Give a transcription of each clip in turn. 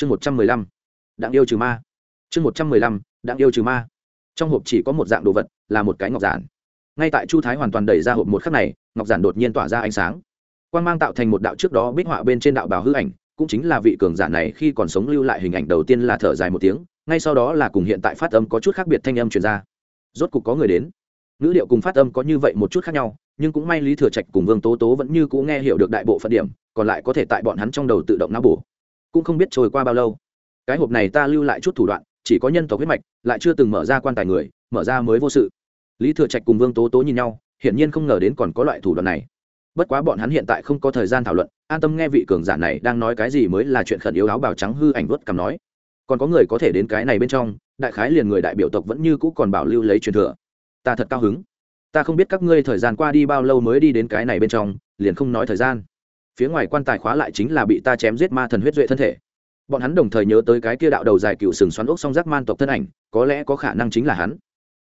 chương một trăm mười lăm đặng yêu trừ ma. Chương một trăm mười lăm đặng yêu trừ ma. Trong hộp chỉ có một dạng đồ vật, là một cái ngọc giản. Ngay tại chu thái hoàn toàn đẩy ra hộp một khắc này, ngọc giản đột nhiên tỏa ra ánh sáng. Quan g mang tạo thành một đạo trước đó bích họa bên trên đạo bào hư ảnh, cũng chính là vị cường giả này khi còn sống lưu lại hình ảnh đầu tiên là thở dài một tiếng, ngay sau đó là cùng hiện tại phát âm có chút khác biệt thanh âm truyền ra. Rốt cục có người đến. Ngữ liệu cùng phát âm có như vậy một chút khác nhau, nhưng cũng may lý thừa trạch cùng vương tố tố vẫn như cũ nghe hiểu được đại bộ phận điểm, còn lại có thể tại bọn hắn trong đầu tự động não bổ cũng không biết trôi qua bao lâu. Cái hộp này ta lưu lại chút thủ đoạn, chỉ có nhân tộc huyết mạch, lại chưa từng mở ra quan tài người, mở ra mới vô sự. Lý thừa trạch cùng vương tố tố nhìn nhau, hiển nhiên không ngờ đến còn có loại thủ đoạn này. Bất quá bọn hắn hiện tại không có thời gian thảo luận, an tâm nghe vị cường giả này đang nói cái gì mới là chuyện khẩn yếu áo bào trắng hư ảnh vớt cầm nói. Còn có người có thể đến cái này bên trong, đại khái liền người đại biểu tộc vẫn như cũ còn bảo lưu lấy truyền thừa. Ta thật cao hứng. Ta không biết các ngươi thời gian qua đi bao lâu mới đi đến cái này bên trong, liền không nói thời gian phía ngoài quan tài khóa lại chính là bị ta chém giết ma thần huyết duệ thân thể. Bọn hắn đồng thời nhớ tới cái kia đạo đầu dài cựu sừng xoắn ốc song giác man tộc thân ảnh, có lẽ có khả năng chính là hắn.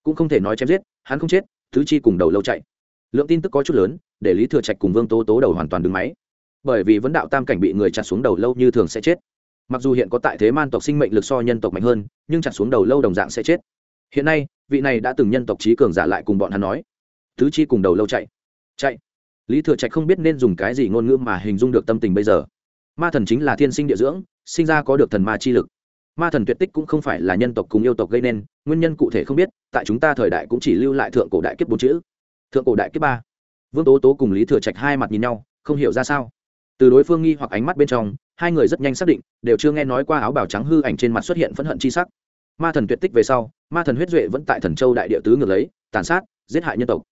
Cũng không thể nói chém giết, hắn không chết thứ chi cùng đầu lâu chạy. Lượng tin tức có chút lớn, để lý thừa trạch cùng vương tố tố đầu hoàn toàn đứng máy. Bởi vì vấn đạo tam cảnh bị người chặt xuống đầu lâu như thường sẽ chết. Mặc dù hiện có tại thế man tộc sinh mệnh lực so nhân tộc mạnh hơn, nhưng chặt xuống đầu lâu đồng dạng sẽ chết. Hiện nay, vị này đã từng nhân tộc trí cường giả lại cùng bọn hắn nói. Thứ chi cùng đầu lâu chạy. Chạy lý thừa trạch không biết nên dùng cái gì ngôn ngữ mà hình dung được tâm tình bây giờ. Ma thần chính là thiên sinh địa dưỡng, sinh ra có được thần ma chi lực. Ma thần tuyệt tích cũng không phải là nhân tộc cùng yêu tộc gây nên, nguyên nhân cụ thể không biết, tại chúng ta thời đại cũng chỉ lưu lại thượng cổ đại kiếp bốn chữ. Thượng cổ đại kiếp ba. Vương tố tố cùng lý thừa trạch hai mặt nhìn nhau, không hiểu ra sao. Từ đối phương nghi hoặc ánh mắt bên trong, hai người rất nhanh xác định, đều chưa nghe nói qua áo bào trắng hư ảnh trên mặt xuất hiện phẫn hận chi sắc. Ma thần tuyệt tích về sau, ma thần huyết duệ vẫn tại thần châu đại địa tứ ngược lấy, tàn sát, giết hại nhân tộc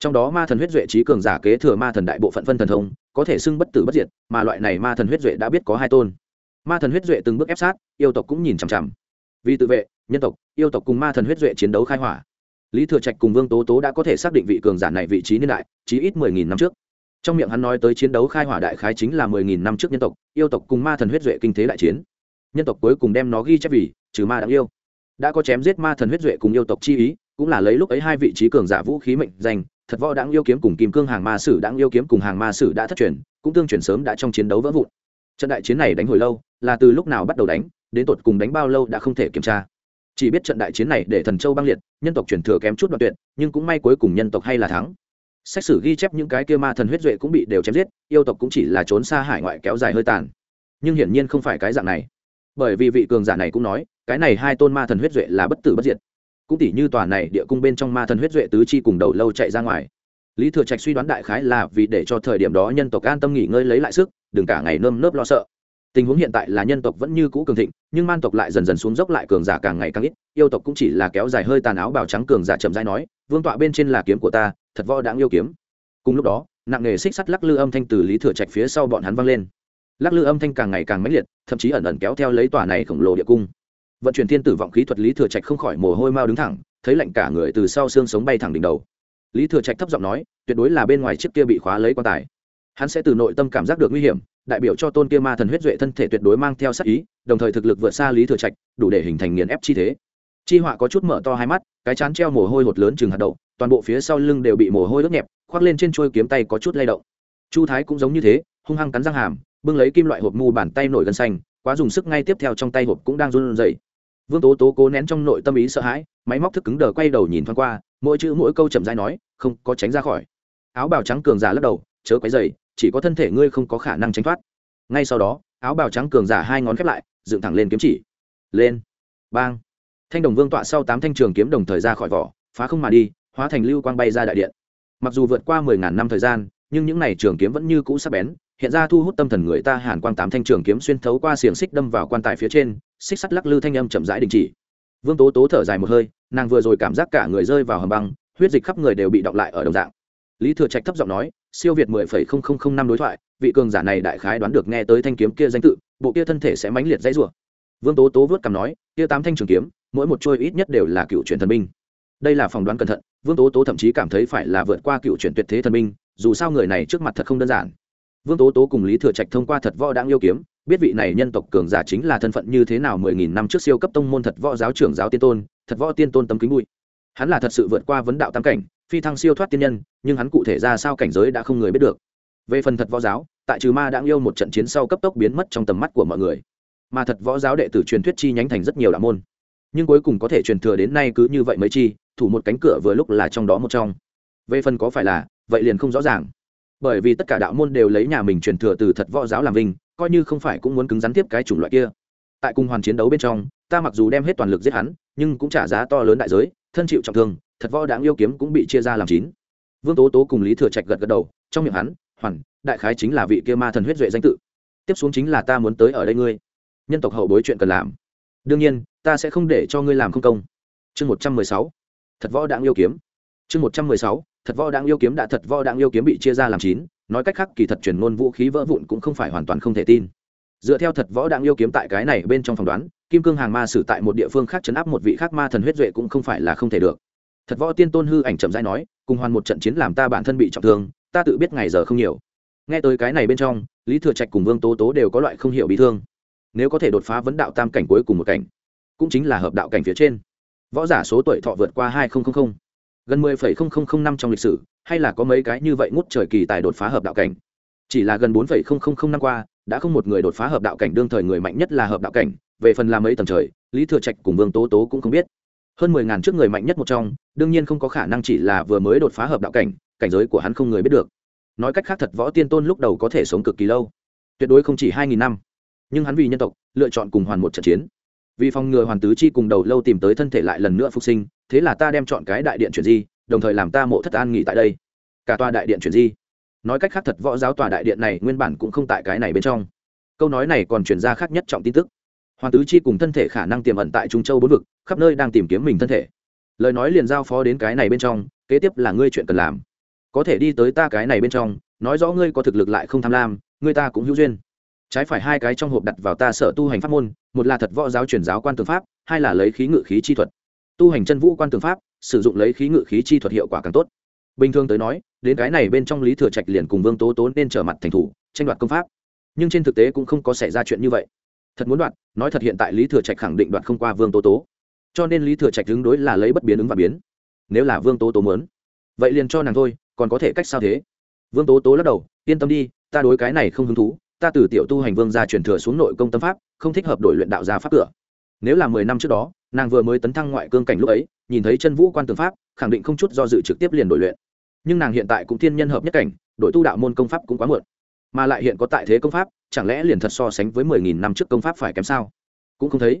trong đó ma thần huyết duệ trí cường giả kế thừa ma thần đại bộ phận phân thần thông, có thể xưng bất tử bất diệt, mà loại này ma thần huyết duệ đã biết có hai tôn. Ma thần huyết duệ từng bước ép sát, yêu tộc cũng nhìn chằm chằm. Vì tự vệ, nhân tộc, yêu tộc cùng ma thần huyết duệ chiến đấu khai hỏa. Lý thừa trạch cùng vương tố tố đã có thể xác định vị cường giả này vị trí niên đại, chí ít mười nghìn năm trước. Trong miệng hắn nói tới chiến đấu khai hỏa đại khái chính là mười nghìn năm trước nhân tộc, yêu tộc cùng ma thần huyết duệ kinh thế đại chiến. Nhân tộc cuối cùng đem nó ghi chép vì, trừ ma đáng yêu. Đã có chém giết ma thần huyết duệ cùng yêu tộc chi ý, cũng là lấy lúc ấy hai vị trí cường giả vũ khí mệnh danh thật võ đáng yêu kiếm cùng kim cương hàng ma sử đáng yêu kiếm cùng hàng ma sử đã thất truyền, cũng tương truyền sớm đã trong chiến đấu vỡ vụn. Trận đại chiến này đánh hồi lâu, là từ lúc nào bắt đầu đánh, đến tột cùng đánh bao lâu đã không thể kiểm tra. Chỉ biết trận đại chiến này để thần châu băng liệt, nhân tộc truyền thừa kém chút đoạn tuyệt, nhưng cũng may cuối cùng nhân tộc hay là thắng. Xét xử ghi chép những cái kia ma thần huyết duệ cũng bị đều chém giết, yêu tộc cũng chỉ là trốn xa hải ngoại kéo dài hơi tàn. Nhưng hiển nhiên không phải cái dạng này. Bởi vì vị cường giả này cũng nói, cái này hai tôn ma thần huyết duệ là bất tử bất diệt cũng tỷ như tòa này địa cung bên trong ma thần huyết duệ tứ chi cùng đầu lâu chạy ra ngoài. Lý thừa trạch suy đoán đại khái là vì để cho thời điểm đó nhân tộc an tâm nghỉ ngơi lấy lại sức, đừng cả ngày nơm nớp lo sợ. Tình huống hiện tại là nhân tộc vẫn như cũ cường thịnh, nhưng man tộc lại dần dần xuống dốc lại cường giả càng ngày càng ít, yêu tộc cũng chỉ là kéo dài hơi tàn áo bào trắng cường giả chậm rãi nói, vương tọa bên trên là kiếm của ta, thật võ đáng yêu kiếm. Cùng lúc đó, nặng nghề xích sắt lắc lư âm thanh từ lý thừa trạch phía sau bọn hắn vang lên. Lắc lư âm thanh càng ngày càng mãnh liệt, thậm chí ẩn ẩn kéo theo lấy tòa này khổng lồ địa cung vận chuyển thiên tử vọng khí thuật lý thừa trạch không khỏi mồ hôi mau đứng thẳng, thấy lạnh cả người từ sau xương sống bay thẳng đỉnh đầu. Lý thừa trạch thấp giọng nói, tuyệt đối là bên ngoài chiếc kia bị khóa lấy quan tài. Hắn sẽ từ nội tâm cảm giác được nguy hiểm, đại biểu cho tôn kia ma thần huyết duệ thân thể tuyệt đối mang theo sắc ý, đồng thời thực lực vượt xa lý thừa trạch, đủ để hình thành nghiền ép chi thế. Chi họa có chút mở to hai mắt, cái chán treo mồ hôi hột lớn chừng hạt đậu, toàn bộ phía sau lưng đều bị mồ hôi ướt nhẹp, khoác lên trên trôi kiếm tay có chút lay động. Chu thái cũng giống như thế, hung hăng cắn răng hàm, bưng lấy kim loại hộp mù bàn tay nổi gân xanh, quá dùng sức ngay tiếp theo trong tay hộp cũng đang run rẩy vương tố tố cố nén trong nội tâm ý sợ hãi, máy móc thức cứng đờ quay đầu nhìn thoáng qua, mỗi chữ mỗi câu chậm dai nói, không có tránh ra khỏi. Áo bào trắng cường giả lắc đầu, chớ quấy dày chỉ có thân thể ngươi không có khả năng tránh thoát. Ngay sau đó, áo bào trắng cường giả hai ngón khép lại, dựng thẳng lên kiếm chỉ. Lên. Bang. Thanh đồng vương tọa sau tám thanh trường kiếm đồng thời ra khỏi vỏ, phá không mà đi, hóa thành lưu quang bay ra đại điện. Mặc dù vượt qua mười ngàn năm thời gian, nhưng những n à y trường kiếm vẫn như cũ sắc bén, hiện ra thu hút tâm thần người ta hàn quang tám thanh trường kiếm xuyên thấu qua xiềng xích đâm vào quan tài phía trên xích sắt lắc lư thanh âm chậm rãi đình chỉ. Vương tố tố thở dài một hơi, nàng vừa rồi cảm giác cả người rơi vào hầm băng, huyết dịch khắp người đều bị đọng lại ở đồng dạng. Lý thừa trạch thấp giọng nói, siêu việt mười phẩy không không không năm đối thoại, vị cường giả này đại khái đoán được nghe tới thanh kiếm kia danh tự, bộ kia thân thể sẽ mãnh liệt dãy rủa. Vương tố tố vớt cằm nói, kia tám thanh trường kiếm, mỗi một trôi ít nhất đều là cựu truyền thần binh. Đây là phỏng đoán cẩn thận, vương tố tố thậm chí cảm thấy phải là vượt qua cựu truyền tuyệt thế thần binh, dù sao người này trước mặt thật không đơn giản. Vương tố tố cùng lý thừa trạch thông qua thật võ đang yêu kiếm biết vị này nhân tộc cường giả chính là thân phận như thế nào mười nghìn năm trước siêu cấp tông môn thật võ giáo trưởng giáo tiên tôn, thật võ tiên tôn tấm kính bụi. Hắn là thật sự vượt qua vấn đạo tam cảnh, phi thăng siêu thoát tiên nhân, nhưng hắn cụ thể ra sao cảnh giới đã không người biết được. Về phần thật võ giáo, tại trừ ma đãng yêu một trận chiến sau cấp tốc biến mất trong tầm mắt của mọi người. Mà thật võ giáo đệ tử truyền thuyết chi nhánh thành rất nhiều đạo môn. Nhưng cuối cùng có thể truyền thừa đến nay cứ như vậy mấy chi, thủ một cánh cửa vừa lúc là trong đó một trong. Về phần có phải là, vậy liền không rõ ràng bởi vì tất cả đạo môn đều lấy nhà mình truyền thừa từ thật võ giáo làm vinh, coi như không phải cũng muốn cứng rắn tiếp cái chủng loại kia. Tại cùng hoàn chiến đấu bên trong, ta mặc dù đem hết toàn lực giết hắn, nhưng cũng trả giá to lớn đại giới, thân chịu trọng thương, thật võ đáng yêu kiếm cũng bị chia ra làm chín. Vương tố tố cùng lý thừa trạch gật gật đầu, trong miệng hắn, hoàn, đại khái chính là vị kia ma thần huyết duệ danh tự. Tiếp xuống chính là ta muốn tới ở đây ngươi. Nhân tộc hậu bối chuyện cần làm. Đương nhiên, ta sẽ không để cho ngươi làm không công. Chương một trăm mười sáu. Thật võ đáng yêu kiếm. Chương một trăm mười sáu thật võ đang yêu kiếm đã thật võ đang yêu kiếm bị chia ra làm chín, nói cách khác, kỳ thật chuyển ngôn vũ khí vỡ vụn cũng không phải hoàn toàn không thể tin. Dựa theo thật võ đang yêu kiếm tại cái này bên trong phỏng đoán, kim cương hàng ma sử tại một địa phương khác chấn áp một vị khác ma thần huyết duệ cũng không phải là không thể được. Thật võ tiên tôn hư ảnh chậm rãi nói, cùng hoàn một trận chiến làm ta bản thân bị trọng thương, ta tự biết ngày giờ không nhiều. Nghe tới cái này bên trong, lý thừa trạch cùng vương tố tố đều có loại không hiểu bị thương. Nếu có thể đột phá vấn đạo tam cảnh cuối cùng một cảnh, cũng chính là hợp đạo cảnh phía trên. Võ giả số tuổi thọ vượt qua hai nghìn gần mười phẩy không không không năm trong lịch sử, hay là có mấy cái như vậy ngút trời kỳ tài đột phá hợp đạo cảnh? Chỉ là gần bốn phẩy không không không năm qua, đã không một người đột phá hợp đạo cảnh, đương thời người mạnh nhất là hợp đạo cảnh, về phần làm mấy tầng trời, lý thừa trạch cùng vương tố tố cũng không biết. Hơn mười ngàn trước người mạnh nhất một trong, đương nhiên không có khả năng chỉ là vừa mới đột phá hợp đạo cảnh cảnh giới của hắn không người biết được. Nói cách khác thật võ tiên tôn lúc đầu có thể sống cực kỳ lâu, tuyệt đối không chỉ hai nghìn năm. Nhưng hắn vì nhân tộc, lựa chọn cùng hoàn một trận chiến. Vì phòng ngừa hoàn tứ chi cùng đầu lâu tìm tới thân thể lại lần nữa phục sinh thế là ta đem chọn cái đại điện chuyển di, đồng thời làm ta mộ thất an nghỉ tại đây. Cả tòa đại điện chuyển di. Nói cách khác thật, võ giáo tòa đại điện này nguyên bản cũng không tại cái này bên trong. Câu nói này còn chuyển ra khác nhất trọng tin tức. Hoàng tứ chi cùng thân thể khả năng tiềm ẩn tại trung châu bốn vực, khắp nơi đang tìm kiếm mình thân thể. Lời nói liền giao phó đến cái này bên trong, kế tiếp là ngươi chuyện cần làm. Có thể đi tới ta cái này bên trong, nói rõ ngươi có thực lực lại không tham lam, ngươi ta cũng hữu duyên. Trái phải hai cái trong hộp đặt vào ta sở tu hành pháp môn, một là thật võ giáo truyền giáo quan tư pháp, hai là lấy khí ngự khí chi thuật tu hành chân vũ quan tường pháp, sử dụng lấy khí ngự khí chi thuật hiệu quả càng tốt. Bình thường tới nói, đến cái này bên trong lý thừa trạch liền cùng vương tố tố nên trở mặt thành thủ, tranh đoạt công pháp. Nhưng trên thực tế cũng không có xảy ra chuyện như vậy. Thật muốn đoạt, nói thật hiện tại lý thừa trạch khẳng định đoạt không qua vương tố tố. Cho nên lý thừa trạch ứng đối là lấy bất biến ứng và biến. Nếu là vương tố tố muốn, vậy liền cho nàng thôi, còn có thể cách sao thế? Vương tố tố lắc đầu, yên tâm đi, ta đối cái này không hứng thú, ta từ tiểu tu hành vương ra truyền thừa xuống nội công tâm pháp, không thích hợp đổi luyện đạo gia pháp cửa. Nếu là mười năm trước đó nàng vừa mới tấn thăng ngoại cương cảnh lúc ấy, nhìn thấy chân vũ quan tường pháp, khẳng định không chút do dự trực tiếp liền đổi luyện. Nhưng nàng hiện tại cũng thiên nhân hợp nhất cảnh, đổi tu đạo môn công pháp cũng quá muộn. Mà lại hiện có tại thế công pháp, chẳng lẽ liền thật so sánh với mười nghìn năm trước công pháp phải kém sao? Cũng không thấy.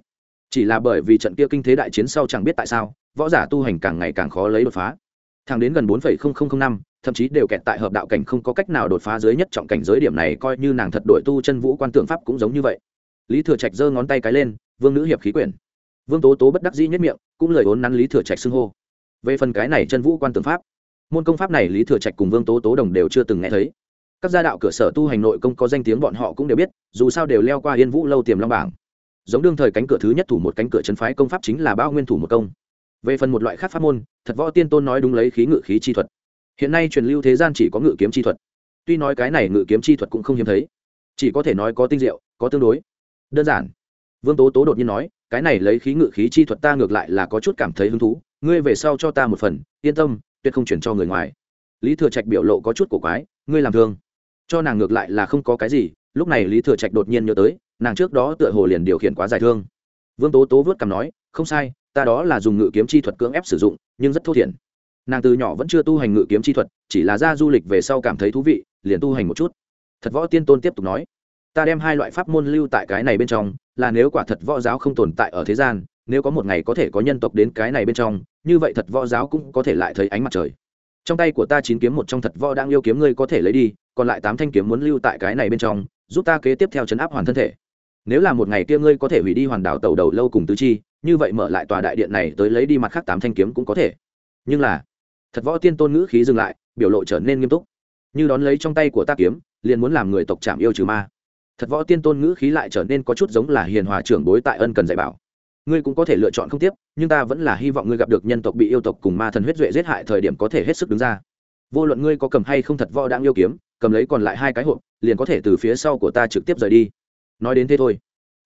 Chỉ là bởi vì trận kia kinh thế đại chiến sau chẳng biết tại sao, võ giả tu hành càng ngày càng khó lấy đột phá. Thẳng đến gần bốn năm, thậm chí đều kẹt tại hợp đạo cảnh không có cách nào đột phá dưới nhất trọng cảnh giới điểm này, coi như nàng thật đổi tu chân vũ quan tượng pháp cũng giống như vậy. Lý thừa trạch giơ ngón tay cái lên, vương nữ hiệp khí quyển vương tố tố bất đắc dĩ nhất miệng, cũng lời ốn nắn lý thừa trạch xưng hô. Về phần cái này chân vũ quan tưởng pháp, môn công pháp này lý thừa trạch cùng vương tố tố đồng đều chưa từng nghe thấy. Các gia đạo cửa sở tu hành nội công có danh tiếng bọn họ cũng đều biết, dù sao đều leo qua yên vũ lâu tiềm long bảng. Giống đương thời cánh cửa thứ nhất thủ một cánh cửa chân phái công pháp chính là bao nguyên thủ một công. Về phần một loại khác pháp môn, thật võ tiên tôn nói đúng lấy khí ngự khí chi thuật. Hiện nay truyền lưu thế gian chỉ có ngự kiếm chi thuật. Tuy nói cái này ngự kiếm chi thuật cũng không hiếm thấy, chỉ có thể nói có tinh diệu, có tương đối. Đơn giản. Vương tố tố đột nhiên nói cái này lấy khí ngự khí chi thuật ta ngược lại là có chút cảm thấy hứng thú, ngươi về sau cho ta một phần, yên tâm, tuyệt không chuyển cho người ngoài. Lý thừa trạch biểu lộ có chút cổ quái, ngươi làm thương. Cho nàng ngược lại là không có cái gì, lúc này lý thừa trạch đột nhiên nhớ tới, nàng trước đó tựa hồ liền điều khiển quá dài thương. Vương tố tố vớt cằm nói, không sai, ta đó là dùng ngự kiếm chi thuật cưỡng ép sử dụng, nhưng rất thô thiển. Nàng từ nhỏ vẫn chưa tu hành ngự kiếm chi thuật, chỉ là ra du lịch về sau cảm thấy thú vị, liền tu hành một chút. Thật võ tiên tôn tiếp tục nói ta đem hai loại pháp môn lưu tại cái này bên trong, là nếu quả thật võ giáo không tồn tại ở thế gian, nếu có một ngày có thể có nhân tộc đến cái này bên trong, như vậy thật võ giáo cũng có thể lại thấy ánh mặt trời. Trong tay của ta chín kiếm một trong thật võ đang yêu kiếm ngươi có thể lấy đi, còn lại tám thanh kiếm muốn lưu tại cái này bên trong, giúp ta kế tiếp theo chấn áp hoàn thân thể. Nếu là một ngày kia ngươi có thể hủy đi hoàn đảo tàu đầu lâu cùng tứ chi, như vậy mở lại tòa đại điện này tới lấy đi mặt khác tám thanh kiếm cũng có thể. Nhưng là, thật võ tiên tôn ngữ khí dừng lại, biểu lộ trở nên nghiêm túc. Như đón lấy trong tay của ta kiếm, liền muốn làm người tộc chạm yêu trừ ma thật võ tiên tôn ngữ khí lại trở nên có chút giống là hiền hòa trưởng bối tại ân cần dạy bảo. Ngươi cũng có thể lựa chọn không tiếp, nhưng ta vẫn là hy vọng ngươi gặp được nhân tộc bị yêu tộc cùng ma thần huyết duệ giết hại thời điểm có thể hết sức đứng ra. Vô luận ngươi có cầm hay không thật võ đang yêu kiếm, cầm lấy còn lại hai cái hộp, liền có thể từ phía sau của ta trực tiếp rời đi. Nói đến thế thôi.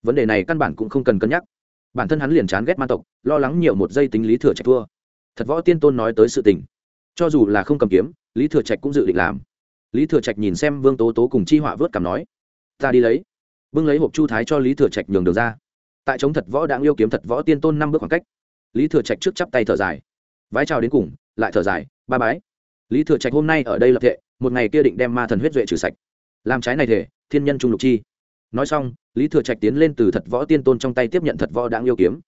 Vấn đề này căn bản cũng không cần cân nhắc. Bản thân hắn liền chán ghét ma tộc, lo lắng nhiều một giây tính lý thừa trạch thua. Thật võ tiên tôn nói tới sự tình. Cho dù là không cầm kiếm, lý thừa trạch cũng dự định làm. Lý thừa trạch nhìn xem vương tố tố cùng chi họa vớt cảm nói ta đi lấy. Bưng lấy hộp chu thái cho lý thừa trạch nhường đường ra. Tại chống thật võ đang yêu kiếm thật võ tiên tôn năm bước khoảng cách, lý thừa trạch trước chắp tay thở dài. Vái chào đến cùng, lại thở dài, ba bái. Lý thừa trạch hôm nay ở đây lập thệ, một ngày kia định đem ma thần huyết duệ trừ sạch. Làm trái này thể thiên nhân trung lục chi. Nói xong, lý thừa trạch tiến lên từ thật võ tiên tôn trong tay tiếp nhận thật võ đáng yêu kiếm.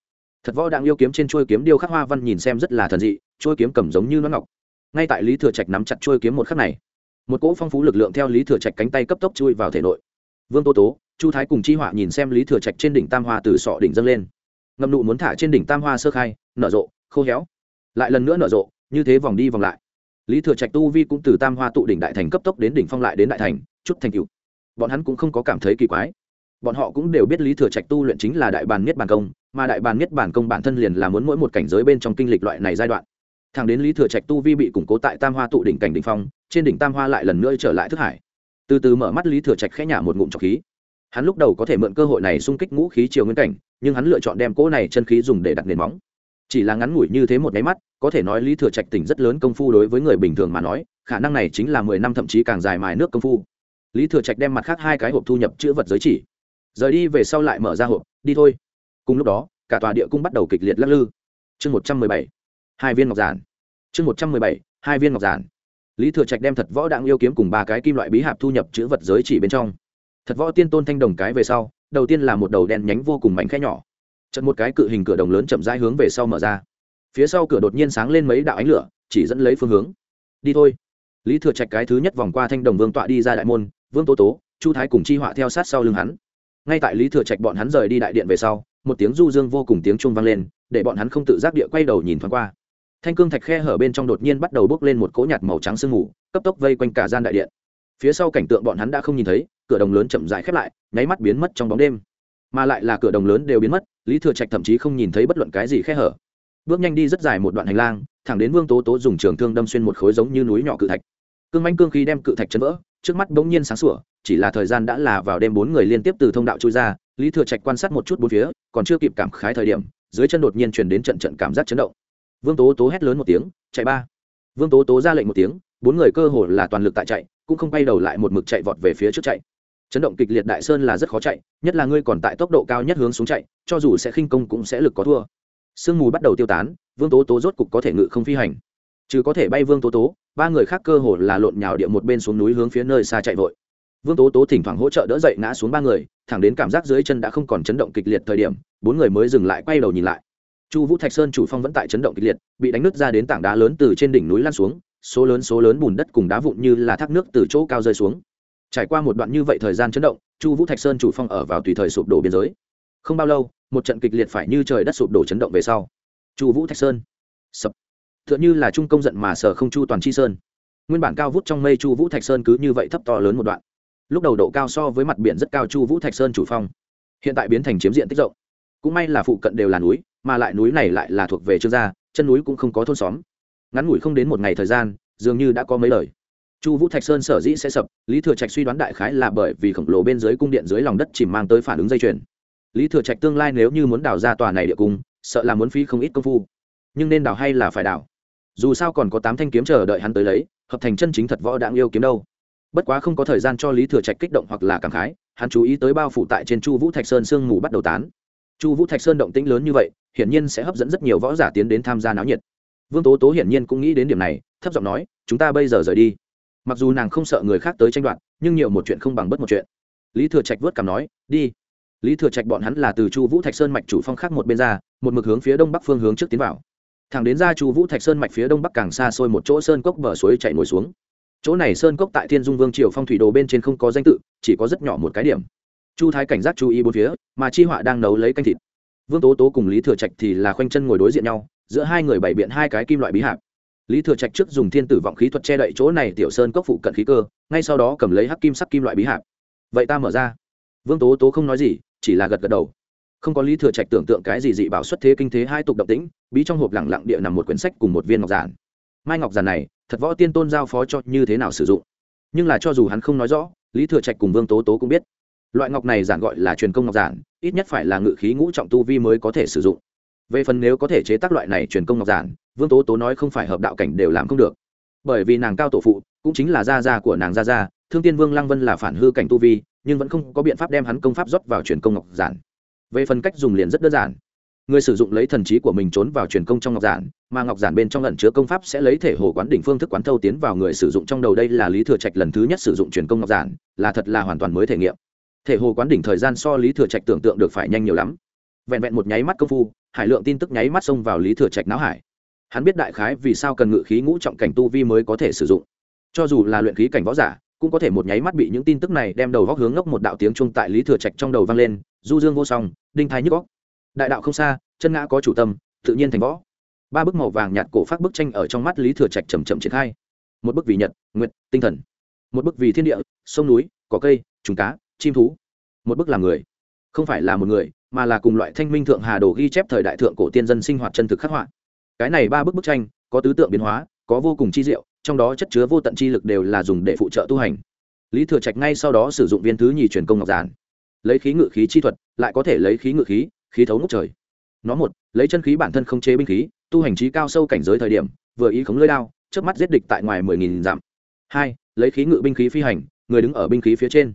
Thật võ đáng yêu kiếm trên chuôi kiếm điêu khắc hoa văn nhìn xem rất là thần dị, chuôi kiếm cầm giống như nó ngọc. Ngay tại lý thừa trạch nắm chặt chuôi kiếm một khắc này, một cỗ phong phú lực lượng theo lý thừa trạch cánh tay cấp tốc chui vào thể nội vương tô tố, chu thái cùng chi họa nhìn xem lý thừa trạch trên đỉnh tam hoa từ sọ đỉnh dâng lên. Ngầm nụ muốn thả trên đỉnh tam hoa sơ khai, nở rộ, khô héo. Lại lần nữa nở rộ, như thế vòng đi vòng lại. Lý thừa trạch tu vi cũng từ tam hoa tụ đỉnh đại thành cấp tốc đến đỉnh phong lại đến đại thành, chút thành cựu bọn hắn cũng không có cảm thấy kỳ quái. Bọn họ cũng đều biết lý thừa trạch tu luyện chính là đại bàn miết bàn công, mà đại bàn miết bàn công bản thân liền là muốn mỗi một cảnh giới bên trong kinh lịch loại này giai đoạn. Thẳng đến lý thừa trạch tu vi bị củng cố tại tam hoa tụ đỉnh cảnh đỉnh phong, trên đỉnh tam hoa lại lần nữa trở lại thức hải từ từ mở mắt lý thừa trạch khẽ nhả một ngụm trọc khí. Hắn lúc đầu có thể mượn cơ hội này xung kích ngũ khí chiều nguyên cảnh, nhưng hắn lựa chọn đem cỗ này chân khí dùng để đặt nền móng. Chỉ là ngắn ngủi như thế một nháy mắt, có thể nói lý thừa trạch tỉnh rất lớn công phu đối với người bình thường mà nói, khả năng này chính là mười năm thậm chí càng dài mài nước công phu. Lý thừa trạch đem mặt khác hai cái hộp thu nhập chữ vật giới chỉ. Rời đi về sau lại mở ra hộp, đi thôi. Cùng lúc đó, cả tòa địa cung bắt đầu kịch liệt lắc lư. Chương một trăm mười bảy, hai viên ngọc giản. Chương một trăm mười bảy, hai viên ngọc giản lý thừa trạch đem thật võ đặng yêu kiếm cùng ba cái kim loại bí hạp thu nhập chữ vật giới chỉ bên trong. Thật võ tiên tôn thanh đồng cái về sau, đầu tiên là một đầu đen nhánh vô cùng mảnh khẽ nhỏ. Chật một cái cự hình cửa đồng lớn chậm rãi hướng về sau mở ra. Phía sau cửa đột nhiên sáng lên mấy đạo ánh lửa, chỉ dẫn lấy phương hướng. Đi thôi. Lý thừa trạch cái thứ nhất vòng qua thanh đồng vương tọa đi ra đại môn, vương tố tố, chu thái cùng chi họa theo sát sau lưng hắn. Ngay tại lý thừa trạch bọn hắn rời đi đại điện về sau, một tiếng du dương vô cùng tiếng trung vang lên, để bọn hắn không tự giác địa quay đầu nhìn thoáng qua thanh cương thạch khe hở bên trong đột nhiên bắt đầu bốc lên một cỗ nhạt màu trắng sương mù, cấp tốc vây quanh cả gian đại điện. Phía sau cảnh tượng bọn hắn đã không nhìn thấy, cửa đồng lớn chậm rãi khép lại, nháy mắt biến mất trong bóng đêm. Mà lại là cửa đồng lớn đều biến mất, lý thừa trạch thậm chí không nhìn thấy bất luận cái gì khe hở. Bước nhanh đi rất dài một đoạn hành lang, thẳng đến vương tố tố dùng trường thương đâm xuyên một khối giống như núi nhỏ cự thạch. Cương manh cương khí đem cự thạch chấn vỡ, trước mắt bỗng nhiên sáng sủa, chỉ là thời gian đã là vào đêm bốn người liên tiếp từ thông đạo trôi ra, lý thừa trạch quan sát một chút bốn phía, còn chưa kịp cảm khái thời điểm, dưới chân đột nhiên truyền đến trận trận cảm giác chấn động vương tố tố hét lớn một tiếng, chạy ba! Vương tố tố ra lệnh một tiếng, bốn người cơ hồ là toàn lực tại chạy, cũng không bay đầu lại một mực chạy vọt về phía trước chạy. Chấn động kịch liệt đại sơn là rất khó chạy, nhất là ngươi còn tại tốc độ cao nhất hướng xuống chạy, cho dù sẽ khinh công cũng sẽ lực có thua. Sương mù bắt đầu tiêu tán, vương tố tố rốt cục có thể ngự không phi hành. Chứ có thể bay vương tố tố, ba người khác cơ hồ là lộn nhào địa một bên xuống núi hướng phía nơi xa chạy vội. Vương tố tố thỉnh thoảng hỗ trợ đỡ dậy ngã xuống ba người, thẳng đến cảm giác dưới chân đã không còn chấn động kịch liệt thời điểm, bốn người mới dừng lại quay đầu nhìn lại chu vũ thạch sơn chủ phong vẫn tại chấn động kịch liệt, bị đánh nứt ra đến tảng đá lớn từ trên đỉnh núi lan xuống, số lớn số lớn bùn đất cùng đá vụn như là thác nước từ chỗ cao rơi xuống. Trải qua một đoạn như vậy thời gian chấn động, chu vũ thạch sơn chủ phong ở vào tùy thời sụp đổ biên giới. Không bao lâu, một trận kịch liệt phải như trời đất sụp đổ chấn động về sau. Chu vũ thạch sơn. Sập. T h ư ợ n h ư là trung công giận mà sở không chu toàn chi sơn. Nguyên bản cao vút trong mây chu vũ thạch sơn cứ như vậy thấp to lớn một đoạn. Lúc đầu độ cao so với mặt biển rất cao chu vũ thạch sơn chủ phong. Hiện tại biến thành chiếm diện tích rộng cũng may là phụ cận đều là núi, mà lại núi này lại là thuộc về trương gia, chân núi cũng không có thôn xóm. Ngắn ngủi không đến một ngày thời gian, dường như đã có mấy lời. Chu vũ thạch sơn sở dĩ sẽ sập, lý thừa trạch suy đoán đại khái là bởi vì khổng lồ bên dưới cung điện dưới lòng đất chìm mang tới phản ứng dây chuyền. Lý thừa trạch tương lai nếu như muốn đào ra tòa này địa cung, sợ là muốn phí không ít công phu. Nhưng nên đào hay là phải đào? Dù sao còn có tám thanh kiếm chờ đợi hắn tới lấy, hợp thành chân chính thật võ đáng yêu kiếm đâu. Bất quá không có thời gian cho lý thừa trạch kích động hoặc là cảm khái, hắn chú ý tới bao phủ tại trên chu vũ thạch sơn sương mù bắt đầu tán chu vũ thạch sơn động tĩnh lớn như vậy, hiển nhiên sẽ hấp dẫn rất nhiều võ giả tiến đến tham gia náo nhiệt. Vương tố tố hiển nhiên cũng nghĩ đến điểm này, thấp giọng nói, chúng ta bây giờ rời đi. Mặc dù nàng không sợ người khác tới tranh đoạt, nhưng nhiều một chuyện không bằng bất một chuyện. Lý thừa trạch vớt cảm nói, đi. Lý thừa trạch bọn hắn là từ chu vũ thạch sơn mạch chủ phong khác một bên ra, một mực hướng phía đông bắc phương hướng trước tiến vào. Thẳng đến ra chu vũ thạch sơn mạch phía đông bắc càng xa xôi một chỗ sơn cốc bờ suối chạy nổi xuống. Chỗ này sơn cốc tại thiên dung vương triều phong thủy đồ bên trên không có danh tự, chỉ có rất nhỏ một cái điểm chu thái cảnh giác chú ý bốn phía, mà chi họa đang nấu lấy canh thịt. Vương tố tố cùng lý thừa trạch thì là khoanh chân ngồi đối diện nhau, giữa hai người bày biện hai cái kim loại bí hạp. Lý thừa trạch trước dùng thiên tử vọng khí thuật che đậy chỗ này tiểu sơn cốc phụ cận khí cơ, ngay sau đó cầm lấy hắc kim sắc kim loại bí hạp. Vậy ta mở ra. Vương tố tố không nói gì, chỉ là gật gật đầu. Không có lý thừa trạch tưởng tượng cái gì dị bảo xuất thế kinh thế hai tục độc tĩnh, bí trong hộp lẳng lặng địa nằm một quyển sách cùng một viên ngọc giản. Mai ngọc giản này, thật võ tiên tôn giao phó cho như thế nào sử dụng. Nhưng là cho dù hắn không nói rõ, lý thừa trạch cùng vương tố tố cũng biết loại ngọc này giản gọi là truyền công ngọc giản, ít nhất phải là ngự khí ngũ trọng tu vi mới có thể sử dụng. Về phần nếu có thể chế tác loại này truyền công ngọc giản, vương tố tố nói không phải hợp đạo cảnh đều làm không được. Bởi vì nàng cao tổ phụ, cũng chính là gia gia của nàng gia gia, thương tiên vương lăng vân là phản hư cảnh tu vi, nhưng vẫn không có biện pháp đem hắn công pháp rót vào truyền công ngọc giản. Về phần cách dùng liền rất đơn giản. Người sử dụng lấy thần trí của mình trốn vào truyền công trong ngọc giản, mà ngọc giản bên trong lẩn chứa công pháp sẽ lấy thể hồ quán đỉnh phương thức quán thâu tiến vào người sử dụng trong đầu. Đây là lý thừa trạch lần thứ nhất sử dụng truyền công ngọc giản, là thật là hoàn toàn mới thể nghiệm thể hồ quán đỉnh thời gian so lý thừa trạch tưởng tượng được phải nhanh nhiều lắm. Vẹn vẹn một nháy mắt công phu, hải lượng tin tức nháy mắt xông vào lý thừa trạch não hải. Hắn biết đại khái vì sao cần ngự khí ngũ trọng cảnh tu vi mới có thể sử dụng. Cho dù là luyện khí cảnh võ giả, cũng có thể một nháy mắt bị những tin tức này đem đầu góc hướng ngốc một đạo tiếng chung tại lý thừa trạch trong đầu vang lên, du dương vô song, đinh thái nhức góc đại đạo không xa, chân ngã có chủ tâm, tự nhiên thành võ. Ba bức màu vàng nhạt cổ phát bức tranh ở trong mắt lý thừa trạch chầm chậm triển khai. Một bức vì nhật, nguyệt, tinh thần. Một bức vì thiên địa, sông núi, cỏ cây, trùng cá chim thú. Một bức làm người, không phải là một người, mà là cùng loại thanh minh thượng hà đồ ghi chép thời đại thượng cổ tiên dân sinh hoạt chân thực khắc họa. Cái này ba bức bức tranh, có tứ tượng biến hóa, có vô cùng chi diệu, trong đó chất chứa vô tận chi lực đều là dùng để phụ trợ tu hành. Lý thừa trạch ngay sau đó sử dụng viên thứ nhì truyền công ngọc giản. Lấy khí ngự khí chi thuật, lại có thể lấy khí ngự khí khí thấu ngốc trời. Nó một, lấy chân khí bản thân không chế binh khí, tu hành trí cao sâu cảnh giới thời điểm, vừa ý khống lưỡi đao trước mắt giết địch tại ngoài mười nghìn dặm. Hai, lấy khí ngự binh khí phi hành, người đứng ở binh khí phía trên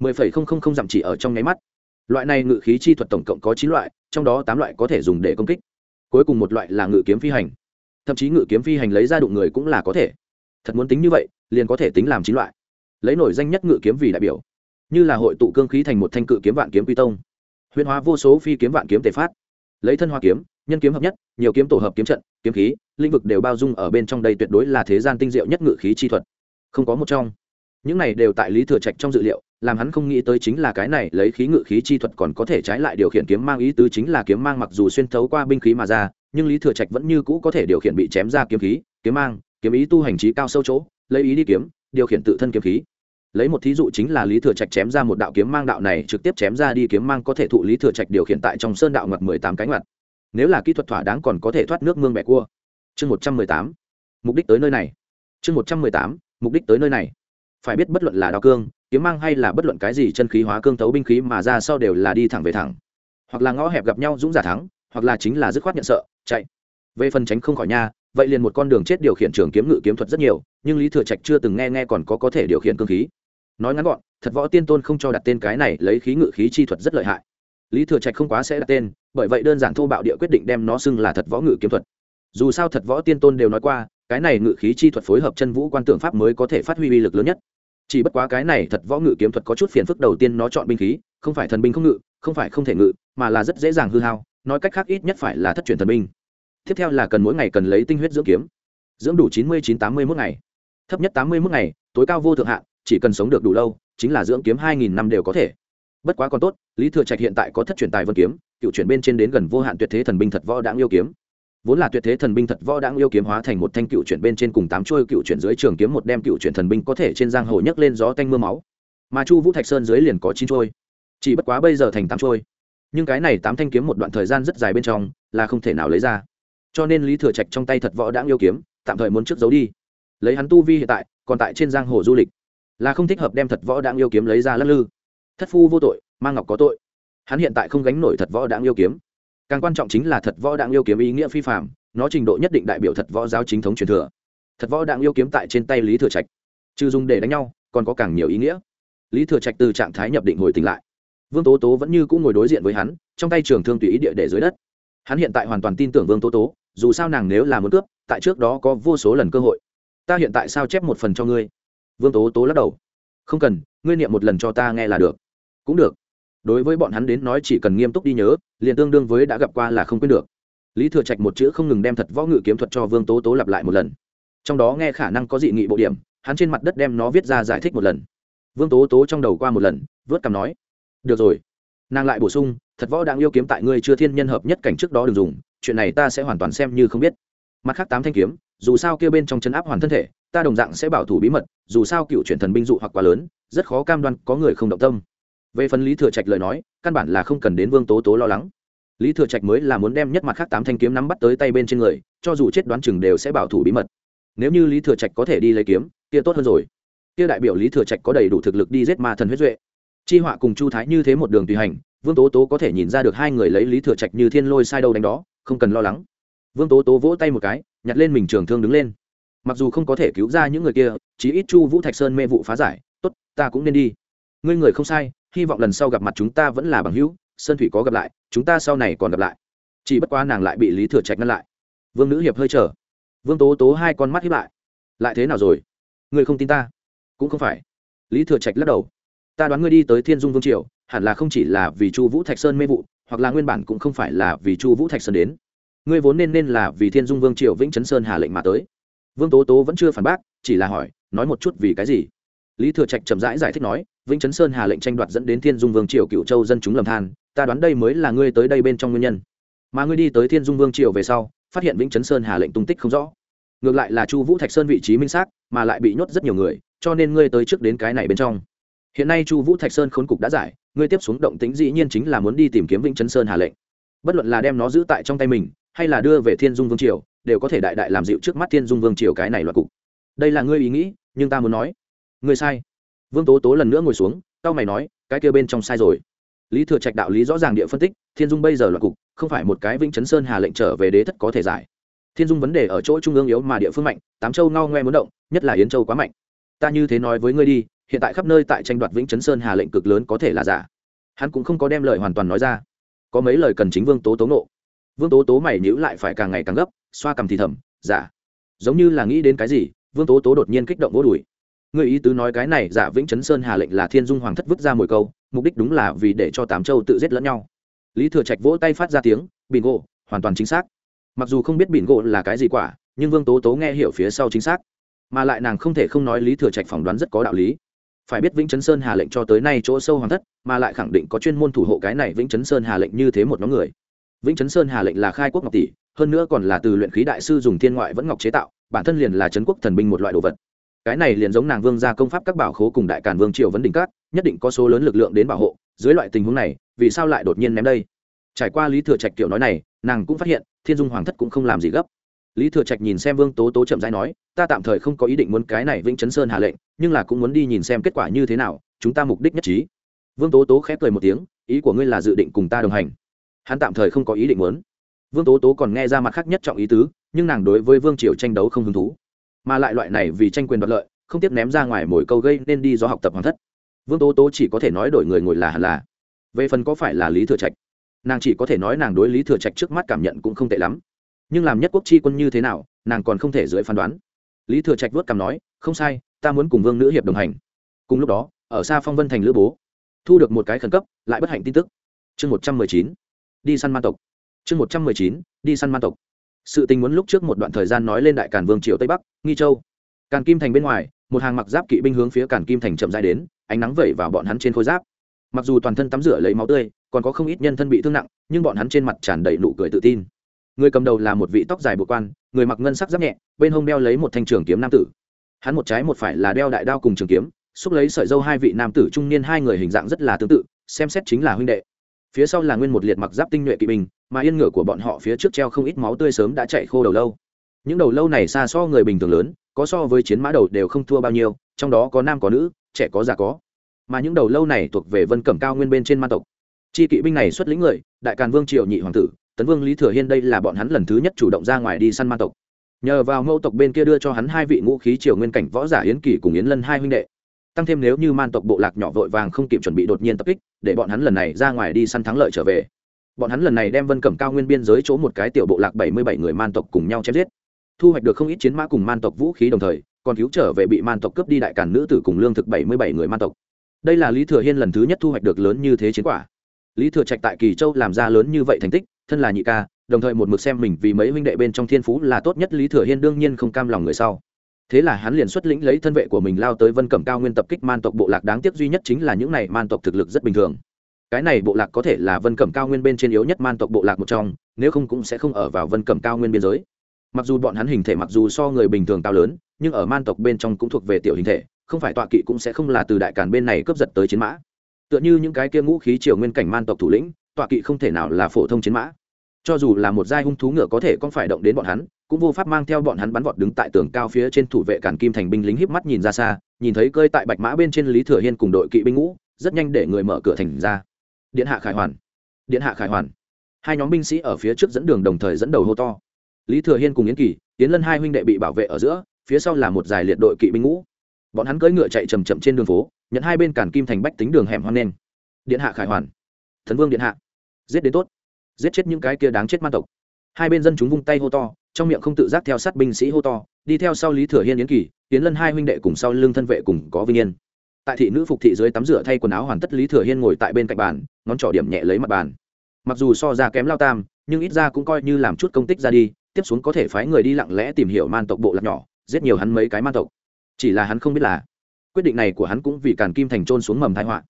mười phẩy không không không dặm chỉ ở trong nháy mắt. Loại này ngự khí chi thuật tổng cộng có chín loại, trong đó tám loại có thể dùng để công kích. Cuối cùng một loại là ngự kiếm phi hành. Thậm chí ngự kiếm phi hành lấy ra đụng người cũng là có thể. Thật muốn tính như vậy, liền có thể tính làm chín loại. Lấy nổi danh nhất ngự kiếm vì đại biểu, như là hội tụ cương khí thành một thanh cự kiếm vạn kiếm quy tông huyền hóa vô số phi kiếm vạn kiếm tề phát. Lấy thân hoa kiếm, nhân kiếm hợp nhất, nhiều kiếm tổ hợp kiếm trận, kiếm khí, lĩnh vực đều bao dung ở bên trong đây tuyệt đối là thế gian tinh diệu nhất ngự khí chi thuật. Không có một trong những này đều tại lý thừa trạch trong dự liệu, làm hắn không nghĩ tới chính là cái này, lấy khí ngự khí chi thuật còn có thể trái lại điều khiển kiếm mang ý tứ chính là kiếm mang mặc dù xuyên thấu qua binh khí mà ra, nhưng lý thừa trạch vẫn như cũ có thể điều khiển bị chém ra kiếm khí, kiếm mang, kiếm ý tu hành trí cao sâu chỗ, lấy ý đi kiếm, điều khiển tự thân kiếm khí. Lấy một thí dụ chính là lý thừa trạch chém ra một đạo kiếm mang đạo này, trực tiếp chém ra đi kiếm mang có thể thụ lý thừa trạch điều khiển tại trong sơn đạo ngặt mười tám cánh mặt nếu là kỹ thuật thỏa đáng còn có thể thoát nước mương bẹ cua. Chương một trăm mười tám. Mục đích tới nơi này. Chương một trăm mười tám. Mục đích tới nơi này phải biết bất luận là đao cương, kiếm mang hay là bất luận cái gì chân khí hóa cương thấu binh khí mà ra sau đều là đi thẳng về thẳng. Hoặc là ngõ hẹp gặp nhau dũng giả thắng, hoặc là chính là dứt khoát nhận sợ, chạy. Về phần tránh không khỏi nha, vậy liền một con đường chết điều khiển trường kiếm ngự kiếm thuật rất nhiều, nhưng lý thừa trạch chưa từng nghe nghe còn có có thể điều khiển cương khí. Nói ngắn gọn, thật võ tiên tôn không cho đặt tên cái này lấy khí ngự khí chi thuật rất lợi hại. Lý thừa trạch không quá sẽ đặt tên, bởi vậy đơn giản thô bạo địa quyết định đem nó xưng là thật võ ngự kiếm thuật. Dù sao thật võ tiên tôn đều nói qua cái này ngự khí chi thuật phối hợp chân vũ quan tượng pháp mới có thể phát huy uy lực lớn nhất. Chỉ bất quá cái này thật võ ngự kiếm thuật có chút phiền phức đầu tiên nó chọn binh khí, không phải thần binh không ngự, không phải không thể ngự, mà là rất dễ dàng hư hao, nói cách khác ít nhất phải là thất truyền thần binh. Tiếp theo là cần mỗi ngày cần lấy tinh huyết dưỡng kiếm. Dưỡng đủ chín mươi chín tám mươi mốt ngày. Thấp nhất tám mươi mốt ngày, tối cao vô thượng hạn, chỉ cần sống được đủ lâu, chính là dưỡng kiếm hai nghìn năm đều có thể. Bất quá còn tốt, lý thừa trạch hiện tại có thất truyền tài vân kiếm, cựu chuyển bên trên đến gần vô hạn tuyệt thế thần binh thật võ đáng yêu kiếm vốn là tuyệt thế thần binh thật võ đáng yêu kiếm hóa thành một thanh cựu chuyển bên trên cùng tám chuôi cựu chuyển dưới trường kiếm một đem cựu chuyển thần binh có thể trên giang hồ nhấc lên gió tanh mưa máu. Mà chu vũ thạch sơn dưới liền có chín chuôi. Chỉ bất quá bây giờ thành tám chuôi. Nhưng cái này tám thanh kiếm một đoạn thời gian rất dài bên trong là không thể nào lấy ra. Cho nên lý thừa trạch trong tay thật võ đáng yêu kiếm, tạm thời muốn trước giấu đi. Lấy hắn tu vi hiện tại, còn tại trên giang hồ du lịch, là không thích hợp đem thật võ đáng yêu kiếm lấy ra lắc lư. Thất phu vô tội mang ngọc có tội. Hắn hiện tại không gánh nổi thật võ đáng yêu kiếm càng quan trọng chính là thật võ đặng yêu kiếm ý nghĩa phi phạm nó trình độ nhất định đại biểu thật võ giáo chính thống truyền thừa. Thật võ đặng yêu kiếm tại trên tay lý thừa trạch, trừ dùng để đánh nhau, còn có càng nhiều ý nghĩa. Lý thừa trạch từ trạng thái nhập định hồi tỉnh lại. Vương tố tố vẫn như cũng ngồi đối diện với hắn, trong tay trường thương tùy ý địa để dưới đất. Hắn hiện tại hoàn toàn tin tưởng vương tố tố, dù sao nàng nếu là muốn cướp, tại trước đó có vô số lần cơ hội. Ta hiện tại sao chép một phần cho ngươi? Vương tố tố lắc đầu. Không cần, ngươi niệm một lần cho ta nghe là được. Cũng được đối với bọn hắn đến nói chỉ cần nghiêm túc đi nhớ, liền tương đương với đã gặp qua là không quên được. Lý thừa trạch một chữ không ngừng đem thật võ ngự kiếm thuật cho vương tố tố lặp lại một lần. Trong đó nghe khả năng có dị nghị bộ điểm, hắn trên mặt đất đem nó viết ra giải thích một lần. Vương tố tố trong đầu qua một lần, vớt cằm nói, được rồi, nàng lại bổ sung, thật võ đang yêu kiếm tại ngươi chưa thiên nhân hợp nhất cảnh trước đó đừng dùng, chuyện này ta sẽ hoàn toàn xem như không biết. Mặt khác tám thanh kiếm, dù sao kia bên trong chấn áp hoàn thân thể, ta đồng dạng sẽ bảo thủ bí mật, dù sao cựu chuyển thần binh dụ hoặc quá lớn, rất khó cam đoan có người không động tâm về phần lý thừa trạch lời nói, căn bản là không cần đến vương tố tố lo lắng. Lý thừa trạch mới là muốn đem nhất mặt khác tám thanh kiếm nắm bắt tới tay bên trên người, cho dù chết đoán chừng đều sẽ bảo thủ bí mật. Nếu như lý thừa trạch có thể đi lấy kiếm, kia tốt hơn rồi. Kia đại biểu lý thừa trạch có đầy đủ thực lực đi giết ma thần huyết duệ. Chi họa cùng chu thái như thế một đường tùy hành, vương tố tố có thể nhìn ra được hai người lấy lý thừa trạch như thiên lôi sai đâu đánh đó, không cần lo lắng. Vương tố tố vỗ tay một cái, nhặt lên mình trường thương đứng lên. Mặc dù không có thể cứu ra những người kia, chí ít chu vũ thạch sơn mê vụ phá giải, tốt, ta cũng nên đi. Ngươi người không sai hy vọng lần sau gặp mặt chúng ta vẫn là bằng hữu, sơn thủy có gặp lại, chúng ta sau này còn gặp lại. Chỉ bất quá nàng lại bị lý thừa trạch ngăn lại. Vương nữ hiệp hơi chờ. Vương tố tố hai con mắt hiếp lại. Lại thế nào rồi? Ngươi không tin ta. Cũng không phải. Lý thừa trạch lắc đầu. Ta đoán ngươi đi tới thiên dung vương triều, hẳn là không chỉ là vì chu vũ thạch sơn mê vụ, hoặc là nguyên bản cũng không phải là vì chu vũ thạch sơn đến. Ngươi vốn nên nên là vì thiên dung vương triều vĩnh chấn sơn hà lệnh mà tới. Vương tố tố vẫn chưa phản bác, chỉ là hỏi, nói một chút vì cái gì? Lý thừa trạch chậm rãi giải, giải thích nói vĩnh chấn sơn hà lệnh tranh đoạt dẫn đến thiên dung vương triều cựu châu dân chúng lầm than ta đoán đây mới là ngươi tới đây bên trong nguyên nhân. Mà ngươi đi tới thiên dung vương triều về sau phát hiện vĩnh chấn sơn hà lệnh tung tích không rõ. Ngược lại là chu vũ thạch sơn vị trí minh xác mà lại bị nhốt rất nhiều người cho nên ngươi tới trước đến cái này bên trong. Hiện nay chu vũ thạch sơn khốn cục đã giải ngươi tiếp xuống động tính dĩ nhiên chính là muốn đi tìm kiếm vĩnh chấn sơn hà lệnh. Bất luận là đem nó giữ tại trong tay mình hay là đưa về thiên dung vương triều đều có thể đại đại làm dịu trước mắt thiên dung vương triều cái này loạt cục. Đây là ngươi ý nghĩ nhưng ta muốn nói người sai. Vương tố tố lần nữa ngồi xuống tao mày nói, cái kia bên trong sai rồi. Lý thừa trạch đạo lý rõ ràng địa phân tích, thiên dung bây giờ là cục, không phải một cái vĩnh chấn sơn hà lệnh trở về đế thất có thể giải. Thiên dung vấn đề ở chỗ trung ương yếu mà địa phương mạnh, tám châu ngao ngoe muốn động, nhất là yến châu quá mạnh. Ta như thế nói với ngươi đi, hiện tại khắp nơi tại tranh đoạt vĩnh chấn sơn hà lệnh cực lớn có thể là giả. Hắn cũng không có đem lời hoàn toàn nói ra. Có mấy lời cần chính vương tố tố nộ. Vương tố tố mày nhữ lại phải càng ngày càng gấp, xoa cầm thì thầm, giả. Giống như là nghĩ đến cái gì, vương tố tố đột nhiên kích động vô đùi người ý tứ nói cái này giả vĩnh chấn sơn hà lệnh là thiên dung hoàng thất vứt ra mồi câu, mục đích đúng là vì để cho tám châu tự giết lẫn nhau. Lý thừa trạch vỗ tay phát ra tiếng, bình gỗ hoàn toàn chính xác. Mặc dù không biết bình gỗ là cái gì quả, nhưng vương tố tố nghe hiểu phía sau chính xác. Mà lại nàng không thể không nói lý thừa trạch phỏng đoán rất có đạo lý. Phải biết vĩnh chấn sơn hà lệnh cho tới nay chỗ sâu hoàng thất, mà lại khẳng định có chuyên môn thủ hộ cái này vĩnh chấn sơn hà lệnh như thế một nhóm người. Vĩnh chấn sơn hà lệnh là khai quốc ngọc tỷ, hơn nữa còn là từ luyện khí đại sư dùng thiên ngoại vẫn ngọc chế tạo, bản thân liền là trấn quốc thần binh một loại đồ vật cái này liền giống nàng vương gia công pháp các bảo khố cùng đại càn vương triều vấn đỉnh các, nhất định có số lớn lực lượng đến bảo hộ, dưới loại tình huống này, vì sao lại đột nhiên ném đây? Trải qua lý thừa trạch kiểu nói này, nàng cũng phát hiện, thiên dung hoàng thất cũng không làm gì gấp. Lý thừa trạch nhìn xem vương tố tố chậm rãi nói, ta tạm thời không có ý định muốn cái này vĩnh chấn sơn hạ lệnh, nhưng là cũng muốn đi nhìn xem kết quả như thế nào, chúng ta mục đích nhất trí. Vương tố tố khép cười một tiếng, ý của ngươi là dự định cùng ta đồng hành. Hắn tạm thời không có ý định muốn. Vương tố tố còn nghe ra mặt khác nhất trọng ý tứ, nhưng nàng đối với vương triều tranh đấu không hứng thú mà lại loại này vì tranh quyền đoạt lợi, không tiếp ném ra ngoài mỗi câu gây nên đi do học tập hoàng thất. Vương tố tố chỉ có thể nói đổi người ngồi là hẳn là. Về phần có phải là lý thừa trạch, nàng chỉ có thể nói nàng đối lý thừa trạch trước mắt cảm nhận cũng không tệ lắm. Nhưng làm nhất quốc chi quân như thế nào, nàng còn không thể dưới phán đoán. Lý thừa trạch vớt cảm nói, không sai, ta muốn cùng vương nữ hiệp đồng hành. Cùng lúc đó, ở xa phong vân thành lữ bố, thu được một cái khẩn cấp, lại bất hạnh tin tức. Chương một trăm mười chín, đi săn man tộc. Chương một trăm mười chín, đi săn man tộc sự tình muốn lúc trước một đoạn thời gian nói lên đại càn vương triều tây bắc, nghi châu. Càn kim thành bên ngoài, một hàng mặc giáp kỵ binh hướng phía càn kim thành chậm dài đến, ánh nắng vẩy vào bọn hắn trên khôi giáp. Mặc dù toàn thân tắm rửa lấy máu tươi, còn có không ít nhân thân bị thương nặng, nhưng bọn hắn trên mặt tràn đầy nụ cười tự tin. Người cầm đầu là một vị tóc dài bộ quan, người mặc ngân sắc giáp nhẹ, bên hông đeo lấy một thanh trường kiếm nam tử. Hắn một trái một phải là đeo đại đao cùng trường kiếm, xúc lấy sợi dâu hai vị nam tử trung niên hai người hình dạng rất là tương tự, xem xét chính là huynh đệ. Phía sau là nguyên một liệt mặc giáp tinh nhuệ kỵ binh mà yên ngựa của bọn họ phía trước treo không ít máu tươi sớm đã chạy khô đầu lâu. Những đầu lâu này xa so người bình thường lớn, có so với chiến mã đầu đều không thua bao nhiêu, trong đó có nam có nữ, trẻ có già có. Mà những đầu lâu này thuộc về vân cẩm cao nguyên bên trên man tộc. Chi kỵ binh này xuất lĩnh người, đại càn vương triều nhị hoàng tử, tấn vương lý thừa hiên đây là bọn hắn lần thứ nhất chủ động ra ngoài đi săn man tộc. Nhờ vào mẫu tộc bên kia đưa cho hắn hai vị ngũ khí triều nguyên cảnh võ giả yến kỳ cùng yến lân hai huynh đệ. Tăng thêm nếu như man tộc bộ lạc nhỏ vội vàng không kịp chuẩn bị đột nhiên tập kích, để bọn hắn lần này ra ngoài đi săn thắng lợi trở về bọn hắn lần này đem vân cẩm cao nguyên biên giới chỗ một cái tiểu bộ lạc bảy mươi bảy người man tộc cùng nhau chém giết. Thu hoạch được không ít chiến mã cùng man tộc vũ khí đồng thời, còn cứu trở về bị man tộc cướp đi đại cản nữ tử cùng lương thực bảy mươi bảy người man tộc. Đây là lý thừa hiên lần thứ nhất thu hoạch được lớn như thế chiến quả. Lý thừa trạch tại kỳ châu làm ra lớn như vậy thành tích, thân là nhị ca, đồng thời một mực xem mình vì mấy huynh đệ bên trong thiên phú là tốt nhất lý thừa hiên đương nhiên không cam lòng người sau. Thế là hắn liền xuất lĩnh lấy thân vệ của mình lao tới vân cẩm cao nguyên tập kích man tộc bộ lạc, đáng tiếc duy nhất chính là những này man tộc thực lực rất bình thường cái này bộ lạc có thể là vân cẩm cao nguyên bên trên yếu nhất man tộc bộ lạc một trong, nếu không cũng sẽ không ở vào vân cẩm cao nguyên biên giới. Mặc dù bọn hắn hình thể mặc dù so người bình thường cao lớn, nhưng ở man tộc bên trong cũng thuộc về tiểu hình thể, không phải tọa kỵ cũng sẽ không là từ đại càn bên này cướp giật tới chiến mã. Tựa như những cái kia ngũ khí triều nguyên cảnh man tộc thủ lĩnh, tọa kỵ không thể nào là phổ thông chiến mã. Cho dù là một giai hung thú ngựa có thể con phải động đến bọn hắn, cũng vô pháp mang theo bọn hắn bắn vọt đứng tại tường cao phía trên thủ vệ cản kim thành binh lính híp mắt nhìn ra xa, nhìn thấy cơi tại bạch mã bên trên lý thừa hiên cùng đội kỵ binh ngũ, rất nhanh để người mở cửa thành ra điện hạ khải hoàn, điện hạ khải hoàn. Hai nhóm binh sĩ ở phía trước dẫn đường đồng thời dẫn đầu hô to. Lý thừa hiên cùng yến kỳ tiến lân hai huynh đệ bị bảo vệ ở giữa, phía sau là một dài liệt đội kỵ binh ngũ. Bọn hắn cưỡi ngựa chạy chầm chậm trên đường phố, nhận hai bên cản kim thành bách tính đường hẻm hoang nen điện hạ khải hoàn. Thần vương điện hạ. Giết đến tốt. Giết chết những cái kia đáng chết man tộc. Hai bên dân chúng vung tay hô to, trong miệng không tự giác theo sát binh sĩ hô to, đi theo sau lý thừa hiên, yến kỳ tiến lân hai huynh đệ cùng sau lưng thân vệ cùng có vinh yên tại thị nữ phục thị dưới tắm rửa thay quần áo hoàn tất, lý thừa hiên ngồi tại bên cạnh bàn, ngón trỏ điểm nhẹ lấy mặt bàn. Mặc dù so ra kém lao tam, nhưng ít ra cũng coi như làm chút công tích ra đi, tiếp xuống có thể phái người đi lặng lẽ tìm hiểu man tộc bộ lạc nhỏ, giết nhiều hắn mấy cái man tộc. Chỉ là hắn không biết là, quyết định này của hắn cũng vì càn kim thành trôn xuống mầm thái họa.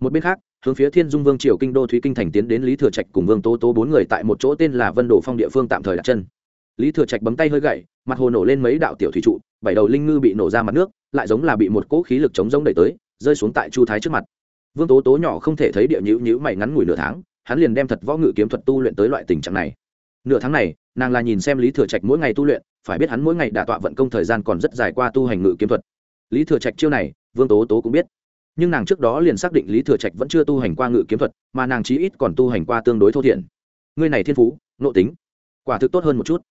Một bên khác, hướng phía thiên dung vương triều kinh đô thúy kinh thành tiến đến lý thừa trạch cùng vương tố tố bốn người tại một chỗ tên là vân đồ phong địa phương tạm thời đặt chân lý thừa trạch bấm tay hơi gậy, mặt hồ nổ lên mấy đạo tiểu thủy trụ, bảy đầu linh ngư bị nổ ra mặt nước, lại giống là bị một cỗ khí lực chống giống đẩy tới, rơi xuống tại chu thái trước mặt. Vương tố tố nhỏ không thể thấy địa nhữ nhữ mày ngắn ngủi nửa tháng, hắn liền đem thật võ ngự kiếm thuật tu luyện tới loại tình trạng này. Nửa tháng này, nàng là nhìn xem lý thừa trạch mỗi ngày tu luyện, phải biết hắn mỗi ngày đả tọa vận công thời gian còn rất dài qua tu hành ngự kiếm thuật. Lý thừa trạch chiêu này, vương tố tố cũng biết. Nhưng nàng trước đó liền xác định lý thừa trạch vẫn chưa tu hành qua ngự kiếm thuật, mà nàng chí ít còn tu hành qua tương đối thô thiện ngươi này thiên phú, nội tính, quả thực tốt hơn một chút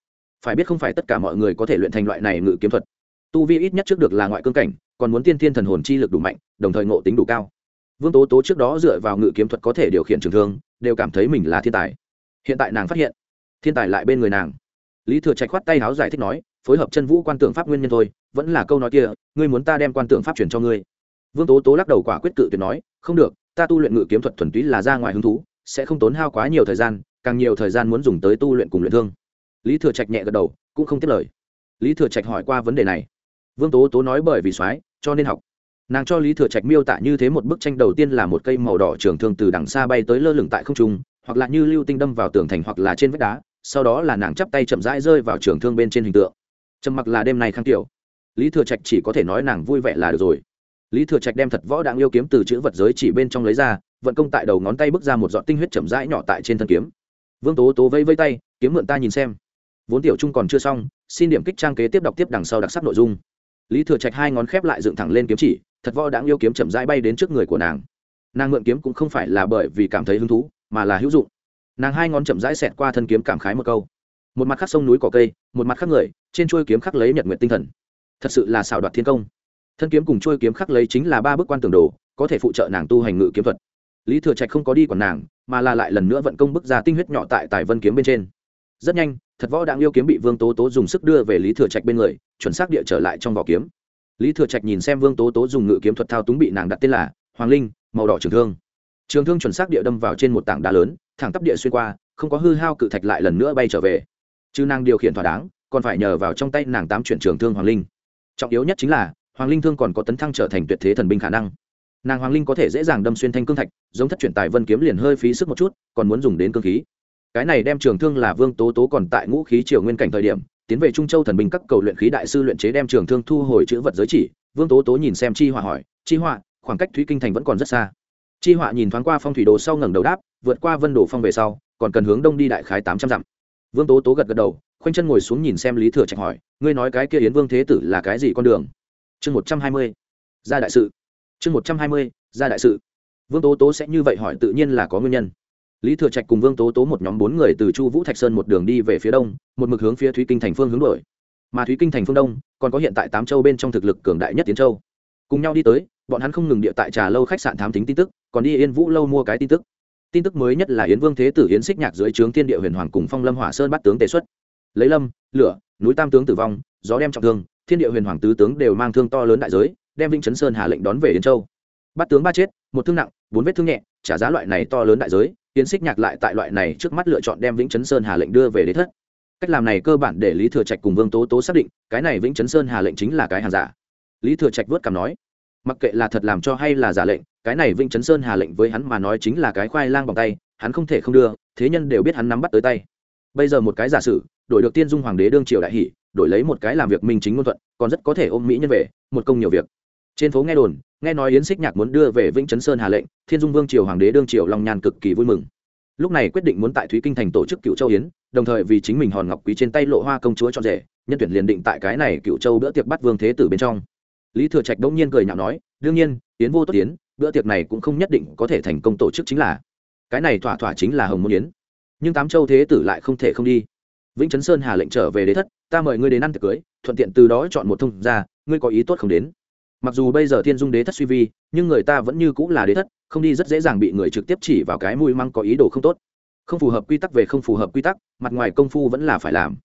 phải biết không phải tất cả mọi người có thể luyện thành loại này ngự kiếm thuật. Tu vi ít nhất trước được là ngoại cương cảnh, còn muốn tiên thiên thần hồn chi lực đủ mạnh, đồng thời ngộ tính đủ cao. Vương tố tố trước đó dựa vào ngự kiếm thuật có thể điều khiển trường thương, đều cảm thấy mình là thiên tài. Hiện tại nàng phát hiện, thiên tài lại bên người nàng. Lý thừa trạch khoát tay háo giải thích nói, phối hợp chân vũ quan tượng pháp nguyên nhân thôi, vẫn là câu nói kia, ngươi muốn ta đem quan tượng pháp truyền cho ngươi. Vương tố tố lắc đầu quả quyết cự tuyệt nói, không được, ta tu luyện ngự kiếm thuật thuần túy là ra ngoài hứng thú, sẽ không tốn hao quá nhiều thời gian, càng nhiều thời gian muốn dùng tới tu luyện cùng luyện thương lý thừa trạch nhẹ gật đầu, cũng không tiếp lời. Lý thừa trạch hỏi qua vấn đề này. Vương tố tố nói bởi vì soái, cho nên học. Nàng cho lý thừa trạch miêu tả như thế một bức tranh đầu tiên là một cây màu đỏ trường thương từ đằng xa bay tới lơ lửng tại không trung, hoặc là như lưu tinh đâm vào tường thành hoặc là trên vách đá, sau đó là nàng chắp tay chậm rãi rơi vào trường thương bên trên hình tượng. Trầm mặc là đêm này khang tiểu. Lý thừa trạch chỉ có thể nói nàng vui vẻ là được rồi. Lý thừa trạch đem thật võ đạn yêu kiếm từ chữ vật giới chỉ bên trong lấy ra, vận công tại đầu ngón tay bước ra một giọt tinh huyết chậm rãi nhỏ tại trên thân kiếm. Vương tố tố vây vây tay, kiếm mượn ta nhìn xem vốn tiểu trung còn chưa xong, xin điểm kích trang kế tiếp đọc tiếp đằng sau đặc sắc nội dung. Lý thừa trạch hai ngón khép lại dựng thẳng lên kiếm chỉ, thật võ đáng yêu kiếm chậm rãi bay đến trước người của nàng. Nàng mượn kiếm cũng không phải là bởi vì cảm thấy hứng thú, mà là hữu dụng. Nàng hai ngón chậm rãi xẹt qua thân kiếm cảm khái một câu. Một mặt khắc sông núi cỏ cây, một mặt khắc người, trên chuôi kiếm khắc lấy nhật nguyện tinh thần. Thật sự là xảo đoạt thiên công. Thân kiếm cùng chuôi kiếm khắc lấy chính là ba bức quan tường đồ, có thể phụ trợ nàng tu hành ngự kiếm thuật. Lý thừa trạch không có đi còn nàng, mà là lại lần nữa vận công bức ra tinh huyết nhỏ tại tài vân kiếm bên trên. Rất nhanh thật võ đang yêu kiếm bị vương tố tố dùng sức đưa về lý thừa trạch bên người, chuẩn xác địa trở lại trong vỏ kiếm. Lý thừa trạch nhìn xem vương tố tố dùng ngự kiếm thuật thao túng bị nàng đặt tên là hoàng linh, màu đỏ trường thương. Trường thương chuẩn xác địa đâm vào trên một tảng đá lớn, thẳng tắp địa xuyên qua, không có hư hao cự thạch lại lần nữa bay trở về. Chứ nàng điều khiển thỏa đáng, còn phải nhờ vào trong tay nàng tám chuyển trường thương hoàng linh. Trọng yếu nhất chính là, hoàng linh thương còn có tấn thăng trở thành tuyệt thế thần binh khả năng. Nàng hoàng linh có thể dễ dàng đâm xuyên thanh cương thạch, giống thất chuyển tài vân kiếm liền hơi phí sức một chút, còn muốn dùng đến cương khí cái này đem trường thương là vương tố tố còn tại ngũ khí triều nguyên cảnh thời điểm, tiến về trung châu thần binh các cầu luyện khí đại sư luyện chế đem trường thương thu hồi chữ vật giới chỉ. Vương tố tố nhìn xem chi họa hỏi, chi họa, khoảng cách thúy kinh thành vẫn còn rất xa. Chi họa nhìn thoáng qua phong thủy đồ sau ngẩng đầu đáp, vượt qua vân đồ phong về sau, còn cần hướng đông đi đại khái tám trăm dặm. Vương tố tố gật gật đầu, khoanh chân ngồi xuống nhìn xem lý thừa trạch hỏi, ngươi nói cái kia yến vương thế tử là cái gì con đường? Chương một trăm hai mươi ra đại sự. Chương một trăm hai mươi ra đại sự. Vương tố tố sẽ như vậy hỏi tự nhiên là có nguyên nhân lý thừa trạch cùng vương tố tố một nhóm bốn người từ chu vũ thạch sơn một đường đi về phía đông, một mực hướng phía thúy kinh thành phương hướng đổi mà thúy kinh thành phương đông, còn có hiện tại tám châu bên trong thực lực cường đại nhất tiến châu. Cùng nhau đi tới, bọn hắn không ngừng địa tại trà lâu khách sạn thám tính tin tức, còn đi yên vũ lâu mua cái tin tức. Tin tức mới nhất là yến vương thế tử yến xích nhạc dưới trướng thiên địa huyền hoàng cùng phong lâm hỏa sơn bắt tướng tề xuất. Lấy lâm, lửa, núi tam tướng tử vong, gió đem trọng thương, thiên địa huyền hoàng tứ tướng đều mang thương to lớn đại giới, đem vĩnh chấn sơn hà lệnh đón về yến châu. Bắt tướng ba chết, một thương nặng, bốn vết thương nhẹ, trả giá loại này to lớn đại giới yến xích nhạc lại tại loại này trước mắt lựa chọn đem vĩnh chấn sơn hà lệnh đưa về đế thất. Cách làm này cơ bản để lý thừa trạch cùng vương tố tố xác định, cái này vĩnh chấn sơn hà lệnh chính là cái hàng giả. Lý thừa trạch vớt cảm nói, mặc kệ là thật làm cho hay là giả lệnh, cái này vĩnh chấn sơn hà lệnh với hắn mà nói chính là cái khoai lang bằng tay, hắn không thể không đưa, thế nhân đều biết hắn nắm bắt tới tay. Bây giờ một cái giả sử, đổi được tiên dung hoàng đế đương triều đại hỷ, đổi lấy một cái làm việc minh chính ngôn thuận, còn rất có thể ôm mỹ nhân về, một công nhiều việc trên phố nghe đồn, nghe nói yến xích nhạc muốn đưa về vĩnh chấn sơn hà lệnh, thiên dung vương triều hoàng đế đương triều long nhàn cực kỳ vui mừng. Lúc này quyết định muốn tại thúy kinh thành tổ chức cựu châu yến, đồng thời vì chính mình hòn ngọc quý trên tay lộ hoa công chúa cho rể, nhân tuyển liền định tại cái này cựu châu bữa tiệc bắt vương thế tử bên trong. Lý thừa trạch đông nhiên cười nhạo nói, đương nhiên, yến vô tốt yến, bữa tiệc này cũng không nhất định có thể thành công tổ chức chính là. Cái này thỏa thỏa chính là hồng môn yến. Nhưng tám châu thế tử lại không thể không đi. Vĩnh chấn sơn hà lệnh trở về đế thất, ta mời ngươi đến ăn tiệc cưới, thuận tiện từ đó chọn một thông ra ngươi có ý tốt không đến mặc dù bây giờ thiên dung đế thất suy vi, nhưng người ta vẫn như cũng là đế thất, không đi rất dễ dàng bị người trực tiếp chỉ vào cái mũi măng có ý đồ không tốt. Không phù hợp quy tắc về không phù hợp quy tắc, mặt ngoài công phu vẫn là phải làm.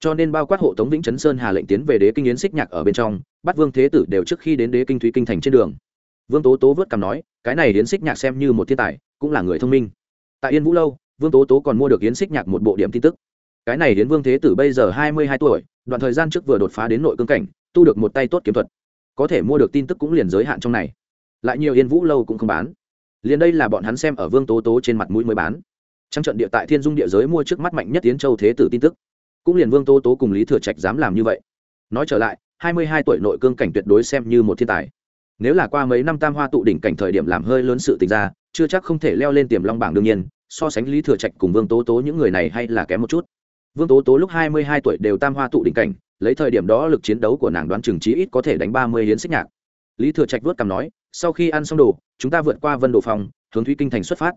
Cho nên bao quát hộ tống vĩnh chấn sơn hà lệnh tiến về đế kinh yến xích nhạc ở bên trong, bắt vương thế tử đều trước khi đến đế kinh thúy kinh thành trên đường. Vương tố tố vớt cằm nói, cái này yến xích nhạc xem như một thiên tài, cũng là người thông minh. Tại yên vũ lâu, vương tố tố còn mua được yến xích nhạc một bộ điểm tin tức. Cái này đến vương thế tử bây giờ hai mươi hai tuổi, đoạn thời gian trước vừa đột phá đến nội cương cảnh, tu được một tay tốt kiếm thuật có thể mua được tin tức cũng liền giới hạn trong này. Lại nhiều yên vũ lâu cũng không bán. Liền đây là bọn hắn xem ở vương tố tố trên mặt mũi mới bán. Trong trận địa tại thiên dung địa giới mua trước mắt mạnh nhất tiến châu thế tử tin tức. Cũng liền vương tố tố cùng lý thừa trạch dám làm như vậy. Nói trở lại, hai mươi hai tuổi nội cương cảnh tuyệt đối xem như một thiên tài. Nếu là qua mấy năm tam hoa tụ đỉnh cảnh thời điểm làm hơi lớn sự tình ra, chưa chắc không thể leo lên tiềm long bảng đương nhiên, so sánh lý thừa trạch cùng vương tố tố những người này hay là kém một chút vương tố tố lúc hai mươi hai tuổi đều tam hoa tụ đỉnh cảnh, lấy thời điểm đó lực chiến đấu của nàng đoán chừng trí ít có thể đánh ba mươi hiến xích nhạc. Lý thừa trạch vớt cằm nói, sau khi ăn xong đồ, chúng ta vượt qua vân đồ phòng, hướng thúy kinh thành xuất phát.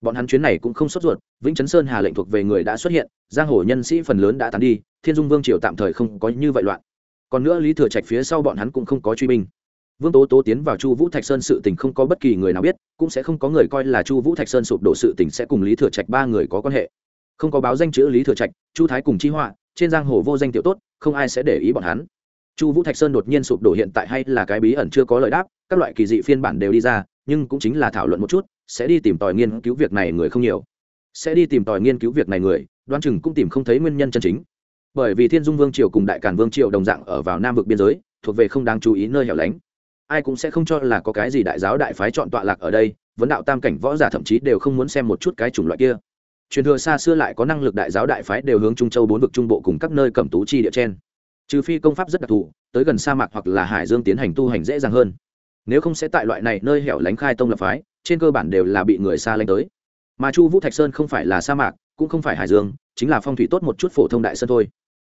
Bọn hắn chuyến này cũng không sốt ruột, vĩnh chấn sơn hà lệnh thuộc về người đã xuất hiện, giang hồ nhân sĩ phần lớn đã tán đi, thiên dung vương triều tạm thời không có như vậy loạn. Còn nữa lý thừa trạch phía sau bọn hắn cũng không có truy binh. Vương tố tố tiến vào chu vũ thạch sơn sự tình không có bất kỳ người nào biết, cũng sẽ không có người coi là chu vũ thạch sơn sụp đổ sự tình sẽ cùng lý thừa trạch ba người có quan hệ không có báo danh chữ lý thừa trạch chu thái cùng chi họa trên giang hồ vô danh tiểu tốt không ai sẽ để ý bọn hắn chu vũ thạch sơn đột nhiên sụp đổ hiện tại hay là cái bí ẩn chưa có lời đáp các loại kỳ dị phiên bản đều đi ra nhưng cũng chính là thảo luận một chút sẽ đi tìm tòi nghiên cứu việc này người không nhiều sẽ đi tìm tòi nghiên cứu việc này người đoán chừng cũng tìm không thấy nguyên nhân chân chính bởi vì thiên dung vương triều cùng đại cản vương triều đồng dạng ở vào nam vực biên giới thuộc về không đáng chú ý nơi hẻo lánh ai cũng sẽ không cho là có cái gì đại giáo đại phái chọn tọa lạc ở đây vấn đạo tam cảnh võ giả thậm chí đều không muốn xem một chút cái chủng loại kia truyền thừa xa xưa lại có năng lực đại giáo đại phái đều hướng trung châu bốn vực trung bộ cùng các nơi cẩm tú chi địa trên. Trừ phi công pháp rất đặc thù, tới gần sa mạc hoặc là hải dương tiến hành tu hành dễ dàng hơn. Nếu không sẽ tại loại này nơi hẻo lánh khai tông lập phái, trên cơ bản đều là bị người xa lánh tới. Mà chu vũ thạch sơn không phải là sa mạc, cũng không phải hải dương, chính là phong thủy tốt một chút phổ thông đại sơn thôi.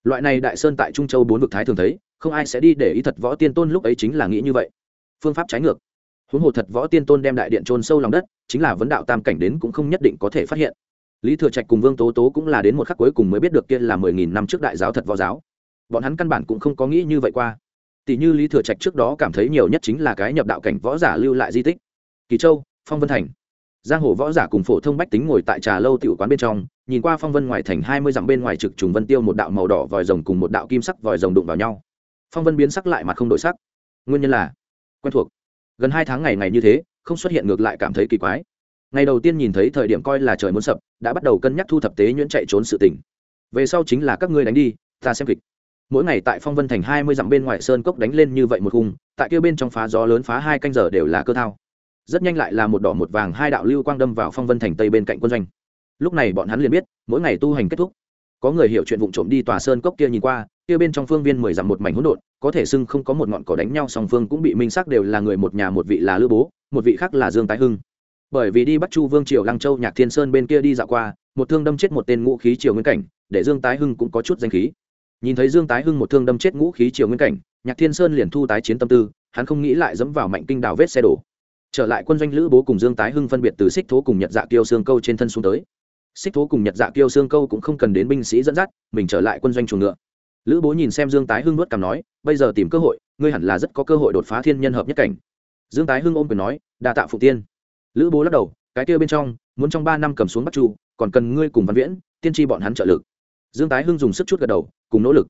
Loại này đại sơn tại trung châu bốn vực thái thường thấy, không ai sẽ đi để ý thật võ tiên tôn lúc ấy chính là nghĩ như vậy. Phương pháp trái ngược. Huống hồ thật võ tiên tôn đem đại điện trôn sâu lòng đất, chính là vấn đạo tam cảnh đến cũng không nhất định có thể phát hiện lý thừa trạch cùng vương tố tố cũng là đến một khắc cuối cùng mới biết được kia là mười nghìn năm trước đại giáo thật võ giáo. Bọn hắn căn bản cũng không có nghĩ như vậy qua. Tỷ như lý thừa trạch trước đó cảm thấy nhiều nhất chính là cái nhập đạo cảnh võ giả lưu lại di tích. Kỳ châu, phong vân thành. Giang hồ võ giả cùng phổ thông bách tính ngồi tại trà lâu tiểu quán bên trong, nhìn qua phong vân ngoài thành hai mươi dặm bên ngoài trực trùng vân tiêu một đạo màu đỏ vòi rồng cùng một đạo kim sắc vòi rồng đụng vào nhau. Phong vân biến sắc lại mà không đổi sắc. Nguyên nhân là, quen thuộc. Gần hai tháng ngày ngày như thế, không xuất hiện ngược lại cảm thấy kỳ quái ngày đầu tiên nhìn thấy thời điểm coi là trời muốn sập, đã bắt đầu cân nhắc thu thập tế nhuyễn chạy trốn sự tình. Về sau chính là các ngươi đánh đi, ta xem kịch. Mỗi ngày tại phong vân thành hai mươi dặm bên ngoài sơn cốc đánh lên như vậy một khung, tại kia bên trong phá gió lớn phá hai canh giờ đều là cơ thao. Rất nhanh lại là một đỏ một vàng hai đạo lưu quang đâm vào phong vân thành tây bên cạnh quân doanh. Lúc này bọn hắn liền biết, mỗi ngày tu hành kết thúc. Có người hiểu chuyện vụ trộm đi tòa sơn cốc kia nhìn qua, kia bên trong phương viên mười dặm một mảnh hỗn độn, có thể xưng không có một ngọn cỏ đánh nhau, song phương cũng bị minh xác đều là người một nhà, một vị là lữ bố, một vị khác là dương tái hưng bởi vì đi bắt chu vương triều lăng châu nhạc thiên sơn bên kia đi dạo qua, một thương đâm chết một tên ngũ khí triều nguyên cảnh, để dương tái hưng cũng có chút danh khí. Nhìn thấy dương tái hưng một thương đâm chết ngũ khí triều nguyên cảnh, nhạc thiên sơn liền thu tái chiến tâm tư, hắn không nghĩ lại dẫm vào mạnh kinh đào vết xe đổ. Trở lại quân doanh lữ bố cùng dương tái hưng phân biệt từ xích thố cùng nhật dạ kiêu xương câu trên thân xuống tới. Xích thố cùng nhật dạ kiêu xương câu cũng không cần đến binh sĩ dẫn dắt, mình trở lại quân doanh chuồng ngựa. Lữ bố nhìn xem dương tái hưng nuốt cằm nói, bây giờ tìm cơ hội, ngươi hẳn là rất có cơ hội đột phá thiên nhân hợp nhất cảnh. Dương tái hưng ôm quyền nói, đa tạ phụ tiên lữ bố lắc đầu, cái kia bên trong, muốn trong ba năm cầm xuống bắt chu còn cần ngươi cùng văn viễn, tiên tri bọn hắn trợ lực. Dương tái hưng dùng sức chút gật đầu, cùng nỗ lực.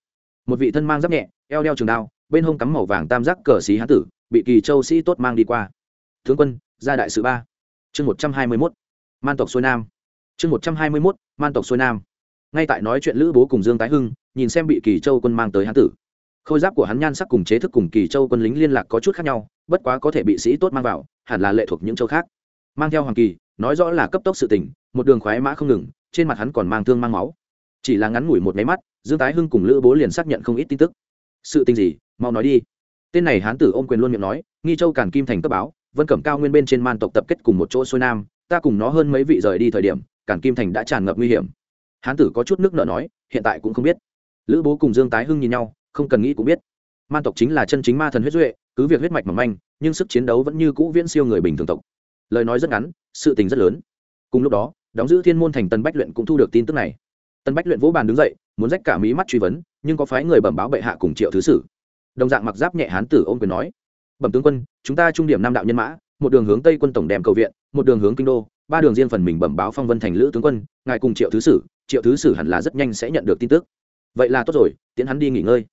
Một vị thân mang giáp nhẹ, eo đeo trường đao, bên hông cắm màu vàng tam giác cờ xí hán tử, bị kỳ châu sĩ tốt mang đi qua. Tướng quân, gia đại sự ba. Chương một trăm hai mươi mốt, man tộc xuôi nam. Chương một trăm hai mươi mốt, man tộc xuôi nam. Ngay tại nói chuyện lữ bố cùng dương tái hưng, nhìn xem bị kỳ châu quân mang tới hán tử. Khôi giáp của hắn nhan sắc cùng chế thức cùng kỳ châu quân lính liên lạc có chút khác nhau, bất quá có thể bị sĩ tốt mang vào, hẳn là lệ thuộc những châu khác mang theo hoàng kỳ, nói rõ là cấp tốc sự tình, một đường khoái mã không ngừng, trên mặt hắn còn mang thương mang máu. Chỉ là ngắn ngủi một máy mắt, dương tái hưng cùng lữ bố liền xác nhận không ít tin tức. Sự tình gì? Mau nói đi. Tên này hán tử ôm quyền luôn miệng nói, nghi châu cản kim thành cấp báo, vân cẩm cao nguyên bên trên man tộc tập kết cùng một chỗ xuôi nam, ta cùng nó hơn mấy vị rời đi thời điểm cản kim thành đã tràn ngập nguy hiểm. Hán tử có chút nước nợ nói, hiện tại cũng không biết. Lữ bố cùng dương tái hưng nhìn nhau, không cần nghĩ cũng biết. Man tộc chính là chân chính ma thần huyết duệ, cứ việc huyết mạch mỏng manh, nhưng sức chiến đấu vẫn như cũ viễn siêu người bình thường tộc lời nói rất ngắn, sự tình rất lớn. Cùng lúc đó, đóng giữ thiên môn thành tân bách luyện cũng thu được tin tức này. Tân bách luyện vỗ bàn đứng dậy, muốn rách cả mí mắt truy vấn, nhưng có phái người bẩm báo bệ hạ cùng triệu thứ sử. Đồng dạng mặc giáp nhẹ hán tử ôm quyền nói, bẩm tướng quân, chúng ta trung điểm năm đạo nhân mã, một đường hướng tây quân tổng đem cầu viện, một đường hướng kinh đô, ba đường riêng phần mình bẩm báo phong vân thành lữ tướng quân, ngài cùng triệu thứ sử, triệu thứ sử hẳn là rất nhanh sẽ nhận được tin tức. Vậy là tốt rồi tiến hắn đi nghỉ ngơi.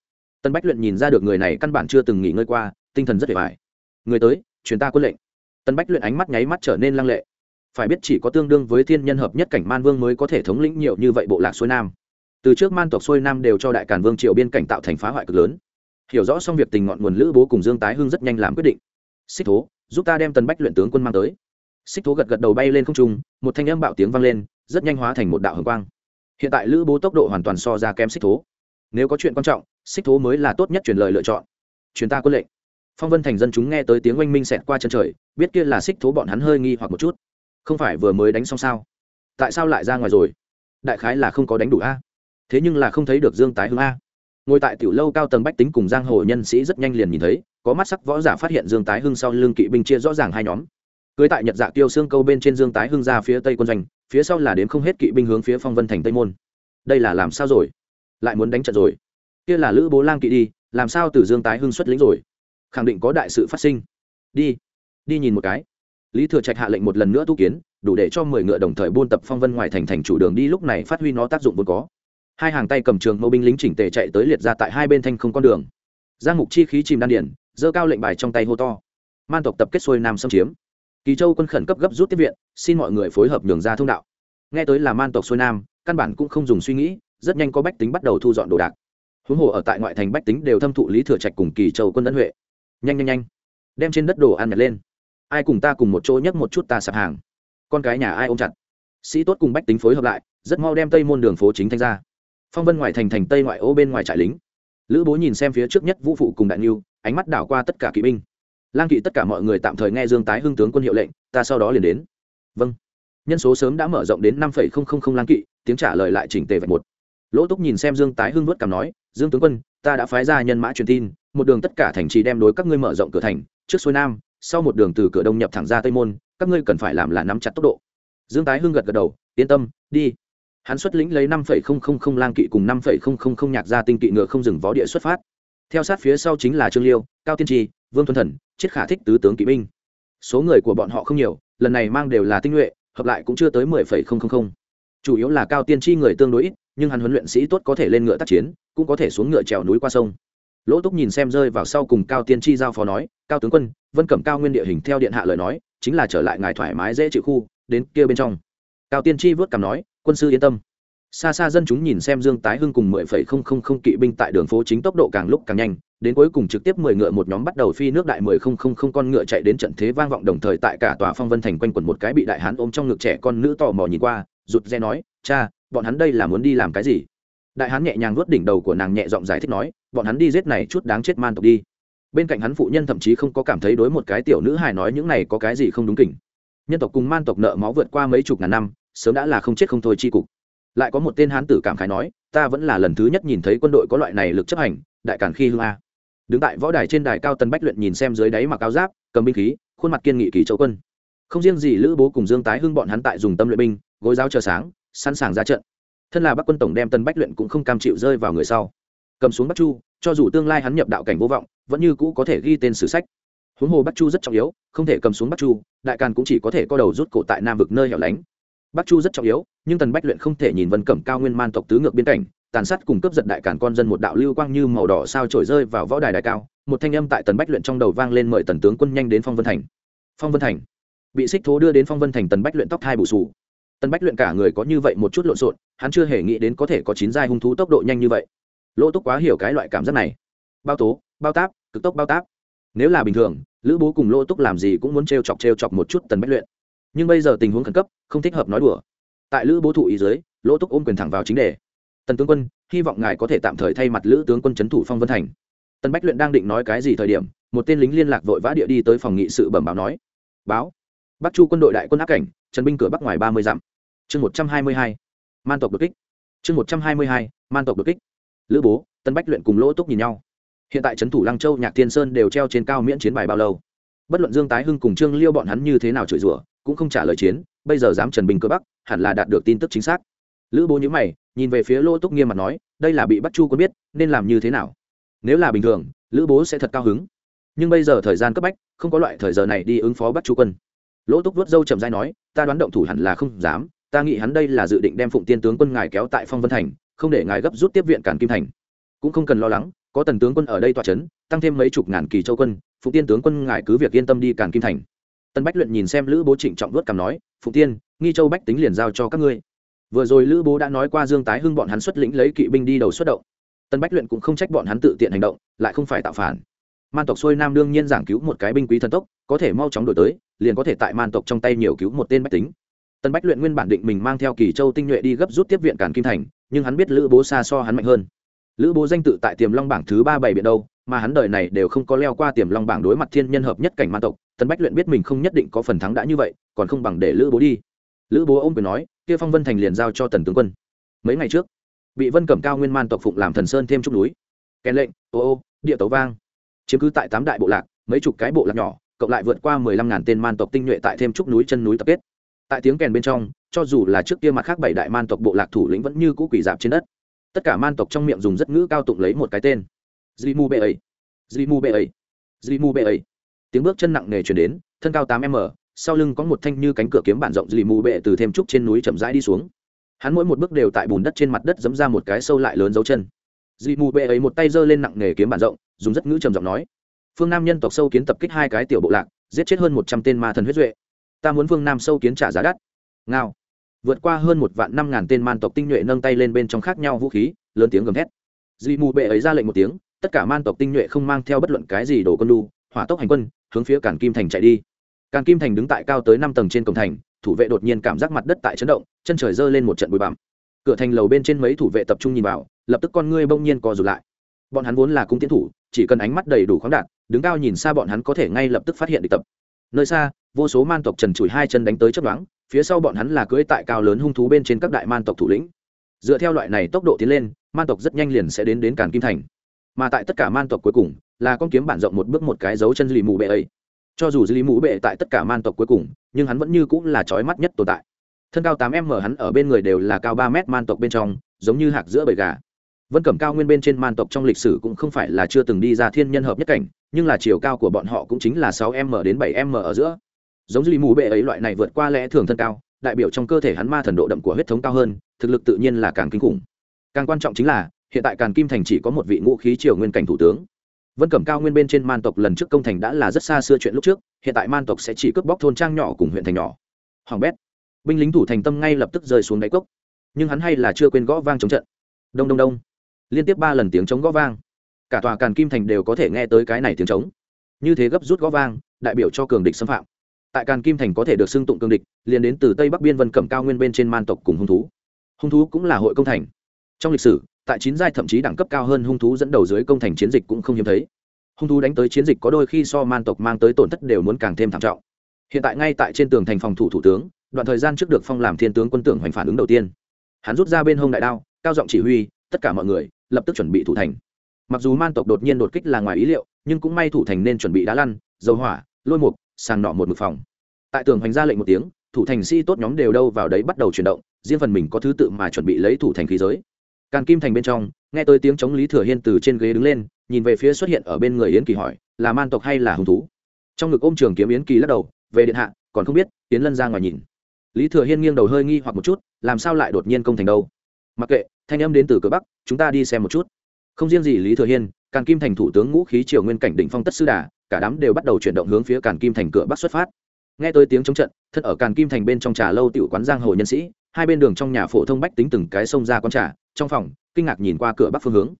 Tân bách luyện nhìn ra được người này căn bản chưa từng nghỉ ngơi qua, tinh thần rất vẻ vải người tới, truyền ta quân lệnh tân bách luyện ánh mắt nháy mắt trở nên lăng lệ. Phải biết chỉ có tương đương với thiên nhân hợp nhất cảnh man vương mới có thể thống lĩnh nhiều như vậy bộ lạc xuôi nam. Từ trước man tộc xuôi nam đều cho đại càn vương triều biên cảnh tạo thành phá hoại cực lớn. Hiểu rõ xong việc tình ngọn nguồn lữ bố cùng dương tái hưng rất nhanh làm quyết định. Xích thố, giúp ta đem tần bách luyện tướng quân mang tới. Xích thố gật gật đầu bay lên không trung, một thanh âm bạo tiếng vang lên, rất nhanh hóa thành một đạo hồng quang. Hiện tại lữ bố tốc độ hoàn toàn so ra kém xích thố. Nếu có chuyện quan trọng, xích thố mới là tốt nhất truyền lời lựa chọn. Truyền ta quân lệnh phong vân thành dân chúng nghe tới tiếng oanh minh xẹt qua chân trời, biết kia là xích thố bọn hắn hơi nghi hoặc một chút. Không phải vừa mới đánh xong sao? Tại sao lại ra ngoài rồi? Đại khái là không có đánh đủ a. Thế nhưng là không thấy được dương tái hưng a. Ngồi tại tiểu lâu cao tầng bách tính cùng giang hồ nhân sĩ rất nhanh liền nhìn thấy, có mắt sắc võ giả phát hiện dương tái hưng sau lưng kỵ binh chia rõ ràng hai nhóm. Cưới tại nhật dạ tiêu xương câu bên trên dương tái hưng ra phía tây quân doanh, phía sau là đến không hết kỵ binh hướng phía phong vân thành tây môn. Đây là làm sao rồi? Lại muốn đánh trận rồi? Kia là lữ bố lang kỵ đi, làm sao từ dương tái hưng xuất lĩnh rồi? Khẳng định có đại sự phát sinh. Đi đi nhìn một cái. Lý thừa trạch hạ lệnh một lần nữa tu kiến, đủ để cho mười ngựa đồng thời buôn tập phong vân ngoài thành thành chủ đường đi, lúc này phát huy nó tác dụng vốn có. Hai hàng tay cầm trường mẫu binh lính chỉnh tề chạy tới liệt ra tại hai bên thanh không con đường. Giang mục chi khí chìm đan điển giơ cao lệnh bài trong tay hô to. Man tộc tập kết xuôi nam xâm chiếm. Kỳ châu quân khẩn cấp gấp rút tiếp viện, xin mọi người phối hợp đường ra thông đạo. Nghe tới là man tộc xuôi nam, căn bản cũng không dùng suy nghĩ, rất nhanh có bách tính bắt đầu thu dọn đồ đạc. Huống hồ ở tại ngoại thành bách tính đều thâm thụ lý thừa trạch cùng kỳ châu quân ân huệ nhanh nhanh nhanh, đem trên đất đồ ăn nhặt lên. Ai cùng ta cùng một chỗ nhấc một chút ta sạp hàng. Con cái nhà ai ôm chặt. Sĩ tốt cùng bách tính phối hợp lại, rất mau đem tây môn đường phố chính thanh ra. Phong vân ngoài thành thành tây ngoại ô bên ngoài trại lính. Lữ bố nhìn xem phía trước nhất vũ phụ cùng đại niu ánh mắt đảo qua tất cả kỵ binh. Lang kỵ tất cả mọi người tạm thời nghe dương tái hưng tướng quân hiệu lệnh, ta sau đó liền đến. Vâng. Nhân số sớm đã mở rộng đến năm lang kỵ, tiếng trả lời lại chỉnh tề vạch một. Lỗ túc nhìn xem dương tái hưng vớt cảm nói, dương tướng quân ta đã phái ra nhân mã truyền tin, một đường tất cả thành trì đem đối các ngươi mở rộng cửa thành, trước xuôi nam, sau một đường từ cửa đông nhập thẳng ra tây môn, các ngươi cần phải làm là nắm chặt tốc độ. Dương tái hưng gật gật đầu, yên tâm, đi. Hắn xuất lĩnh lấy năm lang kỵ cùng năm nhạc gia tinh kỵ ngựa không dừng vó địa xuất phát. Theo sát phía sau chính là trương liêu, cao tiên tri vương thuần thần chiết khả thích tứ tướng kỵ binh. Số người của bọn họ không nhiều, lần này mang đều là tinh nhuệ, hợp lại cũng chưa tới mười chủ yếu là cao tiên tri người tương đối ít nhưng hắn huấn luyện sĩ tốt có thể lên ngựa tác chiến, cũng có thể xuống ngựa trèo núi qua sông. Lỗ túc nhìn xem rơi vào sau cùng cao tiên tri giao phó nói, cao tướng quân, vân cẩm cao nguyên địa hình theo điện hạ lời nói, chính là trở lại ngài thoải mái dễ chịu khu, đến kia bên trong. Cao tiên tri vớt cằm nói, quân sư yên tâm. Xa xa dân chúng nhìn xem dương tái hưng cùng mười phẩy không không không kỵ binh tại đường phố chính tốc độ càng lúc càng nhanh, đến cuối cùng trực tiếp mười ngựa một nhóm bắt đầu phi nước đại mười không không không con ngựa chạy đến trận thế vang vọng đồng thời tại cả tòa phong vân thành quanh quẩn một cái bị đại hán ôm trong ngực trẻ con nữ tò mò nhìn qua, rụt re nói, cha bọn hắn đây là muốn đi làm cái gì? Đại hán nhẹ nhàng vớt đỉnh đầu của nàng nhẹ giọng giải thích nói, bọn hắn đi giết này chút đáng chết man tộc đi. Bên cạnh hắn phụ nhân thậm chí không có cảm thấy đối một cái tiểu nữ hài nói những này có cái gì không đúng kỉnh nhân tộc cùng man tộc nợ máu vượt qua mấy chục ngàn năm, sớm đã là không chết không thôi chi cục. Lại có một tên hán tử cảm khái nói, ta vẫn là lần thứ nhất nhìn thấy quân đội có loại này lực chấp hành, đại cản khi hương a. Đứng tại võ đài trên đài cao tân bách luyện nhìn xem dưới đáy mặc áo giáp, cầm binh khí, khuôn mặt kiên nghị kỳ châu quân. Không riêng gì lữ bố cùng dương tái hưng bọn hắn tại dùng tâm luyện binh, gối giáo chờ sáng sẵn sàng ra trận. Thân là bắc quân tổng đem tân bách luyện cũng không cam chịu rơi vào người sau. Cầm xuống bắc chu, cho dù tương lai hắn nhập đạo cảnh vô vọng, vẫn như cũ có thể ghi tên sử sách. Huống hồ bắc chu rất trọng yếu, không thể cầm xuống bắc chu, đại càn cũng chỉ có thể co đầu rút cổ tại nam vực nơi hẻo lánh. Bắc chu rất trọng yếu, nhưng tần bách luyện không thể nhìn vân cẩm cao nguyên man tộc tứ ngược biên cảnh, tàn sát cùng cướp giật đại càn con dân một đạo lưu quang như màu đỏ sao trổi rơi vào võ đài đại cao. Một thanh âm tại tần bách luyện trong đầu vang lên mời tần tướng quân nhanh đến phong vân thành. Phong vân thành. Bị xích thố đưa đến phong vân thành tần bách luyện tóc hai bù sù tần bách luyện cả người có như vậy một chút lộn xộn, hắn chưa hề nghĩ đến có thể có chín giai hung thú tốc độ nhanh như vậy. Lỗ túc quá hiểu cái loại cảm giác này. Bao tố, bao táp, cực tốc bao táp. Nếu là bình thường, lữ bố cùng lỗ túc làm gì cũng muốn t r e o chọc t r e o chọc một chút tần bách luyện. Nhưng bây giờ tình huống khẩn cấp, không thích hợp nói đùa. Tại lữ bố thụ ý dưới, lỗ túc ôm quyền thẳng vào chính đề. Tần tướng quân, hy vọng ngài có thể tạm thời thay mặt lữ tướng quân c h ấ n thủ phong vân thành. Tần bách luyện đang định nói cái gì thời điểm, một tên lính liên lạc vội vã địa đi tới phòng nghị sự bẩm báo nói. Báo, bắc chu quân đội đại quân áp cảnh, trần binh cửa bắc ngoài ba mươi dặm chương một trăm hai mươi hai, man tộc đột kích. Chương một trăm hai mươi hai, man tộc đột kích. Lữ bố, tân bách luyện cùng lỗ túc nhìn nhau. Hiện tại trấn thủ lăng châu, nhạc thiên sơn đều treo trên cao miễn chiến bài bao lâu? Bất luận dương tái hưng cùng trương liêu bọn hắn như thế nào chửi rủa, cũng không trả lời chiến, bây giờ dám trần bình cơ bắc, hẳn là đạt được tin tức chính xác. Lữ bố nhữ mày, nhìn về phía Lỗ túc nghiêm mặt nói, đây là bị bắt chu quân biết, nên làm như thế nào? Nếu là bình thường, lữ bố sẽ thật cao hứng. Nhưng bây giờ thời gian cấp bách, không có loại thời giờ này đi ứng phó bắt Chu quân. Lỗ túc vớt dâu chậm dai nói, ta đoán động thủ hẳn là không dám ta nghĩ hắn đây là dự định đem phụng tiên tướng quân ngài kéo tại phong vân thành, không để ngài gấp rút tiếp viện cản kim thành. Cũng không cần lo lắng, có tần tướng quân ở đây tọa c h ấ n tăng thêm mấy chục ngàn kỳ châu quân, phụng tiên tướng quân ngài cứ việc yên tâm đi cản kim thành. Tân bách luyện nhìn xem lữ bố trịnh trọng vớt cằm nói, phụng tiên, nghi châu bách tính liền giao cho các ngươi. Vừa rồi lữ bố đã nói qua dương tái hưng bọn hắn xuất lĩnh lấy kỵ binh đi đầu xuất động. Tân bách luyện cũng không trách bọn hắn tự tiện hành động, lại không phải tạo phản. Man tộc xuôi nam đương nhiên giảng cứu một cái binh quý thần tốc, có thể mau chóng đổi tới, liền có thể tại man tộc trong tay nhiều cứu một tên bách tính tân bách luyện nguyên bản định mình mang theo kỳ châu tinh nhuệ đi gấp rút tiếp viện cản kim thành, nhưng hắn biết lữ bố xa so hắn mạnh hơn. Lữ bố danh tự tại tiềm long bảng thứ ba bảy biển đâu, mà hắn đời này đều không có leo qua tiềm long bảng đối mặt thiên nhân hợp nhất cảnh man tộc tân bách luyện biết mình không nhất định có phần thắng đã như vậy, còn không bằng để lữ bố đi. Lữ bố ôm quyền nói, kia phong vân thành liền giao cho tần tướng quân. Mấy ngày trước, bị vân cẩm cao nguyên man tộc phụng làm thần sơn thêm trúc núi. Kèn lệnh, ô ô, địa tấu vang. Chiếm cứ tại tám đại bộ lạc, mấy chục cái bộ lạc nhỏ, cộng lại vượt qua mười lăm ngàn tên man tộc tinh nhuệ tại thêm trúc núi chân núi tập kết tại tiếng kèn bên trong, cho dù là trước kia mặt khác bảy đại man tộc bộ lạc thủ lĩnh vẫn như cũ quỷ dạp trên đất. Tất cả man tộc trong miệng dùng rất ngữ cao tụng lấy một cái tên. Zimu bê ấy zimu bê ấy zimu bê ấy tiếng bước chân nặng nề chuyển đến, thân cao tám m, sau lưng có một thanh như cánh cửa kiếm bản rộng zimu bệ từ thêm trúc trên núi chậm rãi đi xuống. Hắn mỗi một bước đều tại bùn đất trên mặt đất dẫm ra một cái sâu lại lớn dấu chân. Zimu bệ ấy một tay giơ lên nặng nề kiếm bản rộng, dùng rất ngữ trầm giọng nói. Phương nam nhân tộc sâu kiến tập kích hai cái tiểu bộ lạc, giết chết hơn một trăm tên ma thần huyết duệ ta muốn vương nam sâu kiến trả giá đắt. Ngao. Vượt qua hơn một vạn năm ngàn tên man tộc tinh nhuệ nâng tay lên bên trong khác nhau vũ khí, lớn tiếng gầm thét. dị mù bệ ấy ra lệnh một tiếng, tất cả man tộc tinh nhuệ không mang theo bất luận cái gì đổ quân lu hỏa tốc hành quân, hướng phía cản kim thành chạy đi. Cản kim thành đứng tại cao tới năm tầng trên cổng thành, thủ vệ đột nhiên cảm giác mặt đất tại chấn động, chân trời giơ lên một trận bụi bặm. Cửa thành lầu bên trên mấy thủ vệ tập trung nhìn vào, lập tức con ngươi bỗng nhiên co rụt lại. Bọn hắn vốn là cung tiến thủ, chỉ cần ánh mắt đầy đủ khoáng đạt, đứng cao nhìn xa bọn hắn có thể ngay lập tức phát hiện địch tập nơi xa, vô số man tộc trần trụi hai chân đánh tới chấp đoán phía sau bọn hắn là cưỡi tại cao lớn hung thú bên trên các đại man tộc thủ lĩnh. Dựa theo loại này tốc độ tiến lên, man tộc rất nhanh liền sẽ đến đến càn kim thành. Mà tại tất cả man tộc cuối cùng, là con kiếm bản rộng một bước một cái dấu chân lì mù bệ ấy. Cho dù lì mù bệ tại tất cả man tộc cuối cùng, nhưng hắn vẫn như cũng là trói mắt nhất tồn tại. Thân cao tám m hắn ở bên người đều là cao ba mét man tộc bên trong, giống như hạc giữa bầy gà vân cẩm cao nguyên bên trên man tộc trong lịch sử cũng không phải là chưa từng đi ra thiên nhân hợp nhất cảnh, nhưng là chiều cao của bọn họ cũng chính là sáu m đến bảy m ở giữa. Giống duy mù bệ ấy, loại này vượt qua lẽ thường thân cao, đại biểu trong cơ thể hắn ma thần độ đậm của huyết thống cao hơn, thực lực tự nhiên là càng kinh khủng. Càng quan trọng chính là, hiện tại càn kim thành chỉ có một vị ngũ khí triều nguyên cảnh thủ tướng. Vân cẩm cao nguyên bên trên man tộc lần trước công thành đã là rất xa xưa chuyện lúc trước, hiện tại man tộc sẽ chỉ cướp bóc thôn trang nhỏ cùng huyện thành nhỏ. Hoàng bét, binh lính thủ thành tâm ngay lập tức rơi xuống đáy cốc. Nhưng hắn hay là chưa quên gõ vang chống trận. Đông đông đông liên tiếp ba lần tiếng chống gõ vang. Cả tòa càn kim thành đều có thể nghe tới cái này tiếng trống. Như thế gấp rút gõ vang, đại biểu cho cường địch xâm phạm. Tại càn kim thành có thể được xưng tụng cường địch, liền đến từ tây bắc biên vân cẩm cao nguyên bên trên man tộc cùng hung thú. Hung thú cũng là hội công thành. Trong lịch sử, tại chín giai thậm chí đẳng cấp cao hơn hung thú dẫn đầu dưới công thành chiến dịch cũng không hiếm thấy. Hung thú đánh tới chiến dịch có đôi khi so man tộc mang tới tổn thất đều muốn càng thêm thảm trọng. Hiện tại ngay tại trên tường thành phòng thủ thủ tướng, đoạn thời gian trước được phong làm thiên tướng quân tưởng hoành phản ứng đầu tiên. Hắn rút ra bên hông đại đao, cao giọng chỉ huy tất cả mọi người lập tức chuẩn bị thủ thành. Mặc dù man tộc đột nhiên đột kích là ngoài ý liệu, nhưng cũng may thủ thành nên chuẩn bị đá lăn, dầu hỏa, lôi mục, sàng nọ một mực phòng. Tại tường hoành ra lệnh một tiếng, thủ thành sĩ tốt nhóm đều đâu vào đấy bắt đầu chuyển động, riêng phần mình có thứ tự mà chuẩn bị lấy thủ thành khí giới. Càn kim thành bên trong, nghe tới tiếng chống lý thừa hiên từ trên ghế đứng lên, nhìn về phía xuất hiện ở bên người yến kỳ hỏi, là man tộc hay là hung thú? Trong ngực ôm trường kiếm yến kỳ lắc đầu, về điện hạ, còn không biết. Yến lân ra ngoài nhìn. Lý thừa hiên nghiêng đầu hơi nghi hoặc một chút, làm sao lại đột nhiên công thành đâu? Mặc kệ, thanh âm đến từ cửa bắc, chúng ta đi xem một chút. Không riêng gì lý thừa hiên, càn kim thành thủ tướng ngũ khí triều nguyên cảnh đỉnh phong tất sư đà, cả đám đều bắt đầu chuyển động hướng phía càn kim thành cửa bắc xuất phát. Nghe tới tiếng chống trận, thân ở càn kim thành bên trong trà lâu tiểu quán giang hồ nhân sĩ, hai bên đường trong nhà phổ thông bách tính từng cái sông ra quán trà, trong phòng, kinh ngạc nhìn qua cửa bắc phương hướng.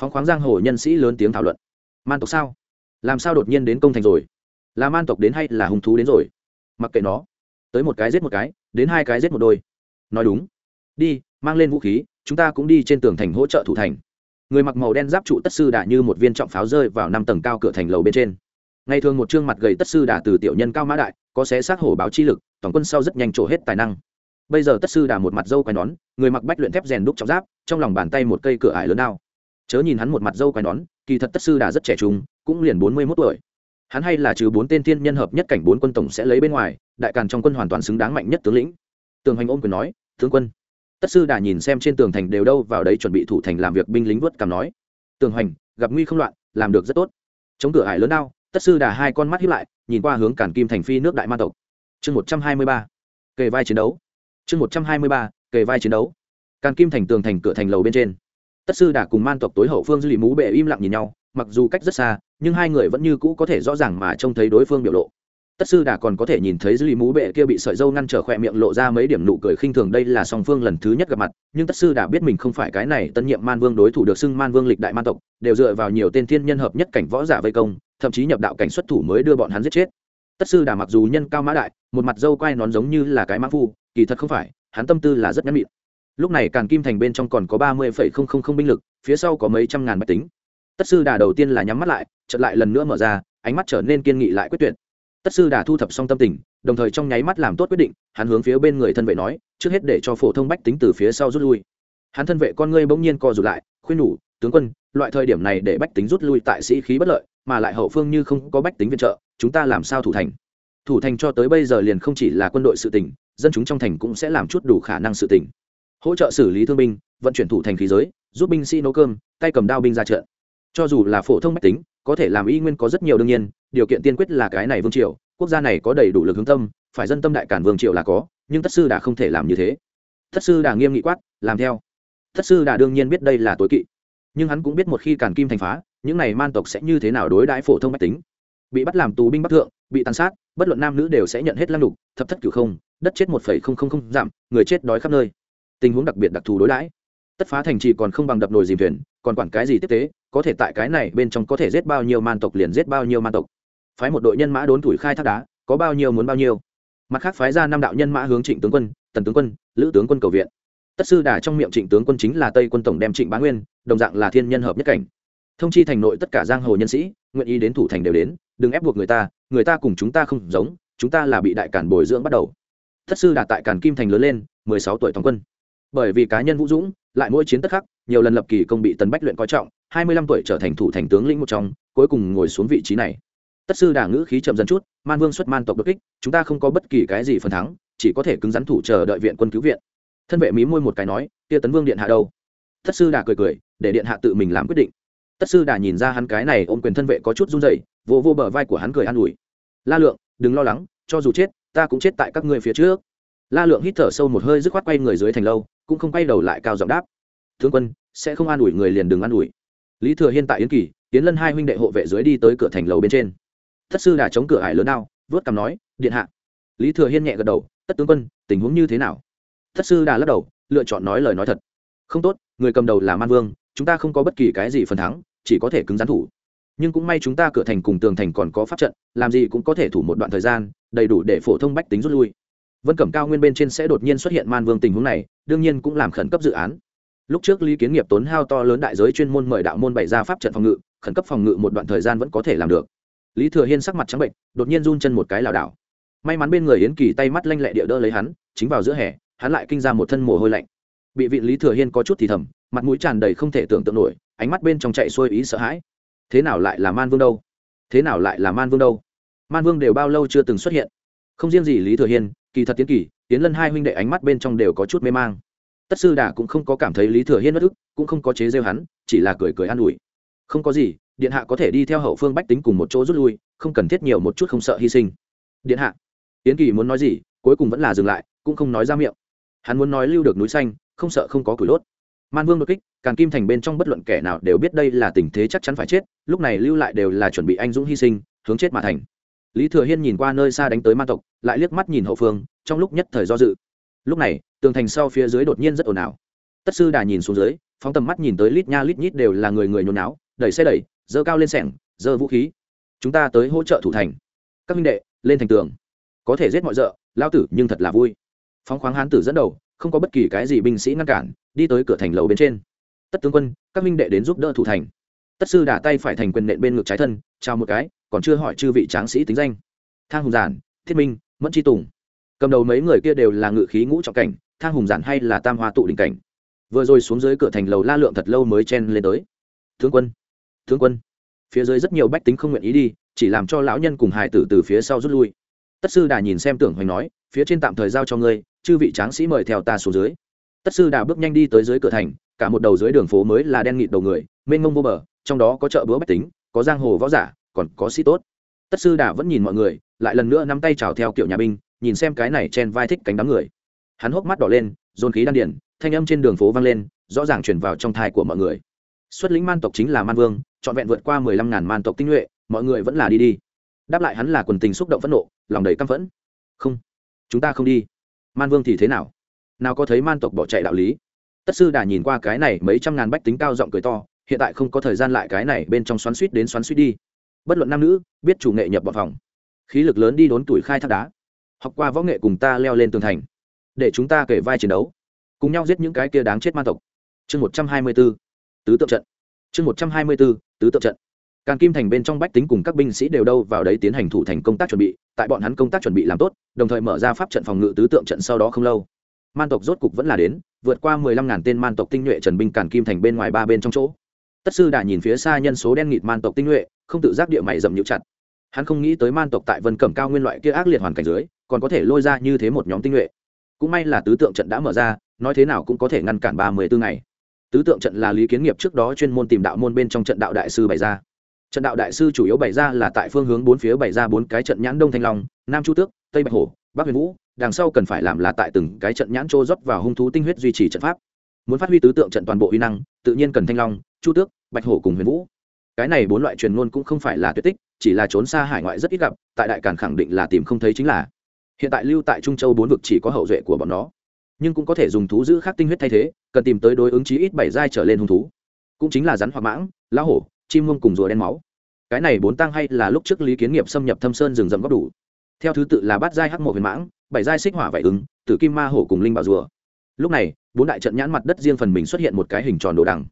Phóng khoáng giang hồ nhân sĩ lớn tiếng thảo luận. Man tộc sao? Làm sao đột nhiên đến công thành rồi? Là man tộc đến hay là hung thú đến rồi? Mặc kệ nó. Tới một cái giết một cái, đến hai cái giết một đôi. Nói đúng. Đi mang lên vũ khí, chúng ta cũng đi trên tường thành hỗ trợ thủ thành. Người mặc màu đen giáp trụ tất sư đà như một viên trọng pháo rơi vào năm tầng cao cửa thành lầu bên trên. Ngày thường một chương mặt gầy tất sư đà từ tiểu nhân cao mã đại, có xé xác hổ báo chi lực toàn quân sau rất nhanh trổ hết tài năng. Bây giờ tất sư đà một mặt dâu quai nón, người mặc bách luyện thép rèn đúc trọng giáp, trong lòng bàn tay một cây cửa ải lớn đao. Chớ nhìn hắn một mặt dâu quai nón, kỳ thật tất sư đà rất trẻ trung, cũng liền bốn mươi mốt tuổi. Hắn hay là trừ bốn tên thiên nhân hợp nhất cảnh bốn quân tổng sẽ lấy bên ngoài, đại càn trong quân hoàn toàn xứng đáng mạnh nhất tướng lĩnh. Tường hành ôm quyền nói, tướng quân tất sư đà nhìn xem trên tường thành đều đâu vào đấy chuẩn bị thủ thành làm việc binh lính vớt cảm nói, tường hoành, gặp nguy không loạn, làm được rất tốt. Chống cửa hải lớn đao, tất sư đà hai con mắt hiếp lại, nhìn qua hướng cản kim thành phi nước đại ma tộc. Chương một trăm hai mươi ba, kề vai chiến đấu. Chương một trăm hai mươi ba, kề vai chiến đấu. Càn kim thành tường thành cửa thành lầu bên trên. Tất sư đà cùng man tộc tối hậu phương dư lì mú bệ im lặng nhìn nhau, mặc dù cách rất xa, nhưng hai người vẫn như cũ có thể rõ ràng mà trông thấy đối phương biểu lộ tất sư đà còn có thể nhìn thấy dư lý mú bệ kia bị sợi dâu ngăn trở khỏe miệng lộ ra mấy điểm nụ cười khinh thường, đây là song phương lần thứ nhất gặp mặt, nhưng tất sư đà biết mình không phải cái này tân nhiệm man vương đối thủ được xưng man vương lịch đại man tộc, đều dựa vào nhiều tên thiên nhân hợp nhất cảnh võ giả vây công, thậm chí nhập đạo cảnh xuất thủ mới đưa bọn hắn giết chết. Tất sư đà mặc dù nhân cao mã đại, một mặt dâu quai nón giống như là cái mã phu, kỳ thật không phải, hắn tâm tư là rất nhắn mịn. Lúc này càn kim thành bên trong còn có ba mươi phẩy không không không binh lực, phía sau có mấy trăm ngàn máy tính. Tất sư đà đầu tiên là nhắm mắt lại, chợt lại lần nữa mở ra, ánh mắt trở nên kiên nghị lại quyết tuyệt tất sư đã thu thập xong tâm tình, đồng thời trong nháy mắt làm tốt quyết định, hắn hướng phía bên người thân vệ nói, trước hết để cho phổ thông bách tính từ phía sau rút lui. Hắn thân vệ con ngươi bỗng nhiên co rụt lại, khuyên nhủ, tướng quân, loại thời điểm này để bách tính rút lui tại sĩ khí bất lợi, mà lại hậu phương như không có bách tính viện trợ, chúng ta làm sao thủ thành? Thủ thành cho tới bây giờ liền không chỉ là quân đội sự tỉnh dân chúng trong thành cũng sẽ làm chút đủ khả năng sự tỉnh hỗ trợ xử lý thương binh, vận chuyển thủ thành khí giới, giúp binh sĩ nấu cơm, tay cầm đao binh ra trận. Cho dù là phổ thông mách tính có thể làm y nguyên có rất nhiều đương nhiên, điều kiện tiên quyết là cái này vương triều, quốc gia này có đầy đủ lực hướng tâm, phải dân tâm đại cản vương triều là có, nhưng tất sư đã không thể làm như thế. Tất sư đã nghiêm nghị quát, làm theo. Tất sư đã đương nhiên biết đây là tối kỵ, nhưng hắn cũng biết một khi càn kim thành phá, những này man tộc sẽ như thế nào đối đãi phổ thông mách tính. Bị bắt làm tù binh bắc thượng, bị tàn sát, bất luận nam nữ đều sẽ nhận hết lăng đục thập thất cửu không, đất chết một phẩy không không không giảm người chết đói khắp nơi. Tình huống đặc biệt đặc thù đối đãi. Tất phá thành trì còn không bằng đập nồi dìm thuyền, còn quản cái gì tiếp tế có thể tại cái này bên trong có thể giết bao nhiêu man tộc liền giết bao nhiêu man tộc. Phái một đội nhân mã đốn tuổi khai thác đá, có bao nhiêu muốn bao nhiêu. Mặt khác phái ra năm đạo nhân mã hướng trịnh tướng quân, tần tướng quân, lữ tướng quân cầu viện. Tất sư đà trong miệng trịnh tướng quân chính là tây quân tổng đem trịnh bá nguyên, đồng dạng là thiên nhân hợp nhất cảnh. Thông chi thành nội tất cả giang hồ nhân sĩ, nguyện ý đến thủ thành đều đến, đừng ép buộc người ta người ta cùng chúng ta không giống, chúng ta là bị đại cản bồi dưỡng bắt đầu. Thất sư đạt tại cản kim thành lớn lên, mười sáu tuổi toàn quân. Bởi vì cá nhân vũ dũng lại mỗi chiến tất khắc, nhiều lần lập kỳ công bị tần bách luyện coi trọng, hai mươi lăm tuổi trở thành thủ thành tướng lĩnh một trong, cuối cùng ngồi xuống vị trí này. Tất sư đà ngữ khí chậm dần chút, man vương xuất man tộc đột kích, chúng ta không có bất kỳ cái gì phần thắng, chỉ có thể cứng rắn thủ chờ đợi viện quân cứu viện. Thân vệ mí môi một cái nói tia tấn vương điện hạ đâu? Tất sư đà cười cười, để điện hạ tự mình làm quyết định. Tất sư đà nhìn ra hắn cái này ôm quyền thân vệ có chút run dậy vô vô bờ vai của hắn cười an ủi. La lượng, đừng lo lắng, cho dù chết, ta cũng chết tại các ngươi phía trước la lượng hít thở sâu một hơi dứt khoát quay người dưới thành lâu, cũng không quay đầu lại cao giọng đáp. Thương quân, sẽ không an ủi người liền đừng an ủi. Lý thừa hiên tại yến kỳ, tiến lân hai huynh đệ hộ vệ dưới đi tới cửa thành lầu bên trên. Thất sư đã chống cửa hải lớn nào vớt cằm nói, điện hạ. Lý thừa hiên nhẹ gật đầu, tất tướng quân, tình huống như thế nào? Thất sư đã lắc đầu, lựa chọn nói lời nói thật. Không tốt, người cầm đầu là man vương, chúng ta không có bất kỳ cái gì phần thắng, chỉ có thể cứng rắn thủ. Nhưng cũng may chúng ta cửa thành cùng tường thành còn có pháp trận, làm gì cũng có thể thủ một đoạn thời gian, đầy đủ để phổ thông bách tính rút lui vân cẩm cao nguyên bên trên sẽ đột nhiên xuất hiện man vương tình huống này, đương nhiên cũng làm khẩn cấp dự án. Lúc trước lý kiến nghiệp tốn hao to lớn đại giới chuyên môn mời đạo môn bày ra pháp trận phòng ngự, khẩn cấp phòng ngự một đoạn thời gian vẫn có thể làm được. Lý thừa hiên sắc mặt trắng bệnh, đột nhiên run chân một cái lảo đảo. May mắn bên người yến kỳ tay mắt lanh lẹ địa đỡ lấy hắn, chính vào giữa hè, hắn lại kinh ra một thân mồ hôi lạnh. Bị vị lý thừa hiên có chút thì thầm, mặt mũi tràn đầy không thể tưởng tượng nổi, ánh mắt bên trong chạy xuôi ý sợ hãi. Thế nào lại là man vương đâu? Thế nào lại là man vương đâu? Man vương đều bao lâu chưa từng xuất hiện. Không riêng gì lý thừa hiên kỳ thật tiến kỳ tiến lân hai huynh đệ ánh mắt bên trong đều có chút mê mang. Tất sư đà cũng không có cảm thấy lý thừa hiên bất ức, cũng không có chế rêu hắn, chỉ là cười cười an ủi. Không có gì, điện hạ có thể đi theo hậu phương bách tính cùng một chỗ rút lui, không cần thiết nhiều một chút không sợ hy sinh. Điện hạ tiến kỳ muốn nói gì, cuối cùng vẫn là dừng lại, cũng không nói ra miệng. Hắn muốn nói lưu được núi xanh, không sợ không có củi đốt. Man vương đột kích, càn kim thành bên trong bất luận kẻ nào đều biết đây là tình thế chắc chắn phải chết, lúc này lưu lại đều là chuẩn bị anh dũng hy sinh, hướng chết mà thành lý thừa hiên nhìn qua nơi xa đánh tới Ma tộc, lại liếc mắt nhìn hậu phương, trong lúc nhất thời do dự. Lúc này, tường thành sau phía dưới đột nhiên rất ồn ào. Tất sư đà nhìn xuống dưới, phóng tầm mắt nhìn tới lít nha lít nhít đều là người người nhốn náo đẩy xe đẩy dơ cao lên sẻng dơ vũ khí. Chúng ta tới hỗ trợ thủ thành. Các minh đệ, lên thành tường. Có thể giết mọi rợ, lao tử nhưng thật là vui. Phóng khoáng hán tử dẫn đầu, không có bất kỳ cái gì binh sĩ ngăn cản, đi tới cửa thành lầu bên trên. Tất tướng quân, các minh đệ đến giúp đỡ thủ thành. Tất sư đả tay phải thành quyền nện bên ngực trái thân, chào một cái còn chưa hỏi chư vị tráng sĩ tính danh. Thang hùng giản, thiết minh, mẫn tri tùng. Cầm đầu mấy người kia đều là ngự khí ngũ trọng cảnh, thang hùng giản hay là tam hoa tụ đình cảnh. Vừa rồi xuống dưới cửa thành lầu la lượng thật lâu mới chen lên tới. Thương quân thương quân. Phía dưới rất nhiều bách tính không nguyện ý đi, chỉ làm cho lão nhân cùng hải tử từ phía sau rút lui. Tất sư đà nhìn xem tưởng hoành nói, phía trên tạm thời giao cho ngươi, chư vị tráng sĩ mời theo ta xuống dưới. Tất sư đà bước nhanh đi tới dưới cửa thành, cả một đầu dưới đường phố mới là đen nghịt đầu người, mênh mông vô bờ, trong đó có chợ búa bách tính, có giang hồ võ giả còn có sĩ tốt. Tất sư đà vẫn nhìn mọi người, lại lần nữa nắm tay chào theo kiểu nhà binh, nhìn xem cái này chen vai thích cánh đám người. Hắn hốc mắt đỏ lên, dồn khí đan điển thanh âm trên đường phố vang lên, rõ ràng chuyển vào trong thai của mọi người. Xuất lĩnh man tộc chính là man vương, trọn vẹn vượt qua mười lăm ngàn man tộc tinh nhuệ, mọi người vẫn là đi đi. Đáp lại hắn là quần tình xúc động phẫn nộ, lòng đầy căm phẫn. Không, chúng ta không đi. Man vương thì thế nào? Nào có thấy man tộc bỏ chạy đạo lý? Tất sư đà nhìn qua cái này mấy trăm ngàn bách tính cao giọng cười to, hiện tại không có thời gian lại cái này bên trong xoắn suýt đến xoắn suýt đi bất luận nam nữ, biết chủ nghệ nhập vào phòng. Khí lực lớn đi đốn tuổi khai thác đá. Học qua võ nghệ cùng ta leo lên tường thành. Để chúng ta kể vai chiến đấu. Cùng nhau giết những cái kia đáng chết man tộc. Chương một trăm hai mươi b ố tứ tượng trận. Chương một trăm hai mươi b ố tứ tượng trận. Càng kim thành bên trong bách tính cùng các binh sĩ đều đâu vào đấy tiến hành thủ thành công tác chuẩn bị, tại bọn hắn công tác chuẩn bị làm tốt, đồng thời mở ra pháp trận phòng ngự tứ tượng trận sau đó không lâu. Man tộc rốt cục vẫn là đến, vượt qua mười lăm ngàn tên man tộc tinh nhuệ trần binh càn kim thành bên ngoài ba bên trong chỗ. Tất sư đã nhìn phía xa nhân số đen nghịt man tộc tinh nhuệ không tự giác địa mày dầm nhũ chặt. Hắn không nghĩ tới man tộc tại vân cẩm cao nguyên loại kia ác liệt hoàn cảnh dưới, còn có thể lôi ra như thế một nhóm tinh nhuệ. Cũng may là tứ tượng trận đã mở ra, nói thế nào cũng có thể ngăn cản ba mươi bốn ngày. Tứ tượng trận là lý kiến nghiệp trước đó chuyên môn tìm đạo môn bên trong trận đạo đại sư bày ra. Trận đạo đại sư chủ yếu bày ra là tại phương hướng bốn phía bày ra bốn cái trận nhãn đông thanh long, nam chu tước, tây bạch hổ, bắc huyền vũ, đằng sau cần phải làm là tại từng cái trận nhãn trô dốc vào hung thú tinh huyết duy trì trận pháp. Muốn phát huy tứ tượng trận toàn bộ uy năng, tự nhiên cần thanh long, chu tước, bạch hổ cùng huyền vũ cái này bốn loại truyền ngôn cũng không phải là tuyệt tích, chỉ là trốn xa hải ngoại rất ít gặp, tại đại càn khẳng định là tìm không thấy chính là. Hiện tại lưu tại trung châu bốn vực chỉ có hậu duệ của bọn nó. Nhưng cũng có thể dùng thú giữ khác tinh huyết thay thế, cần tìm tới đối ứng chí ít bảy giai trở lên hung thú. Cũng chính là rắn hoặc mãng, lá hổ, chim mông cùng rùa đen máu. Cái này bốn tăng hay là lúc trước lý kiến nghiệp xâm nhập thâm sơn rừng rậm góp đủ. Theo thứ tự là bát giai hắc mộ huyền mãng, bảy giai xích hỏa vải ứng, tử kim ma hổ cùng linh bảo rùa. Lúc này, bốn đại trận nhãn mặt đất riêng phần mình xuất hiện một cái hình tròn đồ đằng.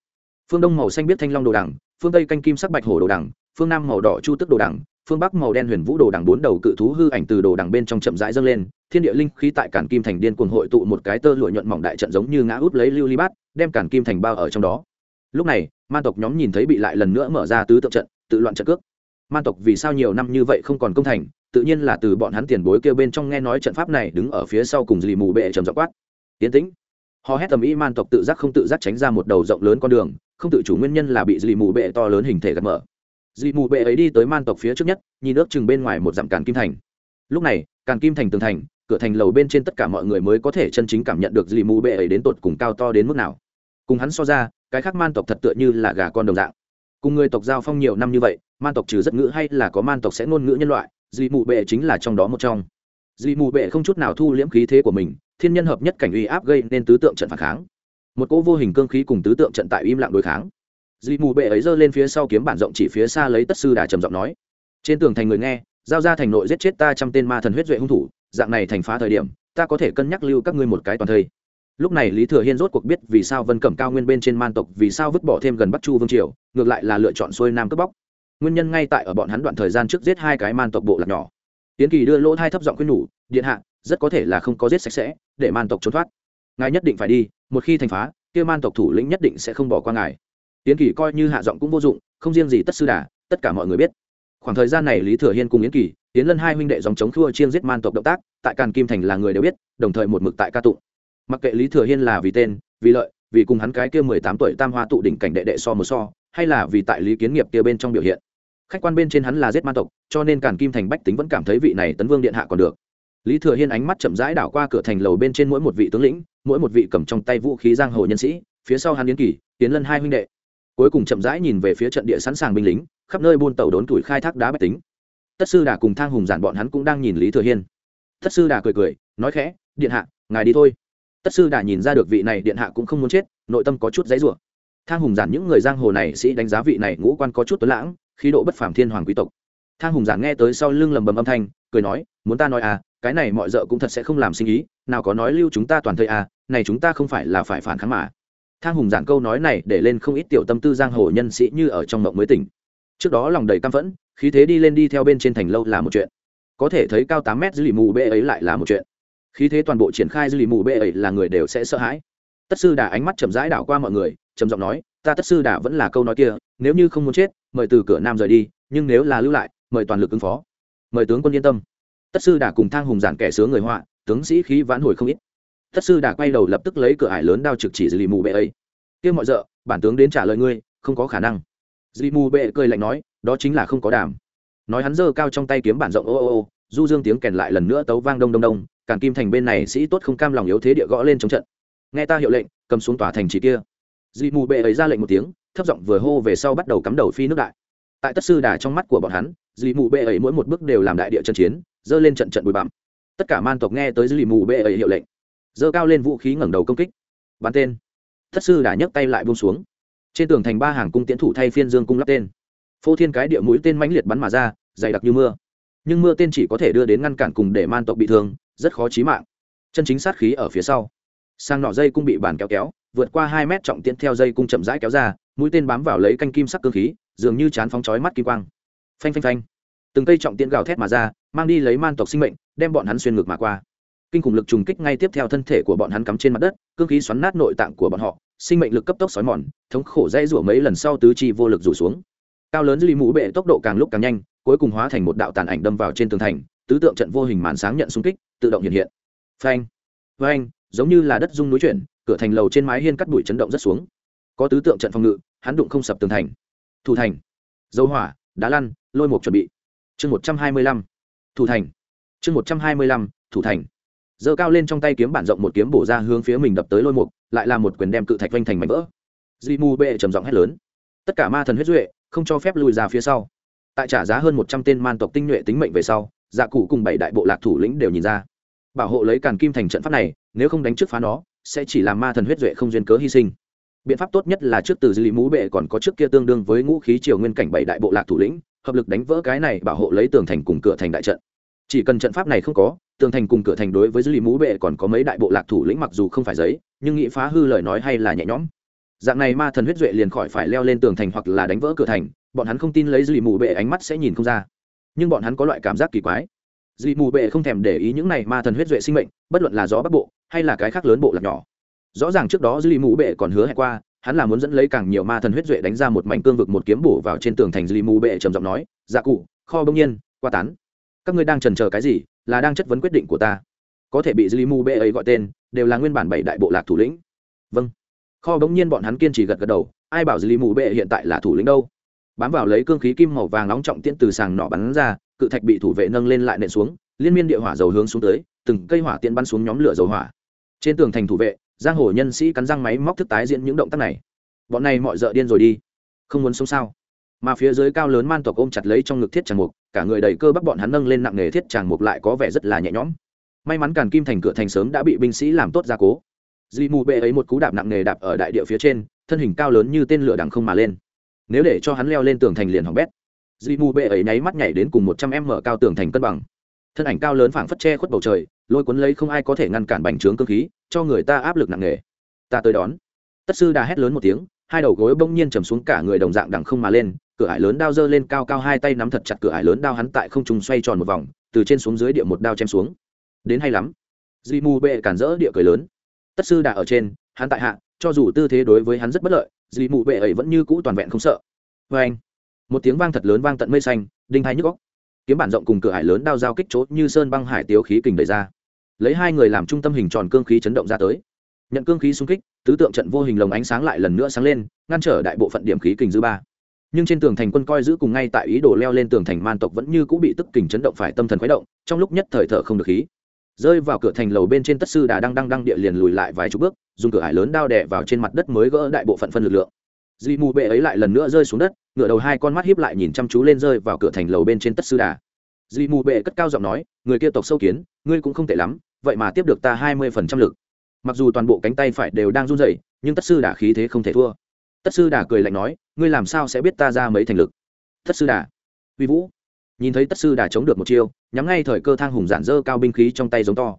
Phương đông màu xanh biết thanh long đồ đằng phương tây canh kim sắc bạch hổ đồ đằng, phương nam màu đỏ chu tức đồ đằng, phương bắc màu đen huyền vũ đồ đằng bốn đầu cự thú hư ảnh từ đồ đằng bên trong chậm rãi dâng lên, thiên địa linh khí tại cản kim thành điên cuồng hội tụ một cái tơ lụa nhuận mỏng đại trận giống như ngã út lấy lưu ly bát, đem cản kim thành bao ở trong đó. Lúc này, man tộc nhóm nhìn thấy bị lại lần nữa mở ra tứ tượng trận, tự loạn trận cước. Man tộc vì sao nhiều năm như vậy không còn công thành, tự nhiên là từ bọn hắn tiền bối kêu bên trong nghe nói trận pháp này đứng ở phía sau cùng dì mù bệ trầm dọ quát. Tiến tĩnh. Họ hét tầm ý man tộc tự giác không tự giác tránh ra một đầu rộng lớn con đường không tự chủ nguyên nhân là bị dì mù bệ to lớn hình thể gạt mở. Dì mù bệ ấy đi tới man tộc phía trước nhất, nhìn ước chừng bên ngoài một dặm càn kim thành. Lúc này, càn kim thành tường thành, cửa thành lầu bên trên tất cả mọi người mới có thể chân chính cảm nhận được dì mù bệ ấy đến tột cùng cao to đến mức nào. Cùng hắn so ra, cái khác man tộc thật tựa như là gà con đồng dạng. Cùng người tộc giao phong nhiều năm như vậy, man tộc trừ rất ngữ hay là có man tộc sẽ ngôn ngữ nhân loại dị mù bệ chính là trong đó một trong. Dị mù bệ không chút nào thu liễm khí thế của mình, thiên nhân hợp nhất cảnh uy áp gây nên tứ tượng trận phản kháng một cỗ vô hình cương khí cùng tứ tượng trận tại im lặng đối kháng. Dị mù bệ ấy giơ lên phía sau kiếm bản rộng chỉ phía xa lấy tất sư đà trầm giọng nói. Trên tường thành người nghe, giao ra thành nội giết chết ta trăm tên ma thần huyết duệ hung thủ, dạng này thành phá thời điểm, ta có thể cân nhắc lưu các ngươi một cái toàn thây. Lúc này lý thừa hiên rốt cuộc biết vì sao vân cẩm cao nguyên bên trên man tộc, vì sao vứt bỏ thêm gần bắc chu vương triều, ngược lại là lựa chọn xuôi nam cướp bóc. Nguyên nhân ngay tại ở bọn hắn đoạn thời gian trước giết hai cái man tộc bộ lạc nhỏ. Tiến kỳ đưa lỗ thai thấp giọng khuyên nhủ, điện hạ, rất có thể là không có giết sạch sẽ, để man tộc trốn thoát. Ngài nhất định phải đi một khi thành phá, kia man tộc thủ lĩnh nhất định sẽ không bỏ qua ngài. Yến kỳ coi như hạ giọng cũng vô dụng, không riêng gì tất sư đà, tất cả mọi người biết. Khoảng thời gian này lý thừa hiên cùng yến kỳ tiến lân hai huynh đệ dòng chống khua chiên giết man tộc động tác, tại càn kim thành là người đều biết, đồng thời một mực tại ca tụng. Mặc kệ lý thừa hiên là vì tên, vì lợi, vì cùng hắn cái kia mười tám tuổi tam hoa tụ đỉnh cảnh đệ đệ so một so, hay là vì tại lý kiến nghiệp kia bên trong biểu hiện. Khách quan bên trên hắn là giết man tộc, cho nên càn kim thành bách tính vẫn cảm thấy vị này tấn vương điện hạ còn được lý thừa hiên ánh mắt chậm rãi đảo qua cửa thành lầu bên trên mỗi một vị tướng lĩnh, mỗi một vị cầm trong tay vũ khí giang hồ nhân sĩ, phía sau hắn yến kỳ tiến lân hai huynh đệ. Cuối cùng chậm rãi nhìn về phía trận địa sẵn sàng binh lính, khắp nơi buôn tàu đốn tuổi khai thác đá bách tính. Tất sư đà cùng thang hùng giản bọn hắn cũng đang nhìn lý thừa hiên. Tất sư đà cười cười, nói khẽ, điện hạ, ngài đi thôi. Tất sư đà nhìn ra được vị này điện hạ cũng không muốn chết, nội tâm có chút dãy rủa. Thang hùng giản những người giang hồ này sĩ đánh giá vị này ngũ quan có chút tuấn lãng, khí độ bất phàm thiên hoàng quý tộc. Thang hùng giản nghe tới sau lưng lầm bầm âm thanh, cười nói, muốn ta nói à cái này mọi rợ cũng thật sẽ không làm sinh ý, nào có nói lưu chúng ta toàn thời à này chúng ta không phải là phải phản kháng mà. Thang hùng giảng câu nói này để lên không ít tiểu tâm tư giang hồ nhân sĩ như ở trong mộng mới tỉnh. Trước đó lòng đầy căm phẫn, khí thế đi lên đi theo bên trên thành lâu là một chuyện. Có thể thấy cao tám mét dưới lì mù bê ấy lại là một chuyện. Khí thế toàn bộ triển khai dưới lì mù bê ấy là người đều sẽ sợ hãi. Tất sư đà ánh mắt chậm rãi đảo qua mọi người, trầm giọng nói, ta tất sư đà vẫn là câu nói kia, nếu như không muốn chết, mời từ cửa nam rời đi, nhưng nếu là lưu lại, mời toàn lực ứng phó. Mời tướng quân yên tâm tất sư đà cùng thang hùng giản kẻ sướng người họa, tướng sĩ khí vãn hồi không ít. Tất sư đà quay đầu lập tức lấy cửa ải lớn đao trực chỉ dì mù bệ ấy. Kia mọi rợ, bản tướng đến trả lời ngươi, không có khả năng. Dì mù bệ cười lạnh nói, đó chính là không có đàm. Nói hắn giơ cao trong tay kiếm bản rộng ô ô ô, du dương tiếng kèn lại lần nữa tấu vang đông đông đông càn kim thành bên này sĩ tốt không cam lòng yếu thế địa gõ lên chống trận. Nghe ta hiệu lệnh, cầm xuống tòa thành trì kia. Dì mù bệ ấy ra lệnh một tiếng, thấp giọng vừa hô về sau bắt đầu cắm đầu phi nước đại. Tại tất sư đà trong mắt của bọn hắn, dì mù bệ ấy mỗi một bước đều làm đại địa trận chiến dơ lên trận trận bụi bặm. Tất cả man tộc nghe tới dị mù bệ ấy hiệu lệnh. Dơ cao lên vũ khí ngẩng đầu công kích. Bắn tên. Thất sư đã nhấc tay lại buông xuống. Trên tường thành ba hàng cung tiễn thủ thay phiên dương cung lắp tên. Phô thiên cái địa mũi tên mãnh liệt bắn mà ra, dày đặc như mưa. Nhưng mưa tên chỉ có thể đưa đến ngăn cản cùng để man tộc bị thương, rất khó chí mạng. Chân chính sát khí ở phía sau. Sang nọ dây cung bị bàn kéo kéo, vượt qua hai mét trọng tiễn theo dây cung chậm rãi kéo ra, mũi tên bám vào lấy canh kim sắc cơ khí, dường như chán phóng chói mắt kim quang. Phanh phanh phanh từng cây trọng tiễn gào thét mà ra, mang đi lấy man tộc sinh mệnh, đem bọn hắn xuyên ngược mà qua. Kinh khủng lực trùng kích ngay tiếp theo thân thể của bọn hắn cắm trên mặt đất, cương khí xoắn nát nội tạng của bọn họ, sinh mệnh lực cấp tốc xói mòn, thống khổ dây rủa mấy lần sau tứ chi vô lực rủ xuống. Cao lớn dư mũ bệ tốc độ càng lúc càng nhanh, cuối cùng hóa thành một đạo tàn ảnh đâm vào trên tường thành, tứ tượng trận vô hình màn sáng nhận xung kích, tự động hiện hiện. Phanh phanh, giống như là đất rung núi chuyển, cửa thành lầu trên mái hiên cắt bụi chấn động rất xuống. Có tứ tượng trận phòng ngự, hắn đụng không sập tường thành. Thủ thành, dấu hỏa, đá lăn, lôi mục chuẩn bị chương một trăm hai mươi lăm, thủ thành. Chương một trăm hai mươi lăm, thủ thành. Giơ cao lên trong tay kiếm bản rộng một kiếm bổ ra hướng phía mình đập tới lôi mục, lại là một quyền đem cự thạch vanh thành mảnh vỡ. Di mu bệ trầm giọng hét lớn. Tất cả ma thần huyết duệ, không cho phép lùi ra phía sau. Tại trả giá hơn một trăm tên man tộc tinh nhuệ tính mệnh về sau dạ cụ cùng bảy đại bộ lạc thủ lĩnh đều nhìn ra. Bảo hộ lấy càn kim thành trận pháp này, nếu không đánh trước phá nó, sẽ chỉ làm ma thần huyết duệ không duyên cớ hy sinh. Biện pháp tốt nhất là trước từ dư lý mũ bệ còn có trước kia tương đương với ngũ khí triều nguyên cảnh bảy đại bộ lạc thủ lĩnh hợp lực đánh vỡ cái này bảo hộ lấy tường thành cùng cửa thành đại trận. Chỉ cần trận pháp này không có, tường thành cùng cửa thành đối với dư lý mũ bệ còn có mấy đại bộ lạc thủ lĩnh mặc dù không phải giấy, nhưng nghĩ phá hư lời nói hay là nhẹ nhõm. Dạng này ma thần huyết duệ liền khỏi phải leo lên tường thành hoặc là đánh vỡ cửa thành, bọn hắn không tin lấy dư lý mũ bệ ánh mắt sẽ nhìn không ra. Nhưng bọn hắn có loại cảm giác kỳ quái. Dị mù bệ không thèm để ý những này ma thần huyết duệ sinh mệnh, bất luận là gió bắc bộ, hay là cái khác lớn bộ lạc nhỏ. Rõ ràng trước đó dị mù bệ còn hứa hẹn qua hắn là muốn dẫn lấy càng nhiều ma thần huyết duệ đánh ra một mảnh cương vực một kiếm bổ vào trên tường thành Limu mù bệ trầm giọng nói dạ cụ, kho bông nhiên, qua tán. Các ngươi đang trần chờ cái gì? Là đang chất vấn quyết định của ta. Có thể bị Limu mù bệ ấy gọi tên, đều là nguyên bản bảy đại bộ lạc thủ lĩnh. Vâng. Kho bỗng nhiên bọn hắn kiên trì gật gật đầu, ai bảo Limu mù bệ hiện tại là thủ lĩnh đâu? Bám vào lấy cương khí kim màu vàng nóng trọng tiễn từ sàng nỏ bắn ra, cự thạch bị thủ vệ nâng lên lại nện xuống, liên miên địa hỏa dầu hướng xuống tới, từng cây hỏa tiễn bắn xuống nhóm lửa dầu hỏa. Trên tường thành thủ vệ giang hồ nhân sĩ cắn răng máy móc thức tái diễn những động tác này. Bọn này mọi dợ điên rồi đi. Không muốn sống sao? Mà phía dưới cao lớn man tộc ôm chặt lấy trong ngực thiết tràng mục, cả người đầy cơ bắp bọn hắn nâng lên nặng nghề thiết tràng mục lại có vẻ rất là nhẹ nhõm. May mắn càn kim thành cửa thành sớm đã bị binh sĩ làm tốt gia cố. Di mù bệ ấy một cú đạp nặng nghề đạp ở đại địa phía trên, thân hình cao lớn như tên lửa đằng không mà lên. Nếu để cho hắn leo lên tường thành liền hỏng bét. Di mù bệ ấy nháy mắt nhảy đến cùng một trăm em mở cao tường thành cân bằng. Thân ảnh cao lớn phảng phất che khuất bầu trời, lôi cuốn lấy không ai có thể ngăn cản bành trướng cơ khí cho người ta áp lực nặng nề. Ta tới đón. Tất sư đà hét lớn một tiếng, hai đầu gối bỗng nhiên trầm xuống cả người đồng dạng đằng không mà lên, cửa ải lớn đao giơ lên cao cao hai tay nắm thật chặt cửa ải lớn đao hắn tại không trùng xoay tròn một vòng, từ trên xuống dưới địa một đao chém xuống. Đến hay lắm. Di mù bệ cản rỡ địa cười lớn. Tất sư đà ở trên, hắn tại hạ, cho dù tư thế đối với hắn rất bất lợi, di mù bệ ấy vẫn như cũ toàn vẹn không sợ. Vê anh, một tiếng vang thật lớn vang tận mây xanh, đinh hai nhức góc kiếm bản rộng cùng cửa hải lớn đao giao kích chốt như sơn băng hải tiếu khí kình đẩy ra lấy hai người làm trung tâm hình tròn cương khí chấn động ra tới. Nhận cương khí xung kích, tứ tượng trận vô hình lồng ánh sáng lại lần nữa sáng lên, ngăn trở đại bộ phận điểm khí kình dư ba. Nhưng trên tường thành quân coi giữ cùng ngay tại ý đồ leo lên tường thành man tộc vẫn như cũng bị tức kình chấn động phải tâm thần khuấy động, trong lúc nhất thời thở không được khí. Rơi vào cửa thành lầu bên trên tất sư đà đang đang đang địa liền lùi lại vài chục bước, dùng cửa hải lớn đao đè vào trên mặt đất mới gỡ đại bộ phận phân lực lượng. Dị mù bệ ấy lại lần nữa rơi xuống đất ngựa đầu hai con mắt hiếp lại nhìn chăm chú lên rơi vào cửa thành lầu bên trên tất sư đà. Dị mù bệ cất cao giọng nói, người kia tộc sâu kiến, ngươi cũng không tệ lắm vậy mà tiếp được ta hai mươi phần trăm lực. Mặc dù toàn bộ cánh tay phải đều đang run rẩy, nhưng tất sư đà khí thế không thể thua. Tất sư đà cười lạnh nói, ngươi làm sao sẽ biết ta ra mấy thành lực? Tất sư đà. Uy vũ. Nhìn thấy tất sư đà chống được một chiêu, nhắm ngay thời cơ thang hùng giản dơ cao binh khí trong tay giống to.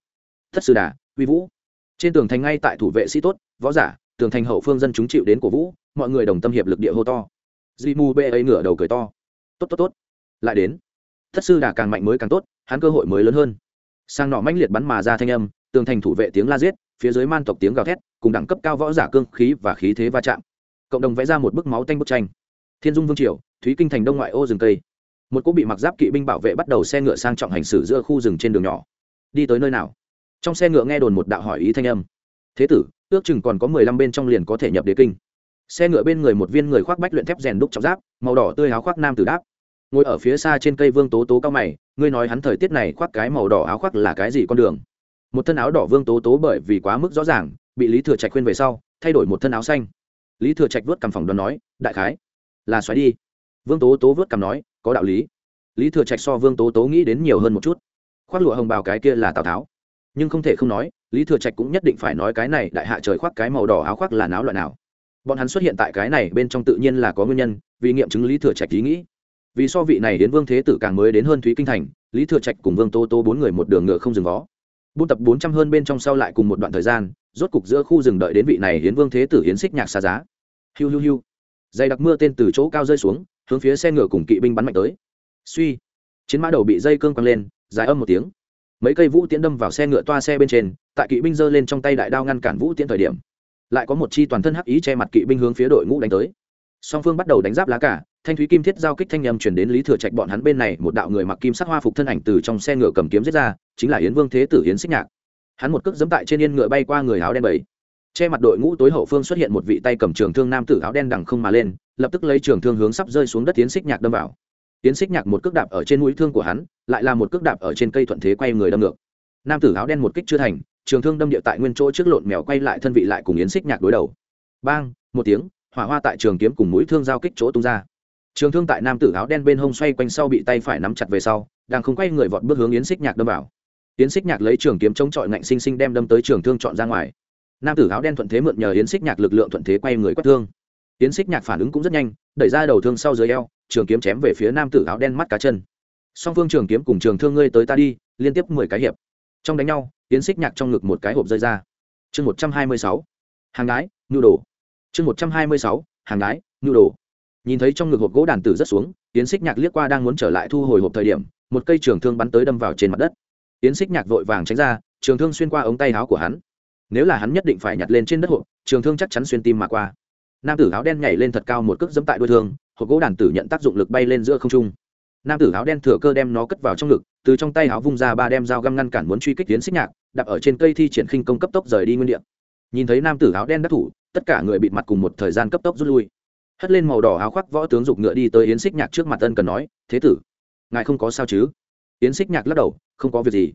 Tất sư đà, uy vũ. Trên tường thành ngay tại thủ vệ sĩ tốt, võ giả, tường thành hậu phương dân chúng chịu đến cổ vũ, mọi người đồng tâm hiệp lực địa hô to. Di mu bê ấy ngửa đầu cười to. Tốt tốt tốt. Lại đến. Thất sư đà càng mạnh mới càng tốt, hắn cơ hội mới lớn hơn sang nọ mãnh liệt bắn mà ra thanh âm, tường thành thủ vệ tiếng la giết, phía dưới man tộc tiếng gào thét, cùng đẳng cấp cao võ giả cương khí và khí thế va chạm. Cộng đồng vẽ ra một bức máu tanh bức tranh. Thiên dung vương triều, thúy kinh thành đông ngoại ô rừng cây. Một cỗ bị mặc giáp kỵ binh bảo vệ bắt đầu xe ngựa sang trọng hành xử giữa khu rừng trên đường nhỏ. Đi tới nơi nào? Trong xe ngựa nghe đồn một đạo hỏi ý thanh âm. Thế tử, ước chừng còn có mười lăm bên trong liền có thể nhập đế kinh. Xe ngựa bên người một viên người khoác bách luyện thép rèn đúc trọng giáp, màu đỏ tươi háo khoác nam tử đáp ngồi ở phía xa trên cây vương tố tố cao mày, ngươi nói hắn thời tiết này khoác cái màu đỏ áo khoác là cái gì con đường? Một thân áo đỏ vương tố tố bởi vì quá mức rõ ràng, bị lý thừa trạch khuyên về sau, thay đổi một thân áo xanh. Lý thừa trạch vớt cầm phòng đoán nói, đại khái là xoáy đi. Vương tố tố vớt cầm nói, có đạo lý. Lý thừa trạch so vương tố tố nghĩ đến nhiều hơn một chút. Khoác lụa hồng bào cái kia là tào tháo. Nhưng không thể không nói, lý thừa trạch cũng nhất định phải nói cái này đại hạ trời khoác cái màu đỏ áo khoác là náo loại nào. Bọn hắn xuất hiện tại cái này bên trong tự nhiên là có nguyên nhân, vì nghiệm chứng lý thừa trạch ý nghĩ vì so vị này đến vương thế tử càng mới đến hơn thúy kinh thành, lý thừa trạch cùng vương tô tô bốn người một đường ngựa không dừng vó. Buôn tập bốn trăm hơn bên trong sau lại cùng một đoạn thời gian, rốt cục giữa khu rừng đợi đến vị này hiến vương thế tử hiến xích nhạc xa giá. Hiu hiu hiu. Dày đặc mưa tên từ chỗ cao rơi xuống, hướng phía xe ngựa cùng kỵ binh bắn mạnh tới. Suy. Chiến mã đầu bị dây cương quăng lên, dài âm một tiếng. Mấy cây vũ tiễn đâm vào xe ngựa toa xe bên trên, tại kỵ binh giơ lên trong tay đại đao ngăn cản vũ tiễn thời điểm. Lại có một chi toàn thân hắc ý che mặt kỵ binh hướng phía đội ngũ đánh tới. Song phương bắt đầu đánh giáp lá cả thanh thúy kim thiết giao kích thanh âm chuyển đến lý thừa trạch bọn hắn bên này, một đạo người mặc kim sắc hoa phục thân ảnh từ trong xe ngựa cầm kiếm giết ra, chính là yến vương thế tử yến xích nhạc. Hắn một cước dẫm tại trên yên ngựa bay qua người áo đen bảy che mặt đội ngũ tối hậu phương xuất hiện một vị tay cầm trường thương nam tử áo đen đằng không mà lên, lập tức lấy trường thương hướng sắp rơi xuống đất tiến xích nhạc đâm vào. Tiến xích nhạc một cước đạp ở trên mũi thương của hắn, lại là một cước đạp ở trên cây thuận thế quay người đâm ngược. Nam tử áo đen một kích chưa thành, trường thương đâm địa tại nguyên chỗ trước lộn mèo quay lại thân vị lại cùng yến xích nhạc đối đầu. Bang, một tiếng, hỏa hoa tại trường kiếm cùng mũi thương giao kích chỗ tung ra trường thương tại nam tử áo đen bên hông xoay quanh sau bị tay phải nắm chặt về sau, đang không quay người vọt bước hướng yến xích nhạc đâm vào. Yến xích nhạc lấy trường kiếm chống chọi ngạnh sinh sinh đem đâm tới trường thương chọn ra ngoài. Nam tử áo đen thuận thế mượn nhờ yến xích nhạc lực lượng thuận thế quay người quét thương. Yến xích nhạc phản ứng cũng rất nhanh, đẩy ra đầu thương sau dưới eo, trường kiếm chém về phía nam tử áo đen mắt cá chân. Song phương trường kiếm cùng trường thương ngươi tới ta đi, liên tiếp mười cái hiệp. Trong đánh nhau, yến xích nhạc trong ngực một cái hộp rơi ra. Chương một trăm hai mươi sáu. Hàng đái, nhu đồ. Chương một trăm hai mươi sáu. Hàng đái, nhu đồ nhìn thấy trong ngực hộp gỗ đàn tử rất xuống, yến xích nhạc liếc qua đang muốn trở lại thu hồi hộp thời điểm, một cây trường thương bắn tới đâm vào trên mặt đất. Yến xích nhạc vội vàng tránh ra, trường thương xuyên qua ống tay áo của hắn. Nếu là hắn nhất định phải nhặt lên trên đất hộp, trường thương chắc chắn xuyên tim mà qua. Nam tử áo đen nhảy lên thật cao một cước dẫm tại đuôi thương, hộp gỗ đàn tử nhận tác dụng lực bay lên giữa không trung. Nam tử áo đen thừa cơ đem nó cất vào trong ngực, từ trong tay áo vung ra ba đem dao găm ngăn cản muốn truy kích tiến xích nhạc đặt ở trên cây thi triển khinh công cấp tốc rời đi nguyên địa. Nhìn thấy nam tử áo đen đắc thủ, tất cả người bị mặt cùng một thời gian cấp tốc rút lui hất lên màu đỏ áo khoác võ tướng dục ngựa đi tới yến xích nhạc trước mặt ân cần nói, thế tử, ngài không có sao chứ? Yến xích nhạc lắc đầu, không có việc gì.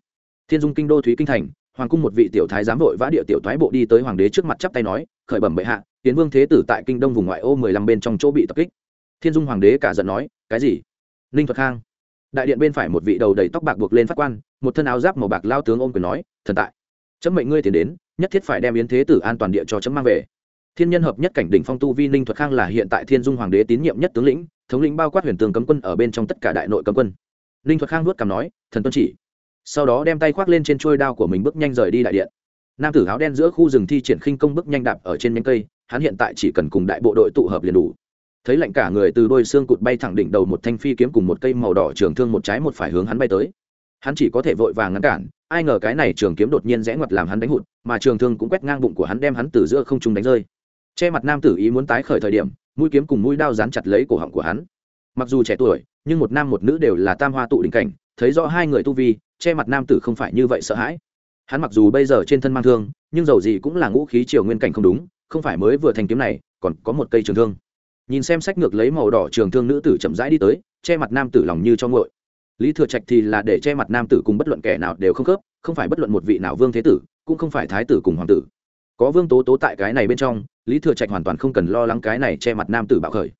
Thiên dung kinh đô thúy kinh thành, hoàng cung một vị tiểu thái giám vội vã địa tiểu thoái bộ đi tới hoàng đế trước mặt chắp tay nói, khởi bẩm bệ hạ tiến vương thế tử tại kinh đông vùng ngoại ô mười lăm bên trong chỗ bị tập kích. Thiên dung hoàng đế cả giận nói, cái gì? Ninh thuật khang, đại điện bên phải một vị đầu đầy tóc bạc buộc lên phát quan, một thân áo giáp màu bạc lao tướng ôm quyền nói, thần tại, chấm mệnh ngươi tiền đến, nhất thiết phải đem yến thế tử an toàn địa cho chấm mang về thiên nhân hợp nhất cảnh đỉnh phong tu vi ninh thuật khang là hiện tại thiên dung hoàng đế tín nhiệm nhất tướng lĩnh, thống lĩnh bao quát huyền tường cấm quân ở bên trong tất cả đại nội cấm quân. Ninh thuật khang nuốt cằm nói, thần tuân chỉ. Sau đó đem tay khoác lên trên trôi đao của mình bước nhanh rời đi đại điện. Nam tử áo đen giữa khu rừng thi triển khinh công bước nhanh đạp ở trên nhánh cây, hắn hiện tại chỉ cần cùng đại bộ đội tụ hợp liền đủ. Thấy lạnh cả người từ đôi xương cụt bay thẳng đỉnh đầu một thanh phi kiếm cùng một cây màu đỏ trường thương một trái một phải hướng hắn bay tới. Hắn chỉ có thể vội vàng ngăn cản, ai ngờ cái này trường kiếm đột nhiên rẽ ngoặt làm hắn đánh hụt, mà trường thương cũng quét ngang bụng của hắn đem hắn từ giữa không trung đánh rơi che mặt nam tử ý muốn tái khởi thời điểm, mũi kiếm cùng mũi đao dán chặt lấy cổ họng của hắn. Mặc dù trẻ tuổi, nhưng một nam một nữ đều là tam hoa tụ đỉnh cảnh, thấy rõ hai người tu vi, che mặt nam tử không phải như vậy sợ hãi. Hắn mặc dù bây giờ trên thân mang thương, nhưng dầu gì cũng là ngũ khí triều nguyên cảnh không đúng, không phải mới vừa thành kiếm này, còn có một cây trường thương. Nhìn xem sách ngược lấy màu đỏ trường thương nữ tử chậm rãi đi tới, che mặt nam tử lòng như cho ngội lý thừa trạch thì là để che mặt nam tử cùng bất luận kẻ nào đều không khớp, không phải bất luận một vị nào vương thế tử, cũng không phải thái tử cùng hoàng tử. Có vương tố tố tại cái này bên trong lý thừa trạch hoàn toàn không cần lo lắng cái này che mặt nam tử bạo khởi.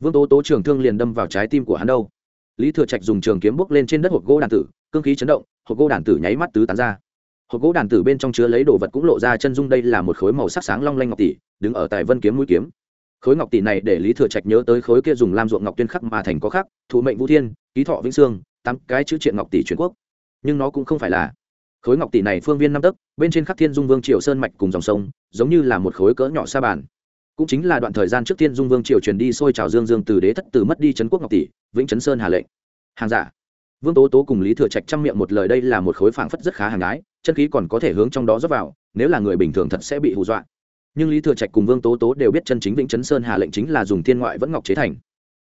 Vương tố tố trường thương liền đâm vào trái tim của hắn đâu. Lý thừa trạch dùng trường kiếm bốc lên trên đất hộp gỗ đàn tử, cương khí chấn động, hộp gỗ đàn tử nháy mắt tứ tán ra. Hộp gỗ đàn tử bên trong chứa lấy đồ vật cũng lộ ra chân dung đây là một khối màu sắc sáng long lanh ngọc tỷ, đứng ở tại vân kiếm mũi kiếm. Khối ngọc tỷ này để lý thừa trạch nhớ tới khối kia dùng lam ruộng ngọc tuyên khắc mà thành có khắc, thụ mệnh vũ thiên, ký thọ vĩnh sương, tám cái chữ triện ngọc tỷ truyền quốc. Nhưng nó cũng không phải là khối ngọc tỷ này phương viên năm tấc, bên trên khắc thiên dung vương triều sơn mạch cùng dòng sông, giống như là một khối cỡ nhỏ sa bàn. Cũng chính là đoạn thời gian trước thiên dung vương triều truyền đi xôi trào dương dương từ đế thất từ mất đi trấn quốc ngọc tỷ, vĩnh trấn sơn hà lệnh. Hàng giả. Vương tố tố cùng lý thừa trạch chăm miệng một lời đây là một khối phảng phất rất khá hàng gái chân khí còn có thể hướng trong đó rót vào, nếu là người bình thường thật sẽ bị hù dọa. Nhưng lý thừa trạch cùng vương tố tố đều biết chân chính vĩnh chấn sơn hà lệnh chính là dùng thiên ngoại vẫn ngọc chế thành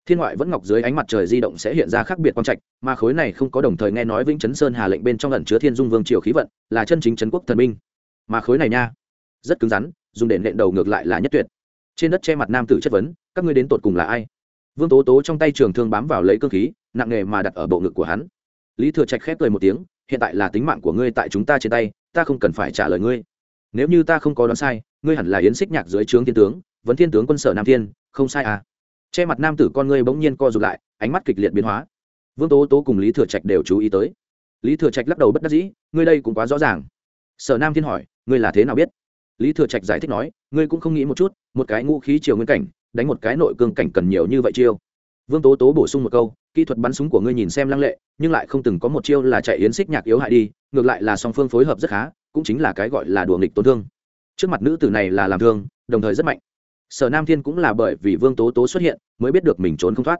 thiên ngoại vẫn ngọc dưới ánh mặt trời di động sẽ hiện ra khác biệt quang trạch, mà khối này không có đồng thời nghe nói vĩnh chấn sơn hà lệnh bên trong lần chứa thiên dung vương triều khí vận, là chân chính trấn quốc thần minh. Mà khối này nha, rất cứng rắn, dùng để nện đầu ngược lại là nhất tuyệt. Trên đất che mặt nam tử chất vấn, các ngươi đến tột cùng là ai? Vương tố tố trong tay trường thương bám vào lấy cơ khí, nặng nề mà đặt ở bộ ngực của hắn. Lý thừa trạch khép cười một tiếng, hiện tại là tính mạng của ngươi tại chúng ta trên tay, ta không cần phải trả lời ngươi. Nếu như ta không có đoán sai, ngươi hẳn là yến xích nhạc dưới trướng thiên tướng, vấn thiên tướng quân sở nam thiên, không sai à? Che mặt nam tử con ngươi bỗng nhiên co rụt lại, ánh mắt kịch liệt biến hóa. Vương tố tố cùng lý thừa trạch đều chú ý tới. Lý thừa trạch lắc đầu bất đắc dĩ, ngươi đây cũng quá rõ ràng. Sở nam thiên hỏi, ngươi là thế nào biết? Lý thừa trạch giải thích nói, ngươi cũng không nghĩ một chút, một cái ngũ khí chiều nguyên cảnh, đánh một cái nội cương cảnh cần nhiều như vậy chiêu. Vương tố tố bổ sung một câu, kỹ thuật bắn súng của ngươi nhìn xem lăng lệ, nhưng lại không từng có một chiêu là chạy yến xích nhạc yếu hại đi, ngược lại là song phương phối hợp rất khá, cũng chính là cái gọi là đùa nghịch tổn thương. Trước mặt nữ tử này là làm thương, đồng thời rất mạnh sở nam thiên cũng là bởi vì vương tố tố xuất hiện mới biết được mình trốn không thoát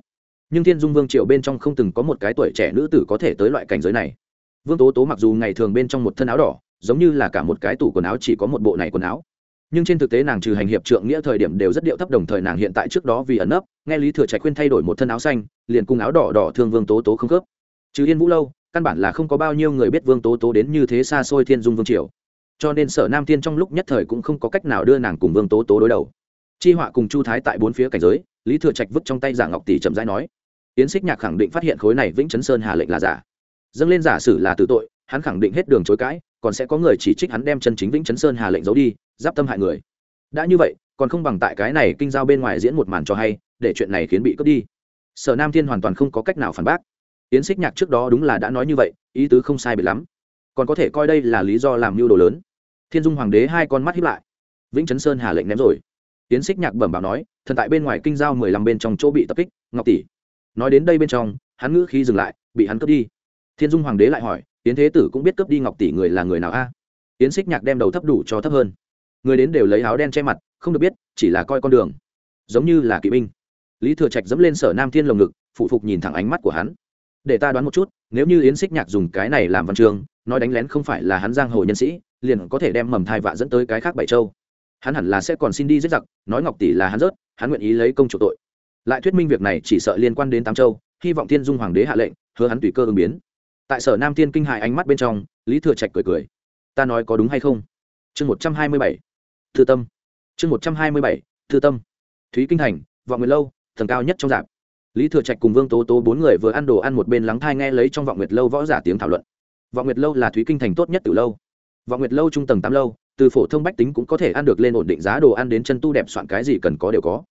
nhưng thiên dung vương triệu bên trong không từng có một cái tuổi trẻ nữ tử có thể tới loại cảnh giới này vương tố tố mặc dù ngày thường bên trong một thân áo đỏ giống như là cả một cái tủ quần áo chỉ có một bộ này quần áo nhưng trên thực tế nàng trừ hành hiệp trượng nghĩa thời điểm đều rất điệu thấp đồng thời nàng hiện tại trước đó vì ẩn nấp nghe lý thừa trạch khuyên thay đổi một thân áo xanh liền cùng áo đỏ đỏ thương vương tố tố không khớp trừ yên vũ lâu căn bản là không có bao nhiêu người biết vương tố tố đến như thế xa xôi thiên dung vương triều cho nên sở nam thiên trong lúc nhất thời cũng không có cách nào đưa nàng cùng vương tố tố đối đầu chi họa cùng chu thái tại bốn phía cảnh giới, lý thừa trạch vứt trong tay giả ngọc tỷ chậm rãi nói, yến xích nhạc khẳng định phát hiện khối này vĩnh chấn sơn hà lệnh là giả. Dâng lên giả sử là tử tội, hắn khẳng định hết đường chối cãi, còn sẽ có người chỉ trích hắn đem chân chính vĩnh chấn sơn hà lệnh giấu đi, giáp tâm hại người. Đã như vậy, còn không bằng tại cái này kinh giao bên ngoài diễn một màn cho hay, để chuyện này khiến bị cướp đi. Sở nam thiên hoàn toàn không có cách nào phản bác. Yến xích nhạc trước đó đúng là đã nói như vậy, ý tứ không sai biệt lắm. Còn có thể coi đây là lý do làm mưu đồ lớn. Thiên dung hoàng đế hai con mắt hiếp lại. Vĩnh chấn sơn hà lệnh ném rồi yến xích nhạc bẩm bảo nói, thần tại bên ngoài kinh giao mười lăm bên trong chỗ bị tập kích, ngọc tỷ. Nói đến đây bên trong, hắn ngữ khi dừng lại, bị hắn cướp đi. Thiên dung hoàng đế lại hỏi, yến thế tử cũng biết cướp đi ngọc tỷ người là người nào a? Yến xích nhạc đem đầu thấp đủ cho thấp hơn. Người đến đều lấy áo đen che mặt, không được biết, chỉ là coi con đường. Giống như là kỵ binh. Lý thừa trạch dẫm lên sở nam thiên lồng ngực, phụ phục nhìn thẳng ánh mắt của hắn. Để ta đoán một chút, nếu như yến xích nhạc dùng cái này làm văn chương nói đánh lén không phải là hắn giang hồ nhân sĩ, liền có thể đem mầm thai vạ dẫn tới cái khác bảy châu hắn hẳn là sẽ còn xin đi giết giặc, nói ngọc tỷ là hắn rớt, hắn nguyện ý lấy công chủ tội. Lại thuyết minh việc này chỉ sợ liên quan đến tám châu, hy vọng thiên dung hoàng đế hạ lệnh, hứa hắn tùy cơ ứng biến. Tại sở nam thiên kinh hại ánh mắt bên trong, lý thừa trạch cười cười. Ta nói có đúng hay không? Chương một trăm hai mươi bảy. Thư tâm. Chương một trăm hai mươi bảy. Thư tâm. Thúy kinh thành, vọng nguyệt lâu thần cao nhất trong dạp. Lý thừa trạch cùng vương tố tố bốn người vừa ăn đồ ăn một bên lắng thai nghe lấy trong vọng nguyệt lâu võ giả tiếng thảo luận. Vọng nguyệt lâu là thúy kinh thành tốt nhất từ lâu. Vọng nguyệt lâu trung tầng tám lâu từ phổ thông bách tính cũng có thể ăn được lên ổn định giá đồ ăn đến chân tu đẹp soạn cái gì cần có đều có.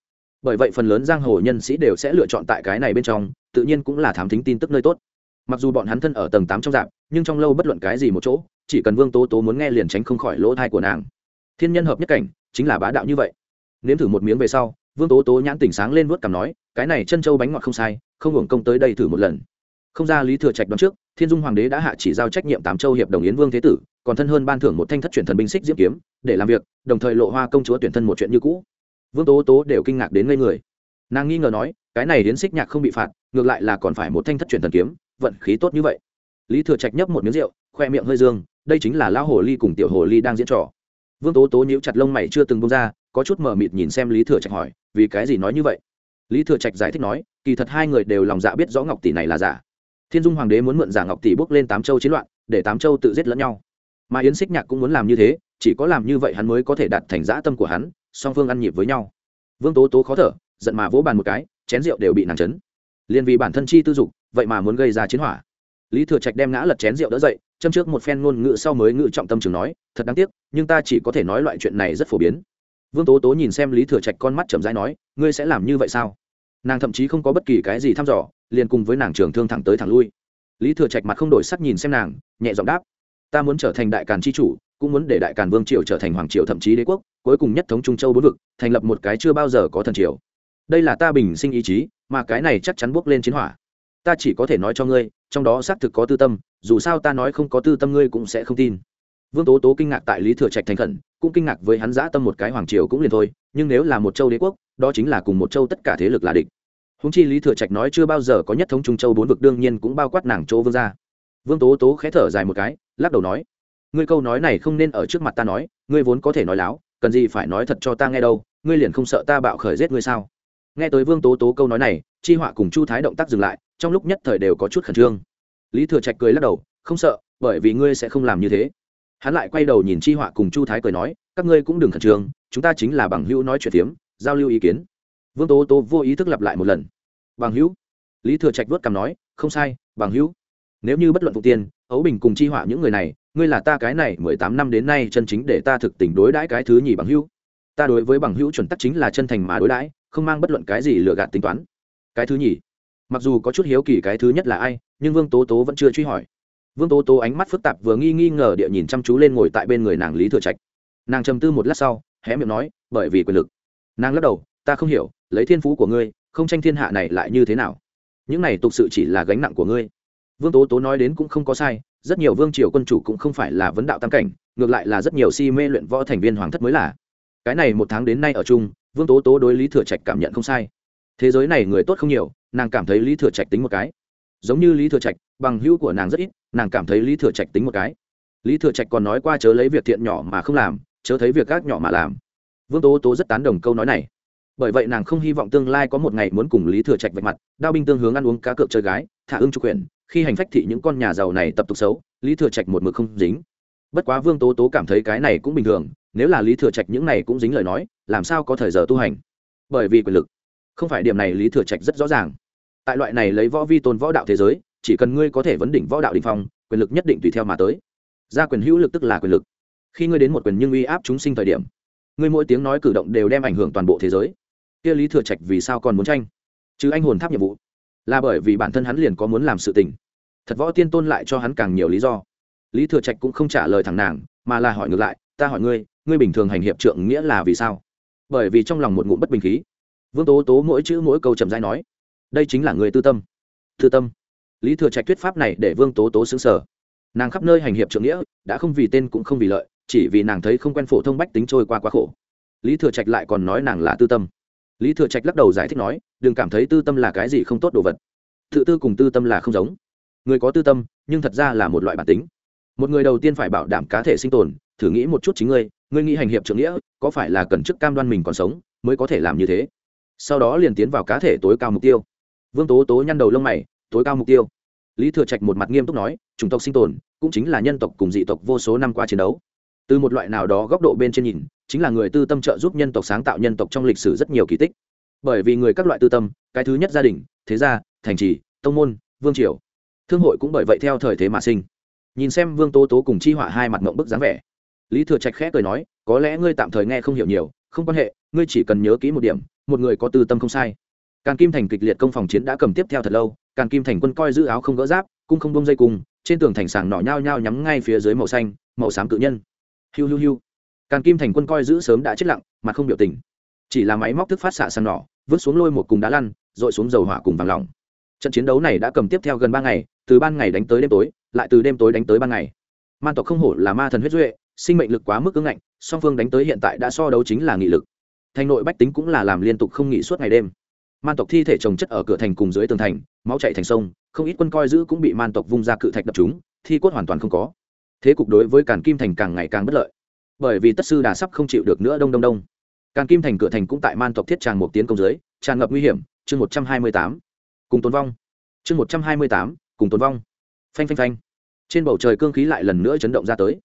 Bởi vậy phần lớn giang hồ nhân sĩ đều sẽ lựa chọn tại cái này bên trong, tự nhiên cũng là thám thính tin tức nơi tốt. Mặc dù bọn hắn thân ở tầng tám trong dạp nhưng trong lâu bất luận cái gì một chỗ, chỉ cần vương tố tố muốn nghe liền tránh không khỏi lỗ thai của nàng. Thiên nhân hợp nhất cảnh, chính là bá đạo như vậy. Nếm thử một miếng về sau, vương tố tố nhãn tỉnh sáng lên vớt cằm nói, cái này chân châu bánh ngọt không sai, không hưởng công tới đây thử một lần. Không ra lý thừa trạch đoán trước, thiên dung hoàng đế đã hạ chỉ giao trách nhiệm tám châu hiệp đồng yến vương thế tử còn thân hơn ban thưởng một thanh thất chuyển thần binh xích diễm kiếm, để làm việc, đồng thời lộ hoa công chúa tuyển thân một chuyện như cũ. Vương tố tố đều kinh ngạc đến ngây người. Nàng nghi ngờ nói, cái này đến xích nhạc không bị phạt, ngược lại là còn phải một thanh thất chuyển thần kiếm, vận khí tốt như vậy. Lý thừa trạch nhấp một miếng rượu, khoe miệng hơi dương, đây chính là lão hồ ly cùng tiểu hồ ly đang diễn trò. Vương tố tố nhíu chặt lông mày chưa từng bông ra, có chút mờ mịt nhìn xem lý thừa trạch hỏi, vì cái gì nói như vậy? Lý thừa trạch giải thích nói, kỳ thật hai người đều lòng dạ biết rõ ngọc tỷ này là giả. Thiên dung hoàng đế muốn mượn giả ngọc tỷ bước lên tám châu chiến loạn, để tám châu tự giết lẫn nhau mà yến xích nhạc cũng muốn làm như thế, chỉ có làm như vậy hắn mới có thể đạt thành dã tâm của hắn, song phương ăn nhịp với nhau. Vương tố tố khó thở, giận mà vỗ bàn một cái, chén rượu đều bị nàng chấn. Liền vì bản thân chi tư dục, vậy mà muốn gây ra chiến hỏa. Lý thừa trạch đem ngã lật chén rượu đỡ dậy, châm trước một phen ngôn ngữ sau mới ngự trọng tâm trường nói, thật đáng tiếc, nhưng ta chỉ có thể nói loại chuyện này rất phổ biến. Vương tố tố nhìn xem lý thừa trạch con mắt chậm rãi nói, ngươi sẽ làm như vậy sao? Nàng thậm chí không có bất kỳ cái gì thăm dò, liền cùng với nàng trường thương thẳng tới thẳng lui. Lý thừa trạch mặt không đổi sắc nhìn xem nàng, nhẹ giọng đáp ta muốn trở thành đại càn tri chủ, cũng muốn để đại càn vương triều trở thành hoàng triều thậm chí đế quốc, cuối cùng nhất thống trung châu bốn vực, thành lập một cái chưa bao giờ có thần triều. Đây là ta bình sinh ý chí, mà cái này chắc chắn bước lên chiến hỏa. Ta chỉ có thể nói cho ngươi, trong đó xác thực có tư tâm, dù sao ta nói không có tư tâm ngươi cũng sẽ không tin. Vương tố tố kinh ngạc tại lý thừa trạch thành khẩn, cũng kinh ngạc với hắn giã tâm một cái hoàng triều cũng liền thôi, nhưng nếu là một châu đế quốc, đó chính là cùng một châu tất cả thế lực là địch. Húng chi lý thừa trạch nói chưa bao giờ có nhất thống trung châu bốn vực đương nhiên cũng bao quát nàng chỗ vương gia. Vương tố tố khé thở dài một cái lắc đầu nói ngươi câu nói này không nên ở trước mặt ta nói ngươi vốn có thể nói láo cần gì phải nói thật cho ta nghe đâu ngươi liền không sợ ta bạo khởi giết ngươi sao? Nghe tới vương tố tố câu nói này chi họa cùng chu thái động tác dừng lại trong lúc nhất thời đều có chút khẩn trương. Lý thừa trạch cười lắc đầu không sợ bởi vì ngươi sẽ không làm như thế. Hắn lại quay đầu nhìn chi họa cùng chu thái cười nói các ngươi cũng đừng khẩn trương chúng ta chính là bằng hữu nói chuyện tiếm, giao lưu ý kiến. Vương tố tố vô ý thức lặp lại một lần. Bằng hữu? Lý thừa trạch vớt cằm nói không sai bằng hữu. Nếu như bất luận phụ tiên ấu bình cùng chi họa những người này, ngươi là ta cái này mười tám năm đến nay chân chính để ta thực tình đối đãi cái thứ nhì bằng hữu. Ta đối với bằng hữu chuẩn tắc chính là chân thành mà đối đãi, không mang bất luận cái gì lừa gạt tính toán. Cái thứ nhì. Mặc dù có chút hiếu kỳ cái thứ nhất là ai, nhưng vương tố tố vẫn chưa truy hỏi. Vương tố tố ánh mắt phức tạp vừa nghi nghi ngờ địa nhìn chăm chú lên ngồi tại bên người nàng lý thừa trạch. Nàng trầm tư một lát sau, hé miệng nói, bởi vì quyền lực. Nàng lắc đầu, ta không hiểu, lấy thiên phú của ngươi, không tranh thiên hạ này lại như thế nào? Những này tục sự chỉ là gánh nặng của ngươi vương tố tố nói đến cũng không có sai, rất nhiều vương triều quân chủ cũng không phải là vấn đạo tam cảnh, ngược lại là rất nhiều si mê luyện võ thành viên hoàng thất mới là. Cái này một tháng đến nay ở chung, vương tố tố đối lý thừa trạch cảm nhận không sai. Thế giới này người tốt không nhiều, nàng cảm thấy lý thừa trạch tính một cái. Giống như lý thừa trạch, bằng hữu của nàng rất ít, nàng cảm thấy lý thừa trạch tính một cái. Lý thừa trạch còn nói qua chớ lấy việc thiện nhỏ mà không làm, chớ thấy việc gác nhỏ mà làm. Vương tố tố rất tán đồng câu nói này. Bởi vậy nàng không hy vọng tương lai có một ngày muốn cùng lý thừa trạch vạch mặt, đao binh tương hướng ăn uống cá cược chơi gái, thả ưng trục quyền khi hành phách thị những con nhà giàu này tập tục xấu, lý thừa trạch một mực không dính. Bất quá vương tố tố cảm thấy cái này cũng bình thường, nếu là lý thừa trạch những này cũng dính lời nói, làm sao có thời giờ tu hành? Bởi vì quyền lực. Không phải điểm này lý thừa trạch rất rõ ràng. Tại loại này lấy võ vi tôn võ đạo thế giới, chỉ cần ngươi có thể vấn đỉnh võ đạo đình phong, quyền lực nhất định tùy theo mà tới. Ra quyền hữu lực tức là quyền lực. Khi ngươi đến một quyền nhưng uy áp chúng sinh thời điểm, ngươi mỗi tiếng nói cử động đều đem ảnh hưởng toàn bộ thế giới. Kia lý thừa trạch vì sao còn muốn tranh? Chứ anh hồn tháp nhiệm vụ là bởi vì bản thân hắn liền có muốn làm sự tình. Thật võ tiên tôn lại cho hắn càng nhiều lý do. Lý thừa trạch cũng không trả lời thẳng nàng, mà là hỏi ngược lại, ta hỏi ngươi ngươi bình thường hành hiệp trượng nghĩa là vì sao? Bởi vì trong lòng một ngụm bất bình khí. Vương tố tố mỗi chữ mỗi câu chậm dãi nói, đây chính là người tư tâm. Tư tâm? Lý thừa trạch thuyết pháp này để vương tố tố xứng sở nàng khắp nơi hành hiệp trượng nghĩa, đã không vì tên cũng không vì lợi, chỉ vì nàng thấy không quen phổ thông bách tính trôi qua quá khổ. Lý thừa trạch lại còn nói nàng là tư tâm lý thừa trạch lắc đầu giải thích nói, đừng cảm thấy tư tâm là cái gì không tốt đồ vật. Tự tư cùng tư tâm là không giống. Người có tư tâm, nhưng thật ra là một loại bản tính. Một người đầu tiên phải bảo đảm cá thể sinh tồn, thử nghĩ một chút chính ngươi ngươi nghĩ hành hiệp trưởng nghĩa, có phải là cần chức cam đoan mình còn sống, mới có thể làm như thế? Sau đó liền tiến vào cá thể tối cao mục tiêu. Vương tố tố nhăn đầu lông mày, tối cao mục tiêu? Lý thừa trạch một mặt nghiêm túc nói, chủng tộc sinh tồn, cũng chính là nhân tộc cùng dị tộc vô số năm qua chiến đấu. Từ một loại nào đó góc độ bên trên nhìn chính là người tư tâm trợ giúp nhân tộc sáng tạo nhân tộc trong lịch sử rất nhiều kỳ tích. Bởi vì người các loại tư tâm, cái thứ nhất gia đình, thế gia, thành trì, tông môn, vương triều, thương hội cũng bởi vậy theo thời thế mà sinh. Nhìn xem vương tố tố cùng chi họa hai mặt mộng bức dáng vẻ, lý thừa trạch khẽ cười nói, có lẽ ngươi tạm thời nghe không hiểu nhiều, không quan hệ, ngươi chỉ cần nhớ kỹ một điểm, một người có tư tâm không sai. Càn kim thành kịch liệt công phòng chiến đã cầm tiếp theo thật lâu, càn kim thành quân coi giữ áo không gỡ giáp, cung không bông dây cung, trên tường thành sảng nỏ nhao nhao nhắm ngay phía dưới màu xanh, màu xám cự nhân. Hiu hiu hiu càn kim thành quân coi giữ sớm đã chết lặng mặt không biểu tình. Chỉ là máy móc thức phát xạ sàng nỏ, vứt xuống lôi một cùng đá lăn dội xuống dầu hỏa cùng vàng lỏng. Trận chiến đấu này đã cầm tiếp theo gần ba ngày, từ ban ngày đánh tới đêm tối, lại từ đêm tối đánh tới ban ngày. Man tộc không hổ là ma thần huyết duệ, sinh mệnh lực quá mức ứng ngạnh, song phương đánh tới hiện tại đã so đấu chính là nghị lực. Thành nội bách tính cũng là làm liên tục không nghỉ suốt ngày đêm. Man tộc thi thể trồng chất ở cửa thành cùng dưới tường thành, máu chạy thành sông, không ít quân coi giữ cũng bị man tộc vung ra cự thạch đập chúng, thi cốt hoàn toàn không có. Thế cục đối với càn kim thành càng ngày càng bất lợi bởi vì tất sư đà sắp không chịu được nữa đông đông đông. Càn kim thành cửa thành cũng tại man tộc thiết tràng một tiến công dưới, tràn ngập nguy hiểm. Chương một trăm hai mươi tám. Cùng tồn vong. Chương một trăm hai mươi tám, cùng tồn vong. Phanh phanh phanh. Trên bầu trời cương khí lại lần nữa chấn động ra tới.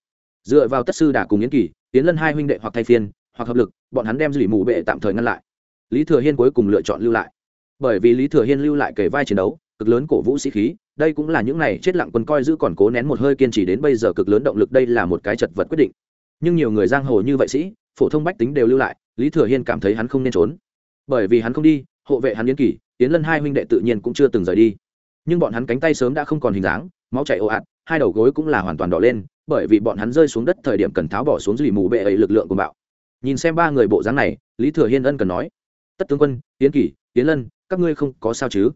Dựa vào tất sư đà cùng yến kỳ tiến lân hai huynh đệ hoặc thay phiên, hoặc hợp lực, bọn hắn đem dì mù bệ tạm thời ngăn lại. Lý thừa hiên cuối cùng lựa chọn lưu lại. Bởi vì lý thừa hiên lưu lại kể vai chiến đấu, cực lớn cổ vũ sĩ khí, đây cũng là những này chết lặng quân coi giữ còn cố nén một hơi kiên trì đến bây giờ cực lớn động lực, đây là một cái chật vật quyết định nhưng nhiều người giang hồ như vậy sĩ, phổ thông bách tính đều lưu lại, lý thừa hiên cảm thấy hắn không nên trốn. Bởi vì hắn không đi, hộ vệ hắn yến kỳ tiến lân hai huynh đệ tự nhiên cũng chưa từng rời đi. Nhưng bọn hắn cánh tay sớm đã không còn hình dáng, máu chảy ồ ạt, hai đầu gối cũng là hoàn toàn đỏ lên, bởi vì bọn hắn rơi xuống đất thời điểm cần tháo bỏ xuống dùy mù bệ ấy lực lượng của bạo. Nhìn xem ba người bộ dáng này, lý thừa hiên ân cần nói, tất tướng quân tiến kỷ tiến lân, các ngươi không có sao chứ?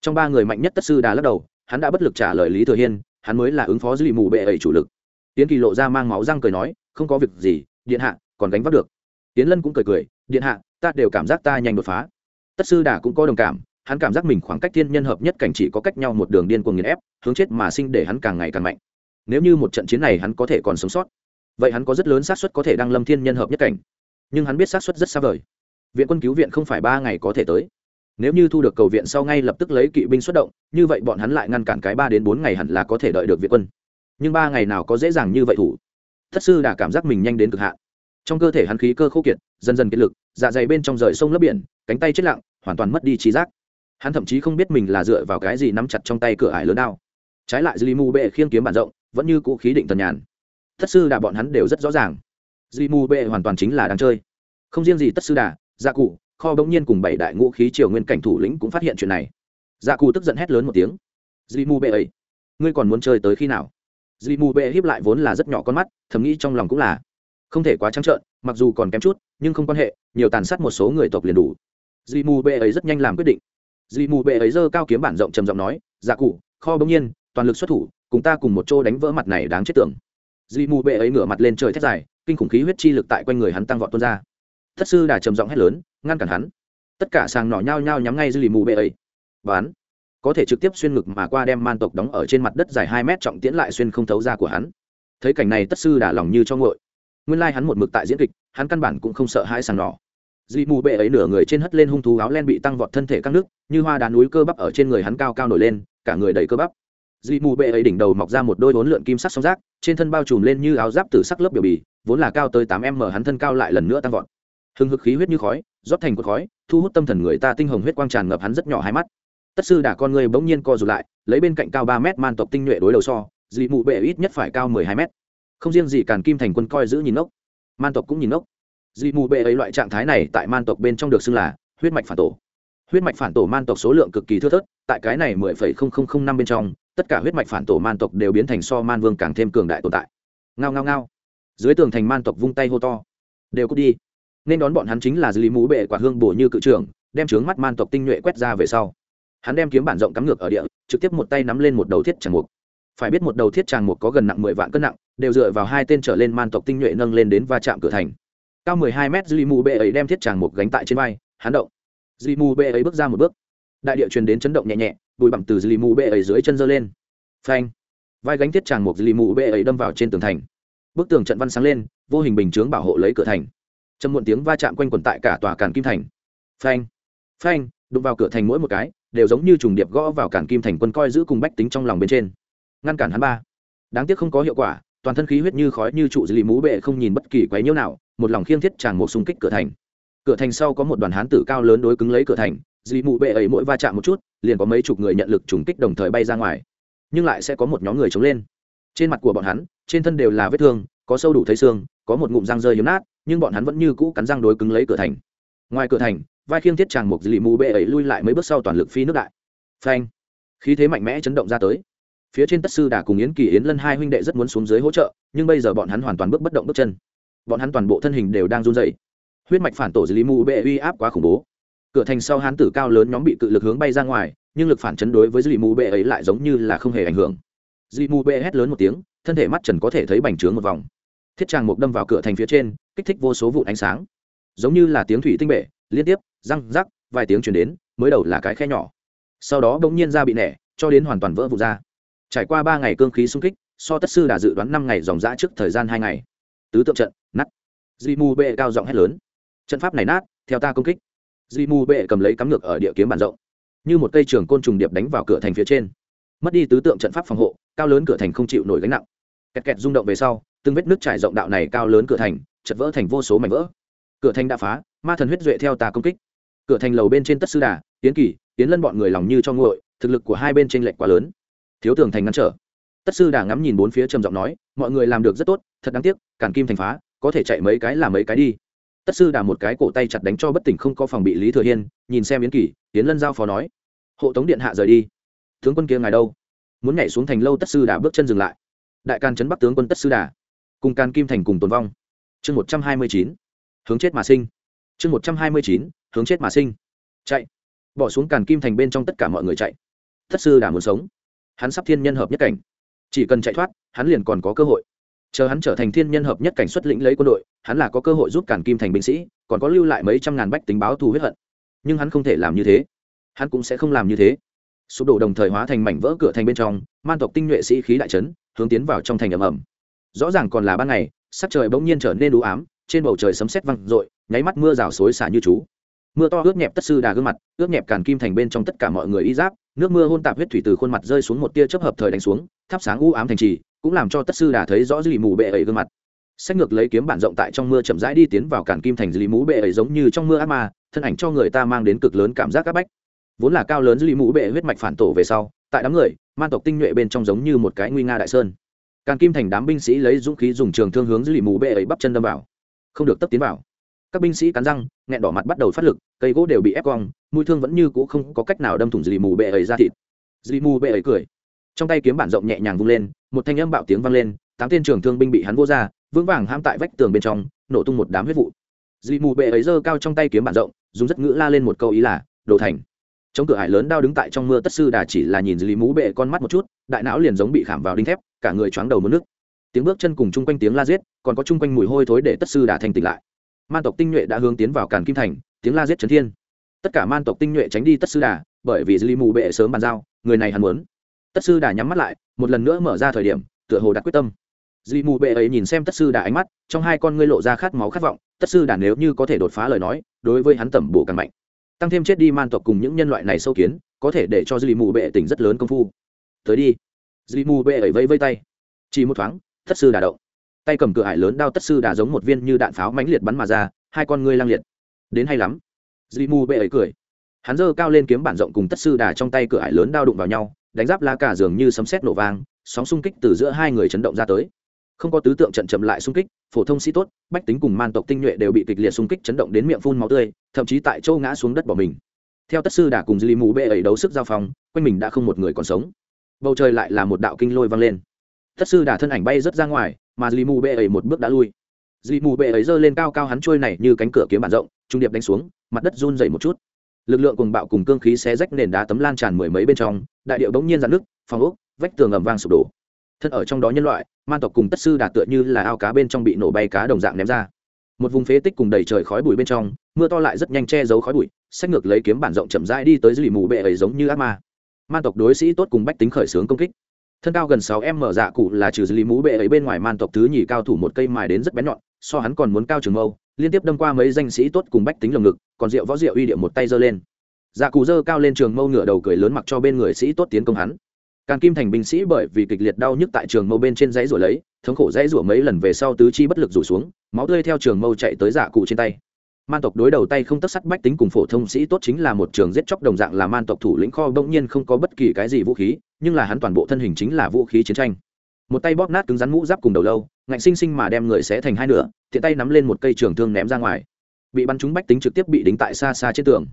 Trong ba người mạnh nhất tất sư đà lắc đầu, hắn đã bất lực trả lời lý thừa hiên, hắn mới là ứng phó dùy mù bệ ấy chủ lực. Tiến kỳ lộ ra mang máu răng cười nói không có việc gì, điện hạ, còn gánh vác được. Tiến lân cũng cười cười, điện hạ, ta đều cảm giác ta nhanh đột phá. Tất sư đà cũng có đồng cảm, hắn cảm giác mình khoảng cách thiên nhân hợp nhất cảnh chỉ có cách nhau một đường điên cuồng nghiền ép, hướng chết mà sinh để hắn càng ngày càng mạnh. Nếu như một trận chiến này hắn có thể còn sống sót, vậy hắn có rất lớn xác suất có thể đăng lâm thiên nhân hợp nhất cảnh. Nhưng hắn biết xác suất rất xa vời. Viện quân cứu viện không phải ba ngày có thể tới. Nếu như thu được cầu viện sau ngay lập tức lấy kỵ binh xuất động, như vậy bọn hắn lại ngăn cản cái ba đến bốn ngày hẳn là có thể đợi được viện quân. Nhưng ba ngày nào có dễ dàng như vậy thủ? Thất sư đã cảm giác mình nhanh đến cực hạn. Trong cơ thể hắn khí cơ khô kiệt, dần dần kiệt lực dạ dày bên trong rời sông lấp biển, cánh tay chết lặng, hoàn toàn mất đi trí giác. Hắn thậm chí không biết mình là dựa vào cái gì nắm chặt trong tay cửa ải lớn đao. Trái lại dì mù bệ khiêng kiếm bản rộng, vẫn như cũ khí định tần nhàn. Thất sư đà bọn hắn đều rất rõ ràng. Dì mù bệ hoàn toàn chính là đang chơi. Không riêng gì tất sư đà gia cụ, kho bỗng nhiên cùng bảy đại ngũ khí triều nguyên cảnh thủ lĩnh cũng phát hiện chuyện này. Gia cụ tức giận hét lớn một tiếng. Dì mù bệ ấy ngươi còn muốn chơi tới khi nào? Dì mù bệ hiếp lại vốn là rất nhỏ con mắt, thầm nghĩ trong lòng cũng là không thể quá trắng trợn, mặc dù còn kém chút, nhưng không quan hệ, nhiều tàn sát một số người tộc liền đủ. Dì mù bệ ấy rất nhanh làm quyết định. Dì mù bệ ấy giơ cao kiếm bản rộng trầm giọng nói Giả cụ, kho bỗng nhiên, toàn lực xuất thủ, cùng ta cùng một chỗ đánh vỡ mặt này đáng chết tưởng. Dì mù bệ ấy ngửa mặt lên trời thét dài, kinh khủng khí huyết chi lực tại quanh người hắn tăng vọt tuôn ra. Thất sư đà trầm giọng hét lớn, ngăn cản hắn. Tất cả sàng nỏ nhao nhao nhắm ngay dì mù bệ ấy. Bán có thể trực tiếp xuyên ngực mà qua đem man tộc đóng ở trên mặt đất dài hai mét trọng tiễn lại xuyên không thấu ra của hắn. Thấy cảnh này tất sư đả lòng như cho ngội nguyên lai hắn một mực tại diễn kịch, hắn căn bản cũng không sợ hãi sàng nỏ dị mù bệ ấy nửa người trên hất lên hung thú áo len bị tăng vọt thân thể các nước, như hoa đá núi cơ bắp ở trên người hắn cao cao nổi lên, cả người đầy cơ bắp. Dị mù bệ ấy đỉnh đầu mọc ra một đôi vốn lượn kim sắc song rác, trên thân bao trùm lên như áo giáp từ sắc lớp biểu bì, vốn là cao tới tám m hắn thân cao lại lần nữa tăng vọt. Hừng hực khí huyết như khói, rót thành cột khói, thu hút tâm thần người ta tinh hồng huyết quang tràn ngập hắn rất nhỏ hai mắt tất sư đả con người bỗng nhiên co rụt lại, lấy bên cạnh cao ba mét man tộc tinh nhuệ đối đầu so, dị mụ bệ ít nhất phải cao mười hai mét. Không riêng gì càn kim thành quân coi giữ nhìn ốc man tộc cũng nhìn ốc dị mù bệ ấy loại trạng thái này tại man tộc bên trong được xưng là huyết mạch phản tổ. Huyết mạch phản tổ man tộc số lượng cực kỳ thưa thớt, tại cái này mười phẩy không không không năm bên trong, tất cả huyết mạch phản tổ man tộc đều biến thành so man vương càng thêm cường đại tồn tại. Ngao ngao ngao. Dưới tường thành man tộc vung tay hô to. Đều cút đi. Nên đón bọn hắn chính là dư lý mũ bệ quả hương bổ như cự trưởng, đem trướng mắt man tộc tinh nhuệ quét ra về sau hắn đem kiếm bản rộng cắm ngược ở địa, trực tiếp một tay nắm lên một đầu thiết tràng mục. Phải biết một đầu thiết tràng mục có gần nặng mười vạn cân nặng, đều dựa vào hai tên trở lên man tộc tinh nhuệ nâng lên đến va chạm cửa thành. Cao mười hai mét dư mù bệ ấy đem thiết tràng mục gánh tại trên vai, hắn động. Dư mù bệ ấy bước ra một bước. Đại địa truyền đến chấn động nhẹ nhẹ, bụi bặm từ dư mù bệ ấy dưới chân giơ lên. Phanh. Vai gánh thiết tràng mục dư mù bệ ấy đâm vào trên tường thành. Bức tường trận văn sáng lên, vô hình bình chướng bảo hộ lấy cửa thành. Châm muộn tiếng va chạm quanh quẩn tại cả tòa càn kim thành. Phanh. Phanh, đụng vào cửa thành mỗi một cái đều giống như trùng điệp gõ vào cản kim thành quân coi giữ cùng bách tính trong lòng bên trên. Ngăn cản hắn ba. Đáng tiếc không có hiệu quả, toàn thân khí huyết như khói như trụ dì mũ bệ không nhìn bất kỳ quấy nhiễu nào, một lòng khiêng thiết tràn một xung kích cửa thành. Cửa thành sau có một đoàn hán tử cao lớn đối cứng lấy cửa thành, dì mũ bệ ấy mỗi va chạm một chút, liền có mấy chục người nhận lực trùng kích đồng thời bay ra ngoài. Nhưng lại sẽ có một nhóm người chống lên. Trên mặt của bọn hắn, trên thân đều là vết thương, có sâu đủ thấy xương, có một ngụm răng rơi hiếm nát, nhưng bọn hắn vẫn như cũ cắn răng đối cứng lấy cửa thành. Ngoài cửa thành vai khiêng thiết tràng mục dì mù bệ ấy lui lại mấy bước sau toàn lực phi nước đại. Phanh. Khí thế mạnh mẽ chấn động ra tới. Phía trên tất sư đà cùng yến kỳ yến lân hai huynh đệ rất muốn xuống dưới hỗ trợ, nhưng bây giờ bọn hắn hoàn toàn bước bất động bước chân. Bọn hắn toàn bộ thân hình đều đang run dày huyết mạch phản tổ dì lý mù bệ uy áp quá khủng bố. Cửa thành sau hán tử cao lớn nhóm bị cự lực hướng bay ra ngoài, nhưng lực phản chấn đối với dì mù bệ ấy lại giống như là không hề ảnh hưởng. Dì mù bệ hét lớn một tiếng, thân thể mắt trần có thể thấy bành trướng một vòng. Thiết tràng mục đâm vào cửa thành phía trên, kích thích vô số vụ ánh sáng. Giống như là tiếng thủy tinh bể, liên tiếp răng rắc, vài tiếng chuyển đến, mới đầu là cái khe nhỏ. Sau đó bỗng nhiên ra bị nẻ, cho đến hoàn toàn vỡ vụt ra. Trải qua ba ngày cương khí xung kích, so tất sư đã dự đoán năm ngày dòng dã trước thời gian hai ngày. Tứ tượng trận nắt di mù bệ cao giọng hét lớn. Trận pháp này nát, theo ta công kích. Di mù bệ cầm lấy cắm ngược ở địa kiếm bản rộng. Như một cây trường côn trùng điệp đánh vào cửa thành phía trên. Mất đi tứ tượng trận pháp phòng hộ, cao lớn cửa thành không chịu nổi gánh nặng. Kẹt kẹt rung động về sau, từng vết nước trải rộng đạo này cao lớn cửa thành, chật vỡ thành vô số mảnh vỡ. Cửa thành đã phá, ma thần huyết duệ theo ta công kích cửa thành lầu bên trên tất sư đà tiến kỳ tiến lân bọn người lòng như cho nguội, thực lực của hai bên t r ê n lệch quá lớn. Thiếu tường thành ngăn trở. Tất sư đà ngắm nhìn bốn phía trầm giọng nói, mọi người làm được rất tốt, thật đáng tiếc, cản kim thành phá, có thể chạy mấy cái là mấy cái đi. Tất sư đà một cái cổ tay chặt đánh cho bất tỉnh không có phòng bị lý thừa hiên, nhìn xem yến kỳ tiến lân giao phó nói, hộ tống điện hạ rời đi. Tướng quân kia ngài đâu? Muốn nhảy xuống thành lâu tất sư đà bước chân dừng lại. Đại can trấn bắc tướng quân tất sư đà, cùng can kim thành cùng tồn vong. Chương một trăm hai mươi chín. Hướng chết mà sinh chương một trăm hai mươi chín, hướng chết mà sinh. Chạy. Bỏ xuống càn kim thành bên trong tất cả mọi người chạy. Thất sư đã muốn sống. Hắn sắp thiên nhân hợp nhất cảnh. Chỉ cần chạy thoát, hắn liền còn có cơ hội. Chờ hắn trở thành thiên nhân hợp nhất cảnh xuất lĩnh lấy quân đội, hắn là có cơ hội giúp càn kim thành binh sĩ, còn có lưu lại mấy trăm ngàn bách tính báo thù huyết hận. Nhưng hắn không thể làm như thế. Hắn cũng sẽ không làm như thế. Sụp đổ đồng thời hóa thành mảnh vỡ cửa thành bên trong, man tộc tinh nhuệ sĩ khí đại trấn hướng tiến vào trong thành ầm ầm. Rõ ràng còn là ban ngày, sắc trời bỗng nhiên trở nên đủ ám trên bầu trời sấm sét văng rội nháy mắt mưa rào xối xả như chú. Mưa to ướt nhẹp tất sư đà gương mặt, ướt nhẹp càn kim thành bên trong tất cả mọi người y giáp, nước mưa hôn tạp huyết thủy từ khuôn mặt rơi xuống một tia chấp hợp thời đánh xuống, thắp sáng u ám thành trì, cũng làm cho tất sư đà thấy rõ dì mù bệ ấy gương mặt. Sách ngược lấy kiếm bản rộng tại trong mưa chậm rãi đi tiến vào càn kim thành dì mũ bệ ấy giống như trong mưa ác ma, thân ảnh cho người ta mang đến cực lớn cảm giác áp bách. Vốn là cao lớn dưới mũ bệ huyết mạch phản tổ về sau, tại đám người, man tộc tinh nhuệ bên trong giống như một cái nguy nga đại sơn. Càn kim thành đám binh sĩ lấy dũng khí dùng trường thương hướng dưới mũ bệ ấy bắp chân đâm vào không được tấp tiến vào. Các binh sĩ cắn răng, nghẹn đỏ mặt bắt đầu phát lực, cây gỗ đều bị ép cong mũi thương vẫn như cũ không có cách nào đâm thủng dì mù bệ ấy ra thịt. Dì mù bệ ấy cười. Trong tay kiếm bản rộng nhẹ nhàng vung lên, một thanh âm bạo tiếng vang lên, tám tên trưởng thương binh bị hắn vô ra, vững vàng ham tại vách tường bên trong, nổ tung một đám huyết vụ. Dì mù bệ ấy giơ cao trong tay kiếm bản rộng, dùng rất ngữ la lên một câu ý là, đồ thành. Trong cửa hải lớn đao đứng tại trong mưa tất sư đà chỉ là nhìn dì mù bệ con mắt một chút, đại não liền giống bị khảm vào đinh thép, cả người choáng đầu mất nước tiếng bước chân cùng chung quanh tiếng la giết, còn có chung quanh mùi hôi thối để tất sư đà thành tỉnh lại. Man tộc tinh nhuệ đã hướng tiến vào càn kim thành, tiếng la giết trấn thiên. Tất cả man tộc tinh nhuệ tránh đi tất sư đà, bởi vì dì mù bệ sớm bàn giao, người này hắn muốn. Tất sư đà nhắm mắt lại, một lần nữa mở ra thời điểm, tựa hồ đặt quyết tâm. Dì mù bệ ấy nhìn xem tất sư đà ánh mắt, trong hai con ngươi lộ ra khát máu khát vọng, tất sư đà nếu như có thể đột phá lời nói, đối với hắn tẩm bổ càng mạnh. Tăng thêm chết đi man tộc cùng những nhân loại này sâu kiến, có thể để cho dì mù bệ tỉnh rất lớn công phu. Tới đi. Dì mù bệ ấy vây vây tay. Chỉ một thoáng tất sư đà động. Tay cầm cửa hải lớn đao tất sư đà giống một viên như đạn pháo mãnh liệt bắn mà ra, hai con ngươi lang liệt. Đến hay lắm. Dì mù bệ ấy cười. Hắn giơ cao lên kiếm bản rộng cùng tất sư đà trong tay cửa hải lớn đao đụng vào nhau, đánh giáp lá cả dường như sấm sét nổ vang, sóng xung kích từ giữa hai người chấn động ra tới. Không có tứ tượng trận chậm lại xung kích, phổ thông sĩ tốt, bách tính cùng man tộc tinh nhuệ đều bị kịch liệt xung kích chấn động đến miệng phun máu tươi, thậm chí tại châu ngã xuống đất bỏ mình. Theo tất sư đà cùng dì mù bệ ấy đấu sức giao phong, quanh mình đã không một người còn sống. Bầu trời lại là một đạo kinh lôi vang lên tất sư đà thân ảnh bay rớt ra ngoài, mà dì mù bệ ấy một bước đã lui. Dì mù bệ ấy giơ lên cao cao hắn trôi này như cánh cửa kiếm bản rộng, trung điệp đánh xuống, mặt đất run dày một chút. Lực lượng cùng bạo cùng cương khí xé rách nền đá tấm lan tràn mười mấy bên trong, đại điệu bỗng nhiên dạn nước phòng ốc, vách tường ầm vang sụp đổ. Thân ở trong đó nhân loại, man tộc cùng tất sư đạt tựa như là ao cá bên trong bị nổ bay cá đồng dạng ném ra. Một vùng phế tích cùng đầy trời khói bụi bên trong, mưa to lại rất nhanh che giấu khói bụi, sách ngược lấy kiếm bản rộng chậm rãi đi tới dưới mù bệ ấy giống như ác ma. Man tộc đối sĩ tốt cùng bách tính khởi xướng công kích thân cao gần sáu em mở dạ cụ là trừ lý mũ bệ ấy bên ngoài man tộc thứ nhì cao thủ một cây mài đến rất bén nhọn, so hắn còn muốn cao trường mâu, liên tiếp đâm qua mấy danh sĩ tốt cùng bách tính lồng ngực, còn rượu võ rượu uy điệu một tay giơ lên. Dạ cụ giơ cao lên trường mâu ngửa đầu cười lớn mặc cho bên người sĩ tốt tiến công hắn. Càng kim thành binh sĩ bởi vì kịch liệt đau nhức tại trường mâu bên trên dãy rủa lấy, thống khổ dãy rủa mấy lần về sau tứ chi bất lực rủ xuống, máu tươi theo trường mâu chạy tới dạ cụ trên tay man tộc đối đầu tay không tất sắt bách tính cùng phổ thông sĩ tốt chính là một trường giết chóc đồng dạng là man tộc thủ lĩnh kho, bỗng nhiên không có bất kỳ cái gì vũ khí, nhưng là hắn toàn bộ thân hình chính là vũ khí chiến tranh. Một tay bóp nát cứng rắn mũ giáp cùng đầu lâu, ngạnh sinh sinh mà đem người xé thành hai nửa thì tay nắm lên một cây trường thương ném ra ngoài. Bị bắn trúng bách tính trực tiếp bị đính tại xa xa trên tường.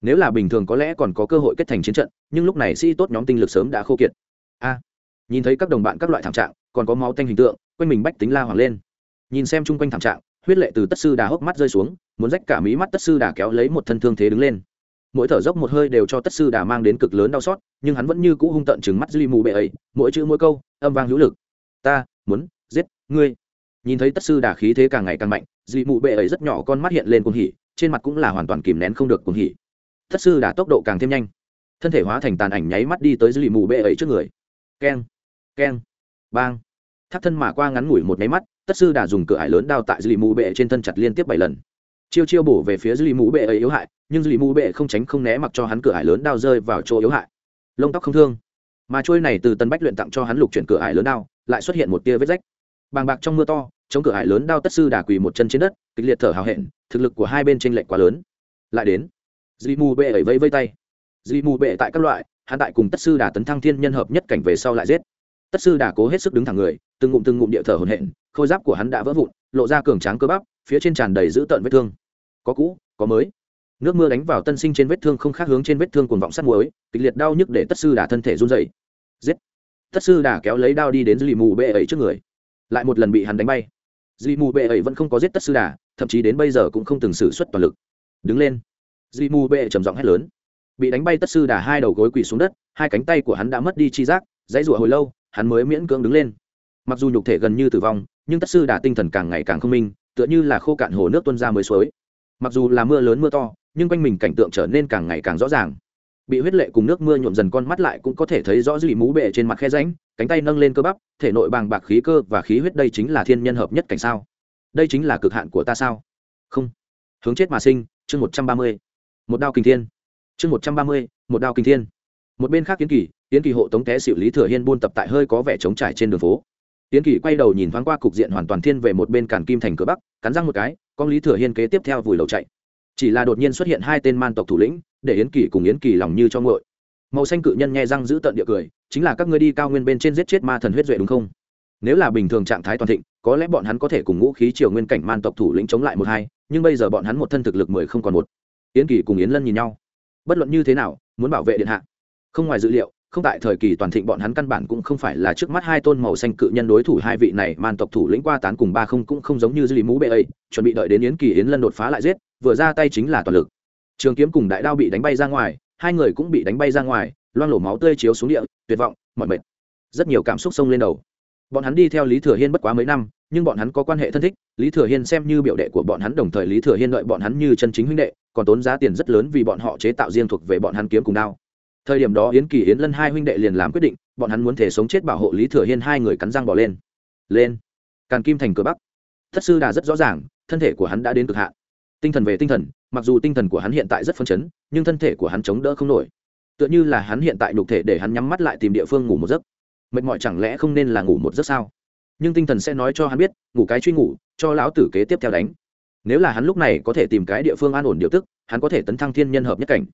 Nếu là bình thường có lẽ còn có cơ hội kết thành chiến trận, nhưng lúc này sĩ tốt nhóm tinh lực sớm đã khô kiệt. A! Nhìn thấy các đồng bạn các loại thảm trạng, còn có máu tanh hình tượng, quanh mình bách tính la hoàng lên. Nhìn xem chung quanh thảm trạng huyết lệ từ tất sư đà hốc mắt rơi xuống, muốn rách cả mí mắt tất sư đà kéo lấy một thân thương thế đứng lên. Mỗi thở dốc một hơi đều cho tất sư đà mang đến cực lớn đau xót, nhưng hắn vẫn như cũ hung tận chừng mắt duy mù bệ ấy, mỗi chữ mỗi câu, âm vang hữu lực. Ta muốn giết ngươi. Nhìn thấy tất sư đà khí thế càng ngày càng mạnh duy mù bệ ấy rất nhỏ con mắt hiện lên cuồng hỉ, trên mặt cũng là hoàn toàn kìm nén không được cuồng hỉ. Tất sư đà tốc độ càng thêm nhanh. Thân thể hóa thành tàn ảnh nháy mắt đi tới duy mù bệ ấy trước người. Keng keng, bang. Thắt thân mà qua ngắn ngủi một nháy mắt tất sư đã dùng cửa ải lớn đao tại duy mù bệ trên thân chặt liên tiếp bảy lần. Chiêu chiêu bổ về phía duy mù bệ ấy yếu hại, nhưng duy mù bệ không tránh không né mặc cho hắn cửa ải lớn đao rơi vào chỗ yếu hại. Lông tóc không thương. Mà trôi này từ tân bách luyện tặng cho hắn lục chuyển cửa ải lớn đao, lại xuất hiện một tia vết rách. Bàng bạc trong mưa to, chống cửa ải lớn đao tất sư đà quỳ một chân trên đất, kịch liệt thở hào hẹn, thực lực của hai bên tranh lệch quá lớn. Lại đến dì mù bệ ấy vây vây tay. Dì mù bệ tại các loại, hắn tại cùng tất sư đà tấn thăng thiên nhân hợp nhất cảnh về sau lại giết. Tất sư đà cố hết sức đứng thẳng người, từng ngụm từng ngụm địa thở hồn hện khôi giáp của hắn đã vỡ vụn, lộ ra cường tráng cơ bắp, phía trên tràn đầy dữ tợn vết thương. Có cũ, có mới. Nước mưa đánh vào tân sinh trên vết thương không khác hướng trên vết thương cuồng vọng sắt muối, kịch liệt đau nhức để tất sư đà thân thể run dậy giết! Tất sư đà kéo lấy đao đi đến dì mù bệ ấy trước người. Lại một lần bị hắn đánh bay. Dì mù bệ ấy vẫn không có giết tất sư đà, thậm chí đến bây giờ cũng không từng xử suất toàn lực. Đứng lên. Dì mù bệ trầm giọng hét lớn. Bị đánh bay tất sư đà hai đầu gối quỳ xuống đất, hai cánh tay của hắn đã mất đi chi giác, dãy rủa hồi lâu, hắn mới miễn cưỡng đứng lên. Mặc dù nhục thể gần như tử vong nhưng tất sư đà tinh thần càng ngày càng không minh, tựa như là khô cạn hồ nước tuân ra mới suối. Mặc dù là mưa lớn mưa to, nhưng quanh mình cảnh tượng trở nên càng ngày càng rõ ràng. Bị huyết lệ cùng nước mưa nhuộm dần con mắt lại cũng có thể thấy rõ dì mũ bệ trên mặt khe ránh cánh tay nâng lên cơ bắp, thể nội bàng bạc khí cơ và khí huyết đây chính là thiên nhân hợp nhất cảnh sao? Đây chính là cực hạn của ta sao? Không. Hướng chết mà sinh, chương một trăm ba mươi. Một đao kinh thiên. Chương một trăm ba mươi, một đao kinh thiên. Một bên khác kiến kỳ tiến kỳ hộ tống té xịu lý thừa hiên buôn tập tại hơi có vẻ trống trải trên đường phố tiến kỳ quay đầu nhìn thoáng qua cục diện hoàn toàn thiên về một bên càn kim thành cửa bắc, cắn răng một cái, con lý thừa hiên kế tiếp theo vùi lầu chạy. Chỉ là đột nhiên xuất hiện hai tên man tộc thủ lĩnh, để yến kỳ cùng yến kỳ lòng như cho ngội màu xanh cự nhân nghe răng giữ tận địa cười, chính là các ngươi đi cao nguyên bên trên giết chết ma thần huyết duệ đúng không? Nếu là bình thường trạng thái toàn thịnh, có lẽ bọn hắn có thể cùng ngũ khí triều nguyên cảnh man tộc thủ lĩnh chống lại một hai, nhưng bây giờ bọn hắn một thân thực lực mười không còn một. Yến kỳ cùng yến lân nhìn nhau. Bất luận như thế nào, muốn bảo vệ điện hạ. Không ngoài dự liệu không tại thời kỳ toàn thịnh bọn hắn căn bản cũng không phải là trước mắt hai tôn màu xanh cự nhân đối thủ hai vị này man tộc thủ lĩnh qua tán cùng ba không cũng không giống như dư lý mũ bệ ấy, chuẩn bị đợi đến yến kỳ yến lân đột phá lại giết, vừa ra tay chính là toàn lực. Trường kiếm cùng đại đao bị đánh bay ra ngoài, hai người cũng bị đánh bay ra ngoài, loang lổ máu tươi chiếu xuống địa, tuyệt vọng mọi mệt. Rất nhiều cảm xúc xông lên đầu. Bọn hắn đi theo lý thừa hiên bất quá mấy năm, nhưng bọn hắn có quan hệ thân thích, lý thừa hiên xem như biểu đệ của bọn hắn đồng thời lý thừa hiên đợi bọn hắn như chân chính huynh đệ, còn tốn giá tiền rất lớn vì bọn họ chế tạo riêng thuộc về bọn hắn kiếm cùng đao thời điểm đó yến kỳ yến lân hai huynh đệ liền làm quyết định, bọn hắn muốn thể sống chết bảo hộ lý thừa hiên hai người cắn răng bỏ lên. Lên. Càn kim thành cửa bắc. Thất sư đà rất rõ ràng, thân thể của hắn đã đến cực hạn. Tinh thần về tinh thần, mặc dù tinh thần của hắn hiện tại rất phân chấn, nhưng thân thể của hắn chống đỡ không nổi. Tựa như là hắn hiện tại nhục thể để hắn nhắm mắt lại tìm địa phương ngủ một giấc. Mệt mỏi chẳng lẽ không nên là ngủ một giấc sao? Nhưng tinh thần sẽ nói cho hắn biết, ngủ cái truy ngủ, cho lão tử kế tiếp theo đánh. Nếu là hắn lúc này có thể tìm cái địa phương an ổn điều tức, hắn có thể tấn thăng thiên nhân hợp nhất cảnh.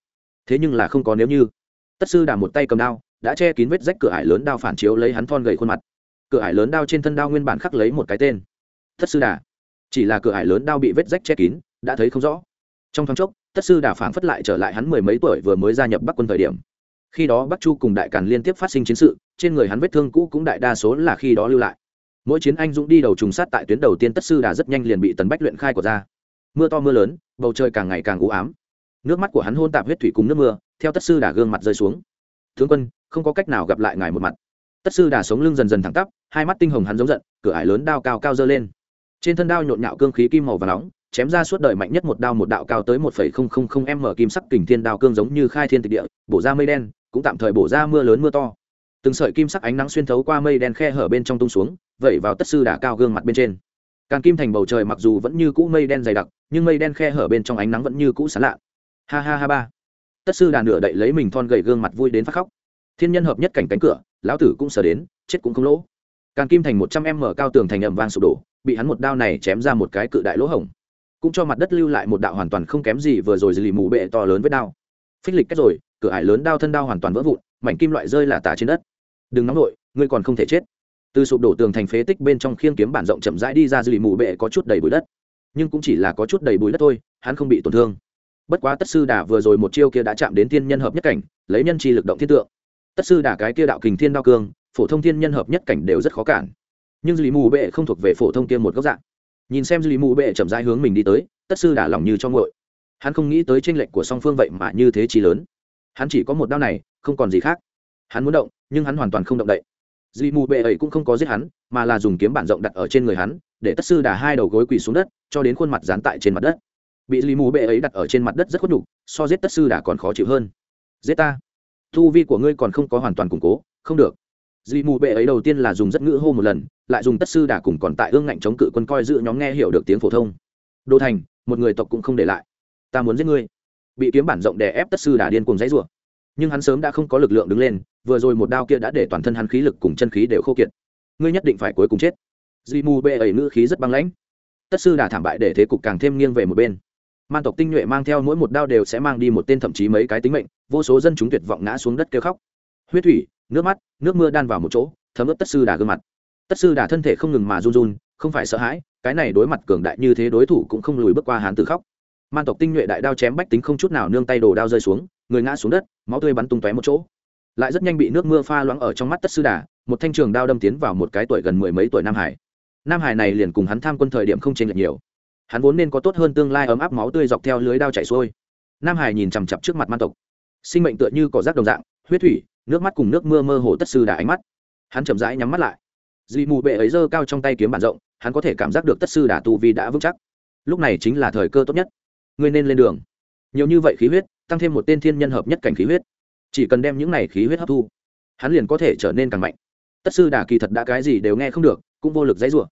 Thế nhưng là không có nếu như tất sư đà một tay cầm đao, đã che kín vết rách cửa ải lớn đao phản chiếu lấy hắn thon gầy khuôn mặt. Cửa ải lớn đao trên thân đao nguyên bản khắc lấy một cái tên. Tất sư đà. Chỉ là cửa ải lớn đao bị vết rách che kín, đã thấy không rõ. Trong thoáng chốc, tất sư đà phản phất lại trở lại hắn mười mấy tuổi vừa mới gia nhập bắc quân thời điểm. Khi đó bắc chu cùng đại càn liên tiếp phát sinh chiến sự, trên người hắn vết thương cũ cũng đại đa số là khi đó lưu lại. Mỗi chiến anh dũng đi đầu trùng sát tại tuyến đầu tiên tất sư đà rất nhanh liền bị tần bách luyện khai của ra. Mưa to mưa lớn, bầu trời càng ngày càng u ám. Nước mắt của hắn hôn tạp huyết thủy cùng nước mưa theo tất sư đà gương mặt rơi xuống. Tướng quân, không có cách nào gặp lại ngài một mặt. Tất sư đà sống lưng dần dần thẳng tắp, hai mắt tinh hồng hắn giống giận, cửa ải lớn đao cao cao dơ lên. Trên thân đao nhộn nhạo cương khí kim màu và nóng, chém ra suốt đời mạnh nhất một đao một đạo cao tới một phẩy không không không m kim sắc kình thiên đao cương giống như khai thiên tịch địa, bổ ra mây đen, cũng tạm thời bổ ra mưa lớn mưa to. Từng sợi kim sắc ánh nắng xuyên thấu qua mây đen khe hở bên trong tung xuống, vẩy vào tất sư đà cao gương mặt bên trên. Càng kim thành bầu trời mặc dù vẫn như cũ mây đen dày đặc, nhưng mây đen khe hở bên trong ánh nắng vẫn như cũ sán lạ. Ha ha ha ba tất sư đàn nửa đậy lấy mình thon gầy gương mặt vui đến phát khóc. Thiên nhân hợp nhất cảnh cánh cửa, lão tử cũng sờ đến, chết cũng không lỗ. Càn kim thành một trăm em mở cao tường thành ẩm vang sụp đổ, bị hắn một đao này chém ra một cái cự đại lỗ hổng. Cũng cho mặt đất lưu lại một đạo hoàn toàn không kém gì vừa rồi lì mù bệ to lớn với đao. Phích lịch cách rồi, cửa ải lớn đao thân đao hoàn toàn vỡ vụn, mảnh kim loại rơi là tả trên đất. Đừng nóng nổi ngươi còn không thể chết. Từ sụp đổ tường thành phế tích bên trong khiêng kiếm bản rộng chậm rãi đi ra dì lì mù bệ có chút đầy bụi đất. Nhưng cũng chỉ là có chút đầy bụi đất thôi, hắn không bị tổn thương bất quá tất sư đà vừa rồi một chiêu kia đã chạm đến thiên nhân hợp nhất cảnh, lấy nhân chi lực động thiên tượng. Tất sư đà cái kia đạo kình thiên đao cương, phổ thông thiên nhân hợp nhất cảnh đều rất khó cản. Nhưng dư lý mù bệ không thuộc về phổ thông kia một góc dạng. Nhìn xem dư lý mù bệ chậm rãi hướng mình đi tới, tất sư đà lòng như cho ngội hắn không nghĩ tới tranh lệch của song phương vậy mà như thế chi lớn. Hắn chỉ có một đao này, không còn gì khác. Hắn muốn động, nhưng hắn hoàn toàn không động đậy. Dì mù bệ ấy cũng không có giết hắn, mà là dùng kiếm bản rộng đặt ở trên người hắn, để tất sư đà hai đầu gối quỳ xuống đất, cho đến khuôn mặt dán tại trên mặt đất bị dì mù bệ ấy đặt ở trên mặt đất rất khuất nhục, so giết tất sư đã còn khó chịu hơn. Giết ta. Thu vi của ngươi còn không có hoàn toàn củng cố, không được. Dì mù bệ ấy đầu tiên là dùng rất ngữ hô một lần, lại dùng tất sư đả cùng còn tại ương ngạnh chống cự quân coi giữ nhóm nghe hiểu được tiếng phổ thông. Đô thành, một người tộc cũng không để lại. Ta muốn giết ngươi. Bị kiếm bản rộng đè ép tất sư đả điên cùng dãy rủa. Nhưng hắn sớm đã không có lực lượng đứng lên, vừa rồi một đao kia đã để toàn thân hắn khí lực cùng chân khí đều khô kiệt. Ngươi nhất định phải cuối cùng chết. Dì mù bệ ấy ngữ khí rất băng lãnh. Tất sư đả thảm bại để thế cục càng thêm nghiêng về một bên man tộc tinh nhuệ mang theo mỗi một đao đều sẽ mang đi một tên thậm chí mấy cái tính mệnh, vô số dân chúng tuyệt vọng ngã xuống đất kêu khóc. Huyết thủy, nước mắt, nước mưa đan vào một chỗ, thấm ướt tất sư đà gương mặt. Tất sư đà thân thể không ngừng mà run run, không phải sợ hãi, cái này đối mặt cường đại như thế đối thủ cũng không lùi bước qua hán tử khóc. Man tộc tinh nhuệ đại đao chém bách tính không chút nào nương tay đồ đao rơi xuống, người ngã xuống đất, máu tươi bắn tung tóe một chỗ. Lại rất nhanh bị nước mưa pha loãng ở trong mắt tất sư đà, một thanh trường đao đâm tiến vào một cái tuổi gần mười mấy tuổi nam hải. Nam hải này liền cùng hắn tham quân thời điểm không chênh lệch nhiều hắn vốn nên có tốt hơn tương lai ấm áp máu tươi dọc theo lưới đao chảy xuôi. Nam hải nhìn chằm chặp trước mặt man tộc. Sinh mệnh tựa như cỏ rác đồng dạng, huyết thủy, nước mắt cùng nước mưa mơ hồ tất sư đà ánh mắt. Hắn chậm rãi nhắm mắt lại. Dị mù bệ ấy giơ cao trong tay kiếm bản rộng, hắn có thể cảm giác được tất sư đà tu vi đã vững chắc. Lúc này chính là thời cơ tốt nhất. Ngươi nên lên đường. Nhiều như vậy khí huyết, tăng thêm một tên thiên nhân hợp nhất cảnh khí huyết. Chỉ cần đem những này khí huyết hấp thu, hắn liền có thể trở nên càng mạnh. Tất sư đà kỳ thật đã cái gì đều nghe không được, cũng vô lực dãy rủa.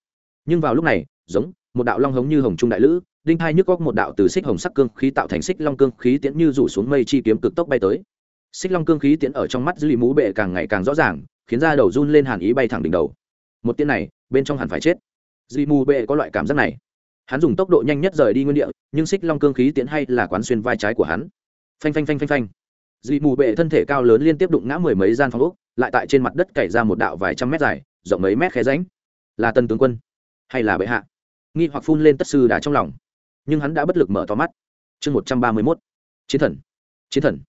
Nhưng vào lúc này, giống một đạo long hống như hồng trung đại lữ, đinh hai nhức góc một đạo từ xích hồng sắc cương khí tạo thành xích long cương khí tiễn như rủ xuống mây chi kiếm cực tốc bay tới. Xích long cương khí tiễn ở trong mắt dư lì mũ bệ càng ngày càng rõ ràng, khiến da đầu run lên hàn ý bay thẳng đỉnh đầu. Một tiễn này, bên trong hẳn phải chết. Dư lì mũ bệ có loại cảm giác này. Hắn dùng tốc độ nhanh nhất rời đi nguyên địa, nhưng xích long cương khí tiễn hay là quán xuyên vai trái của hắn. Phanh phanh phanh phanh phanh. Dị mù bệ thân thể cao lớn liên tiếp đụng ngã mười mấy gian phòng úc lại tại trên mặt đất cày ra một đạo vài trăm mét dài, rộng mấy mét khe ránh là tân tướng quân hay là bệ hạ? Nghi hoặc phun lên tất sư đã trong lòng. Nhưng hắn đã bất lực mở to mắt. Chương một trăm ba mươi mốt, chiến thần chiến thần.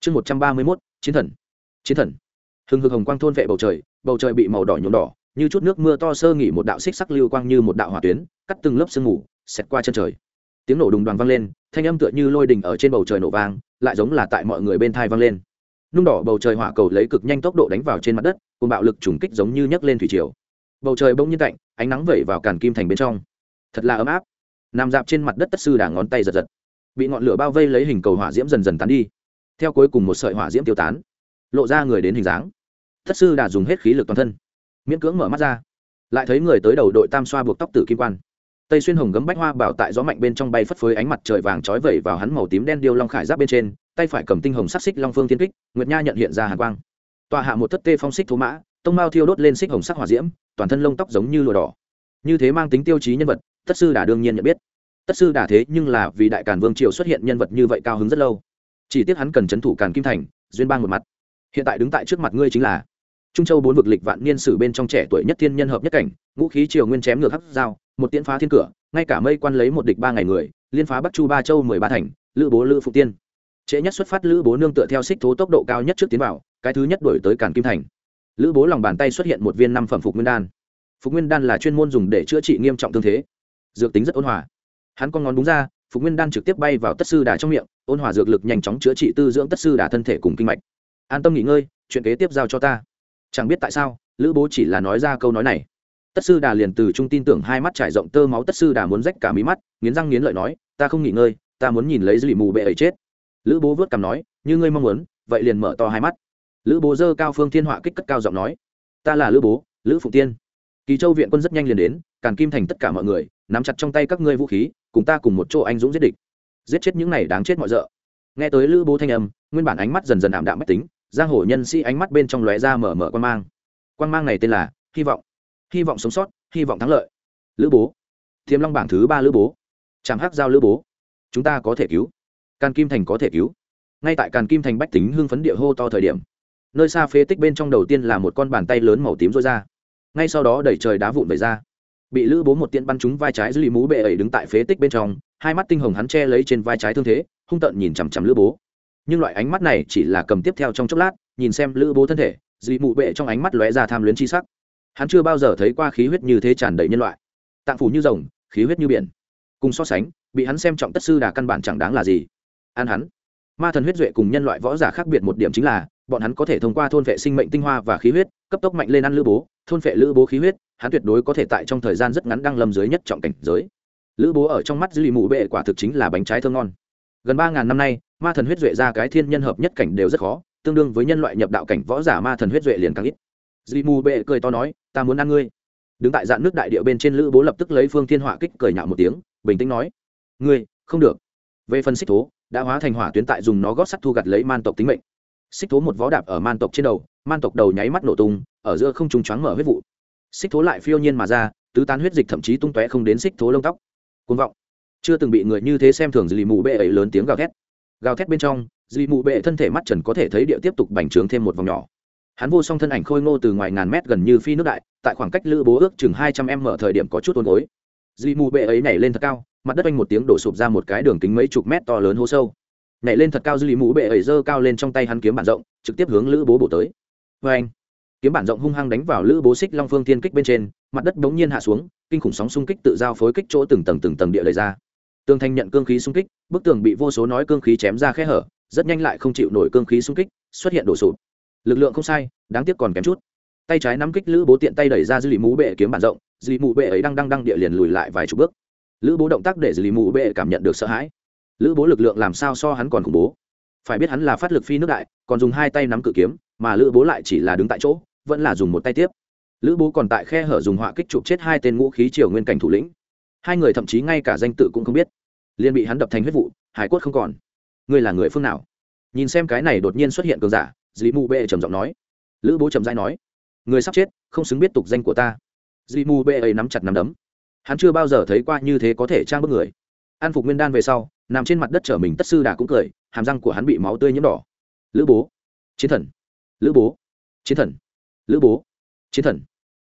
Chương một trăm ba mươi mốt, chiến thần chiến thần. Hừng hực hồng quang thôn vệ bầu trời bầu trời bị màu đỏ nhuộm đỏ, như chút nước mưa to sơ nghỉ một đạo xích sắc lưu quang như một đạo hỏa tuyến, cắt từng lớp sương mù, xẹt qua chân trời. Tiếng nổ đùng đoàn vang lên, thanh âm tựa như lôi đình ở trên bầu trời nổ vang, lại giống là tại mọi người bên thai vang lên. Nung đỏ bầu trời hỏa cầu lấy cực nhanh tốc độ đánh vào trên mặt đất, cùng bạo lực trùng kích giống như nhấc lên thủy triều. Bầu trời bỗng nhiên cạnh ánh nắng vẩy vào càn kim thành bên trong thật là ấm áp. Nằm dạp trên mặt đất tất sư đà ngón tay giật giật. Bị ngọn lửa bao vây lấy hình cầu hỏa diễm dần dần tán đi. Theo cuối cùng một sợi hỏa diễm tiêu tán, lộ ra người đến hình dáng. Tất sư đà dùng hết khí lực toàn thân, miễn cưỡng mở mắt ra. Lại thấy người tới đầu đội tam xoa buộc tóc tử kim quan. Tây xuyên hồng gấm bách hoa bảo tại gió mạnh bên trong bay phất phới ánh mặt trời vàng trói vẩy vào hắn màu tím đen điêu long khải giáp bên trên, tay phải cầm tinh hồng sắc xích long phương thiên kích, nguyệt nha nhận hiện ra hàn quang. Tòa hạ một thất tê phong xích thú mã, tông mao thiêu đốt lên xích hồng sắc hỏa diễm, toàn thân lông tóc giống như lụa đỏ như thế mang tính tiêu chí nhân vật, tất sư đà đương nhiên nhận biết. Tất sư đà thế nhưng là vì đại càn vương triều xuất hiện nhân vật như vậy cao hứng rất lâu. Chỉ tiếc hắn cần c h ấ n thủ càn kim thành, duyên bang một mặt. Hiện tại đứng tại trước mặt ngươi chính là trung châu bốn vực lịch vạn niên sử bên trong trẻ tuổi nhất thiên nhân hợp nhất cảnh, ngũ khí triều nguyên chém ngược hắc dao một tiễn phá thiên cửa, ngay cả mây quan lấy một địch ba ngày người, liên phá bắc chu ba châu mười ba thành, lữ bố lữ phụ tiên. Trễ nhất xuất phát lữ bố nương tựa theo xích thố tốc độ cao nhất trước tiến vào, cái thứ nhất đổi tới càn kim thành. Lữ bố lòng bàn tay xuất hiện một viên năm phẩm phục nguyên đan phục nguyên đan là chuyên môn dùng để chữa trị nghiêm trọng thương thế. Dược tính rất ôn hòa. Hắn con ngón đúng ra, phục nguyên đan trực tiếp bay vào tất sư đà trong miệng, ôn hòa dược lực nhanh chóng chữa trị tư dưỡng tất sư đà thân thể cùng kinh mạch. An tâm nghỉ ngơi, chuyện kế tiếp giao cho ta. Chẳng biết tại sao, lữ bố chỉ là nói ra câu nói này. Tất sư đà liền từ trung tin tưởng hai mắt trải rộng tơ máu tất sư đà muốn rách cả mí mắt, nghiến răng nghiến lợi nói, ta không nghỉ ngơi, ta muốn nhìn lấy dư mù bệ ấy chết. Lữ bố vớt cằm nói, như ngươi mong muốn, vậy liền mở to hai mắt. Lữ bố dơ cao phương thiên họa kích cất cao giọng nói, ta là lữ bố, lữ phụ tiên kỳ châu viện quân rất nhanh liền đến, càn kim thành tất cả mọi người, nắm chặt trong tay các ngươi vũ khí, cùng ta cùng một chỗ anh dũng giết địch. Giết chết những này đáng chết mọi rợ. Nghe tới lữ bố thanh âm, nguyên bản ánh mắt dần dần ảm đạm mách tính, giang hồ nhân sĩ ánh mắt bên trong lóe ra mở mở quan mang. Quan mang này tên là hy vọng. Hy vọng sống sót, hy vọng thắng lợi. Lữ bố. Thiếm long bảng thứ ba lữ bố. Chẳng hắc giao lữ bố. Chúng ta có thể cứu. Càn kim thành có thể cứu. Ngay tại càn kim thành bách tính hưng phấn địa hô to thời điểm, nơi xa phế tích bên trong đầu tiên là một con bàn tay lớn màu tím rối ra ngay sau đó đẩy trời đá vụn về ra. Bị lữ bố một tiện bắn trúng vai trái dưới lì mú bệ ẩy đứng tại phế tích bên trong, hai mắt tinh hồng hắn che lấy trên vai trái thương thế, hung tợn nhìn chằm chằm lữ bố. Nhưng loại ánh mắt này chỉ là cầm tiếp theo trong chốc lát, nhìn xem lữ bố thân thể dị mụ bệ trong ánh mắt lóe ra tham luyến chi sắc. Hắn chưa bao giờ thấy qua khí huyết như thế tràn đầy nhân loại. Tạng phủ như rồng, khí huyết như biển. Cùng so sánh, bị hắn xem trọng tất sư đà căn bản chẳng đáng là gì. An hắn, ma thần huyết duệ cùng nhân loại võ giả khác biệt một điểm chính là, bọn hắn có thể thông qua thôn vệ sinh mệnh tinh hoa và khí huyết cấp tốc mạnh lên ăn lữ bố, thôn phệ lữ bố khí huyết, hắn tuyệt đối có thể tại trong thời gian rất ngắn đang lâm dưới nhất trọng cảnh giới. Lữ bố ở trong mắt dư lì mụ bệ quả thực chính là bánh trái thơ ngon. Gần ba ngàn năm nay, ma thần huyết duệ ra cái thiên nhân hợp nhất cảnh đều rất khó, tương đương với nhân loại nhập đạo cảnh võ giả ma thần huyết duệ liền càng ít. Dư lì mụ bệ cười to nói, ta muốn ăn ngươi. Đứng tại dạn nước đại địa bên trên lữ bố lập tức lấy phương thiên họa kích cười nhạo một tiếng, bình tĩnh nói, ngươi, không được. Về phần xích thố, đã hóa thành hỏa tuyến tại dùng nó gót sắt thu gặt lấy man tộc tính mệnh. Xích thố một vó đạp ở man tộc trên đầu man tộc đầu nháy mắt nổ tung, ở giữa không trùng choáng mở huyết vụ. Xích thố lại phiêu nhiên mà ra, tứ tán huyết dịch thậm chí tung tóe không đến xích thố lông tóc. Côn vọng. Chưa từng bị người như thế xem thường dì mù bệ ấy lớn tiếng gào thét. Gào thét bên trong dì mù bệ thân thể mắt trần có thể thấy địa tiếp tục bành trướng thêm một vòng nhỏ. Hắn vô song thân ảnh khôi ngô từ ngoài ngàn mét gần như phi nước đại, tại khoảng cách lữ bố ước chừng hai trăm em mở thời điểm có chút ôn gối. Dì mù bệ ấy nhảy lên thật cao, mặt đất anh một tiếng đổ sụp ra một cái đường kính mấy chục mét to lớn hố sâu. Nhảy lên thật cao dì mù bệ ấy giơ cao lên trong tay hắn kiếm bản rộng, trực tiếp hướng lữ bố bổ tới vê anh. Kiếm bản rộng hung hăng đánh vào lữ bố xích long phương thiên kích bên trên, mặt đất bỗng nhiên hạ xuống, kinh khủng sóng xung kích tự giao phối kích chỗ từng tầng từng tầng địa lời ra. Tường thành nhận cương khí xung kích, bức tường bị vô số nói cương khí chém ra khe hở, rất nhanh lại không chịu nổi cương khí xung kích, xuất hiện đổ sụp. Lực lượng không sai, đáng tiếc còn kém chút. Tay trái nắm kích lữ bố tiện tay đẩy ra dư lì mũ bệ kiếm bản rộng, dư lì mũ bệ ấy đang đang đang địa liền lùi lại vài chục bước. Lữ bố động tác để dư lì mũ bệ cảm nhận được sợ hãi. Lữ bố lực lượng làm sao so hắn còn khủng bố? Phải biết hắn là phát lực phi nước đại, còn dùng hai tay nắm cự kiếm, mà lữ bố lại chỉ là đứng tại chỗ, vẫn là dùng một tay tiếp. Lữ bố còn tại khe hở dùng họa kích chụp chết hai tên ngũ khí triều nguyên cảnh thủ lĩnh. Hai người thậm chí ngay cả danh tự cũng không biết. Liền bị hắn đập thành huyết vụ, hải quất không còn. Ngươi là người phương nào? Nhìn xem cái này đột nhiên xuất hiện cường giả dì mù bê trầm giọng nói. Lữ bố trầm dai nói. Người sắp chết, không xứng biết tục danh của ta. Dì mù bê ấy nắm chặt nắm đấm. Hắn chưa bao giờ thấy qua như thế có thể trang bức người. An phục nguyên đan về sau nằm trên mặt đất trở mình tất sư đà cũng cười, hàm răng của hắn bị máu tươi nhiễm đỏ. Lữ bố. Chiến thần. Lữ bố. Chiến thần. Lữ bố. Chiến thần.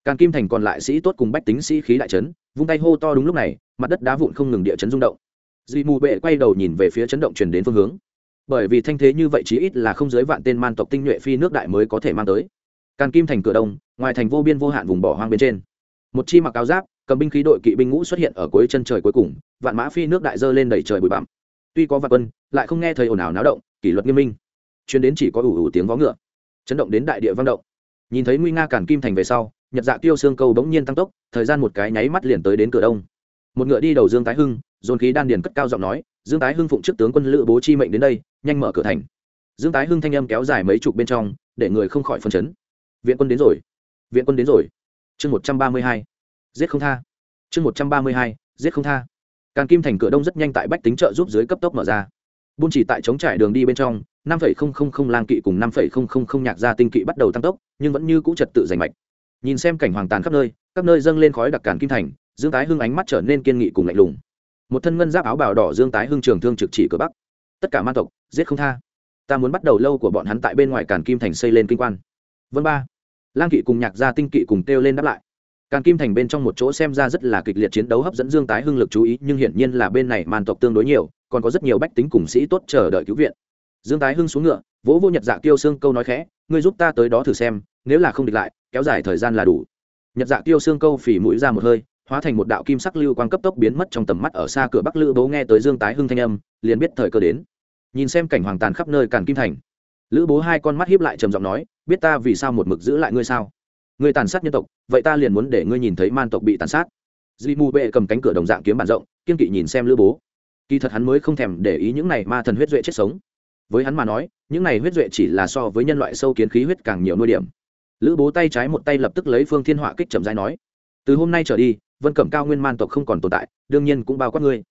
Càng kim thành còn lại sĩ tốt cùng bách tính sĩ khí đại trấn vung tay hô to đúng lúc này, mặt đất đá vụn không ngừng địa chấn rung động. Dì mù bệ quay đầu nhìn về phía chấn động chuyển đến phương hướng. Bởi vì thanh thế như vậy chí ít là không dưới vạn tên man tộc tinh nhuệ phi nước đại mới có thể mang tới. Càn kim thành cửa đông, ngoài thành vô biên vô hạn vùng bỏ hoang bên trên. Một chi mặc áo giáp cầm binh khí đội kỵ binh ngũ xuất hiện ở cuối chân trời cuối cùng, vạn mã phi nước đại dơ lên đầy trời bụi bặm. Tuy có vạn quân, lại không nghe thấy ồn ào náo động, kỷ luật nghiêm minh. Chuyến đến chỉ có ủ ủ tiếng vó ngựa. Chấn động đến đại địa văn động. Nhìn thấy nguy nga cản kim thành về sau, nhật dạ tiêu xương câu bỗng nhiên tăng tốc, thời gian một cái nháy mắt liền tới đến cửa đông. Một ngựa đi đầu dương tái hưng, dồn khí đan điền cất cao giọng nói, dương tái hưng phụng trước tướng quân lữ bố chi mệnh đến đây, nhanh mở cửa thành. Dương tái hưng thanh âm kéo dài mấy chục bên trong, để người không khỏi phân chấn. Viện quân đến rồi, viện quân đến rồi. Chương một trăm ba mươi hai giết không tha. Chương một trăm ba mươi hai, giết không tha. Càng kim thành cửa đông rất nhanh tại bách tính trợ giúp dưới cấp tốc mở ra. Buôn chỉ tại chống trải đường đi bên trong, năm phẩy không không không lang kỵ cùng năm phẩy không không không nhạc gia tinh kỵ bắt đầu tăng tốc, nhưng vẫn như cũ trật tự giành mạch. Nhìn xem cảnh hoàng tàn khắp nơi, các nơi dâng lên khói đặc càn kim thành, dương tái hưng ánh mắt trở nên kiên nghị cùng lạnh lùng. Một thân ngân giáp áo bào đỏ dương tái hưng trường thương trực chỉ cửa bắc. Tất cả man tộc, giết không tha. Ta muốn bắt đầu lâu của bọn hắn tại bên ngoài càn kim thành xây lên kinh quan. Vân ba. Lang kỵ cùng nhạc gia tinh kỵ cùng kêu lên đáp lại càn kim thành bên trong một chỗ xem ra rất là kịch liệt chiến đấu hấp dẫn dương tái hưng lực chú ý, nhưng hiển nhiên là bên này man tộc tương đối nhiều, còn có rất nhiều bách tính cùng sĩ tốt chờ đợi cứu viện. Dương tái hưng xuống ngựa, vỗ vô nhật dạ tiêu xương câu nói khẽ, ngươi giúp ta tới đó thử xem, nếu là không địch lại, kéo dài thời gian là đủ. Nhật dạ tiêu xương câu phỉ mũi ra một hơi, hóa thành một đạo kim sắc lưu quang cấp tốc biến mất trong tầm mắt ở xa cửa bắc lữ bố nghe tới dương tái hưng thanh âm, liền biết thời cơ đến. Nhìn xem cảnh hoàng tàn khắp nơi càn kim thành, lữ bố hai con mắt hiếp lại trầm giọng nói, biết ta vì sao một mực giữ lại ngươi sao? Ngươi tàn sát nhân tộc, vậy ta liền muốn để ngươi nhìn thấy man tộc bị tàn sát. Dì mù bệ cầm cánh cửa đồng dạng kiếm bản rộng, kiên kỵ nhìn xem lữ bố. Kỳ thật hắn mới không thèm để ý những này ma thần huyết duệ chết sống. Với hắn mà nói, những này huyết duệ chỉ là so với nhân loại sâu kiến khí huyết càng nhiều nuôi điểm. Lữ bố tay trái một tay lập tức lấy phương thiên họa kích trầm dai nói, từ hôm nay trở đi, vân cẩm cao nguyên man tộc không còn tồn tại, đương nhiên cũng bao quát ngươi.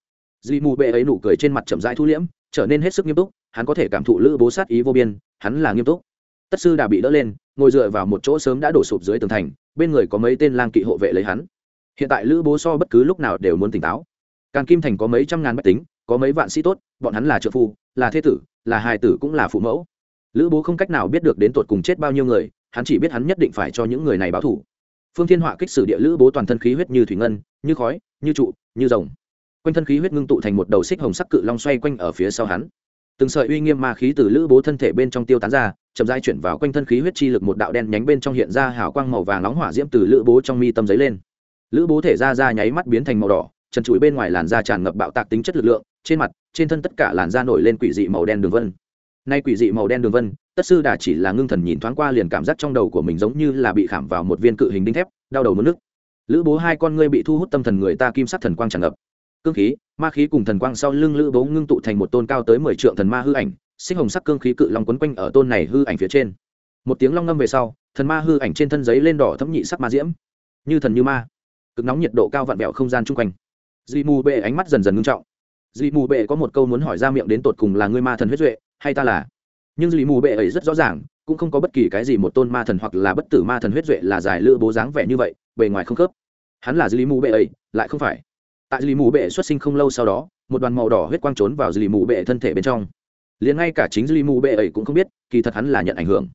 Dì mù bệ ấy nụ cười trên mặt chậm rãi thu liễm, trở nên hết sức nghiêm túc, hắn có thể cảm thụ lữ bố sát ý vô biên, hắn là nghiêm túc. Tất sư đã bị đỡ lên ngồi dựa vào một chỗ sớm đã đổ sụp dưới tường thành, bên người có mấy tên lang kỵ hộ vệ lấy hắn. Hiện tại lữ bố so bất cứ lúc nào đều muốn tỉnh táo. Càng kim thành có mấy trăm ngàn bách tính, có mấy vạn sĩ tốt, bọn hắn là trợ phu, là thế tử, là hài tử cũng là phụ mẫu. Lữ bố không cách nào biết được đến tột cùng chết bao nhiêu người, hắn chỉ biết hắn nhất định phải cho những người này báo thủ phương thiên họa kích sử địa lữ bố toàn thân khí huyết như thủy ngân, như khói, như trụ, như rồng. Quanh thân khí huyết ngưng tụ thành một đầu xích hồng sắc cự long xoay quanh ở phía sau hắn. Từng sợi uy nghiêm ma khí từ lữ bố thân thể bên trong tiêu tán ra chậm rãi chuyển vào quanh thân khí huyết chi lực một đạo đen nhánh bên trong hiện ra hào quang màu vàng nóng hỏa diễm từ lữ bố trong mi tâm giấy lên. Lữ bố thể ra ra nháy mắt biến thành màu đỏ, trần trụi bên ngoài làn da tràn ngập bạo tạc tính chất lực lượng, trên mặt, trên thân tất cả làn da nổi lên quỷ dị màu đen đường vân. Nay quỷ dị màu đen đường vân, tất sư đà chỉ là ngưng thần nhìn thoáng qua liền cảm giác trong đầu của mình giống như là bị khảm vào một viên cự hình đinh thép, đau đầu mất nước. Lữ bố hai con ngươi bị thu hút tâm thần người ta kim sắc thần quang tràn ngập. Cương khí, ma khí cùng thần quang sau lưng lữ bố ngưng tụ thành một tôn cao tới mười trượng thần ma hư ảnh sinh hồng sắc cương khí cự long quấn quanh ở tôn này hư ảnh phía trên. Một tiếng long ngâm về sau, thần ma hư ảnh trên thân giấy lên đỏ thấm nhị sắc ma diễm. Như thần như ma. Cực nóng nhiệt độ cao vặn vẹo không gian chung quanh. Dị mù bệ ánh mắt dần dần ngưng trọng. Dị mù bệ có một câu muốn hỏi ra miệng đến tột cùng là ngươi ma thần huyết duệ, hay ta là? Nhưng dị mù bệ ấy rất rõ ràng, cũng không có bất kỳ cái gì một tôn ma thần hoặc là bất tử ma thần huyết duệ là giải lựa bố dáng vẻ như vậy, bề ngoài không khớp. Hắn là dị mù bệ ấy, lại không phải. Tại dị mù bệ xuất sinh không lâu sau đó, một đoàn màu đỏ huyết quang trốn vào dị mù bệ thân thể bên trong liền ngay cả chính dị mù bệ ấy cũng không biết, kỳ thật hắn là nhận ảnh hưởng.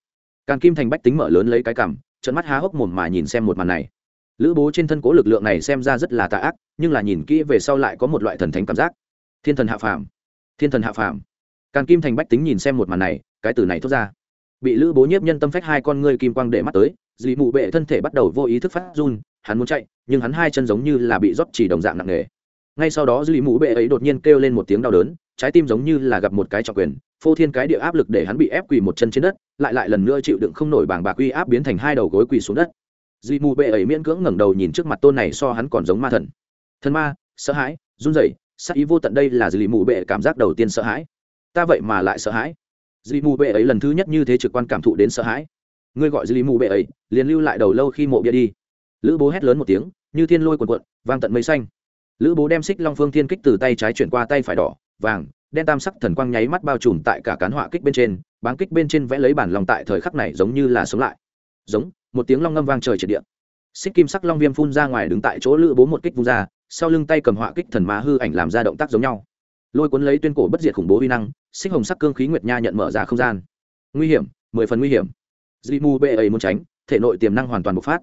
Càng kim thành bách tính mở lớn lấy cái cằm trận mắt há hốc mồm mà nhìn xem một màn này. Lữ bố trên thân cố lực lượng này xem ra rất là tà ác, nhưng là nhìn kỹ về sau lại có một loại thần thánh cảm giác. Thiên thần hạ phàm. Thiên thần hạ phàm. Càng kim thành bách tính nhìn xem một màn này, cái từ này thốt ra. Bị lữ bố nhiếp nhân tâm phách hai con ngươi kim quang để mắt tới dị mụ bệ thân thể bắt đầu vô ý thức phát run, hắn muốn chạy, nhưng hắn hai chân giống như là bị rót chỉ đồng dạng nặng nề. Ngay sau đó dị mụ bệ ấy đột nhiên kêu lên một tiếng đau đớn trái tim giống như là gặp một cái trọng quyền, phô thiên cái địa áp lực để hắn bị ép quỳ một chân trên đất, lại lại lần nữa chịu đựng không nổi bảng bạc uy áp biến thành hai đầu gối quỳ xuống đất. Dị mù bệ ấy miễn cưỡng ngẩng đầu nhìn trước mặt tôn này so hắn còn giống ma thần. Thần ma, sợ hãi, run rẩy, sắc ý vô tận đây là dị mù bệ cảm giác đầu tiên sợ hãi. Ta vậy mà lại sợ hãi. Dị mù bệ ấy lần thứ nhất như thế trực quan cảm thụ đến sợ hãi. Ngươi gọi dị mù bệ ấy, liền lưu lại đầu lâu khi mộ bia đi. Lữ bố hét lớn một tiếng, như thiên lôi cuồn cuộn, vang tận mây xanh. Lữ bố đem xích long phương thiên kích từ tay trái chuyển qua tay phải đỏ vàng, đen tam sắc thần quang nháy mắt bao trùm tại cả cán họa kích bên trên, báng kích bên trên vẽ lấy bản lòng tại thời khắc này giống như là sống lại. Giống, một tiếng long ngâm vang trời triệt địa. Xích kim sắc long viêm phun ra ngoài đứng tại chỗ lữ bố một kích vung ra, sau lưng tay cầm họa kích thần ma hư ảnh làm ra động tác giống nhau. Lôi cuốn lấy tuyên cổ bất diệt khủng bố uy năng, xích hồng sắc cương khí nguyệt nha nhận mở ra không gian. Nguy hiểm, mười phần nguy hiểm. Dị mù bệ ấy muốn tránh, thể nội tiềm năng hoàn toàn bộc phát.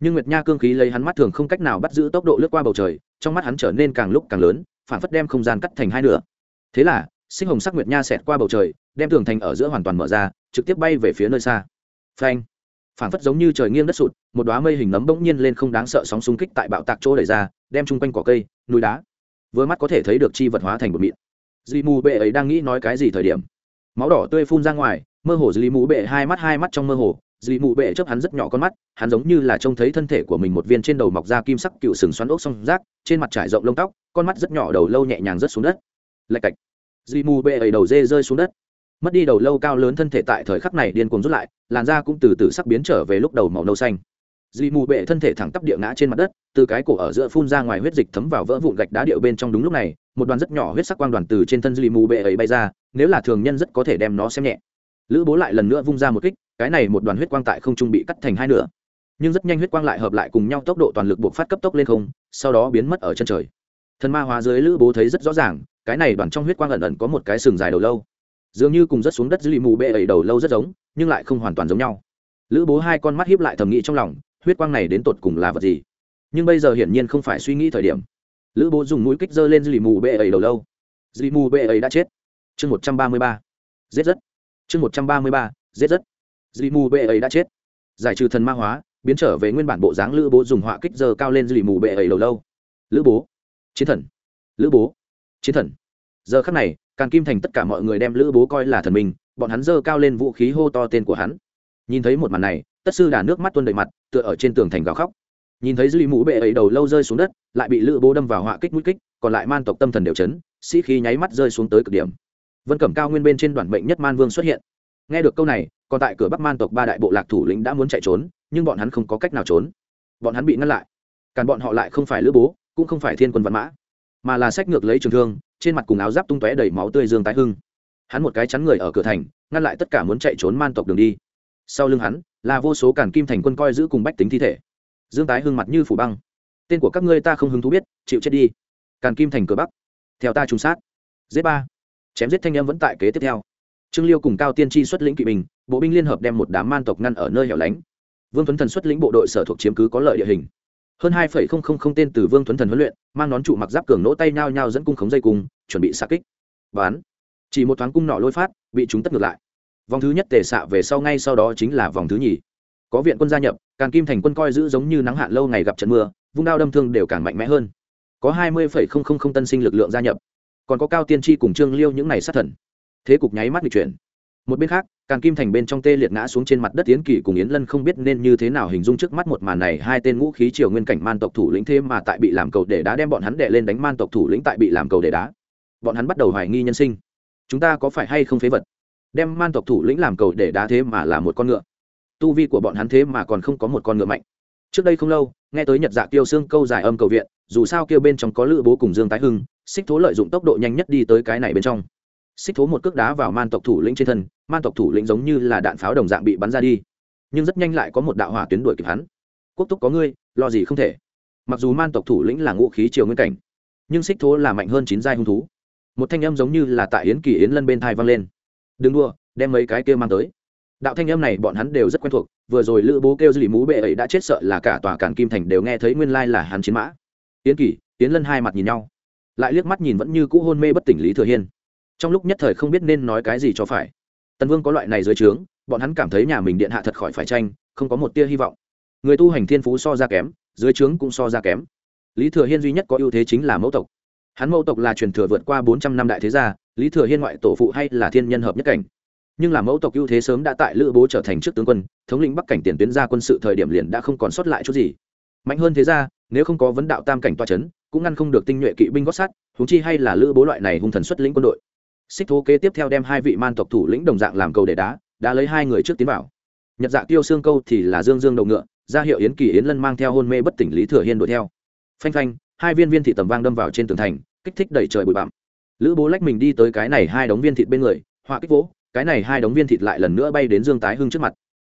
Nhưng nguyệt nha cương khí lấy hắn mắt thường không cách nào bắt giữ tốc độ lướt qua bầu trời, trong mắt hắn trở nên càng lúc càng lớn, phản phất đem không gian cắt thành hai nửa thế là sinh hồng sắc nguyệt nha xẹt qua bầu trời, đem tường thành ở giữa hoàn toàn mở ra, trực tiếp bay về phía nơi xa. Phanh! Phản phất giống như trời nghiêng đất sụt, một đoá mây hình nấm bỗng nhiên lên không đáng sợ sóng xung kích tại bạo tạc chỗ đẩy ra, đem chung quanh cỏ cây, núi đá với mắt có thể thấy được chi vật hóa thành một mịn. Dì mù bệ ấy đang nghĩ nói cái gì thời điểm, máu đỏ tươi phun ra ngoài, mơ hồ dì mù bệ hai mắt hai mắt trong mơ hồ, dì mù bệ chớp hắn rất nhỏ con mắt, hắn giống như là trông thấy thân thể của mình một viên trên đầu mọc ra kim sắc cựu sừng xoắn ốc song rác, trên mặt trải rộng lông tóc, con mắt rất nhỏ đầu lâu nhẹ nhàng rớt xuống đất lạch cạch. Dì mù bệ ấy đầu dê rơi xuống đất. Mất đi đầu lâu cao lớn thân thể tại thời khắc này điên cuồng rút lại, làn da cũng từ từ sắc biến trở về lúc đầu màu nâu xanh. Dì mù bệ thân thể thẳng tắp địa ngã trên mặt đất, từ cái cổ ở giữa phun ra ngoài huyết dịch thấm vào vỡ vụn gạch đá điệu bên trong đúng lúc này, một đoàn rất nhỏ huyết sắc quang đoàn từ trên thân dì mù bệ ấy bay ra, nếu là thường nhân rất có thể đem nó xem nhẹ. Lữ bố lại lần nữa vung ra một kích, cái này một đoàn huyết quang tại không trung bị cắt thành hai nửa. Nhưng rất nhanh huyết quang lại hợp lại cùng nhau tốc độ toàn lực buộc phát cấp tốc lên không, sau đó biến mất ở chân trời thần ma hóa dưới lữ bố thấy rất rõ ràng, cái này đoàn trong huyết quang ẩn ẩn có một cái sừng dài đầu lâu. Dường như cùng rất xuống đất dưới lì mù bệ ấy đầu lâu rất giống, nhưng lại không hoàn toàn giống nhau. Lữ bố hai con mắt hiếp lại thầm nghĩ trong lòng, huyết quang này đến tột cùng là vật gì? Nhưng bây giờ hiển nhiên không phải suy nghĩ thời điểm. Lữ bố dùng mũi kích dơ lên dưới mù bệ ấy đầu lâu. Dưới mù bệ ấy đã chết. Chương một trăm ba mươi ba. Giết rất. Chương một trăm ba mươi ba. Giết rất. Dưới mù bệ ấy đã chết. Giải trừ thần ma hóa, biến trở về nguyên bản bộ dáng lữ bố dùng họa kích dơ cao lên dưới mù bệ ấy đầu lâu. Lữ bố chiến thần, lữ bố, chiến thần. Giờ khắc này càng kim thành tất cả mọi người đem lữ bố coi là thần minh bọn hắn giơ cao lên vũ khí hô to tên của hắn. Nhìn thấy một màn này, tất sư đà nước mắt tuôn đầy mặt, tựa ở trên tường thành gào khóc. Nhìn thấy dư mũ bệ ấy đầu lâu rơi xuống đất, lại bị lữ bố đâm vào họa kích mũi kích, còn lại man tộc tâm thần đều chấn, sĩ khí nháy mắt rơi xuống tới cực điểm. Vân cẩm cao nguyên bên trên đoàn bệnh nhất man vương xuất hiện. Nghe được câu này, còn tại cửa bắc man tộc ba đại bộ lạc thủ lĩnh đã muốn chạy trốn, nhưng bọn hắn không có cách nào trốn. Bọn hắn bị ngăn lại. Càn bọn họ lại không phải lữ bố cũng không phải thiên quân văn mã, mà là sách ngược lấy trường thương, trên mặt cùng áo giáp tung tóe đầy máu tươi dương tái hưng. Hắn một cái chắn người ở cửa thành, ngăn lại tất cả muốn chạy trốn man tộc đường đi. Sau lưng hắn, là vô số cản kim thành quân coi giữ cùng bách tính thi thể. Dương tái hưng mặt như phủ băng. Tên của các ngươi ta không hứng thú biết, chịu chết đi. Càn kim thành cửa bắc. Theo ta trùng sát. Giết ba. Chém giết thanh em vẫn tại kế tiếp theo. Trương liêu cùng cao tiên tri xuất lĩnh kỵ binh, bộ binh liên hợp đem một đám man tộc ngăn ở nơi hẻo lánh. Vương tuấn thần xuất lĩnh bộ đội sở thuộc chiếm cứ có lợi địa hình hơn hai phẩy không không không tên từ vương thuấn thần huấn luyện, mang nón trụ mặc giáp cường nỗ tay nhao nhao dẫn cung khống dây cung, chuẩn bị xạ kích. Bán chỉ một thoáng cung nọ lôi phát, bị chúng tất ngược lại. Vòng thứ nhất tề xạ về sau ngay sau đó chính là vòng thứ nhì. Có viện quân gia nhập, càng kim thành quân coi giữ giống như nắng hạn lâu ngày gặp trận mưa, vung đao đâm thương đều càng mạnh mẽ hơn. Có hai mươi phẩy không không không tân sinh lực lượng gia nhập. Còn có cao tiên tri cùng trương liêu những này sát thần. Thế cục nháy mắt bị chuyển một bên khác càng kim thành bên trong tê liệt ngã xuống trên mặt đất tiến kỳ cùng yến lân không biết nên như thế nào hình dung trước mắt một màn này, hai tên ngũ khí triều nguyên cảnh man tộc thủ lĩnh thêm mà tại bị làm cầu để đá đem bọn hắn đệ lên đánh man tộc thủ lĩnh tại bị làm cầu để đá. Bọn hắn bắt đầu hoài nghi nhân sinh. Chúng ta có phải hay không phế vật? Đem man tộc thủ lĩnh làm cầu để đá thế mà là một con ngựa. Tu vi của bọn hắn thế mà còn không có một con ngựa mạnh. Trước đây không lâu, nghe tới nhật dạ tiêu xương câu dài âm cầu viện, dù sao kêu bên trong có lữ bố cùng dương tái hưng, xích thố lợi dụng tốc độ nhanh nhất đi tới cái này bên trong xích thố một cước đá vào man tộc thủ lĩnh trên thân, man tộc thủ lĩnh giống như là đạn pháo đồng dạng bị bắn ra đi. Nhưng rất nhanh lại có một đạo hỏa tuyến đuổi kịp hắn. Quốc túc có ngươi, lo gì không thể? Mặc dù man tộc thủ lĩnh là ngũ khí triều nguyên cảnh, nhưng xích thố là mạnh hơn chín giai hung thú. Một thanh âm giống như là tại yến kỳ yến lân bên thai vang lên. Đừng đua đem mấy cái kia mang tới. Đạo thanh âm này bọn hắn đều rất quen thuộc, vừa rồi lữ bố kêu dì mú bệ ấy đã chết sợ là cả tòa cản kim thành đều nghe thấy nguyên lai là hắn chiến mã. Yến kỳ, yến lân hai mặt nhìn nhau, lại liếc mắt nhìn vẫn như cũ hôn mê bất tỉnh lý thừa hiên trong lúc nhất thời không biết nên nói cái gì cho phải. Tần vương có loại này dưới trướng, bọn hắn cảm thấy nhà mình điện hạ thật khỏi phải tranh, không có một tia hy vọng. Người tu hành thiên phú so ra kém, dưới trướng cũng so ra kém. Lý thừa hiên duy nhất có ưu thế chính là mẫu tộc. Hắn mẫu tộc là truyền thừa vượt qua bốn trăm năm đại thế gia, lý thừa hiên ngoại tổ phụ hay là thiên nhân hợp nhất cảnh. Nhưng là mẫu tộc ưu thế sớm đã tại lữ bố trở thành trước tướng quân, thống lĩnh bắc cảnh tiền tuyến ra quân sự thời điểm liền đã không còn sót lại chút gì. Mạnh hơn thế ra nếu không có vấn đạo tam cảnh toa c h ấ n cũng ngăn không được tinh nhuệ kỵ binh gót sắt húng chi hay là lữ bố loại này hung thần xuất lĩnh quân đội xích thố kế tiếp theo đem hai vị man tộc thủ lĩnh đồng dạng làm cầu để đá, đã lấy hai người trước tiến vào. Nhật dạ tiêu xương câu thì là dương dương đầu ngựa, ra hiệu yến kỳ yến lân mang theo hôn mê bất tỉnh lý thừa hiên đuổi theo. Phanh phanh, hai viên viên thị tầm vang đâm vào trên tường thành, kích thích đẩy trời bụi bặm. Lữ bố lách mình đi tới cái này hai đống viên thịt bên người, họa kích vỗ, cái này hai đống viên thịt lại lần nữa bay đến dương tái hưng trước mặt.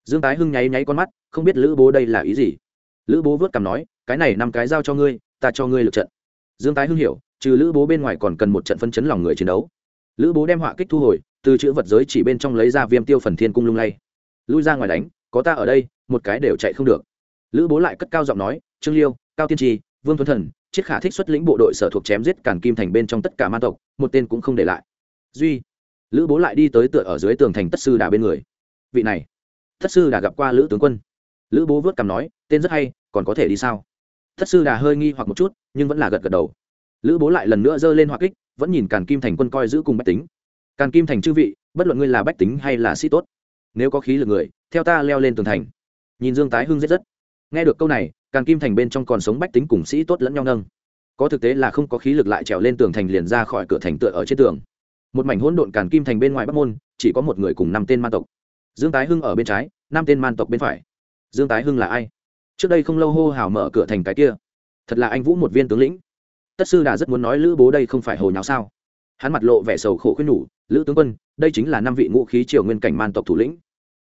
Dương tái hưng nháy nháy con mắt, không biết lữ bố đây là ý gì. Lữ bố vớt cằm nói, cái này năm cái giao cho ngươi, ta cho ngươi lượt trận. Dương tái hưng hiểu, trừ lữ bố bên ngoài còn cần một trận phân chấn lòng người chiến đấu lữ bố đem họa kích thu hồi, từ chữ vật giới chỉ bên trong lấy ra viêm tiêu phần thiên cung lung lay. Lui ra ngoài đánh, có ta ở đây, một cái đều chạy không được. Lữ bố lại cất cao giọng nói, trương liêu, cao tiên tri, vương thuấn thần chiết khả thích xuất lĩnh bộ đội sở thuộc chém giết cản kim thành bên trong tất cả man tộc, một tên cũng không để lại. Duy, lữ bố lại đi tới tựa ở dưới tường thành tất sư đà bên người. Vị này, tất sư đà gặp qua lữ tướng quân. Lữ bố vớt cằm nói, tên rất hay, còn có thể đi sao? Tất sư đà hơi nghi hoặc một chút, nhưng vẫn là gật gật đầu. Lữ bố lại lần nữa giơ lên hoa kích vẫn nhìn càn kim thành quân coi giữ cùng bách tính. Càn kim thành chư vị, bất luận ngươi là bách tính hay là sĩ tốt, nếu có khí lực người, theo ta leo lên tường thành. Nhìn dương tái hưng rất rất. Nghe được câu này, càn kim thành bên trong còn sống bách tính cùng sĩ tốt lẫn nhau nâng. Có thực tế là không có khí lực lại trèo lên tường thành liền ra khỏi cửa thành tựa ở trên tường. Một mảnh hỗn độn càn kim thành bên ngoài bắc môn, chỉ có một người cùng năm tên man tộc. Dương tái hưng ở bên trái, năm tên man tộc bên phải. Dương tái hưng là ai? Trước đây không lâu hô hào mở cửa thành cái kia. Thật là anh vũ một viên tướng lĩnh tất sư đà rất muốn nói lữ bố đây không phải hồ nháo sao? Hắn mặt lộ vẻ sầu khổ khuyên nhủ, lữ tướng quân, đây chính là năm vị ngũ khí triều nguyên cảnh man tộc thủ lĩnh.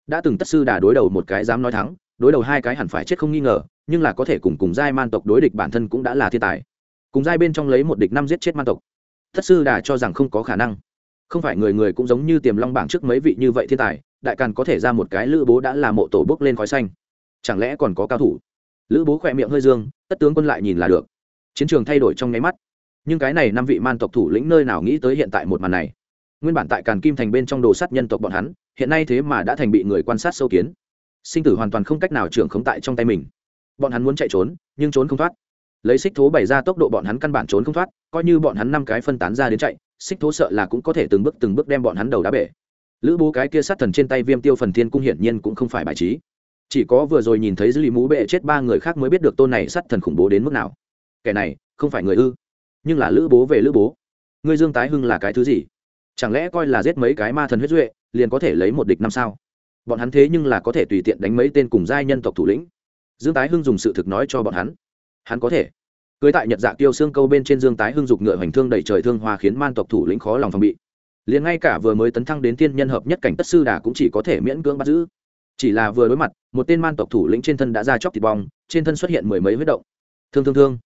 Đã từng tất sư đà đối đầu một cái dám nói thắng, đối đầu hai cái hẳn phải chết không nghi ngờ, nhưng là có thể cùng cùng giai man tộc đối địch bản thân cũng đã là thiên tài. Cùng giai bên trong lấy một địch năm giết chết man tộc. Tất sư đà cho rằng không có khả năng. Không phải người người cũng giống như tiềm long bảng trước mấy vị như vậy thiên tài, đại càn có thể ra một cái lữ bố đã là mộ tổ bước lên khói xanh. Chẳng lẽ còn có cao thủ? Lữ bố khỏe miệng hơi dương, tất tướng quân lại nhìn là được chiến trường thay đổi trong nháy mắt. Nhưng cái này năm vị man tộc thủ lĩnh nơi nào nghĩ tới hiện tại một màn này? Nguyên bản tại càn kim thành bên trong đồ sắt nhân tộc bọn hắn, hiện nay thế mà đã thành bị người quan sát sâu kiến. Sinh tử hoàn toàn không cách nào trưởng khống tại trong tay mình. Bọn hắn muốn chạy trốn, nhưng trốn không thoát. Lấy xích thố bày ra tốc độ bọn hắn căn bản trốn không thoát, coi như bọn hắn năm cái phân tán ra đến chạy, xích thố sợ là cũng có thể từng bước từng bước đem bọn hắn đầu đá bể. Lữ bố cái kia sát thần trên tay viêm tiêu phần thiên cung hiển nhiên cũng không phải bài trí. Chỉ có vừa rồi nhìn thấy dư lý mũ bệ chết ba người khác mới biết được tôn này sát thần khủng bố đến mức nào kẻ này không phải người ư? Nhưng là lữ bố về lữ bố. Ngươi dương tái hưng là cái thứ gì? Chẳng lẽ coi là giết mấy cái ma thần huyết duệ, liền có thể lấy một địch năm sao? Bọn hắn thế nhưng là có thể tùy tiện đánh mấy tên cùng giai nhân tộc thủ lĩnh. Dương tái hưng dùng sự thực nói cho bọn hắn. Hắn có thể. Cưới tại nhật dạ tiêu xương câu bên trên dương tái hưng dục ngựa hoành thương đầy trời thương hoa khiến man tộc thủ lĩnh khó lòng phòng bị. Liền ngay cả vừa mới tấn thăng đến tiên nhân hợp nhất cảnh tất sư đà cũng chỉ có thể miễn cưỡng bắt giữ. Chỉ là vừa đối mặt, một tên man tộc thủ lĩnh trên thân đã ra chóc thịt bong, trên thân xuất hiện mười mấy huyết động. Thương thương thương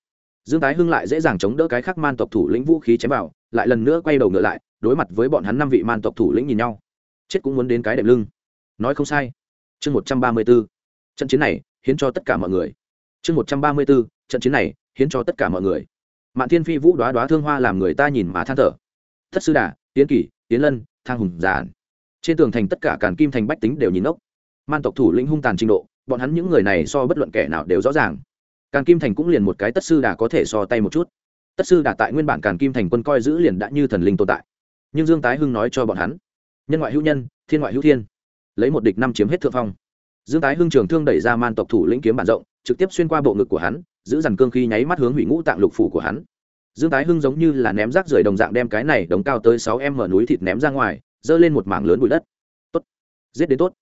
dương tái hưng lại dễ dàng chống đỡ cái khác man tộc thủ lĩnh vũ khí chém vào, lại lần nữa quay đầu ngựa lại, đối mặt với bọn hắn năm vị man tộc thủ lĩnh nhìn nhau. Chết cũng muốn đến cái đệm lưng. Nói không sai. Chương một trăm ba mươi b ố trận chiến này, hiến cho tất cả mọi người. Chương một trăm ba mươi b ố trận chiến này, hiến cho tất cả mọi người. Mạn thiên phi vũ đoá đoá thương hoa làm người ta nhìn mà than thở. Thất sư đà tiến kỷ tiến lân, thang hùng giản. Trên tường thành tất cả càn kim thành bách tính đều nhìn ốc man tộc thủ lĩnh hung tàn trình độ, bọn hắn những người này so bất luận kẻ nào đều rõ ràng càn kim thành cũng liền một cái tất sư đà có thể so tay một chút. Tất sư đà tại nguyên bản càn kim thành quân coi giữ liền đã như thần linh tồn tại. Nhưng dương tái hưng nói cho bọn hắn, nhân ngoại hữu nhân, thiên ngoại hữu thiên, lấy một địch năm chiếm hết thượng phong. Dương tái hưng trường thương đẩy ra man tộc thủ lĩnh kiếm bản rộng, trực tiếp xuyên qua bộ ngực của hắn, giữ dằn cương khi nháy mắt hướng hủy ngũ tạng lục phủ của hắn. Dương tái hưng giống như là ném rác rưởi đồng dạng đem cái này đống cao tới sáu em mở núi thịt ném ra ngoài, giơ lên một mảng lớn bụi đất. Tốt, giết đến tốt.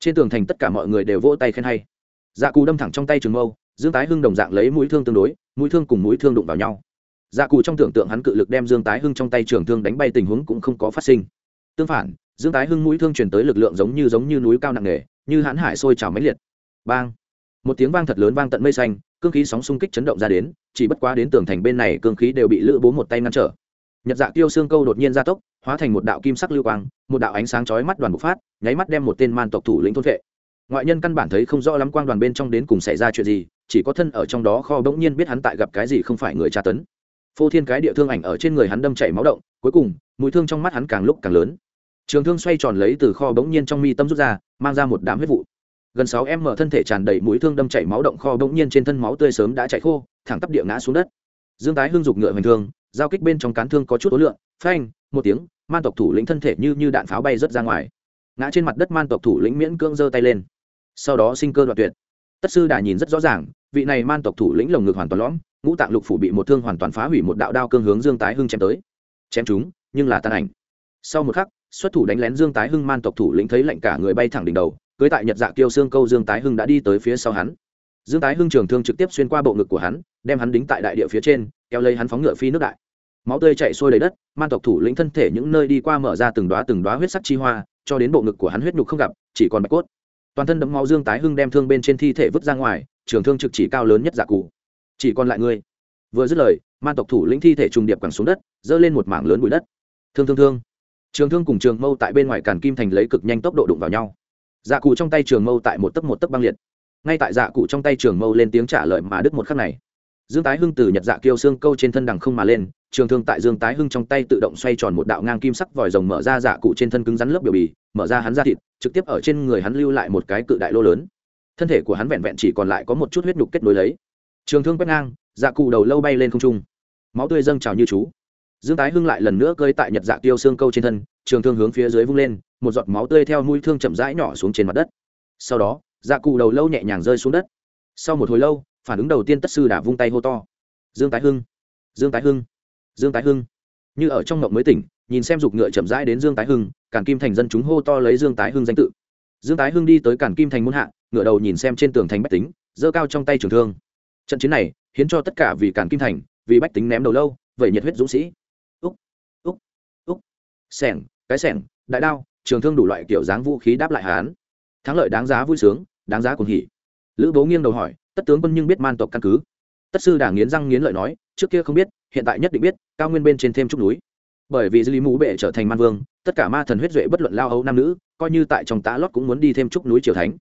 Trên tường thành tất cả mọi người đều vỗ tay khen hay. Dạ cù đâm thẳng trong tay trường mâu dương tái hưng đồng dạng lấy mũi thương tương đối, mũi thương cùng mũi thương đụng vào nhau. Dạ cù trong tưởng tượng hắn cự lực đem dương tái hưng trong tay trường thương đánh bay tình huống cũng không có phát sinh. Tương phản, dương tái hưng mũi thương truyền tới lực lượng giống như giống như núi cao nặng nề, như hãn hải sôi trào máy liệt. Bang! Một tiếng vang thật lớn vang tận mây xanh, cương khí sóng xung kích chấn động ra đến, chỉ bất quá đến tường thành bên này cương khí đều bị lữ bố một tay ngăn trở. Nhật dạ tiêu xương câu đột nhiên gia tốc, hóa thành một đạo kim sắc lưu quang, một đạo ánh sáng chói mắt đoàn bộc phát, nháy mắt đem một tên man tộc thủ lĩnh thôn vệ ngoại nhân căn bản thấy không rõ lắm quang đoàn bên trong đến cùng xảy ra chuyện gì, chỉ có thân ở trong đó kho bỗng nhiên biết hắn tại gặp cái gì không phải người tra tấn. Phô thiên cái địa thương ảnh ở trên người hắn đâm chảy máu động, cuối cùng, mũi thương trong mắt hắn càng lúc càng lớn. Trường thương xoay tròn lấy từ kho bỗng nhiên trong mi tâm rút ra, mang ra một đám huyết vụ. Gần sáu em mở thân thể tràn đầy mũi thương đâm chảy máu động kho bỗng nhiên trên thân máu tươi sớm đã chảy khô, thẳng tắp địa ngã xuống đất. Dương tái hương dục ngựa hoành thương, giao kích bên trong cán thương có chút ối lượng, phanh, một tiếng, man tộc thủ lĩnh thân thể như như đạn pháo bay rớt ra ngoài. Ngã trên mặt đất man tộc thủ lĩnh miễn cưỡng giơ tay lên sau đó sinh cơ đoạn tuyệt. Tất sư đà nhìn rất rõ ràng, vị này man tộc thủ lĩnh lồng ngực hoàn toàn lõm, ngũ tạng lục phủ bị một thương hoàn toàn phá hủy một đạo đao cương hướng dương tái hưng chém tới. Chém chúng, nhưng là tan ảnh. Sau một khắc, xuất thủ đánh lén dương tái hưng man tộc thủ lĩnh thấy lạnh cả người bay thẳng đỉnh đầu, cưới tại nhật dạ kiêu xương câu dương tái hưng đã đi tới phía sau hắn. Dương tái hưng trường thương trực tiếp xuyên qua bộ ngực của hắn, đem hắn đính tại đại địa phía trên, kéo lấy hắn phóng ngựa phi nước đại. Máu tươi chạy sôi đầy đất, man tộc thủ lĩnh thân thể những nơi đi qua mở ra từng đoá từng đoá huyết sắc chi hoa, cho đến bộ ngực của hắn huyết nhục không gặp, chỉ còn bạch cốt toàn thân đấm máu dương tái hưng đem thương bên trên thi thể vứt ra ngoài, trường thương trực chỉ cao lớn nhất giả cụ chỉ còn lại ngươi. Vừa dứt lời, man tộc thủ lĩnh thi thể trùng điệp quẳng xuống đất dơ lên một mảng lớn bụi đất. Thương thương thương. Trường thương cùng trường mâu tại bên ngoài càn kim thành lấy cực nhanh tốc độ đụng vào nhau. Dạ cụ trong tay trường mâu tại một tấc một tấc băng liệt. Ngay tại dạ cụ trong tay trường mâu lên tiếng trả lời mà đứt một khắc này dương tái hưng từ nhật dạ kiêu xương câu trên thân đằng không mà lên, trường thương tại dương tái hưng trong tay tự động xoay tròn một đạo ngang kim sắc vòi rồng mở ra dạ cụ trên thân cứng rắn lớp biểu bì, mở ra hắn ra thịt, trực tiếp ở trên người hắn lưu lại một cái cự đại lô lớn. Thân thể của hắn vẹn vẹn chỉ còn lại có một chút huyết nhục kết nối lấy. Trường thương quét ngang dạ cụ đầu lâu bay lên không trung. Máu tươi dâng trào như chú. Dương tái hưng lại lần nữa cơi tại nhật dạ tiêu xương câu trên thân, trường thương hướng phía dưới vung lên, một giọt máu tươi theo mũi thương chậm rãi nhỏ xuống trên mặt đất. Sau đó dạ cụ đầu lâu nhẹ nhàng rơi xuống đất. Sau một hồi lâu phản ứng đầu tiên tất sư đã vung tay hô to. Dương tái hưng, dương tái hưng, dương tái hưng. Như ở trong ngộng mới tỉnh, nhìn xem dục ngựa chậm rãi đến dương tái hưng cản kim thành dân chúng hô to lấy dương tái hưng danh tự. Dương tái hưng đi tới cản kim thành muôn hạ ngựa đầu nhìn xem trên tường thành bách tính, giơ cao trong tay trường thương. Trận chiến này, hiến cho tất cả vì cản kim thành, vì bách tính ném đầu lâu, vậy nhiệt huyết dũng sĩ. Úc úc úc. Sẻng, cái sẻng, đại đao, trường thương đủ loại kiểu dáng vũ khí đáp lại hán thắng lợi đáng giá vui sướng, đáng giá cuồng hỉ. Lữ bố nghiêng đầu hỏi tất tướng quân nhưng biết man tộc căn cứ. Tất sư đảng nghiến răng nghiến lợi nói, trước kia không biết, hiện tại nhất định biết, cao nguyên bên trên thêm trúc núi. Bởi vì dư lý mũ bệ trở thành man vương, tất cả ma thần huyết duệ bất luận lao âu nam nữ, coi như tại trong tá lót cũng muốn đi thêm trúc núi triều thánh.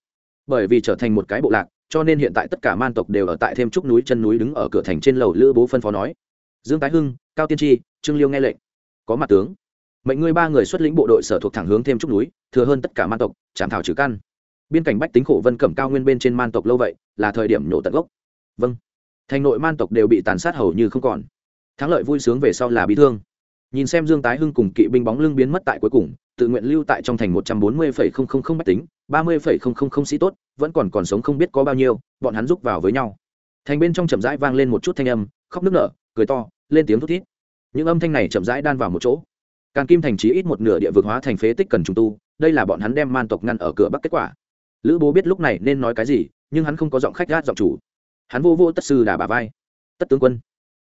Bởi vì trở thành một cái bộ lạc, cho nên hiện tại tất cả man tộc đều ở tại thêm trúc núi chân núi đứng ở cửa thành trên lầu lữ bố phân phó nói. Dương tái hưng, cao tiên tri, trương liêu nghe lệnh. Có mặt tướng. Mệnh ngươi ba người xuất lĩnh bộ đội sở thuộc thẳng hướng thêm trúc núi, thừa hơn tất cả man tộc, chạm thảo trừ căn biên cảnh bách tính khổ vân cẩm cao nguyên bên trên man tộc lâu vậy, là thời điểm nhổ tận gốc. Vâng. Thành nội man tộc đều bị tàn sát hầu như không còn. Thắng lợi vui sướng về sau là bị thương. Nhìn xem dương tái hưng cùng kỵ binh bóng lưng biến mất tại cuối cùng, tự nguyện lưu tại trong thành một trăm bốn mươi phẩy không không không bách tính, ba mươi phẩy không không không sĩ tốt, vẫn còn còn sống không biết có bao nhiêu, bọn hắn rúc vào với nhau. Thành bên trong chậm rãi vang lên một chút thanh âm, khóc nức nở, cười to, lên tiếng thút thít. Những âm thanh này chậm rãi đan vào một chỗ. Càng kim thành trí ít một nửa địa vực hóa thành phế tích cần trùng tu, đây là bọn hắn đem man tộc ngăn ở cửa bắc kết quả lữ bố biết lúc này nên nói cái gì, nhưng hắn không có giọng khách gát giọng chủ. Hắn vô vô tất sư đà bà vai. Tất tướng quân,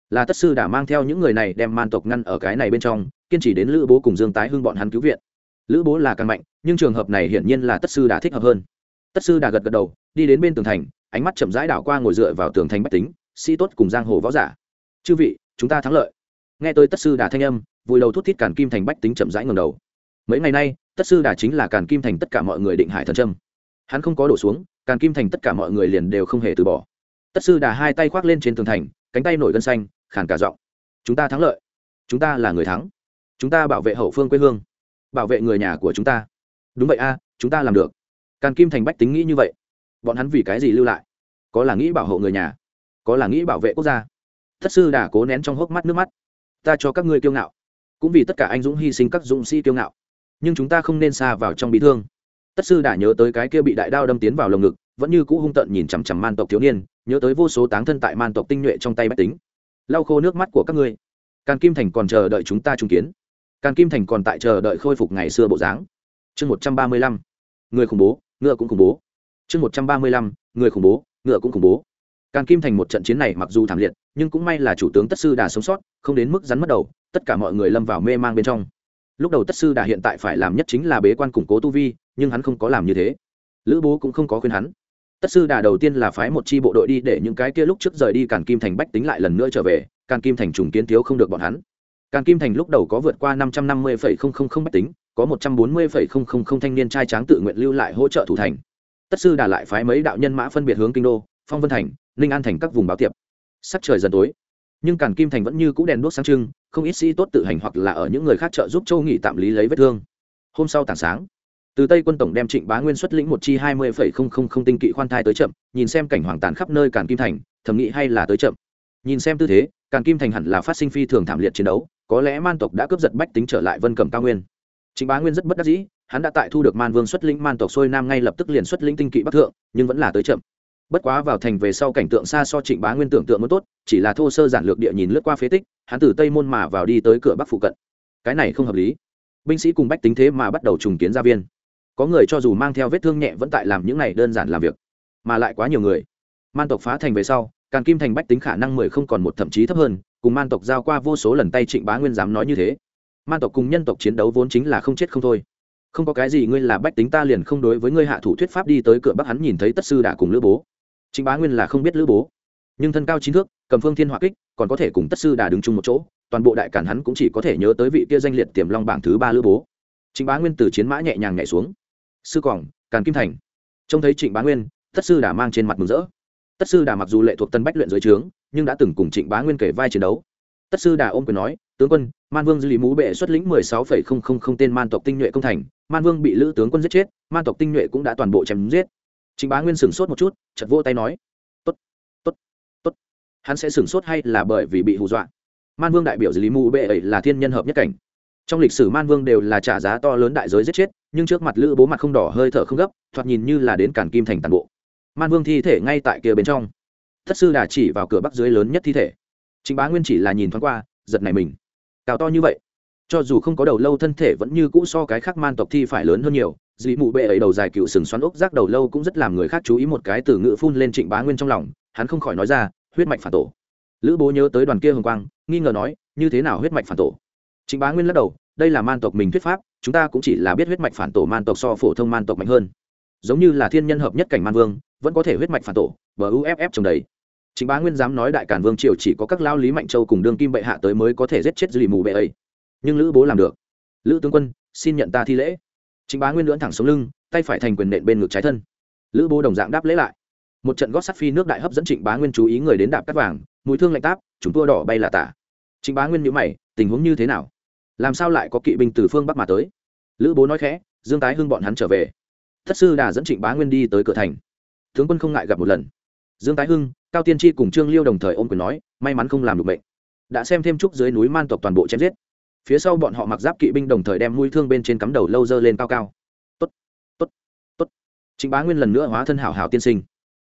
là tất sư đà mang theo những người này đem man tộc ngăn ở cái này bên trong, kiên trì đến lữ bố cùng dương tái hưng bọn hắn cứu viện. Lữ bố là càng mạnh, nhưng trường hợp này hiển nhiên là tất sư đà thích hợp hơn. Tất sư đà gật gật đầu, đi đến bên tường thành, ánh mắt chậm rãi đảo qua ngồi dựa vào tường thành bách tính, sĩ tốt cùng giang hồ võ giả. Chư vị, chúng ta thắng lợi. Nghe tôi tất sư đà thanh âm, vùi đầu thút thít càn kim thành bách tính chậm rãi ngầm đầu. Mấy ngày nay, tất sư đà chính là càn kim thành tất cả mọi người định hải thần trâm hắn không có đổ xuống càn kim thành tất cả mọi người liền đều không hề từ bỏ. Tất sư đà hai tay khoác lên trên tường thành, cánh tay nổi gân xanh, khàn cả giọng. Chúng ta thắng lợi. Chúng ta là người thắng. Chúng ta bảo vệ hậu phương quê hương. Bảo vệ người nhà của chúng ta. Đúng vậy a, chúng ta làm được. Càn kim thành bách tính nghĩ như vậy. Bọn hắn vì cái gì lưu lại? Có là nghĩ bảo hộ người nhà? Có là nghĩ bảo vệ quốc gia? Thất sư đà cố nén trong hốc mắt nước mắt. Ta cho các ngươi kiêu ngạo. Cũng vì tất cả anh dũng hy sinh các dũng sĩ kiêu ngạo. Nhưng chúng ta không nên xa vào trong bị thương tất sư đã nhớ tới cái kia bị đại đao đâm tiến vào lồng ngực, vẫn như cũ hung tợn nhìn chằm chằm man tộc thiếu niên, nhớ tới vô số táng thân tại man tộc tinh nhuệ trong tay bách tính. Lau khô nước mắt của các ngươi. Càn kim thành còn chờ đợi chúng ta chứng kiến. Càn kim thành còn tại chờ đợi khôi phục ngày xưa bộ dáng. Chương một trăm ba mươi lăm. Người khủng bố, ngựa cũng khủng bố. Chương một trăm ba mươi lăm. Người khủng bố, ngựa cũng khủng bố. Càn kim thành một trận chiến này mặc dù thảm liệt, nhưng cũng may là chủ tướng tất sư đà sống sót, không đến mức rắn mất đầu, tất cả mọi người lâm vào mê mang bên trong. Lúc đầu tất sư đà hiện tại phải làm nhất chính là bế quan củng cố tu vi nhưng hắn không có làm như thế. Lữ bố cũng không có khuyên hắn. Tất sư đà đầu tiên là phái một chi bộ đội đi để những cái kia lúc trước rời đi càn kim thành bách tính lại lần nữa trở về, càn kim thành trùng kiến thiếu không được bọn hắn. Càn kim thành lúc đầu có vượt qua năm trăm năm mươi phẩy không không không bách tính, có một trăm bốn mươi phẩy không không không thanh niên trai tráng tự nguyện lưu lại hỗ trợ thủ thành. Tất sư đà lại phái mấy đạo nhân mã phân biệt hướng kinh đô, phong vân thành, ninh an thành các vùng báo tiệp. Sắc trời dần tối, nhưng càn kim thành vẫn như c ũ đèn đuốc sáng trưng, không ít sĩ tốt tự hành hoặc là ở những người khác trợ giúp châu nghị tạm lý lấy vết thương. Hôm sau tảng sáng từ tây quân tổng đem trịnh bá nguyên xuất lĩnh một chi hai mươi phẩy không không không tinh kỵ khoan thai tới chậm, nhìn xem cảnh hoàng tàn khắp nơi càn kim thành thẩm nghĩ hay là tới chậm. Nhìn xem tư thế, càn kim thành hẳn là phát sinh phi thường thảm liệt chiến đấu, có lẽ man tộc đã cướp giật bách tính trở lại vân cẩm cao nguyên. Trịnh bá nguyên rất bất đắc dĩ, hắn đã tại thu được man vương xuất lĩnh man tộc xuôi nam ngay lập tức liền xuất lĩnh tinh kỵ bắc thượng, nhưng vẫn là tới chậm. Bất quá vào thành về sau cảnh tượng xa so trịnh bá nguyên tưởng tượng mới tốt, chỉ là thô sơ giản lược địa nhìn lướt qua phế tích, hắn từ tây môn mà vào đi tới cửa bắc phụ cận. Cái này không hợp lý. Binh sĩ cùng bách tính thế mà bắt đầu trùng kiến gia viên có người cho dù mang theo vết thương nhẹ vẫn tại làm những này đơn giản làm việc, mà lại quá nhiều người. Man tộc phá thành về sau, càn kim thành bách tính khả năng mười không còn một thậm chí thấp hơn, cùng man tộc giao qua vô số lần tay trịnh bá nguyên dám nói như thế. Man tộc cùng nhân tộc chiến đấu vốn chính là không chết không thôi. Không có cái gì ngươi là bách tính ta liền không đối với ngươi hạ thủ thuyết pháp đi tới cửa bắc hắn nhìn thấy tất sư đã cùng lữ bố. Trịnh bá nguyên là không biết lữ bố. Nhưng thân cao chín thước, cầm phương thiên hỏa kích, còn có thể cùng tất sư đà đứng chung một chỗ, toàn bộ đại cản hắn cũng chỉ có thể nhớ tới vị kia danh liệt tiềm long bảng thứ ba lữ bố. Trịnh bá nguyên từ chiến mã nhẹ nhàng nhảy xuống sư quảng càn kim thành. Trông thấy trịnh bá nguyên tất sư đà mang trên mặt mừng rỡ. Tất sư đà mặc dù lệ thuộc tân bách luyện dưới trướng, nhưng đã từng cùng trịnh bá nguyên kể vai chiến đấu. Tất sư đà ôm quyền nói, tướng quân, man vương dư lý mũ bệ xuất lĩnh mười sáu phẩy không không không tên man tộc tinh nhuệ công thành. Man vương bị lữ tướng quân giết chết, man tộc tinh nhuệ cũng đã toàn bộ chém giết. Trịnh bá nguyên sửng sốt một chút chật vô tay nói, tốt tốt tốt. Hắn sẽ sửng sốt hay là bởi vì bị hù dọa? Man vương đại biểu dư lý mũ bệ ấy là thiên nhân hợp nhất cảnh trong lịch sử man vương đều là trả giá to lớn đại giới giết chết, nhưng trước mặt lữ bố mặt không đỏ hơi thở không gấp, thoạt nhìn như là đến cản kim thành tàn bộ. Man vương thi thể ngay tại kia bên trong. Thất sư đà chỉ vào cửa bắc dưới lớn nhất thi thể. Chính bá nguyên chỉ là nhìn thoáng qua, giật này mình. Cao to như vậy, cho dù không có đầu lâu thân thể vẫn như cũ so cái khác man tộc thi phải lớn hơn nhiều dị mụ bệ ấy đầu dài cựu sừng xoắn ốc rác đầu lâu cũng rất làm người khác chú ý một cái từ ngữ phun lên trịnh bá nguyên trong lòng, hắn không khỏi nói ra, huyết mạch phản tổ. Lữ bố nhớ tới đoàn kia hồng quang, nghi ngờ nói, như thế nào huyết mạch phản tổ? Trịnh bá nguyên lắc đầu đây là man tộc mình thuyết pháp chúng ta cũng chỉ là biết huyết mạch phản tổ man tộc so phổ thông man tộc mạnh hơn giống như là thiên nhân hợp nhất cảnh man vương vẫn có thể huyết mạch phản tổ bờ uff trồng đầy chính bá nguyên dám nói đại cản vương triều chỉ có các lao lý mạnh châu cùng đương kim bệ hạ tới mới có thể giết chết dư mù bệ ấy nhưng lữ bố làm được lữ tướng quân xin nhận ta thi lễ chính bá nguyên lưỡn thẳng xuống lưng tay phải thành quyền nện bên ngực trái thân lữ bố đồng dạng đáp lễ lại một trận gót sắt phi nước đại hấp dẫn trịnh bá nguyên chú ý người đến đạp cắt vàng mùi thương lạnh táp chúng tua đỏ bay là tả trịnh bá nguyên nhữ mày tình huống như thế nào làm sao lại có kỵ binh từ phương bắc mà tới? Lữ bố nói khẽ, dương tái hưng bọn hắn trở về. Thất sư đà dẫn trịnh bá nguyên đi tới cửa thành. Tướng quân không ngại gặp một lần. Dương tái hưng, cao tiên tri cùng trương liêu đồng thời ôm quyền nói, may mắn không làm được bệnh đã xem thêm chút dưới núi man tộc toàn bộ chém giết. Phía sau bọn họ mặc giáp kỵ binh đồng thời đem mũi thương bên trên cắm đầu lâu dơ lên cao cao. Tốt tốt tốt. Trịnh bá nguyên lần nữa hóa thân hảo hảo tiên sinh.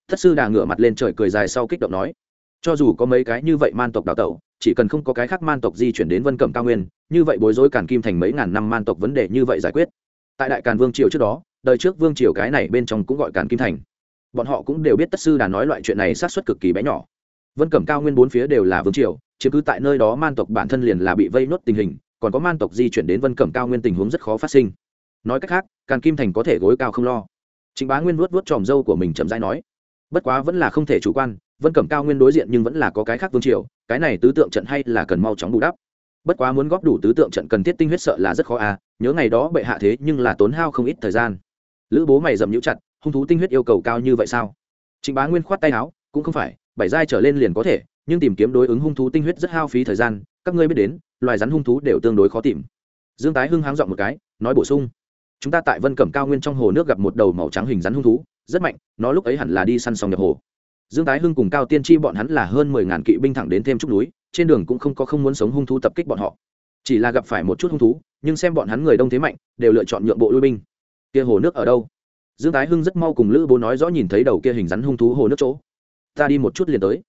Thất sư đà ngửa mặt lên trời cười dài sau kích động nói, cho dù có mấy cái như vậy man tộc đào tẩu chỉ cần không có cái khác man tộc di chuyển đến vân cẩm cao nguyên, như vậy bối rối càn kim thành mấy ngàn năm man tộc vấn đề như vậy giải quyết. Tại đại càn vương triều trước đó, đời trước vương triều cái này bên trong cũng gọi càn kim thành. Bọn họ cũng đều biết tất sư đã nói loại chuyện này sát xuất cực kỳ bé nhỏ. Vân cẩm cao nguyên bốn phía đều là vương triều chứ cứ tại nơi đó man tộc bản thân liền là bị vây nốt tình hình, còn có man tộc di chuyển đến vân cẩm cao nguyên tình huống rất khó phát sinh. Nói cách khác, càn kim thành có thể gối cao không lo. Chính bá nguyên vuốt vuốt tròm dâu của mình chậm rãi nói, bất quá vẫn là không thể chủ quan vân cẩm cao nguyên đối diện nhưng vẫn là có cái khác vương triều, cái này tứ tượng trận hay là cần mau chóng bù đắp. Bất quá muốn góp đủ tứ tượng trận cần thiết tinh huyết sợ là rất khó à nhớ ngày đó bệ hạ thế nhưng là tốn hao không ít thời gian. Lữ bố mày dầm nhũ chặt, hung thú tinh huyết yêu cầu cao như vậy sao? Trịnh bá nguyên khoát tay áo, cũng không phải, bảy giai trở lên liền có thể, nhưng tìm kiếm đối ứng hung thú tinh huyết rất hao phí thời gian, các ngươi biết đến, loài rắn hung thú đều tương đối khó tìm. Dương tái hưng háng dọn một cái, nói bổ sung. Chúng ta tại vân cẩm cao nguyên trong hồ nước gặp một đầu màu trắng hình rắn hung thú, rất mạnh, nó lúc ấy hẳn là đi săn xong nhập hồ dương tái hưng cùng cao tiên tri bọn hắn là hơn mười ngàn kỵ binh thẳng đến thêm trúc núi, trên đường cũng không có không muốn sống hung thú tập kích bọn họ. Chỉ là gặp phải một chút hung thú, nhưng xem bọn hắn người đông thế mạnh, đều lựa chọn nhượng bộ lui binh. Kia hồ nước ở đâu? Dương tái hưng rất mau cùng lữ bố nói rõ nhìn thấy đầu kia hình rắn hung thú hồ nước chỗ. Ta đi một chút liền tới.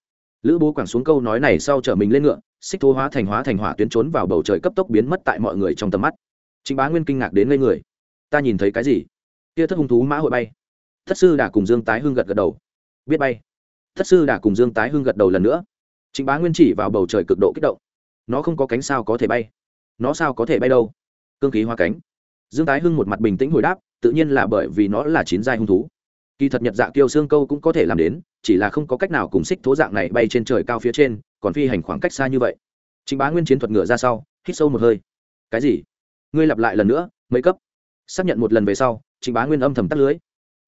Lữ bố quẳng xuống câu nói này sau chở mình lên ngựa, xích thố hóa thành hóa thành hỏa tuyến trốn vào bầu trời cấp tốc biến mất tại mọi người trong tầm mắt. Chính bá nguyên kinh ngạc đến ngây người. Ta nhìn thấy cái gì? Kia thất hung thú mã hội bay. Thất sư đã cùng dương tái hưng gật gật đầu. Biết bay thất sư đã cùng dương tái hưng gật đầu lần nữa. Chính bá nguyên chỉ vào bầu trời cực độ kích động. Nó không có cánh sao có thể bay. Nó sao có thể bay đâu? Cương khí hoa cánh. Dương tái hưng một mặt bình tĩnh hồi đáp, tự nhiên là bởi vì nó là chín giai hung thú. Kỳ thật nhật dạ kiêu xương câu cũng có thể làm đến, chỉ là không có cách nào cùng xích thố dạng này bay trên trời cao phía trên, còn phi hành khoảng cách xa như vậy. Chính bá nguyên chiến thuật ngựa ra sau, hít sâu một hơi. Cái gì? Ngươi lặp lại lần nữa, mấy cấp? Xác nhận một lần về sau chính bá nguyên âm thầm tắt lưới.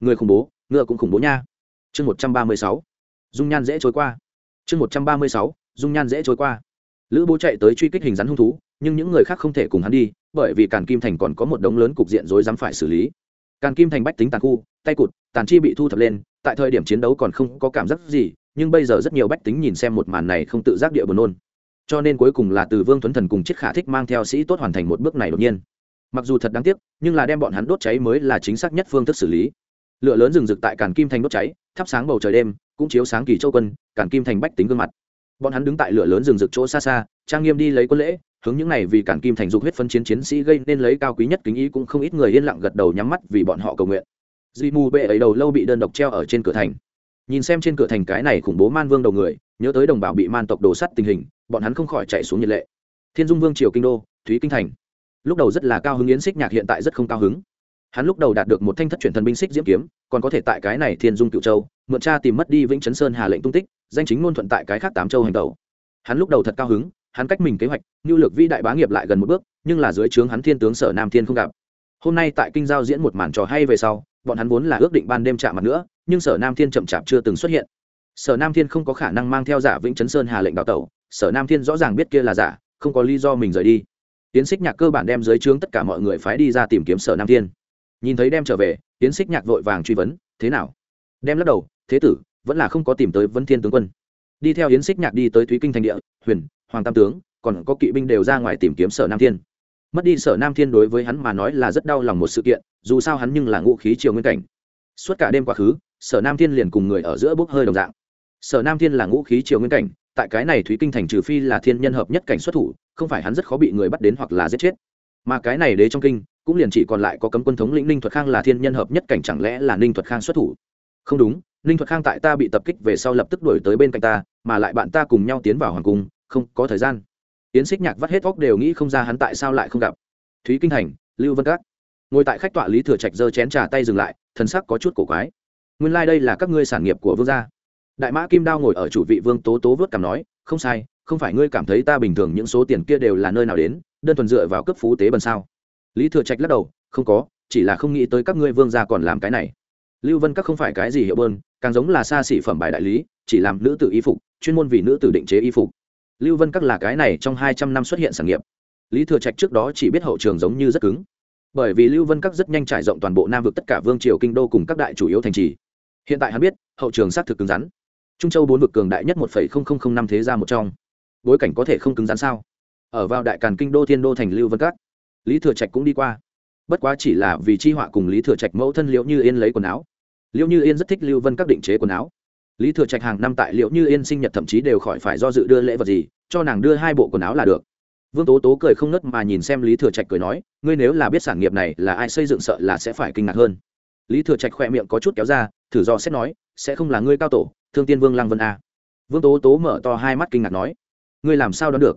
Người khủng bố, ngựa cũng khủng bố nha. Chương một trăm ba mươi sáu dung nhan dễ trôi qua. Chương một trăm ba mươi sáu, dung nhan dễ trôi qua. Lữ bố chạy tới truy kích hình rắn hung thú, nhưng những người khác không thể cùng hắn đi, bởi vì càn kim thành còn có một đống lớn cục diện rối rắm phải xử lý. Càn kim thành bách tính tàn khu, tay cụt, tàn chi bị thu thập lên, tại thời điểm chiến đấu còn không có cảm giác gì, nhưng bây giờ rất nhiều bách tính nhìn xem một màn này không tự giác địa buồn nôn. Cho nên cuối cùng là từ vương tuấn thần cùng chiếc khả thích mang theo sĩ tốt hoàn thành một bước này đột nhiên. Mặc dù thật đáng tiếc, nhưng là đem bọn hắn đốt cháy mới là chính xác nhất phương thức xử lý. Lửa lớn rừng rực tại càn kim thành đốt cháy, thắp sáng bầu trời đêm cũng chiếu sáng kỳ châu quân càn kim thành bách tính gương mặt. Bọn hắn đứng tại lửa lớn rừng rực chỗ xa xa, trang nghiêm đi lấy quân lễ, hướng những này vì cản kim thành dục huyết phân chiến chiến sĩ gây nên lấy cao quý nhất kính ý cũng không ít người yên lặng gật đầu nhắm mắt vì bọn họ cầu nguyện. Duy mù bệ ấy đầu lâu bị đơn độc treo ở trên cửa thành. Nhìn xem trên cửa thành cái này khủng bố man vương đầu người, nhớ tới đồng bào bị man tộc đồ sắt tình hình, bọn hắn không khỏi chạy xuống nhiệt lệ. Thiên dung vương triều kinh đô, thúy kinh thành. Lúc đầu rất là cao hứng yến xích nhạc hiện tại rất không cao hứng hắn lúc đầu đạt được một thanh thất truyền thần binh xích diễm kiếm, còn có thể tại cái này thiên dung cựu châu, mượn cha tìm mất đi vĩnh chấn sơn hà lệnh tung tích, danh chính ngôn thuận tại cái khác tám châu hành tẩu. Hắn lúc đầu thật cao hứng, hắn cách mình kế hoạch nhu lược vĩ đại bá nghiệp lại gần một bước, nhưng là dưới trướng hắn thiên tướng sở nam thiên không gặp. Hôm nay tại kinh giao diễn một màn trò hay về sau, bọn hắn vốn là ước định ban đêm chạm mặt nữa, nhưng sở nam thiên chậm chạp chưa từng xuất hiện. Sở nam thiên không có khả năng mang theo giả vĩnh chấn sơn hà lệnh đào tẩu, sở nam thiên rõ ràng biết kia là giả, không có lý do mình rời đi. Tiến xích nhạc cơ bản đem dưới trướng tất cả mọi người phái đi ra tìm kiếm sở nam thiên nhìn thấy đem trở về tiến xích nhạc vội vàng truy vấn, thế nào? Đem lắc đầu, thế tử, vẫn là không có tìm tới vân thiên tướng quân. Đi theo yến xích nhạc đi tới thúy kinh thành địa, huyền, hoàng tam tướng, còn có kỵ binh đều ra ngoài tìm kiếm sở nam thiên. Mất đi sở nam thiên đối với hắn mà nói là rất đau lòng một sự kiện, dù sao hắn nhưng là ngũ khí triều nguyên cảnh. Suốt cả đêm quá khứ, sở nam thiên liền cùng người ở giữa bốc hơi đồng dạng. Sở nam thiên là ngũ khí triều nguyên cảnh, tại cái này thúy kinh thành trừ phi là thiên nhân hợp nhất cảnh xuất thủ, không phải hắn rất khó bị người bắt đến hoặc là giết chết. Mà cái này đế trong kinh cũng liền chỉ còn lại có cấm quân thống lĩnh ninh thuật khang là thiên nhân hợp nhất cảnh, chẳng lẽ là ninh thuật khang xuất thủ? Không đúng, ninh thuật khang tại ta bị tập kích về sau lập tức đuổi tới bên cạnh ta, mà lại bạn ta cùng nhau tiến vào hoàng cung, không có thời gian. Yến xích nhạc vắt hết óc đều nghĩ không ra hắn tại sao lại không gặp. Thúy kinh thành, lưu vân các. Ngồi tại khách tọa lý thừa trạch giơ chén trà tay dừng lại, thần sắc có chút cổ quái. Nguyên lai、like、đây là các ngươi sản nghiệp của vương gia. Đại mã kim đao ngồi ở chủ vị vương tố tố vớt cảm nói, không sai, không phải ngươi cảm thấy ta bình thường những số tiền kia đều là nơi nào đến, đơn thuần dựa vào cấp phú tế bần sao? Lý thừa trạch lắc đầu, không có, chỉ là không nghĩ tới các ngươi vương gia còn làm cái này. Lưu vân các không phải cái gì hiệu bơn, càng giống là xa xỉ phẩm bài đại lý, chỉ làm nữ tử y phục, chuyên môn vì nữ tử định chế y phục. Lưu vân các là cái này trong hai trăm năm xuất hiện sản nghiệp. Lý thừa trạch trước đó chỉ biết hậu trường giống như rất cứng. Bởi vì lưu vân các rất nhanh trải rộng toàn bộ nam vực tất cả vương triều kinh đô cùng các đại chủ yếu thành trì. Hiện tại hắn biết, hậu trường xác thực cứng rắn. Trung châu bốn vực cường đại nhất một năm thế gia một trong. Bối cảnh có thể không cứng rắn sao? Ở vào đại càn kinh đô thiên đô thành lưu vân các lý thừa trạch cũng đi qua. Bất quá chỉ là vì chi họa cùng lý thừa trạch mẫu thân liệu như yên lấy quần áo. Liệu như yên rất thích lưu vân các định chế quần áo. Lý thừa trạch hàng năm tại liệu như yên sinh nhật thậm chí đều khỏi phải do dự đưa lễ vật gì, cho nàng đưa hai bộ quần áo là được. Vương tố tố cười không nớt mà nhìn xem lý thừa trạch cười nói, ngươi nếu là biết sản nghiệp này là ai xây dựng sợ là sẽ phải kinh ngạc hơn. Lý thừa trạch khỏe miệng có chút kéo ra, thử do xét nói, sẽ không là ngươi cao tổ, thương tiên vương lăng vân a vương tố tố mở to hai mắt kinh ngạc nói, ngươi làm sao đoán được?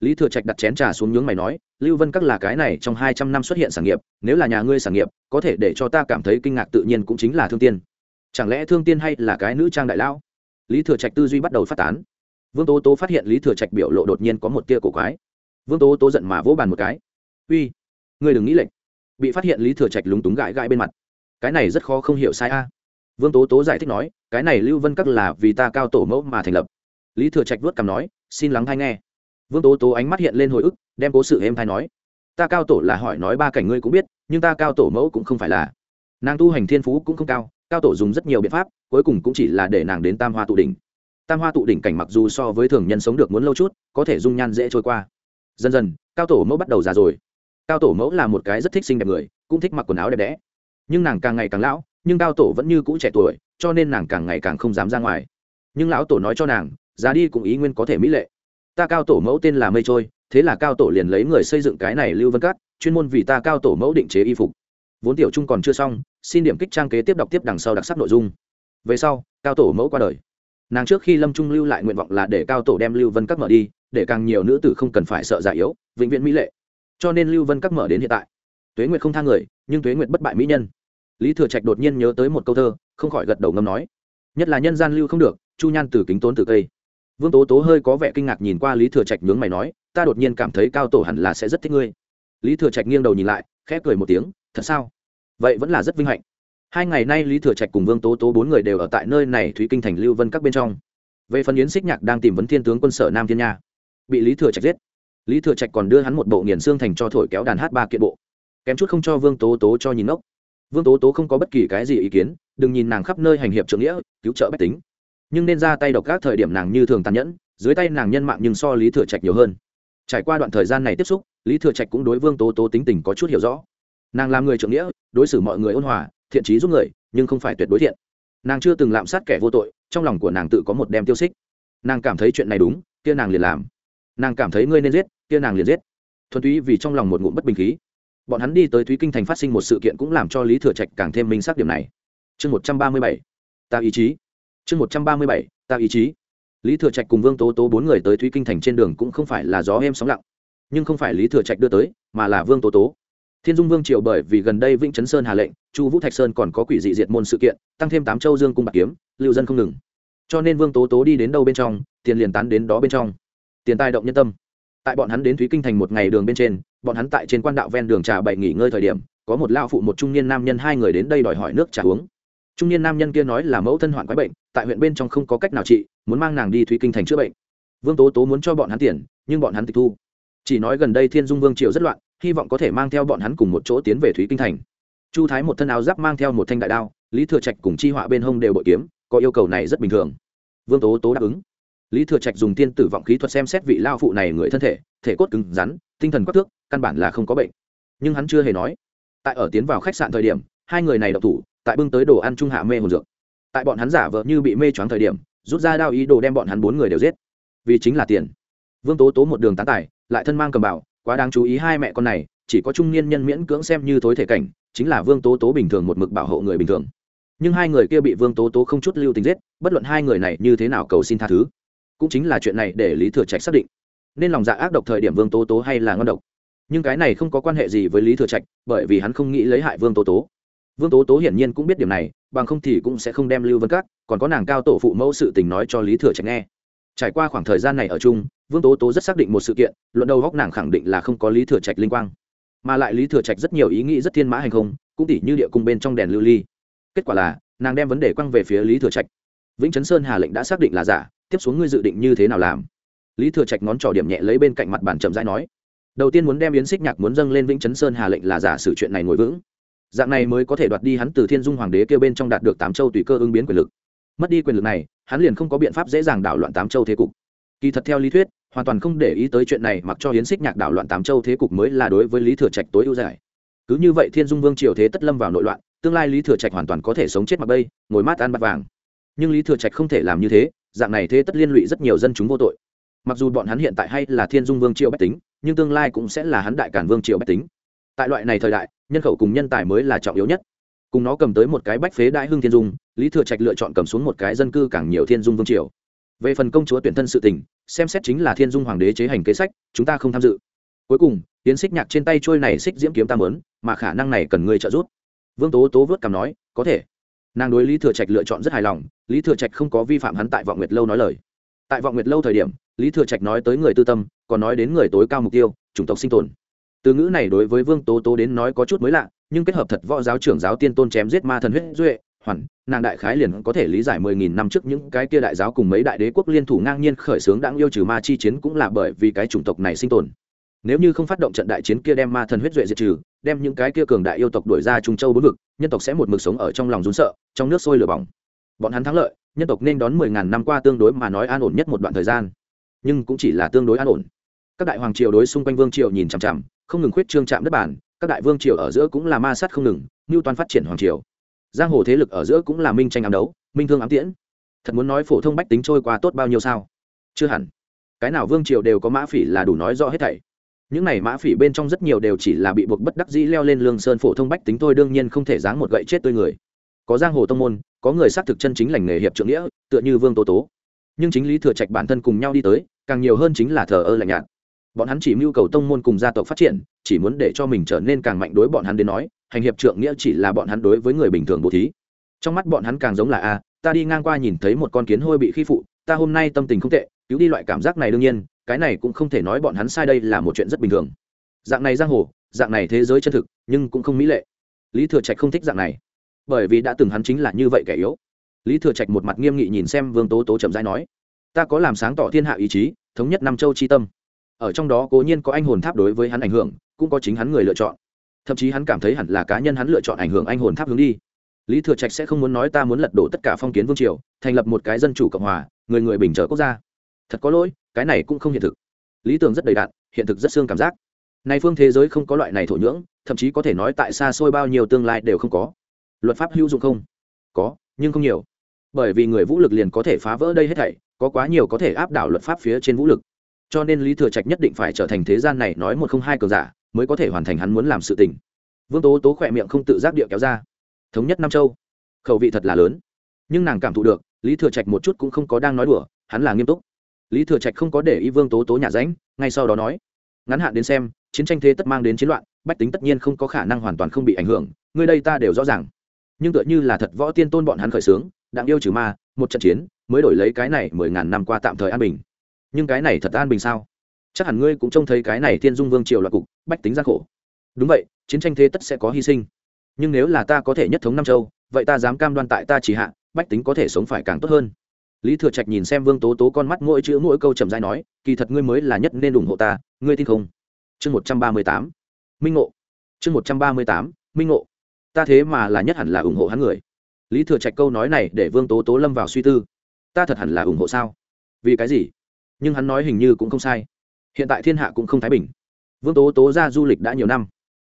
Lý thừa trạch đặt chén trà xuống nhướng mày nói, lưu vân các là cái này trong hai trăm năm xuất hiện sản nghiệp, nếu là nhà ngươi sản nghiệp, có thể để cho ta cảm thấy kinh ngạc tự nhiên cũng chính là thương tiên. Chẳng lẽ thương tiên hay là cái nữ trang đại lão? Lý thừa trạch tư duy bắt đầu phát tán. Vương tố tố phát hiện lý thừa trạch biểu lộ đột nhiên có một tia cổ quái. Vương tố tố giận mà vỗ bàn một cái. Uy, ngươi đừng nghĩ lệnh bị phát hiện lý thừa trạch lúng túng gãi gãi bên mặt. Cái này rất khó không hiểu sai a. Vương tố tố giải thích nói, cái này lưu vân các là vì ta cao tổ mẫu mà thành lập. Lý thừa trạch vớt cằm nói, xin lắng hay nghe vương tố tố ánh mắt hiện lên hồi ức, đem cố sự êm thai nói. Ta cao tổ là hỏi nói ba cảnh ngươi cũng biết, nhưng ta cao tổ mẫu cũng không phải là. Nàng tu hành thiên phú cũng không cao cao tổ dùng rất nhiều biện pháp, cuối cùng cũng chỉ là để nàng đến tam hoa tụ đỉnh. Tam hoa tụ đỉnh cảnh mặc dù so với thường nhân sống được muốn lâu chút, có thể dung nhan dễ trôi qua. Dần dần, cao tổ mẫu bắt đầu già rồi. Cao tổ mẫu là một cái rất thích xinh đẹp người, cũng thích mặc quần áo đẹp đẽ. Nhưng nàng càng ngày càng lão, nhưng cao tổ vẫn như cũ trẻ tuổi, cho nên nàng càng ngày càng không dám ra ngoài. Nhưng lão tổ nói cho nàng, già đi cũng ý nguyên có thể mỹ lệ ta cao tổ mẫu tên là mây trôi, thế là cao tổ liền lấy người xây dựng cái này lưu vân cát, chuyên môn vì ta cao tổ mẫu định chế y phục. Vốn tiểu trung còn chưa xong, xin điểm kích trang kế tiếp đọc tiếp đằng sau đặc sắc nội dung. Về sau, cao tổ mẫu qua đời. Nàng trước khi lâm trung lưu lại nguyện vọng là để cao tổ đem lưu vân các mở đi, để càng nhiều nữ tử không cần phải sợ già yếu, vĩnh viễn mỹ lệ. Cho nên lưu vân các mở đến hiện tại. Tuế nguyệt không thang người, nhưng tuế nguyệt bất bại mỹ nhân. Lý thừa trạch đột nhiên nhớ tới một câu thơ, không khỏi gật đầu ngâm nói. Nhất là nhân gian lưu không được, chu nhan từ kính tốn từ cây vương tố tố hơi có vẻ kinh ngạc nhìn qua lý thừa trạch nhướng mày nói, ta đột nhiên cảm thấy cao tổ hẳn là sẽ rất thích ngươi. Lý thừa trạch nghiêng đầu nhìn lại, khẽ cười một tiếng, thật sao? Vậy vẫn là rất vinh hạnh. Hai ngày nay lý thừa trạch cùng vương tố tố bốn người đều ở tại nơi này thúy kinh thành lưu vân các bên trong. Về phần yến xích nhạc đang tìm vấn thiên tướng quân sở nam thiên nha, bị lý thừa trạch giết. Lý thừa trạch còn đưa hắn một bộ nghiền xương thành cho thổi kéo đàn hát ba kiện bộ. Kém chút không cho vương tố tố cho nhìn ốc vương tố tố không có bất kỳ cái gì ý kiến, đừng nhìn nàng khắp nơi hành hiệp trưởng nghĩa, cứu trợ bách tính nhưng nên ra tay độc các thời điểm nàng như thường tàn nhẫn, dưới tay nàng nhân mạng nhưng so lý thừa trạch nhiều hơn. Trải qua đoạn thời gian này tiếp xúc, lý thừa trạch cũng đối vương tố tố tính tình có chút hiểu rõ. Nàng làm người trưởng nghĩa, đối xử mọi người ôn hòa, thiện trí giúp người, nhưng không phải tuyệt đối thiện. Nàng chưa từng lạm sát kẻ vô tội, trong lòng của nàng tự có một đem tiêu xích. Nàng cảm thấy chuyện này đúng, kia nàng liền làm. Nàng cảm thấy ngươi nên giết, kia nàng liền giết. Thuần túy vì trong lòng một ngụm bất bình khí. Bọn hắn đi tới thúy kinh thành phát sinh một sự kiện cũng làm cho lý thừa trạch càng thêm minh xác điểm này. Chương một trăm ba mươi bảy, ta ý chí chương một trăm ba mươi bảy, ta ý chí. Lý thừa trạch cùng vương tố tố bốn người tới thúy kinh thành trên đường cũng không phải là gió êm sóng lặng. Nhưng không phải lý thừa trạch đưa tới, mà là vương tố tố. Thiên dung vương triều bởi vì gần đây vĩnh chấn sơn hà lệnh, chu vũ thạch sơn còn có quỷ dị diệt môn sự kiện, tăng thêm tám châu dương cung bạc kiếm, lưu dân không ngừng. Cho nên vương tố tố đi đến đâu bên trong, tiền liền tán đến đó bên trong. Tiền tài động nhân tâm. Tại bọn hắn đến thúy kinh thành một ngày đường bên trên, bọn hắn tại trên quan đạo ven đường trà bậy nghỉ ngơi thời điểm, có một lao phụ một trung niên nam nhân hai người đến đây đòi hỏi nước trà uống trung niên nam nhân kia nói là mẫu thân hoạn quái bệnh, tại huyện bên trong không có cách nào trị, muốn mang nàng đi thúy kinh thành chữa bệnh. Vương tố tố muốn cho bọn hắn tiền, nhưng bọn hắn tịch thu. Chỉ nói gần đây thiên dung vương triều rất loạn, hy vọng có thể mang theo bọn hắn cùng một chỗ tiến về thúy kinh thành. Chu thái một thân áo giáp mang theo một thanh đại đao, lý thừa trạch cùng chi họa bên hông đều bội kiếm, có yêu cầu này rất bình thường. Vương tố tố đáp ứng. Lý thừa trạch dùng tiên tử vọng khí thuật xem xét vị lao phụ này người thân thể thể cốt cứng rắn, tinh thần quắc thước, căn bản là không có bệnh. Nhưng hắn chưa hề nói. Tại ở tiến vào khách sạn thời điểm, hai người này độc thủ tại bưng tới đồ ăn trung hạ mê hồn dược. Tại bọn hắn giả vợ như bị mê choáng thời điểm, rút ra đao ý đồ đem bọn hắn bốn người đều giết. Vì chính là tiền. Vương tố tố một đường tán tài lại thân mang cầm bảo quá đáng chú ý hai mẹ con này, chỉ có trung niên nhân miễn cưỡng xem như thối thể cảnh, chính là vương tố tố bình thường một mực bảo hộ người bình thường. Nhưng hai người kia bị vương tố tố không chút lưu tình giết, bất luận hai người này như thế nào cầu xin tha thứ, cũng chính là chuyện này để lý thừa trạch xác định. Nên lòng dạ ác độc thời điểm vương tố tố hay là ngon độc. Nhưng cái này không có quan hệ gì với lý thừa trạch, bởi vì hắn không nghĩ lấy hại vương tố tố vương tố tố hiển nhiên cũng biết điểm này, bằng không thì cũng sẽ không đem lưu vân các, còn có nàng cao tổ phụ mẫu sự tình nói cho lý thừa trạch nghe. Trải qua khoảng thời gian này ở chung, vương tố tố rất xác định một sự kiện, luận đầu góc nàng khẳng định là không có lý thừa trạch linh quang. Mà lại lý thừa trạch rất nhiều ý nghĩ rất thiên mã hành không, cũng tỉ như địa cung bên trong đèn lưu ly. Kết quả là, nàng đem vấn đề quăng về phía lý thừa trạch. Vĩnh chấn sơn hà lệnh đã xác định là giả, tiếp xuống ngươi dự định như thế nào làm? Lý thừa trạch ngón trỏ điểm nhẹ lấy bên cạnh mặt bàn chậm rãi nói. Đầu tiên muốn đem yến xích nhạc muốn dâng lên vĩnh chấn sơn hà lệnh là giả sự chuyện này ngồi vững dạng này mới có thể đoạt đi hắn từ thiên dung hoàng đế kêu bên trong đạt được tám châu tùy cơ ứng biến quyền lực. Mất đi quyền lực này, hắn liền không có biện pháp dễ dàng đảo loạn tám châu thế cục. Kỳ thật theo lý thuyết, hoàn toàn không để ý tới chuyện này mặc cho hiến xích nhạc đảo loạn tám châu thế cục mới là đối với lý thừa trạch tối ưu giải. Cứ như vậy thiên dung vương triều thế tất lâm vào nội loạn, tương lai lý thừa trạch hoàn toàn có thể sống chết mặc bây ngồi mát ăn bát vàng. Nhưng lý thừa trạch không thể làm như thế, dạng này thế tất liên lụy rất nhiều dân chúng vô tội. Mặc dù bọn hắn hiện tại hay là thiên dung vương triều bách tính, nhưng tương lai cũng sẽ là hắn đại cản vương triều bách tính tại loại này thời đại, nhân khẩu cùng nhân tài mới là trọng yếu nhất. Cùng nó cầm tới một cái bách phế đại hưng thiên dung, lý thừa trạch lựa chọn cầm xuống một cái dân cư càng nhiều thiên dung vương triều. Về phần công chúa tuyển thân sự tình, xem xét chính là thiên dung hoàng đế chế hành kế sách, chúng ta không tham dự. Cuối cùng tiến xích nhạc trên tay trôi này xích diễm kiếm tam lớn mà khả năng này cần người trợ giúp. Vương tố tố vớt cảm nói, có thể. Nàng đối lý thừa trạch lựa chọn rất hài lòng, lý thừa trạch không có vi phạm hắn tại vọng nguyệt lâu nói lời. Tại vọng nguyệt lâu thời điểm, lý thừa trạch nói tới người tư tâm, còn nói đến người tối cao mục tiêu, chủng tộc sinh tồn từ ngữ này đối với vương tố tố đến nói có chút mới lạ, nhưng kết hợp thật võ giáo trưởng giáo tiên tôn chém giết ma thần huyết duệ, hoàn, nàng đại khái liền có thể lý giải mười nghìn năm trước những cái kia đại giáo cùng mấy đại đế quốc liên thủ ngang nhiên khởi xướng đáng yêu trừ ma chi chiến cũng là bởi vì cái chủng tộc này sinh tồn. Nếu như không phát động trận đại chiến kia đem ma thần huyết duệ diệt trừ, đem những cái kia cường đại yêu tộc đuổi ra trung châu bốn vực, nhân tộc sẽ một mực sống ở trong lòng rún sợ, trong nước sôi lửa bỏng. Bọn hắn thắng lợi, nhân tộc nên đón mười ngàn năm qua tương đối mà nói an ổn nhất một đoạn thời gian. Nhưng cũng chỉ là tương đối an ổn. Các đại hoàng triều đối xung quanh vương triều nhìn chằm chằm không ngừng khuyết trương chạm đất bản, các đại vương triều ở giữa cũng là ma sát không ngừng như toàn phát triển hoàng triều. Giang hồ thế lực ở giữa cũng là minh tranh ám đấu, minh thương ám tiễn. Thật muốn nói phổ thông bách tính trôi qua tốt bao nhiêu sao? Chưa hẳn. Cái nào vương triều đều có mã phỉ là đủ nói rõ hết thảy. Những này mã phỉ bên trong rất nhiều đều chỉ là bị buộc bất đắc dĩ leo lên lương sơn phổ thông bách tính thôi, đương nhiên không thể dáng một gậy chết tươi người. Có giang hồ tông môn, có người xác thực chân chính lành nghề hiệp trượng nghĩa, tựa như vương tố tố. Nhưng chính lý thừa trạch bản thân cùng nhau đi tới, càng nhiều hơn chính là thờ ơ lạnh nhạt bọn hắn chỉ mưu cầu tông môn cùng gia tộc phát triển, chỉ muốn để cho mình trở nên càng mạnh đối bọn hắn đến nói, hành hiệp trượng nghĩa chỉ là bọn hắn đối với người bình thường bố thí. Trong mắt bọn hắn càng giống là a ta đi ngang qua nhìn thấy một con kiến hôi bị khi phụ, ta hôm nay tâm tình không tệ, cứu đi loại cảm giác này đương nhiên, cái này cũng không thể nói bọn hắn sai đây là một chuyện rất bình thường. Dạng này giang hồ, dạng này thế giới chân thực, nhưng cũng không mỹ lệ. Lý thừa trạch không thích dạng này, bởi vì đã từng hắn chính là như vậy kẻ yếu. Lý thừa trạch một mặt nghiêm nghị nhìn xem vương tố tố chậm rãi nói, ta có làm sáng tỏ thiên hạ ý chí, thống nhất Nam châu chi tâm ở trong đó cố nhiên có anh hồn tháp đối với hắn ảnh hưởng, cũng có chính hắn người lựa chọn. Thậm chí hắn cảm thấy hẳn là cá nhân hắn lựa chọn ảnh hưởng anh hồn tháp hướng đi. Lý thừa trạch sẽ không muốn nói ta muốn lật đổ tất cả phong kiến vương triều, thành lập một cái dân chủ cộng hòa, người người bình trợ quốc gia. Thật có lỗi, cái này cũng không hiện thực. Lý tưởng rất đầy đạn hiện thực rất xương cảm giác. Nay phương thế giới không có loại này thổ nhưỡng, thậm chí có thể nói tại xa xôi bao nhiêu tương lai đều không có. Luật pháp hữu dụng không? Có, nhưng không nhiều. Bởi vì người vũ lực liền có thể phá vỡ đây hết thảy, có quá nhiều có thể áp đảo luật pháp phía trên vũ lực cho nên lý thừa trạch nhất định phải trở thành thế gian này nói một không hai cường giả, mới có thể hoàn thành hắn muốn làm sự tình. Vương tố tố khỏe miệng không tự giác địa kéo ra. Thống nhất nam châu. Khẩu vị thật là lớn. Nhưng nàng cảm thụ được, lý thừa trạch một chút cũng không có đang nói đùa, hắn là nghiêm túc. Lý thừa trạch không có để ý vương tố tố nhà ránh, ngay sau đó nói, ngắn hạn đến xem, chiến tranh thế tất mang đến chiến loạn, bách tính tất nhiên không có khả năng hoàn toàn không bị ảnh hưởng, người đây ta đều rõ ràng. Nhưng tựa như là thật võ tiên tôn bọn hắn khởi xướng, đặng yêu trừ ma, một trận chiến, mới đổi lấy cái này mười ngàn năm qua tạm thời an bình nhưng cái này thật an bình sao? Chắc hẳn ngươi cũng trông thấy cái này thiên dung vương triều loạt cục, bách tính gian khổ. Đúng vậy, chiến tranh thế tất sẽ có hy sinh. Nhưng nếu là ta có thể nhất thống nam châu, vậy ta dám cam đoan tại ta chỉ hạ, bách tính có thể sống phải càng tốt hơn. Lý thừa trạch nhìn xem vương tố tố con mắt mỗi chữ mỗi câu chậm dai nói, kỳ thật ngươi mới là nhất nên ủng hộ ta, ngươi tin không? Chương một trăm ba mươi tám, minh ngộ. Chương một trăm ba mươi tám, minh ngộ. Ta thế mà là nhất hẳn là ủng hộ hắn người. Lý thừa trạch câu nói này để vương tố tố lâm vào suy tư. Ta thật hẳn là ủng hộ sao? Vì cái gì? Nhưng hắn nói hình như cũng không sai. Hiện tại thiên hạ cũng không thái bình. Vương tố tố ra du lịch đã nhiều năm.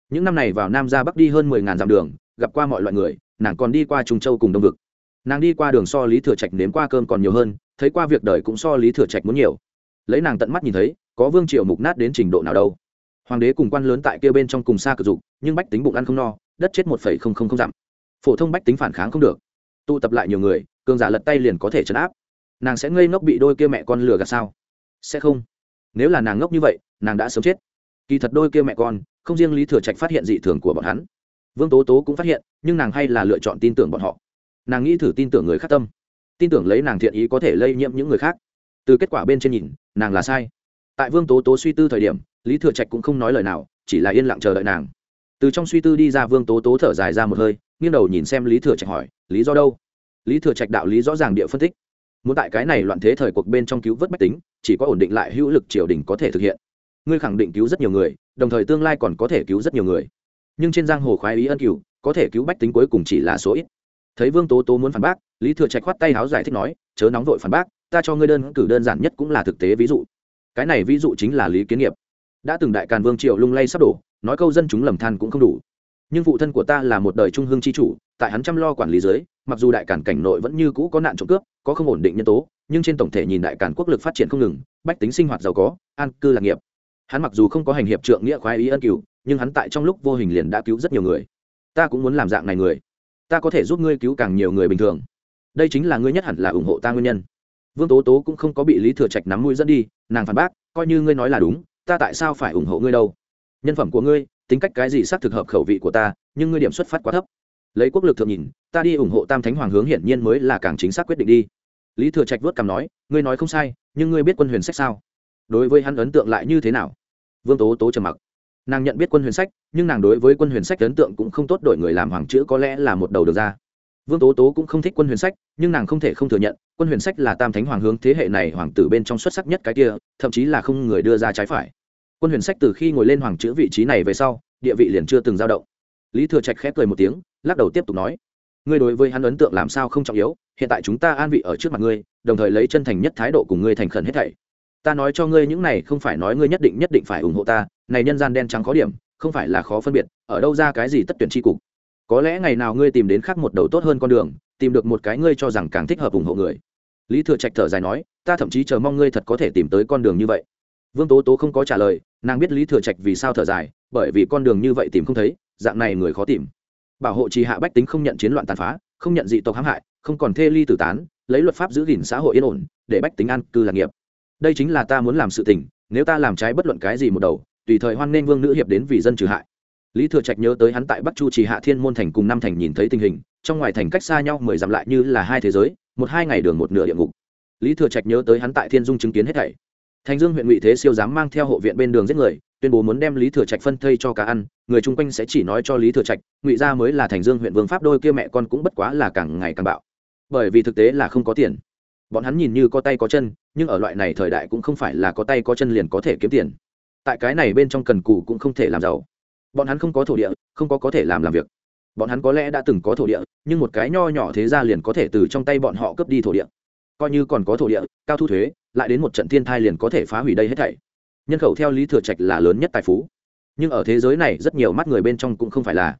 Những năm này vào nam ra bắc đi hơn mười ngàn dặm đường, gặp qua mọi loại người, nàng còn đi qua trung châu cùng đông vực. Nàng đi qua đường so lý thừa trạch nếm qua cơm còn nhiều hơn, thấy qua việc đời cũng so lý thừa trạch muốn nhiều. Lấy nàng tận mắt nhìn thấy, có vương triều mục nát đến trình độ nào đâu. Hoàng đế cùng quan lớn tại kia bên trong cùng xa cực dục, nhưng bách tính bụng ăn không no, đất chết một phẩy không không không dặm. Phổ thông bách tính phản kháng không được. Tụ tập lại nhiều người, cường giả lật tay liền có thể chấn áp. Nàng sẽ ngây ngốc bị đôi kia mẹ con lừa gạt sao? Sẽ không. Nếu là nàng ngốc như vậy, nàng đã sớm chết. Kỳ thật đôi kia mẹ con, không riêng lý thừa trạch phát hiện dị thường của bọn hắn. Vương tố tố cũng phát hiện, nhưng nàng hay là lựa chọn tin tưởng bọn họ. Nàng nghĩ thử tin tưởng người khác tâm. Tin tưởng lấy nàng thiện ý có thể lây nhiễm những người khác. Từ kết quả bên trên nhìn, nàng là sai. Tại vương tố tố suy tư thời điểm, lý thừa trạch cũng không nói lời nào, chỉ là yên lặng chờ đợi nàng. Từ trong suy tư đi ra, vương tố tố thở dài ra một hơi, nghiêng đầu nhìn xem lý thừa trạch hỏi, lý do đâu? Lý thừa trạch đạo lý rõ ràng địa phân tích muốn tại cái này loạn thế thời cuộc bên trong cứu vớt bách tính, chỉ có ổn định lại hữu lực triều đình có thể thực hiện. Ngươi khẳng định cứu rất nhiều người, đồng thời tương lai còn có thể cứu rất nhiều người. Nhưng trên giang hồ khoái ý ân cửu, có thể cứu bách tính cuối cùng chỉ là số ít. Thấy vương tố tố muốn phản bác, lý thừa trạch khoát tay háo giải thích nói, chớ nóng vội phản bác, ta cho ngươi đơn cử đơn giản nhất cũng là thực tế ví dụ. Cái này ví dụ chính là lý kiến nghiệp. Đã từng đại càn vương triều lung lay sắp đổ, nói câu dân chúng lầm than cũng không đủ nhưng phụ thân của ta là một đời trung hương chi chủ, tại hắn chăm lo quản lý giới, mặc dù đại cản cảnh nội vẫn như cũ có nạn trộm cướp, có không ổn định nhân tố, nhưng trên tổng thể nhìn đại cản quốc lực phát triển không ngừng, bách tính sinh hoạt giàu có, an cư lạc nghiệp. Hắn mặc dù không có hành hiệp trượng nghĩa khoái ý ân cửu, nhưng hắn tại trong lúc vô hình liền đã cứu rất nhiều người. Ta cũng muốn làm dạng này người. Ta có thể giúp ngươi cứu càng nhiều người bình thường. Đây chính là ngươi nhất hẳn là ủng hộ ta nguyên nhân. Vương tố tố cũng không có bị lý thừa trạch nắm mũi dẫn đi, nàng phản bác, coi như ngươi nói là đúng, ta tại sao phải ủng hộ ngươi đâu? Nhân phẩm của ngươi tính cách cái gì xác thực hợp khẩu vị của ta, nhưng ngươi điểm xuất phát quá thấp. Lấy quốc lực thượng nhìn, ta đi ủng hộ tam thánh hoàng hướng hiển nhiên mới là càng chính xác quyết định đi. Lý thừa trạch vớt cằm nói, ngươi nói không sai, nhưng ngươi biết quân huyền sách sao? Đối với hắn ấn tượng lại như thế nào? Vương tố tố trầm mặc. Nàng nhận biết quân huyền sách, nhưng nàng đối với quân huyền sách ấn tượng cũng không tốt đổi người làm hoàng chữ có lẽ là một đầu được ra. Vương tố tố cũng không thích quân huyền sách, nhưng nàng không thể không thừa nhận, quân huyền sách là tam thánh hoàng hướng thế hệ này hoàng tử bên trong xuất sắc nhất cái kia, thậm chí là không người đưa ra trái phải quân huyền sách từ khi ngồi lên hoàng chữ vị trí này về sau, địa vị liền chưa từng dao động. Lý thừa trạch khép cười một tiếng, lắc đầu tiếp tục nói, ngươi đối với hắn ấn tượng làm sao không trọng yếu, hiện tại chúng ta an vị ở trước mặt ngươi, đồng thời lấy chân thành nhất thái độ cùng ngươi thành khẩn hết thảy. Ta nói cho ngươi những này không phải nói ngươi nhất định nhất định phải ủng hộ ta, này nhân gian đen trắng khó điểm, không phải là khó phân biệt, ở đâu ra cái gì tất tuyển tri cục. Có lẽ ngày nào ngươi tìm đến khác một đầu tốt hơn con đường, tìm được một cái ngươi cho rằng càng thích hợp ủng hộ người. Lý thừa trạch thở dài nói, ta thậm chí chờ mong ngươi thật có thể tìm tới con đường như vậy. Vương tố tố không có trả lời nàng biết lý thừa trạch vì sao thở dài, bởi vì con đường như vậy tìm không thấy, dạng này người khó tìm. Bảo hộ trì hạ bách tính không nhận chiến loạn tàn phá, không nhận dị tộc hãm hại, không còn thê ly tử tán, lấy luật pháp giữ gìn xã hội yên ổn, để bách tính an cư lạc nghiệp. Đây chính là ta muốn làm sự tình, nếu ta làm trái bất luận cái gì một đầu, tùy thời hoan nghênh vương nữ hiệp đến vì dân trừ hại. Lý thừa trạch nhớ tới hắn tại bắc chu trì hạ thiên môn thành cùng năm thành nhìn thấy tình hình, trong ngoài thành cách xa nhau mười dặm lại như là hai thế giới, một hai ngày đường một nửa địa ngục. Lý thừa trạch nhớ tới hắn tại thiên dung chứng kiến hết thảy thành dương huyện ngụy thế siêu dám mang theo hộ viện bên đường giết người, tuyên bố muốn đem lý thừa trạch phân thây cho cả ăn, người chung quanh sẽ chỉ nói cho lý thừa trạch, ngụy gia mới là thành dương huyện vương pháp, đôi kia mẹ con cũng bất quá là càng ngày càng bạo. Bởi vì thực tế là không có tiền. Bọn hắn nhìn như có tay có chân, nhưng ở loại này thời đại cũng không phải là có tay có chân liền có thể kiếm tiền. Tại cái này bên trong cần cù cũng không thể làm giàu. Bọn hắn không có thổ địa, không có có thể làm làm việc. Bọn hắn có lẽ đã từng có thổ địa, nhưng một cái nho nhỏ thế ra liền có thể từ trong tay bọn họ cướp đi thổ địa. Coi như còn có thổ địa, cao thu thuế lại đến một trận thiên thai liền có thể phá hủy đây hết thảy. Nhân khẩu theo lý thừa trạch là lớn nhất tài phú. Nhưng ở thế giới này rất nhiều mắt người bên trong cũng không phải là.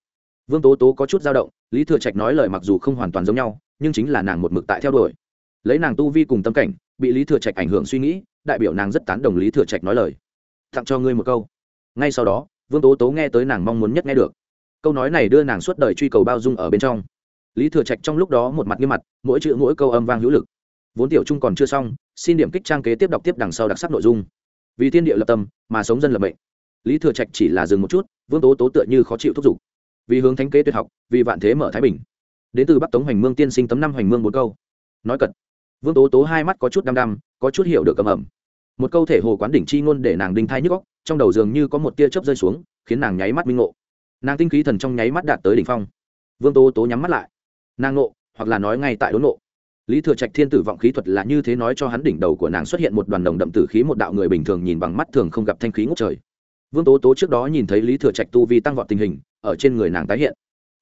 Vương tố tố có chút dao động, lý thừa trạch nói lời mặc dù không hoàn toàn giống nhau, nhưng chính là nàng một mực tại theo đuổi. Lấy nàng tu vi cùng tâm cảnh, bị lý thừa trạch ảnh hưởng suy nghĩ, đại biểu nàng rất tán đồng lý thừa trạch nói lời. Tặng cho ngươi một câu. Ngay sau đó, vương tố tố nghe tới nàng mong muốn nhất nghe được. Câu nói này đưa nàng suốt đời truy cầu bao dung ở bên trong. Lý thừa trạch trong lúc đó một mặt nghiêm mặt, mỗi chữ mỗi câu âm vang hữu lực vốn tiểu trung còn chưa xong, xin điểm kích trang kế tiếp đọc tiếp đằng sau đặc sắc nội dung. Vì thiên địa lập tâm, mà sống dân lập mệnh. Lý thừa trạch chỉ là dừng một chút, vương tố tố tựa như khó chịu thúc giục. Vì hướng thánh kế tuyệt học, vì vạn thế mở thái bình. Đến từ bắc tống hoành mương tiên sinh tấm năm hoành mương một câu. Nói cật. Vương tố tố hai mắt có chút đăm đăm, có chút hiểu được cầm ẩm một câu thể hồ quán đỉnh chi ngôn để nàng đinh thai nhức góc trong đầu dường như có một tia chớp rơi xuống, khiến nàng nháy mắt minh ngộ. Nàng tinh khí thần trong nháy mắt đạt tới đỉnh phong. Vương tố tố nhắm mắt lại. Nàng ngộ, hoặc là nói ngay tại đốn ngộ lý thừa trạch thiên tử vọng khí thuật là như thế nói cho hắn đỉnh đầu của nàng xuất hiện một đoàn đồng đậm tử khí, một đạo người bình thường nhìn bằng mắt thường không gặp thanh khí ngốc trời. Vương tố tố trước đó nhìn thấy lý thừa trạch tu vi tăng vọt tình hình, ở trên người nàng tái hiện.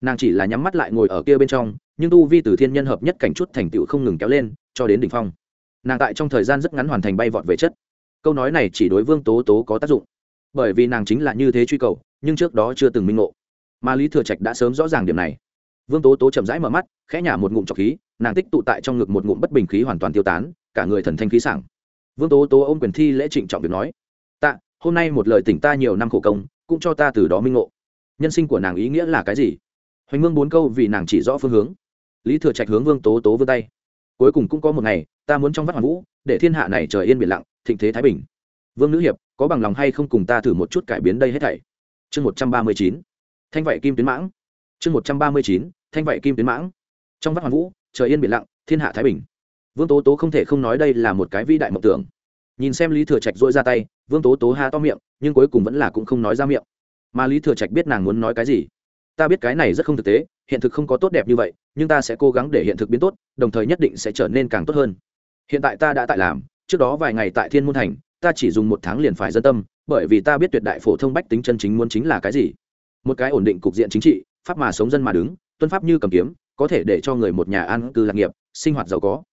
Nàng chỉ là nhắm mắt lại ngồi ở kia bên trong, nhưng tu vi từ thiên nhân hợp nhất cảnh chút thành tựu không ngừng kéo lên, cho đến đỉnh phong. Nàng tại trong thời gian rất ngắn hoàn thành bay vọt về chất. Câu nói này chỉ đối vương tố tố có tác dụng. Bởi vì nàng chính là như thế truy cầu, nhưng trước đó chưa từng minh ngộ. Mà lý thừa trạch đã sớm rõ ràng điểm này. Vương tố tố chậm rãi mở mắt, khẽ nhả một ngụm trọc khí nàng tích tụ tại trong ngực một ngụm bất bình khí hoàn toàn tiêu tán, cả người thần thanh khí sảng. Vương tố tố ôm quyền thi lễ trịnh trọng việc nói, tạ, hôm nay một lời tỉnh ta nhiều năm khổ công, cũng cho ta từ đó minh ngộ. Nhân sinh của nàng ý nghĩa là cái gì? Hoành mương bốn câu vì nàng chỉ rõ phương hướng. Lý thừa trạch hướng vương tố tố vươn tay. Cuối cùng cũng có một ngày, ta muốn trong vắt hoàng vũ, để thiên hạ này trời yên biển lặng, thịnh thế thái bình. Vương nữ hiệp, có bằng lòng hay không cùng ta thử một chút cải biến đây hết thảy? Chương một trăm ba mươi chín. Thanh vậy kim tuyến mãng. Chương một trăm ba mươi chín, thanh vậy kim tuyến mãng. Trong vắt hoàng vũ trời yên biển lặng, thiên hạ thái bình. Vương tố tố không thể không nói đây là một cái vĩ đại mộng tưởng. Nhìn xem lý thừa trạch dỗi ra tay, vương tố tố ha to miệng, nhưng cuối cùng vẫn là cũng không nói ra miệng. Mà lý thừa trạch biết nàng muốn nói cái gì? Ta biết cái này rất không thực tế, hiện thực không có tốt đẹp như vậy, nhưng ta sẽ cố gắng để hiện thực biến tốt, đồng thời nhất định sẽ trở nên càng tốt hơn. Hiện tại ta đã tại làm, trước đó vài ngày tại thiên môn thành, ta chỉ dùng một tháng liền phải dân tâm, bởi vì ta biết tuyệt đại phổ thông bách tính chân chính muốn chính là cái gì. Một cái ổn định cục diện chính trị, pháp mà sống dân mà đứng, tuân pháp như cầm kiếm có thể để cho người một nhà an cư lạc nghiệp, sinh hoạt giàu có.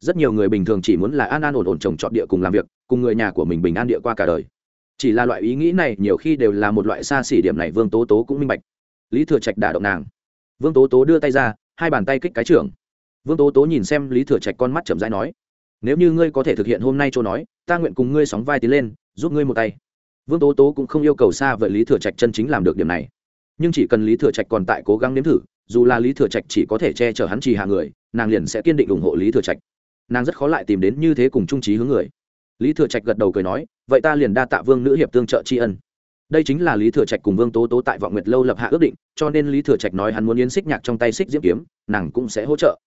Rất nhiều người bình thường chỉ muốn là an an ổn ổn trồng trọt địa cùng làm việc, cùng người nhà của mình bình an địa qua cả đời. Chỉ là loại ý nghĩ này nhiều khi đều là một loại xa xỉ điểm này vương tố tố cũng minh bạch. Lý thừa trạch đả động nàng. Vương tố tố đưa tay ra, hai bàn tay kích cái trưởng. Vương tố tố nhìn xem lý thừa trạch con mắt chậm rãi nói, nếu như ngươi có thể thực hiện hôm nay chỗ nói, ta nguyện cùng ngươi sóng vai tiến lên, giúp ngươi một tay. Vương tố tố cũng không yêu cầu xa vậy lý thừa trạch chân chính làm được điểm này. Nhưng chỉ cần lý thừa trạch còn tại cố gắng nếm thử dù là lý thừa trạch chỉ có thể che chở hắn trì hạ người, nàng liền sẽ kiên định ủng hộ lý thừa trạch. Nàng rất khó lại tìm đến như thế cùng trung trí hướng người. Lý thừa trạch gật đầu cười nói, vậy ta liền đa tạ vương nữ hiệp tương trợ tri ân. Đây chính là lý thừa trạch cùng vương tố tố tại vọng nguyệt lâu lập hạ ước định, cho nên lý thừa trạch nói hắn muốn yến xích nhạc trong tay xích diễm kiếm, nàng cũng sẽ hỗ trợ.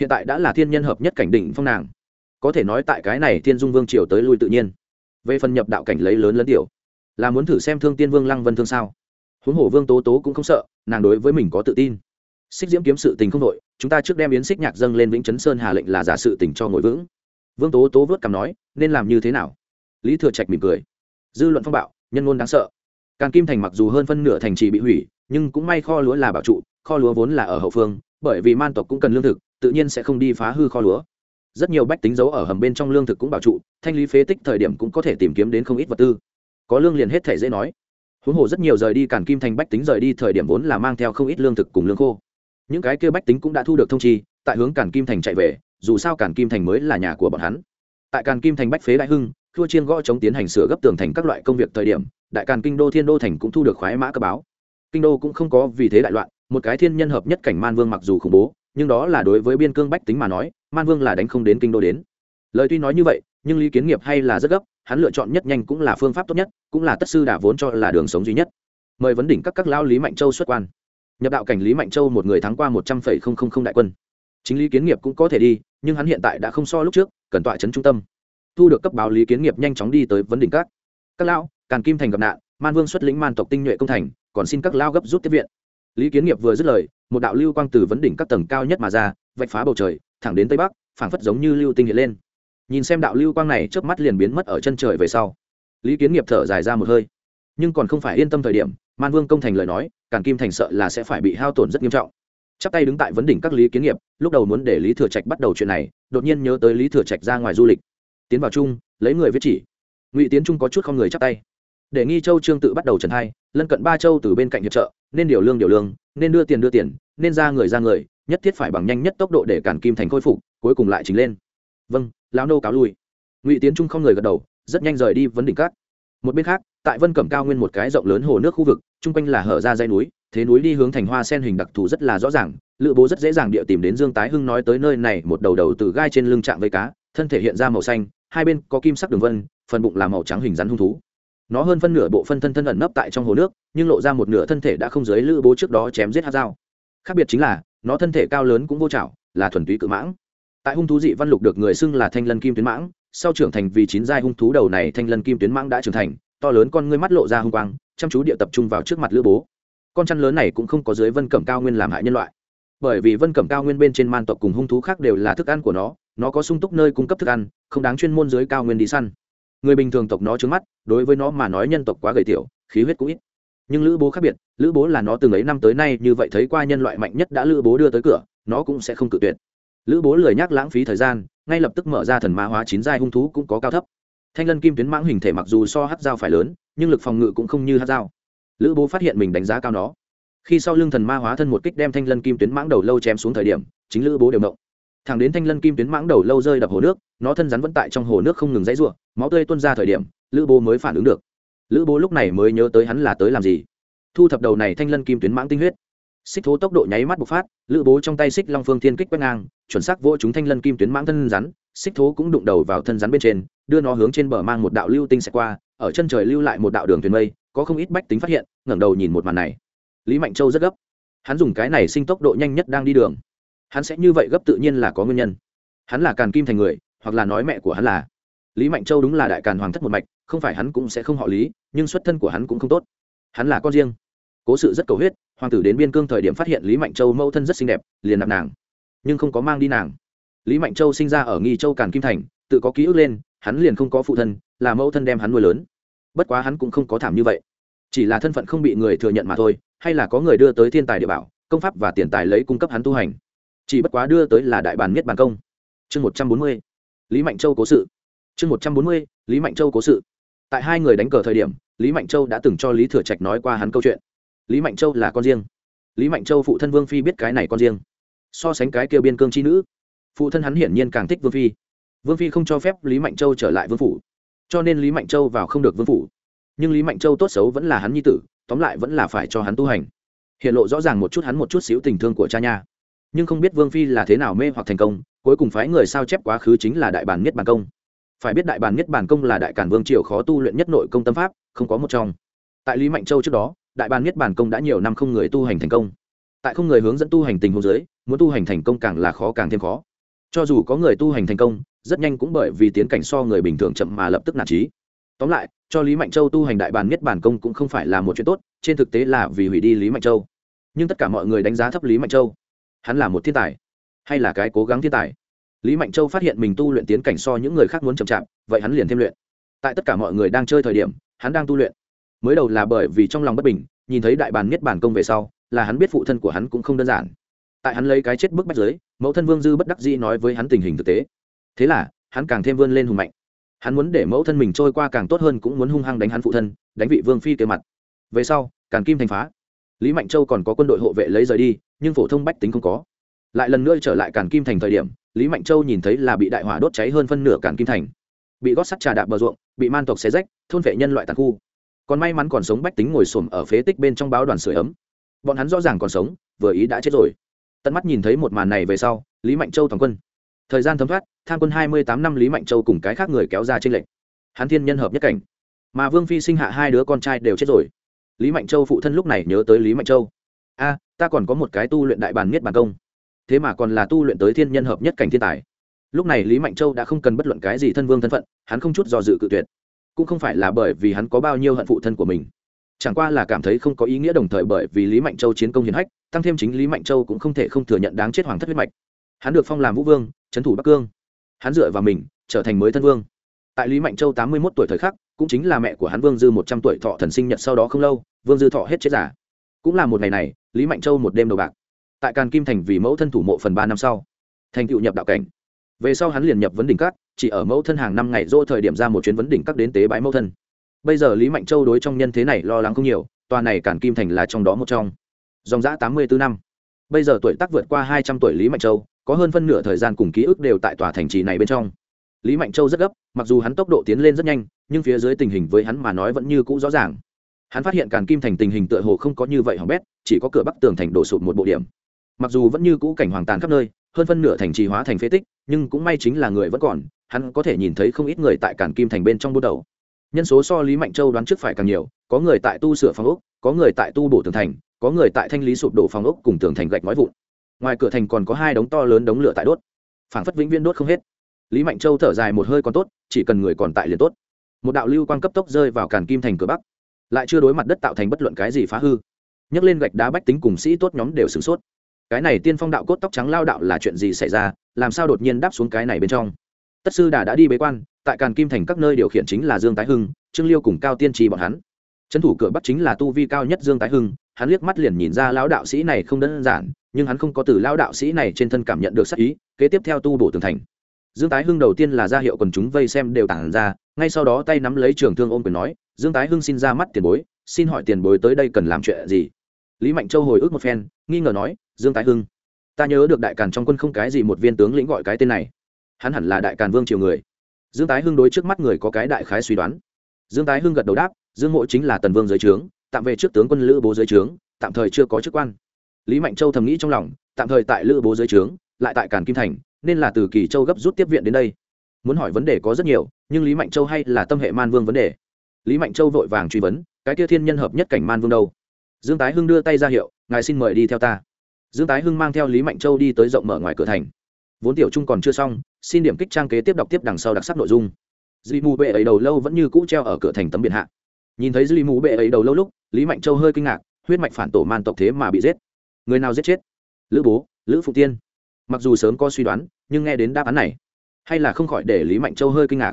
Hiện tại đã là thiên nhân hợp nhất cảnh đỉnh phong nàng. Có thể nói tại cái này thiên dung vương triều tới lui tự nhiên. Về phần nhập đạo cảnh lấy lớn lớn tiểu, là muốn thử xem thương tiên vương lăng vân thương sao? Huống hồ vương tố tố cũng không sợ, nàng đối với mình có tự tin xích diễm kiếm sự tình không đội chúng ta trước đem yến xích nhạc dâng lên vĩnh chấn sơn hà lệnh là giả sự tình cho ngồi vững. Vương tố tố vớt cằm nói, nên làm như thế nào? Lý thừa trạch mỉm cười. Dư luận phong bạo, nhân ngôn đáng sợ. Càng kim thành mặc dù hơn phân nửa thành trì bị hủy, nhưng cũng may kho lúa là bảo trụ, kho lúa vốn là ở hậu phương, bởi vì man tộc cũng cần lương thực, tự nhiên sẽ không đi phá hư kho lúa. Rất nhiều bách tính giấu ở hầm bên trong lương thực cũng bảo trụ, thanh lý phế tích thời điểm cũng có thể tìm kiếm đến không ít vật tư. Có lương liền hết thể dễ nói. Huống hồ rất nhiều rời đi càn kim thành bách tính rời đi thời điểm vốn là mang theo không ít lương thực cùng lương khô những cái kia bách tính cũng đã thu được thông chi, tại hướng cản kim thành chạy về, dù sao cản kim thành mới là nhà của bọn hắn. Tại càn kim thành bách phế đại hưng thua chiên gõ chống tiến hành sửa gấp tường thành các loại công việc thời điểm, đại càn kinh đô thiên đô thành cũng thu được khoái mã cơ báo. Kinh đô cũng không có vì thế đại loạn, một cái thiên nhân hợp nhất cảnh man vương mặc dù khủng bố, nhưng đó là đối với biên cương bách tính mà nói, man vương là đánh không đến kinh đô đến. Lời tuy nói như vậy, nhưng lý kiến nghiệp hay là rất gấp, hắn lựa chọn nhất nhanh cũng là phương pháp tốt nhất, cũng là tất sư đả vốn cho là đường sống duy nhất. Mời vấn đỉnh các các lao lý mạnh châu xuất quan nhập đạo cảnh lý mạnh châu một người thắng qua một trăm phẩy không không không đại quân. Chính lý kiến nghiệp cũng có thể đi, nhưng hắn hiện tại đã không so lúc trước, cần tọa chấn trung tâm. Thu được cấp báo lý kiến nghiệp nhanh chóng đi tới vấn đỉnh các. Các lão, càn kim thành gặp nạn, man vương xuất lĩnh man tộc tinh nhuệ công thành, còn xin các lao gấp rút tiếp viện. Lý kiến nghiệp vừa dứt lời, một đạo lưu quang từ vấn đỉnh các tầng cao nhất mà ra, vạch phá bầu trời, thẳng đến tây bắc, phảng phất giống như lưu tinh hiện lên. Nhìn xem đạo lưu quang này trước mắt liền biến mất ở chân trời về sau. Lý kiến nghiệp thở dài ra một hơi. Nhưng còn không phải yên tâm thời điểm man vương công thành lời nói, càn kim thành sợ là sẽ phải bị hao tổn rất nghiêm trọng. Chắp tay đứng tại vấn đỉnh các lý kiến nghiệp, lúc đầu muốn để lý thừa trạch bắt đầu chuyện này, đột nhiên nhớ tới lý thừa trạch ra ngoài du lịch. Tiến vào chung, lấy người viết chỉ. Ngụy tiến trung có chút không người chắp tay. Để nghi châu trương tự bắt đầu trần hai, lân cận ba châu từ bên cạnh hiệp trợ, nên điều lương điều lương, nên đưa tiền đưa tiền, nên ra người ra người, nhất thiết phải bằng nhanh nhất tốc độ để cản kim thành khôi phục, cuối cùng lại chính lên. Vâng lão nô cáo lui. Ngụy tiến trung không người gật đầu, rất nhanh rời đi vấn đỉnh cát một bên khác tại vân cẩm cao nguyên một cái rộng lớn hồ nước khu vực, chung quanh là hở ra dây núi, thế núi đi hướng thành hoa sen hình đặc thù rất là rõ ràng lựa bố rất dễ dàng địa tìm đến dương tái hưng nói tới nơi này, một đầu đầu từ gai trên lưng chạm với cá, thân thể hiện ra màu xanh, hai bên có kim sắc đường vân, phần bụng là màu trắng hình rắn hung thú. Nó hơn phân nửa bộ phân thân thân ẩn nấp tại trong hồ nước, nhưng lộ ra một nửa thân thể đã không dưới lữ bố trước đó chém giết hát dao. Khác biệt chính là, nó thân thể cao lớn cũng vô trảo, là thuần túy cự mãng. Tại hung thú dị văn lục được người xưng là thanh lân kim tuyến mãng, sau trưởng thành vì chín giai hung thú đầu này thanh lân kim tuyến mãng đã trưởng thành to lớn con ngươi mắt lộ ra hung quang, chăm chú địa tập trung vào trước mặt lữ bố. Con chăn lớn này cũng không có dưới vân cẩm cao nguyên làm hại nhân loại. Bởi vì vân cẩm cao nguyên bên trên man tộc cùng hung thú khác đều là thức ăn của nó nó có sung túc nơi cung cấp thức ăn, không đáng chuyên môn dưới cao nguyên đi săn. Người bình thường tộc nó trứng mắt, đối với nó mà nói nhân tộc quá gầy tiểu, khí huyết cũng ít. Nhưng lữ bố khác biệt, lữ bố là nó từng ấy năm tới nay như vậy thấy qua nhân loại mạnh nhất đã lữ bố đưa tới cửa, nó cũng sẽ không cự tuyệt. Lữ bố lười nhắc lãng phí thời gian, ngay lập tức mở ra thần ma hóa chín giai hung thú cũng có cao thấp thanh lân kim tuyến mãng hình thể mặc dù so hát dao phải lớn, nhưng lực phòng ngự cũng không như hát dao. Lữ bố phát hiện mình đánh giá cao nó. Khi sau lưng thần ma hóa thân một kích đem thanh lân kim tuyến mãng đầu lâu chém xuống thời điểm, chính lữ bố đều động. Thẳng đến thanh lân kim tuyến mãng đầu lâu rơi đập hồ nước, nó thân rắn vẫn tại trong hồ nước không ngừng dãy r u ộ máu tươi tuôn ra thời điểm, lữ bố mới phản ứng được. Lữ bố lúc này mới nhớ tới hắn là tới làm gì. Thu thập đầu này thanh lân kim tuyến mãng tinh huyết. Xích thố tốc độ nháy mắt bộc phát, lữ bố trong tay xích long phương thiên kích quét ngang, chuẩn xác vỗ chúng thanh lân kim tuyến mãng thân rắn xích thố cũng đụng đầu vào thân rắn bên trên, đưa nó hướng trên bờ mang một đạo lưu tinh xẹt qua, ở chân trời lưu lại một đạo đường thuyền mây, có không ít bách tính phát hiện, ngẩng đầu nhìn một màn này. Lý mạnh châu rất gấp. Hắn dùng cái này sinh tốc độ nhanh nhất đang đi đường. Hắn sẽ như vậy gấp tự nhiên là có nguyên nhân. Hắn là càn kim thành người, hoặc là nói mẹ của hắn là. Lý mạnh châu đúng là đại càn hoàng thất một mạch, không phải hắn cũng sẽ không họ lý, nhưng xuất thân của hắn cũng không tốt. Hắn là con riêng. Cố sự rất cầu huyết, hoàng tử đến biên cương thời điểm phát hiện lý mạnh châu mẫu thân rất xinh đẹp, liền nạp nàng. Nhưng không có mang đi nàng lý mạnh châu sinh ra ở nghi châu càn kim thành, tự có ký ức lên, hắn liền không có phụ thân, là mẫu thân đem hắn nuôi lớn. Bất quá hắn cũng không có thảm như vậy. Chỉ là thân phận không bị người thừa nhận mà thôi, hay là có người đưa tới thiên tài địa bảo, công pháp và tiền tài lấy cung cấp hắn tu hành. Chỉ bất quá đưa tới là đại bàn miết bàn công. Chương một trăm bốn mươi, lý mạnh châu cố sự. Chương một trăm bốn mươi, lý mạnh châu cố sự. Tại hai người đánh cờ thời điểm, lý mạnh châu đã từng cho lý thừa trạch nói qua hắn câu chuyện. Lý mạnh châu là con riêng. Lý mạnh châu phụ thân vương phi biết cái này con riêng. So sánh cái kêu biên cương chi nữ phụ thân hắn hiển nhiên càng thích vương phi. Vương phi không cho phép lý mạnh châu trở lại vương phủ, cho nên lý mạnh châu vào không được vương phủ. Nhưng lý mạnh châu tốt xấu vẫn là hắn nhi tử, tóm lại vẫn là phải cho hắn tu hành. Hiện lộ rõ ràng một chút hắn một chút xíu tình thương của cha nha. Nhưng không biết vương phi là thế nào mê hoặc thành công, cuối cùng phái người sao chép quá khứ chính là đại bản nhất bản công. Phải biết đại bản nhất bản công là đại cản vương triều khó tu luyện nhất nội công tâm pháp, không có một trong. Tại lý mạnh châu trước đó, đại bản nhất bản công đã nhiều năm không người tu hành thành công. Tại không người hướng dẫn tu hành tình hồ dưới, muốn tu hành thành công càng là khó càng thêm khó cho dù có người tu hành thành công, rất nhanh cũng bởi vì tiến cảnh so người bình thường chậm mà lập tức nản trí. Tóm lại, cho lý mạnh châu tu hành đại Bàn nhất bản công cũng không phải là một chuyện tốt, trên thực tế là vì hủy đi lý mạnh châu. Nhưng tất cả mọi người đánh giá thấp lý mạnh châu. Hắn là một thiên tài, hay là cái cố gắng thiên tài? Lý mạnh châu phát hiện mình tu luyện tiến cảnh so những người khác muốn chậm chạp, vậy hắn liền thêm luyện. Tại tất cả mọi người đang chơi thời điểm, hắn đang tu luyện. Mới đầu là bởi vì trong lòng bất bình, nhìn thấy đại bàn miết bản công về sau, là hắn biết phụ thân của hắn cũng không đơn giản. Tại hắn lấy cái chết bức bách giới mẫu thân vương dư bất đắc dĩ nói với hắn tình hình thực tế. Thế là, hắn càng thêm vươn lên hùng mạnh. Hắn muốn để mẫu thân mình trôi qua càng tốt hơn, cũng muốn hung hăng đánh hắn phụ thân, đánh vị vương phi kế mặt. Về sau, càng kim thành phá. Lý mạnh châu còn có quân đội hộ vệ lấy rời đi, nhưng phổ thông bách tính không có. Lại lần nữa trở lại càn kim thành thời điểm, lý mạnh châu nhìn thấy là bị đại hỏa đốt cháy hơn phân nửa càn kim thành. Bị gót sắt trà đạp bờ ruộng, bị man tộc xé rách, thôn vệ nhân loại tàn khu. Còn may mắn còn sống bách tính ngồi xổm ở phế tích bên trong báo đoàn sửa ấm. Bọn hắn rõ ràng còn sống, vừa ý đã chết rồi tận mắt nhìn thấy một màn này về sau, lý mạnh châu toàn quân. Thời gian thấm thoát, tham quân hai mươi tám năm lý mạnh châu cùng cái khác người kéo ra trên lệnh hắn thiên nhân hợp nhất cảnh. Mà vương phi sinh hạ hai đứa con trai đều chết rồi. Lý mạnh châu phụ thân lúc này nhớ tới lý mạnh châu. A, ta còn có một cái tu luyện đại bàn miết bàn công. Thế mà còn là tu luyện tới thiên nhân hợp nhất cảnh thiên tài. Lúc này lý mạnh châu đã không cần bất luận cái gì thân vương thân phận, hắn không chút do dự cự tuyệt. Cũng không phải là bởi vì hắn có bao nhiêu hận phụ thân của mình chẳng qua là cảm thấy không có ý nghĩa đồng thời bởi vì lý mạnh châu chiến công hiển hách, tăng thêm chính lý mạnh châu cũng không thể không thừa nhận đáng chết hoàng thất huyết mạch. Hắn được phong làm vũ vương, trấn thủ bắc cương. Hắn dựa vào mình, trở thành mới thân vương. Tại lý mạnh châu tám mươi một tuổi thời khắc, cũng chính là mẹ của hắn vương dư một trăm tuổi thọ thần sinh nhật sau đó không lâu, vương dư thọ hết chết giả cũng là một ngày này, lý mạnh châu một đêm đầu bạc. Tại càn kim thành vì mẫu thân thủ mộ phần ba năm sau, thành cựu nhập đạo cảnh. Về sau hắn liền nhập vấn đỉnh các, chỉ ở mẫu thân hàng năm ngày dỗ thời điểm ra một chuyến vấn đỉnh các đến tế bãi mẫu thân bây giờ lý mạnh châu đối trong nhân thế này lo lắng không nhiều, tòa này càn kim thành là trong đó một trong. Dòng giã tám mươi bốn năm. Bây giờ tuổi tác vượt qua hai trăm tuổi lý mạnh châu, có hơn phân nửa thời gian cùng ký ức đều tại tòa thành trì này bên trong. Lý mạnh châu rất gấp, mặc dù hắn tốc độ tiến lên rất nhanh, nhưng phía dưới tình hình với hắn mà nói vẫn như cũ rõ ràng. Hắn phát hiện càn kim thành tình hình tựa hồ không có như vậy hỏng bét, chỉ có cửa bắc tường thành đổ sụt một bộ điểm. Mặc dù vẫn như cũ cảnh hoàng tàn khắp nơi, hơn phân nửa thành trì hóa thành phế tích, nhưng cũng may chính là người vẫn còn, hắn có thể nhìn thấy không ít người tại càn kim thành bên trong bút đầu nhân số so lý mạnh châu đoán trước phải càng nhiều, có người tại tu sửa phòng ốc, có người tại tu bổ tường thành, có người tại thanh lý sụp đổ phòng ốc cùng tường thành gạch nói vụn. Ngoài cửa thành còn có hai đống to lớn đống lửa tại đốt. Phảng phất vĩnh viên đốt không hết. Lý mạnh châu thở dài một hơi còn tốt, chỉ cần người còn tại liền tốt. Một đạo lưu quan cấp tốc rơi vào càn kim thành cửa bắc. Lại chưa đối mặt đất tạo thành bất luận cái gì phá hư. Nhấc lên gạch đá bách tính cùng sĩ tốt nhóm đều sửng sốt. Cái này tiên phong đạo cốt tóc trắng lao đạo là chuyện gì xảy ra? Làm sao đột nhiên đáp xuống cái này bên trong? Tất sư đà đã đi bế quan tại càn kim thành các nơi điều khiển chính là dương tái hưng trương liêu cùng cao tiên trì bọn hắn trấn thủ cửa bắc chính là tu vi cao nhất dương tái hưng hắn liếc mắt liền nhìn ra lão đạo sĩ này không đơn giản nhưng hắn không có từ lão đạo sĩ này trên thân cảm nhận được sắc ý kế tiếp theo tu bổ tường thành dương tái hưng đầu tiên là ra hiệu quần chúng vây xem đều tản ra ngay sau đó tay nắm lấy trường thương ôm quyền nói dương tái hưng xin ra mắt tiền bối xin hỏi tiền bối tới đây cần làm chuyện gì lý mạnh châu hồi ức một phen nghi ngờ nói dương tái hưng ta nhớ được đại càn trong quân không cái gì một viên tướng lĩnh gọi cái tên này hắn hẳn là đại càn vương triều người dương tái hưng đối trước mắt người có cái đại khái suy đoán. Dương tái hưng gật đầu đáp, dương mộ chính là tần vương giới trướng, tạm về trước tướng quân lữ bố giới trướng, tạm thời chưa có chức quan. Lý mạnh châu thầm nghĩ trong lòng, tạm thời tại lữ bố giới trướng, lại tại càn kim thành, nên là từ kỳ châu gấp rút tiếp viện đến đây. Muốn hỏi vấn đề có rất nhiều, nhưng lý mạnh châu hay là tâm hệ man vương vấn đề? Lý mạnh châu vội vàng truy vấn, cái tia thiên nhân hợp nhất cảnh man vương đâu? Dương tái hưng đưa tay ra hiệu, ngài xin mời đi theo ta. Dương tái hưng mang theo lý mạnh châu đi tới rộng mở ngoài cửa thành vốn tiểu trung còn chưa xong, xin điểm kích trang kế tiếp đọc tiếp đằng sau đặc sắc nội dung. Dì mù bệ ấy đầu lâu vẫn như cũ treo ở cửa thành tấm biển hạ. Nhìn thấy dì mù bệ ấy đầu lâu lúc, lý mạnh châu hơi kinh ngạc, huyết mạch phản tổ man tộc thế mà bị giết. Người nào giết chết? Lữ bố, lữ phụ tiên. Mặc dù sớm có suy đoán, nhưng nghe đến đáp án này, hay là không khỏi để lý mạnh châu hơi kinh ngạc.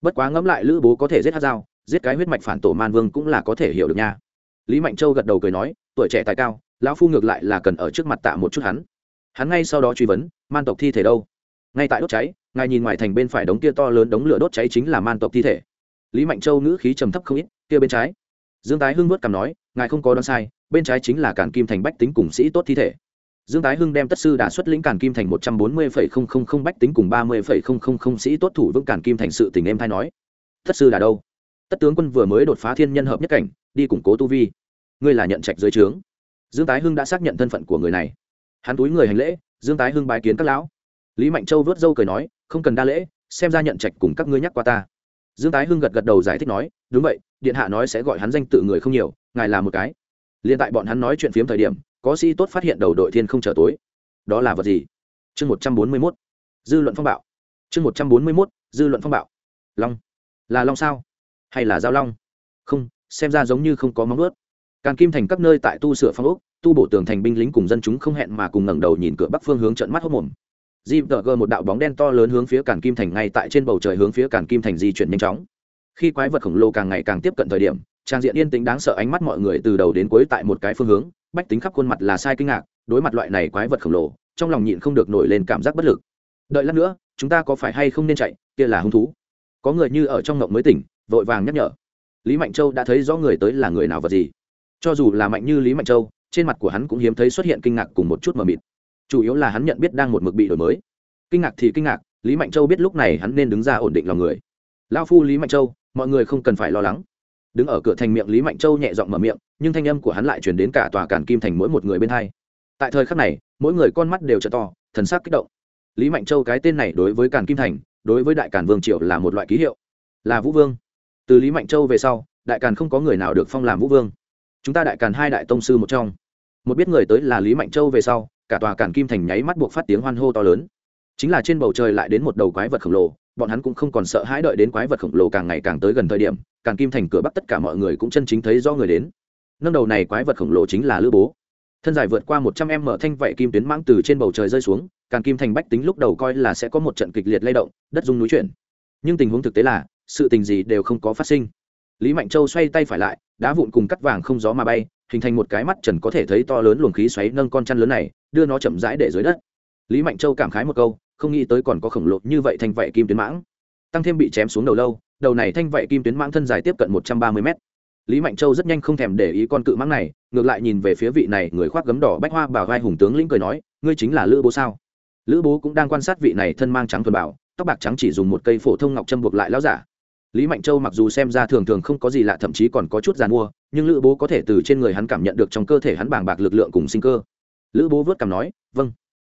Bất quá ngẫm lại lữ bố có thể giết hát dao, giết cái huyết mạch phản tổ man vương cũng là có thể hiểu được nha. Lý mạnh châu gật đầu cười nói, tuổi trẻ tài cao, lão phu ngược lại là cần ở trước mặt tạ một chút hắn hắn ngay sau đó truy vấn, man tộc thi thể đâu? Ngay tại đốt cháy, ngài nhìn ngoài thành bên phải đống kia to lớn đống lửa đốt cháy chính là man tộc thi thể. Lý mạnh châu ngữ khí trầm thấp không ít, kia bên trái. Dương tái hưng vớt cằm nói, ngài không có đoán sai, bên trái chính là cản kim thành bách tính cùng sĩ tốt thi thể. Dương tái hưng đem tất sư đã xuất lĩnh cản kim thành một trăm bốn mươi phẩy không không không bách tính cùng ba mươi phẩy không không không sĩ tốt thủ vững cản kim thành sự tình em thay nói. Tất sư đã đâu? Tất tướng quân vừa mới đột phá thiên nhân hợp nhất cảnh, đi củng cố tu vi. Ngươi là nhận trạch dưới trướng. Dương tái hưng đã xác nhận thân phận của người này hắn túi người hành lễ, dương tái hưng bái kiến các lão. Lý mạnh châu vớt dâu cười nói, không cần đa lễ, xem ra nhận trạch cùng các ngươi nhắc qua ta. Dương tái hưng gật gật đầu giải thích nói, đúng vậy, điện hạ nói sẽ gọi hắn danh tự người không nhiều, ngài là một cái. Liền tại bọn hắn nói chuyện phiếm thời điểm, có sĩ tốt phát hiện đầu đội thiên không trở tối. Đó là vật gì? Chương một trăm bốn mươi mốt. Dư luận phong bạo. Chương một trăm bốn mươi mốt, dư luận phong bạo. Long. Là long sao? Hay là giao long? Không, xem ra giống như không có móng ướt càng kim thành các nơi tại tu sửa phong ốc, tu bổ tường thành binh lính cùng dân chúng không hẹn mà cùng ngẩng đầu nhìn cửa bắc phương hướng trận mắt hốc mồm. Gờ một đạo bóng đen to lớn hướng phía Càng kim thành ngay tại trên bầu trời hướng phía Càng kim thành di chuyển nhanh chóng. Khi quái vật khổng lồ càng ngày càng tiếp cận thời điểm, trang diện yên tĩnh đáng sợ ánh mắt mọi người từ đầu đến cuối tại một cái phương hướng, bách tính khắp khuôn mặt là sai kinh ngạc, đối mặt loại này quái vật khổng lồ, trong lòng nhịn không được nổi lên cảm giác bất lực. Đợi lát nữa, chúng ta có phải hay không nên chạy? Kia là hung thú. Có người như ở trong ngộng mới tỉnh, vội vàng nhắc nhở. Lý mạnh châu đã thấy rõ người tới là người nào vật gì cho dù là mạnh như lý mạnh châu, trên mặt của hắn cũng hiếm thấy xuất hiện kinh ngạc cùng một chút mờ mịt. Chủ yếu là hắn nhận biết đang một mực bị đổi mới. Kinh ngạc thì kinh ngạc, lý mạnh châu biết lúc này hắn nên đứng ra ổn định lòng người. Lao phu lý mạnh châu, mọi người không cần phải lo lắng. Đứng ở cửa thành miệng lý mạnh châu nhẹ giọng mở miệng, nhưng thanh âm của hắn lại chuyển đến cả tòa cản kim thành mỗi một người bên hai. Tại thời khắc này, mỗi người con mắt đều t to, thần sắc kích động. Lý mạnh châu cái tên này đối với cản kim thành, đối với đại cản vương triệu là một loại ký hiệu. Là vũ vương. Từ lý mạnh châu về sau, đại càn không có người nào được phong làm vũ vương chúng ta đại càn hai đại tông sư một trong. Một biết người tới là lý mạnh châu về sau, cả tòa càn kim thành nháy mắt buộc phát tiếng hoan hô to lớn. Chính là trên bầu trời lại đến một đầu quái vật khổng lồ, bọn hắn cũng không còn sợ hãi đợi đến quái vật khổng lồ càng ngày càng tới gần thời điểm càng kim thành cửa bắc tất cả mọi người cũng chân chính thấy do người đến. Nâng đầu này quái vật khổng lồ chính là lữ bố. Thân dài vượt qua một trăm em mở thanh vậy kim tuyến mãng từ trên bầu trời rơi xuống càng kim thành bách tính lúc đầu coi là sẽ có một trận kịch liệt lay động, đất dung núi chuyển. Nhưng tình huống thực tế là, sự tình gì đều không có phát sinh. Lý mạnh châu xoay tay phải lại đá vụn cùng cắt vàng không gió mà bay, hình thành một cái mắt trần có thể thấy to lớn luồng khí xoáy nâng con chăn lớn này, đưa nó chậm rãi để dưới đất. Lý mạnh châu cảm khái một câu, không nghĩ tới còn có khổng lồ như vậy thanh vậy kim tuyến mãng. Tăng thêm bị chém xuống đầu lâu, đầu này thanh vậy kim tuyến mãng thân dài tiếp cận một trăm ba mươi mét. Lý mạnh châu rất nhanh không thèm để ý con cự mãng này, ngược lại nhìn về phía vị này, người khoác gấm đỏ bách hoa bảo vai hùng tướng lĩnh cười nói, ngươi chính là lữ bố sao? Lữ bố cũng đang quan sát vị này thân mang trắng thuần bảo, tóc bạc trắng chỉ dùng một cây phổ thông ngọc châm buộc lại lão giả lý mạnh châu mặc dù xem ra thường thường không có gì lạ, thậm chí còn có chút g i à n mua, nhưng lữ bố có thể từ trên người hắn cảm nhận được trong cơ thể hắn bàng bạc lực lượng cùng sinh cơ. Lữ bố vớt cằm nói vâng.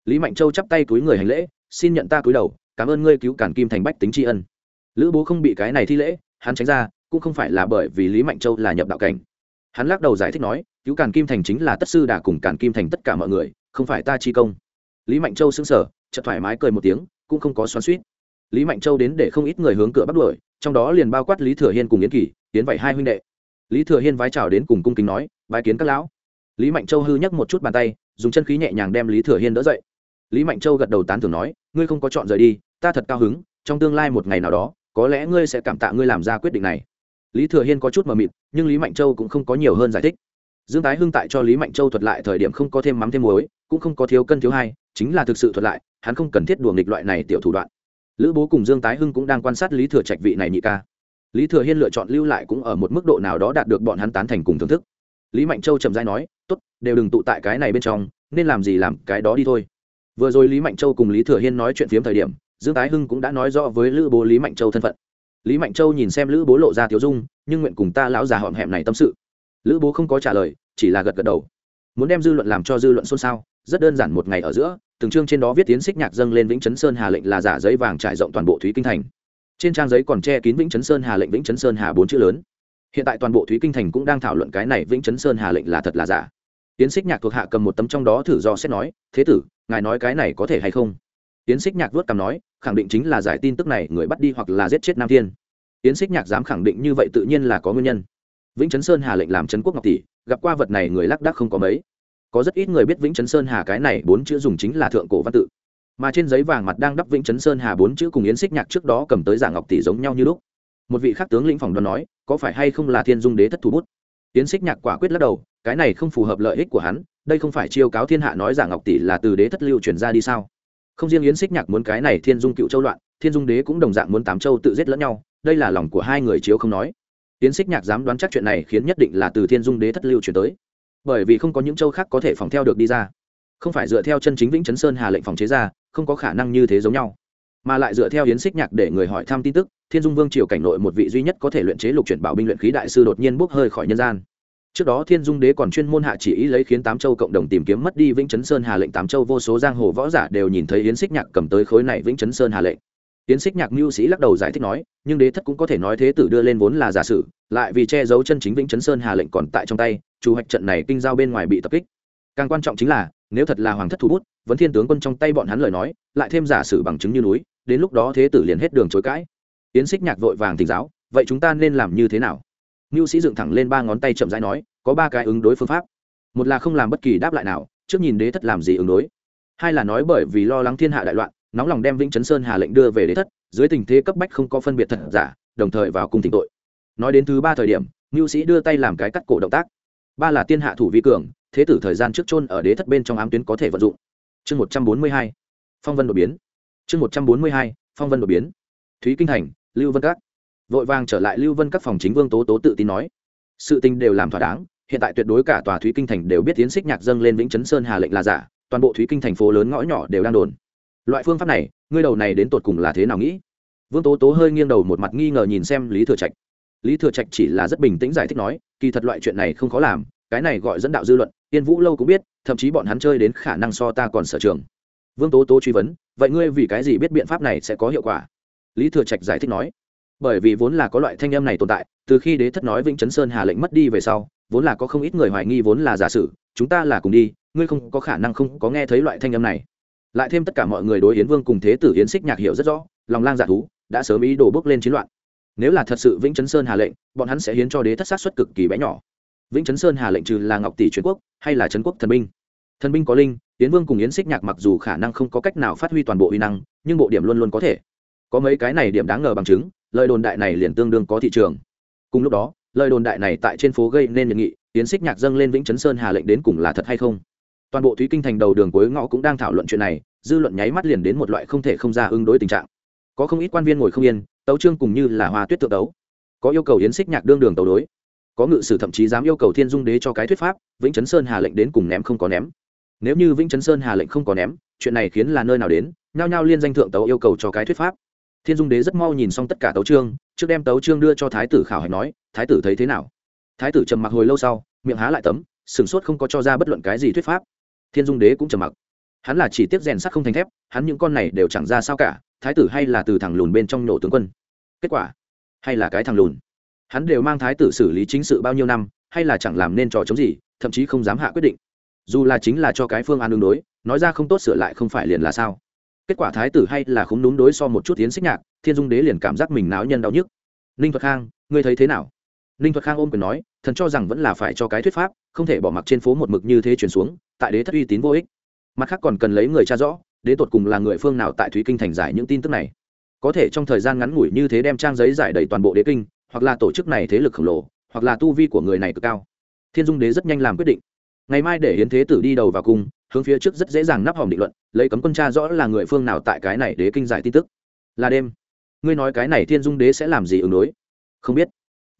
Lý mạnh châu chắp tay túi người hành lễ, xin nhận ta túi đầu, cảm ơn ngươi cứu cản kim thành bách tính tri ân. Lữ bố không bị cái này thi lễ, hắn tránh ra, cũng không phải là bởi vì lý mạnh châu là nhập đạo cảnh. Hắn lắc đầu giải thích nói, cứu cản kim thành chính là tất sư đà cùng cản kim thành tất cả mọi người, không phải ta chi công. Lý mạnh châu xứng sở chợt thoải mái cười một tiếng, cũng không có xoắn suýt lý mạnh châu đến để không ít người hướng cửa bắt đuổi, trong đó liền bao quát lý thừa hiên cùng yến kỳ, tiến vậy hai huynh đệ. Lý thừa hiên vái chào đến cùng cung kính nói, bái kiến các lão. Lý mạnh châu hư nhấc một chút bàn tay, dùng chân khí nhẹ nhàng đem lý thừa hiên đỡ dậy. Lý mạnh châu gật đầu tán thưởng nói, ngươi không có chọn rời đi, ta thật cao hứng, trong tương lai một ngày nào đó, có lẽ ngươi sẽ cảm tạ ngươi làm ra quyết định này. Lý thừa hiên có chút mờ mịt, nhưng lý mạnh châu cũng không có nhiều hơn giải thích. Dương tái hưng tại cho lý mạnh châu thuật lại thời điểm không có thêm mắm thêm muối, cũng không có thiếu cân thiếu hai, chính là thực sự thuật lại, hắn không cần thiết đùa nghịch loại này tiểu thủ đoạn lữ bố cùng dương tái hưng cũng đang quan sát lý thừa trạch vị này nhị ca lý thừa hiên lựa chọn lưu lại cũng ở một mức độ nào đó đạt được bọn hắn tán thành cùng thưởng thức lý mạnh châu trầm dai nói tốt, đều đừng tụ tại cái này bên trong, nên làm gì làm cái đó đi thôi. Vừa rồi lý mạnh châu cùng lý thừa hiên nói chuyện phiếm thời điểm, dương tái hưng cũng đã nói rõ với lữ bố lý mạnh châu thân phận. Lý mạnh châu nhìn xem lữ bố lộ ra thiếu dung, nhưng nguyện cùng ta lão già họm hẹm này tâm sự. Lữ bố không có trả lời, chỉ là gật gật đầu. Muốn đem dư luận làm cho dư luận xôn xao rất đơn giản một ngày ở giữa, từng chương trên đó viết tiến xích nhạc dâng lên vĩnh chấn sơn hà lệnh là giả giấy vàng trải rộng toàn bộ thúy kinh thành. Trên trang giấy còn che kín vĩnh chấn sơn hà lệnh vĩnh chấn sơn hà bốn chữ lớn. Hiện tại toàn bộ thúy kinh thành cũng đang thảo luận cái này vĩnh chấn sơn hà lệnh là thật là giả. Tiến xích nhạc thuộc hạ cầm một tấm trong đó thử do xét nói, thế tử, ngài nói cái này có thể hay không? Tiến xích nhạc vớt cằm nói, khẳng định chính là giải tin tức này, người bắt đi hoặc là giết chết nam thiên. Tiến xích nhạc dám khẳng định như vậy tự nhiên là có nguyên nhân. Vĩnh chấn sơn hà lệnh làm trấn quốc ngọc tỷ, gặp qua vật này người lác đác không có mấy có rất ít người biết vĩnh chấn sơn hà cái này bốn chữ dùng chính là thượng cổ văn tự. Mà trên giấy vàng mặt đang đắp vĩnh chấn sơn hà bốn chữ cùng yến xích nhạc trước đó cầm tới giả ngọc tỷ giống nhau như lúc. Một vị khắc tướng lĩnh phòng đoán nói, có phải hay không là thiên dung đế thất thủ bút? Yến xích nhạc quả quyết lắc đầu, cái này không phù hợp lợi ích của hắn, đây không phải chiêu cáo thiên hạ nói giả ngọc tỷ là từ đế thất lưu truyền ra đi sao? Không riêng yến xích nhạc muốn cái này thiên dung cựu châu loạn, thiên dung đế cũng đồng dạng muốn tám châu tự giết lẫn nhau, đây là lòng của hai người chiếu không nói. Yến xích nhạc dám đoán chắc chuyện này khiến nhất định là từ thiên dung đế thất lưu truyền tới bởi vì không có những châu khác có thể phòng theo được đi ra. Không phải dựa theo chân chính vĩnh chấn sơn hà lệnh phòng chế ra, không có khả năng như thế giống nhau. Mà lại dựa theo hiến xích nhạc để người hỏi thăm tin tức, thiên dung vương triều cảnh nội một vị duy nhất có thể luyện chế lục chuyển bảo binh luyện khí đại sư đột nhiên bốc hơi khỏi nhân gian. Trước đó thiên dung đế còn chuyên môn hạ chỉ ý lấy khiến tám châu cộng đồng tìm kiếm mất đi vĩnh chấn sơn hà lệnh. Tám châu vô số giang hồ võ giả đều nhìn thấy hiến xích nhạc cầm tới khối này vĩnh chấn sơn hà lệnh hiến xích nhạc mưu sĩ lắc đầu giải thích nói, nhưng đế thất cũng có thể nói thế tử đưa lên vốn là giả sử, lại vì che giấu chân chính vĩnh chấn sơn hà lệnh còn tại trong tay, chủ hoạch trận này kinh giao bên ngoài bị tập kích. Càng quan trọng chính là, nếu thật là hoàng thất thủ bút vẫn thiên tướng quân trong tay bọn hắn lời nói, lại thêm giả sử bằng chứng như núi, đến lúc đó thế tử liền hết đường chối cãi. Yến xích nhạc vội vàng thỉnh giáo, vậy chúng ta nên làm như thế nào? Mưu sĩ dựng thẳng lên ba ngón tay chậm rãi nói, có ba cái ứng đối phương pháp. Một là không làm bất kỳ đáp lại nào, trước nhìn đế thất làm gì ứng đối. Hai là nói bởi vì lo lắng thiên hạ đại loạn nóng lòng đem vĩnh chấn sơn hà lệnh đưa về đế thất, dưới tình thế cấp bách không có phân biệt thật giả, đồng thời vào cung tỉnh tội. Nói đến thứ ba thời điểm mưu sĩ đưa tay làm cái cắt cổ động tác. Ba là tiên hạ thủ vi cường, thế tử thời gian trước chôn ở đế thất bên trong ám tuyến có thể vận dụng. Chương một trăm bốn mươi hai, phong vân đột biến. Chương một trăm bốn mươi hai, phong vân đột biến. Thúy kinh thành, lưu vân các. Vội vàng trở lại lưu vân các phòng chính vương tố tố tự tin nói. Sự tình đều làm thỏa đáng, hiện tại tuyệt đối cả tòa thúy kinh thành đều biết tiến xích nhạc dâng lên vĩnh chấn sơn hà lệnh là giả, toàn bộ thúy kinh thành phố lớn ngõ nhỏ đều đang đồn loại phương pháp này, ngươi đầu này đến tột cùng là thế nào nghĩ? Vương tố tố hơi nghiêng đầu một mặt nghi ngờ nhìn xem lý thừa trạch. Lý thừa trạch chỉ là rất bình tĩnh giải thích nói, kỳ thật loại chuyện này không khó làm, cái này gọi dẫn đạo dư luận tiên vũ lâu cũng biết, thậm chí bọn hắn chơi đến khả năng so ta còn sở trường. Vương tố tố truy vấn, vậy ngươi vì cái gì biết biện pháp này sẽ có hiệu quả? Lý thừa trạch giải thích nói, bởi vì vốn là có loại thanh âm này tồn tại, từ khi đế thất nói vĩnh chấn sơn hà lệnh mất đi về sau, vốn là có không ít người hoài nghi vốn là giả sử, chúng ta là cùng đi, ngươi không có khả năng không có nghe thấy loại thanh âm này lại thêm tất cả mọi người đối yến vương cùng thế tử yến xích nhạc hiểu rất rõ, lòng lang dạ thú đã sớm ý đồ bước lên chiến loạn. Nếu là thật sự vĩnh chấn sơn hà lệnh, bọn hắn sẽ hiến cho đế thất sát xuất cực kỳ bé nhỏ. Vĩnh chấn sơn hà lệnh trừ là ngọc tỷ truyền quốc hay là trấn quốc thần binh. Thần binh có linh, yến vương cùng yến xích nhạc mặc dù khả năng không có cách nào phát huy toàn bộ uy năng, nhưng bộ điểm luôn luôn có thể. Có mấy cái này điểm đáng ngờ bằng chứng, lời đồn đại này liền tương đương có thị trường. Cùng lúc đó, lời đồn đại này tại trên phố gây nên nhận nghị, yến xích nhạc dâng lên vĩnh chấn sơn hà lệnh đến cùng là thật hay không? Toàn bộ thúy kinh thành đầu đường cuối ngõ cũng đang thảo luận chuyện này, dư luận nháy mắt liền đến một loại không thể không ra ứng đối tình trạng. Có không ít quan viên ngồi không yên, tấu trương cùng như là hoa tuyết tự tấu. Có yêu cầu yến xích nhạc đương đường tấu đối. Có ngự sử thậm chí dám yêu cầu thiên dung đế cho cái thuyết pháp, vĩnh chấn sơn hà lệnh đến cùng ném không có ném. Nếu như vĩnh chấn sơn hà lệnh không có ném, chuyện này khiến là nơi nào đến, nhao nhao liên danh thượng tấu yêu cầu cho cái thuyết pháp. Thiên dung đế rất mau nhìn xong tất cả tấu trương trước đem tấu trương đưa cho thái tử khảo hạch nói, thái tử thấy thế nào? Thái tử trầm mặc hồi lâu sau, miệng há lại tấm sửng sốt không có cho ra bất luận cái gì thuyết pháp thiên dung đế cũng trầm mặc. Hắn là chỉ tiếp rèn sắt không thành thép, hắn những con này đều chẳng ra sao cả, thái tử hay là từ thằng lùn bên trong nổ tướng quân. Kết quả, hay là cái thằng lùn? Hắn đều mang thái tử xử lý chính sự bao nhiêu năm, hay là chẳng làm nên trò chống gì, thậm chí không dám hạ quyết định. Dù là chính là cho cái phương án đường đối, nói ra không tốt sửa lại không phải liền là sao? Kết quả thái tử hay là không đúng đối so một chút tiến xích nhạc, thiên dung đế liền cảm giác mình náo nhân đau nhức. Ninh thuật khang, ngươi thấy thế nào? Ninh thuật khang ôm quyền nói, thần cho rằng vẫn là phải cho cái thuyết pháp, không thể bỏ mặc trên phố một mực như thế chuyển xuống, tại đế thất uy tín vô ích. Mặt khác còn cần lấy người cha rõ, đế tột cùng là người phương nào tại thúy kinh thành giải những tin tức này. Có thể trong thời gian ngắn ngủi như thế đem trang giấy giải đầy toàn bộ đế kinh, hoặc là tổ chức này thế lực khổng lồ, hoặc là tu vi của người này cực cao. Thiên dung đế rất nhanh làm quyết định. Ngày mai để hiến thế tử đi đầu vào cung, hướng phía trước rất dễ dàng nắp hòm định luận, lấy cấm quân cha rõ là người phương nào tại cái này đế kinh giải tin tức. Là đêm. Ngươi nói cái này thiên dung đế sẽ làm gì ứng đối? Không biết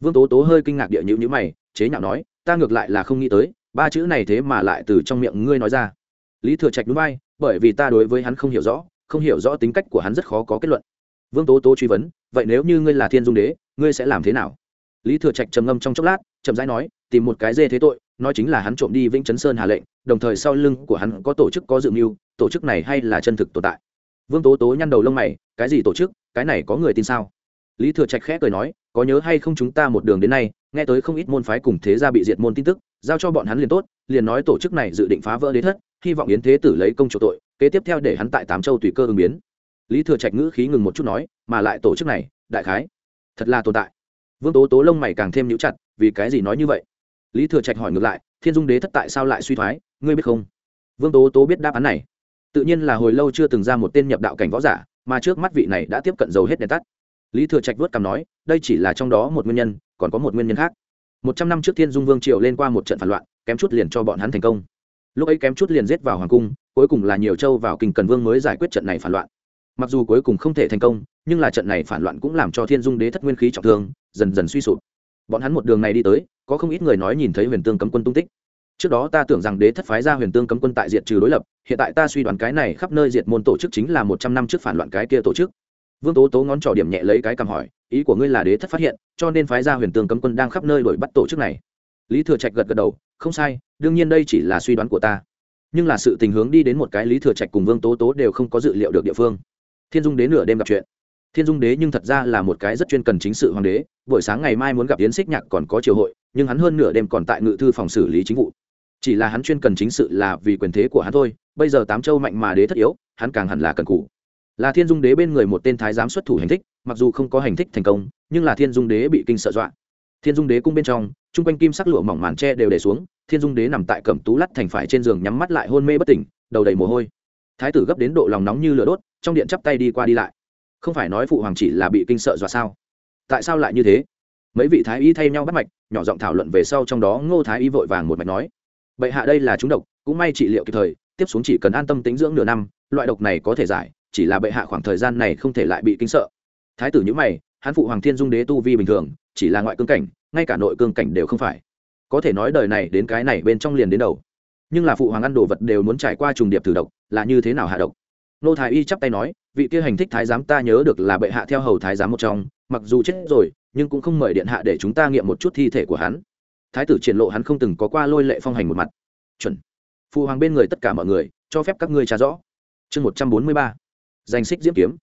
vương tố tố hơi kinh ngạc địa nhữ nhữ mày, chế nhạo nói, ta ngược lại là không nghĩ tới, ba chữ này thế mà lại từ trong miệng ngươi nói ra. Lý thừa trạch núi bay bởi vì ta đối với hắn không hiểu rõ, không hiểu rõ tính cách của hắn rất khó có kết luận. Vương tố tố truy vấn, vậy nếu như ngươi là thiên dung đế, ngươi sẽ làm thế nào? Lý thừa trạch trầm ngâm trong chốc lát, chậm rãi nói, tìm một cái dê thế tội, nói chính là hắn trộm đi vĩnh chấn sơn hà lệnh, đồng thời sau lưng của hắn có tổ chức có dự mưu, tổ chức này hay là chân thực tồn tại? Vương tố tố nhăn đầu lông mày, cái gì tổ chức? Cái này có người tin sao? Lý thừa trạch khẽ cười nói có nhớ hay không chúng ta một đường đến nay, nghe tới không ít môn phái cùng thế gia bị diệt môn tin tức, giao cho bọn hắn liền tốt, liền nói tổ chức này dự định phá vỡ đế thất, hy vọng yến thế tử lấy công chủ tội, kế tiếp theo để hắn tại tám châu tùy cơ ứng biến. Lý thừa trạch ngữ khí ngừng một chút nói, mà lại tổ chức này, đại khái, thật là tồn tại. Vương tố tố lông mày càng thêm nhũ chặt, vì cái gì nói như vậy? Lý thừa trạch hỏi ngược lại, thiên dung đế thất tại sao lại suy thoái, ngươi biết không? Vương tố tố biết đáp án này. Tự nhiên là hồi lâu chưa từng ra một tên nhập đạo cảnh võ giả, mà trước mắt vị này đã tiếp cận dầu hết đèn tắt lý thừa trạch vớt cằm nói, đây chỉ là trong đó một nguyên nhân, còn có một nguyên nhân khác. Một trăm năm trước thiên dung vương triều lên qua một trận phản loạn, kém chút liền cho bọn hắn thành công. Lúc ấy kém chút liền giết vào hoàng cung, cuối cùng là nhiều châu vào kinh cần vương mới giải quyết trận này phản loạn. Mặc dù cuối cùng không thể thành công, nhưng là trận này phản loạn cũng làm cho thiên dung đế thất nguyên khí trọng thương, dần dần suy sụp. Bọn hắn một đường này đi tới, có không ít người nói nhìn thấy huyền tương cấm quân tung tích. Trước đó ta tưởng rằng đế thất phái ra huyền tương cấm quân tại diện trừ đối lập, hiện tại ta suy đoán cái này khắp nơi diệt môn tổ chức chính là một trăm năm trước phản loạn cái kia tổ chức vương tố tố ngón trỏ điểm nhẹ lấy cái cầm hỏi, ý của ngươi là đế thất phát hiện, cho nên phái ra huyền Tường cấm quân đang khắp nơi đổi bắt tổ chức này. Lý thừa trạch gật gật đầu, không sai, đương nhiên đây chỉ là suy đoán của ta. Nhưng là sự tình hướng đi đến một cái lý thừa trạch cùng vương tố tố đều không có dự liệu được địa phương. Thiên dung đến nửa đêm gặp chuyện. Thiên dung đế nhưng thật ra là một cái rất chuyên cần chính sự hoàng đế, buổi sáng ngày mai muốn gặp yến xích nhạc còn có triều hội, nhưng hắn hơn nửa đêm còn tại ngự thư phòng xử lý chính vụ. Chỉ là hắn chuyên cần chính sự là vì quyền thế của hắn thôi, bây giờ tám châu mạnh mà đế thất yếu, hắn càng hẳn là cần cụ là thiên dung đế bên người một tên thái giám xuất thủ hành thích, mặc dù không có hành thích thành công, nhưng là thiên dung đế bị kinh sợ dọa. Thiên dung đế cung bên trong, chung quanh kim sắc lụa mỏng màn tre đều để xuống, thiên dung đế nằm tại cẩm tú lắt thành phải trên giường nhắm mắt lại hôn mê bất tỉnh, đầu đầy mồ hôi. Thái tử gấp đến độ lòng nóng như lửa đốt, trong điện chắp tay đi qua đi lại. Không phải nói phụ hoàng chỉ là bị kinh sợ dọa sao? Tại sao lại như thế? Mấy vị thái y thay nhau bắt mạch, nhỏ giọng thảo luận về sau trong đó ngô thái y vội vàng một mạch nói. Bệ hạ đây là chúng độc, cũng may trị liệu kịp thời, tiếp xuống chỉ cần an tâm tính dưỡng nửa năm, loại độc này có thể giải chỉ là bệ hạ khoảng thời gian này không thể lại bị kinh sợ. Thái tử nhữ mày, hắn phụ hoàng thiên dung đế tu vi bình thường, chỉ là ngoại cương cảnh, ngay cả nội cương cảnh đều không phải. Có thể nói đời này đến cái này bên trong liền đến đầu. Nhưng là phụ hoàng ăn đồ vật đều muốn trải qua trùng điệp thử độc, là như thế nào hạ độc? Nô thái y chắp tay nói, vị kia hành thích thái giám ta nhớ được là bệ hạ theo hầu thái giám một trong, mặc dù chết rồi, nhưng cũng không mời điện hạ để chúng ta nghiệm một chút thi thể của hắn. Thái tử triển lộ hắn không từng có qua lôi lệ phong hành một mặt. Chuẩn. Phụ hoàng bên người tất cả mọi người, cho phép các ngươi trả rõ. Chương một trăm bốn mươi ba danh xích diễm kiếm.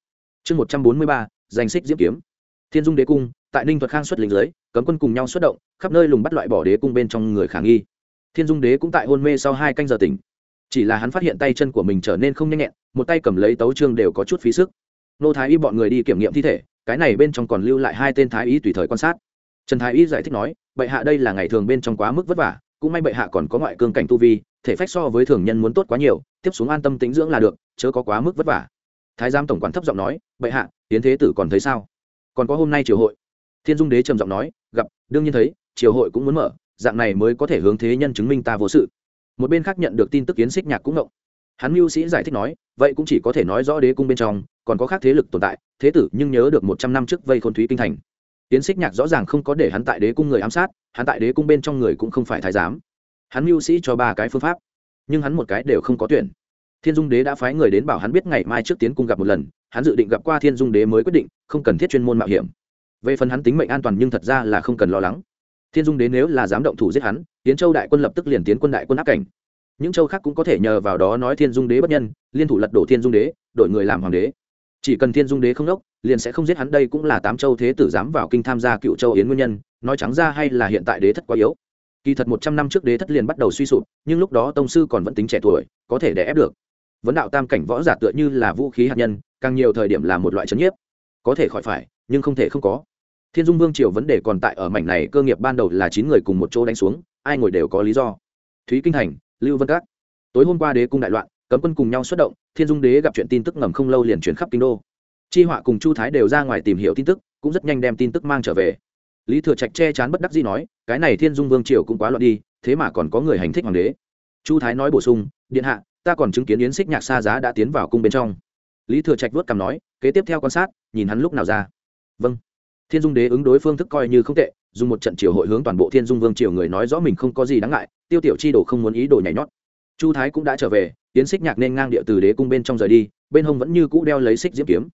Chương một trăm bốn mươi ba, danh xích diễm kiếm. Thiên dung đế cung, tại ninh thuật khang xuất lính giới cấm quân cùng nhau xuất động, khắp nơi lùng bắt loại bỏ đế cung bên trong người khả nghi. Thiên dung đế cũng tại hôn mê sau hai canh giờ tỉnh. Chỉ là hắn phát hiện tay chân của mình trở nên không nhanh nhẹn, một tay cầm lấy tấu trương đều có chút phí sức. Nô thái y bọn người đi kiểm nghiệm thi thể, cái này bên trong còn lưu lại hai tên thái y tùy thời quan sát. Trần thái y giải thích nói, bệ hạ đây là ngày thường bên trong quá mức vất vả, cũng may bệ hạ còn có ngoại cương cảnh tu vi, thể phách so với thường nhân muốn tốt quá nhiều, tiếp xuống an tâm tính dưỡng là được, chớ có quá mức vất vả thái giám tổng quản thấp giọng nói, bệ hạ tiến thế tử còn thấy sao? Còn có hôm nay triều hội. Thiên dung đế trầm giọng nói, gặp, đương nhiên thấy, triều hội cũng muốn mở, dạng này mới có thể hướng thế nhân chứng minh ta vô sự. Một bên khác nhận được tin tức kiến xích nhạc cũng ngộng. Hắn mưu sĩ giải thích nói, vậy cũng chỉ có thể nói rõ đế cung bên trong, còn có khác thế lực tồn tại, thế tử nhưng nhớ được một trăm năm trước vây khôn thúy kinh thành. Tiến xích nhạc rõ ràng không có để hắn tại đế cung người ám sát, hắn tại đế cung bên trong người cũng không phải thái giám. Hắn mưu sĩ cho ba cái phương pháp, nhưng hắn một cái đều không có tuyển thiên dung đế đã phái người đến bảo hắn biết ngày mai trước tiến cung gặp một lần, hắn dự định gặp qua thiên dung đế mới quyết định, không cần thiết chuyên môn mạo hiểm. Về phần hắn tính mệnh an toàn nhưng thật ra là không cần lo lắng. Thiên dung đế nếu là dám động thủ giết hắn tiến châu đại quân lập tức liền tiến quân đại quân áp cảnh. Những châu khác cũng có thể nhờ vào đó nói thiên dung đế bất nhân, liên thủ lật đổ thiên dung đế, đội người làm hoàng đế. Chỉ cần thiên dung đế không đốc, liền sẽ không giết hắn, đây cũng là tám châu thế tử dám vào kinh tham gia cựu châu yến nguyên nhân, nói trắng ra hay là hiện tại đế thất quá yếu. Kỳ thật một trăm năm trước đế thất liền bắt đầu suy sụp, nhưng lúc đó tông sư còn vẫn tính trẻ tuổi, có thể đè ép được vấn đạo tam cảnh võ giả tựa như là vũ khí hạt nhân, càng nhiều thời điểm là một loại chấn nhiếp. Có thể khỏi phải, nhưng không thể không có. Thiên dung vương triều vấn đề còn tại ở mảnh này cơ nghiệp ban đầu là chín người cùng một chỗ đánh xuống, ai ngồi đều có lý do. Thúy kinh thành, lưu vân các. Tối hôm qua đế cung đại loạn, cấm quân cùng nhau xuất động, thiên dung đế gặp chuyện tin tức ngầm không lâu liền chuyển khắp kinh đô. Chi họa cùng chu thái đều ra ngoài tìm hiểu tin tức, cũng rất nhanh đem tin tức mang trở về. Lý thừa trạch che chán bất đắc dĩ nói, cái này thiên dung vương triều cũng quá loạn đi, thế mà còn có người hành thích hoàng đế. Chu thái nói bổ sung, điện hạ ta còn chứng kiến yến xích nhạc xa giá đã tiến vào cung bên trong. Lý thừa trạch vớt cằm nói, kế tiếp theo quan sát, nhìn hắn lúc nào ra. Vâng. Thiên dung đế ứng đối phương thức coi như không tệ, dùng một trận triều hội hướng toàn bộ thiên dung vương triều người nói rõ mình không có gì đáng ngại, tiêu tiểu chi đồ không muốn ý đồ nhảy nhót. Chu thái cũng đã trở về tiến xích nhạc nên ngang địa từ đế cung bên trong rời đi, bên hông vẫn như cũ đeo lấy xích diễm kiếm.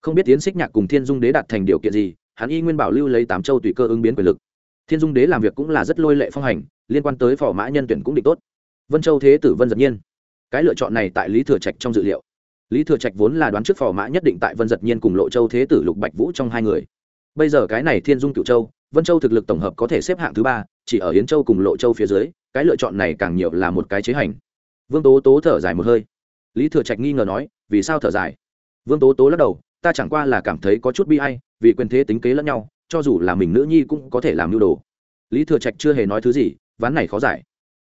Không biết tiến xích nhạc cùng thiên dung đế đạt thành điều kiện gì, hắn y nguyên bảo lưu lấy tám châu tùy cơ ứng biến quyền lực. Thiên dung đế làm việc cũng là rất lôi lệ phong hành, liên quan tới phò mã nhân tuyển cũng định tốt. Vân châu thế tử vân giật nhiên cái lựa chọn này tại lý thừa trạch trong dự liệu. Lý thừa trạch vốn là đoán trước phò mã nhất định tại vân giật nhiên cùng lộ châu thế tử lục bạch vũ trong hai người. Bây giờ cái này thiên dung cựu châu, vân châu thực lực tổng hợp có thể xếp hạng thứ ba, chỉ ở yến châu cùng lộ châu phía dưới, cái lựa chọn này càng nhiều là một cái chế hành. Vương tố tố thở dài một hơi. Lý thừa trạch nghi ngờ nói, vì sao thở dài? Vương tố tố lắc đầu, ta chẳng qua là cảm thấy có chút bi hay vì quyền thế tính kế lẫn nhau, cho dù là mình nữ nhi cũng có thể làm mưu đồ. Lý thừa trạch chưa hề nói thứ gì, ván này khó giải.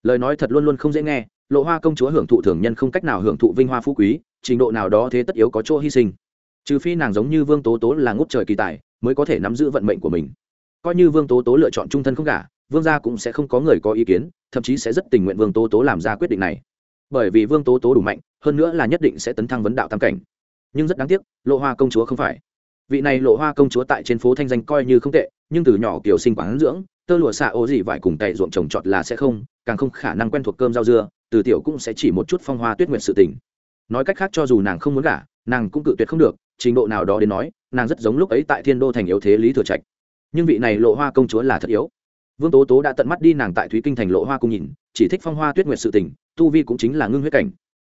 Lời nói thật luôn luôn không dễ nghe lộ hoa công chúa hưởng thụ thường nhân không cách nào hưởng thụ vinh hoa phú quý, trình độ nào đó thế tất yếu có chỗ hy sinh. Trừ phi nàng giống như vương tố tố là ngút trời kỳ tài, mới có thể nắm giữ vận mệnh của mình. Coi như vương tố tố lựa chọn trung thân không gả, vương gia cũng sẽ không có người có ý kiến, thậm chí sẽ rất tình nguyện vương tố tố làm ra quyết định này. Bởi vì vương tố tố đủ mạnh, hơn nữa là nhất định sẽ tấn thăng vấn đạo tam cảnh. Nhưng rất đáng tiếc, lộ hoa công chúa không phải. Vị này lộ hoa công chúa tại trên phố thanh danh coi như không tệ, nhưng từ nhỏ kiểu sinh quán dưỡng, tơ lụa xạ ô gì vải cùng cày ruộng trồng trọt là sẽ không, càng không khả năng quen thuộc cơm rau dưa từ tiểu cũng sẽ chỉ một chút phong hoa tuyết nguyệt sự tình. Nói cách khác cho dù nàng không muốn gả, nàng cũng cự tuyệt không được, trình độ nào đó đến nói, nàng rất giống lúc ấy tại thiên đô thành yếu thế lý thừa trạch. Nhưng vị này lộ hoa công chúa là thật yếu. Vương tố tố đã tận mắt đi nàng tại thúy kinh thành lộ hoa cung nhìn, chỉ thích phong hoa tuyết nguyệt sự tình, tu vi cũng chính là ngưng huyết cảnh.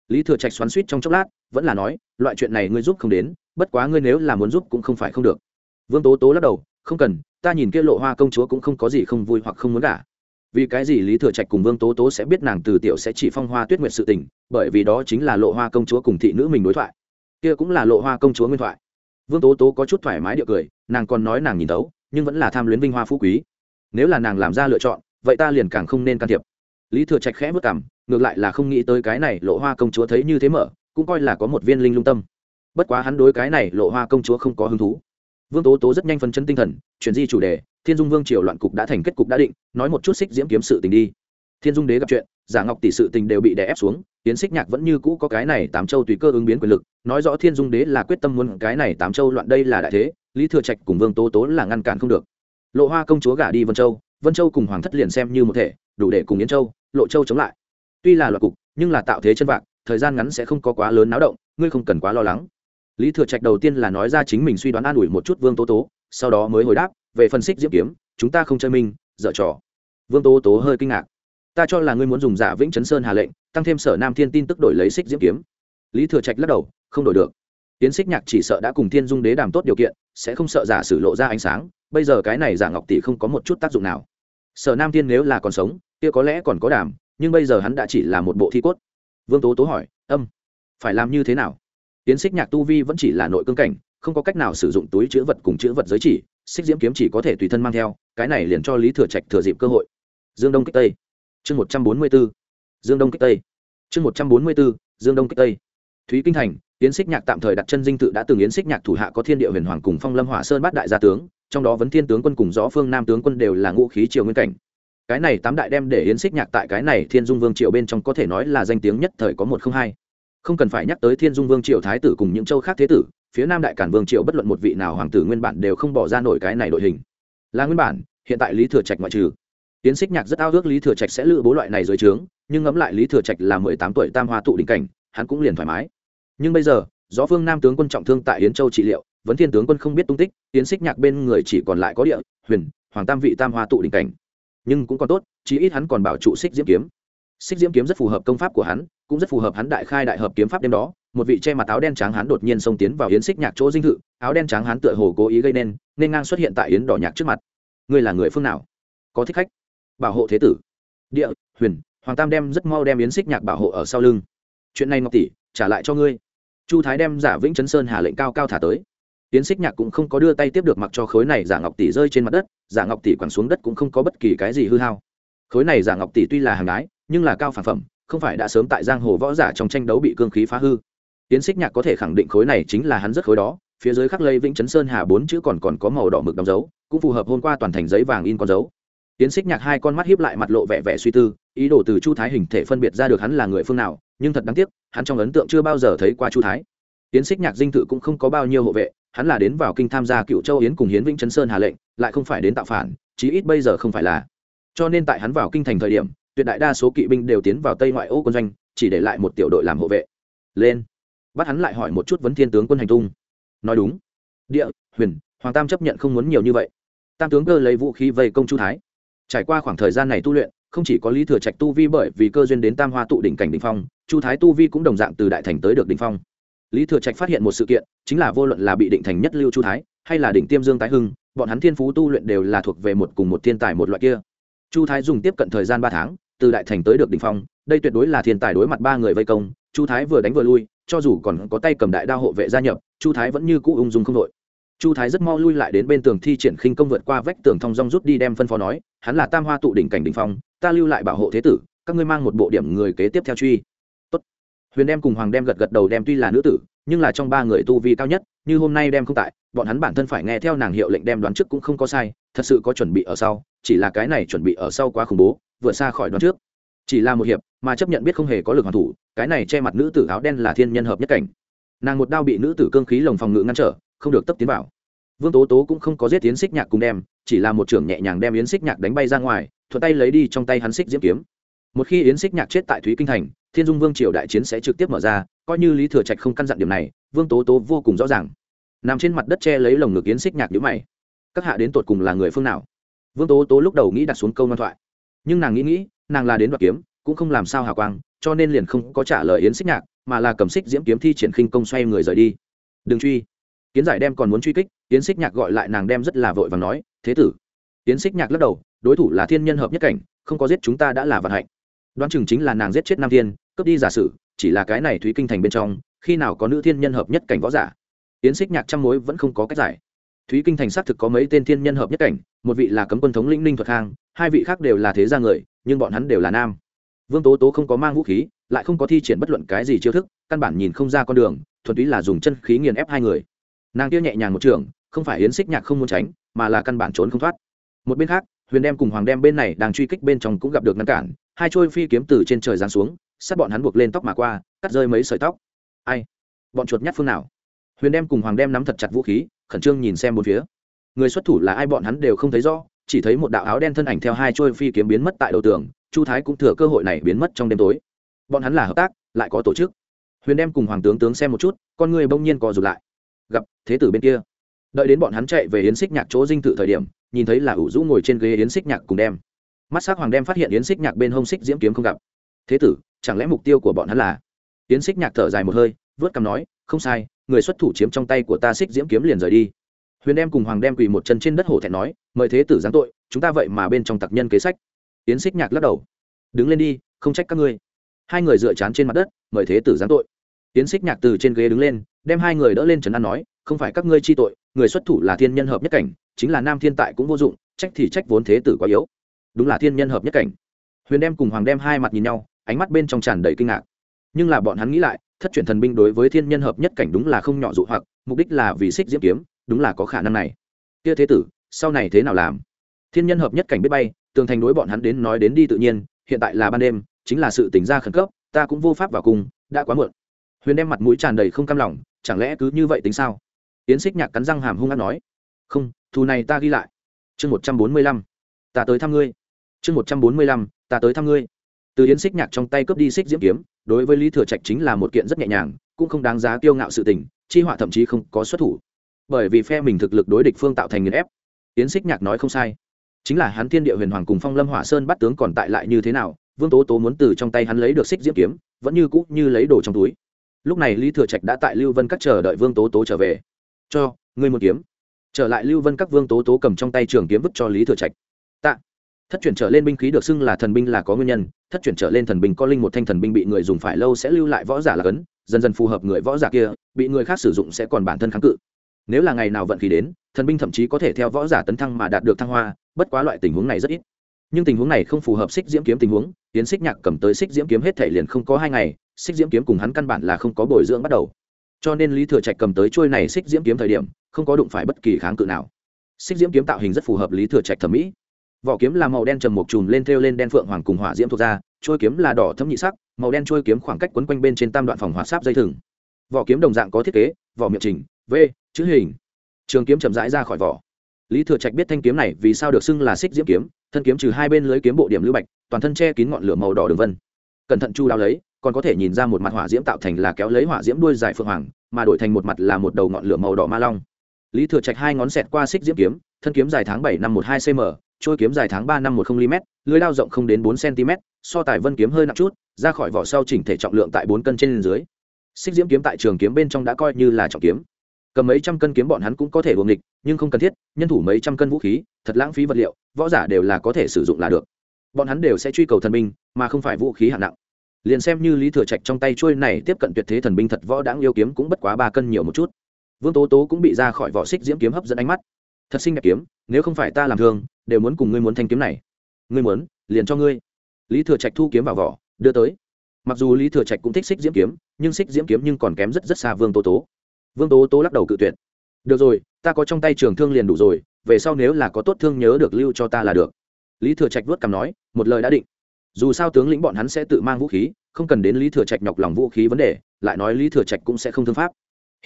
Lý thừa trạch xoắn suýt trong chốc lát, vẫn là nói, loại chuyện này ngươi giúp không đến, bất quá ngươi nếu là muốn giúp cũng không phải không được. Vương tố tố lắc đầu, không cần, ta nhìn kia lộ hoa công chúa cũng không có gì không vui hoặc không muốn cả vì cái gì lý thừa trạch cùng vương tố tố sẽ biết nàng từ tiểu sẽ chỉ phong hoa tuyết nguyệt sự tình, bởi vì đó chính là lộ hoa công chúa cùng thị nữ mình đối thoại. Kia cũng là lộ hoa công chúa nguyên thoại. Vương tố tố có chút thoải mái địa cười, nàng còn nói nàng nhìn tấu nhưng vẫn là tham luyến vinh hoa phú quý. Nếu là nàng làm ra lựa chọn, vậy ta liền càng không nên can thiệp. Lý thừa trạch khẽ vất cảm ngược lại là không nghĩ tới cái này lộ hoa công chúa thấy như thế mở, cũng coi là có một viên linh lung tâm. Bất quá hắn đối cái này lộ hoa công chúa không có hứng thú vương tố tố rất nhanh phân chân tinh thần, chuyển di chủ đề, thiên dung vương triều loạn cục đã thành kết cục đã định, nói một chút xích diễm kiếm sự tình đi. Thiên dung đế gặp chuyện, giả ngọc tỷ sự tình đều bị đè ép xuống tiến xích nhạc vẫn như cũ có cái này tám châu tùy cơ ứng biến quyền lực, nói rõ thiên dung đế là quyết tâm muốn cái này tám châu loạn đây là đại thế, lý thừa trạch cùng vương tố tố là ngăn cản không được. Lộ hoa công chúa gả đi vân châu vân châu cùng hoàng thất liền xem như một thể, đủ để cùng yến châu, lộ châu chống lại. Tuy là loạt cục, nhưng là tạo thế chân vạc, thời gian ngắn sẽ không có quá lớn náo động, ngươi không cần quá lo lắng lý thừa trạch đầu tiên là nói ra chính mình suy đoán an ủi một chút vương tố tố, sau đó mới hồi đáp, về phân xích diễm kiếm, chúng ta không chơi minh, dở trò. Vương tố tố hơi kinh ngạc. Ta cho là ngươi muốn dùng giả vĩnh chấn sơn hà lệnh, tăng thêm sở nam thiên tin tức đổi lấy xích diễm kiếm. Lý thừa trạch lắc đầu, không đổi được. Tiến xích nhạc chỉ sợ đã cùng thiên dung đế đàm tốt điều kiện, sẽ không sợ giả sử lộ ra ánh sáng, bây giờ cái này giả ngọc tỷ không có một chút tác dụng nào. Sở nam thiên nếu là còn sống, kia có lẽ còn có đàm, nhưng bây giờ hắn đã chỉ là một bộ thi cốt. Vương tố tố hỏi, âm, phải làm như thế nào? Tiến xích nhạc tu vi vẫn chỉ là nội cương cảnh, không có cách nào sử dụng túi chữ vật cùng chữ vật giới chỉ xích diễm kiếm chỉ có thể tùy thân mang theo, cái này liền cho lý thừa trạch thừa dịp cơ hội. Dương đông kích tây. Chương một trăm bốn mươi b ố dương đông kích tây. Chương một trăm bốn mươi b ố dương đông kích tây. Thúy kinh thành yến xích nhạc tạm thời đặt chân dinh tự đã từng yến xích nhạc thủ hạ có thiên địa huyền hoàng cùng phong lâm hỏa sơn bát đại gia tướng, trong đó vấn thiên tướng quân cùng gió phương nam tướng quân đều là ngũ khí triều nguyên cảnh. Cái này tám đại đem để yến xích nhạc tại cái này thiên dung vương triều bên trong có thể nói là danh tiếng nhất thời có một không hai không cần phải nhắc tới thiên dung vương triều thái tử cùng những châu khác thế tử, phía nam đại cản vương triều bất luận một vị nào hoàng tử nguyên bản đều không bỏ ra nổi cái này đội hình. Là nguyên bản, hiện tại lý thừa trạch ngoại trừ. Tiến xích nhạc rất ao ước lý thừa trạch sẽ lựa bố loại này dưới trướng, nhưng ngẫm lại lý thừa trạch là mười tám tuổi tam hoa tụ đỉnh cảnh, hắn cũng liền thoải mái. Nhưng bây giờ, gió phương nam tướng quân trọng thương tại yến châu trị liệu, vấn thiên tướng quân không biết tung tích, tiến xích nhạc bên người chỉ còn lại có địa, huyền, hoàng tam vị tam hoa tụ đỉnh cảnh. Nhưng cũng còn tốt, chí ít hắn còn bảo trụ xích diễm kiếm. Xích diễm kiếm rất phù hợp công pháp của hắn cũng rất phù hợp hắn đại khai đại hợp kiếm pháp đêm đó. Một vị che mặt áo đen trắng hắn đột nhiên xông tiến vào yến xích nhạc chỗ dinh thự, áo đen trắng hắn tựa hồ cố ý gây nên nên ngang xuất hiện tại yến đỏ nhạc trước mặt. Ngươi là người phương nào? Có thích khách? Bảo hộ thế tử. Địa, huyền, hoàng tam đem rất mau đem yến xích nhạc bảo hộ ở sau lưng. Chuyện này ngọc tỷ, trả lại cho ngươi. Chu thái đem giả vĩnh chấn sơn hà lệnh cao cao thả tới. Yến xích nhạc cũng không có đưa tay tiếp được mặc cho khối này giả ngọc tỷ rơi trên mặt đất, giả ngọc tỷ quẳng xuống đất cũng không có bất kỳ cái gì hư hao. Khối này giả ngọc tỷ tuy là hàng đái nhưng là cao phản phẩm không phải đã sớm tại giang hồ võ giả trong tranh đấu bị cương khí phá hư. Tiến xích nhạc có thể khẳng định khối này chính là hắn rất khối đó, phía dưới khắc lây, vĩnh chấn sơn hà bốn chữ còn còn có màu đỏ mực đóng dấu, cũng phù hợp hôm qua toàn thành giấy vàng in con dấu. Tiến xích nhạc hai con mắt hiếp lại mặt lộ vẻ vẻ suy tư, ý đồ từ chu thái hình thể phân biệt ra được hắn là người phương nào, nhưng thật đáng tiếc, hắn trong ấn tượng chưa bao giờ thấy qua chu thái. Tiến xích nhạc dinh thự cũng không có bao nhiêu hộ vệ, hắn là đến vào kinh tham gia cựu châu yến cùng hiến vĩnh chấn sơn hà lệnh, lại không phải đến tạo phản, chí ít bây giờ không phải là. Cho nên tại hắn vào kinh thành thời điểm tuyệt đại đa số kỵ binh đều tiến vào tây ngoại ô quân doanh, chỉ để lại một tiểu đội làm hộ vệ. Lên. Bắt hắn lại hỏi một chút vấn thiên tướng quân hành tung. Nói đúng. Địa, huyền, hoàng tam chấp nhận không muốn nhiều như vậy. Tam tướng cơ lấy vũ khí vây công chu thái. Trải qua khoảng thời gian này tu luyện, không chỉ có lý thừa trạch tu vi bởi vì cơ duyên đến tam hoa tụ đỉnh cảnh đỉnh phong, chu thái tu vi cũng đồng dạng từ đại thành tới được đỉnh phong. Lý thừa trạch phát hiện một sự kiện, chính là vô luận là bị định thành nhất lưu chu thái, hay là đỉnh tiêm dương tái hưng, bọn hắn thiên phú tu luyện đều là thuộc về một cùng một thiên tài một loại kia chu thái dùng tiếp cận thời gian ba tháng, từ đại thành tới được đỉnh phong, đây tuyệt đối là thiên tài đối mặt ba người vây công, chu thái vừa đánh vừa lui, cho dù còn có tay cầm đại đao hộ vệ gia nhập, chu thái vẫn như cũ ung dung không đội chu thái rất mau lui lại đến bên tường thi triển khinh công vượt qua vách tường thong dong rút đi đem phân phó nói, hắn là tam hoa tụ đỉnh cảnh đỉnh phong, ta lưu lại bảo hộ thế tử, các ngươi mang một bộ điểm người kế tiếp theo truy Tốt. huyền đem cùng hoàng đem gật gật đầu đem tuy là nữ tử, nhưng là trong ba người tu vi cao nhất, như hôm nay đem không tại, bọn hắn bản thân phải nghe theo nàng hiệu lệnh đem đoán trước cũng không có sai, thật sự có chuẩn bị ở sau chỉ là cái này chuẩn bị ở sau quá khủng bố, vượt xa khỏi đoán trước. Chỉ là một hiệp, mà chấp nhận biết không hề có lực hoàn thủ, cái này che mặt nữ tử áo đen là thiên nhân hợp nhất cảnh. Nàng một đao bị nữ tử cương khí lồng phòng ngự ngăn trở, không được tấp tiến vào. Vương tố tố cũng không có giết tiến xích nhạc cùng đem, chỉ là một trưởng nhẹ nhàng đem yến xích nhạc đánh bay ra ngoài, thuận tay lấy đi trong tay hắn xích diễm kiếm. Một khi yến xích nhạc chết tại thúy kinh thành, thiên dung vương triều đại chiến sẽ trực tiếp mở ra, coi như lý thừa trạch không căn dặn điểm này, vương tố tố vô cùng rõ ràng. Nằm trên mặt đất che lấy lồng ngực yến xích nhạc nhữ mày. Các hạ đến tột cùng là người phương nào? Vương tố tố lúc đầu nghĩ đặt xuống câu ngoan thoại. Nhưng nàng nghĩ nghĩ, nàng là đến đoạt kiếm, cũng không làm sao hào quang, cho nên liền không có trả lời yến xích nhạc, mà là cầm xích diễm kiếm thi triển khinh công xoay người rời đi. Đừng truy. Kiến giải đem còn muốn truy kích, yến xích nhạc gọi lại nàng đem rất là vội và nói, thế tử. Yến xích nhạc lắc đầu, đối thủ là thiên nhân hợp nhất cảnh, không có giết chúng ta đã là vận hạnh. Đoán chừng chính là nàng giết chết nam thiên, cướp đi giả sử, chỉ là cái này thúy kinh thành bên trong, khi nào có nữ thiên nhân hợp nhất cảnh võ giả? Yến xích nhạc trăm mối vẫn không có cách giải thúy kinh thành xác thực có mấy tên thiên nhân hợp nhất cảnh, một vị là cấm quân thống lĩnh ninh thuật khang, hai vị khác đều là thế gia người, nhưng bọn hắn đều là nam. Vương tố tố không có mang vũ khí, lại không có thi triển bất luận cái gì chiêu thức, căn bản nhìn không ra con đường, thuần túy là dùng chân khí nghiền ép hai người. Nàng kia nhẹ nhàng một trường, không phải yến xích nhạc không muốn tránh, mà là căn bản trốn không thoát. Một bên khác, huyền đem cùng hoàng đem bên này đang truy kích bên trong cũng gặp được ngăn cản, hai trôi phi kiếm từ trên trời giáng xuống, sát bọn hắn buộc lên tóc mà qua, cắt rơi mấy sợi tóc. Ai? Bọn chuột nhát phương nào? Huyền đem cùng hoàng đem nắm thật chặt vũ khí khẩn trương nhìn xem bốn phía. Người xuất thủ là ai bọn hắn đều không thấy rõ, chỉ thấy một đạo áo đen thân ảnh theo hai trôi phi kiếm biến mất tại đầu tường, chu thái cũng thừa cơ hội này biến mất trong đêm tối. Bọn hắn là hợp tác, lại có tổ chức. Huyền đem cùng hoàng tướng tướng xem một chút, con người bỗng nhiên co rụt lại. Gặp thế tử bên kia. Đợi đến bọn hắn chạy về yến xích nhạc chỗ dinh thự thời điểm, nhìn thấy là ủ rũ ngồi trên ghế yến xích nhạc cùng đem. Mắt s á c hoàng đem phát hiện yến xích nhạc bên hông xích diễm kiếm không gặp. Thế tử, chẳng lẽ mục tiêu của bọn hắn là? Yến xích nhạc thở dài một hơi, vớt cằm nói không sai, người xuất thủ chiếm trong tay của ta xích diễm kiếm liền rời đi. Huyền đem cùng hoàng đem quỳ một chân trên đất hổ thẹn nói, mời thế tử giáng tội, chúng ta vậy mà bên trong tặc nhân kế sách. Yến xích nhạc lắc đầu, đứng lên đi, không trách các ngươi. Hai người dựa chán trên mặt đất, mời thế tử giáng tội. Yến xích nhạc từ trên ghế đứng lên, đem hai người đỡ lên trấn an nói, không phải các ngươi chi tội, người xuất thủ là thiên nhân hợp nhất cảnh, chính là nam thiên tại cũng vô dụng, trách thì trách vốn thế tử quá yếu. Đúng là thiên nhân hợp nhất cảnh. Huyền đem cùng hoàng đem hai mặt nhìn nhau, ánh mắt bên trong tràn đầy kinh ngạc. Nhưng là bọn hắn nghĩ lại thất truyền thần binh đối với thiên nhân hợp nhất cảnh đúng là không nhỏ dụ hoặc, mục đích là vì xích diễm kiếm, đúng là có khả năng này. Kia thế tử, sau này thế nào làm? Thiên nhân hợp nhất cảnh biết bay, tường thành đối bọn hắn đến nói đến đi tự nhiên, hiện tại là ban đêm, chính là sự tính ra khẩn cấp, ta cũng vô pháp vào cùng, đã quá muộn. Huyền đem mặt mũi tràn đầy không cam lòng, chẳng lẽ cứ như vậy tính sao? Yến xích nhạc cắn răng hàm hung hát nói. Không, thù này ta ghi lại. Chương một trăm bốn mươi lăm, ta tới thăm ngươi. Chương một trăm bốn mươi lăm, ta tới thăm ngươi từ yến xích nhạc trong tay cướp đi xích diễm kiếm, đối với lý thừa trạch chính là một kiện rất nhẹ nhàng, cũng không đáng giá kiêu ngạo sự tình, chi họa thậm chí không có xuất thủ. Bởi vì phe mình thực lực đối địch phương tạo thành nghiền ép. Yến xích nhạc nói không sai. Chính là hắn thiên địa huyền hoàng cùng phong lâm hỏa sơn bắt tướng còn tại lại như thế nào, vương tố tố muốn từ trong tay hắn lấy được xích diễm kiếm, vẫn như cũ như lấy đồ trong túi. Lúc này lý thừa trạch đã tại lưu vân các chờ đợi vương tố tố trở về. Cho, ngươi một kiếm. Trở lại lưu vân các vương tố tố cầm trong tay trường kiếm vứt cho lý thừa trạch. Tạ thất chuyển trở lên binh khí được xưng là thần binh là có nguyên nhân, thất chuyển trở lên thần binh có linh một thanh thần binh bị người dùng phải lâu sẽ lưu lại võ giả là cấn, dần dần phù hợp người võ giả kia, bị người khác sử dụng sẽ còn bản thân kháng cự. Nếu là ngày nào vận khí đến, thần binh thậm chí có thể theo võ giả tấn thăng mà đạt được thăng hoa, bất quá loại tình huống này rất ít. Nhưng tình huống này không phù hợp xích diễm kiếm tình huống, tiến xích nhạc cầm tới xích diễm kiếm hết thể liền không có hai ngày, xích diễm kiếm cùng hắn căn bản là không có bồi dưỡng bắt đầu. Cho nên lý thừa trạch cầm tới trôi này xích diễm kiếm thời điểm, không có đụng phải bất kỳ kháng cự nào. Xích diễm kiếm tạo hình rất phù hợp lý thừa trạch thẩm mỹ vỏ kiếm là màu đen trầm một chùm lên thêu lên đen phượng hoàng cùng hỏa diễm thuộc ra, trôi kiếm là đỏ thấm nhị sắc, màu đen trôi kiếm khoảng cách quấn quanh bên trên tam đoạn phòng hỏa sáp dây thừng. Vỏ kiếm đồng dạng có thiết kế, vỏ miệng trình v, chữ hình. Trường kiếm chậm rãi ra khỏi vỏ. Lý thừa trạch biết thanh kiếm này vì sao được xưng là xích diễm kiếm, thân kiếm trừ hai bên lưới kiếm bộ điểm lưu bạch, toàn thân che kín ngọn lửa màu đỏ đường vân. Cẩn thận chu đáo lấy, còn có thể nhìn ra một mặt hỏa diễm tạo thành là kéo lấy hỏa diễm đuôi dài phượng hoàng, mà đổi thành một mặt là một đầu ngọn lửa màu đỏ ma long. Lý thừa trạch hai ngón xẹt qua xích diễm kiếm, thân kiếm dài tháng bảy năm một hai cm trôi kiếm dài tháng ba năm một mm lưới dao rộng không đến bốn cm so tài vân kiếm hơi nặng chút, ra khỏi vỏ sau chỉnh thể trọng lượng tại bốn cân trên dưới. Xích diễm kiếm tại trường kiếm bên trong đã coi như là trọng kiếm. Cầm mấy trăm cân kiếm bọn hắn cũng có thể uống địch nhưng không cần thiết, nhân thủ mấy trăm cân vũ khí, thật lãng phí vật liệu, võ giả đều là có thể sử dụng là được. Bọn hắn đều sẽ truy cầu thần binh, mà không phải vũ khí hạng nặng. Liền xem như lý thừa trạch trong tay trôi này tiếp cận tuyệt thế thần binh thật võ đáng yêu kiếm cũng bất quá ba cân nhiều một chút. Vương tố tố cũng bị ra khỏi vỏ xích diễm kiếm hấp dẫn ánh mắt. Thật xinh đẹp kiếm nếu không phải ta làm thương, đều muốn cùng ngươi muốn thanh kiếm này. Ngươi muốn, liền cho ngươi. Lý thừa trạch thu kiếm vào vỏ, đưa tới. Mặc dù lý thừa trạch cũng thích xích diễm kiếm, nhưng xích diễm kiếm nhưng còn kém rất rất xa vương tố tố. Vương tố tố lắc đầu cự tuyệt. Được rồi, ta có trong tay trường thương liền đủ rồi, về sau nếu là có tốt thương nhớ được lưu cho ta là được. Lý thừa trạch vuốt cằm nói, một lời đã định. Dù sao tướng lĩnh bọn hắn sẽ tự mang vũ khí, không cần đến lý thừa trạch nhọc lòng vũ khí vấn đề, lại nói lý thừa trạch cũng sẽ không thương pháp.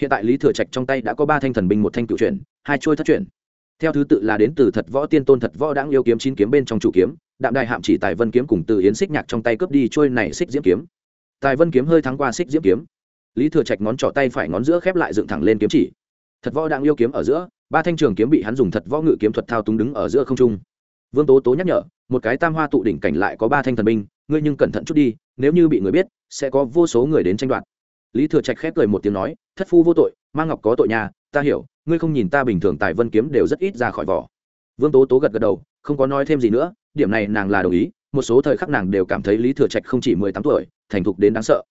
Hiện tại lý thừa trạch trong tay đã có ba thanh thần binh một thanh cựu chuyển, hai trôi thất chuyển theo thứ tự là đến từ thật võ tiên tôn, thật võ đáng yêu kiếm chín kiếm bên trong chủ kiếm, đạm đại hạm chỉ tài vân kiếm cùng từ yến xích nhạc trong tay cướp đi trôi này xích diễm kiếm. Tài vân kiếm hơi thắng qua xích diễm kiếm. Lý thừa trạch ngón trỏ tay phải ngón giữa khép lại dựng thẳng lên kiếm chỉ. Thật võ đang yêu kiếm ở giữa, ba thanh trường kiếm bị hắn dùng thật võ ngự kiếm thuật thao túng đứng ở giữa không trung. Vương tố tố nhắc nhở, một cái tam hoa tụ đỉnh cảnh lại có ba thanh thần binh, ngươi nhưng cẩn thận chút đi, nếu như bị người biết, sẽ có vô số người đến tranh đoạt. Lý thừa trạch khép cười một tiếng nói, thất phu vô tội mang ngọc có tội nhà, ta hiểu ngươi không nhìn ta bình thường tài vân kiếm đều rất ít ra khỏi vỏ. Vương tố tố gật gật đầu, không có nói thêm gì nữa, điểm này nàng là đồng ý, một số thời khắc nàng đều cảm thấy lý thừa trạch không chỉ mười tám tuổi, thành thục đến đáng sợ.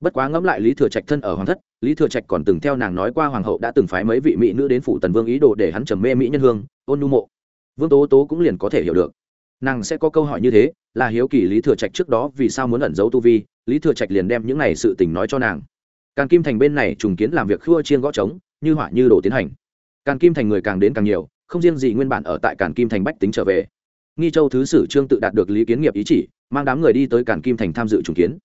Bất quá ngẫm lại lý thừa trạch thân ở hoàng thất, lý thừa trạch còn từng theo nàng nói qua hoàng hậu đã từng phái mấy vị mỹ nữ đến phủ tần vương ý đồ để hắn trầm mê mỹ nhân hương, ôn nhu mộ. Vương tố tố cũng liền có thể hiểu được. Nàng sẽ có câu hỏi như thế, là hiếu kỳ lý thừa trạch trước đó vì sao muốn ẩn giấu tu vi, lý thừa trạch liền đem những này sự tình nói cho nàng. Càng kim thành bên này trùng kiến làm việc khua chiên gõ trống, như hỏa như đổ tiến hành. Càn kim thành người càng đến càng nhiều, không riêng gì nguyên bản ở tại càn kim thành bách tính trở về. Nghi châu thứ sử trương tự đạt được lý kiến nghiệp ý chỉ, mang đám người đi tới càn kim thành tham dự trùng kiến.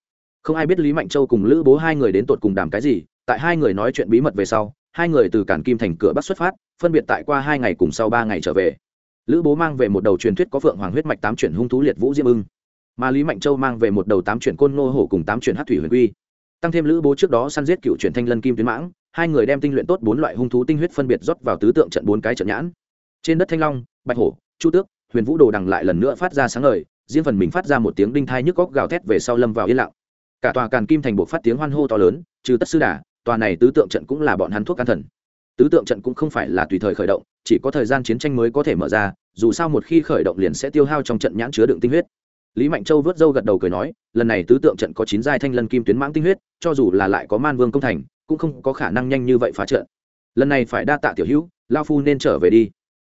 Không ai biết lý mạnh châu cùng lữ bố hai người đến tột cùng đàm cái gì, tại hai người nói chuyện bí mật về sau, hai người từ càn kim thành cửa bắc xuất phát, phân biệt tại qua hai ngày cùng sau ba ngày trở về. Lữ bố mang về một đầu truyền thuyết có phượng hoàng huyết mạch tám chuyển hung thú liệt vũ diêm ưng, mà lý mạnh châu mang về một đầu tám chuyển côn ngô hổ cùng tám chuyển hát thủy huyền quy tăng thêm lữ bố trước đó săn giết cựu truyền thanh lân kim tuyến mãng, hai người đem tinh luyện tốt bốn loại hung thú tinh huyết phân biệt rót vào tứ tượng trận bốn cái trận nhãn. Trên đất thanh long, bạch hổ, chu tước, huyền vũ đồ đằng lại lần nữa phát ra sáng ngời, riêng phần mình phát ra một tiếng đinh thai nhức góc gào thét về sau lâm vào yên lặng. Cả tòa càn kim thành buộc phát tiếng hoan hô to lớn, trừ tất sư đà, tòa này tứ tượng trận cũng là bọn hắn thuốc can thần. Tứ tượng trận cũng không phải là tùy thời khởi động, chỉ có thời gian chiến tranh mới có thể mở ra, dù sao một khi khởi động liền sẽ tiêu hao trong trận nhãn chứa đựng tinh huyết lý mạnh châu vớt râu gật đầu cười nói, lần này tứ tượng trận có chín giai thanh lân kim tuyến mãng tinh huyết, cho dù là lại có man vương công thành, cũng không có khả năng nhanh như vậy phá trận. Lần này phải đa tạ tiểu hữu lao phu nên trở về đi.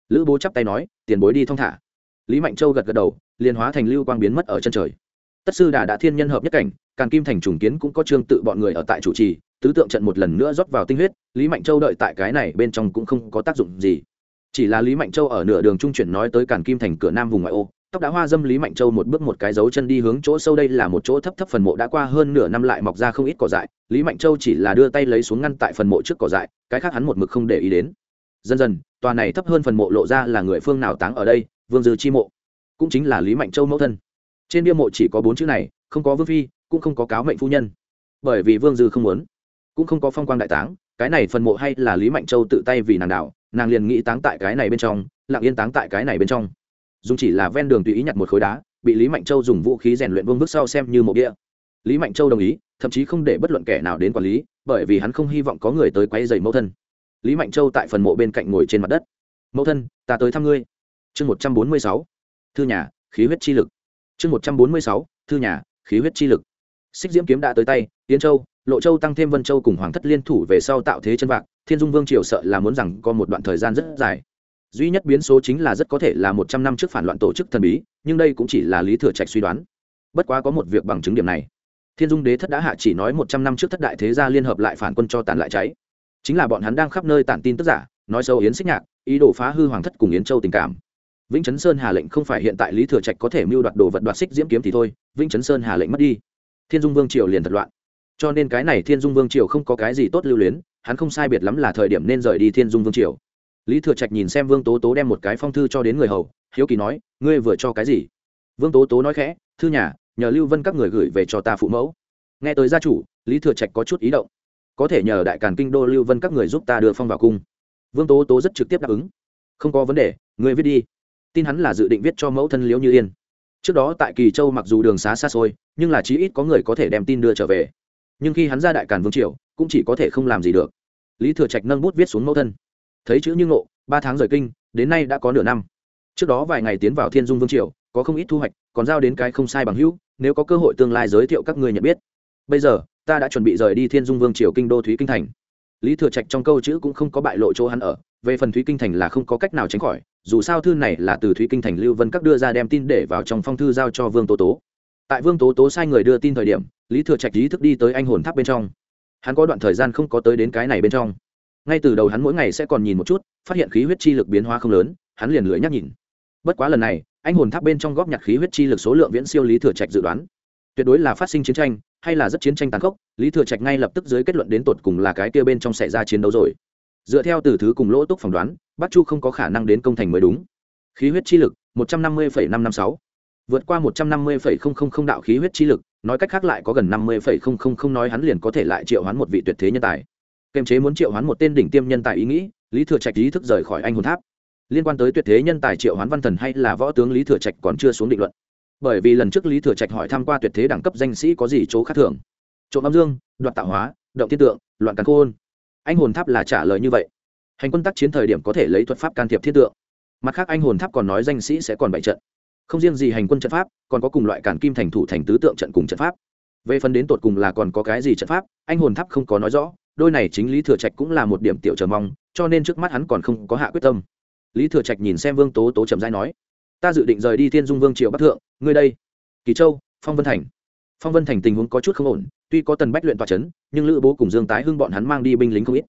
Lữ bố chắp tay nói, tiền bối đi thong thả. Lý mạnh châu gật gật đầu, liền hóa thành lưu quang biến mất ở chân trời. Tất sư đà đã thiên nhân hợp nhất cảnh càn kim thành trùng kiến cũng có trương tự bọn người ở tại chủ trì, tứ tượng trận một lần nữa rót vào tinh huyết, lý mạnh châu đợi tại cái này bên trong cũng không có tác dụng gì. Chỉ là lý mạnh châu ở nửa đường trung chuyển nói tới càn kim thành cửa nam vùng ngoại ô tóc đã hoa dâm lý mạnh châu một bước một cái dấu chân đi hướng chỗ sâu đây là một chỗ thấp thấp phần mộ đã qua hơn nửa năm lại mọc ra không ít cỏ dại. Lý mạnh châu chỉ là đưa tay lấy xuống ngăn tại phần mộ trước cỏ dại, cái khác hắn một mực không để ý đến. Dần dần, tòa này thấp hơn phần mộ lộ ra là người phương nào táng ở đây, vương dư chi mộ. Cũng chính là lý mạnh châu mẫu thân. Trên bia mộ chỉ có bốn chữ này, không có vương phi, cũng không có cáo mệnh phu nhân. Bởi vì vương dư không muốn, cũng không có phong quang đại táng, cái này phần mộ hay là lý mạnh châu tự tay vì nàng đạo, nàng liền nghĩ táng tại cái này bên trong, lặng yên táng tại cái này bên trong dùng chỉ là ven đường tùy ý nhặt một khối đá, bị lý mạnh châu dùng vũ khí rèn luyện vương vức sau xem như mộ đĩa. lý mạnh châu đồng ý, thậm chí không để bất luận kẻ nào đến quản lý, bởi vì hắn không hy vọng có người tới quay dày mẫu thân. Lý mạnh châu tại phần mộ bên cạnh ngồi trên mặt đất. Mẫu thân, ta tới thăm ngươi. Chương một trăm bốn mươi sáu. Thư nhà, khí huyết chi lực. Chương một trăm bốn mươi sáu. Thư nhà, khí huyết chi lực. Xích diễm kiếm đã tới tay tiến châu, lộ châu tăng thêm vân châu cùng hoàng thất liên thủ về sau tạo thế chân vạc, thiên dung vương triều sợ là muốn rằng có một đoạn thời gian rất dài duy nhất biến số chính là rất có thể là một trăm năm trước phản loạn tổ chức thần bí, nhưng đây cũng chỉ là lý thừa trạch suy đoán. Bất quá có một việc bằng chứng điểm này. Thiên dung đế thất đã hạ chỉ nói một trăm năm trước thất đại thế gia liên hợp lại phản quân cho tàn lại cháy. Chính là bọn hắn đang khắp nơi tản tin tức giả, nói sâu yến xích nhạc, ý đồ phá hư hoàng thất cùng yến châu tình cảm. Vĩnh chấn sơn hà lệnh không phải hiện tại lý thừa trạch có thể mưu đoạt đồ vật đoạt xích diễm kiếm thì thôi, vĩnh chấn sơn hà lệnh mất đi. Thiên dung vương triều liền thật loạn. Cho nên cái này thiên dung vương triều không có cái gì tốt lưu luyến, hắn không sai biệt lắm là thời điểm nên rời đi thiên dung vương triều lý thừa trạch nhìn xem vương tố tố đem một cái phong thư cho đến người hầu, hiếu kỳ nói, ngươi vừa cho cái gì? Vương tố tố nói khẽ, thư nhà, nhờ lưu vân các người gửi về cho ta phụ mẫu. Nghe tới gia chủ, lý thừa trạch có chút ý động. Có thể nhờ đại càn kinh đô lưu vân các người giúp ta đưa phong vào cung. Vương tố tố rất trực tiếp đáp ứng. Không có vấn đề người viết đi. Tin hắn là dự định viết cho mẫu thân liễu như yên. Trước đó tại kỳ châu mặc dù đường xá xa xôi, nhưng là chí ít có người có thể đem tin đưa trở về. Nhưng khi hắn ra đại càn vương triều, cũng chỉ có thể không làm gì được. Lý thừa trạch nâng bút viết xuống mẫu thân thấy chữ như ngộ, ba tháng rời kinh, đến nay đã có nửa năm. Trước đó vài ngày tiến vào thiên dung vương triều, có không ít thu hoạch, còn giao đến cái không sai bằng hữu, nếu có cơ hội tương lai giới thiệu các người nhận biết. Bây giờ, ta đã chuẩn bị rời đi thiên dung vương triều kinh đô thúy kinh thành. Lý thừa trạch trong câu chữ cũng không có bại lộ chỗ hắn ở, về phần thúy kinh thành là không có cách nào tránh khỏi, dù sao thư này là từ thúy kinh thành lưu vân các đưa ra đem tin để vào trong phong thư giao cho vương tố tố. Tại vương tố tố sai người đưa tin thời điểm, lý thừa trạch ý thức đi tới anh hồn tháp bên trong. Hắn có đoạn thời gian không có tới đến cái này bên trong ngay từ đầu hắn mỗi ngày sẽ còn nhìn một chút, phát hiện khí huyết chi lực biến hóa không lớn, hắn liền lưỡi nhắc nhìn. Bất quá lần này, anh hồn tháp bên trong góp nhặt khí huyết chi lực số lượng viễn siêu lý thừa trạch dự đoán. Tuyệt đối là phát sinh chiến tranh, hay là rất chiến tranh tàn khốc, lý thừa trạch ngay lập tức dưới kết luận đến tột cùng là cái kia bên trong xảy ra chiến đấu rồi. Dựa theo từ thứ cùng lỗ túc phỏng đoán bắc chu không có khả năng đến công thành mới đúng. Khí huyết chi lực, một trăm năm mươi năm trăm năm sáu. Vượt qua một trăm năm mươi đạo khí huyết chi lực, nói cách khác lại có gần năm mươi nói hắn liền có thể lại triệu hoán một vị tuyệt thế nhân tài kềm chế muốn triệu hoán một tên đỉnh tiêm nhân tài ý nghĩ, lý thừa trạch ý thức rời khỏi anh hồn tháp. Liên quan tới tuyệt thế nhân tài triệu hoán văn thần hay là võ tướng lý thừa trạch còn chưa xuống định luận. Bởi vì lần trước lý thừa trạch hỏi tham q u a tuyệt thế đẳng cấp danh sĩ có gì chỗ khác thường. Trộm âm dương, đoạt tạo hóa, động thiên tượng, loạn càn khôn. Anh hồn tháp là trả lời như vậy. Hành quân tác chiến thời điểm có thể lấy thuật pháp can thiệp thiên tượng. Mặt khác anh hồn tháp còn nói danh sĩ sẽ còn bảy trận. Không riêng gì hành quân trận pháp, còn có cùng loại cản kim thành thủ thành tứ tượng trận cùng trận pháp. Về phần đến tột cùng là còn có cái gì trận pháp, anh hồn tháp không có nói rõ đôi này chính lý thừa trạch cũng là một điểm tiểu chờ mong, cho nên trước mắt hắn còn không có hạ quyết tâm. Lý thừa trạch nhìn xem vương tố tố trầm dai nói, ta dự định rời đi thiên dung vương triều bắc thượng, ngươi đây, kỳ châu, phong vân thành. Phong vân thành tình huống có chút không ổn, tuy có tần bách luyện tòa c h ấ n nhưng lữ bố cùng dương tái hưng bọn hắn mang đi binh lính không ít.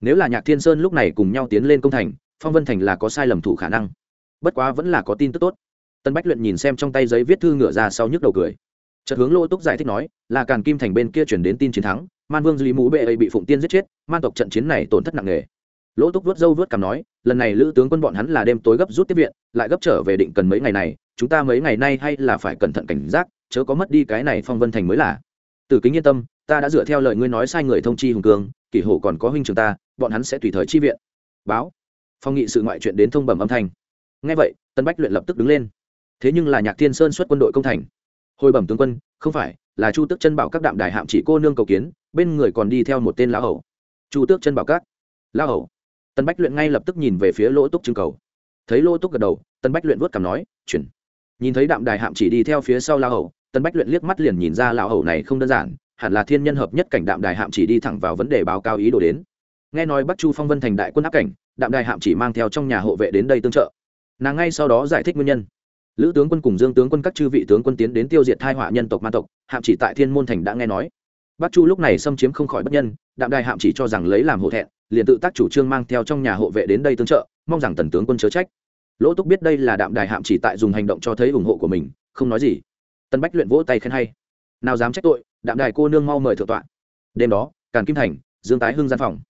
Nếu là nhạc thiên sơn lúc này cùng nhau tiến lên công thành, phong vân thành là có sai lầm thủ khả năng. Bất quá vẫn là có tin tức tốt. Tần bách luyện nhìn xem trong tay giấy viết thư ngựa ra sau nhức đầu cười. Chợt hướng lô túc giải thích nói, là càn kim thành bên kia chuyển đến tin chiến thắng man vương lý mũ bệ ấy bị phụng tiên giết chết, man tộc trận chiến này tổn thất nặng nề. Lỗ túc vớt râu vớt cằm nói, lần này lữ tướng quân bọn hắn là đêm tối gấp rút tiếp viện, lại gấp trở về định cần mấy ngày này, chúng ta mấy ngày nay hay là phải cẩn thận cảnh giác, chớ có mất đi cái này phong vân thành mới là. Từ kính yên tâm, ta đã dựa theo lời ngươi nói sai người thông chi hùng cường, kỷ hổ còn có huynh trường ta, bọn hắn sẽ tùy thời chi viện. Báo. Phong nghị sự ngoại chuyện đến thông bẩm âm thanh. Ngay vậy, tân bách luyện lập tức đứng lên. Thế nhưng là nhạc thiên sơn xuất quân đội công thành hồi bẩm tướng quân, không phải, là chu tước chân bảo các đạm đài hạm chỉ cô nương cầu kiến, bên người còn đi theo một tên lão hầu. Chu tước chân bảo các. Lão hầu. Tân bách luyện ngay lập tức nhìn về phía lỗ túc trưng cầu. Thấy lỗ túc gật đầu, tân bách luyện vớt cằm nói, chuyển. Nhìn thấy đạm đài hạm chỉ đi theo phía sau lão hầu, tân bách luyện liếc mắt liền nhìn ra lão hầu này không đơn giản, hẳn là thiên nhân hợp nhất cảnh đạm đài hạm chỉ đi thẳng vào vấn đề báo cáo ý đồ đến. Nghe nói bắc chu phong vân thành đại quân áp cảnh, đạm đài hạm chỉ mang theo trong nhà hộ vệ đến đây tương trợ. Nàng ngay sau đó giải thích nguyên nhân lữ tướng quân cùng dương tướng quân các chư vị tướng quân tiến đến tiêu diệt thai họa nhân tộc ma tộc, hạm chỉ tại thiên môn thành đã nghe nói. Bắc chu lúc này xâm chiếm không khỏi bất nhân, đạm đài hạm chỉ cho rằng lấy làm hộ thẹn, liền tự tác chủ trương mang theo trong nhà hộ vệ đến đây tương trợ, mong rằng tần tướng quân chớ trách. Lỗ túc biết đây là đạm đài hạm chỉ tại dùng hành động cho thấy ủng hộ của mình, không nói gì. Tân bách luyện vỗ tay khen hay. Nào dám trách tội, đạm đài cô nương mau mời thượng tọa. Đêm đó, càn kim thành, dương tái hưng gian phòng.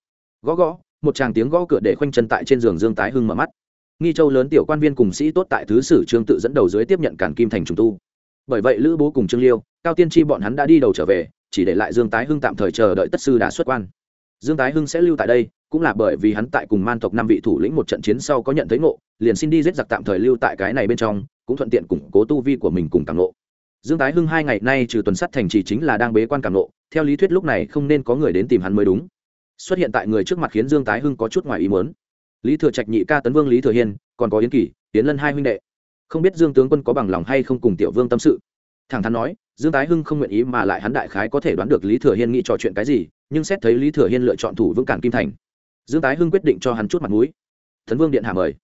Gõ gõ, một chàng tiếng gõ cửa để khoanh chân tại trên giường dương tái hưng mở mắt nghi châu lớn tiểu quan viên cùng sĩ tốt tại thứ sử trương tự dẫn đầu dưới tiếp nhận càn kim thành trùng tu. Bởi vậy lữ bố cùng trương liêu, cao tiên tri bọn hắn đã đi đầu trở về, chỉ để lại dương tái hưng tạm thời chờ đợi tất sư đã xuất quan. Dương tái hưng sẽ lưu tại đây, cũng là bởi vì hắn tại cùng man tộc năm vị thủ lĩnh một trận chiến sau có nhận thấy ngộ, liền xin đi giết giặc tạm thời lưu tại cái này bên trong, cũng thuận tiện củng cố tu vi của mình cùng càng ngộ. Dương tái hưng hai ngày nay trừ tuần sắt thành trì chính là đang bế quan càng ngộ, theo lý thuyết lúc này không nên có người đến tìm hắn mới đúng. Xuất hiện tại người trước mặt khiến dương tái hưng có chút ngoài ý muốn lý thừa trạch nhị ca tấn vương lý thừa hiên, còn có yến kỷ tiến lân hai huynh đệ. Không biết dương tướng quân có bằng lòng hay không cùng tiểu vương tâm sự. Thẳng thắn nói, dương tái hưng không nguyện ý mà lại hắn đại khái có thể đoán được lý thừa hiên nghĩ trò chuyện cái gì, nhưng xét thấy lý thừa hiên lựa chọn thủ vững cản kim thành, dương tái hưng quyết định cho hắn chút mặt mũi. Thần vương điện hạ mời.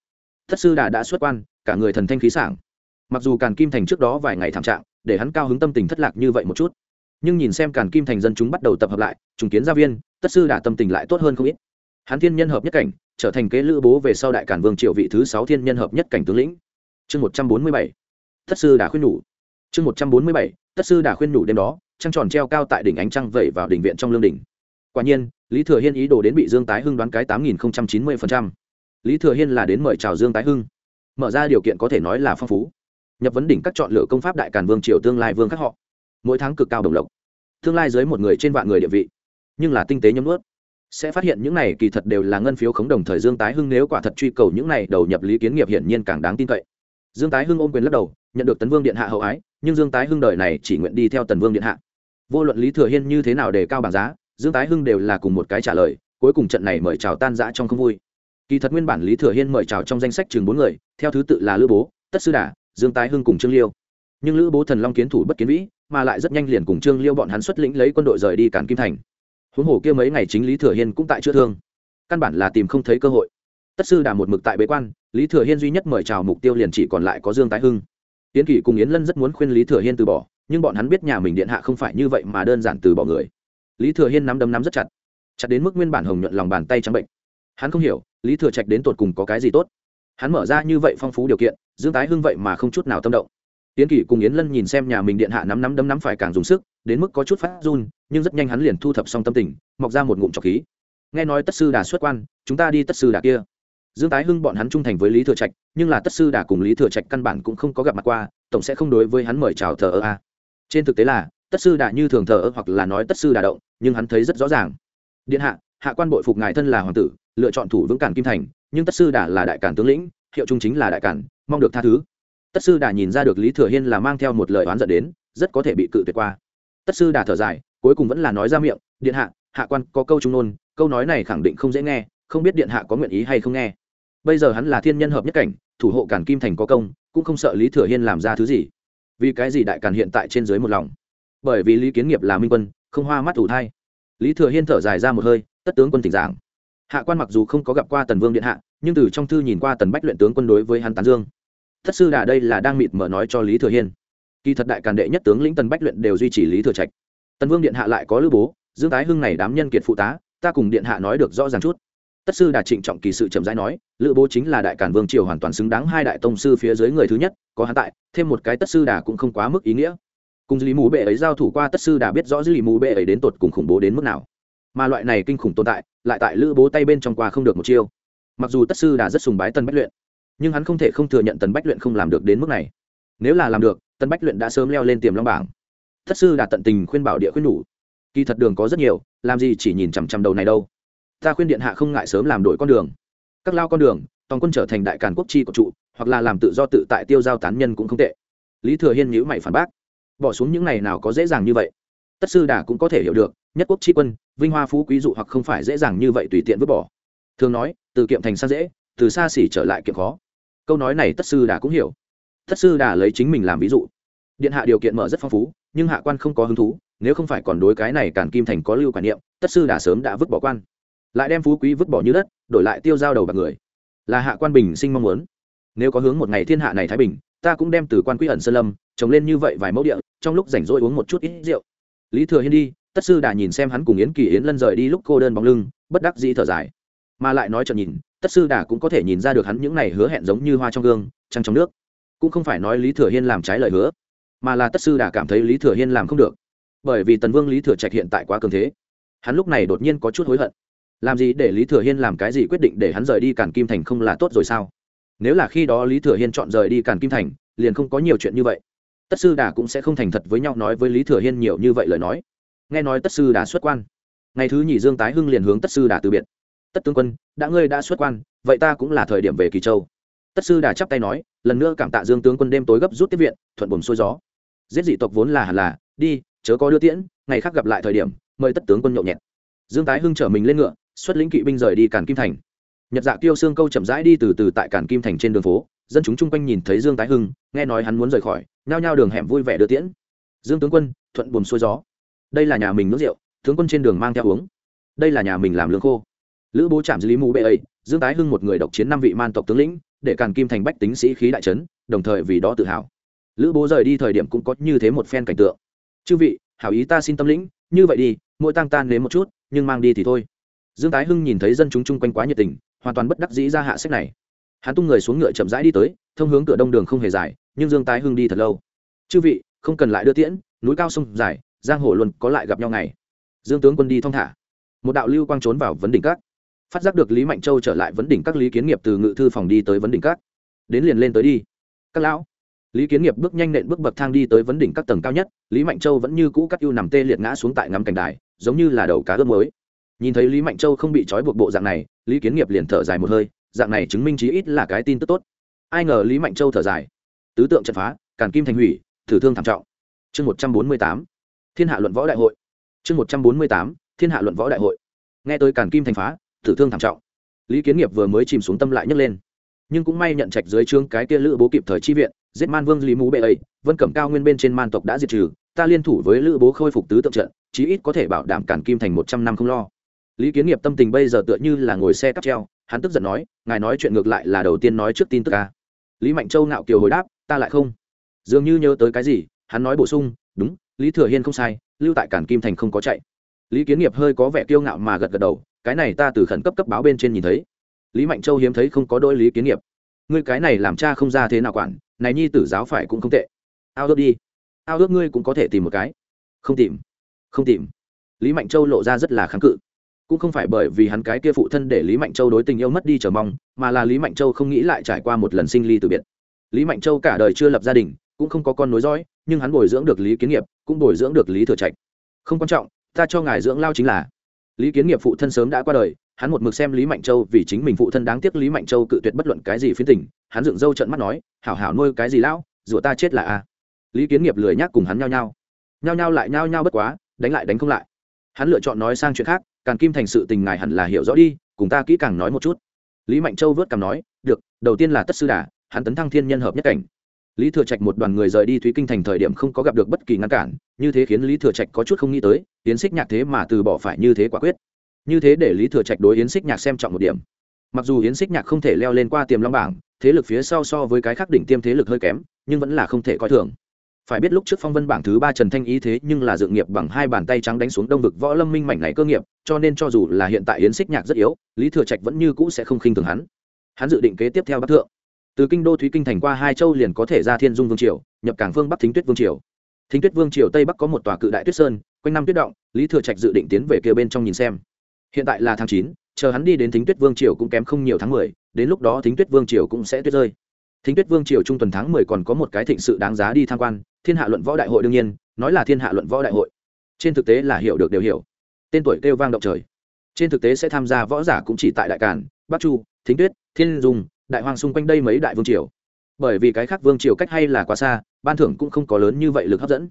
Thất sư đà đã xuất quan, cả người thần thanh khí sảng. Mặc dù càn kim thành trước đó vài ngày thảm trạng, để hắn cao hứng tâm tình thất lạc như vậy một chút, nhưng nhìn xem càn kim thành dân chúng bắt đầu tập hợp lại, trùng kiến gia viên tất sư đà tâm tình lại tốt hơn không ít hắn thiên nhân hợp nhất cảnh, trở thành kế lữ bố về sau đại cản vương triệu vị thứ sáu thiên nhân hợp nhất cảnh tướng lĩnh. Chương một trăm bốn mươi bảy. Tất sư đã khuyên nhủ. Chương một trăm bốn mươi bảy. Tất sư đã khuyên nhủ đêm đó, trăng tròn treo cao tại đỉnh ánh trăng vẩy vào đỉnh viện trong lương đỉnh. Quả nhiên, lý thừa hiên ý đồ đến bị dương tái hưng đoán cái tám nghìn chín mươi lý thừa hiên là đến mời chào dương tái hưng. Mở ra điều kiện có thể nói là phong phú. Nhập vấn đỉnh các chọn lựa công pháp đại càn vương triều tương lai vương các họ. Mỗi tháng cực cao đồng lộc. Tương lai dưới một người trên vạn người địa vị. Nhưng là tinh tế nhấm ướt sẽ phát hiện những này kỳ thật đều là ngân phiếu khống đồng thời dương tái hưng nếu quả thật truy cầu những này đầu nhập lý kiến nghiệp hiển nhiên càng đáng tin cậy. Dương tái hưng ôm quyền lắc đầu, nhận được tấn vương điện hạ hậu ái, nhưng dương tái hưng đời này chỉ nguyện đi theo tần vương điện hạ. Vô luận lý thừa hiên như thế nào để cao bảng giá, dương tái hưng đều là cùng một cái trả lời, cuối cùng trận này mời chào tan rã trong không vui. Kỳ thật nguyên bản lý thừa hiên mời chào trong danh sách chừng bốn người, theo thứ tự là lữ bố, tất sư đà, dương tái hưng cùng trương liêu. Nhưng lữ bố thần long kiến thủ bất kiến vĩ, mà lại rất nhanh liền cùng trương liêu bọn hắn xuất lĩnh lấy quân đội rời đi cản kim thành huống hồ kia mấy ngày chính lý thừa hiên cũng tại chữa thương. Căn bản là tìm không thấy cơ hội. Tất sư đà một mực tại bế quan, lý thừa hiên duy nhất mời chào mục tiêu liền chỉ còn lại có dương tái hưng. Tiến kỷ cùng yến lân rất muốn khuyên lý thừa hiên từ bỏ, nhưng bọn hắn biết nhà mình điện hạ không phải như vậy mà đơn giản từ bỏ người. Lý thừa hiên nắm đấm nắm rất chặt. Chặt đến mức nguyên bản hồng nhuận lòng bàn tay trắng bệnh. Hắn không hiểu, lý thừa trạch đến tột cùng có cái gì tốt. Hắn mở ra như vậy phong phú điều kiện, dương tái hưng vậy mà không chút nào tâm động. Tiến kỷ cùng yến lân nhìn xem nhà mình điện hạ nắm nắm đấm nắm phải càng dùng sức đến mức có chút phát run, nhưng rất nhanh hắn liền thu thập xong tâm tình, mọc ra một ngụm trọc khí. Nghe nói tất sư đà xuất quan, chúng ta đi tất sư đà kia. Dương tái hưng bọn hắn trung thành với lý thừa trạch, nhưng là tất sư đà cùng lý thừa trạch căn bản cũng không có gặp mặt qua, tổng sẽ không đối với hắn mời chào thờ ơ a. Trên thực tế là, tất sư đà như thường thờ ơ hoặc là nói tất sư đà động, nhưng hắn thấy rất rõ ràng. Điện hạ hạ quan bội phục ngài thân là hoàng tử, lựa chọn thủ vững cản kim thành, nhưng tất sư đà là đại cản tướng lĩnh, hiệu trung chính là đại cản, mong được tha thứ. Tất sư đà nhìn ra được lý thừa hiên là mang theo một lời oán giận đến, rất có thể bị cự tuyệt qua tất sư đà thở dài, cuối cùng vẫn là nói ra miệng, điện hạ hạ quan có câu trung nôn, câu nói này khẳng định không dễ nghe, không biết điện hạ có nguyện ý hay không nghe. Bây giờ hắn là thiên nhân hợp nhất cảnh, thủ hộ cản kim thành có công, cũng không sợ lý thừa hiên làm ra thứ gì. Vì cái gì đại càn hiện tại trên dưới một lòng? Bởi vì lý kiến nghiệp là minh quân, không hoa mắt ủ thai. Lý thừa hiên thở dài ra một hơi, tất tướng quân tỉnh giảng. Hạ quan mặc dù không có gặp qua tần vương điện hạ, nhưng từ trong thư nhìn qua tần bách luyện tướng quân đối với hắn tán dương. Thất sư đà đây là đang mịt mở nói cho lý thừa hiên kỳ thật đại càn đệ nhất tướng lĩnh tần bách luyện đều duy trì lý thừa trạch. Tần vương điện hạ lại có lữ bố, dương tái hưng này đám nhân kiệt phụ tá, ta cùng điện hạ nói được rõ ràng chút. Tất sư đà trịnh trọng kỳ sự chậm rãi nói, lữ bố chính là đại cản vương triều hoàn toàn xứng đáng hai đại tông sư phía dưới người thứ nhất, có hắn tại, thêm một cái tất sư đà cũng không quá mức ý nghĩa. Cùng lý mù bệ ấy giao thủ qua, tất sư đà biết rõ lý mù bệ ấy đến tột cùng khủng bố đến mức nào. Mà loại này kinh khủng tồn tại, lại tại lữ bố tay bên trong qua không được một chiêu. Mặc dù tất sư đà rất sùng bái tần bách luyện, nhưng hắn không thể không thừa nhận tần bách luyện không làm được đến mức này. Nếu là làm được Tân bách luyện đã sớm leo lên tiềm long bảng. Thất sư đã tận tình khuyên bảo địa khuyên đủ. Kỳ thật đường có rất nhiều, làm gì chỉ nhìn chằm chằm đầu này đâu. Ta khuyên điện hạ không ngại sớm làm đổi con đường. Các lao con đường, toàn quân trở thành đại càn quốc chi của trụ, hoặc là làm tự do tự tại tiêu giao tán nhân cũng không tệ. Lý thừa hiên nhữ mày phản bác. Bỏ xuống những này nào có dễ dàng như vậy. Tất sư đà cũng có thể hiểu được, nhất quốc tri quân, vinh hoa phú quý dụ hoặc không phải dễ dàng như vậy tùy tiện vứt bỏ. Thường nói, từ kiệm thành sang dễ, từ xa xỉ trở lại kiệm khó. Câu nói này tất sư đà cũng hiểu tất sư đà lấy chính mình làm ví dụ. Điện hạ điều kiện mở rất phong phú, nhưng hạ quan không có hứng thú, nếu không phải còn đối cái này cản kim thành có lưu quản niệm tất sư đà sớm đã vứt bỏ quan. Lại đem phú quý vứt bỏ như đất, đổi lại tiêu giao đầu bạc người. Là hạ quan bình sinh mong muốn. Nếu có hướng một ngày thiên hạ này thái bình, ta cũng đem từ quan quý ẩn sơn lâm, trồng lên như vậy vài mẫu địa, trong lúc rảnh rỗi uống một chút ít rượu. Lý thừa hiên đi tất sư đà nhìn xem hắn cùng yến kỳ yến lân rời đi lúc cô đơn bóng lưng, bất đắc dĩ thở dài. Mà lại nói cho nhìn tất sư đà cũng có thể nhìn ra được hắn những này hứa hẹn giống như hoa trong gương, trăng trong nước cũng không phải nói lý thừa hiên làm trái lời hứa, mà là tất sư đã cảm thấy lý thừa hiên làm không được. Bởi vì tần vương lý thừa trạch hiện tại quá cường thế, hắn lúc này đột nhiên có chút hối hận. Làm gì để lý thừa hiên làm cái gì quyết định để hắn rời đi cản kim thành không là tốt rồi sao? Nếu là khi đó lý thừa hiên chọn rời đi cản kim thành, liền không có nhiều chuyện như vậy. Tất sư đà cũng sẽ không thành thật với nhau nói với lý thừa hiên nhiều như vậy lời nói. Nghe nói tất sư đà xuất quan, ngày thứ nhì dương tái hưng liền hướng tất sư đà từ biệt. Tất tướng quân, đã ngươi đã xuất quan, vậy ta cũng là thời điểm về kỳ châu tất sư đà chắp tay nói, lần nữa cảm tạ dương tướng quân đêm tối gấp rút tiếp viện, thuận buồm xuôi gió. Giết dị tộc vốn là hẳn là, đi, chớ có đưa tiễn, ngày khác gặp lại thời điểm, mời tất tướng quân nhậu nhẹt. Dương tái hưng chở mình lên ngựa, xuất lĩnh kỵ binh rời đi cản kim thành. Nhật dạ tiêu xương câu chậm rãi đi từ từ tại cản kim thành trên đường phố, dân chúng chung quanh nhìn thấy dương tái hưng, nghe nói hắn muốn rời khỏi, nhao nhao đường hẻm vui vẻ đưa tiễn. Dương tướng quân, thuận buồm xuôi gió. Đây là nhà mình nước rượu, tướng quân trên đường mang theo uống. Đây là nhà mình làm lương khô. Lữ bố chạm dưới lý mũ bệ ấy, dương tái hưng một người độc chiến năm vị man tộc tướng lĩnh để càn kim thành bách tính sĩ khí đại trấn đồng thời vì đó tự hào. Lữ bố rời đi thời điểm cũng có như thế một phen cảnh tượng. Chư vị, hảo ý ta xin tâm lĩnh, như vậy đi, mỗi tăng tan đến một chút, nhưng mang đi thì thôi. Dương tái hưng nhìn thấy dân chúng chung quanh quá nhiệt tình, hoàn toàn bất đắc dĩ ra hạ sách này. Hắn tung người xuống ngựa chậm rãi đi tới, thông hướng cửa đông đường không hề dài, nhưng dương tái hưng đi thật lâu. Chư vị, không cần lại đưa tiễn, núi cao sông dài, giang hồ luôn có lại gặp nhau ngày. Dương tướng quân đi thong thả. Một đạo lưu quang trốn vào vấn đỉnh các phát giác được lý mạnh châu trở lại vấn đỉnh các lý kiến nghiệp từ ngự thư phòng đi tới vấn đỉnh các. Đến liền lên tới đi. Các lão. Lý kiến nghiệp bước nhanh nện bước bậc thang đi tới vấn đỉnh các tầng cao nhất, lý mạnh châu vẫn như cũ các ưu nằm tê liệt ngã xuống tại ngắm cảnh đài, giống như là đầu cá ướp mới nhìn thấy lý mạnh châu không bị trói buộc bộ dạng này, lý kiến nghiệp liền thở dài một hơi, dạng này chứng minh chí ít là cái tin tức tốt. Ai ngờ lý mạnh châu thở dài. Tứ tượng trận phá, càn kim thành hủy, thử thương thảm trọng. Chương một trăm bốn mươi tám, thiên hạ luận võ đại hội. Chương một trăm bốn mươi tám, thiên hạ luận võ đại hội. Nghe tới càn kim thành phá tử thương thảm trọng. Lý kiến nghiệp vừa mới chìm xuống tâm lại nhấc lên. Nhưng cũng may nhận trạch dưới trương cái kia lữ bố kịp thời chi viện, giết man vương lý mú bệ ấy, vân cẩm cao nguyên bên trên man tộc đã diệt trừ, ta liên thủ với lữ bố khôi phục tứ tượng trận, chí ít có thể bảo đảm cản kim thành một trăm năm không lo. Lý kiến nghiệp tâm tình bây giờ tựa như là ngồi xe cắp treo, hắn tức giận nói, ngài nói chuyện ngược lại là đầu tiên nói trước tin tức ca lý mạnh châu ngạo kiều hồi đáp, ta lại không. Dường như nhớ tới cái gì, hắn nói bổ sung, đúng, lý thừa hiên không sai, lưu tại cản kim thành không có chạy. Lý kiến nghiệp hơi có vẻ kiêu ngạo mà gật gật đầu cái này ta từ khẩn cấp cấp báo bên trên nhìn thấy. Lý mạnh châu hiếm thấy không có đôi lý kiến nghiệp. Ngươi cái này làm cha không ra thế nào quản, này nhi tử giáo phải cũng không tệ. Ao ước đi. Ao ước ngươi cũng có thể tìm một cái. Không tìm. Không tìm. Lý mạnh châu lộ ra rất là kháng cự. Cũng không phải bởi vì hắn cái kia phụ thân để lý mạnh châu đối tình yêu mất đi chờ mong, mà là lý mạnh châu không nghĩ lại trải qua một lần sinh ly từ biệt. Lý mạnh châu cả đời chưa lập gia đình, cũng không có con nối dõi, nhưng hắn bồi dưỡng được lý kiến nghiệp, cũng bồi dưỡng được lý thừa trạch. Không quan trọng, ta cho ngài dưỡng lao chính là lý kiến nghiệp phụ thân sớm đã qua đời, hắn một mực xem lý mạnh châu vì chính mình phụ thân đáng tiếc lý mạnh châu cự tuyệt bất luận cái gì phiến tình, hắn dựng râu trận mắt nói, hảo hảo nuôi cái gì lão rủa ta chết là a. Lý kiến nghiệp lười nhác cùng hắn nhao nhao. Nhao nhao lại nhao nhao bất quá, đánh lại đánh không lại. Hắn lựa chọn nói sang chuyện khác, càn kim thành sự tình ngài hẳn là hiểu rõ đi, cùng ta kỹ càng nói một chút. Lý mạnh châu vớt cằm nói, được, đầu tiên là tất sư đà, hắn tấn thăng thiên nhân hợp nhất cảnh lý thừa trạch một đoàn người rời đi thúy kinh thành thời điểm không có gặp được bất kỳ ngăn cản, như thế khiến lý thừa trạch có chút không nghĩ tới, yến xích nhạc thế mà từ bỏ phải như thế quả quyết. Như thế để lý thừa trạch đối yến xích nhạc xem trọng một điểm. Mặc dù yến xích nhạc không thể leo lên qua tiềm long bảng, thế lực phía sau so với cái khác đỉnh tiêm thế lực hơi kém, nhưng vẫn là không thể coi thường. Phải biết lúc trước phong vân bảng thứ ba trần thanh ý thế nhưng là dự nghiệp bằng hai bàn tay trắng đánh xuống đông vực võ lâm minh mảnh này cơ nghiệp, cho nên cho dù là hiện tại yến xích nhạc rất yếu, lý thừa trạch vẫn như cũ sẽ không khinh thường hắn. Hắn dự định kế tiếp theo bắc thượng từ kinh đô thúy kinh thành qua hai châu liền có thể ra thiên dung vương triều, nhập cảng phương bắc thính tuyết vương triều. Thính tuyết vương triều tây bắc có một tòa cự đại tuyết sơn, quanh năm tuyết động, lý thừa trạch dự định tiến về kia bên trong nhìn xem. Hiện tại là tháng chín, chờ hắn đi đến thính tuyết vương triều cũng kém không nhiều tháng mười, đến lúc đó thính tuyết vương triều cũng sẽ tuyết rơi. Thính tuyết vương triều trung tuần tháng mười còn có một cái thịnh sự đáng giá đi tham quan, thiên hạ luận võ đại hội đương nhiên, nói là thiên hạ luận võ đại hội. Trên thực tế là hiểu được đều hiểu. Tên tuổi kêu vang động trời. Trên thực tế sẽ tham gia võ giả cũng chỉ tại đại cản bắc chu, thính tuyết, thiên dung đại hoàng xung quanh đây mấy đại vương triều. Bởi vì cái khác vương triều cách hay là quá xa, ban thưởng cũng không có lớn như vậy lực hấp dẫn.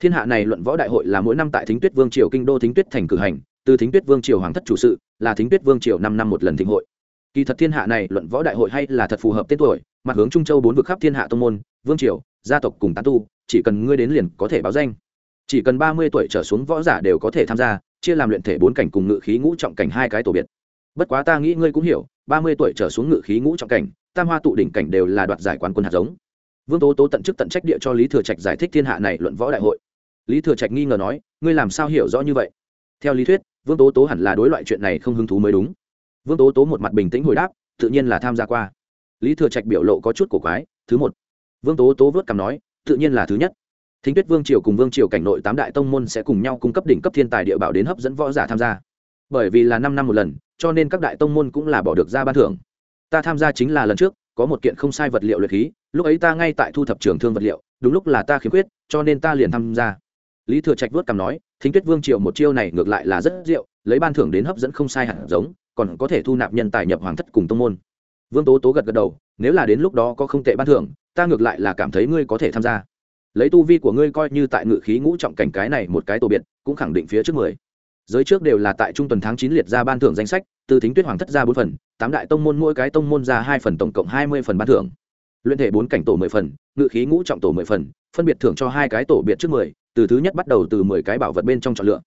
Thiên hạ này luận võ đại hội là mỗi năm tại thính tuyết vương triều kinh đô thính tuyết thành cử hành, từ thính tuyết vương triều hoàng thất chủ sự, là thính tuyết vương triều năm năm một lần thịnh hội. Kỳ thật thiên hạ này luận võ đại hội hay là thật phù hợp tên tuổi, mặt hướng trung châu bốn vực khắp thiên hạ tông môn, vương triều, gia tộc cùng tán tu, chỉ cần ngươi đến liền có thể báo danh. Chỉ cần ba mươi tuổi trở xuống võ giả đều có thể tham gia, chia làm luyện thể bốn cảnh cùng ngự khí ngũ trọng cảnh hai cái tổ biệt. Bất quá ta nghĩ ngươi cũng hiểu ba mươi tuổi trở xuống ngự khí ngũ trọng cảnh, tam hoa tụ đỉnh cảnh đều là đoạt giải quán quân hạt giống. Vương tố tố tận chức tận trách địa cho lý thừa trạch giải thích thiên hạ này luận võ đại hội. Lý thừa trạch nghi ngờ nói, ngươi làm sao hiểu rõ như vậy? Theo lý thuyết, vương tố tố hẳn là đối loại chuyện này không hứng thú mới đúng. Vương tố tố một mặt bình tĩnh hồi đáp, tự nhiên là tham gia qua. Lý thừa trạch biểu lộ có chút cổ quái, thứ một. Vương tố tố vớt cằm nói, tự nhiên là thứ nhất. Thính tuyết vương triều cùng vương triều cảnh nội tám đại tông môn sẽ cùng nhau cung cấp đỉnh cấp thiên tài địa bảo đến hấp dẫn võ giả tham gia. Bởi vì là năm năm một lần cho nên các đại tông môn cũng là bỏ được ra ban thưởng. Ta tham gia chính là lần trước, có một kiện không sai vật liệu luyện khí, lúc ấy ta ngay tại thu thập trường thương vật liệu, đúng lúc là ta khiếm khuyết, cho nên ta liền tham gia. Lý thừa trạch vớt cằm nói, thính tuyết vương triều một chiêu này ngược lại là rất diệu, lấy ban thưởng đến hấp dẫn không sai hẳn giống, còn có thể thu nạp nhân tài nhập hoàng thất cùng tông môn. Vương tố tố gật gật đầu, nếu là đến lúc đó có không tệ ban thưởng, ta ngược lại là cảm thấy ngươi có thể tham gia. Lấy tu vi của ngươi coi như tại ngự khí ngũ trọng cảnh cái này một cái tổ biệt, cũng khẳng định phía trước mười giới trước đều là tại trung tuần tháng chín liệt ra ban thưởng danh sách, từ thính tuyết hoàng thất ra bốn phần, tám đại tông môn mỗi cái tông môn ra hai phần tổng cộng hai mươi phần ban thưởng. Luyện thể bốn cảnh tổ mười phần, ngự khí ngũ trọng tổ mười phần, phân biệt thưởng cho hai cái tổ biệt trước mười, từ thứ nhất bắt đầu từ mười cái bảo vật bên trong chọn lựa.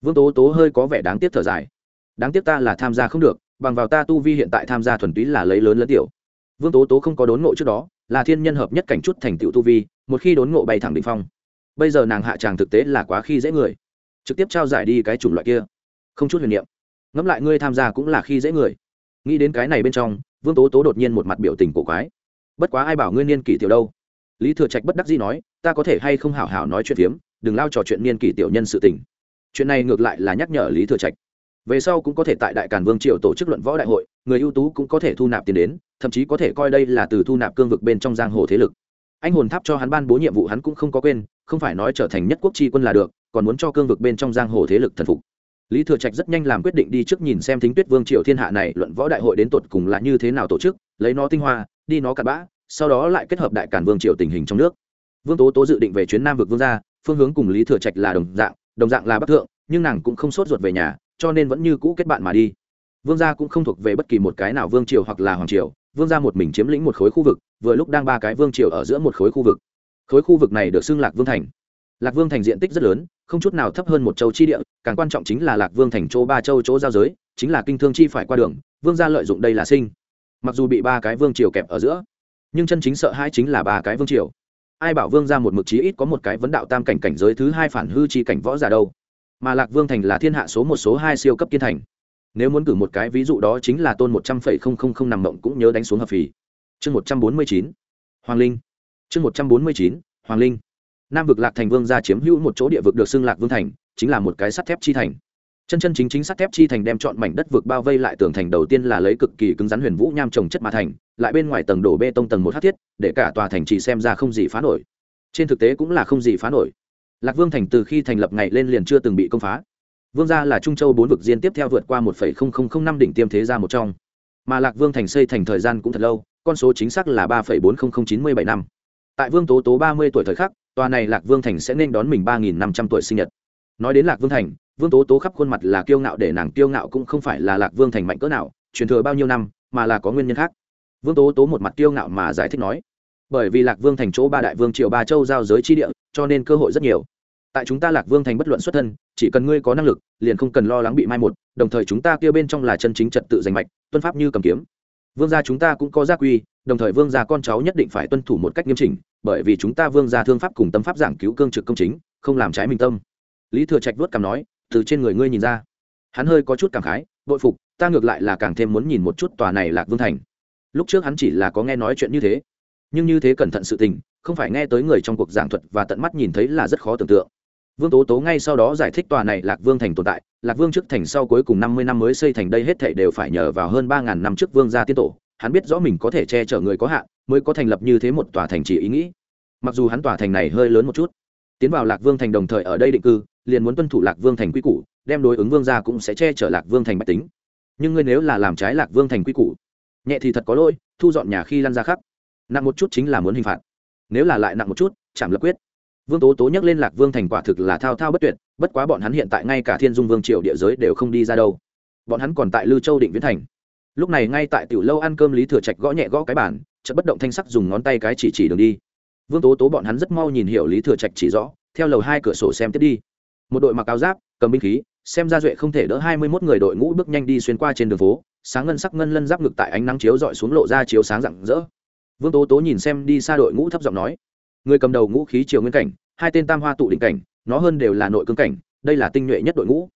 Vương tố tố hơi có vẻ đáng tiếc thở dài. Đáng tiếc ta là tham gia không được, bằng vào ta tu vi hiện tại tham gia thuần túy là lấy lớn lớn tiểu. Vương tố tố không có đốn ngộ trước đó, là thiên nhân hợp nhất cảnh chút thành tựu tu vi, một khi đốn ngộ bay thẳng đ ỉ n h phong. Bây giờ nàng hạ tràng thực tế là quá khi dễ người trực tiếp trao giải đi cái chủng loại kia. Không chút huyền niệm. Ngẫm lại ngươi tham gia cũng là khi dễ người. Nghĩ đến cái này bên trong, vương tố tố đột nhiên một mặt biểu tình cổ quái. Bất quá ai bảo ngươi niên kỷ tiểu đâu? Lý thừa trạch bất đắc dĩ nói, ta có thể hay không hảo hảo nói chuyện phiếm, đừng lao trò chuyện niên kỷ tiểu nhân sự tình. Chuyện này ngược lại là nhắc nhở lý thừa trạch. Về sau cũng có thể tại đại càn vương triều tổ chức luận võ đại hội, người ưu tú cũng có thể thu nạp tiền đến, thậm chí có thể coi đây là từ thu nạp cương vực bên trong giang hồ thế lực. Anh hồn tháp cho hắn ban bố nhiệm vụ hắn cũng không có quên, không phải nói trở thành nhất quốc tri quân là được còn muốn cho cương vực bên trong giang hồ thế lực thần phục. Lý thừa trạch rất nhanh làm quyết định đi trước nhìn xem thính tuyết vương triều thiên hạ này luận võ đại hội đến tột cùng là như thế nào tổ chức, lấy nó tinh hoa, đi nó cặn bã, sau đó lại kết hợp đại cản vương triều tình hình trong nước. Vương tố tố dự định về chuyến nam vực vương gia, phương hướng cùng lý thừa trạch là đồng dạng đồng dạng là bắc thượng, nhưng nàng cũng không sốt ruột về nhà, cho nên vẫn như cũ kết bạn mà đi. Vương gia cũng không thuộc về bất kỳ một cái nào vương triều hoặc là hoàng triều, vương gia một mình chiếm lĩnh một khối khu vực, vừa lúc đang ba cái vương triều ở giữa một khối khu vực. Khối khu vực này được xưng lạc vương thành lạc vương thành diện tích rất lớn, không chút nào thấp hơn một châu chi địa, càng quan trọng chính là lạc vương thành chỗ ba châu chỗ giao giới, chính là kinh thương chi phải qua đường, vương gia lợi dụng đây là sinh. Mặc dù bị ba cái vương triều kẹp ở giữa, nhưng chân chính sợ hai chính là ba cái vương triều. Ai bảo vương gia một mực chí ít có một cái vấn đạo tam cảnh cảnh giới thứ hai phản hư chi cảnh võ giả đâu? Mà lạc vương thành là thiên hạ số một số hai siêu cấp kiên thành. Nếu muốn cử một cái ví dụ đó chính là tôn một trăm phẩy không không không nằm mộng cũng nhớ đánh xuống hợp phì. Chương một trăm bốn mươi chín, hoàng linh. Chương một trăm bốn mươi chín, hoàng linh nam vực lạc thành vương gia chiếm hữu một chỗ địa vực được xưng lạc vương thành, chính là một cái sắt thép chi thành. Chân chân chính chính sắt thép chi thành đem chọn mảnh đất vực bao vây lại tường thành đầu tiên là lấy cực kỳ cứng rắn huyền vũ nham trồng chất mà thành, lại bên ngoài tầng đổ bê tông tầng một hát thiết, để cả tòa thành chỉ xem ra không gì phá nổi. Trên thực tế cũng là không gì phá nổi. Lạc vương thành từ khi thành lập ngày lên liền chưa từng bị công phá. Vương gia là trung châu bốn vực diên tiếp theo vượt qua một năm đỉnh tiêm thế gia một trong. Mà lạc vương thành xây thành thời gian cũng thật lâu, con số chính xác là ba bốn chín mươi bảy năm. Tại vương tố tố ba mươi tuổi thời khắc tòa này lạc vương thành sẽ nên đón mình ba nghìn năm trăm tuổi sinh nhật. Nói đến lạc vương thành, vương tố tố khắp khuôn mặt là kiêu ngạo để nàng kiêu ngạo cũng không phải là lạc vương thành mạnh cỡ nào, truyền thừa bao nhiêu năm, mà là có nguyên nhân khác. Vương tố tố một mặt kiêu ngạo mà giải thích nói, bởi vì lạc vương thành chỗ ba đại vương triều ba châu giao giới chi địa, cho nên cơ hội rất nhiều. Tại chúng ta lạc vương thành bất luận xuất thân, chỉ cần ngươi có năng lực, liền không cần lo lắng bị mai một, đồng thời chúng ta kêu bên trong là chân chính trật tự giành mạch, tuân pháp như cầm kiếm. Vương gia chúng ta cũng có gia quy đồng thời vương gia con cháu nhất định phải tuân thủ một cách nghiêm chỉnh, bởi vì chúng ta vương gia thương pháp cùng tâm pháp giảng cứu cương trực công chính, không làm trái mình tâm. Lý thừa trạch vuốt cằm nói, từ trên người ngươi nhìn ra. Hắn hơi có chút cảm khái, bội phục, ta ngược lại là càng thêm muốn nhìn một chút tòa này lạc vương thành. Lúc trước hắn chỉ là có nghe nói chuyện như thế, nhưng như thế cẩn thận sự tình, không phải nghe tới người trong cuộc giảng thuật và tận mắt nhìn thấy là rất khó tưởng tượng. Vương tố tố ngay sau đó giải thích tòa này lạc vương thành tồn tại, lạc vương trước thành sau cuối cùng năm mươi năm mới xây thành đây hết thảy đều phải nhờ vào hơn ba ngàn năm trước vương gia tiên tổ hắn biết rõ mình có thể che chở người có hạn, mới có thành lập như thế một tòa thành chỉ ý nghĩ. Mặc dù hắn tòa thành này hơi lớn một chút, tiến vào lạc vương thành đồng thời ở đây định cư, liền muốn tuân thủ lạc vương thành quy củ, đem đối ứng vương gia cũng sẽ che chở lạc vương thành bách tính. Nhưng ngươi nếu là làm trái lạc vương thành quy củ, nhẹ thì thật có lỗi, thu dọn nhà khi lăn ra khắc nặng một chút chính là muốn hình phạt. Nếu là lại nặng một chút chạm lập quyết. Vương tố tố nhắc lên lạc vương thành quả thực là thao thao bất tuyệt, bất quá bọn hắn hiện tại ngay cả thiên dung vương triều địa giới đều không đi ra đâu. Bọn hắn còn tại lư châu định viễn thành lúc này ngay tại tiểu lâu ăn cơm lý thừa trạch gõ nhẹ gõ cái bản chợt bất động thanh sắc dùng ngón tay cái chỉ chỉ đường đi. Vương tố tố bọn hắn rất mau nhìn hiểu lý thừa trạch chỉ rõ, theo lầu hai cửa sổ xem tiếp đi. Một đội mặc áo giáp, cầm binh khí, xem ra duệ không thể đỡ hai mươi mốt người đội ngũ bước nhanh đi xuyên qua trên đường phố, sáng ngân sắc ngân lân giáp ngực tại ánh nắng chiếu dọi xuống lộ ra chiếu sáng rạng rỡ. Vương tố tố nhìn xem đi xa đội ngũ thấp giọng nói, người cầm đầu ngũ khí triều nguyên cảnh, hai tên tam hoa tụ đỉnh cảnh, nó hơn đều là nội cương cảnh, đây là tinh nhuệ nhất đội ngũ.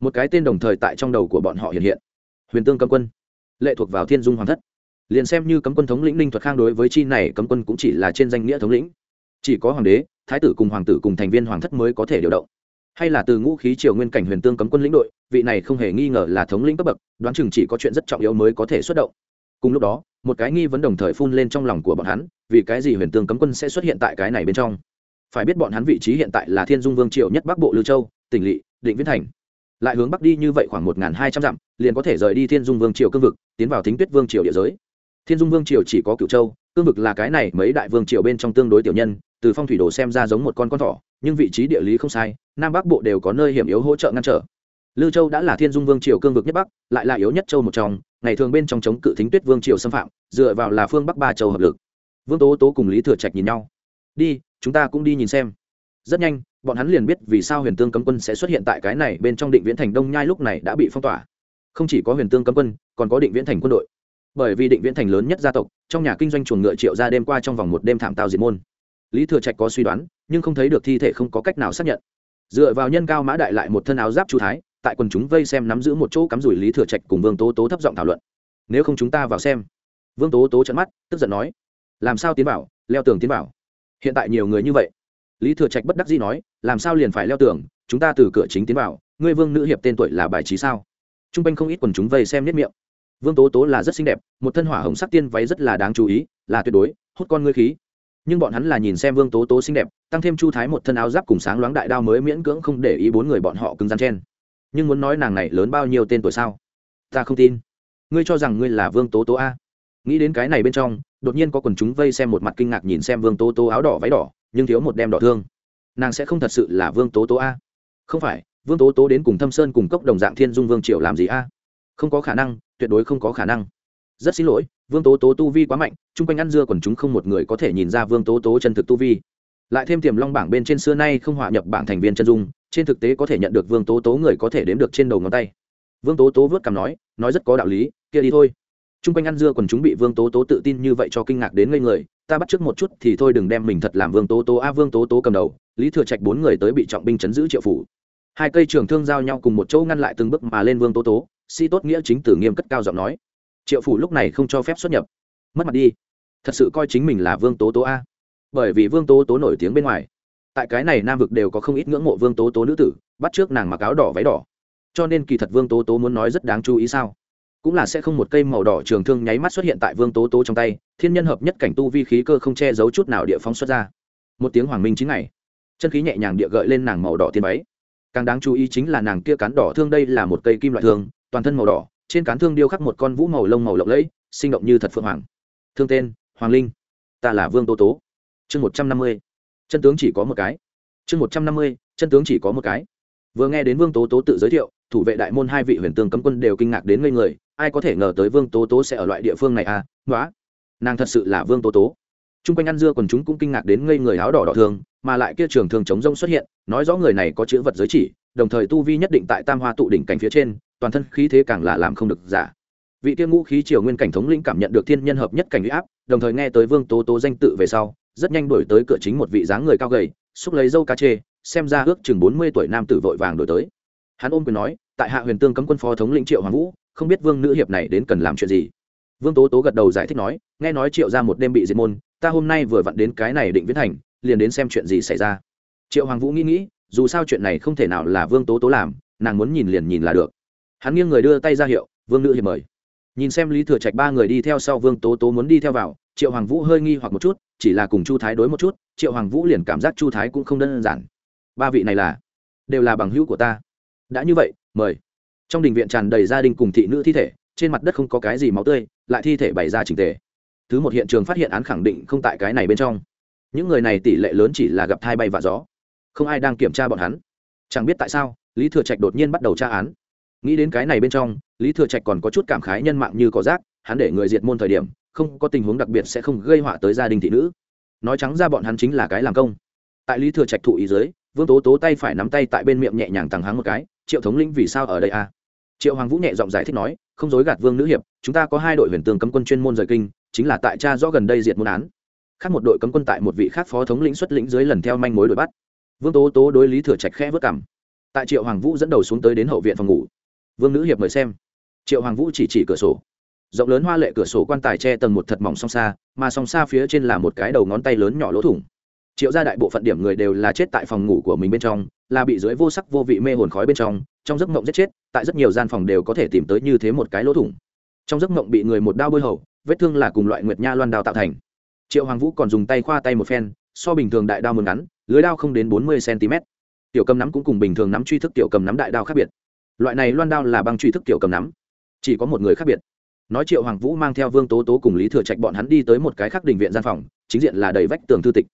Một cái tên đồng thời tại trong đầu của bọn họ hiện hiện. Huyền tương cầm quân lệ thuộc vào thiên dung hoàng thất. Liền xem như cấm quân thống lĩnh ninh thuật khang đối với chi này, cấm quân cũng chỉ là trên danh nghĩa thống lĩnh. Chỉ có hoàng đế, thái tử cùng hoàng tử cùng thành viên hoàng thất mới có thể điều động. Hay là từ ngũ khí triều nguyên cảnh huyền tương cấm quân lĩnh đội, vị này không hề nghi ngờ là thống lĩnh cấp bậc, đoán chừng chỉ có chuyện rất trọng yếu mới có thể xuất động. Cùng lúc đó, một cái nghi vấn đồng thời phun lên trong lòng của bọn hắn, vì cái gì huyền tương cấm quân sẽ xuất hiện tại cái này bên trong? Phải biết bọn hắn vị trí hiện tại là thiên dung vương triều nhất bắc bộ lưu châu, tỉnh lỵ, định viễn thành lại hướng bắc đi như vậy khoảng một hai trăm dặm liền có thể rời đi thiên dung vương triều cương vực tiến vào thính tuyết vương triều địa giới thiên dung vương triều chỉ có cựu châu cương vực là cái này mấy đại vương triều bên trong tương đối tiểu nhân từ phong thủy đồ xem ra giống một con con thỏ nhưng vị trí địa lý không sai nam bắc bộ đều có nơi hiểm yếu hỗ trợ ngăn trở Lưu Châu đã là Thiên Dung Vương triều cương vực nhất bắc, lại là yếu nhất châu một trong, ngày thường bên trong chống cự Thính Tuyết Vương triều xâm phạm, dựa vào là phương Bắc ba châu hợp lực. Vương Tố Tố cùng Lý Thừa Trạch nhìn nhau. "Đi, chúng ta cũng đi nhìn xem." Rất nhanh, bọn hắn liền biết vì sao huyền tương cấm quân sẽ xuất hiện tại cái này bên trong định viễn thành đông nhai lúc này đã bị phong tỏa. Không chỉ có huyền tương cấm quân, còn có định viễn thành quân đội. Bởi vì định viễn thành lớn nhất gia tộc, trong nhà kinh doanh chuồng ngựa triệu ra đêm qua trong vòng một đêm thảm tao diệt môn. Lý thừa trạch có suy đoán, nhưng không thấy được thi thể không có cách nào xác nhận. Dựa vào nhân cao mã đại lại một thân áo giáp chu thái, tại quần chúng vây xem nắm giữ một chỗ cắm rủi lý thừa trạch cùng vương tố tố thấp giọng thảo luận. Nếu không chúng ta vào xem. Vương tố tố trận mắt, tức giận nói. Làm sao tiến bảo leo tường tiến bảo hiện tại nhiều người như vậy lý thừa trạch bất đắc dĩ nói, làm sao liền phải leo tường? Chúng ta từ cửa chính tiến vào, ngươi vương nữ hiệp tên tuổi là bài trí sao? T r u n g quanh không ít quần chúng vây xem nếp miệng. Vương tố tố là rất xinh đẹp, một thân hỏa hồng sắc tiên váy rất là đáng chú ý, là tuyệt đối, hút con ngươi khí. Nhưng bọn hắn là nhìn xem vương tố tố xinh đẹp, tăng thêm chu thái một thân áo giáp cùng sáng loáng đại đao mới miễn cưỡng không để ý bốn người bọn họ cứng rắn chen. Nhưng muốn nói nàng này lớn bao nhiêu tên tuổi sao? Ta không tin. Ngươi cho rằng ngươi là vương tố tố a? Nghĩ đến cái này bên trong, đột nhiên có quần chúng vây xem một mặt kinh ngạc nhìn xem vương tố tố áo đỏ váy đỏ nhưng thiếu một đem đỏ thương. Nàng sẽ không thật sự là vương tố tố a. Không phải, vương tố tố đến cùng thâm sơn cùng cốc đồng dạng thiên dung vương triều làm gì a? Không có khả năng, tuyệt đối không có khả năng. Rất xin lỗi, vương tố tố tu vi quá mạnh, chung quanh ăn dưa còn chúng không một người có thể nhìn ra vương tố tố chân thực tu vi. Lại thêm tiềm long bảng bên trên xưa nay không hòa nhập bảng thành viên chân dung, trên thực tế có thể nhận được vương tố tố người có thể đếm được trên đầu ngón tay. Vương tố tố vớt cằm nói nói rất có đạo lý, kia đi thôi chung quanh ăn dưa còn chúng bị vương tố tố tự tin như vậy cho kinh ngạc đến ngây người, ta bắt trước một chút thì thôi, đừng đem mình thật làm vương tố tố a. Vương tố tố cầm đầu, lý thừa trạch bốn người tới bị trọng binh chấn giữ triệu phủ. Hai cây trường thương giao nhau cùng một chỗ ngăn lại từng bước mà lên vương tố tố, si tốt nghĩa chính tử nghiêm cất cao giọng nói, triệu phủ lúc này không cho phép xuất nhập. Mất mặt đi. Thật sự coi chính mình là vương tố tố a. Bởi vì vương tố tố nổi tiếng bên ngoài. Tại cái này nam vực đều có không ít ngưỡng mộ vương tố tố nữ tử, bắt trước nàng mặc áo đỏ váy đỏ. Cho nên kỳ thật vương tố tố muốn nói rất đáng chú ý sao? Cũng là sẽ không một cây màu đỏ trường thương nháy mắt xuất hiện tại vương tố tố trong tay, thiên nhân hợp nhất cảnh tu vi khí cơ không che giấu chút nào địa phóng xuất ra. Một tiếng hoàng minh chín ngày, chân khí nhẹ nhàng địa gợi lên nàng màu đỏ tiên váy. Càng đáng chú ý chính là nàng kia cán đỏ thương đây là một cây kim loại thương, toàn thân màu đỏ, trên cán thương điêu khắc một con vũ màu lông màu lộng lẫy, sinh động như thật phượng hoàng. Thương tên, hoàng linh. Ta là vương tố tố. Chương một trăm năm mươi, chân tướng chỉ có một cái. Chương một trăm năm mươi, chân tướng chỉ có một cái. Vừa nghe đến vương tố tố tự giới thiệu, thủ vệ đại môn hai vị huyền tương cấm quân đều kinh ngạc đến ngây người ai có thể ngờ tới vương tố tố sẽ ở loại địa phương này à? Nói nàng thật sự là vương tố tố. T r u n g quanh ăn dưa còn chúng cũng kinh ngạc đến ngây người áo đỏ đỏ thường, mà lại kia trường thường chống rông xuất hiện, nói rõ người này có chữ vật giới chỉ, đồng thời tu vi nhất định tại tam hoa tụ đỉnh cảnh phía trên, toàn thân khí thế càng là làm không được giả. Vị tiên ngũ khí triều nguyên cảnh thống linh cảm nhận được thiên nhân hợp nhất cảnh huy áp, đồng thời nghe tới vương tố tố danh tự về sau, rất nhanh đổi tới cửa chính một vị dáng người cao gầy, xúc lấy dâu cá chê, xem ra ước chừng bốn mươi tuổi nam tử vội vàng đổi tới. Hắn ôm quyền nói, tại hạ huyền tương cấm quân phó thống lĩnh triệu hoàng vũ không biết vương nữ hiệp này đến cần làm chuyện gì. Vương tố tố gật đầu giải thích nói, nghe nói triệu ra một đêm bị diệt môn, ta hôm nay vừa vặn đến cái này định viễn thành, liền đến xem chuyện gì xảy ra. Triệu hoàng vũ nghĩ nghĩ, dù sao chuyện này không thể nào là vương tố tố làm, nàng muốn nhìn liền nhìn là được. Hắn nghiêng người đưa tay ra hiệu, vương nữ hiệp mời. Nhìn xem lý thừa trạch ba người đi theo sau vương tố tố muốn đi theo vào, triệu hoàng vũ hơi nghi hoặc một chút, chỉ là cùng chu thái đối một chút, triệu hoàng vũ liền cảm giác chu thái cũng không đơn giản. Ba vị này là, đều là bằng hữu của ta. Đã như vậy, mời trong đình viện tràn đầy gia đình cùng thị nữ thi thể, trên mặt đất không có cái gì máu tươi, lại thi thể bày ra trình tề. Thứ một hiện trường phát hiện án khẳng định không tại cái này bên trong. Những người này tỷ lệ lớn chỉ là gặp thai bay và gió. Không ai đang kiểm tra bọn hắn. Chẳng biết tại sao, lý thừa trạch đột nhiên bắt đầu tra án. Nghĩ đến cái này bên trong, lý thừa trạch còn có chút cảm khái nhân mạng như có rác, hắn để người diệt môn thời điểm, không có tình huống đặc biệt sẽ không gây họa tới gia đình thị nữ. Nói trắng ra bọn hắn chính là cái làm công. Tại lý thừa trạch thụ ý dưới, vương tố tố tay phải nắm tay tại bên miệng nhẹ nhàng tằng hắng một cái, triệu thống lĩnh vì sao ở đây à? Triệu hoàng vũ nhẹ giọng giải thích nói, không dối gạt vương nữ hiệp, chúng ta có hai đội huyền tường cấm quân chuyên môn rời kinh, chính là tại cha rõ gần đây diệt môn án. Khác một đội cấm quân tại một vị khác phó thống lĩnh xuất lĩnh dưới lần theo manh mối đuổi bắt. Vương tố tố đối lý thừa trạch khẽ vất cảm tại triệu hoàng vũ dẫn đầu xuống tới đến hậu viện phòng ngủ, vương nữ hiệp mời xem. Triệu hoàng vũ chỉ chỉ cửa sổ. Rộng lớn hoa lệ cửa sổ quan tài che tầng một thật mỏng song xa, mà song xa phía trên là một cái đầu ngón tay lớn nhỏ lỗ thủng. Triệu ra đại bộ phận điểm người đều là chết tại phòng ngủ của mình bên trong, là bị dưới vô sắc vô vị mê hồn khói bên trong trong giấc mộng giết chết, tại rất nhiều gian phòng đều có thể tìm tới như thế một cái lỗ thủng. Trong giấc mộng bị người một đao bôi hầu, vết thương là cùng loại nguyệt nha loan đao tạo thành. Triệu hoàng vũ còn dùng tay khoa tay một phen, so bình thường đại đao mừng ngắn, lưới đao không đến bốn mươi cm tiểu cầm nắm cũng cùng bình thường nắm truy thức tiểu cầm nắm đại đao khác biệt. Loại này loan đao là băng truy thức tiểu cầm nắm, chỉ có một người khác biệt. Nói triệu hoàng vũ mang theo vương tố tố cùng lý thừa trạch bọn hắn đi tới một cái khác đình viện gian phòng, chính diện là đầy vách tường thư tịch.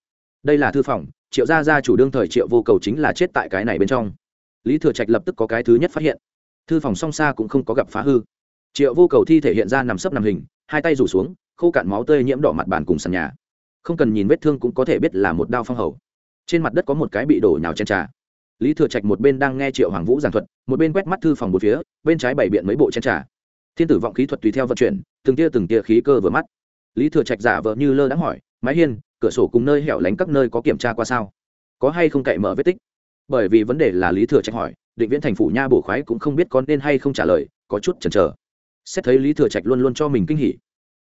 Đây là thư phòng, triệu gia gia chủ đương thời triệu vô cầu chính là chết tại cái này bên trong lý thừa trạch lập tức có cái thứ nhất phát hiện. Thư phòng song xa cũng không có gặp phá hư. Triệu vô cầu thi thể hiện ra nằm sấp nằm hình, hai tay rủ xuống, khô cạn máu tươi nhiễm đỏ mặt bàn cùng sàn nhà. Không cần nhìn vết thương cũng có thể biết là một đao phong hầu. Trên mặt đất có một cái bị đổ nhào chen trà. Lý thừa trạch một bên đang nghe triệu hoàng vũ giảng thuật, một bên quét mắt thư phòng một phía, bên trái bày biện mấy bộ chen trà. Thiên tử vọng khí thuật tùy theo vận chuyển, từng tia từng tia khí cơ vừa mắt. Lý thừa trạch giả vờ như lơ đãng hỏi, mái hiên, cửa sổ cùng nơi hẻo lánh các nơi có kiểm tra qua sao? Có hay không cậy mở vết tích? Bởi vì vấn đề là lý thừa trạch hỏi, định viễn thành phủ nha bổ khoái cũng không biết có nên hay không trả lời, có chút chần chờ. Xét thấy lý thừa trạch luôn luôn cho mình kinh hỉ.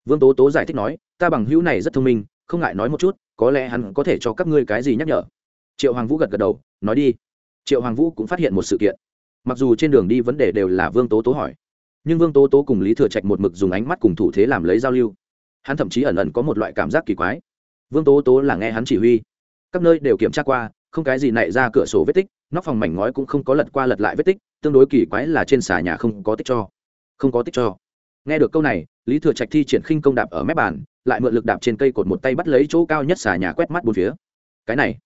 Vương tố tố giải thích nói, ta bằng hữu này rất thông minh, không ngại nói một chút, có lẽ hắn có thể cho các ngươi cái gì nhắc nhở. Triệu hoàng vũ gật gật đầu, nói đi. Triệu hoàng vũ cũng phát hiện một sự kiện. Mặc dù trên đường đi vấn đề đều là vương tố tố hỏi, nhưng vương tố tố cùng lý thừa trạch một mực dùng ánh mắt cùng thủ thế làm lấy giao lưu. Hắn thậm chí ẩn ẩn có một loại cảm giác kỳ quái. Vương tố tố là nghe hắn chỉ huy. Các nơi đều kiểm tra qua không cái gì nảy ra cửa sổ vết tích, nóc phòng mảnh ngói cũng không có lật qua lật lại vết tích, tương đối kỳ quái là trên xà nhà không có tích cho. Không có tích cho. Nghe được câu này, lý thừa trạch thi triển khinh công đạp ở mép bàn, lại mượn lực đạp trên cây cột một tay bắt lấy chỗ cao nhất xà nhà quét mắt bốn phía. Cái này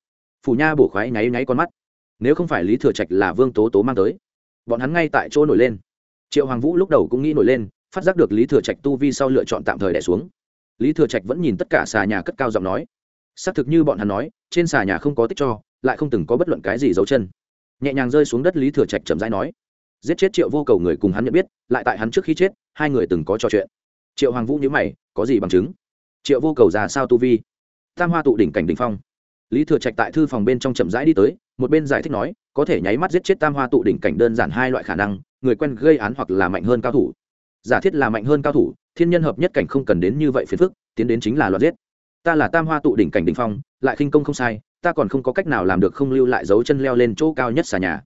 phủ nha bổ khoái nháy nháy con mắt. Nếu không phải lý thừa trạch là vương tố tố mang tới, bọn hắn ngay tại chỗ nổi lên. Triệu hoàng vũ lúc đầu cũng nghĩ nổi lên, phát giác được lý thừa trạch tu vi sau lựa chọn tạm thời đẻ xuống. Lý thừa trạch vẫn nhìn tất cả xà nhà cất cao giọng nói. Xác thực như bọn hắn nói, trên xà nhà không có tích cho lại không từng có bất luận cái gì dấu chân. Nhẹ nhàng rơi xuống đất, lý thừa trạch chậm rãi nói, giết chết triệu vô cầu người cùng hắn nhận biết, lại tại hắn trước khi chết, hai người từng có trò chuyện. Triệu hoàng vũ nhớ mày, có gì bằng chứng? Triệu vô cầu già sao tu vi? Tam hoa tụ đỉnh cảnh đỉnh phong. Lý thừa trạch tại thư phòng bên trong chậm rãi đi tới, một bên giải thích nói, có thể nháy mắt giết chết tam hoa tụ đỉnh cảnh đơn giản hai loại khả năng, người quen gây án hoặc là mạnh hơn cao thủ. Giả thiết là mạnh hơn cao thủ, thiên nhân hợp nhất cảnh không cần đến như vậy phiền phức, tiến đến chính là loạt giết. Ta là tam hoa tụ đỉnh cảnh đỉnh phong, lại khinh công không sai ta còn không có cách nào làm được không lưu lại dấu chân leo lên chỗ cao nhất xà nhà.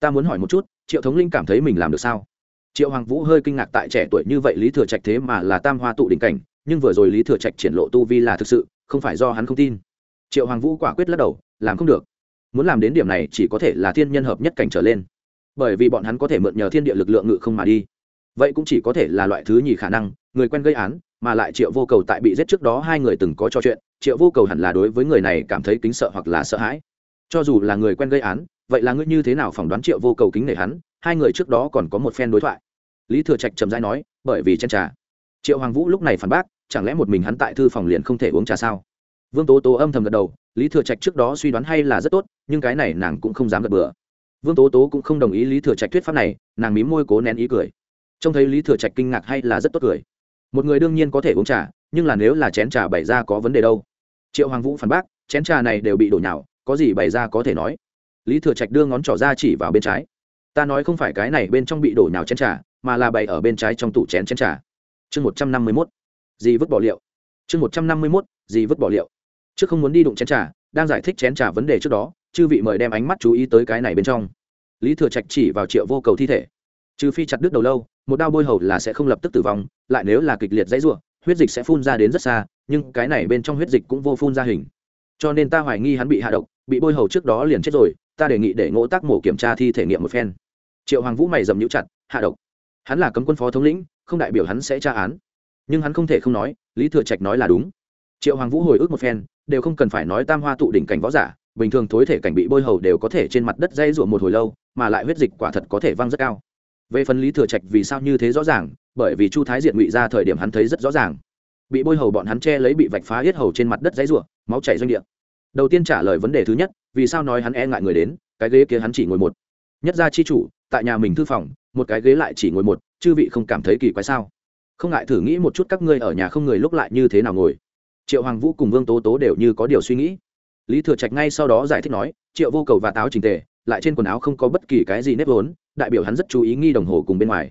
Ta muốn hỏi một chút, triệu thống linh cảm thấy mình làm được sao? Triệu hoàng vũ hơi kinh ngạc tại trẻ tuổi như vậy lý thừa trạch thế mà là tam hoa tụ đỉnh cảnh, nhưng vừa rồi lý thừa trạch triển lộ tu vi là thực sự, không phải do hắn không tin. Triệu hoàng vũ quả quyết lắc đầu, làm không được. Muốn làm đến điểm này chỉ có thể là thiên nhân hợp nhất cảnh trở lên. Bởi vì bọn hắn có thể mượn nhờ thiên địa lực lượng ngự không mà đi. Vậy cũng chỉ có thể là loại thứ nhì khả năng, người quen gây án, mà lại triệu vô cầu tại bị giết trước đó hai người từng có trò chuyện triệu vô cầu hẳn là đối với người này cảm thấy kính sợ hoặc là sợ hãi. Cho dù là người quen gây án, vậy là ngươi như thế nào phỏng đoán triệu vô cầu kính nể hắn? Hai người trước đó còn có một phen đối thoại. Lý thừa trạch trầm rãi nói, bởi vì chen trà. Triệu hoàng vũ lúc này phản bác, chẳng lẽ một mình hắn tại thư phòng liền không thể uống trà sao? Vương tố tố âm thầm gật đầu, lý thừa trạch trước đó suy đoán hay là rất tốt, nhưng cái này nàng cũng không dám gật bừa. Vương tố tố cũng không đồng ý lý thừa trạch thuyết pháp này, nàng mím môi cố nén ý cười. Trông thấy lý thừa trạch kinh ngạc hay là rất tốt cười. Một người đương nhiên có thể uống trà nhưng là nếu là chén trà bày ra có vấn đề đâu. Triệu hoàng vũ phản bác, chén trà này đều bị đổ nhào, có gì bày ra có thể nói. Lý thừa trạch đưa ngón trỏ ra chỉ vào bên trái. Ta nói không phải cái này bên trong bị đổ nhào chén trà, mà là bày ở bên trái trong tủ chén chén trà. Chương một trăm năm mươi mốt. Gì vứt bỏ liệu. Chương một trăm năm mươi mốt gì vứt bỏ liệu. Trước không muốn đi đụng chén trà, đang giải thích chén trà vấn đề trước đó, chư vị mời đem ánh mắt chú ý tới cái này bên trong. Lý thừa trạch chỉ vào triệu vô cầu thi thể. Trừ phi chặt đứt đầu lâu, một đao bôi hầu là sẽ không lập tức tử vong, lại nếu là kịch liệt dãy ruộng huyết dịch sẽ phun ra đến rất xa, nhưng cái này bên trong huyết dịch cũng vô phun ra hình. Cho nên ta hoài nghi hắn bị hạ độc, bị bôi hầu trước đó liền chết rồi, ta đề nghị để ngỗ tác mổ kiểm tra thi thể nghiệm một phen. Triệu hoàng vũ mày dầm nhũ chặt, hạ độc. Hắn là cấm quân phó thống lĩnh, không đại biểu hắn sẽ tra án. Nhưng hắn không thể không nói, lý thừa trạch nói là đúng. Triệu hoàng vũ hồi ức một phen, đều không cần phải nói tam hoa tụ đỉnh cảnh võ giả, bình thường thối thể cảnh bị bôi hầu đều có thể trên mặt đất dây ruộng một hồi lâu, mà lại huyết dịch quả thật có thể văng rất cao về phần lý thừa trạch vì sao như thế rõ ràng, bởi vì chu thái diện ngụy ra thời điểm hắn thấy rất rõ ràng. Bị bôi hầu bọn hắn che lấy bị vạch phá hết hầu trên mặt đất dãy ruộng máu chảy doanh địa. Đầu tiên trả lời vấn đề thứ nhất, vì sao nói hắn e ngại người đến, cái ghế kia hắn chỉ ngồi một. Nhất gia chi chủ, tại nhà mình thư phòng, một cái ghế lại chỉ ngồi một, chư vị không cảm thấy kỳ quái sao? Không ngại thử nghĩ một chút các ngươi ở nhà không người lúc lại như thế nào ngồi. Triệu hoàng vũ cùng vương tố tố đều như có điều suy nghĩ. Lý thừa trạch ngay sau đó giải thích nói, triệu vô cầu và táo trình tề, lại trên quần áo không có bất kỳ cái gì nếp vốn đại biểu hắn rất chú ý nghi đồng hồ cùng bên ngoài.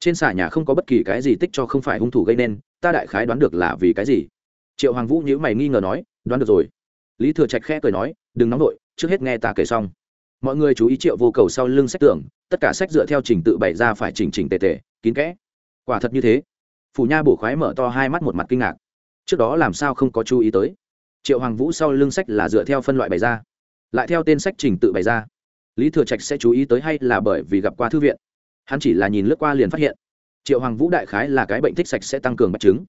Trên xà nhà không có bất kỳ cái gì tích cho không phải hung thủ gây nên, ta đại khái đoán được là vì cái gì? Triệu hoàng vũ nhữ mày nghi ngờ nói, đoán được rồi. Lý thừa trạch khẽ cười nói, đừng nóng vội, trước hết nghe ta kể xong. Mọi người chú ý triệu vô cầu sau lưng sách tưởng tất cả sách dựa theo trình tự bày ra phải chỉnh chỉnh tề tề, kín kẽ. Quả thật như thế. Phủ nha bổ khoái mở to hai mắt một mặt kinh ngạc. Trước đó làm sao không có chú ý tới? Triệu hoàng vũ sau lưng sách là dựa theo phân loại bày ra. Lại theo tên sách trình tự bày ra lý thừa trạch sẽ chú ý tới hay là bởi vì gặp qua thư viện? Hắn chỉ là nhìn lướt qua liền phát hiện. Triệu hoàng vũ đại khái là cái bệnh thích sạch sẽ tăng cường bạch chứng.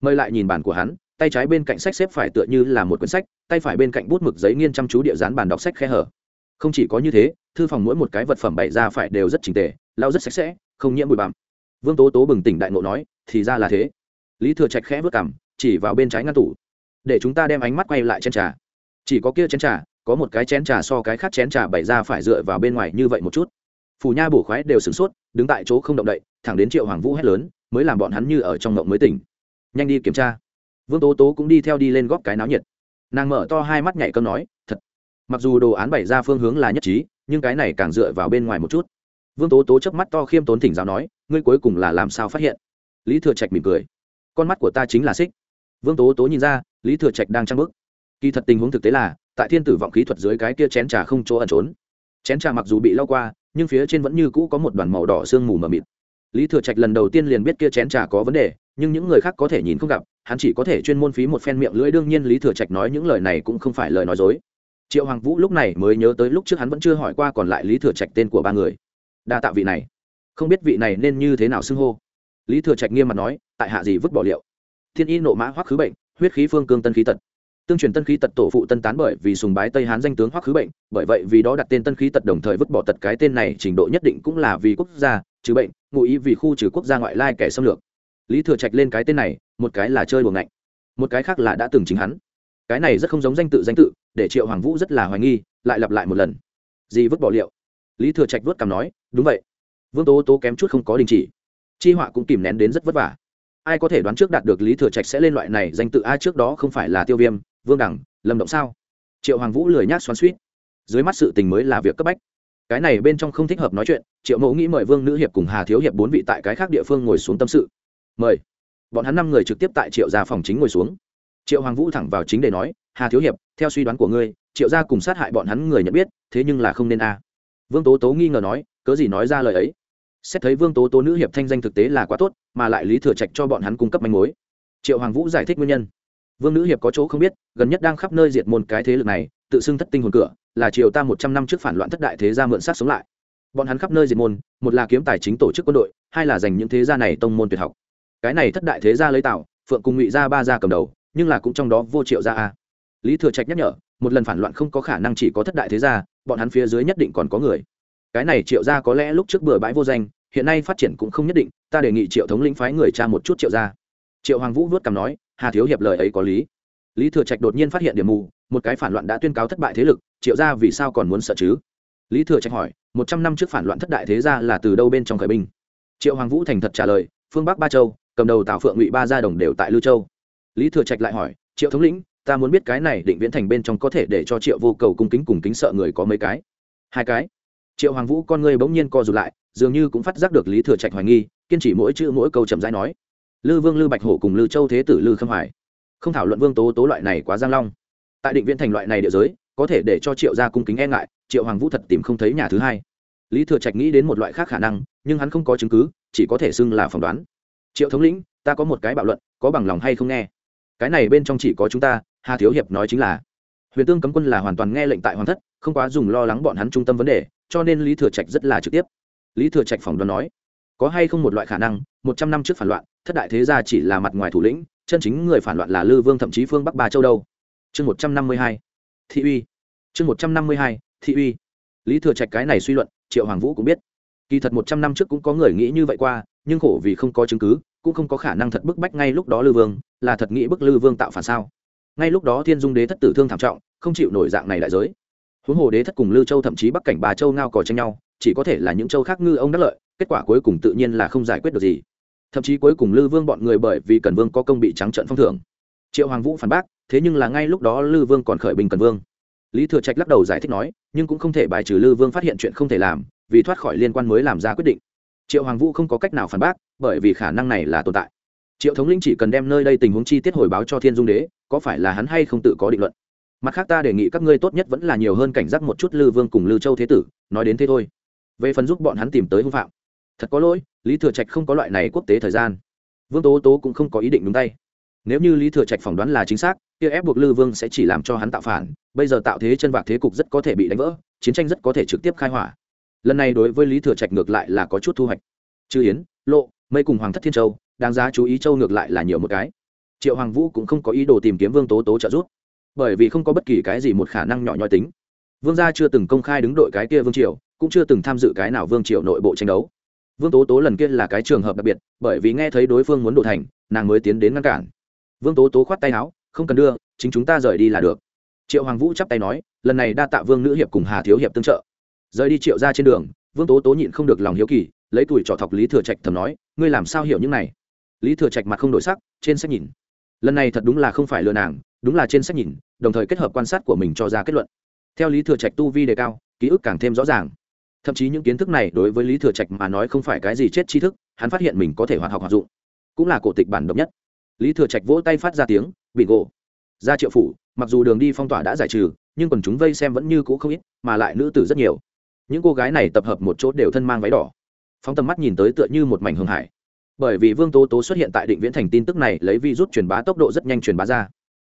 Mời lại nhìn bản của hắn, tay trái bên cạnh sách xếp phải tựa như là một quyển sách, tay phải bên cạnh bút mực giấy nghiên chăm chú địa dán bàn đọc sách khe hở. Không chỉ có như thế, thư phòng mỗi một cái vật phẩm bày ra phải đều rất trình tề, lau rất sạch sẽ, không nhiễm bụi bặm. Vương tố tố bừng tỉnh đại ngộ nói, thì ra là thế. Lý thừa trạch khẽ vớt cảm chỉ vào bên trái ngăn tủ. Để chúng ta đem ánh mắt quay lại trên trà. Chỉ có kia chén trà có một cái chén trà so cái khác chén trà bày ra phải dựa vào bên ngoài như vậy một chút. Phù nha bổ khoái đều sửng sốt, đứng tại chỗ không động đậy, thẳng đến triệu hoàng vũ hét lớn, mới làm bọn hắn như ở trong ngộng mới tỉnh. Nhanh đi kiểm tra. Vương tố tố cũng đi theo đi lên góp cái náo nhiệt. Nàng mở to hai mắt nhảy cơm nói, thật. Mặc dù đồ án bày ra phương hướng là nhất trí, nhưng cái này càng dựa vào bên ngoài một chút. Vương tố tố chớp mắt to khiêm tốn thỉnh giáo nói, ngươi cuối cùng là làm sao phát hiện? Lý thừa trạch mỉm cười. Con mắt của ta chính là xích. Vương tố tố nhìn ra, lý thừa trạch đang trăng bức kỳ thật tình huống thực tế là, tại thiên tử vọng khí thuật dưới cái kia chén trà không chỗ ẩn trốn. Chén trà mặc dù bị lau qua, nhưng phía trên vẫn như cũ có một đoàn màu đỏ sương mù mờ mịt. Lý thừa trạch lần đầu tiên liền biết kia chén trà có vấn đề, nhưng những người khác có thể nhìn không gặp, hắn chỉ có thể chuyên môn phí một phen miệng lưỡi, đương nhiên lý thừa trạch nói những lời này cũng không phải lời nói dối. Triệu hoàng vũ lúc này mới nhớ tới lúc trước hắn vẫn chưa hỏi qua còn lại lý thừa trạch tên của ba người. Đa tạ vị này. Không biết vị này nên như thế nào xưng hô. Lý thừa trạch nghiêm mặt nói, tại hạ gì vứt bỏ liệu? Thiên y nộ mã hoắc khứ bệnh, huyết khí phương cương tân khí tật tương truyền tân khí tật tổ phụ tân tán bởi vì sùng bái tây hán danh tướng hoắc khứ bệnh, bởi vậy vì đó đặt tên tân khí tật đồng thời vứt bỏ tật cái tên này, trình độ nhất định cũng là vì quốc gia trừ bệnh, ngụ ý vì khu trừ quốc gia ngoại lai kẻ xâm lược. Lý thừa trạch lên cái tên này, một cái là chơi buồng ngạnh, một cái khác là đã từng chính hắn. Cái này rất không giống danh tự danh tự, để triệu hoàng vũ rất là hoài nghi, lại lặp lại một lần. Gì vứt bỏ liệu? Lý thừa trạch vớt cằm nói, đúng vậy. Vương tố tố kém chút không có đình chỉ. Chi họa cũng kìm nén đến rất vất vả. Ai có thể đoán trước đạt được lý thừa trạch sẽ lên loại này danh tự, ai trước đó không phải là tiêu viêm vương đẳng, lâm động sao? Triệu hoàng vũ lười nhác xoắn suýt dưới mắt sự tình mới là việc cấp bách. Cái này bên trong không thích hợp nói chuyện, triệu mẫu nghĩ mời vương nữ hiệp cùng hà thiếu hiệp bốn vị tại cái khác địa phương ngồi xuống tâm sự. Mời. Bọn hắn năm người trực tiếp tại triệu gia phòng chính ngồi xuống. Triệu hoàng vũ thẳng vào chính để nói, hà thiếu hiệp, theo suy đoán của ngươi, triệu gia cùng sát hại bọn hắn người nhận biết, thế nhưng là không nên a. Vương tố tố nghi ngờ nói, cớ gì nói ra lời ấy? Xét thấy vương tố tố nữ hiệp thanh danh thực tế là quá tốt, mà lại lý thừa trạch cho bọn hắn cung cấp manh mối. Triệu hoàng vũ giải thích nguyên nhân vương nữ hiệp có chỗ không biết, gần nhất đang khắp nơi diệt môn cái thế lực này, tự xưng thất tinh hồn cửa, là triều ta một trăm năm trước phản loạn thất đại thế gia mượn sát sống lại. Bọn hắn khắp nơi diệt môn, một là kiếm tài chính tổ chức quân đội, hai là dành những thế gia này tông môn tuyệt học. Cái này thất đại thế gia lấy tạo, phượng cùng ngụy gia ba gia cầm đầu, nhưng là cũng trong đó vô triệu gia a. Lý thừa trạch nhắc nhở, một lần phản loạn không có khả năng chỉ có thất đại thế gia, bọn hắn phía dưới nhất định còn có người. Cái này triệu gia có lẽ lúc trước bừa bãi vô danh, hiện nay phát triển cũng không nhất định, ta đề nghị triệu thống lĩnh phái người cha một chút triệu gia. Triệu hoàng vũ vớt cằm nói hà thiếu hiệp lời ấy có lý. Lý thừa trạch đột nhiên phát hiện điểm mù, một cái phản loạn đã tuyên cáo thất bại thế lực, triệu gia vì sao còn muốn sợ chứ? Lý thừa trạch hỏi, một trăm năm trước phản loạn thất đại thế gia là từ đâu bên trong khởi binh? Triệu hoàng vũ thành thật trả lời, phương bắc ba châu, cầm đầu tào phượng ngụy ba gia đồng đều tại lưu châu. Lý thừa trạch lại hỏi, triệu thống lĩnh, ta muốn biết cái này định viễn thành bên trong có thể để cho triệu vô cầu cung kính cùng kính sợ người có mấy cái? Hai cái. Triệu hoàng vũ con ngươi bỗng nhiên co rụt lại, dường như cũng phát giác được lý thừa trạch hoài nghi, kiên trì mỗi chữ mỗi câu chậm rãi nói lư vương, lư bạch hổ cùng lư châu thế tử, lư khâm hoài. Không thảo luận vương tố tố loại này quá giang long. Tại định viễn thành loại này địa giới, có thể để cho triệu gia cung kính e ngại, triệu hoàng vũ thật tìm không thấy nhà thứ hai. Lý thừa trạch nghĩ đến một loại khác khả năng, nhưng hắn không có chứng cứ, chỉ có thể xưng là phỏng đoán. Triệu thống lĩnh, ta có một cái bạo luận, có bằng lòng hay không nghe? Cái này bên trong chỉ có chúng ta, hà thiếu hiệp nói chính là. Huyền tương cấm quân là hoàn toàn nghe lệnh tại hoàng thất, không quá dùng lo lắng bọn hắn trung tâm vấn đề, cho nên lý thừa trạch rất là trực tiếp. Lý thừa trạch phỏng đoán nói có hay không một loại khả năng, một trăm năm trước phản loạn, thất đại thế gia chỉ là mặt ngoài thủ lĩnh, chân chính người phản loạn là lư vương thậm chí phương bắc ba châu đâu. Chương một trăm năm mươi hai, thị uy. Chương một trăm năm mươi hai, thị uy. Lý thừa trạch cái này suy luận, triệu hoàng vũ cũng biết. Kỳ thật một trăm năm trước cũng có người nghĩ như vậy qua, nhưng khổ vì không có chứng cứ, cũng không có khả năng thật bức bách ngay lúc đó lư vương, là thật nghĩ bức lư vương tạo phản sao. Ngay lúc đó thiên dung đế thất tử thương thảm trọng, không chịu nổi dạng này đại giới. Huống hồ đế thất cùng lư châu thậm chí bắc cảnh bà châu ngao cò tranh nhau, chỉ có thể là những châu khác ngư ông đắc lợi kết quả cuối cùng tự nhiên là không giải quyết được gì. Thậm chí cuối cùng lư vương bọn người bởi vì cần vương có công bị trắng trận phong thưởng. Triệu hoàng vũ phản bác, thế nhưng là ngay lúc đó lư vương còn khởi bình cần vương. Lý thừa trạch lắc đầu giải thích nói, nhưng cũng không thể bài trừ lư vương phát hiện chuyện không thể làm, vì thoát khỏi liên quan mới làm ra quyết định. Triệu hoàng vũ không có cách nào phản bác, bởi vì khả năng này là tồn tại. Triệu thống linh chỉ cần đem nơi đây tình huống chi tiết hồi báo cho thiên dung đế, có phải là hắn hay không tự có định luận. Mặt khác ta đề nghị các ngươi tốt nhất vẫn là nhiều hơn cảnh giác một chút lư vương cùng lư châu thế tử, nói đến thế thôi. Về phần giúp bọn hắn tìm tới hung phạm thật có lỗi, lý thừa trạch không có loại này quốc tế thời gian. Vương tố tố cũng không có ý định đúng tay. Nếu như lý thừa trạch phỏng đoán là chính xác, kia ép buộc lư vương sẽ chỉ làm cho hắn tạo phản, bây giờ tạo thế chân vạc thế cục rất có thể bị đánh vỡ, chiến tranh rất có thể trực tiếp khai hỏa. Lần này đối với lý thừa trạch ngược lại là có chút thu hoạch. Chư yến, lộ, mây cùng hoàng thất thiên châu, đáng giá chú ý châu ngược lại là nhiều một cái. Triệu hoàng vũ cũng không có ý đồ tìm kiếm vương tố tố trợ giúp, bởi vì không có bất kỳ cái gì một khả năng nhỏ nhoi tính. Vương gia chưa từng công khai đứng đội cái kia vương triều, cũng chưa từng tham dự cái nào vương triều nội bộ tranh đấu vương tố tố lần kia là cái trường hợp đặc biệt, bởi vì nghe thấy đối phương muốn đổ thành, nàng mới tiến đến ngăn cản. Vương tố tố khoát tay áo, không cần đưa, chính chúng ta rời đi là được. Triệu hoàng vũ chắp tay nói, lần này đa tạ vương nữ hiệp cùng hà thiếu hiệp tương trợ. Rời đi triệu ra trên đường, vương tố tố nhịn không được lòng hiếu kỳ, lấy tuổi trọ thọc lý thừa trạch thầm nói, ngươi làm sao hiểu những này? Lý thừa trạch mặt không đổi sắc, trên sách nhìn. Lần này thật đúng là không phải lừa nàng, đúng là trên sách nhìn, đồng thời kết hợp quan sát của mình cho ra kết luận. Theo lý thừa trạch tu vi đề cao, ký ức càng thêm rõ ràng thậm chí những kiến thức này đối với lý thừa trạch mà nói không phải cái gì chết tri thức, hắn phát hiện mình có thể hoạt học hoạt dụng. Cũng là cổ tịch bản độc nhất. Lý thừa trạch vỗ tay phát ra tiếng bị gỗ. Ra triệu phủ, mặc dù đường đi phong tỏa đã giải trừ, nhưng còn chúng vây xem vẫn như cũ không ít, mà lại nữ tử rất nhiều. Những cô gái này tập hợp một chỗ đều thân mang váy đỏ. Phóng tầm mắt nhìn tới tựa như một mảnh hương hải. Bởi vì vương tố tố xuất hiện tại định viễn thành tin tức này lấy vi rút truyền bá tốc độ rất nhanh truyền bá ra.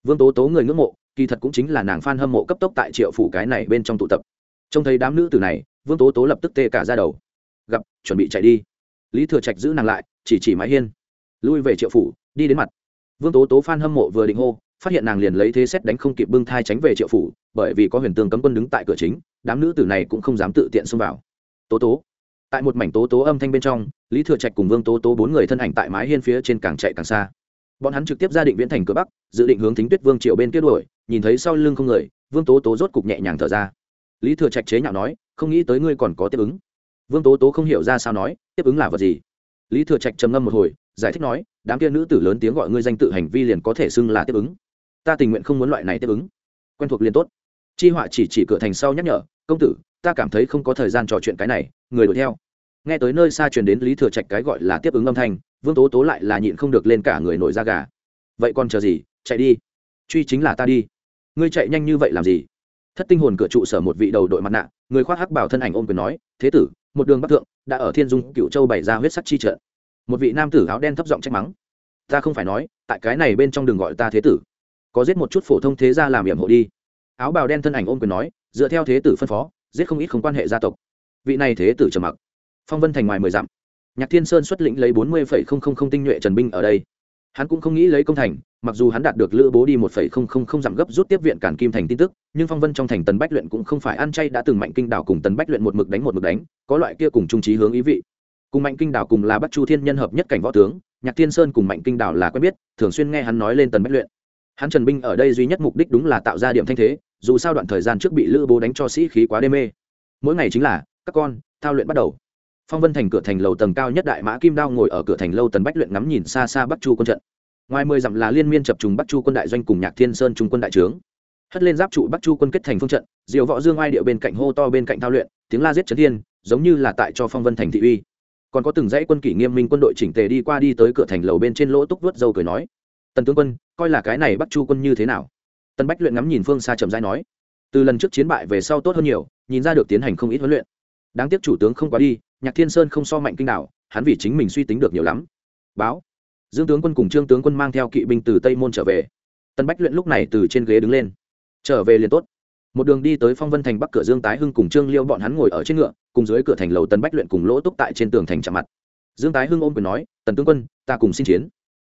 Vương tố tố người ngưỡng mộ, kỳ thật cũng chính là nàng f a n hâm mộ cấp tốc tại triệu phủ cái này bên trong tụ tập. Trông thấy đám nữ tử này vương tố tố lập tức tê cả ra đầu. Gặp, chuẩn bị chạy đi. Lý thừa trạch giữ nàng lại, chỉ chỉ mái hiên. Lui về triệu phủ, đi đến mặt. Vương tố tố phan hâm mộ vừa định hô, phát hiện nàng liền lấy thế xét đánh không kịp bưng thai tránh về triệu phủ, bởi vì có huyền tương cấm quân đứng tại cửa chính, đám nữ tử này cũng không dám tự tiện xông vào. Tố tố. Tại một mảnh tố tố âm thanh bên trong, lý thừa trạch cùng vương tố tố bốn người thân ảnh tại mái hiên phía trên càng chạy càng xa. Bọn hắn trực tiếp ra định viễn thành cửa bắc, dự định hướng thính tuyết vương triều bên kết đuổi, nhìn thấy sau lưng không người, vương tố tố rốt cục nhẹ nhàng thở ra. Lý thừa trạch chế nhạo nói không nghĩ tới ngươi còn có tiếp ứng. Vương tố tố không hiểu ra sao nói, tiếp ứng là vật gì? Lý thừa trạch trầm ngâm một hồi, giải thích nói, đám kia nữ tử lớn tiếng gọi ngươi danh tự hành vi liền có thể xưng là tiếp ứng. Ta tình nguyện không muốn loại này tiếp ứng. Quen thuộc liền tốt. Chi họa chỉ chỉ cửa thành sau nhắc nhở, công tử, ta cảm thấy không có thời gian trò chuyện cái này, người đuổi theo. Nghe tới nơi xa truyền đến lý thừa trạch cái gọi là tiếp ứng âm thanh, vương tố tố lại là nhịn không được lên cả người nổi da gà. Vậy còn chờ gì? Chạy đi. Truy chính là ta đi. Ngươi chạy nhanh như vậy làm gì? Thất tinh hồn cửa trụ sở một vị đầu đội mặt nạ, người khoác hắc bảo thân ảnh ôm quyền nói, thế tử, một đường bắc thượng, đã ở thiên dung cựu châu bày ra huyết sắc chi trợ một vị nam tử áo đen thấp giọng trách mắng, ta không phải nói, tại cái này bên trong đường gọi ta thế tử. Có giết một chút phổ thông thế gia làm hiểm hộ đi. Áo bào đen thân ảnh ôm quyền nói, dựa theo thế tử phân phó, giết không ít không quan hệ gia tộc. Vị này thế tử trầm mặc. Phong vân thành ngoài mười dặm. Nhạc thiên sơn xuất lĩnh lấy bốn mươi phẩy không không không tinh nhuệ trần binh ở đây hắn cũng không nghĩ lấy công thành, mặc dù hắn đạt được lữ bố đi một phẩy không không không giảm gấp rút tiếp viện cản kim thành tin tức, nhưng phong vân trong thành tần bách luyện cũng không phải ăn chay đã từng mạnh kinh đảo cùng tần bách luyện một mực đánh một mực đánh, có loại kia cùng trung trí hướng ý vị. Cùng mạnh kinh đảo cùng là bắc chu thiên nhân hợp nhất cảnh võ tướng, nhạc thiên sơn cùng mạnh kinh đảo là quen biết, thường xuyên nghe hắn nói lên tần bách luyện. Hắn trần binh ở đây duy nhất mục đích đúng là tạo ra điểm thanh thế, dù sao đoạn thời gian trước bị lữ bố đánh cho sĩ khí quá đê mê. Mỗi ngày chính là, các con, thao luyện bắt đầu phong vân thành cửa thành lầu tầng cao nhất đại mã kim đao ngồi ở cửa thành lâu tần bách luyện ngắm nhìn xa xa bắc chu quân trận. Ngoài mười dặm là liên miên chập trùng bắc chu quân đại doanh cùng nhạc thiên sơn trung quân đại trướng. Hất lên giáp trụ bắc chu quân kết thành phương trận, diều võ dương ai điệu bên cạnh hô to bên cạnh thao luyện, tiếng la giết trấn thiên, giống như là tại cho phong vân thành thị uy. Còn có từng dãy quân kỷ nghiêm minh quân đội chỉnh tề đi qua đi tới cửa thành lầu bên trên lỗ túc vớt dâu cười nói, tần tướng quân, coi là cái này bắc chu quân như thế nào? Tần bách luyện ngắm nhìn phương xa trầm dai nói, từ lần trước chiến bại về sau tốt hơn nhiều, nhìn ra được tiến hành không ít huấn luyện. Đáng tiếc chủ tướng không quá đi nhạc thiên sơn không so mạnh kinh nào hắn vì chính mình suy tính được nhiều lắm. Báo. Dương tướng quân cùng trương tướng quân mang theo kỵ binh từ tây môn trở về. Tân bách luyện lúc này từ trên ghế đứng lên. Trở về liền tốt. Một đường đi tới phong vân thành bắc cửa dương tái hưng cùng trương liêu bọn hắn ngồi ở trên ngựa, cùng dưới cửa thành lầu tân bách luyện cùng lỗ túc tại trên tường thành chạm mặt. Dương tái hưng ôm quyền nói, tần tướng quân, ta cùng xin chiến.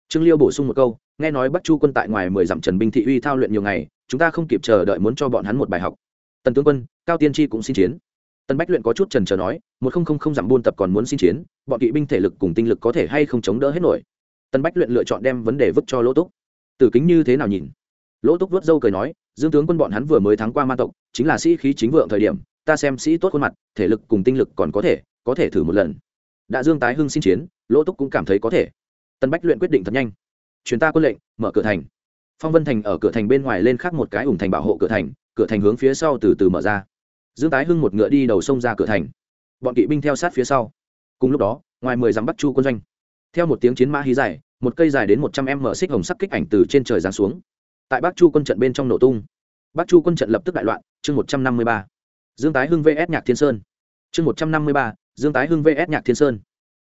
Trương liêu bổ sung một câu, nghe nói bắc chu quân tại ngoài mười dặm trần binh thị uy thao luyện nhiều ngày, chúng ta không kịp chờ đợi muốn cho bọn hắn một bài học. Tần tướng quân, cao tiên tri cũng xin chiến tân bách luyện có chút trần trờ nói, một không không không giảm buôn tập còn muốn xin chiến, bọn kỵ binh thể lực cùng tinh lực có thể hay không chống đỡ hết nổi? Tân bách luyện lựa chọn đem vấn đề vứt cho lỗ túc. Tử kính như thế nào nhìn? Lỗ túc vớt dâu cười nói, dương tướng quân bọn hắn vừa mới thắng qua ma tộc, chính là sĩ khí chính vượng thời điểm, ta xem sĩ tốt khuôn mặt, thể lực cùng tinh lực còn có thể có thể thử một lần. Đã dương tái hưng xin chiến, lỗ túc cũng cảm thấy có thể. Tân bách luyện quyết định thật nhanh. Chuyến ta quân lệnh, mở cửa thành. Phong vân thành ở cửa thành bên ngoài lên khắc một cái ủng thành bảo hộ cửa thành cửa thành hướng phía sau từ từ mở ra dương tái hưng một ngựa đi đầu sông ra cửa thành. Bọn kỵ binh theo sát phía sau. Cùng lúc đó, ngoài mười dặm bắt chu quân doanh. Theo một tiếng chiến mã hí dài, một cây dài đến một trăm em mở xích hồng sắc kích ảnh từ trên trời giáng xuống. Tại bắc chu quân trận bên trong nổ tung. Bắc chu quân trận lập tức đại loạn, chương một trăm năm mươi ba. Dương tái hưng vs nhạc thiên sơn. Chương một trăm năm mươi ba, dương tái hưng vs nhạc thiên sơn.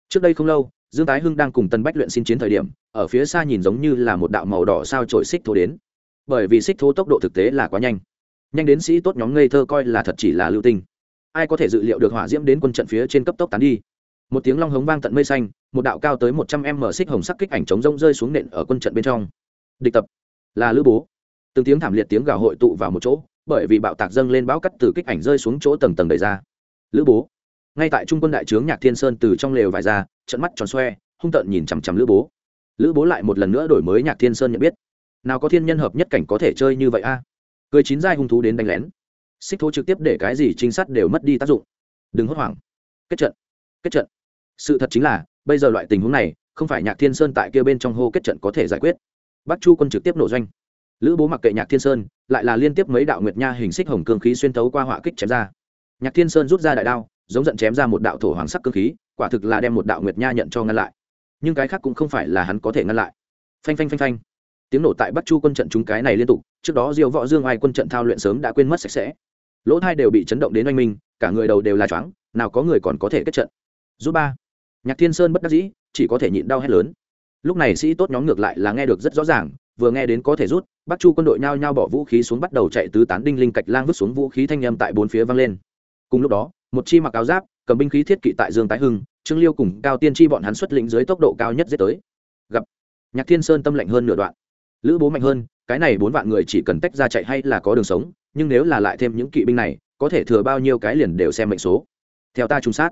Trước đây không lâu, dương tái hưng đang cùng tân bách luyện xin chiến thời điểm, ở phía xa nhìn giống như là một đạo màu đỏ sao trổi xích thô đến. Bởi vì xích thô tốc độ thực tế là quá nhanh nhanh đến sĩ tốt nhóm ngây thơ coi là thật chỉ là lưu tinh. Ai có thể dự liệu được hỏa diễm đến quân trận phía trên cấp tốc tán đi? Một tiếng long hống vang tận mây xanh, một đạo cao tới một trăm em mở xích hồng sắc kích ảnh chống rông rơi xuống nện ở quân trận bên trong. Địch tập. Là lữ bố. Từng tiếng thảm liệt tiếng gào hội tụ vào một chỗ, bởi vì bạo tạc dâng lên bão cắt từ kích ảnh rơi xuống chỗ tầng tầng đầy ra. Lữ bố. Ngay tại trung quân đại trướng nhạc thiên sơn từ trong lều vải ra trận mắt tròn xoe, hung tợn nhìn chằm chằm lữ bố. Lữ bố lại một lần nữa đổi mới nhạc thiên sơn nhận biết. Nào có thiên nhân hợp nhất cảnh có thể chơi như vậy a? Cười chín giai hung thú đến đánh lén. Xích thố trực tiếp để cái gì trinh sát đều mất đi tác dụng. Đừng hốt hoảng. Kết trận. Kết trận. Sự thật chính là, bây giờ loại tình huống này, không phải nhạc thiên sơn tại kia bên trong hô kết trận có thể giải quyết. Bắc chu quân trực tiếp nổ doanh. Lữ bố mặc kệ nhạc thiên sơn, lại là liên tiếp mấy đạo nguyệt nha hình xích hồng cương khí xuyên thấu qua họa kích chém ra. Nhạc thiên sơn rút ra đại đao, giống giận chém ra một đạo thổ hoàng sắc cương khí, quả thực là đem một đạo nguyệt nha nhận cho ngăn lại. Nhưng cái khác cũng không phải là hắn có thể ngăn lại. Phanh phanh phanh phanh. Tiếng nổ tại bắc chu quân trận chúng cái này liên tục trước đó diêu võ dương ai quân trận thao luyện sớm đã quên mất sạch sẽ. Lỗ thai đều bị chấn động đến oanh minh, cả người đầu đều là choáng, nào có người còn có thể kết trận. Rút ba. Nhạc thiên sơn bất đắc dĩ, chỉ có thể nhịn đau hét lớn. Lúc này sĩ tốt nhóm ngược lại là nghe được rất rõ ràng, vừa nghe đến có thể rút bắc chu quân đội nhao nhao bỏ vũ khí xuống bắt đầu chạy tứ tán đinh linh cạch lang vứt xuống vũ khí thanh â m tại bốn phía vang lên. Cùng lúc đó, một chi mặc áo giáp, cầm binh khí thiết kỵ tại dương tái hưng, trương liêu cùng cao tiên chi bọn hắn xuất lĩnh dưới tốc độ cao nhất giết tới. Gặp nhạc thiên sơn tâm lạnh hơn nửa đoạn lữ bố mạnh hơn, cái này bốn vạn người chỉ cần tách ra chạy hay là có đường sống, nhưng nếu là lại thêm những kỵ binh này, có thể thừa bao nhiêu cái liền đều xem mệnh số. Theo ta trung sát.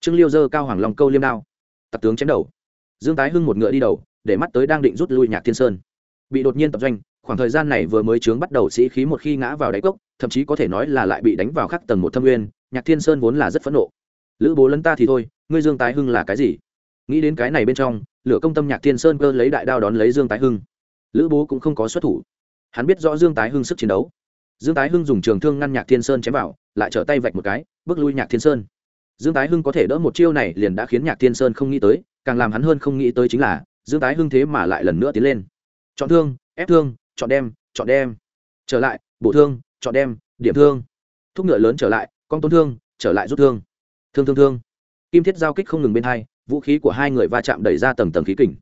Trương liêu dơ cao hoàng long câu liêm đao. Tặc tướng chém đầu. Dương tái hưng một ngựa đi đầu, để mắt tới đang định rút lui nhạc thiên sơn. Bị đột nhiên tập doanh, khoảng thời gian này vừa mới chướng bắt đầu sĩ khí một khi ngã vào đáy cốc, thậm chí có thể nói là lại bị đánh vào khắc tầng một thâm nguyên, nhạc thiên sơn vốn là rất phẫn nộ. Lữ bố lấn ta thì thôi, ngươi dương tái hưng là cái gì? Nghĩ đến cái này bên trong, lửa công tâm nhạc thiên sơn cơ lấy đại đao đón lấy dương tái hưng lữ bố cũng không có xuất thủ. Hắn biết rõ dương tái hưng sức chiến đấu. Dương tái hưng dùng trường thương ngăn nhạc thiên sơn chém vào, lại trở tay vạch một cái, bước lui nhạc thiên sơn. Dương tái hưng có thể đỡ một chiêu này liền đã khiến nhạc thiên sơn không nghĩ tới, càng làm hắn hơn không nghĩ tới chính là, dương tái hưng thế mà lại lần nữa tiến lên. Chọn thương, ép thương, chọn đem chọn đem. Trở lại, bổ thương, chọn đem, điểm thương. Thúc ngựa lớn trở lại, con tốn thương, trở lại rút thương. Thương thương thương. Kim thiết giao kích không ngừng bên hai, vũ khí của hai người va chạm đẩy ra tầng tầng khí kình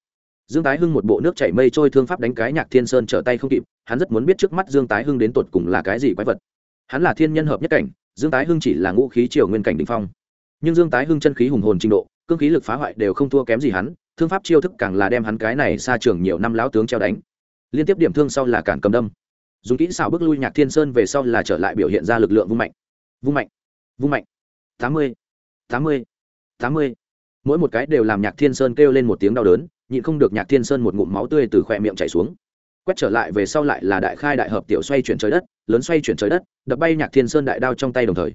dương tái hưng một bộ nước chảy mây trôi thương pháp đánh cái nhạc thiên sơn trở tay không kịp, hắn rất muốn biết trước mắt dương tái hưng đến tột cùng là cái gì quái vật. Hắn là thiên nhân hợp nhất cảnh, dương tái hưng chỉ là ngũ khí triều nguyên cảnh đ phong. Nhưng dương tái hưng chân khí hùng hồn trình độ, cương khí lực phá hoại đều không thua kém gì hắn, thương pháp chiêu thức càng là đem hắn cái này xa trường nhiều năm lão tướng treo đánh. Liên tiếp điểm thương sau là cản cầm đâm. Dùng kỹ xảo bước lui nhạc thiên sơn về sau là trở lại biểu hiện ra lực lượng vung mạnh. Vung mạnh vung mạnh. Tám mươi tám mươi tám mươi. Mỗi một cái đều làm nhạc thiên sơn kêu lên một tiếng đau đớn nhịn không được nhạc thiên sơn một ngụm máu tươi từ khỏe miệng chảy xuống. Quét trở lại về sau lại là đại khai đại hợp tiểu xoay chuyển trời đất, lớn xoay chuyển trời đất, đập bay nhạc thiên sơn đại đao trong tay đồng thời.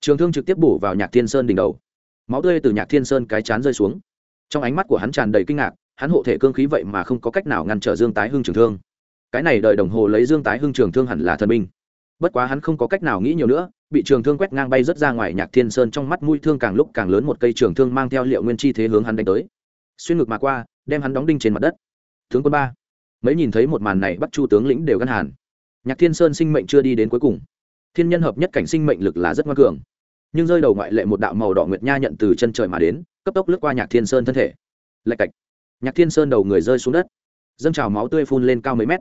Trường thương trực tiếp bổ vào nhạc thiên sơn đỉnh đầu. Máu tươi từ nhạc thiên sơn cái chán rơi xuống. Trong ánh mắt của hắn tràn đầy kinh ngạc, hắn hộ thể cương khí vậy mà không có cách nào ngăn trở dương tái hưng trường thương. Cái này đợi đồng hồ lấy dương tái hưng trường thương hẳn là thần minh bất quá hắn không có cách nào nghĩ nhiều nữa, bị trường thương quét ngang bay rất ra ngoài nhạc thiên sơn trong mắt mũi thương càng lúc càng lớn một cây trường thương mang theo liệu nguyên chi thế hướng hắn đánh tới. Xuyên ngực mà qua đem hắn đóng đinh trên mặt đất. Tướng quân ba, mấy nhìn thấy một màn này bắt chu tướng lĩnh đều gân hàn. Nhạc thiên sơn sinh mệnh chưa đi đến cuối cùng. Thiên nhân hợp nhất cảnh sinh mệnh lực là rất ngoan cường. Nhưng rơi đầu ngoại lệ một đạo màu đỏ nguyệt nha nhận từ chân trời mà đến, cấp tốc lướt qua nhạc thiên sơn thân thể. Lạch cạch. Nhạc thiên sơn đầu người rơi xuống đất. Dâng trào máu tươi phun lên cao mấy mét.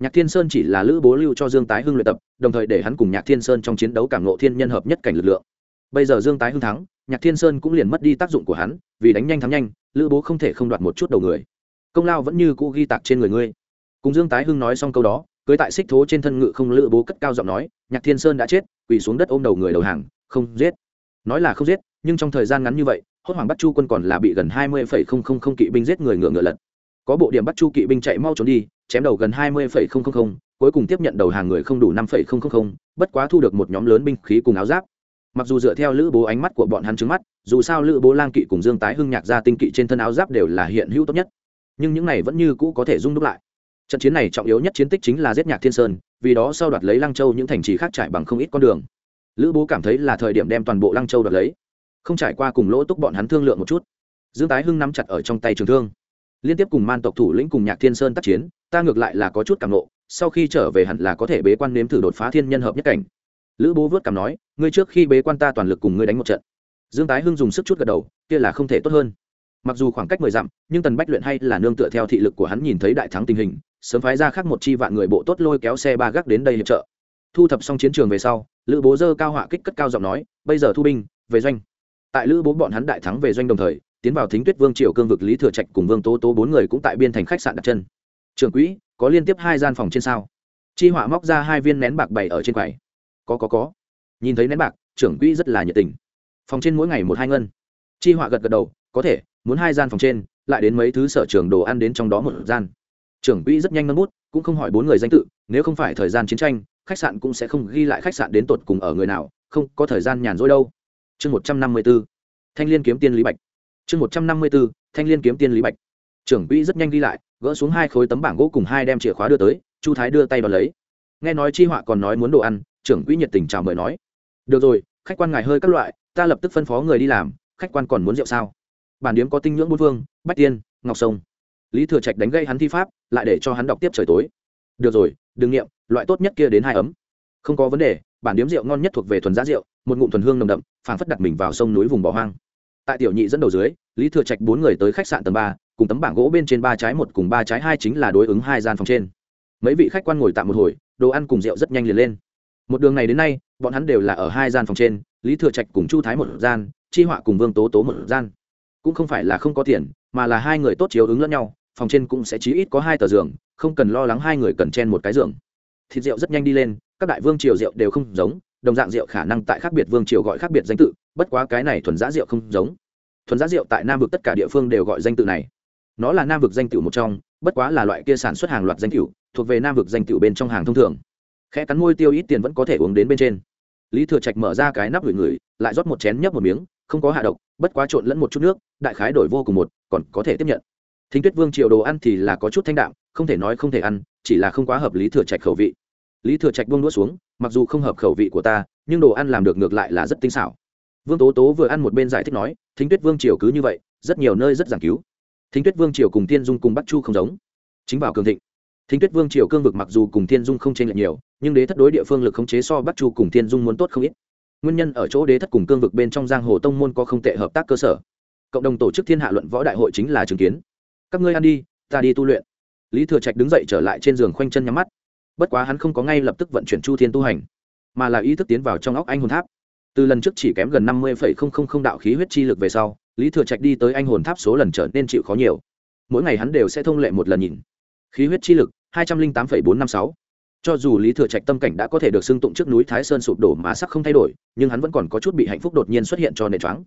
Nhạc thiên sơn chỉ là lữ bố lưu cho dương tái hưng luyện tập, đồng thời để hắn cùng nhạc thiên sơn trong chiến đấu cảm ngộ thiên nhân hợp nhất cảnh lực lượng. Bây giờ dương tái hưng thắng, nhạc thiên sơn cũng liền mất đi tác dụng của hắn, vì đánh nhanh thắng nhanh lữ bố không thể không đoạt một chút đầu người. Công lao vẫn như cũ ghi tạc trên người ngươi. Cùng dương tái hưng nói xong câu đó, cưới tại xích thố trên thân ngự không lữ bố cất cao giọng nói, nhạc thiên sơn đã chết, quỳ xuống đất ôm đầu người đầu hàng, không giết. Nói là không giết, nhưng trong thời gian ngắn như vậy, hốt hoảng bắt chu quân còn là bị gần hai mươi không không không kỵ binh giết người ngựa ngựa lật. Có bộ điểm bắt chu kỵ binh chạy mau trốn đi, chém đầu gần hai mươi không không không, cuối cùng tiếp nhận đầu hàng người không đủ năm không không không, bất quá thu được một nhóm lớn binh khí cùng áo giáp mặc dù dựa theo lữ bố ánh mắt của bọn hắn trứng mắt, dù sao lữ bố lang kỵ cùng dương tái hưng nhạc ra tinh kỵ trên thân áo giáp đều là hiện hữu tốt nhất. Nhưng những này vẫn như cũ có thể dung đúc lại. Trận chiến này trọng yếu nhất chiến tích chính là giết nhạc thiên sơn, vì đó sau đoạt lấy lăng châu những thành trì khác trải bằng không ít con đường. Lữ bố cảm thấy là thời điểm đem toàn bộ lăng châu đoạt lấy. Không trải qua cùng lỗ túc bọn hắn thương lượng một chút, dương tái hưng nắm chặt ở trong tay trường thương. Liên tiếp cùng man tộc thủ lĩnh cùng nhạc thiên sơn tác chiến, ta ngược lại là có chút cảm nộ, sau khi trở về hẳn là có thể bế quan nếm thử đột phá thiên nhân hợp nhất cảnh lữ bố vớt cảm nói, ngươi trước khi bế quan ta toàn lực cùng ngươi đánh một trận. Dương tái hưng dùng sức chút gật đầu, kia là không thể tốt hơn. Mặc dù khoảng cách mười dặm, nhưng tần bách luyện hay là nương tựa theo thị lực của hắn nhìn thấy đại thắng tình hình, sớm phái ra khác một chi vạn người bộ tốt lôi kéo xe ba gác đến đây hiệp trợ. Thu thập xong chiến trường về sau, lữ bố dơ cao họa kích cất cao giọng nói, bây giờ thu binh, về doanh. Tại lữ bố bọn hắn đại thắng về doanh đồng thời, tiến vào thính tuyết vương triều cương vực lý thừa trạch cùng vương tố tố bốn người cũng tại biên thành khách sạn đặt chân. Trường quỹ, có liên tiếp hai gian phòng trên sao? Chi họa móc ra hai viên nén bạc bày ở trên quầy có có có. Nhìn thấy nén bạc, trưởng quỹ rất là nhiệt tình. Phòng trên mỗi ngày một hai ngân. Chi họa gật gật đầu, có thể, muốn hai gian phòng trên, lại đến mấy thứ sở trường đồ ăn đến trong đó một gian. Trưởng quỹ rất nhanh nâng bút, cũng không hỏi bốn người danh tự, nếu không phải thời gian chiến tranh, khách sạn cũng sẽ không ghi lại khách sạn đến tột cùng ở người nào, không có thời gian nhàn rỗi đâu. Chương một trăm năm mươi b ố thanh l i ê n kiếm tiên lý bạch. Chương một trăm năm mươi b ố thanh l i ê n kiếm tiên lý bạch. Trưởng quỹ rất nhanh ghi lại, gỡ xuống hai khối tấm bảng gỗ cùng hai đem chìa khóa đưa tới, chu thái đưa tay vào lấy. Nghe nói chi họa còn nói muốn đồ ăn trưởng quỹ nhiệt tình chào mời nói. Được rồi khách quan ngài hơi các loại ta lập tức phân phó người đi làm khách quan còn muốn rượu sao? Bản điếm có tinh nhưỡng bút vương, bách tiên ngọc sông. Lý thừa trạch đánh gây hắn thi pháp lại để cho hắn đọc tiếp trời tối. Được rồi đừng nghiệm loại tốt nhất kia đến hai ấm. Không có vấn đề bản điếm rượu ngon nhất thuộc về thuần giá rượu một ngụm thuần hương nồng đậm phảng phất đặt mình vào sông núi vùng bỏ hoang. Tại tiểu nhị dẫn đầu dưới lý thừa trạch bốn người tới khách sạn tầng ba cùng tấm bảng gỗ bên trên ba trái một cùng ba trái hai chính là đối ứng hai gian phòng trên. Mấy vị khách quan ngồi tạm một hồi đồ ăn cùng rượu rất nhanh liền lên một đường này đến nay, bọn hắn đều là ở hai gian phòng trên, lý thừa trạch cùng chu thái một gian, chi họa cùng vương tố tố một gian. Cũng không phải là không có tiền, mà là hai người tốt chiếu ứng lẫn nhau, phòng trên cũng sẽ chí ít có hai tờ giường, không cần lo lắng hai người cần chen một cái giường. Thịt rượu rất nhanh đi lên, các đại vương triều rượu đều không giống, đồng dạng rượu khả năng tại khác biệt vương triều gọi khác biệt danh tự, bất quá cái này thuần giá rượu không giống. Thuần giá rượu tại nam vực tất cả địa phương đều gọi danh tự này. Nó là nam vực danh tự một trong, bất quá là loại kia sản xuất hàng loạt danh tự, thuộc về nam vực danh tự bên trong hàng thông thường khẽ cắn môi tiêu ít tiền vẫn có thể uống đến bên trên. Lý thừa trạch mở ra cái nắp gửi người, lại rót một chén nhấp một miếng, không có hạ độc, bất quá trộn lẫn một chút nước, đại khái đổi vô cùng một, còn có thể tiếp nhận. Thính tuyết vương Triệu đồ ăn thì là có chút thanh đạm, không thể nói không thể ăn, chỉ là không quá hợp lý thừa trạch khẩu vị. Lý thừa trạch buông đũa xuống, mặc dù không hợp khẩu vị của ta, nhưng đồ ăn làm được ngược lại là rất tinh xảo. Vương tố tố vừa ăn một bên giải thích nói, thính tuyết vương triều cứ như vậy, rất nhiều nơi rất giảng cứu. Thính tuyết vương triều cùng thiên dung cùng bắc chu không giống. Chính vào cường thịnh. Thính tuyết vương triều cương vực mặc dù cùng thiên dung không chênh lệch nhiều nhưng đế thất đối địa phương lực khống chế so bắc chu cùng thiên dung muốn tốt không ít. Nguyên nhân ở chỗ đế thất cùng cương vực bên trong giang hồ tông môn có không tệ hợp tác cơ sở. Cộng đồng tổ chức thiên hạ luận võ đại hội chính là chứng kiến. Các ngươi ăn đi, ta đi tu luyện. Lý thừa trạch đứng dậy trở lại trên giường khoanh chân nhắm mắt. Bất quá hắn không có ngay lập tức vận chuyển chu thiên tu hành, mà là ý thức tiến vào trong óc anh hồn tháp. Từ lần trước chỉ kém gần năm mươi đạo khí huyết chi lực về sau, lý thừa trạch đi tới anh hồn tháp số lần trở nên chịu khó nhiều. Mỗi ngày hắn đều sẽ thông lệ một lần nhìn. Khí huyết chi lực, hai trăm linh tám bốn năm sáu cho dù lý thừa trạch tâm cảnh đã có thể được xưng tụng trước núi thái sơn sụp đổ mà sắc không thay đổi, nhưng hắn vẫn còn có chút bị hạnh phúc đột nhiên xuất hiện cho nền choáng.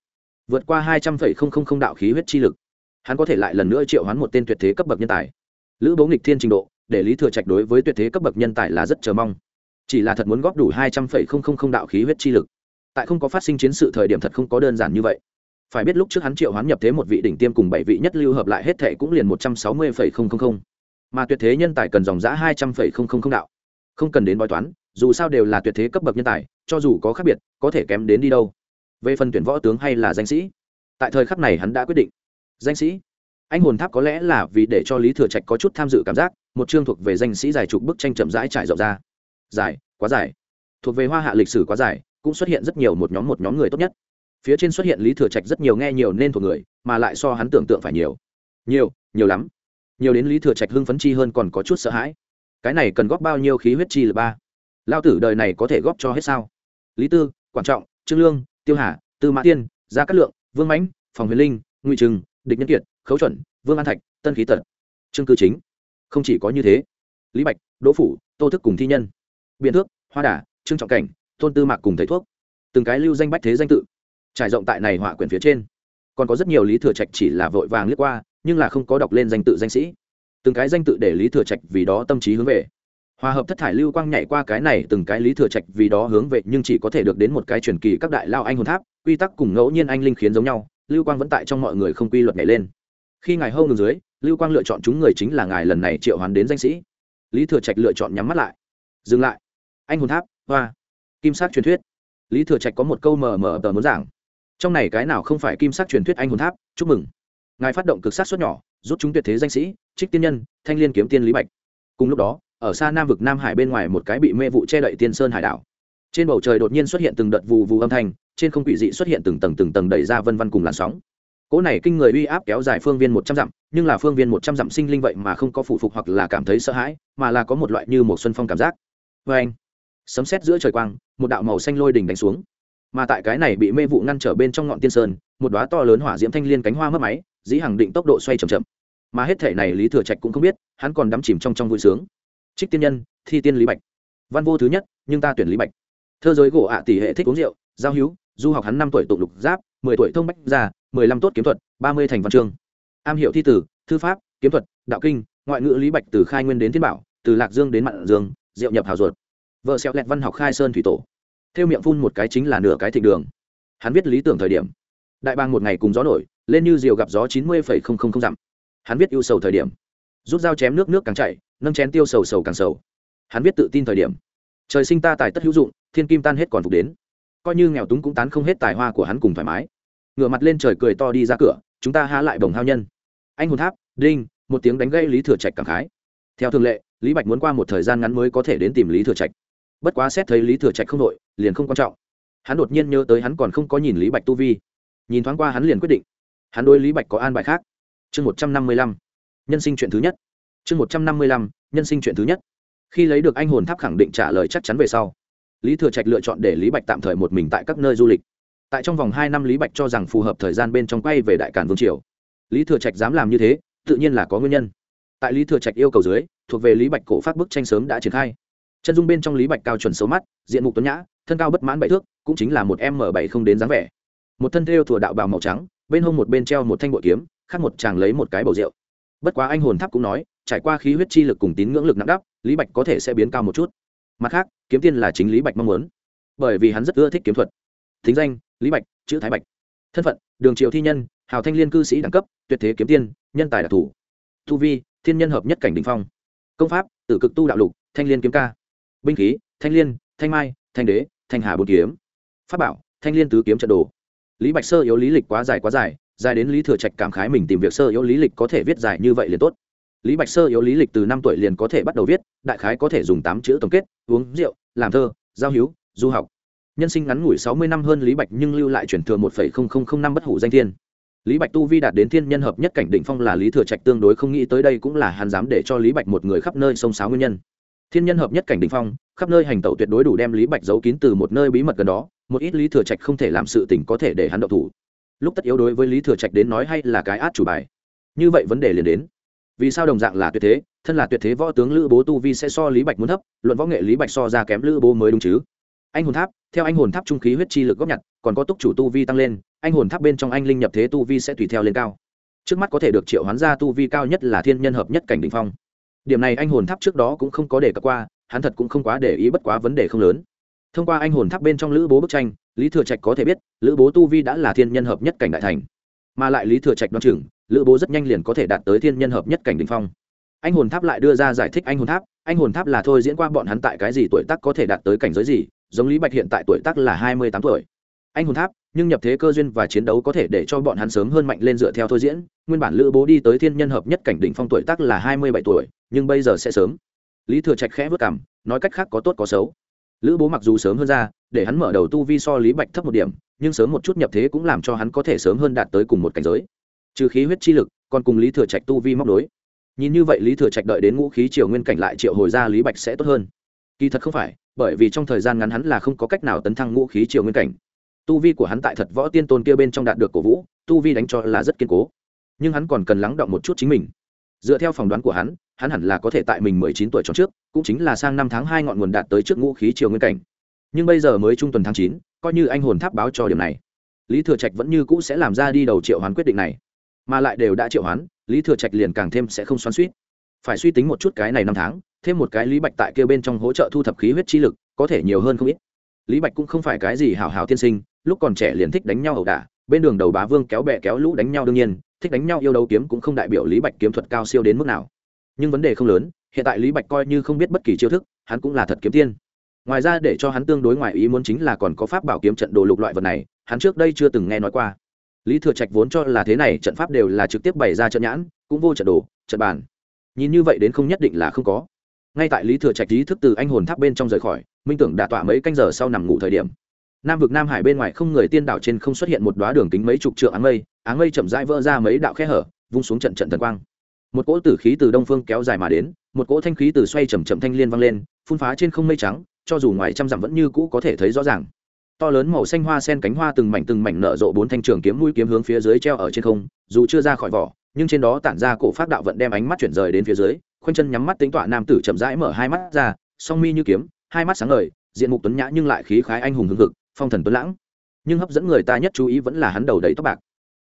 Vượt qua hai trăm linh đạo khí huyết chi lực, hắn có thể lại lần nữa triệu hoán một tên tuyệt thế cấp bậc nhân tài. Lữ bố nghịch thiên trình độ, để lý thừa trạch đối với tuyệt thế cấp bậc nhân tài là rất chờ mong. Chỉ là thật muốn góp đủ hai trăm linh đạo khí huyết chi lực. Tại không có phát sinh chiến sự thời điểm thật không có đơn giản như vậy. Phải biết lúc trước hắn triệu hoán nhập thế một vị đỉnh tiêm cùng bảy vị nhất lưu hợp lại hết thệ cũng liền một trăm sáu mươi mà tuyệt thế nhân tài cần dòng giã hai trăm linh đạo không cần đến bói toán, dù sao đều là tuyệt thế cấp bậc nhân tài, cho dù có khác biệt, có thể kém đến đi đâu. Về phần tuyển võ tướng hay là danh sĩ, tại thời khắc này hắn đã quyết định. Danh sĩ? Anh hồn tháp có lẽ là vì để cho lý thừa trạch có chút tham dự cảm giác, một chương thuộc về danh sĩ dài chục bức tranh chậm rãi trải rộng ra. Dài, quá dài. Thuộc về hoa hạ lịch sử quá dài, cũng xuất hiện rất nhiều một nhóm một nhóm người tốt nhất. Phía trên xuất hiện lý thừa trạch rất nhiều nghe nhiều nên thuộc người, mà lại so hắn tưởng tượng phải nhiều. Nhiều nhiều lắm. Nhiều đến lý thừa trạch hưng phấn chi hơn còn có chút sợ hãi cái này cần góp bao nhiêu khí huyết chi là ba? Lao tử đời này có thể góp cho hết sao? Lý tư quan trọng, trương lương, tiêu hà, tư mã tiên, gia cát lượng, vương mãnh, phòng huyền linh, ngụy trừng, địch nhân kiệt, khấu chuẩn, vương an thạch, tân khí tật. Trương cư chính. Không chỉ có như thế, lý bạch, đỗ phủ, tô thức cùng thi nhân biện thước, hoa đà, trương trọng cảnh, tôn tư mạc cùng thầy thuốc. Từng cái lưu danh bách thế danh tự, trải rộng tại này họa quyển phía trên. Còn có rất nhiều lý thừa trạch chỉ là vội vàng liếc qua, nhưng là không có đọc lên danh tự danh sĩ từng cái danh tự để lý thừa trạch vì đó tâm trí hướng về. Hòa hợp thất thải lưu quang nhảy qua cái này, từng cái lý thừa trạch vì đó hướng về, nhưng chỉ có thể được đến một cái truyền kỳ các đại lao anh hồn tháp, quy tắc cùng ngẫu nhiên anh linh khiến giống nhau, lưu quang vẫn tại trong mọi người không quy luật nhảy lên. Khi ngài hâu ngừng dưới, lưu quang lựa chọn chúng người chính là ngài lần này triệu hoán đến danh sĩ. Lý thừa trạch lựa chọn nhắm mắt lại. Dừng lại. Anh hồn tháp, hoa. Kim sắc truyền thuyết. Lý thừa trạch có một câu mờ mờ tờ muốn giảng. Trong này cái nào không phải kim sắc truyền thuyết anh hồn tháp? Chúc mừng ngài phát động cực sát suất nhỏ, rút chúng tuyệt thế danh sĩ, trích tiên nhân, thanh liên kiếm tiên lý bạch. Cùng lúc đó, ở xa nam vực nam hải bên ngoài một cái bị mê vụ che đậy tiên sơn hải đảo. Trên bầu trời đột nhiên xuất hiện từng đợt vù vù âm thanh, trên không quỷ dị xuất hiện từng tầng từng tầng đẩy ra vân vân cùng làn sóng. Cỗ này kinh người uy áp kéo dài phương viên một trăm dặm, nhưng là phương viên một trăm dặm sinh linh vậy mà không có phụ phục hoặc là cảm thấy sợ hãi, mà là có một loại như một xuân phong cảm giác. Vê anh, sấm sét giữa trời quang, một đạo màu xanh lôi đỉnh đánh xuống. Mà tại cái này bị mê vụ ngăn trở bên trong ngọn tiên sơn, một đoá to lớn hỏa diễm thanh liên cánh hoa mất máy dĩ hàng định tốc độ xoay chậm chậm. Mà hết thể này lý thừa trạch cũng không biết, hắn còn đắm chìm trong trong vui sướng. Trích tiên nhân, thi tiên lý bạch. Văn vô thứ nhất, nhưng ta tuyển lý bạch. Thơ giới gỗ ạ tỷ hệ thích uống rượu, giao hữu, du học hắn năm tuổi tụng lục giáp, mười tuổi thông bách già mười lăm tốt kiếm thuật, ba mươi thành văn chương. Am hiểu thi tử thư pháp, kiếm thuật, đạo kinh, ngoại ngữ lý bạch từ khai nguyên đến thiên bảo, từ lạc dương đến mạn dương diệu nhập hào ruột. Vợ xẹo lẹt văn học khai sơn thủy tổ. Theo miệng phun một cái chính là nửa cái thịnh đường. Hắn viết lý tưởng thời điểm. Đại bang một ngày cùng gió nổi lên như diều gặp gió chín mươi không không không dặm. Hắn biết ưu sầu thời điểm. Rút dao chém nước nước càng chạy nâng chén tiêu sầu sầu càng sầu. Hắn biết tự tin thời điểm. Trời sinh ta tài tất hữu dụng, thiên kim tan hết còn phục đến. Coi như nghèo túng cũng tán không hết tài hoa của hắn cùng thoải mái. Ngửa mặt lên trời cười to đi ra cửa, chúng ta há lại bồng hao nhân. Anh hồn tháp, đinh, một tiếng đánh gây lý thừa trạch cảm khái. Theo thường lệ, lý bạch muốn qua một thời gian ngắn mới có thể đến tìm lý thừa trạch. Bất quá xét thấy lý thừa trạch không đội liền không quan trọng. Hắn đột nhiên nhớ tới hắn còn không có nhìn lý bạch tu vi. Nhìn thoáng qua hắn liền quyết định hắn đối lý bạch có an bài khác. Chương một trăm năm mươi lăm, nhân sinh chuyện thứ nhất. Chương một trăm năm mươi lăm, nhân sinh chuyện thứ nhất. Khi lấy được anh hồn tháp khẳng định trả lời chắc chắn về sau, lý thừa trạch lựa chọn để lý bạch tạm thời một mình tại các nơi du lịch. Tại trong vòng hai năm lý bạch cho rằng phù hợp thời gian bên trong quay về đại cản vương triều. Lý thừa trạch dám làm như thế, tự nhiên là có nguyên nhân. Tại lý thừa trạch yêu cầu dưới, thuộc về lý bạch cổ phát bức tranh sớm đã triển khai. Chân dung bên trong lý bạch cao chuẩn xấu mắt, diện mục tuấn nhã, thân cao bất mãn bảy thước, cũng chính là một m bảy không đến dáng vẻ. Một thân thêu thủa đạo bào màu trắng bên hông một bên treo một thanh bội kiếm, khác một chàng lấy một cái bầu rượu. Bất quá anh hồn tháp cũng nói, trải qua khí huyết chi lực cùng tín ngưỡng lực nặng đắp lý bạch có thể sẽ biến cao một chút. Mặt khác, kiếm tiên là chính lý bạch mong muốn. Bởi vì hắn rất ưa thích kiếm thuật. Thính danh, lý bạch, chữ thái bạch. Thân phận, đường triệu thi nhân, hào thanh liên cư sĩ đẳng cấp, tuyệt thế kiếm tiên, nhân tài đặc thù thu vi, thiên nhân hợp nhất cảnh đình phong. Công pháp, tử cực tu đạo lục, thanh liên kiếm ca. Binh khí, thanh liên, thanh mai, thanh đế, thanh hà bột kiếm. Pháp bảo, thanh liên tứ kiếm trận đồ lý bạch sơ yếu lý lịch quá dài quá dài dài đến lý thừa trạch cảm khái mình tìm việc sơ yếu lý lịch có thể viết dài như vậy liền tốt. Lý bạch sơ yếu lý lịch từ năm tuổi liền có thể bắt đầu viết, đại khái có thể dùng tám chữ tổng kết, uống rượu, làm thơ, giao hiếu du học. Nhân sinh ngắn ngủi sáu mươi năm hơn lý bạch nhưng lưu lại chuyển thừa một năm bất hủ danh thiên. Lý bạch tu vi đạt đến thiên nhân hợp nhất cảnh định phong là lý thừa trạch tương đối không nghĩ tới đây cũng là hắn dám để cho lý bạch một người khắp nơi sông sáo nguyên nhân thiên nhân hợp nhất cảnh định phong, khắp nơi hành tẩu tuyệt đối đủ đem lý bạch giấu kín từ một nơi bí mật gần đó, một ít lý thừa trạch không thể làm sự tình có thể để hắn độc thủ. Lúc tất yếu đối với lý thừa trạch đến nói hay là cái át chủ bài. Như vậy vấn đề liền đến. Vì sao đồng dạng là tuyệt thế, thân là tuyệt thế võ tướng lữ bố tu vi sẽ so lý bạch muốn thấp, luận võ nghệ lý bạch so ra kém lữ bố mới đúng chứ? Anh hồn tháp, theo anh hồn tháp trung khí huyết chi lực góp nhặt, còn có túc chủ tu vi tăng lên, anh hồn tháp bên trong anh linh nhập thế tu vi sẽ tùy theo lên cao. Trước mắt có thể được triệu hoán ra tu vi cao nhất là thiên nhân hợp nhất cảnh đ ỉ n h phong điểm này anh hồn tháp trước đó cũng không có để cập qua, hắn thật cũng không quá để ý bất quá vấn đề không lớn. Thông qua anh hồn tháp bên trong lữ bố bức tranh, lý thừa trạch có thể biết, lữ bố tu vi đã là thiên nhân hợp nhất cảnh đại thành. Mà lại lý thừa trạch đoan chừng, lữ bố rất nhanh liền có thể đạt tới thiên nhân hợp nhất cảnh đình phong. Anh hồn tháp lại đưa ra giải thích anh hồn tháp, anh hồn tháp là thôi diễn qua bọn hắn tại cái gì tuổi tác có thể đạt tới cảnh giới gì, giống lý bạch hiện tại tuổi tác là hai mươi tám tuổi. Anh hồn tháp, nhưng nhập thế cơ duyên và chiến đấu có thể để cho bọn hắn sớm hơn mạnh lên dựa theo thôi diễn. Nguyên bản lữ bố đi tới thiên nhân hợp nhất cảnh đỉnh phong tuổi tác là hai mươi bảy tuổi nhưng bây giờ sẽ sớm. Lý thừa trạch khẽ vất cảm, nói cách khác có tốt có xấu. Lữ bố mặc dù sớm hơn ra, để hắn mở đầu tu vi so lý bạch thấp một điểm, nhưng sớm một chút nhập thế cũng làm cho hắn có thể sớm hơn đạt tới cùng một cảnh giới. Trừ khí huyết chi lực, còn cùng lý thừa trạch tu vi móc nối. Nhìn như vậy lý thừa trạch đợi đến ngũ khí triều nguyên cảnh lại triệu hồi ra lý bạch sẽ tốt hơn. Kỳ thật không phải, bởi vì trong thời gian ngắn hắn là không có cách nào tấn thăng ngũ khí triều nguyên cảnh. Tu vi của hắn tại thật võ tiên tôn kia bên trong đạt được cổ vũ, tu vi đánh cho là rất kiên cố. Nhưng hắn còn cần lắng động một chút chính mình dựa theo phỏng đoán của hắn hắn hẳn là có thể tại mình mười chín tuổi tròn trước, cũng chính là sang năm tháng hai ngọn nguồn đạt tới trước ngũ khí triều nguyên cảnh. Nhưng bây giờ mới trung tuần tháng chín, coi như anh hồn tháp báo cho điểm này. Lý thừa trạch vẫn như cũ sẽ làm ra đi đầu triệu hoán quyết định này. Mà lại đều đã triệu hoán, lý thừa trạch liền càng thêm sẽ không xoắn suýt phải suy tính một chút cái này năm tháng, thêm một cái lý bạch tại kêu bên trong hỗ trợ thu thập khí huyết chi lực, có thể nhiều hơn không ít. Lý bạch cũng không phải cái gì hào hào tiên sinh, lúc còn trẻ liền thích đánh nhau ẩu đả, bên đường đầu bá vương kéo bè kéo lũ đánh nhau đương nhiên thích đánh nhau yêu đấu kiếm cũng không đại biểu lý bạch kiếm thuật cao siêu đến mức nào. Nhưng vấn đề không lớn, hiện tại lý bạch coi như không biết bất kỳ chiêu thức, hắn cũng là thật kiếm tiên. Ngoài ra để cho hắn tương đối ngoài ý muốn chính là còn có pháp bảo kiếm trận đồ lục loại vật này, hắn trước đây chưa từng nghe nói qua. Lý thừa trạch vốn cho là thế này trận pháp đều là trực tiếp bày ra trận nhãn, cũng vô trận đồ, trận bàn. Nhìn như vậy đến không nhất định là không có. Ngay tại lý thừa trạch ý thức từ anh hồn tháp bên trong rời khỏi, minh tưởng đả tọa mấy canh giờ sau nằm ngủ thời điểm nam vực nam hải bên ngoài không người tiên đảo trên không xuất hiện một đoá đường kính mấy chục trượng áng mây áng mây chậm rãi vỡ ra mấy đạo khe hở, vung xuống trận trận thần quang. Một cỗ tử khí từ đông phương kéo dài mà đến, một cỗ thanh khí từ xoay chầm chậm thanh liên vang lên, phun phá trên không mây trắng, cho dù ngoài trăm dặm vẫn như cũ có thể thấy rõ ràng. To lớn màu xanh hoa sen cánh hoa từng mảnh từng mảnh nở rộ bốn thanh trường kiếm mũi kiếm hướng phía dưới treo ở trên không, dù chưa ra khỏi vỏ, nhưng trên đó tản ra cổ phát đạo vận đem ánh mắt chuyển rời đến phía dưới, khoanh chân nhắm mắt tính tọa nam tử chậm rãi mở hai mắt ra, song mi như kiếm, hai mắt sáng ngời, diện mục tuấn nhã nhưng lại khí khái anh hùng hưng hực phong thần tuấn lãng. Nhưng hấp dẫn người ta nhất chú ý vẫn là hắn đầu đầy tóc bạc.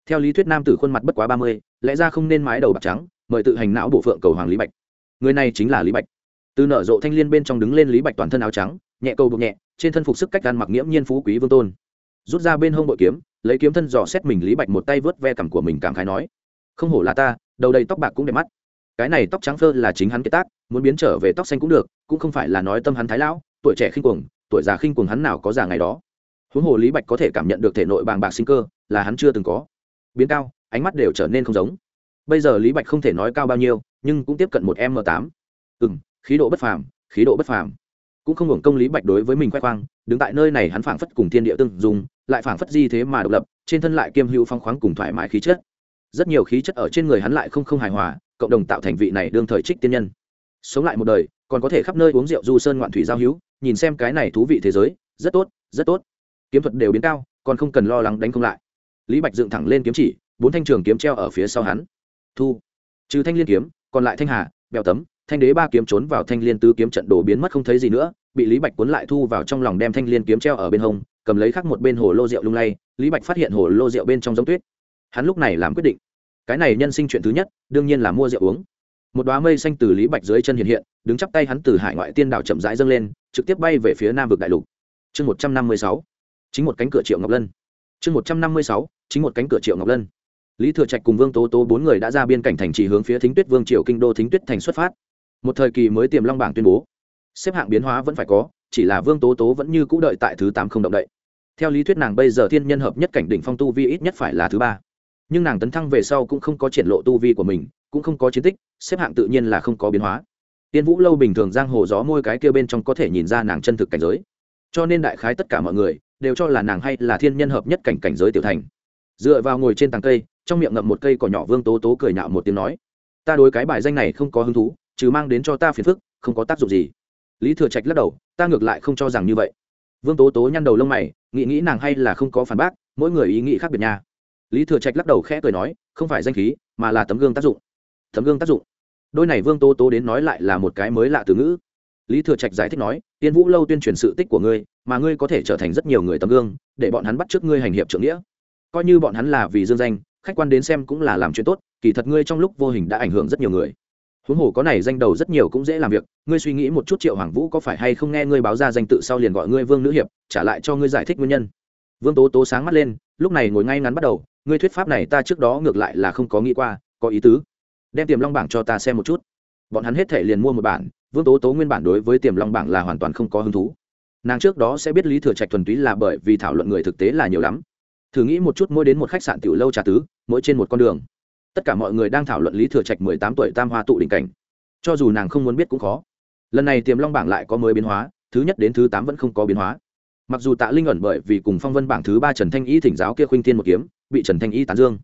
Theo lý thuyết nam tử khuôn mặt bất quá ba mươi, lẽ ra không nên mái đầu bạc trắng, mời tự hành não bộ phượng cầu hoàng lý bạch. Người này chính là lý bạch. Từ nở rộ thanh l i ê n bên trong đứng lên lý bạch toàn thân áo trắng, nhẹ cầu bụng nhẹ, trên thân phục sức cách gan mặc nghiễm nhiên phú quý vương tôn. Rút ra bên hông bội kiếm, lấy kiếm thân dò xét mình lý bạch một tay vớt ve cằm của mình cảm khái nói, không hổ là ta, đầu đầy tóc bạc cũng đẹp mắt. Cái này tóc trắng phơ là chính hắn kế tác, muốn biến trở về tóc xanh cũng được, cũng không phải là nói tâm hắn thái lão, tuổi trẻ khinh cuồng, tuổi già khinh cuồng hắn nào có già ngày đó huống hồ lý bạch có thể cảm nhận được thể nội bàng bạc sinh cơ là hắn chưa từng có. Biến cao, ánh mắt đều trở nên không giống. Bây giờ lý bạch không thể nói cao bao nhiêu, nhưng cũng tiếp cận một m tám. Ừ m khí độ bất phàm, khí độ bất phàm. Cũng không hưởng công lý bạch đối với mình khoe khoang, đứng tại nơi này hắn phảng phất cùng thiên địa tương dùng lại phảng phất di thế mà độc lập, trên thân lại kiêm hữu phong khoáng cùng thoải mái khí chất. Rất nhiều khí chất ở trên người hắn lại không không hài hòa, cộng đồng tạo thành vị này đương thời trích tiên nhân. Sống lại một đời, còn có thể khắp nơi uống rượu du sơn ngoạn thủy giao hữu, nhìn xem cái này thú vị thế giới, rất tốt rất tốt kiếm thuật đều biến cao, còn không cần lo lắng đánh không lại. Lý bạch dựng thẳng lên kiếm chỉ, bốn thanh trường kiếm treo ở phía sau hắn. Thu. Trừ thanh liên kiếm, còn lại thanh hà, bèo tấm, thanh đế ba kiếm trốn vào thanh liên tứ kiếm trận đồ biến mất không thấy gì nữa, bị lý bạch cuốn lại thu vào trong lòng đem thanh liên kiếm treo ở bên hông, cầm lấy khắc một bên hồ lô rượu lung lay, lý bạch phát hiện hồ lô rượu bên trong giống tuyết. Hắn lúc này làm quyết định. Cái này nhân sinh chuyện thứ nhất, đương nhiên là mua rượu uống. Một đoá mây xanh từ lý bạch dưới chân hiện hiện, đứng chắp tay hắn từ hải ngoại tiên đảo chậm rãi dâng lên, trực tiếp bay về phía nam vực đại lục. Chương một trăm năm mươi sáu chính một cánh cửa triệu ngọc lân. Chương một trăm năm mươi sáu, chính một cánh cửa triệu ngọc lân. Lý thừa trạch cùng vương tố tố bốn người đã ra biên cảnh thành trì hướng phía thính tuyết vương triều kinh đô thính tuyết thành xuất phát. Một thời kỳ mới tiềm long bảng tuyên bố. Xếp hạng biến hóa vẫn phải có, chỉ là vương tố tố vẫn như cũ đợi tại thứ tám không động đậy. Theo lý thuyết nàng bây giờ thiên nhân hợp nhất cảnh đỉnh phong tu vi ít nhất phải là thứ ba. Nhưng nàng tấn thăng về sau cũng không có triển lộ tu vi của mình, cũng không có chiến tích, xếp hạng tự nhiên là không có biến hóa. Tiên vũ lâu bình thường giang hồ gió môi cái kia bên trong có thể nhìn ra nàng chân thực cảnh giới. Cho nên đại khái tất cả mọi người đều cho là nàng hay là thiên nhân hợp nhất cảnh cảnh giới tiểu thành. Dựa vào ngồi trên tàng cây, trong miệng ngậm một cây cỏ nhỏ vương tố tố cười nhạo một tiếng nói, ta đối cái bài danh này không có hứng thú chứ mang đến cho ta phiền phức, không có tác dụng gì. Lý thừa trạch lắc đầu, ta ngược lại không cho rằng như vậy. Vương tố tố nhăn đầu lông mày, nghĩ nghĩ nàng hay là không có phản bác, mỗi người ý nghĩ khác biệt nha. Lý thừa trạch lắc đầu khẽ cười nói, không phải danh khí, mà là tấm gương tác dụng. Tấm gương tác dụng. Đôi này vương tố tố đến nói lại là một cái mới lạ từ ngữ lý thừa trạch giải thích nói, tiên vũ lâu tuyên truyền sự tích của ngươi, mà ngươi có thể trở thành rất nhiều người tấm gương, để bọn hắn bắt trước ngươi hành hiệp trưởng nghĩa. Coi như bọn hắn là vì dương danh, khách quan đến xem cũng là làm chuyện tốt, kỳ thật ngươi trong lúc vô hình đã ảnh hưởng rất nhiều người. Huống hồ có này danh đầu rất nhiều cũng dễ làm việc, ngươi suy nghĩ một chút triệu hoàng vũ có phải hay không nghe ngươi báo ra danh tự sau liền gọi ngươi vương nữ hiệp, trả lại cho ngươi giải thích nguyên nhân. Vương tố tố sáng mắt lên, lúc này ngồi ngay ngắn bắt đầu, ngươi thuyết pháp này ta trước đó ngược lại là không có nghĩ qua, có ý tứ. Đem tiềm long bảng cho ta xem một chút. Bọn hắn hết thể liền mua một bản vương tố tố nguyên bản đối với tiềm long bảng là hoàn toàn không có hứng thú. Nàng trước đó sẽ biết lý thừa trạch thuần túy là bởi vì thảo luận người thực tế là nhiều lắm. Thử nghĩ một chút mỗi đến một khách sạn tiểu lâu trà tứ, mỗi trên một con đường. Tất cả mọi người đang thảo luận lý thừa trạch mười tám tuổi tam hoa tụ đỉnh cảnh. Cho dù nàng không muốn biết cũng khó. Lần này tiềm long bảng lại có mới biến hóa, thứ nhất đến thứ tám vẫn không có biến hóa. Mặc dù tạ linh ẩn bởi vì cùng phong vân bảng thứ ba trần thanh y thỉnh giáo kia khuynh thiên một kiếm, bị trần thanh y tán dương.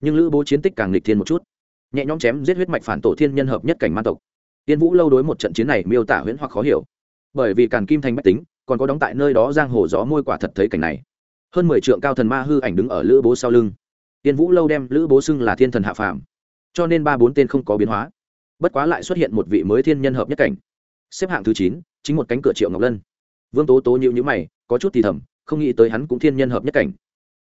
Nhưng lữ bố chiến tích càng lịch thiên một chút. Nhẹ nhõm chém giết huyết mạch phản tổ thiên nhân hợp nhất cảnh man tộc tiên vũ lâu đối một trận chiến này miêu tả huyễn hoặc khó hiểu. Bởi vì càn kim thành bách tính, còn có đóng tại nơi đó giang hồ gió môi quả thật thấy cảnh này. Hơn mười trượng cao thần ma hư ảnh đứng ở lữ bố sau lưng. Tiên vũ lâu đem lữ bố xưng là thiên thần hạ phàm. Cho nên ba bốn tên không có biến hóa. Bất quá lại xuất hiện một vị mới thiên nhân hợp nhất cảnh. Xếp hạng thứ chín, chính một cánh cửa triệu ngọc lân. Vương tố tố nhịu nhữ mày, có chút thì thầm, không nghĩ tới hắn cũng thiên nhân hợp nhất cảnh.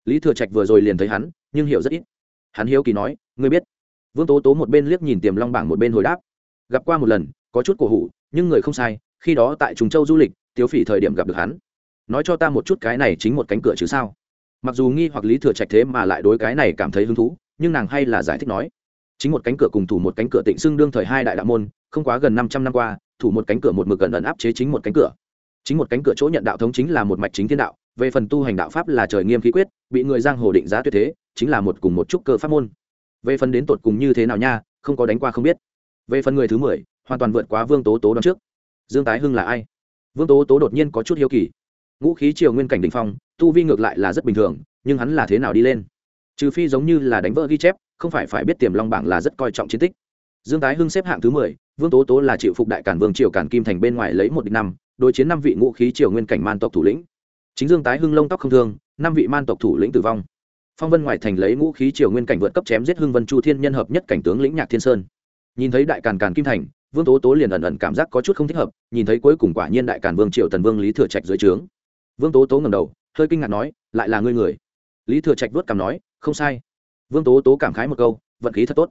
Lý thừa trạch vừa rồi liền thấy hắn, nhưng hiểu rất ít. Hắn hiếu kỳ nói, ngươi biết? Vương tố tố một bên liếc nhìn tiềm long bảng một bên hồi đáp gặp qua một lần, có chút cổ hủ, nhưng người không sai, khi đó tại trùng châu du lịch, tiếu phỉ thời điểm gặp được hắn. Nói cho ta một chút cái này chính một cánh cửa chứ sao? Mặc dù nghi hoặc lý thừa trạch thế mà lại đối cái này cảm thấy hứng thú, nhưng nàng hay là giải thích nói. Chính một cánh cửa cùng thủ một cánh cửa tịnh xưng đương thời hai đại đạo môn, không quá gần năm trăm năm qua, thủ một cánh cửa một mực gần ẩn áp chế chính một cánh cửa. Chính một cánh cửa chỗ nhận đạo thống chính là một mạch chính thiên đạo, về phần tu hành đạo pháp là trời nghiêm khí quyết, bị người giang hồ định giá tuyệt thế, chính là một cùng một chút cơ pháp môn. Về phần đến tột cùng như thế nào nha, không có đánh qua không biết về phần người thứ mười, hoàn toàn vượt quá vương tố tố đón trước. Dương tái hưng là ai? Vương tố tố đột nhiên có chút hiếu kỳ. Ngũ khí triều nguyên cảnh đình phong, tu vi ngược lại là rất bình thường, nhưng hắn là thế nào đi lên? Trừ phi giống như là đánh vỡ ghi chép, không phải phải biết tiềm long bảng là rất coi trọng chiến tích. Dương tái hưng xếp hạng thứ mười, vương tố tố là chịu phục đại cản vương triều cản kim thành bên ngoài lấy một địch năm, đối chiến năm vị ngũ khí triều nguyên cảnh man tộc thủ lĩnh. Chính dương tái hưng lông tóc không thương, năm vị man tộc thủ lĩnh tử vong. Phong vân ngoại thành lấy ngũ khí triều nguyên cảnh vượt cấp chém giết hưng vân chu thiên nhân hợp nhất cảnh tướng lĩnh nhạc thiên sơn nhìn thấy đại càn càn kim thành, vương tố tố liền ẩn ẩn cảm giác có chút không thích hợp, nhìn thấy cuối cùng quả nhiên đại càn vương triệu tần vương lý thừa trạch dưới trướng. Vương tố tố ngầm đầu, hơi kinh ngạc nói, lại là ngươi người? Lý thừa trạch vớt cảm nói, không sai. Vương tố tố cảm khái một câu, vận khí thật tốt.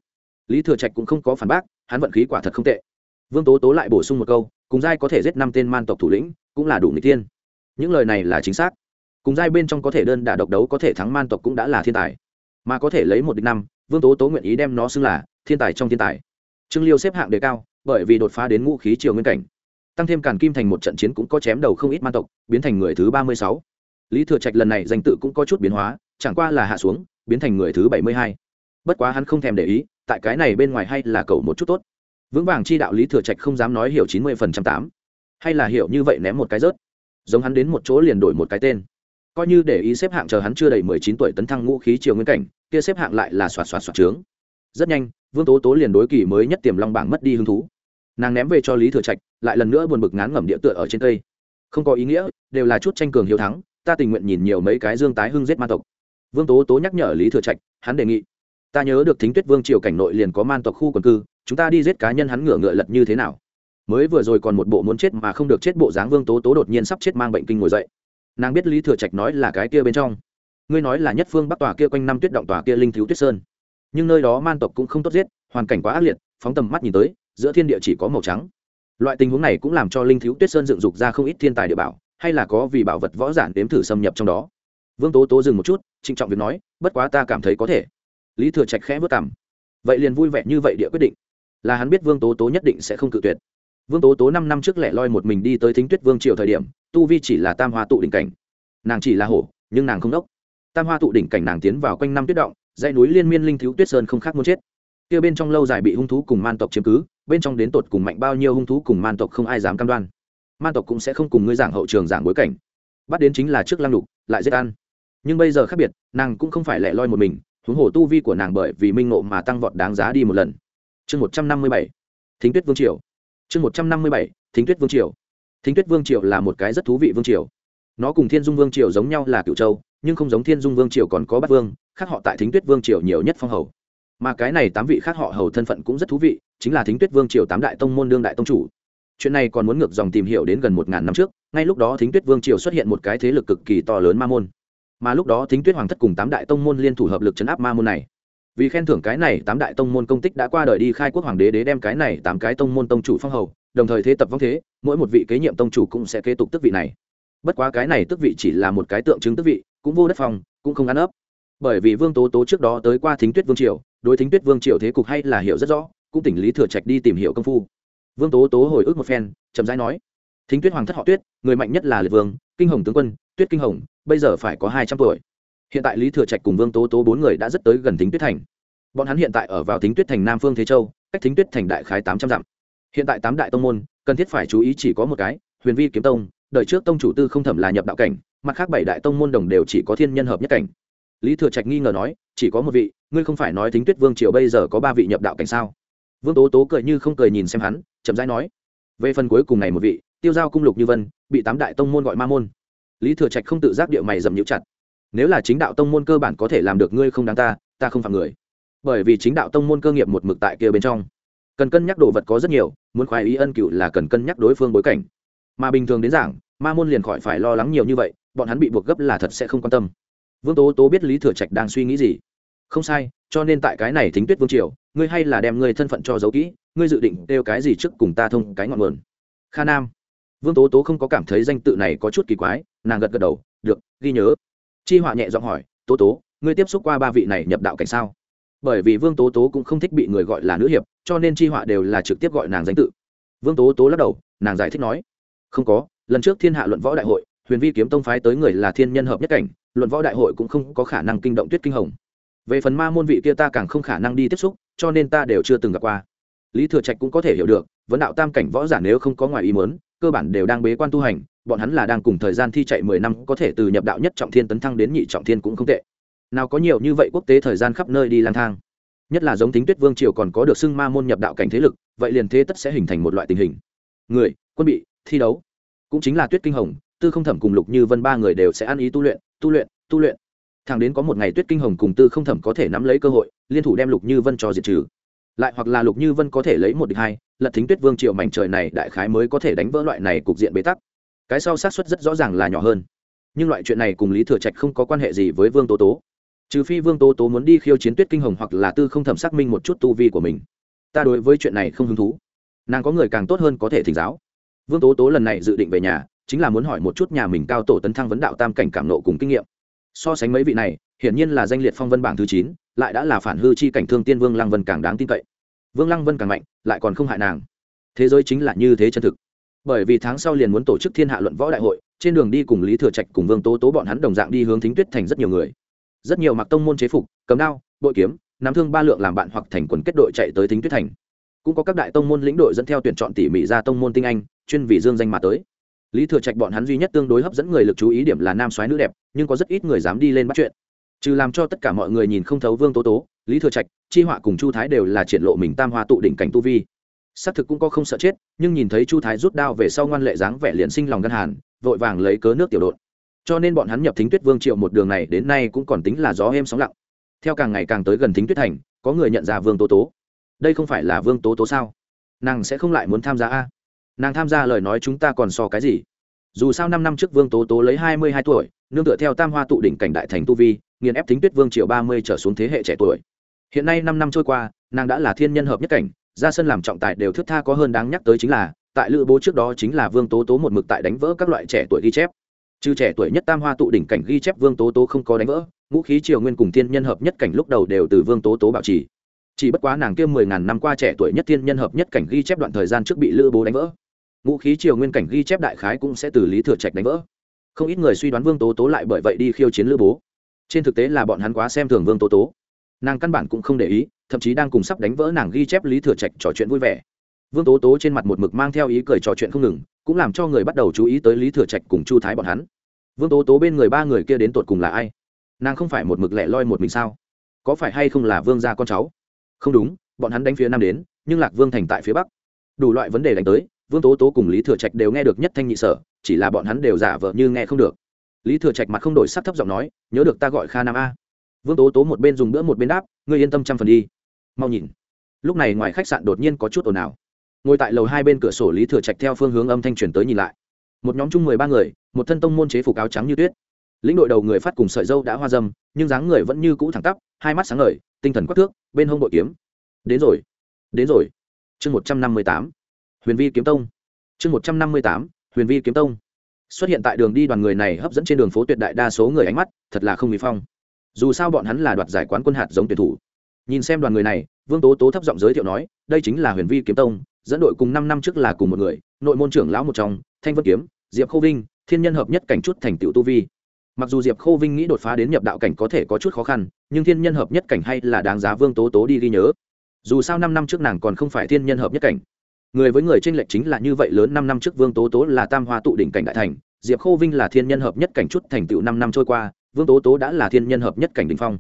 Lý thừa trạch cũng không có phản bác, hắn vận khí quả thật không tệ. Vương tố tố lại bổ sung một câu, cùng giai có thể giết năm tên man tộc thủ lĩnh, cũng là đủ người tiên những lời này là chính xác. Cùng giai bên trong có thể đơn đả độc đấu, có thể thắng man tộc cũng đã là thiên tài. Mà có thể lấy một địch năm, vương tố tố nguyện ý đem nó xưng là thiên tài trong thiên tài trương liêu xếp hạng đề cao, bởi vì đột phá đến ngũ khí triều nguyên cảnh. Tăng thêm càn kim thành một trận chiến cũng có chém đầu không ít man tộc, biến thành người thứ ba mươi sáu. Lý thừa trạch lần này danh tự cũng có chút biến hóa, chẳng qua là hạ xuống, biến thành người thứ bảy mươi hai. Bất quá hắn không thèm để ý, tại cái này bên ngoài hay là cầu một chút tốt. Vững vàng chi đạo lý thừa trạch không dám nói hiểu chín mươi phần trăm tám. Hay là hiểu như vậy ném một cái rớt. Giống hắn đến một chỗ liền đổi một cái tên. Coi như để ý xếp hạng chờ hắn chưa đầy mười chín tuổi tấn thăng ngũ khí triều nguyên cảnh, kia xếp hạng lại là xoạt xoạt xoạt trướng rất nhanh, vương tố tố liền đối kỳ mới nhất tiềm long bảng mất đi hứng thú. Nàng ném về cho lý thừa trạch, lại lần nữa buồn bực ngán ngẩm địa tựa ở trên cây. Không có ý nghĩa, đều là chút tranh cường hiếu thắng, ta tình nguyện nhìn nhiều mấy cái dương tái hưng giết man tộc. Vương tố tố nhắc nhở lý thừa trạch, hắn đề nghị, ta nhớ được thính tuyết vương triều cảnh nội liền có man tộc khu quần cư, chúng ta đi giết cá nhân hắn ngựa ngựa lật như thế nào? Mới vừa rồi còn một bộ muốn chết mà không được chết bộ dáng vương tố tố đột nhiên sắp chết mang bệnh kinh ngồi dậy. Nàng biết lý thừa trạch nói là cái kia bên trong. Ngươi nói là nhất phương bắc tòa kia quanh năm tuyết động tòa kia linh thiếu tuyết sơn nhưng nơi đó man tộc cũng không tốt giết, hoàn cảnh quá ác liệt, phóng tầm mắt nhìn tới, giữa thiên địa chỉ có màu trắng. Loại tình huống này cũng làm cho linh thiếu tuyết sơn dựng dục ra không ít thiên tài địa bảo, hay là có vì bảo vật võ giản đếm thử xâm nhập trong đó. Vương tố tố dừng một chút, trịnh trọng việc nói, bất quá ta cảm thấy có thể. Lý thừa trạch khẽ vất cảm vậy liền vui vẻ như vậy địa quyết định. Là hắn biết vương tố tố nhất định sẽ không cự tuyệt. Vương tố tố năm năm trước lẻ loi một mình đi tới thính tuyết vương triều thời điểm, tu vi chỉ là tam hoa tụ đỉnh cảnh. Nàng chỉ là hổ, nhưng nàng không đốc. Tam hoa tụ đỉnh cảnh nàng tiến vào quanh năm tuyết động dãy núi liên miên linh thiếu tuyết sơn không khác muốn chết. Kia bên trong lâu dài bị hung thú cùng man tộc chiếm cứ, bên trong đến tột cùng mạnh bao nhiêu hung thú cùng man tộc không ai dám cam đoan. Man tộc cũng sẽ không cùng ngươi giảng hậu trường giảng bối cảnh. Bắt đến chính là trước lăng lục, lại giết ăn. Nhưng bây giờ khác biệt, nàng cũng không phải lẻ loi một mình, huống hồ tu vi của nàng bởi vì minh nộ mà tăng vọt đáng giá đi một lần. Chương một trăm năm mươi bảy, thính tuyết vương triều. Chương một trăm năm mươi bảy, thính tuyết vương triều. Thính tuyết vương triều là một cái rất thú vị vương triều. Nó cùng thiên dung vương triều giống nhau là cựu châu, nhưng không giống thiên dung vương triều còn có bát vương khác họ tại thính tuyết vương triều nhiều nhất phong hầu. Mà cái này tám vị khác họ hầu thân phận cũng rất thú vị, chính là thính tuyết vương triều tám đại tông môn đương đại tông chủ. Chuyện này còn muốn ngược dòng tìm hiểu đến gần một ngàn năm trước, ngay lúc đó thính tuyết vương triều xuất hiện một cái thế lực cực kỳ to lớn ma môn. Mà lúc đó thính tuyết hoàng thất cùng tám đại tông môn liên thủ hợp lực chấn áp ma môn này. Vì khen thưởng cái này, tám đại tông môn công tích đã qua đời đi khai quốc hoàng đế đế đem cái này tám cái tông môn tông chủ phong hầu, đồng thời thế tập vong thế, mỗi một vị kế nhiệm tông chủ cũng sẽ kế tục tước vị này. Bất quá cái này tước vị chỉ là một cái tượng trưng tước vị, cũng vô đất phòng, cũng không ăn ấp bởi vì vương tố tố trước đó tới qua thính tuyết vương triều, đối thính tuyết vương triều thế cục hay là hiểu rất rõ, cũng tỉnh lý thừa trạch đi tìm hiểu công phu. Vương tố tố hồi ức một phen, chậm rãi nói, thính tuyết hoàng thất họ tuyết, người mạnh nhất là liệt vương, kinh hồng tướng quân, tuyết kinh hồng, bây giờ phải có hai trăm tuổi. Hiện tại lý thừa trạch cùng vương tố tố bốn người đã rất tới gần thính tuyết thành. Bọn hắn hiện tại ở vào thính tuyết thành nam phương thế châu, cách thính tuyết thành đại khái tám trăm dặm. Hiện tại tám đại tông môn, cần thiết phải chú ý chỉ có một cái, huyền vi kiếm tông, đợi trước tông chủ tư không thẩm là nhập đạo cảnh, mặt khác bảy đại tông môn đồng đều chỉ có thiên nhân hợp nhất cảnh lý thừa trạch nghi ngờ nói, chỉ có một vị, ngươi không phải nói thính tuyết vương triều bây giờ có ba vị nhập đạo cảnh sao? Vương tố tố cười như không cười nhìn xem hắn, chậm rãi nói, về phần cuối cùng này một vị, tiêu giao cung lục như vân, bị tám đại tông môn gọi ma môn. Lý thừa trạch không tự giác điệu mày dầm nhũ chặt. Nếu là chính đạo tông môn cơ bản có thể làm được ngươi không đáng ta ta không phạm người. Bởi vì chính đạo tông môn cơ nghiệp một mực tại kia bên trong. Cần cân nhắc đồ vật có rất nhiều, muốn khoái ý ân cựu là cần cân nhắc đối phương bối cảnh. Mà bình thường đến giảng, ma môn liền khỏi phải lo lắng nhiều như vậy, bọn hắn bị buộc gấp là thật sẽ không quan tâm vương tố tố biết lý thừa trạch đang suy nghĩ gì? Không sai, cho nên tại cái này thính tuyết vương triều, ngươi hay là đem ngươi thân phận cho giấu kỹ, ngươi dự định kêu cái gì trước cùng ta thông cái ngọn nguồn. Kha nam. Vương tố tố không có cảm thấy danh tự này có chút kỳ quái, nàng gật gật đầu, được, ghi nhớ. Chi họa nhẹ giọng hỏi, tố tố, ngươi tiếp xúc qua ba vị này nhập đạo cảnh sao? Bởi vì vương tố tố cũng không thích bị người gọi là nữ hiệp, cho nên chi họa đều là trực tiếp gọi nàng danh tự. Vương tố tố lắc đầu, nàng giải thích nói, không có, lần trước thiên hạ luận võ đại hội huyền vi kiếm tông phái tới người là thiên nhân hợp nhất cảnh, luận võ đại hội cũng không có khả năng kinh động tuyết kinh hồng. Về phần ma môn vị kia ta càng không khả năng đi tiếp xúc, cho nên ta đều chưa từng gặp qua. Lý thừa trạch cũng có thể hiểu được, vấn đạo tam cảnh võ giả nếu không có ngoài ý muốn, cơ bản đều đang bế quan tu hành, bọn hắn là đang cùng thời gian thi chạy mười năm, có thể từ nhập đạo nhất trọng thiên tấn thăng đến nhị trọng thiên cũng không tệ. Nào có nhiều như vậy quốc tế thời gian khắp nơi đi lang thang. Nhất là giống tính tuyết vương triều còn có được xưng ma môn nhập đạo cảnh thế lực, vậy liền thế tất sẽ hình thành một loại tình hình. Người, quân bị, thi đấu. Cũng chính là tuyết kinh hồng tư không thẩm cùng lục như vân ba người đều sẽ ăn ý tu luyện tu luyện tu luyện. Thằng đến có một ngày tuyết kinh hồng cùng tư không thẩm có thể nắm lấy cơ hội, liên thủ đem lục như vân cho diệt trừ. Lại hoặc là lục như vân có thể lấy một địch hai, lật thính tuyết vương triều mảnh trời này đại khái mới có thể đánh vỡ loại này cục diện bế tắc. Cái sau xác suất rất rõ ràng là nhỏ hơn. Nhưng loại chuyện này cùng lý thừa trạch không có quan hệ gì với vương tố tố. Trừ phi vương tố tố muốn đi khiêu chiến tuyết kinh hồng hoặc là tư không thẩm xác minh một chút tu vi của mình. Ta đối với chuyện này không hứng thú. Nàng có người càng tốt hơn có thể thỉnh giáo. Vương tố tố lần này dự định về nhà chính là muốn hỏi một chút nhà mình cao tổ tấn thăng vấn đạo tam cảnh cảm nộ cùng kinh nghiệm. So sánh mấy vị này, hiển nhiên là danh liệt phong vân bảng thứ chín, lại đã là phản hư chi cảnh thương tiên vương lăng vân càng đáng tin cậy. Vương lăng vân càng mạnh, lại còn không hại nàng. Thế giới chính là như thế chân thực. Bởi vì tháng sau liền muốn tổ chức thiên hạ luận võ đại hội, trên đường đi cùng lý thừa trạch cùng vương tố tố bọn hắn đồng dạng đi hướng thính tuyết thành rất nhiều người. Rất nhiều mặc tông môn chế phục, cầm đao, bội kiếm, nắm thương ba lượng làm bạn hoặc thành quần kết đội chạy tới thính tuyết thành. Cũng có các đại tông môn lĩnh đội dẫn theo tuyển chọn tỉ mỉ ra tông môn tinh anh, chuyên vì dương danh mà tới lý thừa trạch bọn hắn duy nhất tương đối hấp dẫn người lực chú ý điểm là nam soái nữ đẹp, nhưng có rất ít người dám đi lên bắt chuyện. Trừ làm cho tất cả mọi người nhìn không thấu vương tố tố, lý thừa trạch, chi họa cùng chu thái đều là triển lộ mình tam hoa tụ đỉnh cảnh tu vi. Xác thực cũng có không sợ chết, nhưng nhìn thấy chu thái rút đao về sau ngoan lệ dáng vẻ liền sinh lòng ngân hàn, vội vàng lấy cớ nước tiểu đột cho nên bọn hắn nhập thính tuyết vương triệu một đường này đến nay cũng còn tính là gió êm sóng lặng. Theo càng ngày càng tới gần thính tuyết thành, có người nhận ra vương tố tố. Đây không phải là vương tố tố sao? Nàng sẽ không lại muốn tham gia a? Nàng tham gia lời nói chúng ta còn so cái gì? Dù sao năm năm trước vương tố tố lấy hai mươi hai tuổi, nương tựa theo tam hoa tụ đỉnh cảnh đại thành tu vi, nghiền ép thính tuyết vương triệu ba mươi trở xuống thế hệ trẻ tuổi. Hiện nay năm năm trôi qua, nàng đã là thiên nhân hợp nhất cảnh, ra sân làm trọng tài đều thức tha có hơn đáng nhắc tới chính là, tại lữ bố trước đó chính là vương tố tố một mực tại đánh vỡ các loại trẻ tuổi ghi chép. Trừ trẻ tuổi nhất tam hoa tụ đỉnh cảnh ghi chép vương tố tố không có đánh vỡ, ngũ khí triều nguyên cùng thiên nhân hợp nhất cảnh lúc đầu đều từ vương tố tố bảo trì. Chỉ bất quá nàng kia mười ngàn năm qua trẻ tuổi nhất thiên nhân hợp nhất cảnh ghi chép đoạn thời gian trước bị lữ bố đánh vỡ ngũ khí triều nguyên cảnh ghi chép đại khái cũng sẽ từ lý thừa trạch đánh vỡ. Không ít người suy đoán vương tố tố lại bởi vậy đi khiêu chiến lữ bố. Trên thực tế là bọn hắn quá xem thường vương tố tố. Nàng căn bản cũng không để ý, thậm chí đang cùng sắp đánh vỡ nàng ghi chép lý thừa trạch trò chuyện vui vẻ. Vương tố tố trên mặt một mực mang theo ý cười trò chuyện không ngừng, cũng làm cho người bắt đầu chú ý tới lý thừa trạch cùng chu thái bọn hắn. Vương tố tố bên người ba người kia đến tột cùng là ai? Nàng không phải một mực lẻ loi một mình sao? Có phải hay không là vương gia con cháu? Không đúng, bọn hắn đánh phía nam đến, nhưng lạc vương thành tại phía bắc. Đủ loại vấn đề đánh tới vương tố tố cùng lý thừa trạch đều nghe được nhất thanh nhị sở, chỉ là bọn hắn đều giả vờ như nghe không được. Lý thừa trạch mặt không đổi sắc thấp giọng nói, nhớ được ta gọi kha nam a. Vương tố tố một bên dùng bữa một bên đáp, ngươi yên tâm trăm phần đi. Mau nhìn. Lúc này ngoài khách sạn đột nhiên có chút ồn ào. Ngồi tại lầu hai bên cửa sổ lý thừa trạch theo phương hướng âm thanh truyền tới nhìn lại. Một nhóm chung mười ba người, một thân tông môn chế phục áo trắng như tuyết. Lĩnh đội đầu người phát cùng sợi dâu đã hoa dâm, nhưng dáng người vẫn như cũ thẳng tắp, hai mắt sáng ngời, tinh thần quắc thước, bên hông bội kiếm. Đến rồi đến rồi. Chương một trăm năm mươi tám huyền vi kiếm tông. Chương một trăm năm mươi tám, huyền vi kiếm tông. Xuất hiện tại đường đi đoàn người này hấp dẫn trên đường phố tuyệt đại đa số người ánh mắt, thật là không bị phong. Dù sao bọn hắn là đoạt giải quán quân hạt giống tuyển thủ. Nhìn xem đoàn người này, vương tố tố thấp giọng giới thiệu nói, đây chính là huyền vi kiếm tông, dẫn đội cùng năm năm trước là cùng một người, nội môn trưởng lão một trong, thanh vân kiếm, diệp khô vinh, thiên nhân hợp nhất cảnh chút thành tựu tu vi. Mặc dù diệp khô vinh nghĩ đột phá đến nhập đạo cảnh có thể có chút khó khăn, nhưng thiên nhân hợp nhất cảnh hay là đáng giá vương tố tố đi ghi nhớ. Dù sao năm năm trước nàng còn không phải thiên nhân hợp nhất cảnh người với người tranh lệch chính là như vậy lớn năm năm trước vương tố tố là tam hoa tụ đỉnh cảnh đại thành, diệp khô vinh là thiên nhân hợp nhất cảnh chút thành tựu năm năm trôi qua, vương tố tố đã là thiên nhân hợp nhất cảnh đình phong.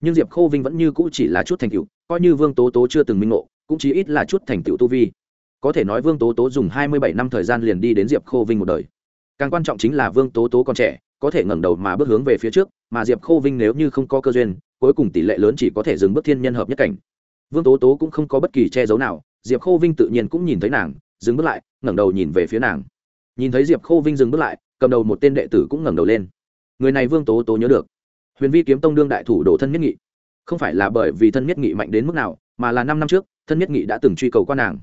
Nhưng diệp khô vinh vẫn như cũ chỉ là chút thành tựu, coi như vương tố tố chưa từng minh ngộ, cũng chỉ ít là chút thành tựu tu vi. Có thể nói vương tố tố dùng hai mươi bảy năm thời gian liền đi đến diệp khô vinh một đời. Càng quan trọng chính là vương tố tố còn trẻ, có thể ngẩng đầu mà bước hướng về phía trước, mà diệp khô vinh nếu như không có cơ duyên, cuối cùng tỷ lệ lớn chỉ có thể dừng bước thiên nhân hợp nhất cảnh. Vương tố tố cũng không có bất kỳ che giấu nào diệp khô vinh tự nhiên cũng nhìn thấy nàng, dừng bước lại, ngẩng đầu nhìn về phía nàng. Nhìn thấy diệp khô vinh dừng bước lại, cầm đầu một tên đệ tử cũng ngẩng đầu lên. Người này vương tố tố nhớ được. Huyền vi kiếm tông đương đại thủ đồ thân nhất nghị. Không phải là bởi vì thân nhất nghị mạnh đến mức nào, mà là năm năm trước, thân nhất nghị đã từng truy cầu qua nàng,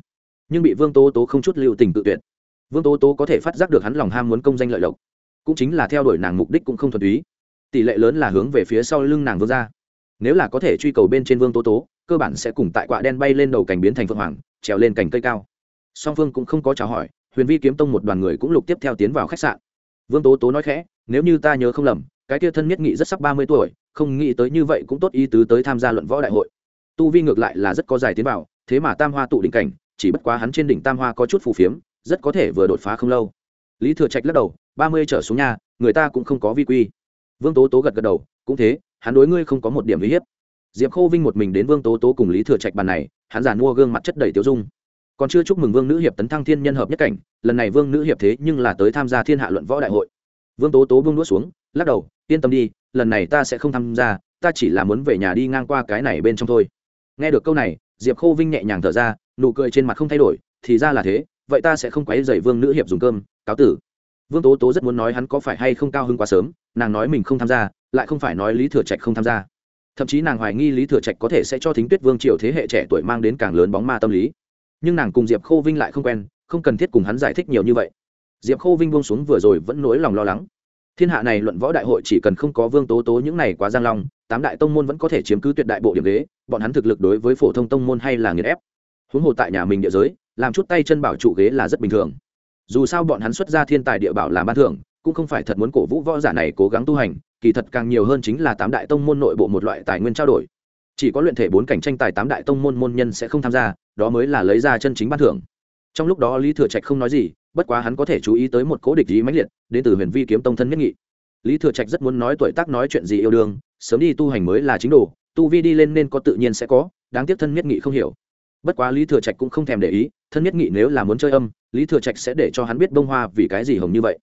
nhưng bị vương tố tố không chút lưu tình tự tuyệt. Vương tố tố có thể phát giác được hắn lòng ham muốn công danh lợi lộc, cũng chính là theo đuổi nàng mục đích cũng không thuần túy. Tỷ lệ lớn là hướng về phía sau lưng nàng vương ra. Nếu là có thể truy cầu bên trên vương tố tố, cơ bản sẽ cùng tại quạ đen bay lên đầu cảnh biến thành phượng hoàng trèo lên cành cây cao. Song phương cũng không có chào hỏi, huyền vi kiếm tông một đoàn người cũng lục tiếp theo tiến vào khách sạn. Vương tố tố nói khẽ, nếu như ta nhớ không lầm, cái kia thân nhất nghị rất sắp ba mươi tuổi, không nghĩ tới như vậy cũng tốt ý tứ tới tham gia luận võ đại hội. Tu vi ngược lại là rất có dài tiến vào, thế mà tam hoa tụ đỉnh cảnh, chỉ bất quá hắn trên đỉnh tam hoa có chút phù phiếm, rất có thể vừa đột phá không lâu. Lý thừa trạch lắc đầu, ba mươi trở xuống nhà người ta cũng không có vi quy. Vương tố tố gật gật đầu, cũng thế, hắn đối ngươi không có một điểm uy hiếp diệp khô vinh một mình đến vương tố tố cùng lý thừa trạch bàn này, hắn giàn mua gương mặt chất đầy tiêu dung. Còn chưa chúc mừng vương nữ hiệp tấn thăng thiên nhân hợp nhất cảnh, lần này vương nữ hiệp thế nhưng là tới tham gia thiên hạ luận võ đại hội. Vương tố tố vương đũa xuống, lắc đầu, yên tâm đi, lần này ta sẽ không tham gia, ta chỉ là muốn về nhà đi ngang qua cái này bên trong thôi. Nghe được câu này, diệp khô vinh nhẹ nhàng thở ra, nụ cười trên mặt không thay đổi, thì ra là thế, vậy ta sẽ không quấy dày vương nữ hiệp dùng cơm, cáo tử. Vương tố tố rất muốn nói hắn có phải hay không cao hơn quá sớm, nàng nói mình không tham gia, lại không phải nói lý thừa trạch không tham gia thậm chí nàng hoài nghi lý thừa trạch có thể sẽ cho thính tuyết vương triều thế hệ trẻ tuổi mang đến càng lớn bóng ma tâm lý nhưng nàng cùng diệp khô vinh lại không quen không cần thiết cùng hắn giải thích nhiều như vậy diệp khô vinh buông xuống vừa rồi vẫn nỗi lòng lo lắng thiên hạ này luận võ đại hội chỉ cần không có vương tố tố những này quá giang long tám đại tông môn vẫn có thể chiếm cứ tuyệt đại bộ điểm ghế bọn hắn thực lực đối với phổ thông tông môn hay là nghiền ép huống hồ tại nhà mình địa giới làm chút tay chân bảo trụ ghế là rất bình thường dù sao bọn hắn xuất ra thiên tài địa bảo làm ban thưởng cũng không phải thật muốn cổ vũ võ giả này cố gắng tu hành, kỳ thật càng nhiều hơn chính là tám đại tông môn nội bộ một loại tài nguyên trao đổi. Chỉ có luyện thể bốn cảnh tranh tài tám đại tông môn môn nhân sẽ không tham gia, đó mới là lấy ra chân chính ban thưởng. Trong lúc đó lý thừa trạch không nói gì, bất quá hắn có thể chú ý tới một cố địch ý mãnh liệt, đến từ huyền vi kiếm tông thân nhất nghị. Lý thừa trạch rất muốn nói tuổi tác nói chuyện gì yêu đương, sớm đi tu hành mới là chính đồ, tu vi đi lên nên có tự nhiên sẽ có, đáng tiếc thân nhất nghị không hiểu. Bất quá lý thừa trạch cũng không thèm để ý, thân nhất nghị nếu là muốn chơi âm, lý thừa trạch sẽ để cho hắn biết bông hoa vì cái gì hồng như vậy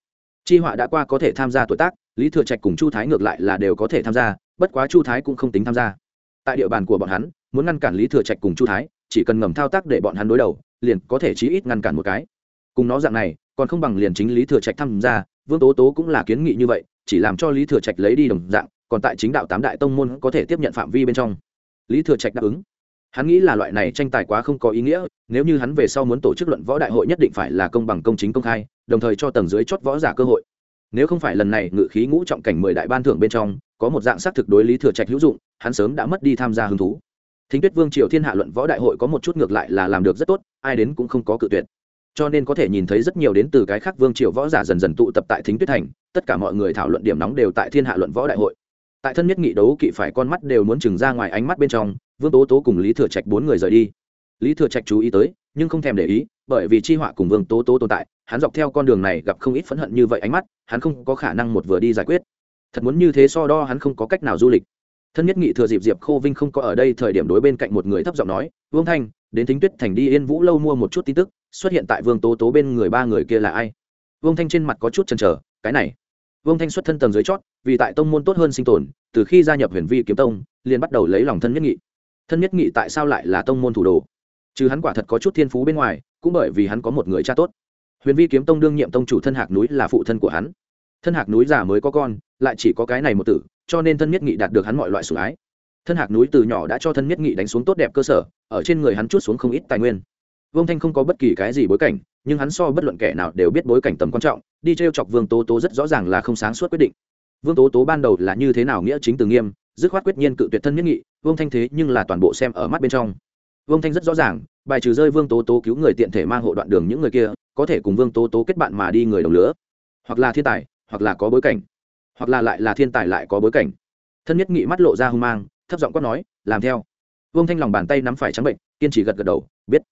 chi họa đã qua có thể tham gia tuổi tác, lý thừa trạch cùng chu thái ngược lại là đều có thể tham gia, bất quá chu thái cũng không tính tham gia. Tại địa bàn của bọn hắn, muốn ngăn cản lý thừa trạch cùng chu thái, chỉ cần ngầm thao tác để bọn hắn đối đầu, liền có thể chí ít ngăn cản một cái. Cùng nó dạng này, còn không bằng liền chính lý thừa trạch tham gia, vương tố tố cũng là kiến nghị như vậy, chỉ làm cho lý thừa trạch lấy đi đồng dạng, còn tại chính đạo tám đại tông môn có thể tiếp nhận phạm vi bên trong. Lý thừa trạch đáp ứng. Hắn nghĩ là loại này tranh tài quá không có ý nghĩa, nếu như hắn về sau muốn tổ chức luận võ đại hội nhất định phải là công bằng công chính công khai đồng thời cho tầng dưới chót võ giả cơ hội. Nếu không phải lần này ngự khí ngũ trọng cảnh mười đại ban thưởng bên trong, có một dạng xác thực đối lý thừa trạch hữu dụng, hắn sớm đã mất đi tham gia hứng thú. Thính tuyết vương triều thiên hạ luận võ đại hội có một chút ngược lại là làm được rất tốt, ai đến cũng không có cự tuyệt. Cho nên có thể nhìn thấy rất nhiều đến từ cái khác vương triều võ giả dần dần tụ tập tại thính tuyết thành, tất cả mọi người thảo luận điểm nóng đều tại thiên hạ luận võ đại hội. Tại thân nhất nghị đấu kỵ phải con mắt đều muốn chừng ra ngoài ánh mắt bên trong, vương tố tố cùng lý thừa trạch bốn người rời đi. Lý thừa trạch chú ý tới, nhưng không thèm để ý, bởi vì chi họa cùng vương tố tố tồn tại hắn dọc theo con đường này gặp không ít phẫn hận như vậy ánh mắt, hắn không có khả năng một vừa đi giải quyết. Thật muốn như thế so đo hắn không có cách nào du lịch. Thân nhất nghị thừa dịp diệp khô vinh không có ở đây thời điểm đối bên cạnh một người thấp giọng nói, vương thanh, đến thính tuyết thành đi, yên vũ lâu mua một chút tin tức, xuất hiện tại vương tố tố bên người ba người kia là ai? Vương thanh trên mặt có chút chần chờ, cái này. Vương thanh xuất thân tầng dưới chót, vì tại tông môn tốt hơn sinh tồn, từ khi gia nhập huyền vi kiếm tông, liền bắt đầu lấy lòng thân nhất nghị. Thân nhất nghị tại sao lại là tông môn thủ đồ? Chứ hắn quả thật có chút thiên phú bên ngoài, cũng bởi vì hắn có một người cha tốt huyền vi kiếm tông đương nhiệm tông chủ thân hạc núi là phụ thân của hắn. Thân hạc núi già mới có con, lại chỉ có cái này một tử, cho nên thân nhất nghị đạt được hắn mọi loại sủng ái. Thân hạc núi từ nhỏ đã cho thân nhất nghị đánh xuống tốt đẹp cơ sở, ở trên người hắn chút xuống không ít tài nguyên. Vương thanh không có bất kỳ cái gì bối cảnh, nhưng hắn so bất luận kẻ nào đều biết bối cảnh tầm quan trọng, đi t r e o chọc vương tố tố rất rõ ràng là không sáng suốt quyết định. Vương tố tố ban đầu là như thế nào nghĩa chính từ nghiêm, dứt khoát quyết nhiên cự tuyệt thân nhất nghị, vương thanh thế nhưng là toàn bộ xem ở mắt bên trong vương thanh rất rõ ràng, bài trừ rơi vương tố tố cứu người tiện thể mang hộ đoạn đường những người kia, có thể cùng vương tố tố kết bạn mà đi người đồng lứa. Hoặc là thiên tài, hoặc là có bối cảnh. Hoặc là lại là thiên tài lại có bối cảnh. Thân nhất nghị mắt lộ ra hung mang, thấp giọng quát nói, làm theo. Vương thanh lòng bàn tay nắm phải trắng bệnh, kiên trì gật gật đầu, biết.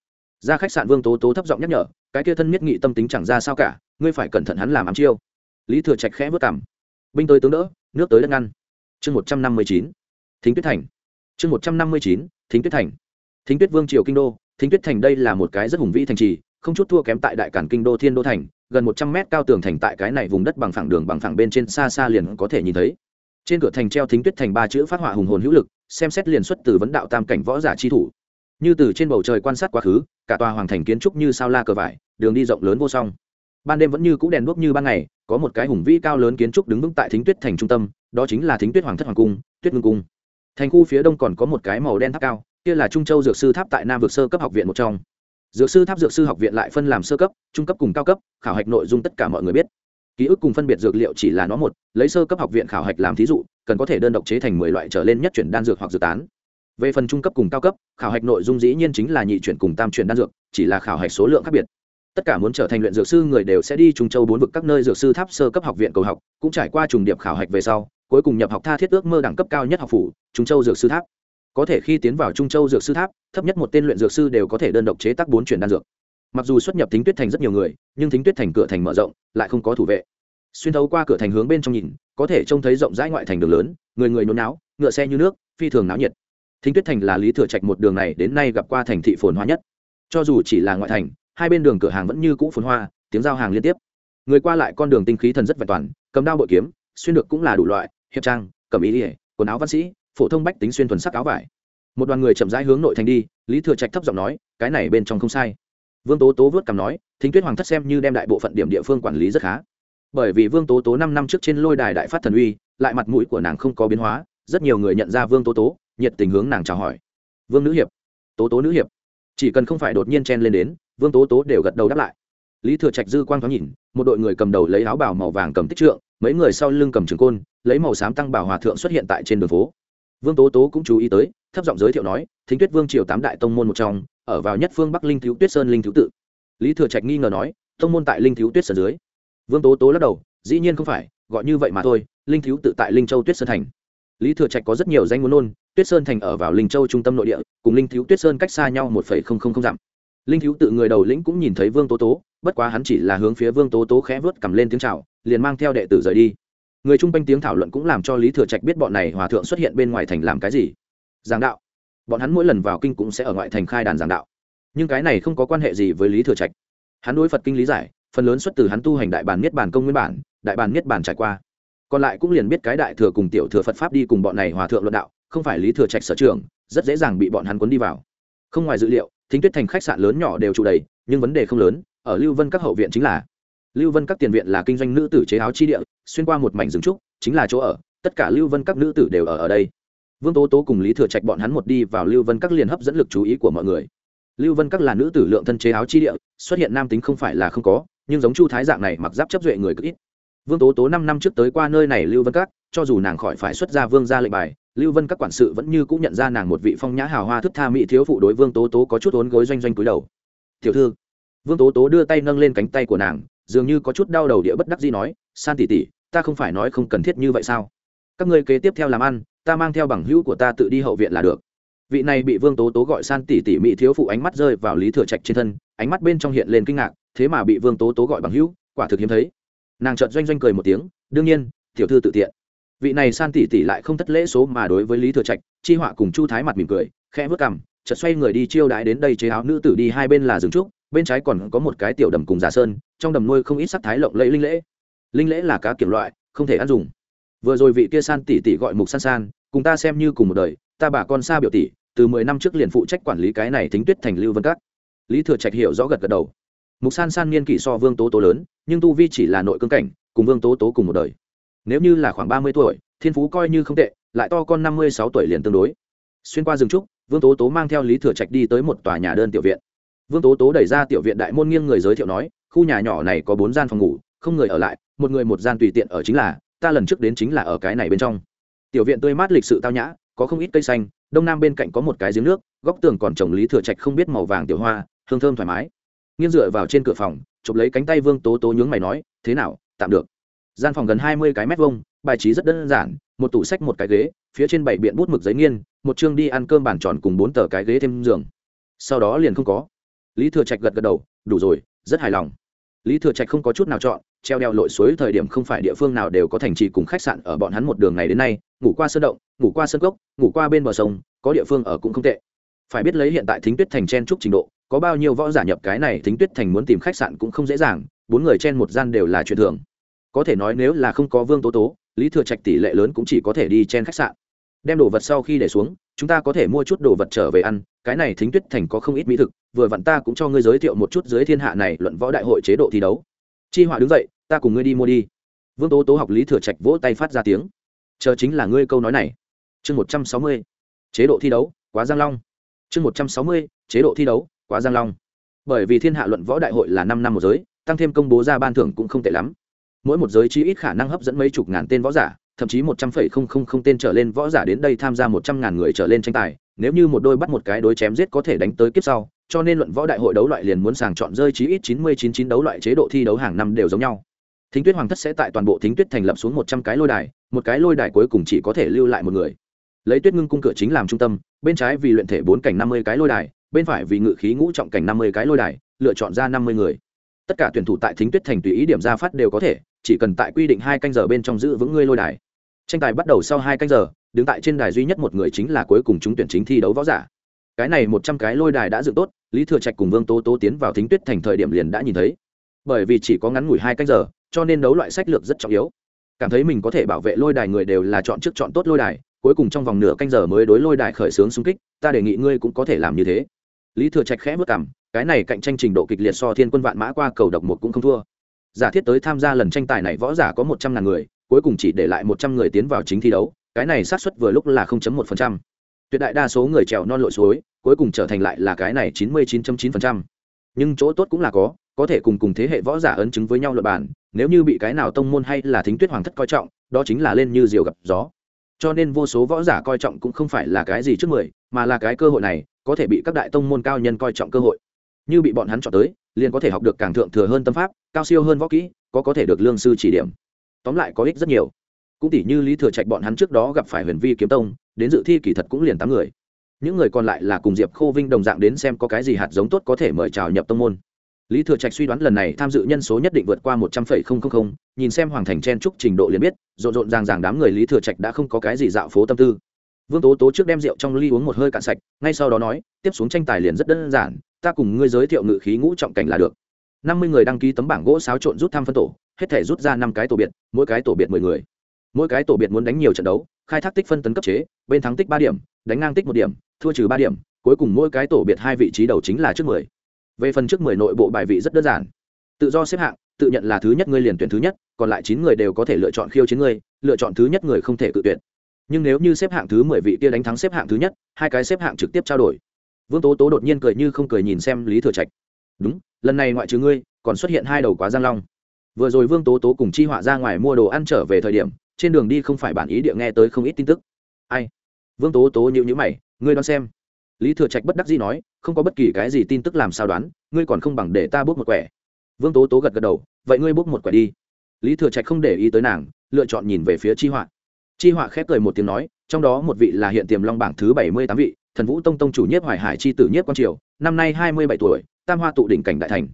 Ra khách sạn vương tố tố thấp giọng nhắc nhở, cái kia thân nhất nghị tâm tính chẳng ra sao cả, ngươi phải cẩn thận hắn làm ám chiêu. Lý thừa trạch khẽ vất cảm binh tới tướng đỡ, nước tới đất ngăn. Chương một trăm năm mươi chín, thính tuyết thành. Chương một trăm năm mươi chín, thính tuyết thành thính tuyết vương triều kinh đô, thính tuyết thành đây là một cái rất hùng vĩ thành trì, không chút thua kém tại đại cản kinh đô thiên đô thành, gần một trăm mét cao tường thành tại cái này vùng đất bằng phẳng đường bằng phẳng bên trên xa xa liền có thể nhìn thấy. Trên cửa thành treo thính tuyết thành ba chữ phát họa hùng hồn hữu lực, xem xét liền xuất từ vấn đạo tam cảnh võ giả chi thủ. Như từ trên bầu trời quan sát quá khứ, cả tòa hoàng thành kiến trúc như sao la cờ vải, đường đi rộng lớn vô song. Ban đêm vẫn như cũ đèn đuốc như ban ngày, có một cái hùng vĩ cao lớn kiến trúc đứng vững tại thính tuyết thành trung tâm, đó chính là thính tuyết hoàng thất hoàng cung, tuyết ngưng cung. Thành khu phía đông còn có một cái màu đen tháp cao kia là trung châu dược sư tháp tại nam vực sơ cấp học viện một trong. Dược sư tháp dược sư học viện lại phân làm sơ cấp, trung cấp cùng cao cấp, khảo hạch nội dung tất cả mọi người biết. Ký ức cùng phân biệt dược liệu chỉ là nó một, lấy sơ cấp học viện khảo hạch làm thí dụ, cần có thể đơn độc chế thành mười loại trở lên nhất chuyển đan dược hoặc dược tán. Về phần trung cấp cùng cao cấp, khảo hạch nội dung dĩ nhiên chính là nhị chuyển cùng tam chuyển đan dược, chỉ là khảo hạch số lượng khác biệt. Tất cả muốn trở thành luyện dược sư, người đều sẽ đi trung châu bốn vực các nơi dược sư tháp sơ cấp học viện cầu học, cũng trải qua trùng điệp khảo hạch về sau, cuối cùng nhập học tha thiết ước mơ đẳng cấp cao nhất học phủ, trung châu dược sư tháp có thể khi tiến vào trung châu dược sư tháp, thấp nhất một tên luyện dược sư đều có thể đơn độc chế tác bốn chuyển đan dược. Mặc dù xuất nhập thính tuyết thành rất nhiều người, nhưng thính tuyết thành cửa thành mở rộng, lại không có thủ vệ. Xuyên thấu qua cửa thành hướng bên trong nhìn, có thể trông thấy rộng rãi ngoại thành đường lớn, người người nôn náo, ngựa xe như nước, phi thường náo nhiệt. Thính tuyết thành là lý thừa trạch một đường này đến nay gặp qua thành thị phồn hoa nhất. Cho dù chỉ là ngoại thành, hai bên đường cửa hàng vẫn như cũ phồn hoa, tiếng giao hàng liên tiếp. Người qua lại con đường tinh khí thần rất vẹn toàn, cầm đao bội kiếm, xuyên được cũng là đủ loại, hiệp trang cầm ý ỉa quần áo văn sĩ phổ thông bách tính xuyên thuần sắc áo vải. Một đoàn người chậm rãi hướng nội thành đi, lý thừa trạch thấp giọng nói, cái này bên trong không sai. Vương tố tố vớt cằm nói, thính tuyết hoàng thất xem như đem đại bộ phận điểm địa phương quản lý rất khá. Bởi vì vương tố tố năm năm trước trên lôi đài đại phát thần uy, lại mặt mũi của nàng không có biến hóa, rất nhiều người nhận ra vương tố tố, nhiệt tình hướng nàng chào hỏi. Vương nữ hiệp. Tố tố nữ hiệp. Chỉ cần không phải đột nhiên chen lên đến, vương tố tố đều gật đầu đáp lại. Lý thừa trạch dư quang thoáng nhìn, một đội người cầm đầu lấy áo bào màu vàng cầm tích trượng, mấy người sau lưng cầm trường côn, lấy màu xám tăng bảo hòa thượng xuất hiện tại trên đường phố vương tố tố cũng chú ý tới, thấp giọng giới thiệu nói, thính tuyết vương triều tám đại tông môn một trong, ở vào nhất phương bắc linh thiếu tuyết sơn linh thiếu tự. Lý thừa trạch nghi ngờ nói, tông môn tại linh thiếu tuyết sơn dưới? Vương tố tố lắc đầu, dĩ nhiên không phải, gọi như vậy mà thôi, linh thiếu tự tại linh châu tuyết sơn thành. Lý thừa trạch có rất nhiều danh muốn nôn tuyết sơn thành ở vào linh châu trung tâm nội địa, cùng linh thiếu tuyết sơn cách xa nhau một phẩy không không không dặm. Linh thiếu tự người đầu lĩnh cũng nhìn thấy vương tố tố, bất quá hắn chỉ là hướng phía vương tố tố khẽ vớt cầm lên tiếng chào, liền mang theo đệ tử rời đi người chung quanh tiếng thảo luận cũng làm cho lý thừa trạch biết bọn này hòa thượng xuất hiện bên ngoài thành làm cái gì. Giảng đạo. Bọn hắn mỗi lần vào kinh cũng sẽ ở ngoại thành khai đàn giảng đạo. Nhưng cái này không có quan hệ gì với lý thừa trạch. Hắn đối phật kinh lý giải, phần lớn xuất từ hắn tu hành đại bản niết bản công nguyên bản, đại bản niết bản trải qua. Còn lại cũng liền biết cái đại thừa cùng tiểu thừa phật pháp đi cùng bọn này hòa thượng luận đạo, không phải lý thừa trạch sở trường, rất dễ dàng bị bọn hắn cuốn đi vào. Không ngoài dữ liệu, thính tuyết thành khách sạn lớn nhỏ đều trụ đầy, nhưng vấn đề không lớn, ở lưu vân các hậu viện chính là lưu vân các tiền viện là kinh doanh nữ tử chế áo chi địa, xuyên qua một mảnh rừng trúc, chính là chỗ ở. Tất cả lưu vân các nữ tử đều ở ở đây. Vương tố tố cùng lý thừa trạch bọn hắn một đi vào lưu vân các liền hấp dẫn lực chú ý của mọi người. Lưu vân các là nữ tử lượng thân chế áo chi địa, xuất hiện nam tính không phải là không có, nhưng giống chu thái dạng này mặc giáp chấp duệ người cực ít. Vương tố tố năm năm trước tới qua nơi này lưu vân các, cho dù nàng khỏi phải xuất ra vương ra lệnh bài, lưu vân các quản sự vẫn như cũng nhận ra nàng một vị phong nhã hào hoa thức tha mỹ thiếu phụ đối vương tố tố có chút ốn gối doanh doanh cúi đầu. Tiểu thư. Vương tố tố đưa tay nâng lên cánh tay của nàng dường như có chút đau đầu địa bất đắc dĩ nói, san tỉ tỉ ta không phải nói không cần thiết như vậy sao? Các ngươi kế tiếp theo làm ăn, ta mang theo bằng hữu của ta tự đi hậu viện là được. Vị này bị vương tố tố gọi san tỉ tỉ mỹ thiếu phụ ánh mắt rơi vào lý thừa trạch trên thân, ánh mắt bên trong hiện lên kinh ngạc, thế mà bị vương tố tố gọi bằng hữu, quả thực hiếm thấy. Nàng trợn doanh doanh cười một tiếng, đương nhiên, tiểu thư tự tiện. Vị này san tỉ tỉ lại không thất lễ số mà đối với lý thừa trạch, chi họa cùng chu thái mặt mỉm cười, khẽ vớt cằm, chợt xoay người đi chiêu đãi đến đây chế áo nữ tử đi hai bên là rừng trúc bên trái còn có một cái tiểu đầm cùng giả sơn, trong đầm nuôi không ít sắc thái lộng lẫy linh lễ. Linh lễ là cá kiểm loại, không thể ăn dùng. Vừa rồi vị kia san tỷ tỷ gọi mục san san, cùng ta xem như cùng một đời, ta bà con xa biểu tỷ, từ mười năm trước liền phụ trách quản lý cái này tính tuyết thành lưu vân các. Lý thừa trạch hiểu rõ gật gật đầu. Mục san san niên kỷ so vương tố tố lớn, nhưng tu vi chỉ là nội cương cảnh, cùng vương tố tố cùng một đời. Nếu như là khoảng ba mươi tuổi, thiên phú coi như không tệ, lại to con năm mươi sáu tuổi liền tương đối. Xuyên qua rừng trúc, vương tố tố mang theo lý thừa trạch đi tới một tòa nhà đơn tiểu viện vương tố tố đẩy ra tiểu viện đại môn nghiêng người giới thiệu nói, khu nhà nhỏ này có bốn gian phòng ngủ, không người ở lại, một người một gian tùy tiện ở chính là, ta lần trước đến chính là ở cái này bên trong. Tiểu viện tươi mát lịch sự tao nhã, có không ít cây xanh, đông nam bên cạnh có một cái giếng nước, góc tường còn trồng lý thừa trạch không biết màu vàng tiểu hoa, hương thơm thoải mái. Nghiêng dựa vào trên cửa phòng, chụp lấy cánh tay vương tố tố nhướng mày nói, thế nào, tạm được. Gian phòng gần hai mươi cái mét vuông, bài trí rất đơn giản, một tủ sách một cái ghế, phía trên bảy biện bút mực giấy nghiên, một chương đi ăn cơm bàn tròn cùng bốn tờ cái ghế thêm giường. Sau đó liền không có lý thừa trạch gật gật đầu, đủ rồi, rất hài lòng. Lý thừa trạch không có chút nào chọn, treo đeo lội suối thời điểm không phải địa phương nào đều có thành trì cùng khách sạn ở bọn hắn một đường này đến nay, ngủ qua sơn động, ngủ qua sân gốc ngủ qua bên bờ sông, có địa phương ở cũng không tệ. Phải biết lấy hiện tại thính tuyết thành chen trúc trình độ, có bao nhiêu võ giả nhập cái này thính tuyết thành muốn tìm khách sạn cũng không dễ dàng, bốn người chen một gian đều là chuyện thường. Có thể nói nếu là không có vương tố tố, lý thừa trạch tỷ lệ lớn cũng chỉ có thể đi chen khách sạn. Đem đồ vật sau khi để xuống chúng ta có thể mua chút đồ vật trở về ăn, cái này thính tuyết thành có không ít mỹ thực, vừa vặn ta cũng cho ngươi giới thiệu một chút dưới thiên hạ này luận võ đại hội chế độ thi đấu. Chi họa đứng dậy, ta cùng ngươi đi mua đi. Vương tố tố học lý thừa trạch vỗ tay phát ra tiếng. Chờ chính là ngươi câu nói này. Chương một trăm sáu mươi, chế độ thi đấu, quá giang long. Chương một trăm sáu mươi, chế độ thi đấu, quá giang long. Bởi vì thiên hạ luận võ đại hội là năm năm một giới, tăng thêm công bố ra ban thưởng cũng không tệ lắm. Mỗi một giới chi ít khả năng hấp dẫn mấy chục ngàn tên võ giả thậm chí một trăm phẩy không không không tên trở lên võ giả đến đây tham gia một trăm ngàn người trở lên tranh tài, nếu như một đôi bắt một cái đối chém giết có thể đánh tới kiếp sau, cho nên luận võ đại hội đấu loại liền muốn sàng chọn rơi chí ít chín mươi chín chín đấu loại chế độ thi đấu hàng năm đều giống nhau. Thính tuyết hoàng thất sẽ tại toàn bộ thính tuyết thành lập xuống một trăm cái lôi đài, một cái lôi đài cuối cùng chỉ có thể lưu lại một người. Lấy tuyết ngưng cung cửa chính làm trung tâm, bên trái vì luyện thể bốn cảnh năm mươi cái lôi đài, bên phải vì ngự khí ngũ trọng cảnh năm mươi cái lôi đài, lựa chọn ra năm mươi người tất cả tuyển thủ tại thính tuyết thành tùy ý điểm ra phát đều có thể, chỉ cần tại quy định hai canh giờ bên trong giữ vững ngươi lôi đài. Tranh tài bắt đầu sau hai canh giờ, đứng tại trên đài duy nhất một người chính là cuối cùng chúng tuyển chính thi đấu võ giả. Cái này một trăm cái lôi đài đã dựng tốt, lý thừa trạch cùng vương tố tố tiến vào thính tuyết thành thời điểm liền đã nhìn thấy. Bởi vì chỉ có ngắn ngủi hai canh giờ, cho nên đấu loại sách lược rất trọng yếu. Cảm thấy mình có thể bảo vệ lôi đài người đều là chọn trước chọn tốt lôi đài, cuối cùng trong vòng nửa canh giờ mới đối lôi đài khởi xướng xung kích, ta đề nghị ngươi cũng có thể làm như thế. Lý thừa trạch khẽ vất cảm cái này cạnh tranh trình độ kịch liệt so thiên quân vạn mã qua cầu độc một cũng không thua. Giả thiết tới tham gia lần tranh tài này võ giả có một trăm ngàn người, cuối cùng chỉ để lại một trăm người tiến vào chính thi đấu, cái này xác suất vừa lúc là không chấm một phần trăm. Tuyệt đại đa số người trèo non lội suối, cuối cùng trở thành lại là cái này chín mươi chín chín phần trăm. Nhưng chỗ tốt cũng là có có thể cùng cùng thế hệ võ giả ấn chứng với nhau luật bản nếu như bị cái nào tông môn hay là thính tuyết hoàng thất coi trọng, đó chính là lên như diều gặp gió. Cho nên vô số võ giả coi trọng cũng không phải là cái gì trước mười, mà là cái cơ hội này, có thể bị các đại tông môn cao nhân coi trọng cơ hội như bị bọn hắn chọn tới, liền có thể học được càng thượng thừa hơn tâm pháp, cao siêu hơn võ kỹ, có có thể được lương sư chỉ điểm. Tóm lại có ích rất nhiều. Cũng tỷ như lý thừa trạch bọn hắn trước đó gặp phải huyền vi kiếm tông, đến dự thi kỳ thật cũng liền tám người. Những người còn lại là cùng diệp khô vinh đồng dạng đến xem có cái gì hạt giống tốt có thể mời chào nhập tông môn. Lý thừa trạch suy đoán lần này tham dự nhân số nhất định vượt qua một trăm linh nhìn xem hoàng thành chen trúc trình độ liền biết, rộn rộn ràng ràng đám người lý thừa trạch đã không có cái gì dạo phố tâm tư. Vương tố tố trước đem rượu trong ly uống một hơi cạn sạch, ngay sau đó nói, tiếp xuống tranh tài liền rất đơn giản ta cùng ngươi giới thiệu ngự khí ngũ trọng cảnh là được. Năm mươi người đăng ký tấm bảng gỗ xáo trộn rút thăm phân tổ, hết thể rút ra năm cái tổ biệt, mỗi cái tổ biệt mười người. Mỗi cái tổ biệt muốn đánh nhiều trận đấu, khai thác tích phân tấn cấp chế, bên thắng tích ba điểm, đánh ngang tích một điểm, thua trừ ba điểm, cuối cùng mỗi cái tổ biệt hai vị trí đầu chính là trước mười. Về phần trước mười nội bộ bài vị rất đơn giản. Tự do xếp hạng, tự nhận là thứ nhất ngươi liền tuyển thứ nhất, còn lại chín người đều có thể lựa chọn khiêu chiến ngươi, lựa chọn thứ nhất người không thể cự tuyển. Nhưng nếu như xếp hạng thứ mười vị kia đánh thắng xếp hạng thứ nhất, hai cái xếp hạng trực tiếp trao đổi vương tố tố đột nhiên cười như không cười nhìn xem lý thừa trạch. Đúng, lần này ngoại trừ ngươi, còn xuất hiện hai đầu quá giang long. Vừa rồi vương tố tố cùng chi họa ra ngoài mua đồ ăn trở về thời điểm, trên đường đi không phải bản ý địa nghe tới không ít tin tức. Ai? Vương tố tố nhịu nhữ mày, ngươi đoán xem. Lý thừa trạch bất đắc dĩ nói, không có bất kỳ cái gì tin tức làm sao đoán, ngươi còn không bằng để ta bước một quẻ. Vương tố tố gật gật đầu, vậy ngươi bước một quẻ đi. Lý thừa trạch không để ý tới nàng, lựa chọn nhìn về phía chi họa. Chi họa khép cười một tiếng nói, trong đó một vị là hiện tiềm long bảng thứ bảy mươi tám vị thần vũ tông tông chủ nhiếp hoài hải chi tử nhiếp quang triều, năm nay hai mươi bảy tuổi, tam hoa tụ đỉnh cảnh đại thành.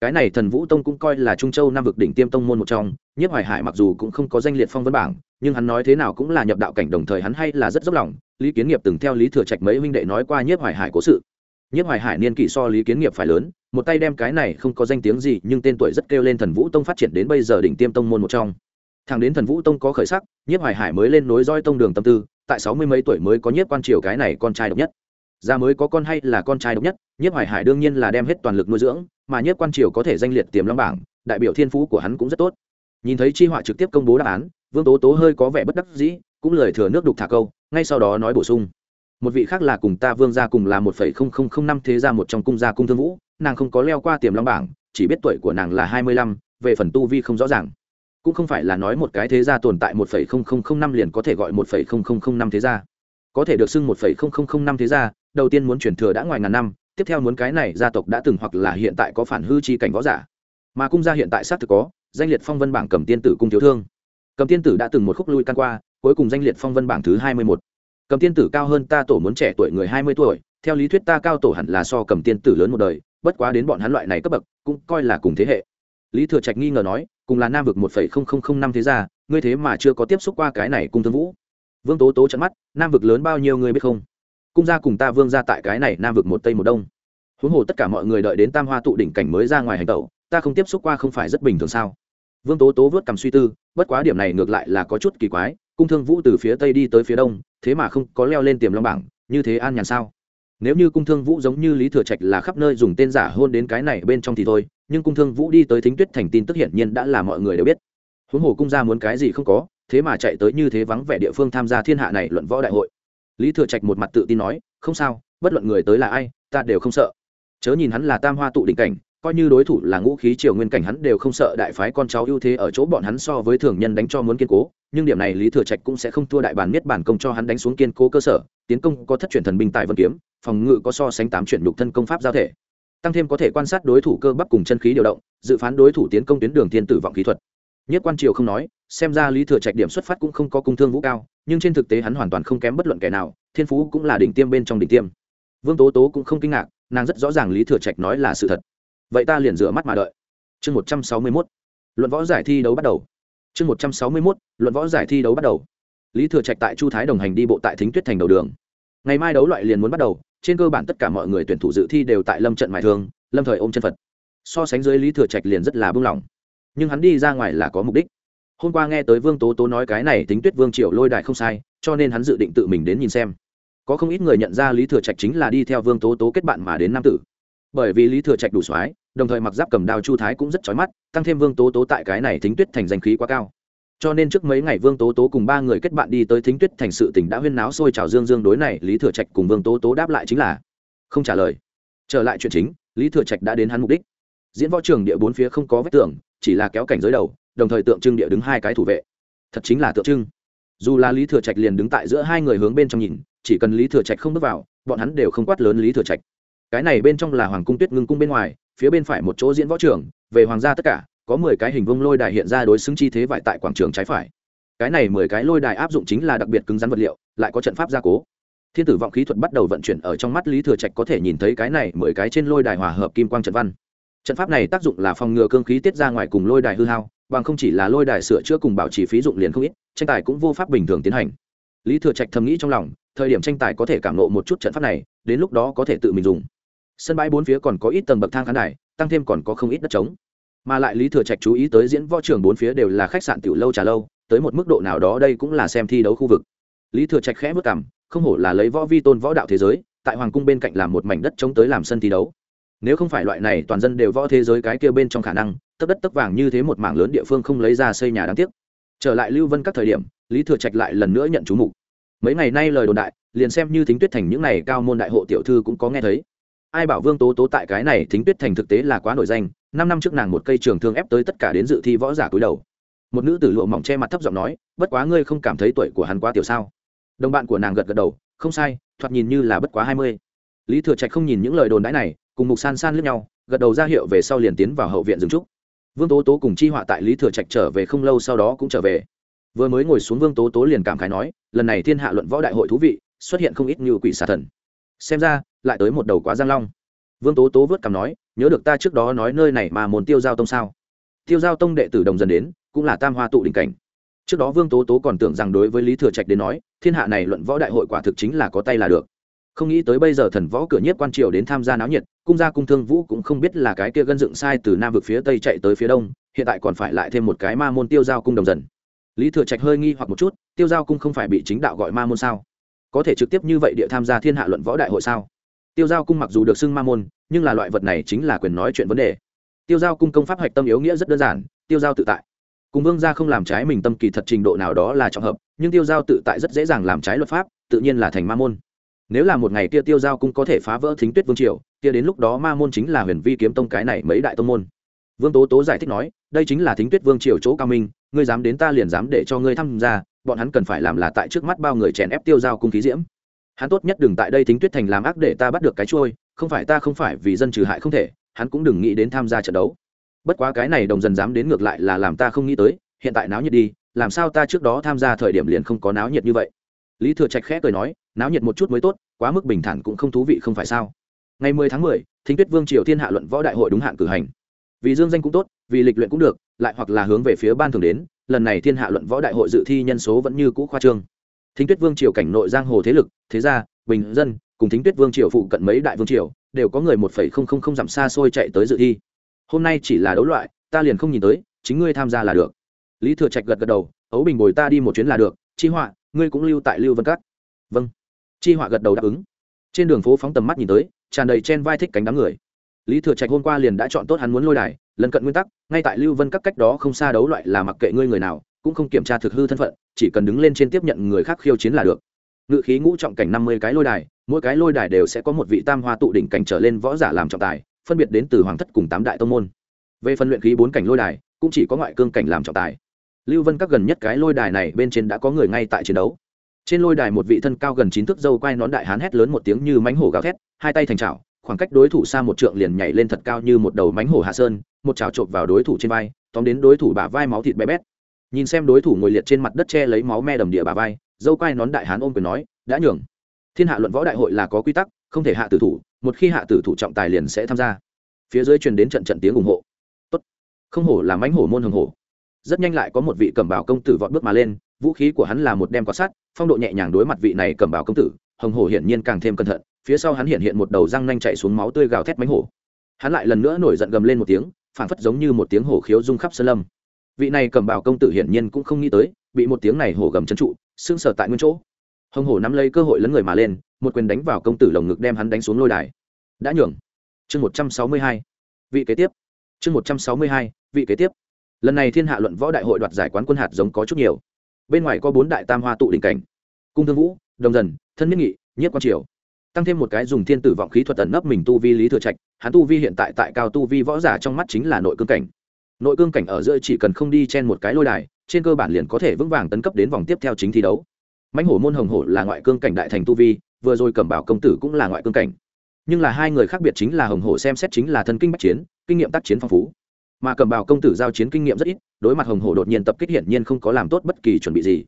Cái này thần vũ tông cũng coi là trung châu nam vực đỉnh tiêm tông môn một trong, nhiếp hoài hải mặc dù cũng không có danh liệt phong văn bảng, nhưng hắn nói thế nào cũng là nhập đạo cảnh đồng thời hắn hay là rất dốc lòng, lý kiến nghiệp từng theo lý thừa trạch mấy huynh đệ nói qua nhiếp hoài hải cố sự. Nhiếp hoài hải niên kỷ so lý kiến nghiệp phải lớn, một tay đem cái này không có danh tiếng gì, nhưng tên tuổi rất kêu lên thần vũ tông phát triển đến bây giờ đỉnh tiêm tông môn một trong. Thằng đến thần vũ tông có khởi sắc, nhiếp hoài hải mới lên nối roi tông đường tâm tư tại sáu mươi mấy tuổi mới có nhiếp quan triều cái này con trai độc nhất. Gia mới có con hay là con trai độc nhất, nhiếp hoài hải đương nhiên là đem hết toàn lực nuôi dưỡng, mà nhiếp quan triều có thể danh liệt tiềm long bảng, đại biểu thiên phú của hắn cũng rất tốt. Nhìn thấy chi họa trực tiếp công bố đáp án, vương tố tố hơi có vẻ bất đắc dĩ, cũng lời thừa nước đục thả câu, ngay sau đó nói bổ sung. Một vị khác là cùng ta vương gia cùng là một phẩy không không không năm thế gia một trong cung gia cung thương vũ, nàng không có leo qua tiềm long bảng, chỉ biết tuổi của nàng là hai mươi lăm, về phần tu vi không rõ ràng cũng không phải là nói một cái thế gia tồn tại một phẩy không không không năm liền có thể gọi một phẩy không không không năm thế gia. Có thể được xưng một phẩy không không không năm thế gia, đầu tiên muốn chuyển thừa đã ngoài ngàn năm, tiếp theo muốn cái này gia tộc đã từng hoặc là hiện tại có phản hư chi cảnh võ giả. Mà cung gia hiện tại xác thực có, danh liệt phong vân bảng cầm tiên tử cung thiếu thương. Cầm tiên tử đã từng một khúc lui căn qua, cuối cùng danh liệt phong vân bảng thứ hai mươi một. Cầm tiên tử cao hơn ta tổ muốn trẻ tuổi người hai mươi tuổi, theo lý thuyết ta cao tổ hẳn là so cầm tiên tử lớn một đời, bất quá đến bọn hắn loại này cấp bậc, cũng coi là cùng thế hệ. Lý thừa trạch nghi ngờ nói cùng là nam vực một phẩy không không không năm thế gia, ngươi thế mà chưa có tiếp xúc qua cái này cung thương vũ. Vương tố tố trận mắt, nam vực lớn bao nhiêu người biết không? Cung gia cùng ta vương ra tại cái này nam vực một tây một đông. Huống hồ tất cả mọi người đợi đến tam hoa tụ đỉnh cảnh mới ra ngoài hành tẩu, ta không tiếp xúc qua không phải rất bình thường sao? Vương tố tố vớt cầm suy tư, bất quá điểm này ngược lại là có chút kỳ quái, cung thương vũ từ phía tây đi tới phía đông, thế mà không có leo lên tiềm long bảng, như thế an nhàn sao? Nếu như cung thương vũ giống như lý thừa trạch là khắp nơi dùng tên giả hôn đến cái này bên trong thì thôi nhưng cung thương vũ đi tới thính tuyết thành tin tức hiển nhiên đã là mọi người đều biết. Huống hồ cung gia muốn cái gì không có, thế mà chạy tới như thế vắng vẻ địa phương tham gia thiên hạ này luận võ đại hội. Lý thừa trạch một mặt tự tin nói, không sao, bất luận người tới là ai, ta đều không sợ. Chớ nhìn hắn là tam hoa tụ đỉnh cảnh, coi như đối thủ là ngũ khí triều nguyên cảnh hắn đều không sợ đại phái con cháu ưu thế ở chỗ bọn hắn so với thường nhân đánh cho muốn kiên cố, nhưng điểm này lý thừa trạch cũng sẽ không thua đại bản miết bản công cho hắn đánh xuống kiên cố cơ sở, tiến công có thất truyền thần binh tại vân kiếm, phòng ngự có so sánh tám chuyển nhục thân công pháp giao thể tăng thêm có thể quan sát đối thủ cơ bắp cùng chân khí điều động, dự phán đối thủ tiến công tuyến đường thiên tử vọng kỹ thuật. Nhất quan triều không nói, xem ra lý thừa trạch điểm xuất phát cũng không có cung thương vũ cao, nhưng trên thực tế hắn hoàn toàn không kém bất luận kẻ nào, thiên phú cũng là đỉnh tiêm bên trong đỉnh tiêm. Vương tố tố cũng không kinh ngạc, nàng rất rõ ràng lý thừa trạch nói là sự thật. Vậy ta liền rửa mắt mà đợi. Chương một trăm sáu mươi mốt, luận võ giải thi đấu bắt đầu. Chương một trăm sáu mươi mốt, luận võ giải thi đấu bắt đầu. Lý thừa trạch tại chu thái đồng hành đi bộ tại thính tuyết thành đầu đường. Ngày mai đấu loại liền muốn bắt đầu trên cơ bản tất cả mọi người tuyển thủ dự thi đều tại lâm trận mài thương, lâm thời ôm chân phật. So sánh dưới lý thừa trạch liền rất là buông lỏng nhưng hắn đi ra ngoài là có mục đích. Hôm qua nghe tới vương tố tố nói cái này tính tuyết vương triều lôi đài không sai, cho nên hắn dự định tự mình đến nhìn xem. Có không ít người nhận ra lý thừa trạch chính là đi theo vương tố tố kết bạn mà đến nam tử. Bởi vì lý thừa trạch đủ soái, đồng thời mặc giáp cầm đao chu thái cũng rất chói mắt, tăng thêm vương tố tố tại cái này thính tuyết thành danh khí quá cao cho nên trước mấy ngày vương tố tố cùng ba người kết bạn đi tới thính tuyết thành sự tỉnh đã huyên náo sôi trào dương dương đối này, lý thừa trạch cùng vương tố tố đáp lại chính là, không trả lời. Trở lại chuyện chính, lý thừa trạch đã đến hắn mục đích. Diễn võ trường địa bốn phía không có vách tường, chỉ là kéo cảnh giới đầu, đồng thời tượng trưng địa đứng hai cái thủ vệ. Thật chính là tượng trưng. Dù là lý thừa trạch liền đứng tại giữa hai người hướng bên trong nhìn, chỉ cần lý thừa trạch không bước vào, bọn hắn đều không quát lớn lý thừa trạch. Cái này bên trong là hoàng cung tuyết ngưng cung bên ngoài, phía bên phải một chỗ diễn võ trường, về hoàng gia tất cả có mười cái hình vông lôi đài hiện ra đối xứng chi thế vải tại quảng trường trái phải. Cái này mười cái lôi đài áp dụng chính là đặc biệt cứng rắn vật liệu, lại có trận pháp gia cố. Thiên tử vọng khí thuật bắt đầu vận chuyển ở trong mắt lý thừa trạch có thể nhìn thấy cái này mười cái trên lôi đài hòa hợp kim quang trận văn. Trận pháp này tác dụng là phòng ngừa cương khí tiết ra ngoài cùng lôi đài hư hao, bằng không chỉ là lôi đài sửa chữa cùng bảo trì phí dụng liền không ít, tranh tài cũng vô pháp bình thường tiến hành. Lý thừa trạch thầm nghĩ trong lòng, thời điểm tranh tài có thể cảm nộ một chút trận pháp này, đến lúc đó có thể tự mình dùng. Sân bãi bốn phía còn có ít tầng bậc thang khán đài, tăng thêm còn có không ít đất trống mà lại lý thừa trạch chú ý tới diễn võ trường bốn phía đều là khách sạn tiểu lâu trà lâu, tới một mức độ nào đó đây cũng là xem thi đấu khu vực. Lý thừa trạch khẽ vất cảm không hổ là lấy võ vi tôn võ đạo thế giới, tại hoàng cung bên cạnh làm một mảnh đất chống tới làm sân thi đấu. Nếu không phải loại này toàn dân đều võ thế giới cái kia bên trong khả năng, tấp đất tấp vàng như thế một mảng lớn địa phương không lấy ra xây nhà đáng tiếc. Trở lại lưu vân các thời điểm, lý thừa trạch lại lần nữa nhận chú mục. Mấy ngày nay lời đồn đại, liền xem như thính tuyết thành những này cao môn đại hộ tiểu thư cũng có nghe thấy ai bảo vương tố tố tại cái này thính tuyết thành thực tế là quá nổi danh, năm năm trước nàng một cây trường thương ép tới tất cả đến dự thi võ giả cúi đầu. Một nữ tử lụa mỏng che mặt thấp giọng nói, bất quá ngươi không cảm thấy tuổi của hắn quá tiểu sao? Đồng bạn của nàng gật gật đầu, không sai, thoạt nhìn như là bất quá hai mươi. Lý thừa trạch không nhìn những lời đồn đãi này, cùng mục san san lướt nhau, gật đầu ra hiệu về sau liền tiến vào hậu viện dừng trúc. Vương tố tố cùng chi họa tại lý thừa trạch trở về không lâu sau đó cũng trở về. Vừa mới ngồi xuống vương tố tố liền cảm khái nói, lần này thiên hạ luận võ đại hội thú vị, xuất hiện không ít như quỷ xà thần. Xem ra lại tới một đầu quá giang long. Vương tố tố vớt cằm nói, nhớ được ta trước đó nói nơi này mà môn tiêu giao tông sao? Tiêu giao tông đệ tử đồng dần đến, cũng là tam hoa tụ đỉnh cảnh. Trước đó vương tố tố còn tưởng rằng đối với lý thừa trạch đến nói, thiên hạ này luận võ đại hội quả thực chính là có tay là được. Không nghĩ tới bây giờ thần võ cửa nhiếp quan triều đến tham gia náo nhiệt, cung gia cung thương vũ cũng không biết là cái kia gân dựng sai từ nam vực phía tây chạy tới phía đông, hiện tại còn phải lại thêm một cái ma môn tiêu giao cung đồng dần lý thừa trạch hơi nghi hoặc một chút, tiêu giao cung không phải bị chính đạo gọi ma môn sao? Có thể trực tiếp như vậy địa tham gia thiên hạ luận võ đại hội sao? Tiêu giao cung mặc dù được xưng ma môn, nhưng là loại vật này chính là quyền nói chuyện vấn đề. Tiêu giao cung công pháp hạch tâm yếu nghĩa rất đơn giản, tiêu giao tự tại. Cùng vương gia không làm trái mình tâm kỳ thật trình độ nào đó là trọng hợp, nhưng tiêu giao tự tại rất dễ dàng làm trái luật pháp, tự nhiên là thành ma môn. Nếu là một ngày kia tiêu giao cung có thể phá vỡ thính tuyết vương triều, kia đến lúc đó ma môn chính là huyền vi kiếm tông cái này mấy đại tông môn. Vương tố tố giải thích nói, đây chính là thính tuyết vương triều chỗ cao minh, ngươi dám đến ta liền dám để cho ngươi tham gia, bọn hắn cần phải làm là tại trước mắt bao người chèn ép tiêu giao cung khí diễm hắn tốt nhất đừng tại đây thính tuyết thành làm ác để ta bắt được cái trôi không phải ta không phải vì dân trừ hại không thể, hắn cũng đừng nghĩ đến tham gia trận đấu. Bất quá cái này đồng dần dám đến ngược lại là làm ta không nghĩ tới, hiện tại náo nhiệt đi, làm sao ta trước đó tham gia thời điểm liền không có náo nhiệt như vậy? Lý thừa trạch khẽ cười nói, náo nhiệt một chút mới tốt, quá mức bình thản cũng không thú vị không phải sao? Ngày mười tháng mười, thính tuyết vương triều thiên hạ luận võ đại hội đúng hạn cử hành. Vì dương danh cũng tốt, vì lịch luyện cũng được, lại hoặc là hướng về phía ban thường đến, lần này thiên hạ luận võ đại hội dự thi nhân số vẫn như cũ khoa trương thính tuyết vương triều cảnh nội giang hồ thế lực, thế gia, bình dân, cùng thính tuyết vương triều phụ cận mấy đại vương triều, đều có người một phẩy không không không dặm xa xôi chạy tới dự thi. Hôm nay chỉ là đấu loại, ta liền không nhìn tới, chính ngươi tham gia là được. Lý thừa trạch gật gật đầu, ấu bình bồi ta đi một chuyến là được, chi họa, ngươi cũng lưu tại lưu vân cát vâng. Chi họa gật đầu đáp ứng. Trên đường phố phóng tầm mắt nhìn tới, tràn đầy chen vai thích cánh đám người. Lý thừa trạch hôm qua liền đã chọn tốt hắn muốn lôi đài lần cận nguyên tắc, ngay tại lưu vân các cách đó không xa đấu loại là mặc kệ ngươi người nào cũng không kiểm tra thực hư thân phận, chỉ cần đứng lên trên tiếp nhận người khác khiêu chiến là được. Ngự khí ngũ trọng cảnh năm mươi cái lôi đài, mỗi cái lôi đài đều sẽ có một vị tam hoa tụ đỉnh cảnh trở lên võ giả làm trọng tài, phân biệt đến từ hoàng thất cùng tám đại tông môn. Về phân luyện khí bốn cảnh lôi đài, cũng chỉ có ngoại cương cảnh làm trọng tài. Lưu vân các gần nhất cái lôi đài này bên trên đã có người ngay tại chiến đấu. Trên lôi đài một vị thân cao gần chín thước dâu quai nón đại hán hét lớn một tiếng như mánh hổ gào thét, hai tay thành trào khoảng cách đối thủ xa một trượng liền nhảy lên thật cao như một đầu mánh hổ hạ sơn, một trào trộm vào đối thủ trên vai, tóm đến đối thủ bả vai máu thịt bé bét nhìn xem đối thủ ngồi liệt trên mặt đất che lấy máu me đầm địa bà vai, dâu quai nón đại hán ôm quyền nói, đã nhường. Thiên hạ luận võ đại hội là có quy tắc, không thể hạ tử thủ, một khi hạ tử thủ trọng tài liền sẽ tham gia. Phía dưới truyền đến trận trận tiếng ủng hộ. Tốt. Không hổ là mánh hổ môn hường hổ. Rất nhanh lại có một vị cầm bào công tử vọt bước mà lên, vũ khí của hắn là một đem có sắt, phong độ nhẹ nhàng đối mặt vị này cầm bào công tử, hồng hổ hiển nhiên càng thêm cẩn thận, phía sau hắn hiện hiện một đầu răng nanh chạy xuống máu tươi gào thét mánh hổ. Hắn lại lần nữa nổi giận gầm lên một tiếng, phảng phất giống như một tiếng hổ khiếu rung khắp sơn lâm vị này cầm bảo công tử hiển nhiên cũng không nghĩ tới, bị một tiếng này hổ gầm trấn trụ xương sờ tại nguyên chỗ. Hồng hổ nắm lấy cơ hội lấn người mà lên, một quyền đánh vào công tử lồng ngực đem hắn đánh xuống lôi đài. Đã nhường. Chương một trăm sáu mươi hai. Vị kế tiếp. Chương một trăm sáu mươi hai. Vị kế tiếp. Lần này thiên hạ luận võ đại hội đoạt giải quán quân hạt giống có chút nhiều. Bên ngoài có bốn đại tam hoa tụ đỉnh cảnh. Cung thương vũ, đồng dần, thân miết nghị nhất quan triều. Tăng thêm một cái dùng thiên tử vọng khí thuật tẩn nấp mình tu vi lý thừa trạch, hắn tu vi hiện tại tại cao tu vi võ giả trong mắt chính là nội cương cảnh nội cương cảnh ở giữa chỉ cần không đi trên một cái lôi đài, trên cơ bản liền có thể vững vàng tấn cấp đến vòng tiếp theo chính thi đấu. Mãnh hổ môn hồng hổ là ngoại cương cảnh đại thành tu vi, vừa rồi cẩm bảo công tử cũng là ngoại cương cảnh. Nhưng là hai người khác biệt chính là hồng hổ xem xét chính là thân kinh bách chiến, kinh nghiệm tác chiến phong phú. Mà cẩm bảo công tử giao chiến kinh nghiệm rất ít, đối mặt hồng hổ đột nhiên tập kích hiển nhiên không có làm tốt bất kỳ chuẩn bị gì.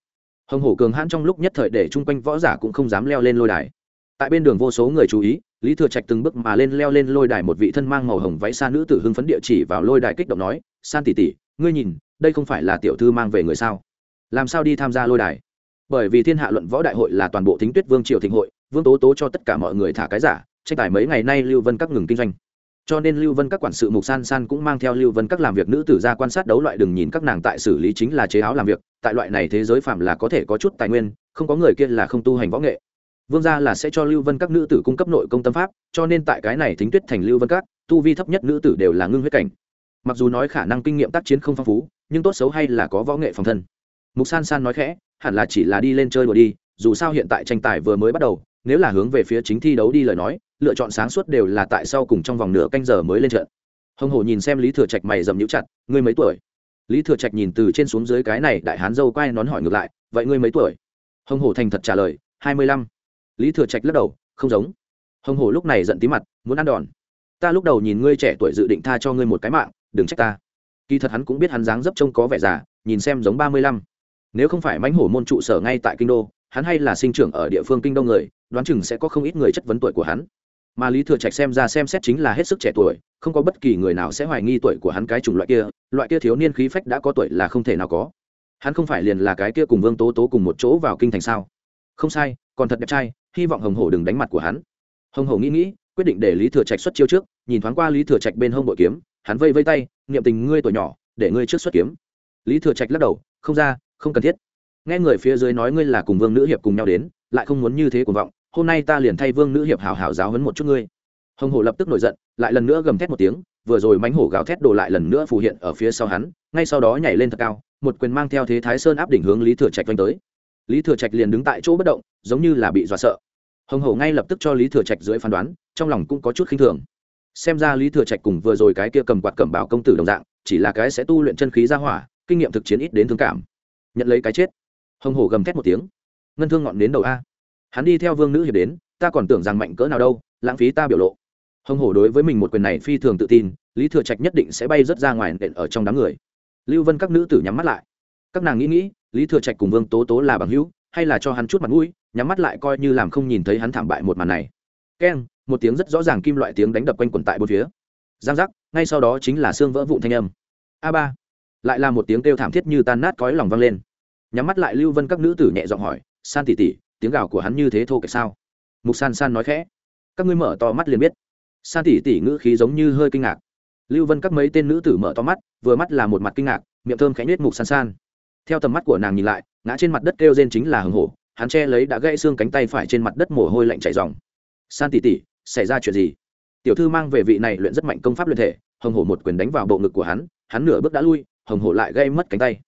Hồng hổ cường hãn trong lúc nhất thời để chung quanh võ giả cũng không dám leo lên lôi đài. Tại bên đường vô số người chú ý lý thừa trạch từng bước mà lên leo lên lôi đài một vị thân mang màu hồng váy xa nữ tử hưng phấn địa chỉ vào lôi đài kích động nói, san tỷ tỷ, ngươi nhìn, đây không phải là tiểu thư mang về người sao? Làm sao đi tham gia lôi đài? Bởi vì thiên hạ luận võ đại hội là toàn bộ thính tuyết vương triều thịnh hội, vương tố tố cho tất cả mọi người thả cái giả, tranh tài mấy ngày nay lưu vân các ngừng kinh doanh. Cho nên lưu vân các quản sự mục san san cũng mang theo lưu vân các làm việc nữ tử ra quan sát đấu loại đừng nhìn các nàng tại xử lý chính là chế áo làm việc, tại loại này thế giới phạm là có thể có chút tài nguyên, không có người kia là không tu hành võ nghệ vương gia là sẽ cho lưu vân các nữ tử cung cấp nội công tâm pháp, cho nên tại cái này thính tuyết thành lưu vân các, tu vi thấp nhất nữ tử đều là ngưng huyết cảnh. Mặc dù nói khả năng kinh nghiệm tác chiến không phong phú, nhưng tốt xấu hay là có võ nghệ phòng thân. Mục san san nói khẽ, hẳn là chỉ là đi lên chơi đùa đi, dù sao hiện tại tranh tài vừa mới bắt đầu, nếu là hướng về phía chính thi đấu đi lời nói, lựa chọn sáng suốt đều là tại sau cùng trong vòng nửa canh giờ mới lên trận. Hồng hổ nhìn xem lý thừa trạch mày dầm nhũ chặt, ngươi mấy tuổi? Lý thừa trạch nhìn từ trên xuống dưới cái này đại hán dâu quay nón hỏi ngược lại, vậy ngươi mấy tuổi? Hồng hổ thành thật trả lời, hai mươi lăm lý thừa trạch lắc đầu, không giống. Hồng hổ lúc này giận tí mặt, muốn ăn đòn. Ta lúc đầu nhìn ngươi trẻ tuổi dự định tha cho ngươi một cái mạng, đừng trách ta. Kỳ thật hắn cũng biết hắn dáng dấp trông có vẻ già, nhìn xem giống ba mươi lăm. Nếu không phải mãnh hổ môn trụ sở ngay tại kinh đô, hắn hay là sinh trưởng ở địa phương kinh đô người, đoán chừng sẽ có không ít người chất vấn tuổi của hắn. Mà lý thừa trạch xem ra xem xét chính là hết sức trẻ tuổi, không có bất kỳ người nào sẽ hoài nghi tuổi của hắn cái chủng loại kia loại kia thiếu niên khí phách đã có tuổi là không thể nào có. Hắn không phải liền là cái kia cùng vương tố tố cùng một chỗ vào kinh thành sao? Không sai, còn thật đẹp trai hy vọng hồng hổ đừng đánh mặt của hắn. Hồng hổ nghĩ nghĩ, quyết định để lý thừa trạch xuất chiêu trước, nhìn thoáng qua lý thừa trạch bên hông bội kiếm, hắn vây vây tay, niệm tình ngươi tuổi nhỏ, để ngươi trước xuất kiếm. Lý thừa trạch lắc đầu, không ra, không cần thiết. Nghe người phía dưới nói ngươi là cùng vương nữ hiệp cùng nhau đến, lại không muốn như thế cuồng vọng, hôm nay ta liền thay vương nữ hiệp hào hào giáo hấn một chút ngươi. Hồng hổ lập tức nổi giận, lại lần nữa gầm thét một tiếng, vừa rồi mánh hổ gào thét đổ lại lần nữa phù hiện ở phía sau hắn, ngay sau đó nhảy lên thật cao, một quyền mang theo thế thái sơn áp đỉnh hướng lý thừa trạch oanh tới lý thừa trạch liền đứng tại chỗ bất động, giống như là bị dọa sợ. Hồng hổ ngay lập tức cho lý thừa trạch dưới phán đoán, trong lòng cũng có chút khinh thường. Xem ra lý thừa trạch cùng vừa rồi cái kia cầm quạt cẩm bảo công tử đồng dạng, chỉ là cái sẽ tu luyện chân khí ra hỏa, kinh nghiệm thực chiến ít đến thương cảm. Nhận lấy cái chết. Hồng hổ gầm thét một tiếng. Ngân thương ngọn đến đầu a. Hắn đi theo vương nữ hiệp đến, ta còn tưởng rằng mạnh cỡ nào đâu, lãng phí ta biểu lộ. Hồng hổ đối với mình một quyền này phi thường tự tin, lý thừa trạch nhất định sẽ bay rớt ra ngoài nện ở trong đám người. Lưu vân các nữ tử nhắm mắt lại các nàng nghĩ nghĩ, lý thừa trạch cùng vương tố tố là bằng hữu, hay là cho hắn chút mặt mũi, nhắm mắt lại coi như làm không nhìn thấy hắn thảm bại một màn này. Keng, một tiếng rất rõ ràng kim loại tiếng đánh đập quanh quần tại bốn phía. Giang giác, ngay sau đó chính là xương vỡ vụn thanh âm. A ba. Lại là một tiếng kêu thảm thiết như tan nát cõi lòng vang lên. Nhắm mắt lại lưu vân các nữ tử nhẹ giọng hỏi, san tỉ tỉ tiếng gào của hắn như thế thô kệch sao? Mục san san nói khẽ, các ngươi mở to mắt liền biết. San tỉ tỉ ngữ khí giống như hơi kinh ngạc. Lưu vân các mấy tên nữ tử mở to mắt, vừa mắt là một mặt kinh ngạc, miệng thơm khẽ nhết mục san san theo tầm mắt của nàng nhìn lại, ngã trên mặt đất kêu rên chính là hưng hổ, hắn che lấy đã gãy xương cánh tay phải trên mặt đất mồ hôi lạnh chảy dòng san tỉ tỉ xảy ra chuyện gì? Tiểu thư mang về vị này luyện rất mạnh công pháp luyện thể hồng hổ một quyền đánh vào bộ ngực của hắn hắn nửa bước đã lui hồng hổ lại gây mất cánh tay.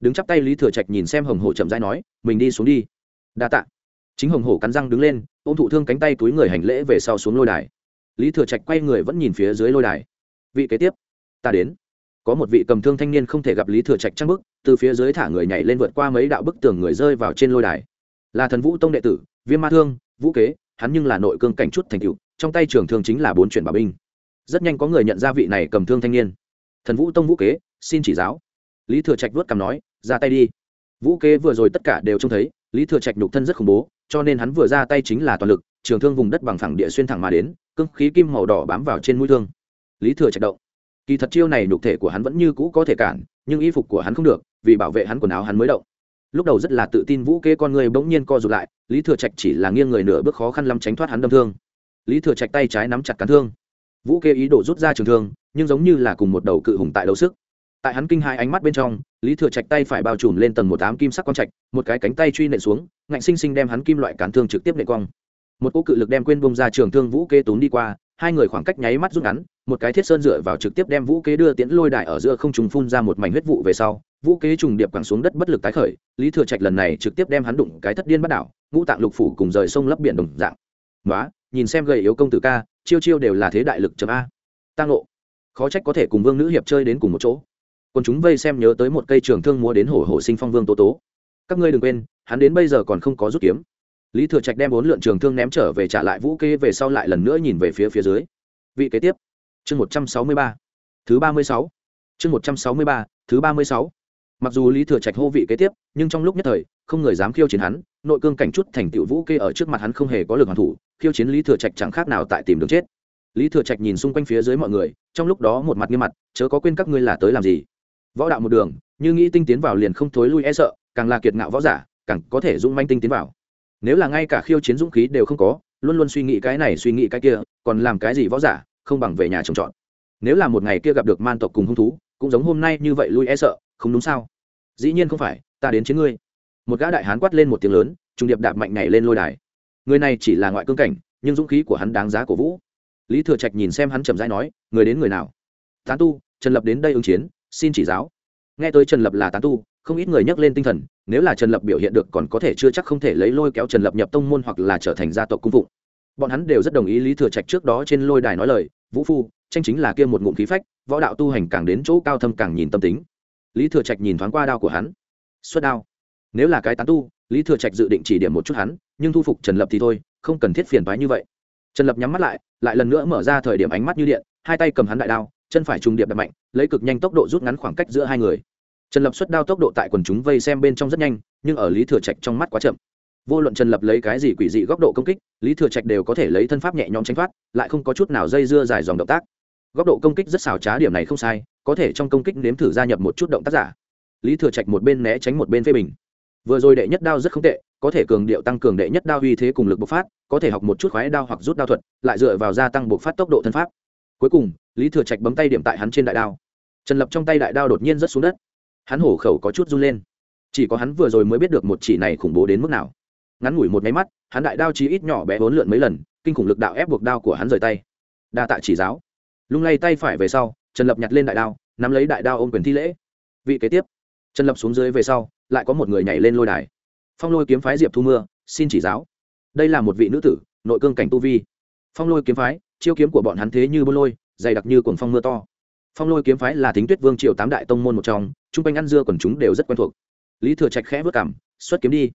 Đứng chắp tay lý thừa trạch nhìn xem hồng hổ chậm rãi nói, mình đi xuống đi. Đa tạ. Chính hồng hổ cắn răng đứng lên, ôm thụ thương cánh tay túi người hành lễ về sau xuống lôi đài. Lý thừa trạch quay người vẫn nhìn phía dưới lôi đài. Vị kế tiếp, ta đến. Có một vị cầm thương thanh niên không thể gặp lý thừa trạch trăng bức từ phía dưới thả người nhảy lên vượt qua mấy đạo bức tường người rơi vào trên lôi đài. Là thần vũ tông đệ tử, viêm ma thương, vũ kế, hắn nhưng là nội cương cảnh chút thành cựu trong tay trường thương chính là bốn chuyển bảo binh. Rất nhanh có người nhận ra vị này cầm thương thanh niên. Thần vũ tông vũ kế, xin chỉ giáo. Lý thừa trạch vớt cằm nói, ra tay đi. Vũ kế vừa rồi tất cả đều trông thấy, lý thừa trạch nhục thân rất khủng bố, cho nên hắn vừa ra tay chính là toàn lực, trường thương vùng đất bằng phẳng địa xuyên thẳng mà đến cưng khí kim màu đỏ bám vào trên mũi thương. Lý thừa trạch động. Kỳ thật chiêu này nhục thể của hắn vẫn như cũ có thể cản nhưng y phục của hắn không được, vì bảo vệ hắn quần áo hắn mới động. Lúc đầu rất là tự tin vũ kê con người bỗng nhiên co rụt lại, lý thừa trạch chỉ là nghiêng người nửa bước khó khăn lắm tránh thoát hắn đâm thương. Lý thừa trạch tay trái nắm chặt cán thương. Vũ kê ý đồ rút ra trường thương, nhưng giống như là cùng một đầu cự hùng tại đấu sức. Tại hắn kinh hai ánh mắt bên trong, lý thừa trạch tay phải bao trùm lên tầng một tám kim sắc quang trạch, một cái cánh tay truy nện xuống, ngạnh sinh sinh đem hắn kim loại cán thương trực tiếp nệ quang một cỗ cự lực đem quên bông ra trường thương vũ kê tốn đi qua, hai người khoảng cách nháy mắt rút ngắn một cái thiết sơn dựa vào trực tiếp đem vũ kế đưa tiễn lôi đại ở giữa không trùng phun ra một mảnh huyết vụ về sau, vũ kế trùng điệp quẳng xuống đất bất lực tái khởi, lý thừa trạch lần này trực tiếp đem hắn đụng cái thất điên bắt đảo, ngũ tạng lục phủ cùng rời sông lấp biển đồng dạng. Nói nhìn xem gầy yếu công tử ca, chiêu chiêu đều là thế đại lực chấm a. Tăng lộ khó trách có thể cùng vương nữ hiệp chơi đến cùng một chỗ. Còn chúng vây xem nhớ tới một cây trường thương múa đến hổ hổ sinh phong vương tố tố. Các ngươi đừng quên, hắn đến bây giờ còn không có rút kiếm. Lý thừa trạch đem bốn lượn trường thương ném trở về trả lại vũ kê về sau lại lần nữa nhìn về phía phía dưới. Vị kế tiếp chương một trăm sáu mươi ba. Thứ ba mươi sáu. Chương một trăm sáu mươi ba, thứ ba mươi sáu. Mặc dù lý thừa trạch hô vị kế tiếp, nhưng trong lúc nhất thời, không người dám khiêu chiến hắn, nội cương cảnh chút thành tựu vũ kê ở trước mặt hắn không hề có lực hoàn thủ, khiêu chiến lý thừa trạch chẳng khác nào tại tìm đường chết. Lý thừa trạch nhìn xung quanh phía dưới mọi người, trong lúc đó một mặt nghiêm mặt, chớ có quên các ngươi là tới làm gì? Võ đạo một đường, như nghĩ tinh tiến vào liền không thối lui e sợ, càng là kiệt ngạo võ giả, càng có thể dũng manh tinh tiến vào. Nếu là ngay cả khiêu chiến dũng khí đều không có, luôn luôn suy nghĩ cái này suy nghĩ cái kia, còn làm cái gì võ giả? Không bằng về nhà trồng trọt. Nếu là một ngày kia gặp được man tộc cùng hung thú, cũng giống hôm nay như vậy lui e sợ, không đúng sao? Dĩ nhiên không phải, ta đến chiến ngươi. Một gã đại hán quát lên một tiếng lớn, trung điệp đạp mạnh nhảy lên lôi đài. Người này chỉ là ngoại cương cảnh, nhưng dũng khí của hắn đáng giá cổ vũ. Lý thừa trạch nhìn xem hắn chậm rãi nói, người đến người nào? Tán tu, trần lập đến đây ứng chiến, xin chỉ giáo. Nghe tới trần lập là tán tu, không ít người nhắc lên tinh thần, nếu là trần lập biểu hiện được còn có thể chưa chắc không thể lấy lôi kéo trần lập nhập tông môn hoặc là trở thành gia tộc cung phụng bọn hắn đều rất đồng ý lý thừa trạch trước đó trên lôi đài nói lời, vũ phu, tranh chính là kia một ngụm khí phách, võ đạo tu hành càng đến chỗ cao thâm càng nhìn tâm tính. Lý thừa trạch nhìn thoáng qua đao của hắn. Xuất đao. Nếu là cái tán tu, lý thừa trạch dự định chỉ điểm một chút hắn, nhưng thu phục trần lập thì thôi, không cần thiết phiền toái như vậy. Trần lập nhắm mắt lại lại lần nữa mở ra thời điểm ánh mắt như điện, hai tay cầm hắn đại đao, chân phải trùng điệp đập mạnh, lấy cực nhanh tốc độ rút ngắn khoảng cách giữa hai người. Trần lập xuất đao tốc độ tại quần chúng vây xem bên trong rất nhanh, nhưng ở lý thừa trạch trong mắt quá chậm vô luận trần lập lấy cái gì quỷ dị góc độ công kích, lý thừa trạch đều có thể lấy thân pháp nhẹ nhõm tránh thoát, lại không có chút nào dây dưa dài dòng động tác. Góc độ công kích rất xào trá, điểm này không sai, có thể trong công kích nếm thử gia nhập một chút động tác giả. Lý thừa trạch một bên né tránh một bên phê bình. Vừa rồi đệ nhất đao rất không tệ, có thể cường điệu tăng cường đệ nhất đao uy thế cùng lực bộc phát, có thể học một chút khoái đao hoặc rút đao thuật, lại dựa vào gia tăng bộc phát tốc độ thân pháp. Cuối cùng, lý thừa trạch bấm tay điểm tại hắn trên đại đao. Trần lập trong tay đại đao đột nhiên rất xuống đất. Hắn hổ khẩu có chút run lên. Chỉ có hắn vừa rồi mới biết được một chỉ này khủng bố đến mức nào ngắn ngủi một máy mắt, hắn đại đao chí ít nhỏ bé bốn lượn mấy lần, kinh khủng lực đạo ép buộc đao của hắn rời tay. Đa tạ chỉ giáo. Lung lay tay phải về sau, trần lập nhặt lên đại đao, nắm lấy đại đao ôm quyền thi lễ. Vị kế tiếp. Trần lập xuống dưới về sau, lại có một người nhảy lên lôi đài. Phong lôi kiếm phái diệp thu mưa, xin chỉ giáo. Đây là một vị nữ tử, nội cương cảnh tu vi. Phong lôi kiếm phái, chiêu kiếm của bọn hắn thế như bôn lôi, dày đặc như cuồng phong mưa to. Phong lôi kiếm phái là thính tuyết vương triều tám đại tông môn một trong, chung quanh ăn dưa còn chúng đều rất quen thuộc. Lý thừa trạch khẽ vất cảm, xuất kiếm đi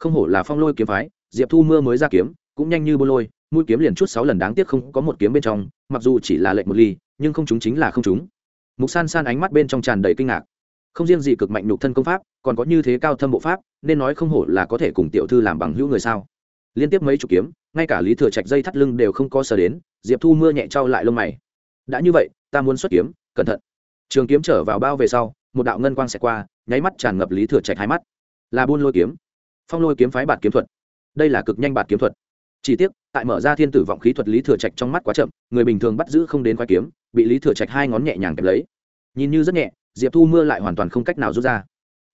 không hổ là phong lôi kiếm phái, diệp thu mưa mới ra kiếm, cũng nhanh như bô lôi, mũi kiếm liền chút sáu lần đáng tiếc không có một kiếm bên trong, mặc dù chỉ là lệnh một ly, nhưng không chúng chính là không chúng mục san san ánh mắt bên trong tràn đầy kinh ngạc. Không riêng gì cực mạnh nhục thân công pháp, còn có như thế cao thâm bộ pháp, nên nói không hổ là có thể cùng tiểu thư làm bằng hữu người sao. Liên tiếp mấy chục kiếm, ngay cả lý thừa trạch dây thắt lưng đều không có sờ đến, diệp thu mưa nhẹ trao lại lông mày. Đã như vậy, ta muốn xuất kiếm, cẩn thận. Trường kiếm trở vào bao về sau, một đạo ngân quang xẹt qua, nháy mắt tràn ngập lý thừa trạch hai mắt. Là buôn lôi kiếm phong lôi kiếm phái bạt kiếm thuật. Đây là cực nhanh bạt kiếm thuật. Chỉ tiếc, tại mở ra thiên tử vọng khí thuật lý thừa trạch trong mắt quá chậm, người bình thường bắt giữ không đến khoai kiếm, bị lý thừa trạch hai ngón nhẹ nhàng kẹp lấy. Nhìn như rất nhẹ, diệp thu mưa lại hoàn toàn không cách nào rút ra.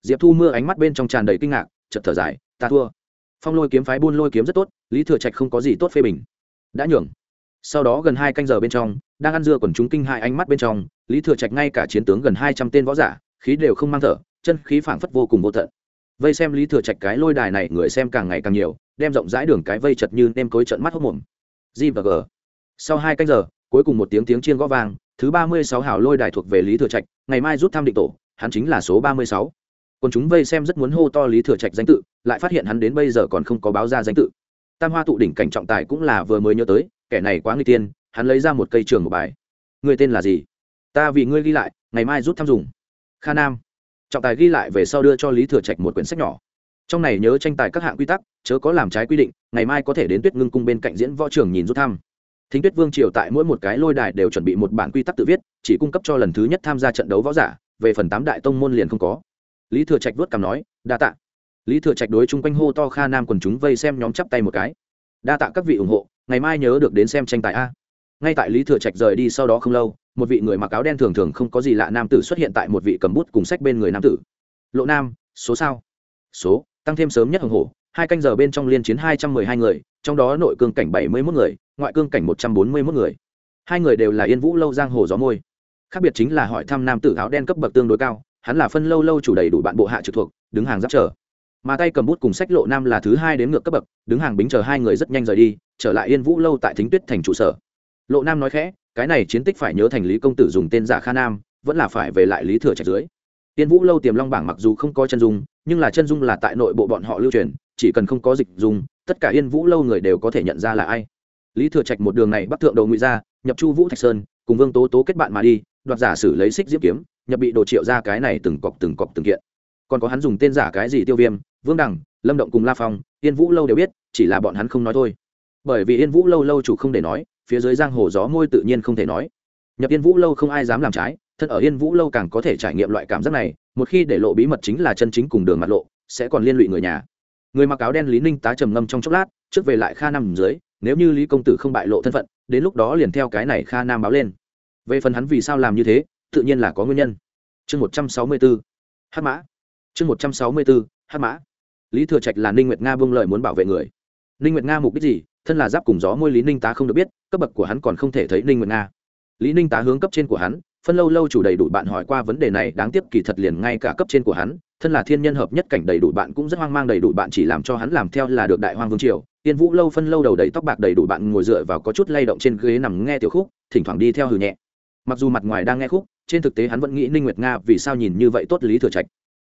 Diệp thu mưa ánh mắt bên trong tràn đầy kinh ngạc chật thở dài, ta thua. Phong lôi kiếm phái buôn lôi kiếm rất tốt, lý thừa trạch không có gì tốt phê bình. Đã nhường. Sau đó gần hai canh giờ bên trong, đang ăn dưa quần chúng kinh hai ánh mắt bên trong, lý thừa trạch ngay cả chiến tướng gần hai trăm tên võ giả, khí đều không mang thở, chân khí phảng phất vô cùng vô tận vây xem lý thừa trạch cái lôi đài này, người xem càng ngày càng nhiều, đem rộng rãi đường cái vây chật như nem cối trận mắt hốc mồm. G và g. Sau hai canh giờ, cuối cùng một tiếng tiếng chiên gõ vang, thứ ba mươi sáu hào lôi đài thuộc về lý thừa trạch, ngày mai rút thăm định tổ, hắn chính là số ba mươi sáu. Còn chúng vây xem rất muốn hô to lý thừa trạch danh tự, lại phát hiện hắn đến bây giờ còn không có báo ra danh tự. Tam hoa tụ đỉnh cảnh trọng tài cũng là vừa mới nhớ tới, kẻ này quá nguy tiên, hắn lấy ra một cây trường một bài. Người tên là gì? Ta vì ngươi ghi lại, ngày mai rút thăm dùng. Kha nam trọng tài ghi lại về sau đưa cho lý thừa trạch một quyển sách nhỏ. Trong này nhớ tranh tài các hạng quy tắc, chớ có làm trái quy định, ngày mai có thể đến tuyết ngưng cung bên cạnh diễn võ trường nhìn rút thăm. Thính tuyết vương triều tại mỗi một cái lôi đài đều chuẩn bị một bản quy tắc tự viết, chỉ cung cấp cho lần thứ nhất tham gia trận đấu võ giả, về phần tám đại tông môn liền không có. Lý thừa trạch vuốt cằm nói, đa tạ. Lý thừa trạch đối chung quanh hô to kha nam quần chúng vây xem nhóm chắp tay một cái. Đa tạ các vị ủng hộ, ngày mai nhớ được đến xem tranh tài a ngay tại lý thừa trạch rời đi sau đó không lâu, một vị người mặc áo đen thường thường không có gì lạ nam tử xuất hiện tại một vị cầm bút cùng sách bên người nam tử. Lộ nam, số sao? Số, tăng thêm sớm nhất hồng hổ, hai canh giờ bên trong liên chiến hai trăm mười hai người, trong đó nội cương cảnh bảy mươi mốt người, ngoại cương cảnh một trăm bốn mươi mốt người. Hai người đều là yên vũ lâu giang hồ gió môi. Khác biệt chính là hỏi thăm nam tử áo đen cấp bậc tương đối cao, hắn là phân lâu lâu chủ đầy đủ bạn bộ hạ trực thuộc, đứng hàng giáp chờ. Mà tay cầm bút cùng sách lộ nam là thứ hai đến ngược cấp bậc, đứng hàng bính chờ hai người rất nhanh rời đi, trở lại yên vũ lâu tại thính tuyết thành trụ sở lộ nam nói khẽ, cái này chiến tích phải nhớ thành lý công tử dùng tên giả kha nam, vẫn là phải về lại lý thừa trạch dưới. Tiên vũ lâu tiềm long bảng mặc dù không có chân dung, nhưng là chân dung là tại nội bộ bọn họ lưu truyền, chỉ cần không có dịch dung, tất cả yên vũ lâu người đều có thể nhận ra là ai. Lý thừa trạch một đường này bắt thượng đầu ngụy ra, nhập chu vũ thạch sơn, cùng vương tố tố kết bạn mà đi, đoạt giả sử lấy xích diễm kiếm, nhập bị đồ triệu ra cái này từng cọc từng cọc từng kiện. Còn có hắn dùng tên giả cái gì tiêu viêm, vương đằng, lâm động cùng la phong, yên vũ lâu đều biết, chỉ là bọn hắn không nói thôi. Bởi vì yên vũ lâu lâu chủ không để nói phía dưới giang hồ gió môi tự nhiên không thể nói. Nhập yên vũ lâu không ai dám làm trái, thân ở yên vũ lâu càng có thể trải nghiệm loại cảm giác này, một khi để lộ bí mật chính là chân chính cùng đường mặt lộ, sẽ còn liên lụy người nhà. Người mặc áo đen lý ninh tá trầm ngâm trong chốc lát, trước về lại kha nằm dưới, nếu như lý công tử không bại lộ thân phận, đến lúc đó liền theo cái này kha nam báo lên. Về phần hắn vì sao làm như thế, tự nhiên là có nguyên nhân. Chương một trăm sáu mươi bốn hát mã. Chương một trăm sáu mươi bốn hát mã. Lý thừa trạch là ninh nguyệt nga bông lời muốn bảo vệ người. Ninh nguyệt nga mục đích gì? Thân là giáp cùng gió môi lý ninh tá không được biết cấp bậc của hắn còn không thể thấy ninh nguyệt nga lý ninh tá hướng cấp trên của hắn phân lâu lâu chủ đầy đủ bạn hỏi qua vấn đề này đáng tiếc kỳ thật liền ngay cả cấp trên của hắn thân là thiên nhân hợp nhất cảnh đầy đủ bạn cũng rất hoang mang đầy đủ bạn chỉ làm cho hắn làm theo là được đại hoang vương triều tiên vũ lâu phân lâu đầu đầy tóc bạc đầy đủ bạn ngồi dựa vào có chút lay động trên ghế nằm nghe tiểu khúc thỉnh thoảng đi theo hừ nhẹ mặc dù mặt ngoài đang nghe khúc trên thực tế hắn vẫn nghĩ ninh nguyệt nga vì sao nhìn như vậy tốt lý thừa trạch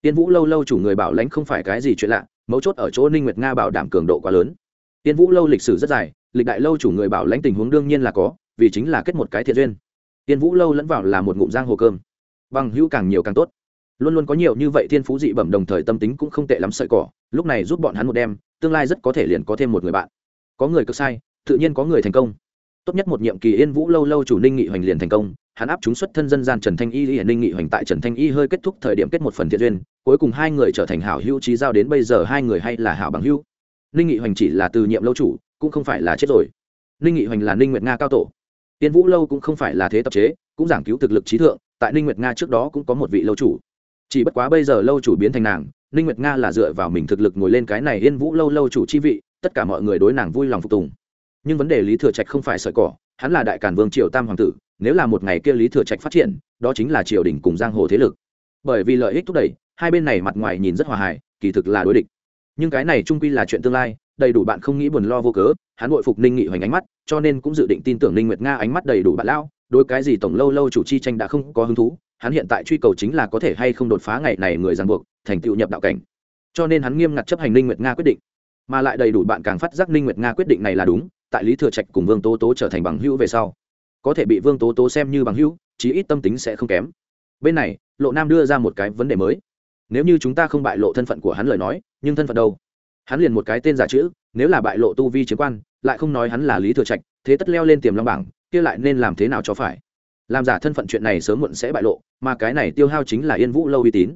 tiên vũ lâu lâu chủ người bảo lãnh không phải cái gì chuyện lạ mấu chốt ở chỗ ninh nguyệt nga bảo đảm cường độ quá lớn tiên vũ lâu lịch sử rất dài, lịch đại lâu chủ người bảo lãnh tình huống đương nhiên là có, vì chính là kết một cái thiện duyên. Tiên vũ lâu lẫn vào là một ngụm giang hồ cơm. Bằng hữu càng nhiều càng tốt. Luôn luôn có nhiều như vậy thiên phú dị bẩm đồng thời tâm tính cũng không tệ lắm sợi cỏ, lúc này giúp bọn hắn một đêm tương lai rất có thể liền có thêm một người bạn. Có người cực sai, tự nhiên có người thành công. Tốt nhất một nhiệm kỳ yên vũ lâu lâu chủ ninh nghị hoành liền thành công, hắn áp chúng xuất thân dân gian trần thanh y hiển ninh nghị hoành tại trần thanh y hơi kết thúc thời điểm kết một phần thiện duyên, cuối cùng hai người trở thành hảo hữu trí giao đến bây giờ hai người hay là hảo bằng hữu ninh nghị hoành chỉ là từ nhiệm lâu chủ, cũng không phải là chết rồi. Ninh nghị hoành là ninh nguyệt nga cao tổ. Tiên vũ lâu cũng không phải là thế tập chế, cũng giảng cứu thực lực trí thượng, tại ninh nguyệt nga trước đó cũng có một vị lâu chủ. Chỉ bất quá bây giờ lâu chủ biến thành nàng, ninh nguyệt nga là dựa vào mình thực lực ngồi lên cái này yên vũ lâu lâu chủ chi vị, tất cả mọi người đối nàng vui lòng phục tùng. Nhưng vấn đề lý thừa trạch không phải sợi cỏ, hắn là đại cản vương triều tam hoàng tử, nếu là một ngày kia lý thừa trạch phát triển, đó chính là triều đình cùng giang hồ thế lực. Bởi vì lợi ích thúc đẩy, hai bên này mặt ngoài nhìn rất hòa hài, kỳ thực là đối địch nhưng cái này trung quy là chuyện tương lai, đầy đủ bạn không nghĩ buồn lo vô cớ, hắn nội phục ninh nghị hoành ánh mắt, cho nên cũng dự định tin tưởng ninh nguyệt nga ánh mắt đầy đủ bạn lao đối cái gì tổng lâu lâu chủ chi tranh đã không có hứng thú, hắn hiện tại truy cầu chính là có thể hay không đột phá ngày này người ràng buộc, thành tựu nhập đạo cảnh. Cho nên hắn nghiêm ngặt chấp hành ninh nguyệt nga quyết định. Mà lại đầy đủ bạn càng phát giác ninh nguyệt nga quyết định này là đúng, tại lý thừa trạch cùng vương tố tố trở thành bằng hữu về sau, có thể bị vương tố tố xem như bằng hữu, chí ít tâm tính sẽ không kém. Bên này, lộ nam đưa ra một cái vấn đề mới nếu như chúng ta không bại lộ thân phận của hắn lời nói, nhưng thân phận đâu? Hắn liền một cái tên giả chữ, nếu là bại lộ tu vi chiến quan, lại không nói hắn là lý thừa trạch, thế tất leo lên tiềm long bảng, kia lại nên làm thế nào cho phải? Làm giả thân phận chuyện này sớm muộn sẽ bại lộ, mà cái này tiêu hao chính là yên vũ lâu uy tín.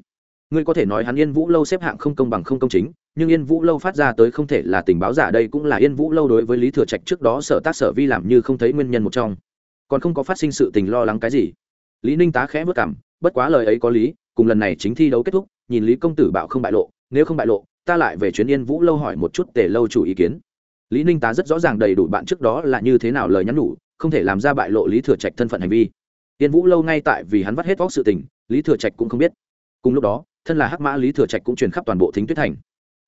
Ngươi có thể nói hắn yên vũ lâu xếp hạng không công bằng không công chính, nhưng yên vũ lâu phát ra tới không thể là tình báo giả đây cũng là yên vũ lâu đối với lý thừa trạch trước đó sở tác sở vi làm như không thấy nguyên nhân một trong. Còn không có phát sinh sự tình lo lắng cái gì. Lý ninh tá khẽ vất cảm, bất quá lời ấy có lý, cùng lần này chính thi đấu kết thúc nhìn lý công tử bạo không bại lộ, nếu không bại lộ, ta lại về chuyến yên vũ lâu hỏi một chút tề lâu chủ ý kiến. Lý ninh tá rất rõ ràng đầy đủ bạn trước đó là như thế nào lời nhắn nhủ, không thể làm ra bại lộ lý thừa trạch thân phận hành vi. Yên vũ lâu ngay tại vì hắn vắt hết vóc sự tình, lý thừa trạch cũng không biết. Cùng lúc đó, thân là hắc mã lý thừa trạch cũng truyền khắp toàn bộ thính tuyết thành.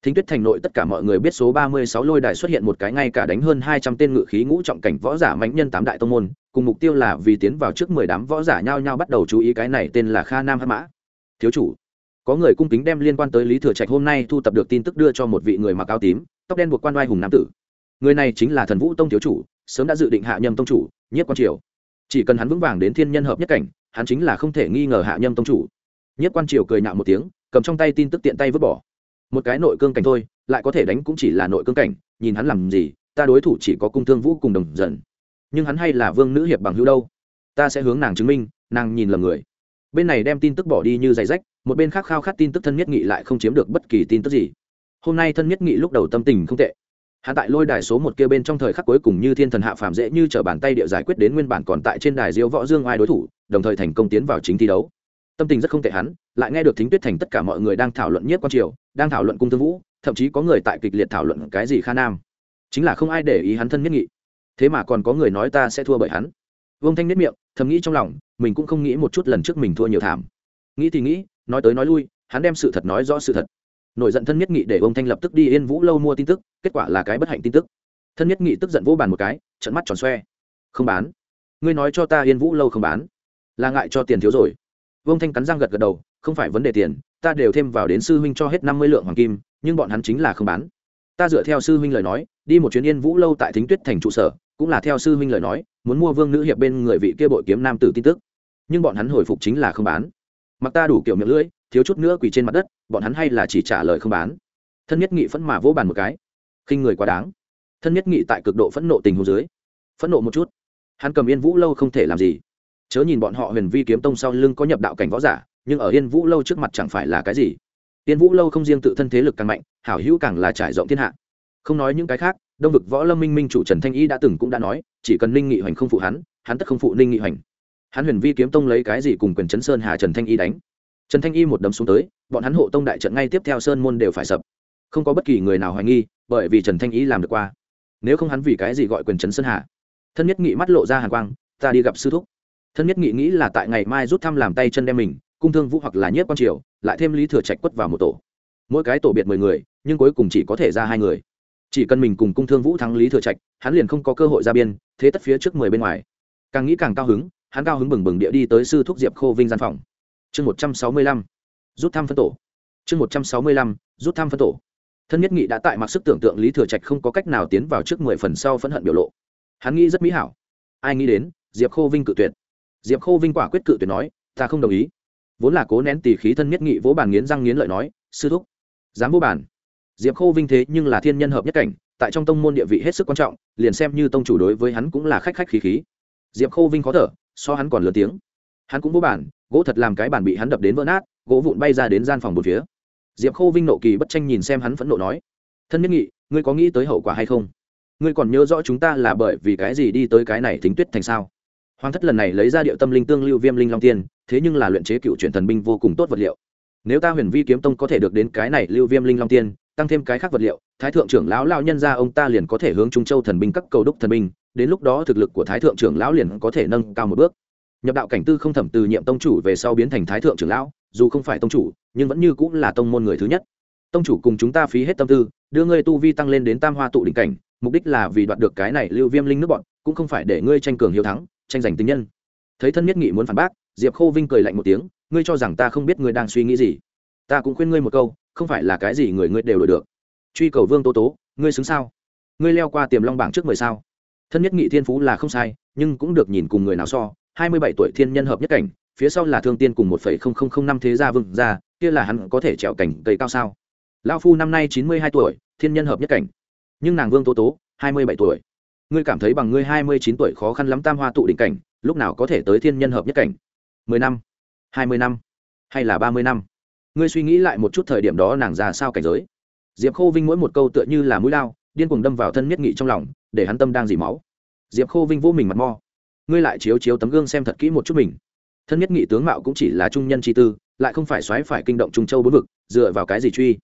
Thính tuyết thành nội tất cả mọi người biết số ba mươi sáu lôi đài xuất hiện một cái ngay cả đánh hơn hai trăm tên ngự khí ngũ trọng cảnh võ giả mãnh nhân tám đại tông môn, cùng mục tiêu là vì tiến vào trước mười đám võ giả nhao nhao bắt đầu chú ý cái này tên là kha nam hắc mã. Thiếu chủ có người cung kính đem liên quan tới lý thừa trạch hôm nay thu tập được tin tức đưa cho một vị người mặc áo tím, tóc đen buộc quan oai hùng nam tử. Người này chính là thần vũ tông thiếu chủ, sớm đã dự định hạ nhâm tông chủ nhất quan triều. Chỉ cần hắn vững vàng đến thiên nhân hợp nhất cảnh, hắn chính là không thể nghi ngờ hạ nhâm tông chủ. Nhất quan triều cười nhạo một tiếng, cầm trong tay tin tức tiện tay vứt bỏ. Một cái nội cương cảnh thôi, lại có thể đánh cũng chỉ là nội cương cảnh, nhìn hắn làm gì, ta đối thủ chỉ có cung thương vũ cùng đồng dần. Nhưng hắn hay là vương nữ hiệp bằng hữu đâu? Ta sẽ hướng nàng chứng minh, nàng nhìn lầm người. Bên này đem tin tức bỏ đi như giày rách một bên khác khao khát tin tức thân nhất nghị lại không chiếm được bất kỳ tin tức gì. Hôm nay thân nhất nghị lúc đầu tâm tình không tệ. Hạ tại lôi đài số một kia bên trong thời khắc cuối cùng như thiên thần hạ phàm dễ như t bàn tay địa giải quyết đến nguyên bản còn tại trên đài diêu võ dương ai đối thủ, đồng thời thành công tiến vào chính thi đấu. Tâm tình rất không tệ hắn, lại nghe được thính tuyết thành tất cả mọi người đang thảo luận nhất quan triều, đang thảo luận cung thương vũ, thậm chí có người tại kịch liệt thảo luận cái gì kha nam. Chính là không ai để ý hắn thân nhất nghị. Thế mà còn có người nói ta sẽ thua bởi hắn. Vương thanh nhất miệng, thầm nghĩ trong lòng, mình cũng không nghĩ một chút lần trước mình thua nhiều thảm. Nghĩ thì nghĩ nói tới nói lui, hắn đem sự thật nói rõ sự thật. Nổi giận thân nhất nghị để ông thanh lập tức đi yên vũ lâu mua tin tức, kết quả là cái bất hạnh tin tức. Thân nhất nghị tức giận vỗ bàn một cái trận mắt tròn xoe. Không bán. Ngươi nói cho ta yên vũ lâu không bán. Là ngại cho tiền thiếu rồi. Vương thanh cắn răng gật gật đầu, không phải vấn đề tiền, ta đều thêm vào đến sư huynh cho hết năm mươi lượng hoàng kim, nhưng bọn hắn chính là không bán. Ta dựa theo sư huynh lời nói, đi một chuyến yên vũ lâu tại thính tuyết thành trụ sở, cũng là theo sư huynh lời nói, muốn mua vương nữ hiệp bên người vị kia bội kiếm nam tử tin tức. Nhưng bọn hắn hồi phục chính là không bán mặc ta đủ kiểu miệng lưỡi, thiếu chút nữa quỳ trên mặt đất, bọn hắn hay là chỉ trả lời không bán. Thân nhất nghị phẫn mà vỗ bàn một cái. Khinh người quá đáng. Thân nhất nghị tại cực độ phẫn nộ tình hồ dưới, phẫn nộ một chút. Hắn cầm yên vũ lâu không thể làm gì. Chớ nhìn bọn họ huyền vi kiếm tông sau lưng có nhập đạo cảnh võ giả, nhưng ở yên vũ lâu trước mặt chẳng phải là cái gì. Yên vũ lâu không riêng tự thân thế lực càng mạnh, hảo hữu càng là trải rộng thiên hạ. Không nói những cái khác, đông vực võ lâm minh minh chủ trần thanh y đã từng cũng đã nói, chỉ cần ninh nghị hoành không phụ hắn hắn tất không phụ ninh nghị hoành hắn huyền vi kiếm tông lấy cái gì cùng quyền chấn sơn hà trần thanh y đánh? Trần thanh y một đấm xuống tới, bọn hắn hộ tông đại trận ngay tiếp theo sơn môn đều phải sập. Không có bất kỳ người nào hoài nghi, bởi vì trần thanh y làm được qua. Nếu không hắn vì cái gì gọi quyền chấn sơn hà? Thân nhất nghị mắt lộ ra hàn quang, ta đi gặp sư thúc. Thân nhất nghị nghĩ là tại ngày mai rút thăm làm tay chân đem mình, cung thương vũ hoặc là nhiếp quan triều, lại thêm lý thừa trạch quất vào một tổ. Mỗi cái tổ biệt mười người, nhưng cuối cùng chỉ có thể ra hai người. Chỉ cần mình cùng cung thương vũ thắng lý thừa trạch, hắn liền không có cơ hội ra biên, thế tất phía trước mười bên ngoài. Càng nghĩ càng cao hứng hắn cao hứng bừng bừng địa đi tới sư thúc diệp khô vinh gian phòng. Chương một trăm sáu mươi lăm, rút thăm phân tổ. Chương một trăm sáu mươi lăm, rút thăm phân tổ. Thân nhất nghị đã tại mặc sức tưởng tượng lý thừa trạch không có cách nào tiến vào trước mười phần sau phẫn hận biểu lộ. Hắn nghĩ rất mỹ hảo. Ai nghĩ đến, diệp khô vinh cự tuyệt. Diệp khô vinh quả quyết cự tuyệt nói, ta không đồng ý. Vốn là cố nén tỉ khí thân nhất nghị vỗ bàn nghiến răng nghiến lợi nói, sư thúc, dám vô bàn. Diệp khô vinh thế nhưng là thiên nhân hợp nhất cảnh, tại trong tông môn địa vị hết sức quan trọng, liền xem như tông chủ đối với hắn cũng là khách khách khí khí. Diệp khô vinh khó thở so hắn còn lớn tiếng. Hắn cũng vô bản gỗ thật làm cái bản bị hắn đập đến vỡ nát, gỗ vụn bay ra đến gian phòng một phía. Diệp khô vinh nộ kỳ bất tranh nhìn xem hắn phẫn nộ nói, thân nhất nghị, ngươi có nghĩ tới hậu quả hay không? Ngươi còn nhớ rõ chúng ta là bởi vì cái gì đi tới cái này thính tuyết thành sao? Hoàng thất lần này lấy ra điệu tâm linh tương lưu viêm linh long tiên, thế nhưng là luyện chế cựu truyền thần binh vô cùng tốt vật liệu. Nếu ta huyền vi kiếm tông có thể được đến cái này lưu viêm linh long tiên, tăng thêm cái khác vật liệu thái thượng trưởng lão lao nhân ra ông ta liền có thể hướng trung châu thần binh các cầu đúc thần binh, đến lúc đó thực lực của thái thượng trưởng lão liền có thể nâng cao một bước. Nhập đạo cảnh tư không thẩm từ nhiệm tông chủ về sau biến thành thái thượng trưởng lão, dù không phải tông chủ, nhưng vẫn như cũng là tông môn người thứ nhất. Tông chủ cùng chúng ta phí hết tâm tư, đưa ngươi tu vi tăng lên đến tam hoa tụ đỉnh cảnh, mục đích là vì đoạt được cái này lưu viêm linh nước bọn, cũng không phải để ngươi tranh cường hiếu thắng, tranh giành tình nhân. Thấy thân nhất nghị muốn phản bác, diệp khô vinh cười lạnh một tiếng, ngươi cho rằng ta không biết ngươi đang suy nghĩ gì. Ta cũng khuyên ngươi một câu, không phải là cái gì người ngươi đều đổi được truy cầu vương tố tố, ngươi xứng sao? Ngươi leo qua tiềm long bảng trước mười sao? Thân nhất nghị thiên phú là không sai, nhưng cũng được nhìn cùng người nào so. Hai mươi bảy tuổi thiên nhân hợp nhất cảnh, phía sau là thương tiên cùng một phẩy không không không năm thế gia vương gia, kia là hắn có thể trèo cảnh cây cao sao? Lao phu năm nay chín mươi hai tuổi, thiên nhân hợp nhất cảnh. Nhưng nàng vương tố tố, hai mươi bảy tuổi. Ngươi cảm thấy bằng ngươi hai mươi chín tuổi khó khăn lắm tam hoa tụ đỉnh cảnh, lúc nào có thể tới thiên nhân hợp nhất cảnh? mười năm, hai mươi năm, hay là ba mươi năm? Ngươi suy nghĩ lại một chút thời điểm đó nàng ra sao cảnh giới? Diệp khô vinh mỗi một câu tựa như là mũi lao, điên cuồng đâm vào thân miết nghị trong lòng, để hắn tâm đang dỉ máu. Diệp khô vinh vô mình mặt mo. Ngươi lại chiếu chiếu tấm gương xem thật kỹ một chút mình. Thân nhất nghị tướng mạo cũng chỉ là trung nhân chi tư, lại không phải xoáy phải kinh động trung châu bốn vực, dựa vào cái gì truy?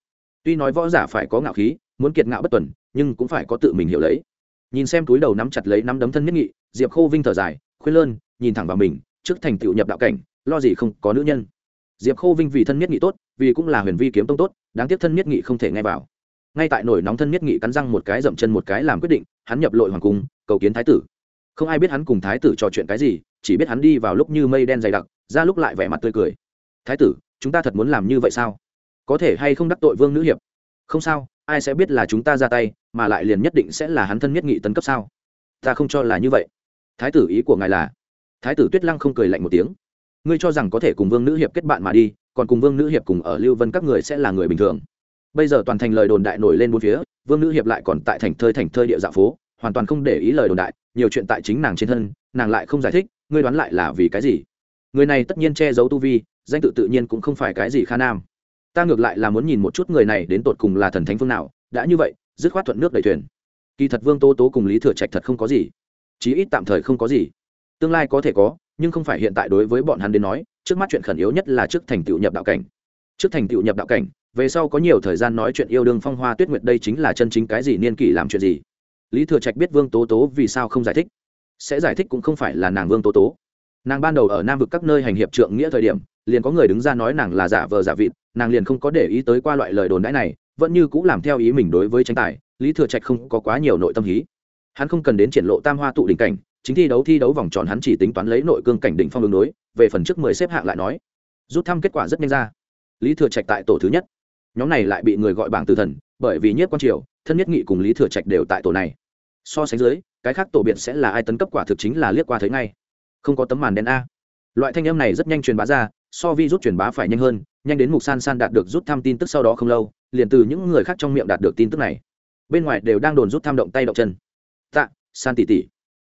Tuy nói võ giả phải có ngạo khí, muốn kiệt ngạo bất tuần, nhưng cũng phải có tự mình hiểu lấy. Nhìn xem túi đầu nắm chặt lấy nắm đấm thân nhất nghị, diệp khô vinh thở dài, khuyên lơn, nhìn thẳng vào mình, trước thành tựu nhập đạo cảnh, lo gì không có nữ nhân diệp khô vinh vì thân nhất nghị tốt, vì cũng là huyền vi kiếm tông tốt, đáng tiếc thân nhất nghị không thể nghe vào. Ngay tại nổi nóng thân nhất nghị cắn răng một cái dậm chân một cái làm quyết định, hắn nhập lội hoàng cung, cầu kiến thái tử. Không ai biết hắn cùng thái tử trò chuyện cái gì, chỉ biết hắn đi vào lúc như mây đen dày đặc, ra lúc lại vẻ mặt tươi cười. Thái tử, chúng ta thật muốn làm như vậy sao? Có thể hay không đắc tội vương nữ hiệp? Không sao, ai sẽ biết là chúng ta ra tay, mà lại liền nhất định sẽ là hắn thân nhất nghị tấn cấp sao? Ta không cho là như vậy. Thái tử, ý của ngài là? Thái tử tuyết lăng không cười lạnh một tiếng ngươi cho rằng có thể cùng vương nữ hiệp kết bạn mà đi, còn cùng vương nữ hiệp cùng ở lưu vân các người sẽ là người bình thường. Bây giờ toàn thành lời đồn đại nổi lên bốn phía, vương nữ hiệp lại còn tại thành thơi thành thơi địa dạ phố, hoàn toàn không để ý lời đồn đại, nhiều chuyện tại chính nàng trên thân, nàng lại không giải thích, ngươi đoán lại là vì cái gì? Người này tất nhiên che giấu tu vi, danh tự tự nhiên cũng không phải cái gì kha nam. Ta ngược lại là muốn nhìn một chút người này đến tột cùng là thần thánh phương nào, đã như vậy, dứt khoát thuận nước đầy thuyền. Kỳ thật vương tố tố cùng lý thừa trạch thật không có gì, chí ít tạm thời không có gì. Tương lai có thể có nhưng không phải hiện tại đối với bọn hắn đến nói, trước mắt chuyện khẩn yếu nhất là trước thành tựu nhập đạo cảnh. Trước thành tựu nhập đạo cảnh, về sau có nhiều thời gian nói chuyện yêu đương phong hoa tuyết nguyệt đây chính là chân chính cái gì niên kỷ làm chuyện gì. Lý thừa trạch biết vương tố tố vì sao không giải thích. Sẽ giải thích cũng không phải là nàng vương tố tố. Nàng ban đầu ở nam vực các nơi hành hiệp trượng nghĩa thời điểm, liền có người đứng ra nói nàng là giả vờ giả vịt, nàng liền không có để ý tới qua loại lời đồn đãi này, vẫn như cũng làm theo ý mình đối với tranh tài, lý thừa trạch không có quá nhiều nội tâm hí. Hắn không cần đến triển lộ tam hoa tụ đỉnh cảnh chính thi đấu thi đấu vòng tròn hắn chỉ tính toán lấy nội cương cảnh đỉnh phong đường đối, về phần trước mười xếp hạng lại nói, rút thăm kết quả rất nhanh ra. Lý thừa trạch tại tổ thứ nhất. Nhóm này lại bị người gọi bảng từ thần, bởi vì nhất quan triều, thân nhất nghị cùng lý thừa trạch đều tại tổ này. So sánh dưới, cái khác tổ biệt sẽ là ai tấn cấp quả thực chính là liếc qua thấy ngay. Không có tấm màn đen a. Loại thanh âm này rất nhanh truyền bá ra, so vi rút truyền bá phải nhanh hơn, nhanh đến mục san san đạt được rút thăm tin tức sau đó không lâu, liền từ những người khác trong miệng đạt được tin tức này. Bên ngoài đều đang đồn rút thăm động tay động chân. Tạ, san tỉ tỉ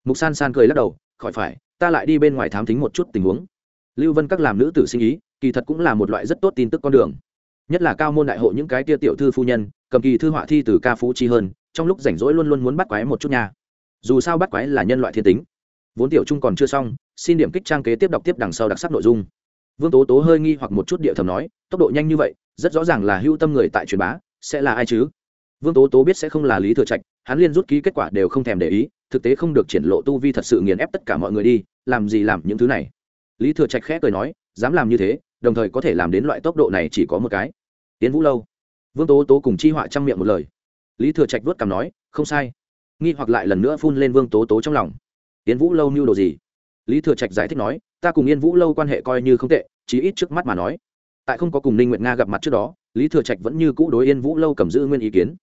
mục san san cười lắc đầu, khỏi phải, ta lại đi bên ngoài thám thính một chút tình huống. Lưu vân các làm nữ tử sinh ý, kỳ thật cũng là một loại rất tốt tin tức con đường. Nhất là cao môn đại hộ những cái tia tiểu thư phu nhân, cầm kỳ thư họa thi từ ca phú chi hơn, trong lúc rảnh rỗi luôn luôn muốn bắt quái một chút nha. Dù sao bắt quái là nhân loại thiên tính. Vốn tiểu trung còn chưa xong, xin điểm kích trang kế tiếp đọc tiếp đằng sau đặc sắc nội dung. Vương tố tố hơi nghi hoặc một chút địa thầm nói, tốc độ nhanh như vậy, rất rõ ràng là hưu tâm người tại truyền bá, sẽ là ai chứ? Vương tố tố biết sẽ không là lý thừa trạch hắn liên rút ký kết quả đều không thèm để ý, thực tế không được triển lộ tu vi thật sự nghiền ép tất cả mọi người đi, làm gì làm những thứ này. Lý thừa trạch khẽ cười nói, dám làm như thế, đồng thời có thể làm đến loại tốc độ này chỉ có một cái. Tiến vũ lâu. Vương tố tố cùng chi họa trang miệng một lời. Lý thừa trạch vớt cằm nói, không sai. Nghi hoặc lại lần nữa phun lên vương tố tố trong lòng. Tiến vũ lâu mưu đồ gì? Lý thừa trạch giải thích nói, ta cùng yên vũ lâu quan hệ coi như không tệ, chí ít trước mắt mà nói. Tại không có cùng ninh nguyệt nga gặp mặt trước đó, lý thừa trạch vẫn như cũ đối yên vũ lâu cầm giữ nguyên ý kiến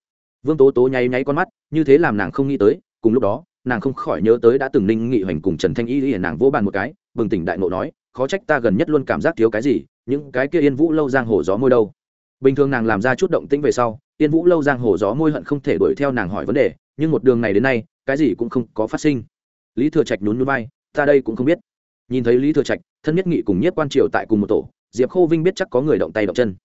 vương tố tố nháy nháy con mắt, như thế làm nàng không nghĩ tới, cùng lúc đó, nàng không khỏi nhớ tới đã từng ninh nghị hoành cùng trần thanh y liền nàng vô bàn một cái, bừng tỉnh đại ngộ nói, khó trách ta gần nhất luôn cảm giác thiếu cái gì, những cái kia yên vũ lâu giang hồ gió môi đâu. Bình thường nàng làm ra chút động tĩnh về sau, yên vũ lâu giang hồ gió môi hận không thể đuổi theo nàng hỏi vấn đề, nhưng một đường này đến nay, cái gì cũng không có phát sinh. Lý thừa trạch nhún núi bay ta đây cũng không biết. Nhìn thấy lý thừa trạch, thân nhất nghị cùng nhất quan triều tại cùng một tổ, diệp khô vinh biết chắc có người động tay động chân.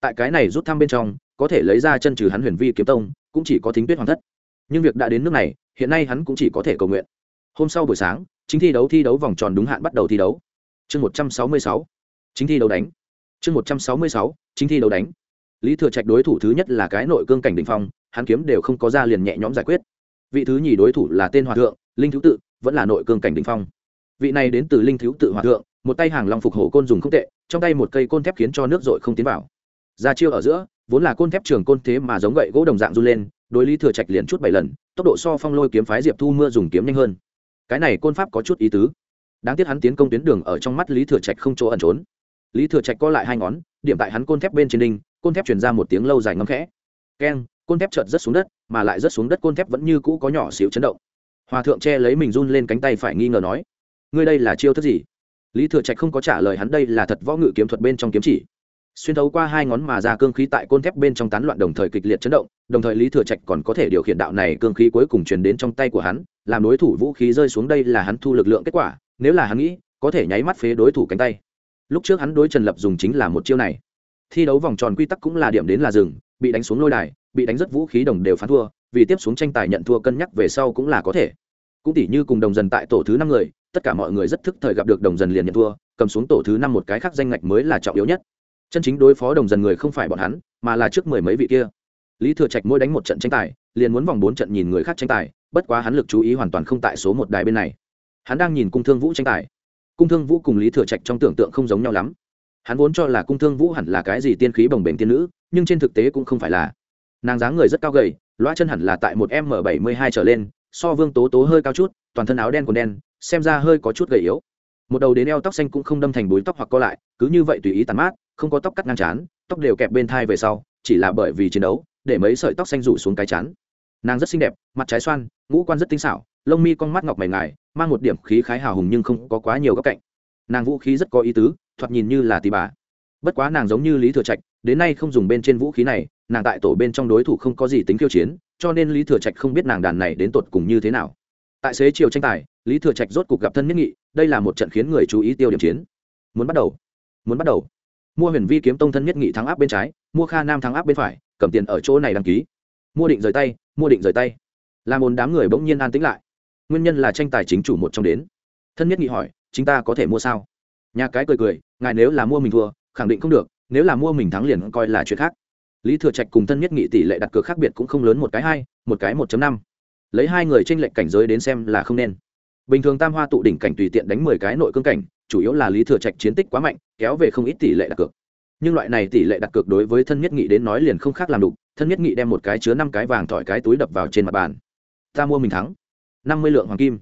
Tại cái này rút thăm bên trong, có thể lấy ra chân trừ hắn huyền vi kiếm tông cũng chỉ có thính tuyết hoàng thất. Nhưng việc đã đến nước này, hiện nay hắn cũng chỉ có thể cầu nguyện. Hôm sau buổi sáng, chính thi đấu thi đấu vòng tròn đúng hạn bắt đầu thi đấu. Chương một trăm sáu mươi sáu, chính thi đấu đánh. Chương một trăm sáu mươi sáu, chính thi đấu đánh. Lý thừa trạch đối thủ thứ nhất là cái nội cương cảnh đình phong, hắn kiếm đều không có ra liền nhẹ nhõm giải quyết. Vị thứ nhì đối thủ là tên hòa thượng, linh thiếu tự, vẫn là nội cương cảnh đình phong. Vị này đến từ linh thiếu tự hòa thượng, một tay hàng long phục hổ côn dùng không tệ, trong tay một cây côn thép khiến cho nước dội không tiến vào. Ra chiêu ở giữa vốn là côn thép trường côn thế mà giống gậy gỗ đồng dạng run lên, đối lý thừa trạch liền chút bảy lần, tốc độ so phong lôi kiếm phái diệp thu mưa dùng kiếm nhanh hơn. Cái này côn pháp có chút ý tứ. Đáng tiếc hắn tiến công tuyến đường ở trong mắt lý thừa trạch không chỗ ẩn trốn. Lý thừa trạch co lại hai ngón, điểm tại hắn côn thép bên trên đinh, côn thép chuyển ra một tiếng lâu dài ngấm khẽ. Keng, côn thép chợt rất xuống đất, mà lại rất xuống đất côn thép vẫn như cũ có nhỏ xíu chấn động. Hòa thượng che lấy mình run lên cánh tay phải nghi ngờ nói, ngươi đây là chiêu thức gì? Lý thừa trạch không có trả lời hắn, đây là thật võ ngự kiếm thuật bên trong kiếm chỉ xuyên thấu qua hai ngón mà ra cương khí tại côn thép bên trong tán loạn đồng thời kịch liệt chấn động, đồng thời lý thừa trạch còn có thể điều khiển đạo này cương khí cuối cùng truyền đến trong tay của hắn, làm đối thủ vũ khí rơi xuống đây là hắn thu lực lượng kết quả, nếu là hắn nghĩ, có thể nháy mắt phế đối thủ cánh tay. Lúc trước hắn đối trần lập dùng chính là một chiêu này. Thi đấu vòng tròn quy tắc cũng là điểm đến là rừng bị đánh xuống lôi đài, bị đánh rất vũ khí đồng đều phán thua, vì tiếp xuống tranh tài nhận thua cân nhắc về sau cũng là có thể. Cũng tỷ như cùng đồng dần tại tổ thứ năm người, tất cả mọi người rất thức thời gặp được đồng dần liền nhận thua, cầm xuống tổ thứ năm một cái khác danh ngạch mới là trọng yếu nhất chân chính đối phó đồng dần người không phải bọn hắn, mà là trước mười mấy vị kia. Lý thừa trạch mỗi đánh một trận tranh tài, liền muốn vòng bốn trận nhìn người khác tranh tài, bất quá hắn lực chú ý hoàn toàn không tại số một đài bên này. Hắn đang nhìn cung thương vũ tranh tài. Cung thương vũ cùng lý thừa trạch trong tưởng tượng không giống nhau lắm. Hắn vốn cho là cung thương vũ hẳn là cái gì tiên khí bồng bềnh tiên nữ, nhưng trên thực tế cũng không phải là. Nàng dáng người rất cao gầy loa chân hẳn là tại một m bảy mươi hai trở lên, so vương tố tố hơi cao chút, toàn thân áo đen còn đen, xem ra hơi có chút gầy yếu một đầu đến eo tóc xanh cũng không đâm thành búi tóc hoặc co lại, cứ như vậy tùy ý tàn mát, không có tóc cắt ngang chán, tóc đều kẹp bên thai về sau, chỉ là bởi vì chiến đấu, để mấy sợi tóc xanh rủ xuống cái chán. Nàng rất xinh đẹp, mặt trái xoan, ngũ quan rất tinh xảo, lông mi con mắt ngọc mày ngài, mang một điểm khí khái hào hùng nhưng không có quá nhiều góc cạnh. Nàng vũ khí rất có ý tứ, thoạt nhìn như là tì bà. Bất quá nàng giống như lý thừa trạch, đến nay không dùng bên trên vũ khí này, nàng tại tổ bên trong đối thủ không có gì tính khiêu chiến, cho nên lý thừa trạch không biết nàng đàn này đến tột cùng như thế nào. Tại xế chiều tranh tài, lý thừa trạch rốt cuộc gặp thân nhất nghị đây là một trận khiến người chú ý tiêu điểm chiến. Muốn bắt đầu. Muốn bắt đầu. Mua huyền vi kiếm tông thân nhất nghị thắng áp bên trái, mua kha nam thắng áp bên phải, cầm tiền ở chỗ này đăng ký. Mua định rời tay, mua định rời tay. Làm ồn đám người bỗng nhiên an tĩnh lại. Nguyên nhân là tranh tài chính chủ một trong đến. Thân nhất nghị hỏi chúng ta có thể mua sao? Nhà cái cười cười, ngài nếu là mua mình thua, khẳng định không được, nếu là mua mình thắng liền coi là chuyện khác. Lý thừa trạch cùng thân nhất nghị tỷ lệ đặt cược khác biệt cũng không lớn, một cái hai, một cái một năm. Lấy hai người tranh lệch cảnh giới đến xem là không nên bình thường tam hoa tụ đỉnh cảnh tùy tiện đánh mười cái nội cương cảnh, chủ yếu là lý thừa trạch chiến tích quá mạnh, kéo về không ít tỷ lệ đặt cược. Nhưng loại này tỷ lệ đặt cược đối với thân nhất nghị đến nói liền không khác làm đục, thân nhất nghị đem một cái chứa năm cái vàng thỏi cái túi đập vào trên mặt bàn. Ta mua mình thắng. Năm mươi lượng hoàng kim.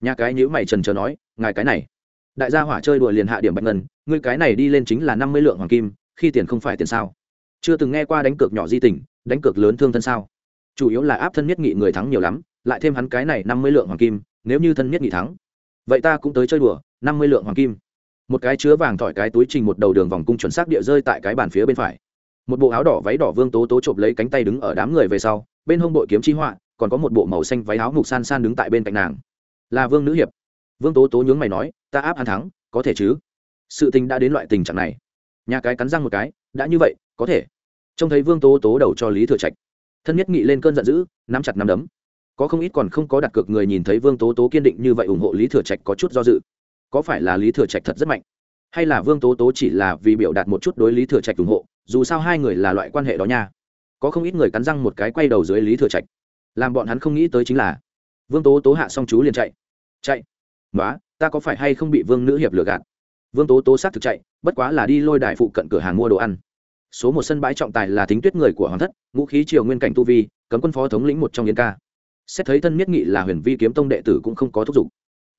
Nhà cái nhữ mày trần trờ nói, ngài cái này. Đại gia hỏa chơi đùa liền hạ điểm bạch ngân, ngươi cái này đi lên chính là năm mươi lượng hoàng kim, khi tiền không phải tiền sao? Chưa từng nghe qua đánh cược nhỏ di tình, đánh cược lớn thương thân sao? Chủ yếu là áp thân nhất nghị người thắng nhiều lắm, lại thêm hắn cái này năm mươi lượng hoàng kim nếu như thân nhất nghị thắng, vậy ta cũng tới chơi đùa, năm mươi lượng hoàng kim. Một cái chứa vàng thỏi cái túi trình một đầu đường vòng cung chuẩn xác địa rơi tại cái bàn phía bên phải. Một bộ áo đỏ váy đỏ vương tố tố trộm lấy cánh tay đứng ở đám người về sau, bên hông bội kiếm chi họa, còn có một bộ màu xanh váy áo mục san san đứng tại bên cạnh nàng. Là vương nữ hiệp. Vương tố tố nhướng mày nói, ta áp hắn thắng, có thể chứ? Sự tình đã đến loại tình trạng này. Nhà cái cắn răng một cái, đã như vậy, có thể. Trông thấy vương tố tố đầu cho lý thừa trạch. Thân nhất nghị lên cơn giận dữ, nắm chặt nắm đấm có không ít còn không có đặt cược người nhìn thấy vương tố tố kiên định như vậy ủng hộ lý thừa trạch có chút do dự. Có phải là lý thừa trạch thật rất mạnh? Hay là vương tố tố chỉ là vì biểu đạt một chút đối lý thừa trạch ủng hộ, dù sao hai người là loại quan hệ đó nha. Có không ít người cắn răng một cái quay đầu dưới lý thừa trạch. Làm bọn hắn không nghĩ tới chính là, vương tố tố hạ xong chú liền chạy. Chạy? Nói ta có phải hay không bị vương nữ hiệp lừa gạt? Vương tố tố xác thực chạy, bất quá là đi lôi đài phụ cận cửa hàng mua đồ ăn. Số một sân bãi trọng tài là thính tuyết người của hoàng thất, ngũ khí triều nguyên cảnh tu vi, cấm quân phó thống lĩnh một trong yến ca xét thấy thân miết nghị là huyền vi kiếm tông đệ tử cũng không có thúc giục.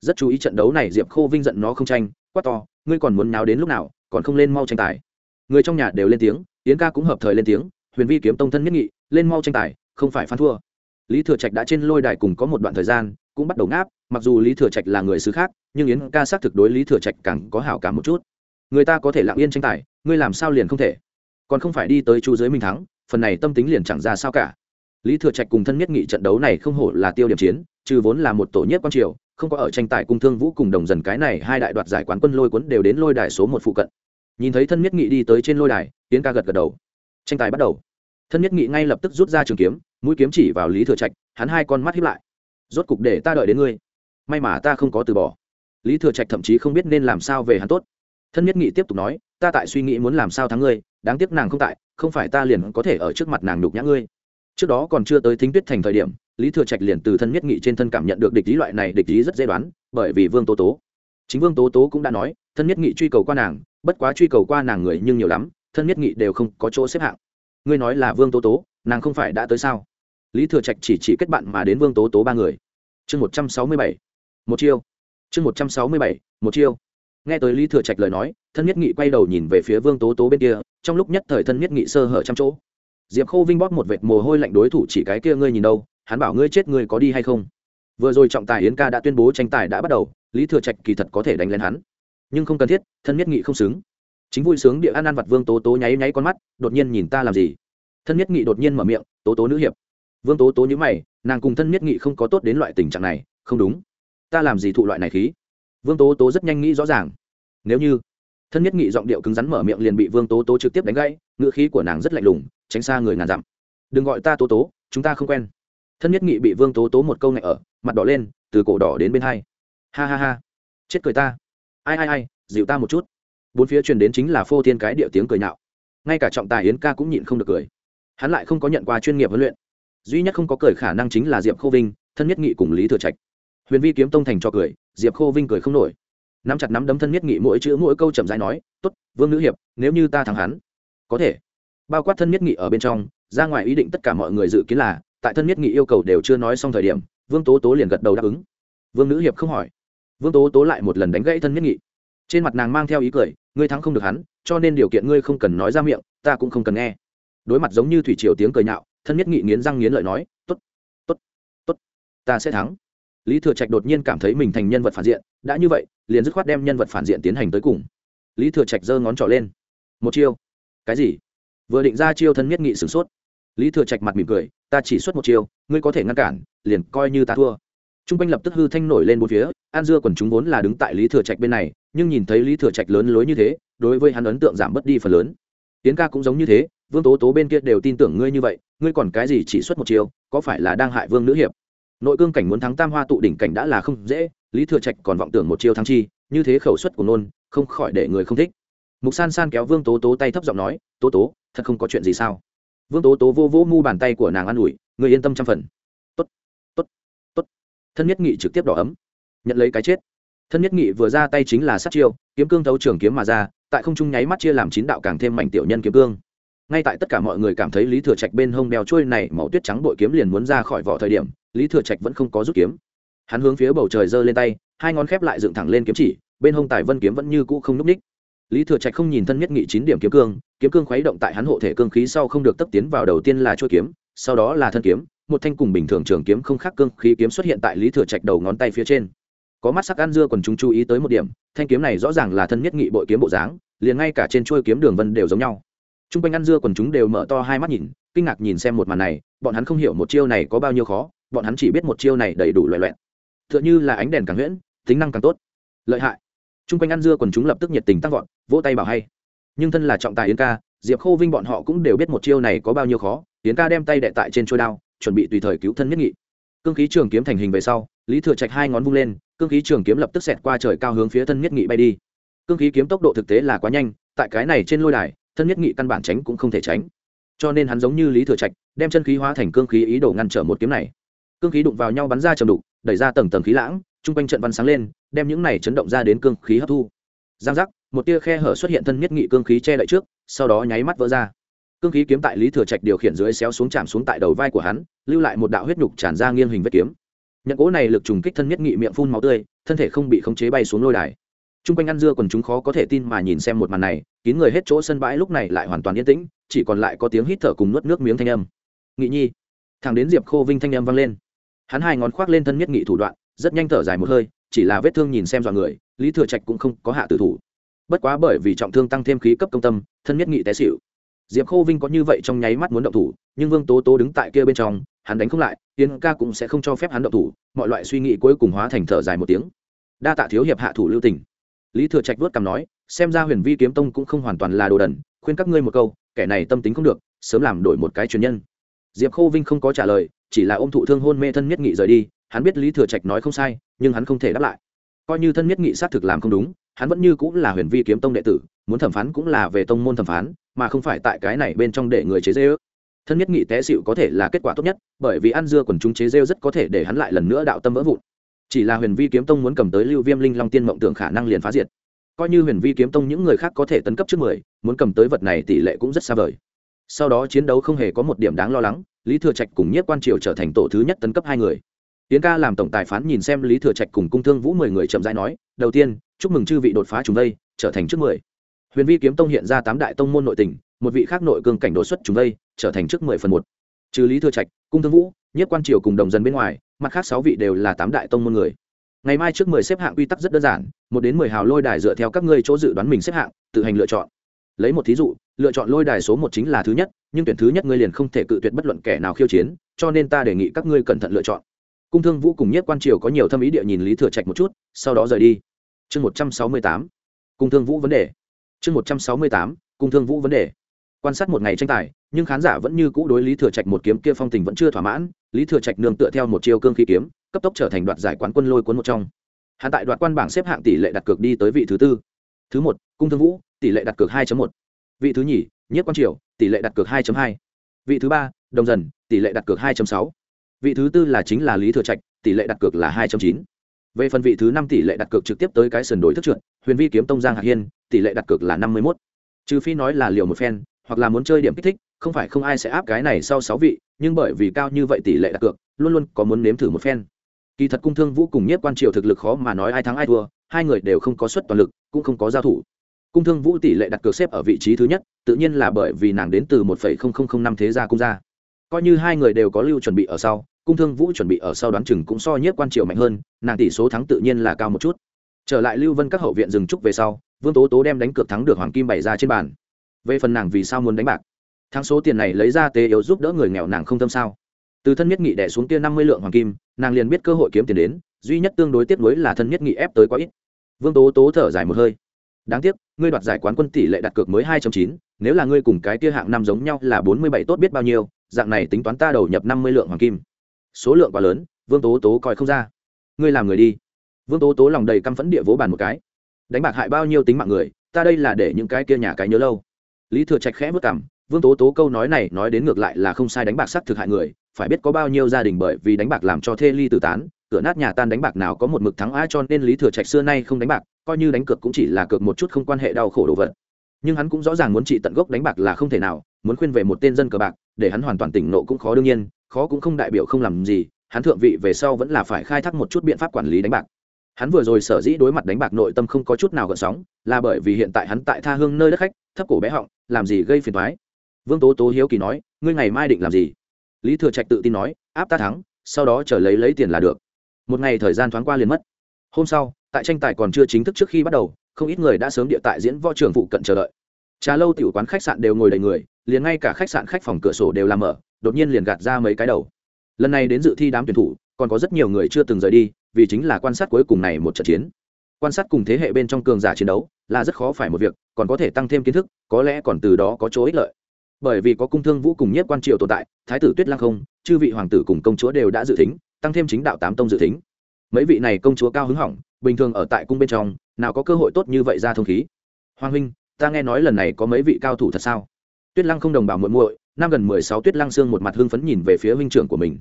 Rất chú ý trận đấu này diệp khô vinh giận nó không tranh, quát to, ngươi còn muốn náo đến lúc nào, còn không lên mau tranh tài? Người trong nhà đều lên tiếng, yến ca cũng hợp thời lên tiếng, huyền vi kiếm tông thân miết nghị, lên mau tranh tài, không phải phan thua. Lý thừa trạch đã trên lôi đài cùng có một đoạn thời gian, cũng bắt đầu ngáp, mặc dù lý thừa trạch là người xứ khác, nhưng yến ca xác thực đối lý thừa trạch càng có hảo cảm một chút. Người ta có thể lặng yên tranh tài, ngươi làm sao liền không thể? Còn không phải đi tới chu giới minh thắng, phần này tâm tính liền chẳng ra sao cả lý thừa trạch cùng thân nhất nghị trận đấu này không hổ là tiêu điểm chiến, trừ vốn là một tổ nhất quan triều, không có ở tranh tài cung thương vũ cùng đồng dần cái này hai đại đoạt giải quán quân lôi cuốn đều đến lôi đài số một phụ cận. Nhìn thấy thân nhất nghị đi tới trên lôi đài tiến ca gật gật đầu. Tranh tài bắt đầu. Thân nhất nghị ngay lập tức rút ra trường kiếm, mũi kiếm chỉ vào lý thừa trạch, hắn hai con mắt hiếp lại. Rốt cục để ta đợi đến ngươi. May mà ta không có từ bỏ. Lý thừa trạch thậm chí không biết nên làm sao về hắn tốt. Thân nhất nghị tiếp tục nói, ta tại suy nghĩ muốn làm sao thắng ngươi, đáng tiếc nàng không tại, không phải ta liền có thể ở trước mặt nàng đục nhã ngươi trước đó còn chưa tới thính tuyết thành thời điểm, lý thừa trạch liền từ thân nhất nghị trên thân cảm nhận được địch lý loại này địch lý rất dễ đoán, bởi vì vương tố tố. Chính vương tố tố cũng đã nói, thân nhất nghị truy cầu qua nàng, bất quá truy cầu qua nàng người nhưng nhiều lắm, thân nhất nghị đều không có chỗ xếp hạng. Ngươi nói là vương tố tố, nàng không phải đã tới sao? Lý thừa trạch chỉ chỉ kết bạn mà đến vương tố tố ba người. Chương một trăm sáu mươi bảy, một chiêu. Chương một trăm sáu mươi bảy, một chiêu. Nghe tới lý thừa trạch lời nói, thân nhất nghị quay đầu nhìn về phía vương tố tố bên kia, trong lúc nhất thời thân nhất nghị sơ hở trăm chỗ diệp khô vinh bóp một vệt mồ hôi lạnh đối thủ chỉ cái kia ngươi nhìn đâu, hắn bảo ngươi chết ngươi có đi hay không? Vừa rồi trọng tài yến ca đã tuyên bố tranh tài đã bắt đầu, lý thừa trạch kỳ thật có thể đánh lên hắn. Nhưng không cần thiết, thân nhất nghị không xứng. Chính vui sướng địa an an vặt vương tố tố nháy nháy con mắt, đột nhiên nhìn ta làm gì? Thân nhất nghị đột nhiên mở miệng, tố tố nữ hiệp. Vương tố tố nhữ mày, nàng cùng thân nhất nghị không có tốt đến loại tình trạng này, không đúng. Ta làm gì thụ loại này khí? Vương tố tố rất nhanh nghĩ rõ ràng. Nếu như thân nhất nghị giọng điệu cứng rắn mở miệng liền bị vương tố tố trực tiếp đánh gãy, ngữ khí của nàng rất lạnh lùng tránh xa người ngàn dặm. Đừng gọi ta tố tố, chúng ta không quen. Thân nhất nghị bị vương tố tố một câu này ở, mặt đỏ lên, từ cổ đỏ đến bên hai. Ha ha ha. Chết cười ta. Ai ai ai, dịu ta một chút. Bốn phía truyền đến chính là phô thiên cái điệu tiếng cười nhạo. Ngay cả trọng tài yến ca cũng nhịn không được cười. Hắn lại không có nhận qua chuyên nghiệp huấn luyện. Duy nhất không có cười khả năng chính là diệp khô vinh, thân nhất nghị cùng lý thừa trạch. Huyền vi kiếm tông thành cho cười, diệp khô vinh cười không nổi. Nắm chặt nắm đấm thân nhất nghị mỗi chữ mỗi câu chậm rãi nói, tốt, vương nữ hiệp, nếu như ta thắng hắn, có thể bao quát thân nhất nghị ở bên trong, ra ngoài ý định tất cả mọi người dự kiến là, tại thân nhất nghị yêu cầu đều chưa nói xong thời điểm, vương tố tố liền gật đầu đáp ứng. Vương nữ hiệp không hỏi. Vương tố tố lại một lần đánh gãy thân nhất nghị. Trên mặt nàng mang theo ý cười, ngươi thắng không được hắn, cho nên điều kiện ngươi không cần nói ra miệng, ta cũng không cần nghe. Đối mặt giống như thủy triều tiếng cười nhạo, thân nhất nghị nghiến răng nghiến lợi nói t ố t t ố t t ố t ta sẽ thắng. Lý thừa trạch đột nhiên cảm thấy mình thành nhân vật phản diện, đã như vậy, liền dứt khoát đem nhân vật phản diện tiến hành tới cùng. Lý thừa trạch giơ ngón trỏ lên. Một chiêu. Cái gì? Vừa định ra chiêu thân miết nghị sửng sốt, lý thừa trạch mặt mỉm cười, ta chỉ xuất một chiêu, ngươi có thể ngăn cản, liền coi như ta thua. T r u n g quanh lập tức hư thanh nổi lên một phía, an dưa quần chúng vốn là đứng tại lý thừa trạch bên này, nhưng nhìn thấy lý thừa trạch lớn lối như thế, đối với hắn ấn tượng giảm bớt đi phần lớn. Tiến ca cũng giống như thế, vương tố tố bên kia đều tin tưởng ngươi như vậy, ngươi còn cái gì chỉ xuất một chiêu, có phải là đang hại vương nữ hiệp? Nội cương cảnh muốn thắng tam hoa tụ đỉnh cảnh đã là không dễ, lý thừa trạch còn vọng tưởng một chiêu thắng chi, như thế khẩu suất của nôn, không khỏi để người không thích mục san san kéo vương tố tố tay thấp giọng nói, tố tố, thật không có chuyện gì sao? Vương tố tố vô vô mu bàn tay của nàng an ủi người yên tâm trăm phần. Tốt tốt tốt. Thân nhất nghị trực tiếp đỏ ấm. Nhận lấy cái chết. Thân nhất nghị vừa ra tay chính là sát chiêu, kiếm cương thấu trường kiếm mà ra, tại không trung nháy mắt chia làm chín đạo càng thêm mạnh tiểu nhân kiếm cương. Ngay tại tất cả mọi người cảm thấy lý thừa trạch bên hông đeo trôi này màu tuyết trắng bội kiếm liền muốn ra khỏi vỏ thời điểm, lý thừa trạch vẫn không có rút kiếm. Hắn hướng phía bầu trời giơ lên tay, hai ngón khép lại dựng thẳng lên kiếm chỉ, bên hông tài vân kiếm vẫn như cũ không núp ních lý thừa trạch không nhìn thân nhất nghị chín điểm kiếm cương kiếm cương khuấy động tại hắn hộ thể cương khí sau không được tấp tiến vào đầu tiên là chuôi kiếm sau đó là thân kiếm một thanh cùng bình thường trường kiếm không khác cương khí kiếm xuất hiện tại lý thừa trạch đầu ngón tay phía trên. Có mắt sắc ăn dưa còn chúng chú ý tới một điểm thanh kiếm này rõ ràng là thân nhất nghị bội kiếm bộ dáng liền ngay cả trên chuôi kiếm đường vân đều giống nhau. T r u n g quanh ăn dưa còn chúng đều mở to hai mắt nhìn kinh ngạc nhìn xem một màn này bọn hắn không hiểu một chiêu này có bao nhiêu khó bọn hắn chỉ biết một chiêu này đầy đủ loại loẹn t h ư ợ n h ư là ánh đèn càng nguyễn, tính năng càng tốt. Lợi hại chung quanh ăn dưa còn chúng lập tức nhiệt tình tăng vọt, vỗ tay bảo hay. Nhưng thân là trọng tài yến ca, diệp khô vinh bọn họ cũng đều biết một chiêu này có bao nhiêu khó. Yến ca đem tay đệ tại trên trôi đao, chuẩn bị tùy thời cứu thân nhất nghị. Cương khí trường kiếm thành hình về sau, lý thừa trạch hai ngón vung lên, cương khí trường kiếm lập tức xẹt qua trời cao hướng phía thân nhất nghị bay đi. Cương khí kiếm tốc độ thực tế là quá nhanh, tại cái này trên lôi đài, thân nhất nghị căn bản tránh cũng không thể tránh. Cho nên hắn giống như lý thừa trạch, đem chân khí hóa thành cương khí ý đồ ngăn trở một kiếm này. Cương khí đụng vào nhau bắn ra chầm đục đẩy ra tầng tầng khí lãng chung quanh trận văn sáng lên đem những này chấn động ra đến cương khí hấp thu giang giác một tia khe hở xuất hiện thân nhất nghị cương khí che đậy trước sau đó nháy mắt vỡ ra cương khí kiếm tại lý thừa trạch điều khiển dưới xéo xuống chạm xuống tại đầu vai của hắn lưu lại một đạo huyết nhục tràn ra nghiêng hình vết kiếm nhận gỗ này lực trùng kích thân nhất nghị miệng phun máu tươi thân thể không bị khống chế bay xuống lôi đài Trung quanh ăn dưa còn chúng khó có thể tin mà nhìn xem một màn này, kín người hết chỗ sân bãi lúc này lại hoàn toàn yên tĩnh, chỉ còn lại có tiếng hít thở cùng nuốt nước miếng thanh âm. Nghị Nhi, thằng đến Diệp Khô Vinh thanh âm vang lên. Hắn hai ngón khoác lên thân nhất nghị thủ đoạn, rất nhanh thở dài một hơi, chỉ là vết thương nhìn xem dọa người, Lý Thừa Trạch cũng không có hạ tử thủ. Bất quá bởi vì trọng thương tăng thêm khí cấp công tâm, thân nhất nghị té xịu Diệp Khô Vinh có như vậy trong nháy mắt muốn động thủ, nhưng Vương Tố Tố đứng tại kia bên trong, hắn đánh không lại, tiến ca cũng sẽ không cho phép hắn động thủ, mọi loại suy nghĩ cuối cùng hóa thành thở dài một tiếng. Đa tạ thiếu hiệp hạ thủ lưu tình lý thừa trạch vớt cằm nói xem ra huyền vi kiếm tông cũng không hoàn toàn là đồ đần khuyên các ngươi một câu kẻ này tâm tính không được sớm làm đổi một cái truyền nhân diệp khô vinh không có trả lời chỉ là ôm thụ thương hôn mê thân nhất nghị rời đi, hắn biết lý thừa trạch nói không sai, nhưng hắn không thể đáp lại. Coi như thân nhất nghị xác thực làm không đúng, hắn vẫn như cũng là huyền vi kiếm tông đệ tử, muốn thẩm phán cũng là về tông môn thẩm phán, mà không phải tại cái này bên trong để người chế dê ước thân nhất nghị té xịu có thể là kết quả tốt nhất, bởi vì ăn dưa quần chúng chế rêu rất có thể để hắn lại lần nữa đạo tâm vỡ vụn. Chỉ là huyền vi kiếm tông muốn cầm tới lưu viêm linh long tiên mộng tưởng khả năng liền phá diệt. Coi như huyền vi kiếm tông những người khác có thể tấn cấp trước mười, muốn cầm tới vật này tỷ lệ cũng rất xa vời. Sau đó chiến đấu không hề có một điểm đáng lo lắng lý thừa trạch cùng nhất quan triều trở thành tổ thứ nhất tấn cấp hai người. Tiến ca làm tổng tài phán nhìn xem lý thừa trạch cùng cung thương vũ mười người chậm rãi nói, đầu tiên, chúc mừng chư vị đột phá chúng đây, trở thành trước mười. Huyền vi kiếm tông hiện ra tám đại tông môn nội tình, một vị khác nội cương cảnh đột xuất chúng đây, trở thành trước mười phần một. Trừ lý thừa trạch, cung thương vũ nhất quan triều cùng đồng dân bên ngoài, mặt khác sáu vị đều là tám đại tông môn người. Ngày mai trước mười xếp hạng quy tắc rất đơn giản, một đến mười hào lôi đài dựa theo các ngươi chỗ dự đoán mình xếp hạng, tự hành lựa chọn. Lấy một thí dụ lựa chọn lôi đài số một chính là thứ nhất, nhưng tuyển thứ nhất ngươi liền không thể cự tuyệt bất luận kẻ nào khiêu chiến, cho nên ta đề nghị các ngươi cẩn thận lựa chọn. Cung thương vũ cùng nhất quan triều có nhiều thâm ý địa nhìn lý thừa trạch một chút, sau đó rời đi. Chương một trăm sáu mươi tám, cung thương vũ vấn đề. Chương một trăm sáu mươi tám, cung thương vũ vấn đề. Quan sát một ngày tranh tài, nhưng khán giả vẫn như cũ đối lý thừa trạch một kiếm kia phong tình vẫn chưa thỏa mãn, lý thừa trạch nương tựa theo một chiêu cương khí kiếm, cấp tốc trở thành đoạt giải quán quân lôi cuốn một trong. Hạ tại đoạt quan bảng xếp hạng tỷ lệ đặt cược đi tới vị thứ tư. Thứ một, cung thương vũ, tỷ lệ đặt cược 2 một vị thứ nhì nhất quan triều, tỷ lệ đặt cược 2.2. vị thứ ba, đồng dần, tỷ lệ đặt cược 2.6. vị thứ tư là chính là lý thừa trạch, tỷ lệ đặt cược là 2.9. về phần vị thứ năm tỷ lệ đặt cược trực tiếp tới cái sườn đổi thức trượt, huyền vi kiếm tông giang hạc hiên, tỷ lệ đặt cược là năm mươi một trừ phi nói là liều một phen, hoặc là muốn chơi điểm kích thích, không phải không ai sẽ áp cái này sau sáu vị, nhưng bởi vì cao như vậy tỷ lệ đặt cược, luôn luôn có muốn nếm thử một phen kỳ thật cung thương vũ cùng nhiếp quan triều thực lực khó mà nói ai thắng ai thua, hai người đều không có suất toàn lực, cũng không có giao thủ cung thương vũ tỷ lệ đặt cược xếp ở vị trí thứ nhất, tự nhiên là bởi vì nàng đến từ một năm thế gia cung gia. Coi như hai người đều có lưu chuẩn bị ở sau, cung thương vũ chuẩn bị ở sau đoán chừng cũng so nhất quan triều mạnh hơn, nàng tỷ số thắng tự nhiên là cao một chút. Trở lại lưu vân các hậu viện dừng trúc về sau, vương tố tố đem đánh cược thắng được hoàng kim bày ra trên bàn. Về phần nàng vì sao muốn đánh bạc? Thắng số tiền này lấy ra tế yếu giúp đỡ người nghèo nàng không tâm sao? Từ thân nhất nghị đẻ xuống kia năm mươi lượng hoàng kim, nàng liền biết cơ hội kiếm tiền đến, duy nhất tương đối tiếp nối là thân nhất nghị ép tới quá ít. Vương tố tố thở dài một hơi đáng tiếc, ngươi đoạt giải quán quân tỷ lệ đặt cược mới hai chín, nếu là ngươi cùng cái kia hạng năm giống nhau là bốn mươi bảy tốt biết bao nhiêu, dạng này tính toán ta đầu nhập năm mươi lượng hoàng kim. Số lượng quá lớn, vương tố tố coi không ra. Ngươi làm người đi. Vương tố tố lòng đầy căm phẫn địa vỗ bàn một cái. Đánh bạc hại bao nhiêu tính mạng người, ta đây là để những cái kia nhà cái nhớ lâu. Lý thừa trạch khẽ vất cảm vương tố tố câu nói này nói đến ngược lại là không sai đánh bạc sắc thực hại người, phải biết có bao nhiêu gia đình bởi vì đánh bạc làm cho thê ly tử tán cửa nát nhà tan đánh bạc nào có một mực thắng ai cho nên lý thừa trạch xưa nay không đánh bạc, coi như đánh cược cũng chỉ là cược một chút không quan hệ đau khổ đồ vật. Nhưng hắn cũng rõ ràng muốn trị tận gốc đánh bạc là không thể nào, muốn khuyên về một tên dân cờ bạc, để hắn hoàn toàn tỉnh nộ cũng khó đương nhiên, khó cũng không đại biểu không làm gì, hắn thượng vị về sau vẫn là phải khai thác một chút biện pháp quản lý đánh bạc. Hắn vừa rồi sở dĩ đối mặt đánh bạc nội tâm không có chút nào gợn sóng, là bởi vì hiện tại hắn tại tha hương nơi đất khách, thấp cổ bé họng, làm gì gây phiền thoái vương tố tố hiếu kỳ nói, ngươi ngày mai định làm gì? Lý thừa trạch tự tin nói, áp ta thắng, sau đó chờ lấy lấy tiền là được một ngày thời gian thoáng qua liền mất. Hôm sau, tại tranh tài còn chưa chính thức trước khi bắt đầu, không ít người đã sớm địa tại diễn võ trường phụ cận chờ đợi. Trà lâu tiểu quán khách sạn đều ngồi đầy người, liền ngay cả khách sạn khách phòng cửa sổ đều làm mở, đột nhiên liền gạt ra mấy cái đầu. Lần này đến dự thi đám tuyển thủ, còn có rất nhiều người chưa từng rời đi, vì chính là quan sát cuối cùng này một trận chiến. Quan sát cùng thế hệ bên trong cường giả chiến đấu là rất khó phải một việc, còn có thể tăng thêm kiến thức, có lẽ còn từ đó có chỗ ích lợi. Bởi vì có cung thương vũ cùng nhất quan triều tồn tại, thái tử tuyết lăng không, chư vị hoàng tử cùng công chúa đều đã dự tính tăng thêm chính đạo tám tông dự tính mấy vị này công chúa cao hứng hỏng, bình thường ở tại cung bên trong, nào có cơ hội tốt như vậy ra thông khí. Hoàng huynh, ta nghe nói lần này có mấy vị cao thủ thật sao? Tuyết lăng không đồng bào muội muội, năm gần mười sáu tuyết lăng xương một mặt hưng phấn nhìn về phía huynh trưởng của mình.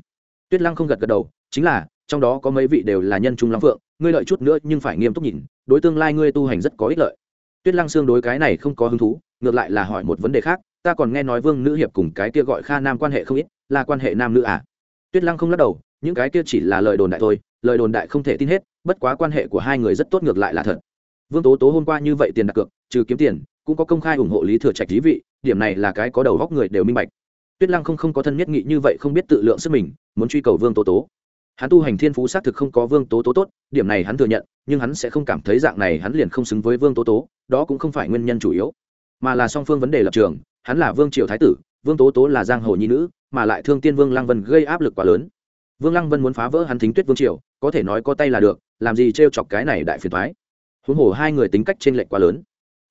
Tuyết lăng không gật gật đầu, chính là, trong đó có mấy vị đều là nhân trung long phượng, ngươi lợi chút nữa nhưng phải nghiêm túc nhìn, đối tương lai ngươi tu hành rất có ích lợi. Tuyết lăng xương đối cái này không có hứng thú, ngược lại là hỏi một vấn đề khác, ta còn nghe nói vương nữ hiệp cùng cái kia gọi kha nam quan hệ không ít, là quan hệ nam nữ à? Tuyết lăng không lắc đầu những cái kia chỉ là lời đồn đại thôi, lời đồn đại không thể tin hết, bất quá quan hệ của hai người rất tốt ngược lại là thật. Vương tố tố hôm qua như vậy tiền đặt cược, trừ kiếm tiền, cũng có công khai ủng hộ lý thừa trạch lý vị, điểm này là cái có đầu góc người đều minh bạch. Tuyết lăng không không có thân nhất nghị như vậy không biết tự lượng sức mình, muốn truy cầu vương tố tố. Hắn tu hành thiên phú xác thực không có vương tố tố tốt, điểm này hắn thừa nhận, nhưng hắn sẽ không cảm thấy dạng này hắn liền không xứng với vương tố tố, đó cũng không phải nguyên nhân chủ yếu. Mà là song phương vấn đề lập trường, hắn là vương triều thái tử, vương tố tố là giang hồ nhi nữ, mà lại thương tiên vương lăng vân gây áp lực quá lớn vương lăng vân muốn phá vỡ hắn thính tuyết vương triều, có thể nói có tay là được, làm gì t r e o chọc cái này đại phiền thoái huống hồ hai người tính cách t r ê n lệch quá lớn.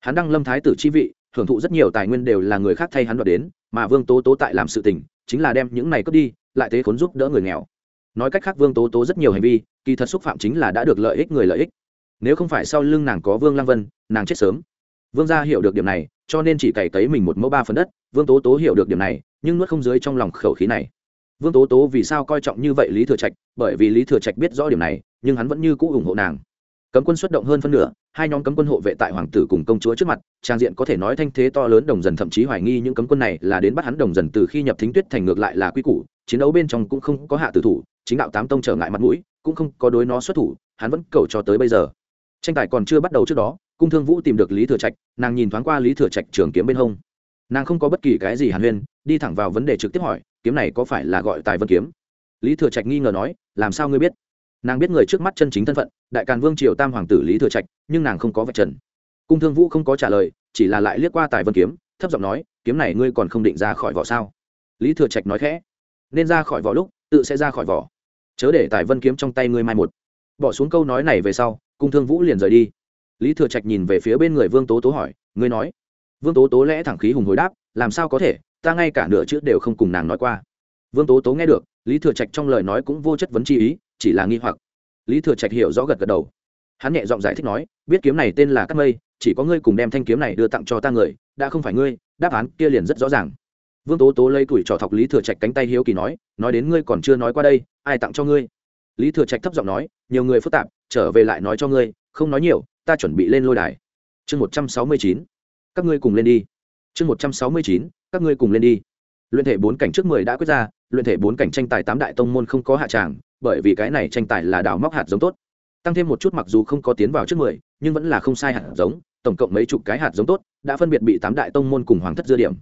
Hắn đăng lâm thái tử chi vị, hưởng thụ rất nhiều tài nguyên đều là người khác thay hắn đoạt đến, mà vương tố tố tại làm sự tình, chính là đem những này cướp đi, lại thế khốn giúp đỡ người nghèo. Nói cách khác vương tố tố rất nhiều hành vi, kỳ thật xúc phạm chính là đã được lợi ích người lợi ích. Nếu không phải sau lưng nàng có vương lăng vân, nàng chết sớm. Vương gia hiểu được điểm này, cho nên chỉ cày cấy mình một mẫu ba phần đất, vương tố tố hiểu được điểm này, nhưng nuốt không dưới trong lòng khẩu khí này vương tố tố vì sao coi trọng như vậy lý thừa trạch? Bởi vì lý thừa trạch biết rõ điểm này, nhưng hắn vẫn như cũ ủng hộ nàng. Cấm quân xuất động hơn phân nửa, hai nhóm cấm quân hộ vệ tại hoàng tử cùng công chúa trước mặt, trang diện có thể nói thanh thế to lớn đồng dần thậm chí hoài nghi những cấm quân này là đến bắt hắn đồng dần từ khi nhập thính tuyết thành ngược lại là quy củ, chiến đấu bên trong cũng không có hạ tử thủ, chính đạo tám tông trở ngại mặt mũi, cũng không có đối nó xuất thủ, hắn vẫn cầu cho tới bây giờ. Tranh tài còn chưa bắt đầu trước đó, cung thương vũ tìm được lý thừa trạch, nàng nhìn thoáng qua lý thừa trạch trường kiếm bên hông. Nàng không có bất kỳ cái gì hàn huyên, đi thẳng vào vấn đề trực tiếp hỏi kiếm này có phải là gọi tài vân kiếm? Lý thừa trạch nghi ngờ nói, làm sao ngươi biết? Nàng biết người trước mắt chân chính thân phận, đại càn vương triều tam hoàng tử lý thừa trạch, nhưng nàng không có vạch trần. Cung thương vũ không có trả lời, chỉ là lại liếc qua tài vân kiếm, thấp giọng nói, kiếm này ngươi còn không định ra khỏi vỏ sao? Lý thừa trạch nói khẽ, nên ra khỏi vỏ lúc, tự sẽ ra khỏi vỏ. Chớ để tài vân kiếm trong tay ngươi mai một. Bỏ xuống câu nói này về sau, cung thương vũ liền rời đi. Lý thừa trạch nhìn về phía bên người vương tố tố hỏi, ngươi nói, vương tố tố lẽ thẳng khí hùng hồi đáp, làm sao có thể ta ngay cả nửa chữ đều không cùng nàng nói qua. Vương tố tố nghe được, lý thừa trạch trong lời nói cũng vô chất vấn chi ý, chỉ là nghi hoặc. Lý thừa trạch hiểu rõ gật gật đầu. Hắn nhẹ giọng giải thích nói, biết kiếm này tên là cắt mây, chỉ có ngươi cùng đem thanh kiếm này đưa tặng cho ta người, đã không phải ngươi, đáp án kia liền rất rõ ràng. Vương tố tố lấy tuổi trò thọc lý thừa trạch cánh tay hiếu kỳ nói nói đến ngươi còn chưa nói qua đây, ai tặng cho ngươi? Lý thừa trạch thấp giọng nói, nhiều người phức tạp, trở về lại nói cho ngươi, không nói nhiều, ta chuẩn bị lên lôi đài. Chương một trăm sáu mươi chín, các ngươi cùng lên đi. Chương một trăm sáu mươi chín các ngươi cùng lên đi. Luyện thể bốn cảnh trước mười đã quyết ra, luyện thể bốn cảnh tranh tài tám đại tông môn không có hạ tràng, bởi vì cái này tranh tài là đào móc hạt giống tốt. Tăng thêm một chút mặc dù không có tiến vào trước mười, nhưng vẫn là không sai hạt giống, tổng cộng mấy chục cái hạt giống tốt, đã phân biệt bị tám đại tông môn cùng hoàng thất dưa điểm.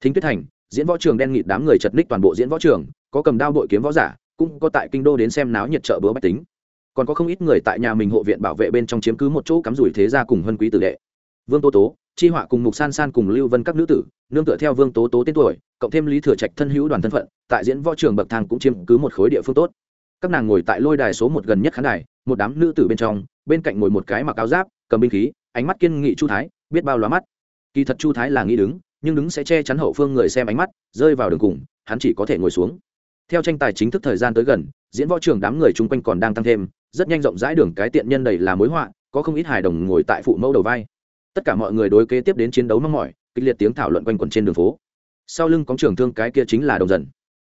Thính tuyết thành, diễn võ trường đen nghịt đám người chật ních toàn bộ diễn võ trường, có cầm đao bội kiếm võ giả, cũng có tại kinh đô đến xem náo nhiệt chợ búa bách tính. Còn có không ít người tại nhà mình hộ viện bảo vệ bên trong chiếm cứ một chỗ cắm rủi thế gia cùng hân quý tử đệ vương tố tố, chi họa cùng mục san san cùng lưu vân các nữ tử, nương tựa theo vương tố tố tên tuổi, cộng thêm lý thừa trạch thân hữu đoàn thân phận, tại diễn võ trường bậc thang cũng chiếm cứ một khối địa phương tốt. Các nàng ngồi tại lôi đài số một gần nhất khán đài, một đám nữ tử bên trong, bên cạnh ngồi một cái mặc áo giáp, cầm binh khí, ánh mắt kiên nghị chu thái, biết bao lóa mắt. Kỳ thật chu thái là nghĩ đứng, nhưng đứng sẽ che chắn hậu phương người xem ánh mắt, rơi vào đường cùng, hắn chỉ có thể ngồi xuống. Theo tranh tài chính thức thời gian tới gần, diễn võ trường đám người chung quanh còn đang tăng thêm, rất nhanh rộng rãi đường cái tiện nhân đầy là mối họa, có không ít hài đồng ngồi tại phụ mẫu đầu vai tất cả mọi người đối kế tiếp đến chiến đấu mong mỏi, kịch liệt tiếng thảo luận quanh quẩn trên đường phố. Sau lưng có trường thương cái kia chính là đồng dần.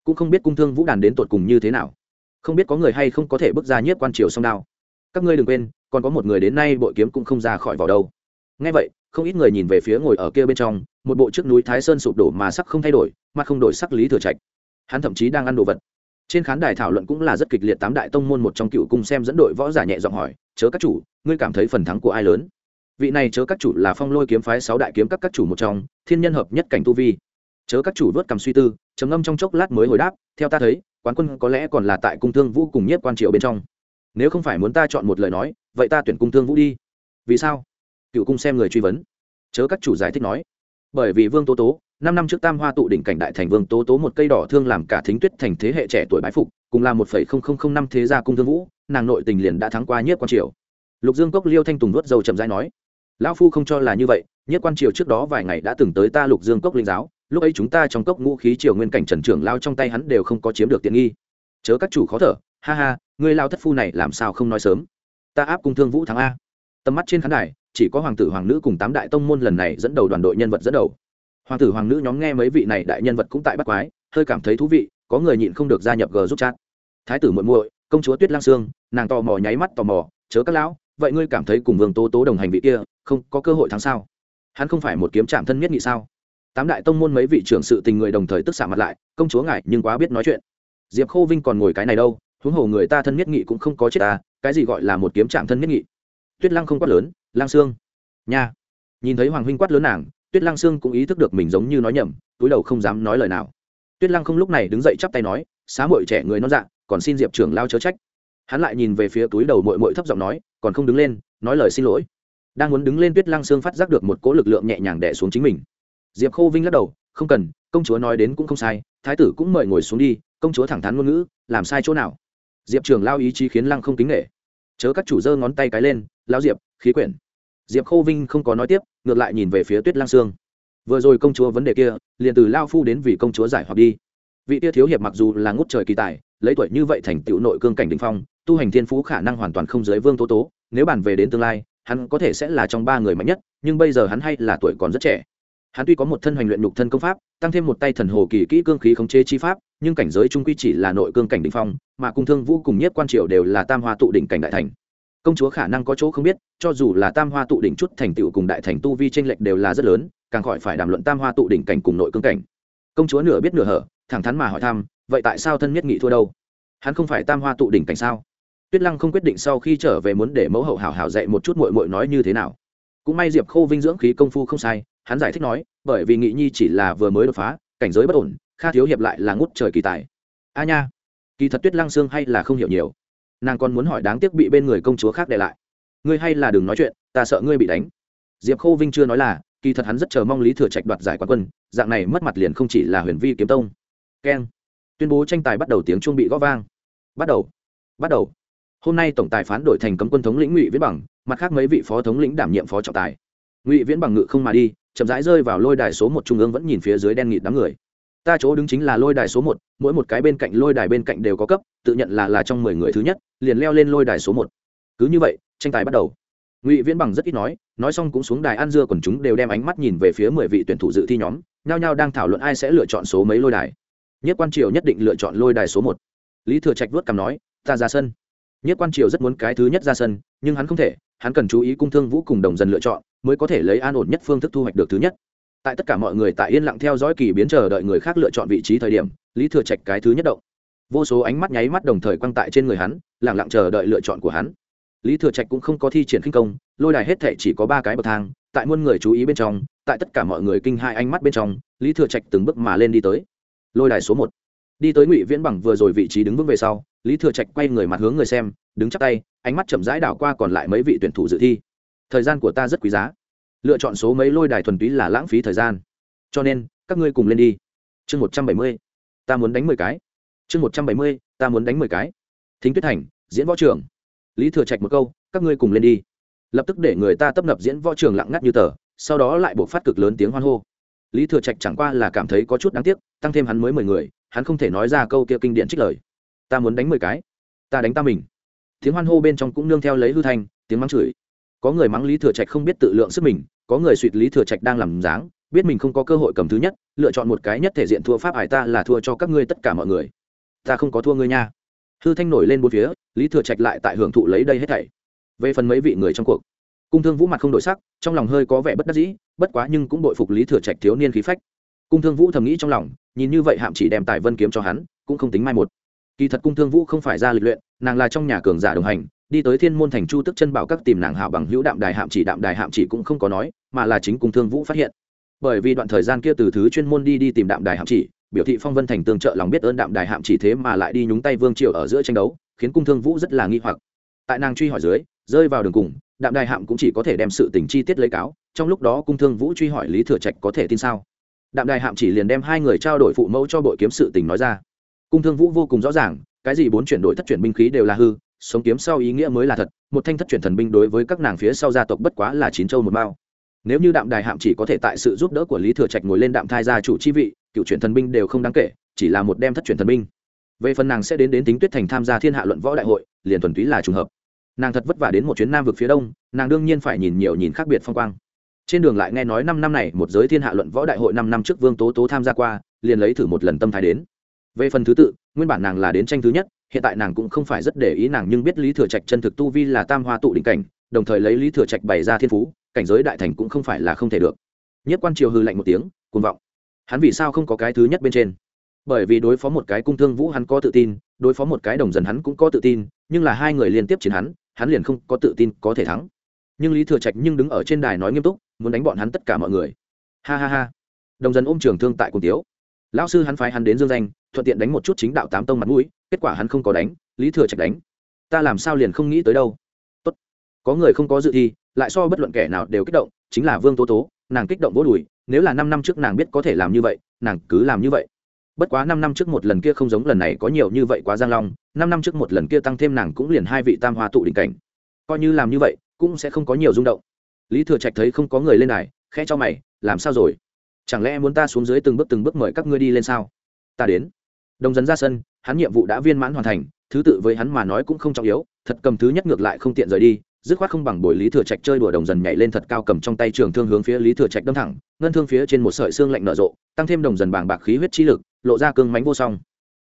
Cũng không biết cung thương vũ đàn đến tột cùng như thế nào. Không biết có người hay không có thể bước ra nhiếp quan triều song đao. Các ngươi đừng quên, còn có một người đến nay bội kiếm cũng không ra khỏi vào đâu. Ngay vậy, không ít người nhìn về phía ngồi ở kia bên trong, một bộ trước núi thái sơn sụp đổ mà sắc không thay đổi, mà không đổi sắc lý thừa trạch. Hắn thậm chí đang ăn đồ vật. Trên khán đài thảo luận cũng là rất kịch liệt tám đại tông môn một trong cựu cung xem dẫn đội võ giả nhẹ giọng hỏi, chớ các chủ, ngươi cảm thấy phần thắng của ai lớn? Vị này chớ các chủ là phong lôi kiếm phái sáu đại kiếm các các chủ một trong, thiên nhân hợp nhất cảnh tu vi. Chớ các chủ vớt cầm suy tư, trầm ngâm trong chốc lát mới hồi đáp, theo ta thấy, quán quân có lẽ còn là tại cung thương vũ cùng nhất quan triệu bên trong. Nếu không phải muốn ta chọn một lời nói, vậy ta tuyển cung thương vũ đi. Vì sao? Cựu cung xem người truy vấn. Chớ các chủ giải thích nói. Bởi vì vương tố tố, năm năm trước tam hoa tụ đỉnh cảnh đại thành vương tố tố một cây đỏ thương làm cả thính tuyết thành thế hệ trẻ tuổi bái phục, cùng là một phẩy không không không năm thế gia cung thương vũ, nàng nội tình liền đã thắng qua nhất quan triều. Lục dương cốc liêu thanh tùng nuốt dầu chậm rãi nói lão phu không cho là như vậy, Nhất quan triều trước đó vài ngày đã từng tới ta lục dương cốc linh giáo, lúc ấy chúng ta trong cốc ngũ khí triều nguyên cảnh trần trưởng lao trong tay hắn đều không có chiếm được tiện nghi. Chớ các chủ khó thở, ha ha, ngươi lao thất phu này làm sao không nói sớm? Ta áp cung thương vũ thắng a. Tầm mắt trên khán đài, chỉ có hoàng tử hoàng nữ cùng tám đại tông môn lần này dẫn đầu đoàn đội nhân vật dẫn đầu. Hoàng tử hoàng nữ nhóm nghe mấy vị này đại nhân vật cũng tại bắt quái, hơi cảm thấy thú vị, có người nhịn không được gia nhập g giúp chat. Thái tử muội muội, công chúa tuyết lang sương, nàng tò mò nháy mắt tò mò, chớ các lão vậy ngươi cảm thấy cùng vương tố tố đồng hành vị kia không có cơ hội thắng sao? Hắn không phải một kiếm trạm thân nhất nghị sao? Tám đại tông môn mấy vị trưởng sự tình người đồng thời tức xạ mặt lại, công chúa ngại nhưng quá biết nói chuyện. Diệp khô vinh còn ngồi cái này đâu, huống hồ người ta thân nhất nghị cũng không có chết ta cái gì gọi là một kiếm trạm thân nhất nghị? Tuyết lăng không quát lớn lang sương, nha. Nhìn thấy hoàng huynh quát lớn nàng, tuyết lăng sương cũng ý thức được mình giống như nói nhầm, túi đầu không dám nói lời nào. Tuyết lăng không lúc này đứng dậy chắp tay nói, xá mội trẻ người non dạ còn xin diệp trưởng lao chớ trách hắn lại nhìn về phía túi đầu mội mội thấp giọng nói, còn không đứng lên, nói lời xin lỗi. Đang muốn đứng lên tuyết lăng sương phát giác được một cỗ lực lượng nhẹ nhàng đẻ xuống chính mình. Diệp khô vinh lắc đầu, không cần, công chúa nói đến cũng không sai, thái tử cũng mời ngồi xuống đi, công chúa thẳng thắn ngôn ngữ, làm sai chỗ nào? Diệp trường lao ý chí khiến lăng không kính nghệ chớ các chủ dơ ngón tay cái lên, lao diệp, khí quyển. Diệp khô vinh không có nói tiếp, ngược lại nhìn về phía tuyết lang sương. Vừa rồi công chúa vấn đề kia, liền từ lao phu đến vì công chúa giải hoặc đi. Vị tia thiếu hiệp mặc dù là ngút trời kỳ tài, lấy tuổi như vậy thành tựu nội cương cảnh đình phong tu hành thiên phú khả năng hoàn toàn không dưới vương tố tố, nếu bàn về đến tương lai, hắn có thể sẽ là trong ba người mạnh nhất, nhưng bây giờ hắn hay là tuổi còn rất trẻ. Hắn tuy có một thân hoành luyện nhục thân công pháp, tăng thêm một tay thần hồ kỳ kỹ cương khí khống chế chi pháp, nhưng cảnh giới trung quy chỉ là nội cương cảnh đ ỉ n h phong, mà cung thương vũ cùng nhất quan triều đều là tam hoa tụ đỉnh cảnh đại thành. Công chúa khả năng có chỗ không biết, cho dù là tam hoa tụ đỉnh chút thành tựu cùng đại thành tu vi tranh lệch đều là rất lớn, càng khỏi phải đàm luận tam hoa tụ đỉnh cảnh cùng nội cương cảnh. Công chúa nửa biết nửa hở, thẳng thắn mà hỏi thăm, vậy tại sao thân nhất nghị thua đâu? Hắn không phải tam hoa tụ đỉnh cảnh sao? Tuyết lăng không quyết định sau khi trở về muốn để mẫu hậu hảo hảo dạy một chút mội mội nói như thế nào. Cũng may diệp khô vinh dưỡng khí công phu không sai, hắn giải thích nói, bởi vì nghị nhi chỉ là vừa mới đột phá, cảnh giới bất ổn, kha thiếu hiệp lại là ngút trời kỳ tài. A nha, kỳ thật tuyết lăng xương hay là không hiểu nhiều. Nàng còn muốn hỏi đáng tiếc bị bên người công chúa khác để lại. Ngươi hay là đừng nói chuyện, ta sợ ngươi bị đánh. Diệp khô vinh chưa nói là, kỳ thật hắn rất chờ mong lý thừa trạch đoạt giải quán quân, dạng này mất mặt liền không chỉ là huyền vi kiếm tông. Keng. Tuyên bố tranh tài bắt đầu tiếng chuông bị gõ vang. Bắt đầu. Bắt đầu hôm nay tổng tài phán đổi thành cấm quân thống lĩnh ngụy viễn bằng, mặt khác mấy vị phó thống lĩnh đảm nhiệm phó trọng tài. Ngụy viễn bằng ngự không mà đi, chậm rãi rơi vào lôi đài số một trung ương vẫn nhìn phía dưới đen nghịt đám người. Ta chỗ đứng chính là lôi đài số một, mỗi một cái bên cạnh lôi đài bên cạnh đều có cấp, tự nhận là là trong mười người thứ nhất, liền leo lên lôi đài số một. Cứ như vậy, tranh tài bắt đầu. Ngụy viễn bằng rất ít nói nói xong cũng xuống đài ăn dưa còn chúng đều đem ánh mắt nhìn về phía mười vị tuyển thủ dự thi nhóm, nhao nhao đang thảo luận ai sẽ lựa chọn số mấy lôi đài. Nhất quan triều nhất định lựa chọn lôi đài số một. Lý thừa trạch vớt cằm nói, ta ra sân nhất quan triều rất muốn cái thứ nhất ra sân, nhưng hắn không thể, hắn cần chú ý cung thương vũ cùng đồng dần lựa chọn, mới có thể lấy an ổn nhất phương thức thu hoạch được thứ nhất. Tại tất cả mọi người tại yên lặng theo dõi kỳ biến chờ đợi người khác lựa chọn vị trí thời điểm, lý thừa trạch cái thứ nhất động. Vô số ánh mắt nháy mắt đồng thời quăng tại trên người hắn lẳng lặng chờ đợi lựa chọn của hắn. Lý thừa trạch cũng không có thi triển khinh công, lôi đài hết thệ chỉ có ba cái bậc thang, tại muôn người chú ý bên trong, tại tất cả mọi người kinh hai ánh mắt bên trong, lý thừa trạch từng bước mà lên đi tới. Lôi đài số một đi tới ngụy viễn bằng vừa rồi vị trí đứng vững về sau, lý thừa trạch quay người mặt hướng người xem, đứng chắc tay, ánh mắt chậm rãi đảo qua còn lại mấy vị tuyển thủ dự thi. Thời gian của ta rất quý giá. Lựa chọn số mấy lôi đài thuần túy là lãng phí thời gian. Cho nên, các ngươi cùng lên đi. Chương một trăm bảy mươi. Ta muốn đánh mười cái. Chương một trăm bảy mươi, ta muốn đánh mười cái. Thính tuyết thành, diễn võ trường. Lý thừa trạch một câu, các ngươi cùng lên đi. Lập tức để người ta tấp nập diễn võ trường lặng ngắt như tờ, sau đó lại buộc phát cực lớn tiếng hoan hô. Lý thừa trạch chẳng qua là cảm thấy có chút đáng tiếc, tăng thêm hắn mới mười người hắn không thể nói ra câu kia kinh điển trích lời. Ta muốn đánh mười cái. Ta đánh ta mình. Tiếng hoan hô bên trong cũng nương theo lấy hư thanh, tiếng mắng chửi. Có người mắng lý thừa trạch không biết tự lượng sức mình, có người suỵt lý thừa trạch đang làm dáng, biết mình không có cơ hội cầm thứ nhất, lựa chọn một cái nhất thể diện thua pháp hải ta là thua cho các ngươi tất cả mọi người. Ta không có thua ngươi nha. Hư thanh nổi lên bốn phía, lý thừa trạch lại tại hưởng thụ lấy đây hết thảy. Về phần mấy vị người trong cuộc, cung thương vũ mặt không đổi sắc, trong lòng hơi có vẻ bất đắc dĩ, bất quá nhưng cũng bội phục lý thừa trạch thiếu niên khí phách. Cung thương vũ thầm nghĩ trong lòng nhìn như vậy hạm chỉ đem tài vân kiếm cho hắn, cũng không tính mai một. Kỳ thật cung thương vũ không phải ra lịch luyện, nàng là trong nhà cường giả đồng hành, đi tới thiên môn thành chu tức chân bảo các tìm nàng hảo bằng hữu đạm đài hạm chỉ, đạm đài hạm chỉ cũng không có nói, mà là chính cung thương vũ phát hiện. Bởi vì đoạn thời gian kia từ thứ chuyên môn đi đi tìm đạm đài hạm chỉ, biểu thị phong vân thành tương trợ lòng biết ơn đạm đài hạm chỉ thế mà lại đi nhúng tay vương triều ở giữa tranh đấu, khiến cung thương vũ rất là nghi hoặc. Tại nàng truy hỏi dưới, rơi vào đường cùng, đạm đài hạm cũng chỉ có thể đem sự tình chi tiết lấy cáo, trong lúc đó cung thương vũ truy hỏi lý thừa trạch có thể tin sao? Đạm đài hạm chỉ liền đem hai người trao đổi phụ mẫu cho bội kiếm sự tình nói ra. Cung thương vũ vô cùng rõ ràng, cái gì bốn chuyển đổi thất chuyển binh khí đều là hư, sống kiếm sau ý nghĩa mới là thật, một thanh thất chuyển thần binh đối với các nàng phía sau gia tộc bất quá là chín châu một mao. Nếu như đạm đài hạm chỉ có thể tại sự giúp đỡ của lý thừa trạch ngồi lên đạm thai gia chủ chi vị, cựu chuyển thần binh đều không đáng kể, chỉ là một đem thất chuyển thần binh. Về phần nàng sẽ đến đến tính tuyết thành tham gia thiên hạ luận võ đại hội, liền thuần túy là trùng hợp. Nàng thật vất vả đến một chuyến nam vực phía đông, nàng đương nhiên phải nhìn nhiều nhìn khác biệt phong quang trên đường lại nghe nói năm năm này một giới thiên hạ luận võ đại hội năm năm trước vương tố tố tham gia qua, liền lấy thử một lần tâm thái đến. Về phần thứ tự, nguyên bản nàng là đến tranh thứ nhất, hiện tại nàng cũng không phải rất để ý nàng nhưng biết lý thừa trạch chân thực tu vi là tam hoa tụ đỉnh cảnh, đồng thời lấy lý thừa trạch bày ra thiên phú, cảnh giới đại thành cũng không phải là không thể được. Nhất quan triều hư lạnh một tiếng, cuồng vọng. Hắn vì sao không có cái thứ nhất bên trên? Bởi vì đối phó một cái cung thương vũ hắn có tự tin, đối phó một cái đồng dần hắn cũng có tự tin, nhưng là hai người liên tiếp chiến hắn hắn liền không có tự tin có thể thắng. Nhưng lý thừa trạch nhưng đứng ở trên đài nói nghiêm túc muốn đánh bọn hắn tất cả mọi người. Ha ha ha. Đồng dân ôm trường thương tại cùng tiếu. Lão sư hắn phái hắn đến dương danh, thuận tiện đánh một chút chính đạo tám tông mặt mũi, kết quả hắn không có đánh, lý thừa trạch đánh. Ta làm sao liền không nghĩ tới đâu. Tốt. Có người không có dự thi, lại so bất luận kẻ nào đều kích động, chính là vương tố tố, nàng kích động vỗ đùi, nếu là năm năm trước nàng biết có thể làm như vậy, nàng cứ làm như vậy. Bất quá năm năm trước một lần kia không giống lần này có nhiều như vậy quá giang long, năm năm trước một lần kia tăng thêm nàng cũng liền hai vị tam hoa tụ đỉnh cảnh. Coi như làm như vậy, cũng sẽ không có nhiều rung động lý thừa trạch thấy không có người lên này khẽ cho mày, làm sao rồi? Chẳng lẽ muốn ta xuống dưới từng bước từng bước mời các ngươi đi lên sao? Ta đến. Đồng dần ra sân, hắn nhiệm vụ đã viên mãn hoàn thành, thứ tự với hắn mà nói cũng không trọng yếu, thật cầm thứ nhất ngược lại không tiện rời đi, dứt khoát không bằng bồi lý thừa trạch chơi đùa đồng dần nhảy lên thật cao cầm trong tay trường thương hướng phía lý thừa trạch đâm thẳng, ngân thương phía trên một sợi xương lạnh nở rộ, tăng thêm đồng dần bàng bạc khí huyết chi lực, lộ ra cương mánh vô song.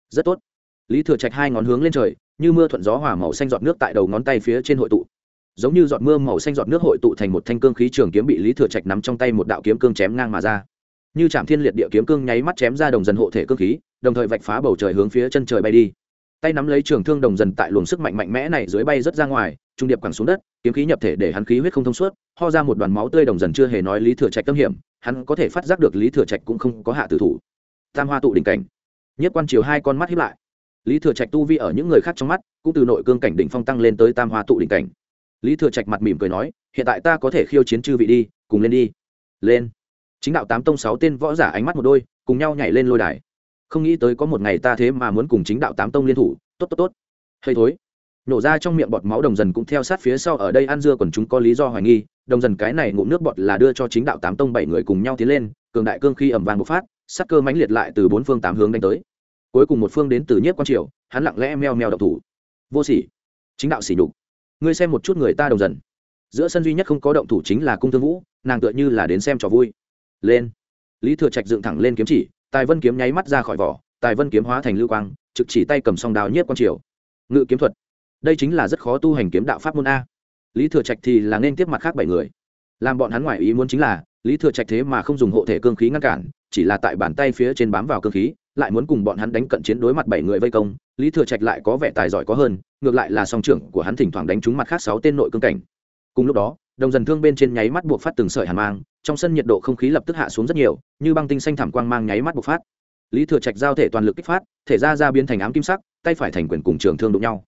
Rất tốt. Lý thừa trạch hai ngón hướng lên trời, như mưa thuận gió hỏa màu xanh giọt nước tại đầu ngón tay phía trên hội tụ giống như giọt mưa màu xanh giọt nước hội tụ thành một thanh cương khí trường kiếm bị lý thừa trạch nắm trong tay một đạo kiếm cương chém ngang mà ra. Như chạm thiên liệt địa kiếm cương nháy mắt chém ra đồng dần hộ thể cương khí, đồng thời vạch phá bầu trời hướng phía chân trời bay đi. Tay nắm lấy trường thương đồng dần tại luồng sức mạnh mạnh mẽ này dưới bay rất ra ngoài, trung điệp quẳng xuống đất, kiếm khí nhập thể để hắn khí huyết không thông suốt, ho ra một đoàn máu tươi đồng dần chưa hề nói lý thừa trạch tâm hiểm, hắn có thể phát giác được lý thừa trạch cũng không có hạ tử thủ. Tam hoa tụ đỉnh cảnh. Nhất quan chiều hai con mắt hiếp lại. Lý thừa trạch tu vi ở những người khác trong mắt, cũng từ nội cương cảnh đỉnh phong tăng lên tới tam hoa tụ đỉnh cảnh lý thừa trạch mặt mỉm cười nói, hiện tại ta có thể khiêu chiến chư vị đi, cùng lên đi. Lên. Chính đạo tám tông sáu tên võ giả ánh mắt một đôi, cùng nhau nhảy lên lôi đài. Không nghĩ tới có một ngày ta thế mà muốn cùng chính đạo tám tông liên thủ, tốt tốt tốt. Hơi thối. Nổ ra trong miệng bọt máu đồng dần cũng theo sát phía sau ở đây ăn dưa còn chúng có lý do hoài nghi, đồng dần cái này ngụm nước bọt là đưa cho chính đạo tám tông bảy người cùng nhau tiến lên, cường đại cương khi ẩm vàng bộc phát sắc cơ mãnh liệt lại từ bốn phương tám hướng đánh tới. Cuối cùng một phương đến từ nhiếp quan triều, hắn lặng lẽ meo meo độc thủ. Vô sỉ. Chính đạo sỉ nhục ngươi xem một chút người ta đồng dần. Giữa sân duy nhất không có động thủ chính là cung thương vũ, nàng tựa như là đến xem trò vui. Lên. Lý thừa trạch dựng thẳng lên kiếm chỉ, tài vân kiếm nháy mắt ra khỏi vỏ, tài vân kiếm hóa thành lưu quang, trực chỉ tay cầm song đào nhiếp quan triều. Ngự kiếm thuật. Đây chính là rất khó tu hành kiếm đạo pháp môn a. Lý thừa trạch thì là nên tiếp mặt khác bảy người. Làm bọn hắn ngoài ý muốn chính là, lý thừa trạch thế mà không dùng hộ thể cương khí ngăn cản, chỉ là tại bàn tay phía trên bám vào cương khí lại muốn cùng bọn hắn đánh cận chiến đối mặt bảy người vây công, lý thừa trạch lại có vẻ tài giỏi có hơn, ngược lại là song trưởng của hắn thỉnh thoảng đánh trúng mặt khác sáu tên nội cương cảnh. Cùng lúc đó, đồng dần thương bên trên nháy mắt buộc phát từng sợi hàn mang, trong sân nhiệt độ không khí lập tức hạ xuống rất nhiều, như băng tinh xanh thảm quang mang nháy mắt buộc phát. Lý thừa trạch giao thể toàn lực kích phát, thể ra ra biến thành ám kim sắc, tay phải thành quyền cùng trường thương đụng nhau.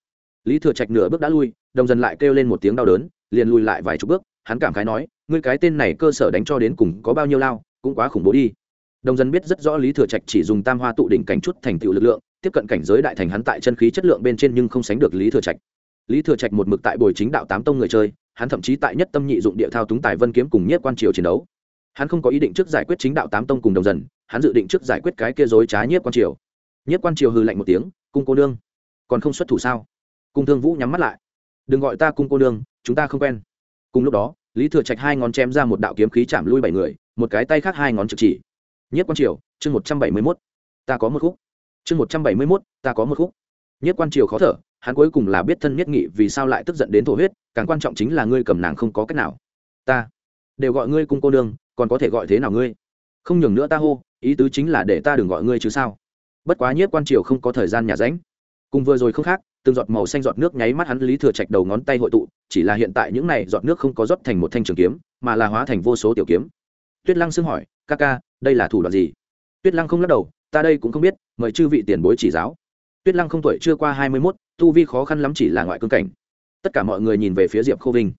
Lý thừa trạch nửa bước đã lui, đồng dần lại kêu lên một tiếng đau đớn, liền lùi lại vài chục bước, hắn cảm khái nói, ngươi cái tên này cơ sở đánh cho đến cùng có bao nhiêu lao, cũng quá khủng bố đi đồng dân biết rất rõ lý thừa trạch chỉ dùng tam hoa tụ đỉnh cảnh chút thành tựu lực lượng, tiếp cận cảnh giới đại thành hắn tại chân khí chất lượng bên trên nhưng không sánh được lý thừa trạch. Lý thừa trạch một mực tại bồi chính đạo tám tông người chơi, hắn thậm chí tại nhất tâm nhị dụng địa thao túng tài vân kiếm cùng nhất quan triều chiến đấu. Hắn không có ý định trước giải quyết chính đạo tám tông cùng đồng dần hắn dự định trước giải quyết cái kia dối trá nhất quan triều. Nhất quan triều hư lạnh một tiếng, cung cô nương, còn không xuất thủ sao? Cung thương vũ nhắm mắt lại. Đừng gọi ta cung cô nương, chúng ta không quen. Cùng lúc đó, lý thừa trạch hai ngón chém ra một đạo kiếm khí chạm lui bảy người, một cái tay khác hai ngón trực chỉ nhất quan triều, chương một trăm bảy mươi mốt. Ta có một khúc. Chương một trăm bảy mươi mốt, ta có một khúc. Nhất quan triều khó thở, hắn cuối cùng là biết thân nhất nghị vì sao lại tức giận đến thổ huyết, càng quan trọng chính là ngươi cầm nàng không có cách nào. Ta đều gọi ngươi cung cô nương, còn có thể gọi thế nào ngươi? Không nhường nữa ta hô, ý tứ chính là để ta đừng gọi ngươi chứ sao? Bất quá nhất quan triều không có thời gian nhà ránh. Cùng vừa rồi không khác, từng giọt màu xanh giọt nước nháy mắt hắn lý thừa trạch đầu ngón tay hội tụ, chỉ là hiện tại những này giọt nước không có rót thành một thanh trường kiếm, mà là hóa thành vô số tiểu kiếm tuyết lăng xưng hỏi, ca ca, đây là thủ đoạn gì? Tuyết lăng không lắc đầu, ta đây cũng không biết, mời chư vị tiền bối chỉ giáo. Tuyết lăng không tuổi chưa qua hai mươi mốt, tu vi khó khăn lắm chỉ là ngoại cương cảnh. Tất cả mọi người nhìn về phía diệp khô vinh.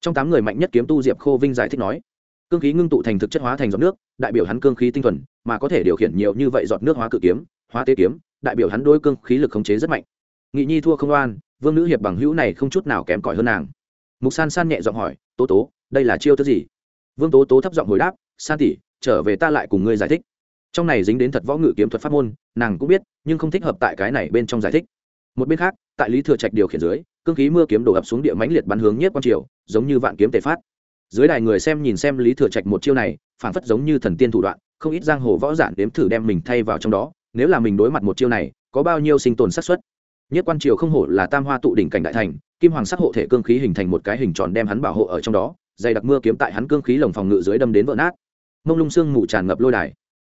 Trong tám người mạnh nhất kiếm tu diệp khô vinh giải thích nói, cương khí ngưng tụ thành thực chất hóa thành giọt nước, đại biểu hắn cương khí tinh thuần, mà có thể điều khiển nhiều như vậy giọt nước hóa cự kiếm, hóa tế kiếm, đại biểu hắn đôi cương khí lực khống chế rất mạnh. Nghị nhi thua không oan, vương nữ hiệp bằng hữu này không chút nào kém cỏi hơn nàng. Mục san san nhẹ giọng hỏi, tố tố, đây là chiêu thức gì? Vương tố tố thấp giọng hồi đáp san tỷ, trở về ta lại cùng ngươi giải thích. Trong này dính đến thật võ ngự kiếm thuật pháp môn, nàng cũng biết, nhưng không thích hợp tại cái này bên trong giải thích. Một bên khác, tại lý thừa trạch điều khiển dưới, cương khí mưa kiếm đổ ập xuống địa mãnh liệt bắn hướng nhất quan triều, giống như vạn kiếm tề phát. Dưới đài người xem nhìn xem lý thừa trạch một chiêu này phản phất giống như thần tiên thủ đoạn, không ít giang hồ võ giản đếm thử đem mình thay vào trong đó, nếu là mình đối mặt một chiêu này, có bao nhiêu sinh tồn xác suất? Nhất quan triều không hổ là tam hoa tụ đỉnh cảnh đại thành, kim hoàng sắc hộ thể cương khí hình thành một cái hình tròn đem hắn bảo hộ ở trong đó, dày đặc mưa kiếm tại hắn cương khí lồng phòng ngự dưới đâm đến vỡ nát mông lung Sương mù tràn ngập lôi đài.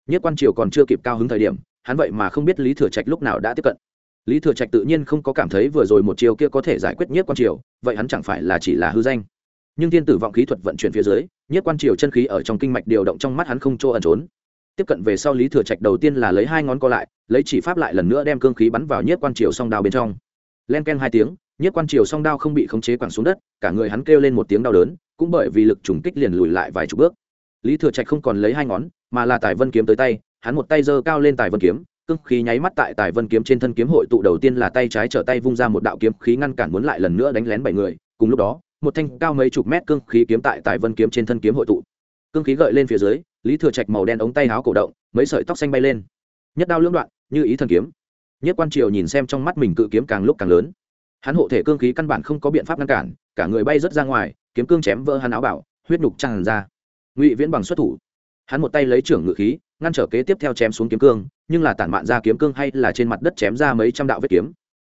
Nhất quan triều còn chưa kịp cao hứng thời điểm, hắn vậy mà không biết lý thừa trạch lúc nào đã tiếp cận. Lý thừa trạch tự nhiên không có cảm thấy vừa rồi một chiều kia có thể giải quyết nhất quan triều, vậy hắn chẳng phải là chỉ là hư danh. Nhưng thiên tử vọng khí thuật vận chuyển phía dưới, nhất quan triều chân khí ở trong kinh mạch điều động trong mắt hắn không chỗ ẩn trốn. Tiếp cận về sau lý thừa trạch đầu tiên là lấy hai ngón co lại, lấy chỉ pháp lại lần nữa đem cương khí bắn vào nhất quan triều song đao bên trong. Len ken hai tiếng, nhất quan triều song đao không bị khống chế quẳng xuống đất, cả người hắn kêu lên một tiếng đau đớn, cũng bởi vì lực trùng kích liền lùi lại vài chục bước lý thừa trạch không còn lấy hai ngón, mà là tài vân kiếm tới tay, hắn một tay giơ cao lên tài vân kiếm, cương khí nháy mắt tại tài vân kiếm trên thân kiếm hội tụ đầu tiên là tay trái trở tay vung ra một đạo kiếm khí ngăn cản muốn lại lần nữa đánh lén bảy người, cùng lúc đó, một thanh cao mấy chục mét cương khí kiếm tại tài vân kiếm trên thân kiếm hội tụ. Cương khí gợi lên phía dưới, lý thừa trạch màu đen ống tay áo cổ động, mấy sợi tóc xanh bay lên. Nhất đao lưỡng đoạn, như ý thần kiếm. Nhất quan triều nhìn xem trong mắt mình cự kiếm càng lúc càng lớn. Hắn hộ thể cương khí căn bản không có biện pháp ngăn cản, cả người bay rớt ra ngoài, kiếm cương chém vỡ hắn áo bảo huyết nhục tràn ra ngụy viễn bằng xuất thủ hắn một tay lấy trưởng ngự khí ngăn trở kế tiếp theo chém xuống kiếm cương nhưng là tản mạn ra kiếm cương hay là trên mặt đất chém ra mấy trăm đạo vết kiếm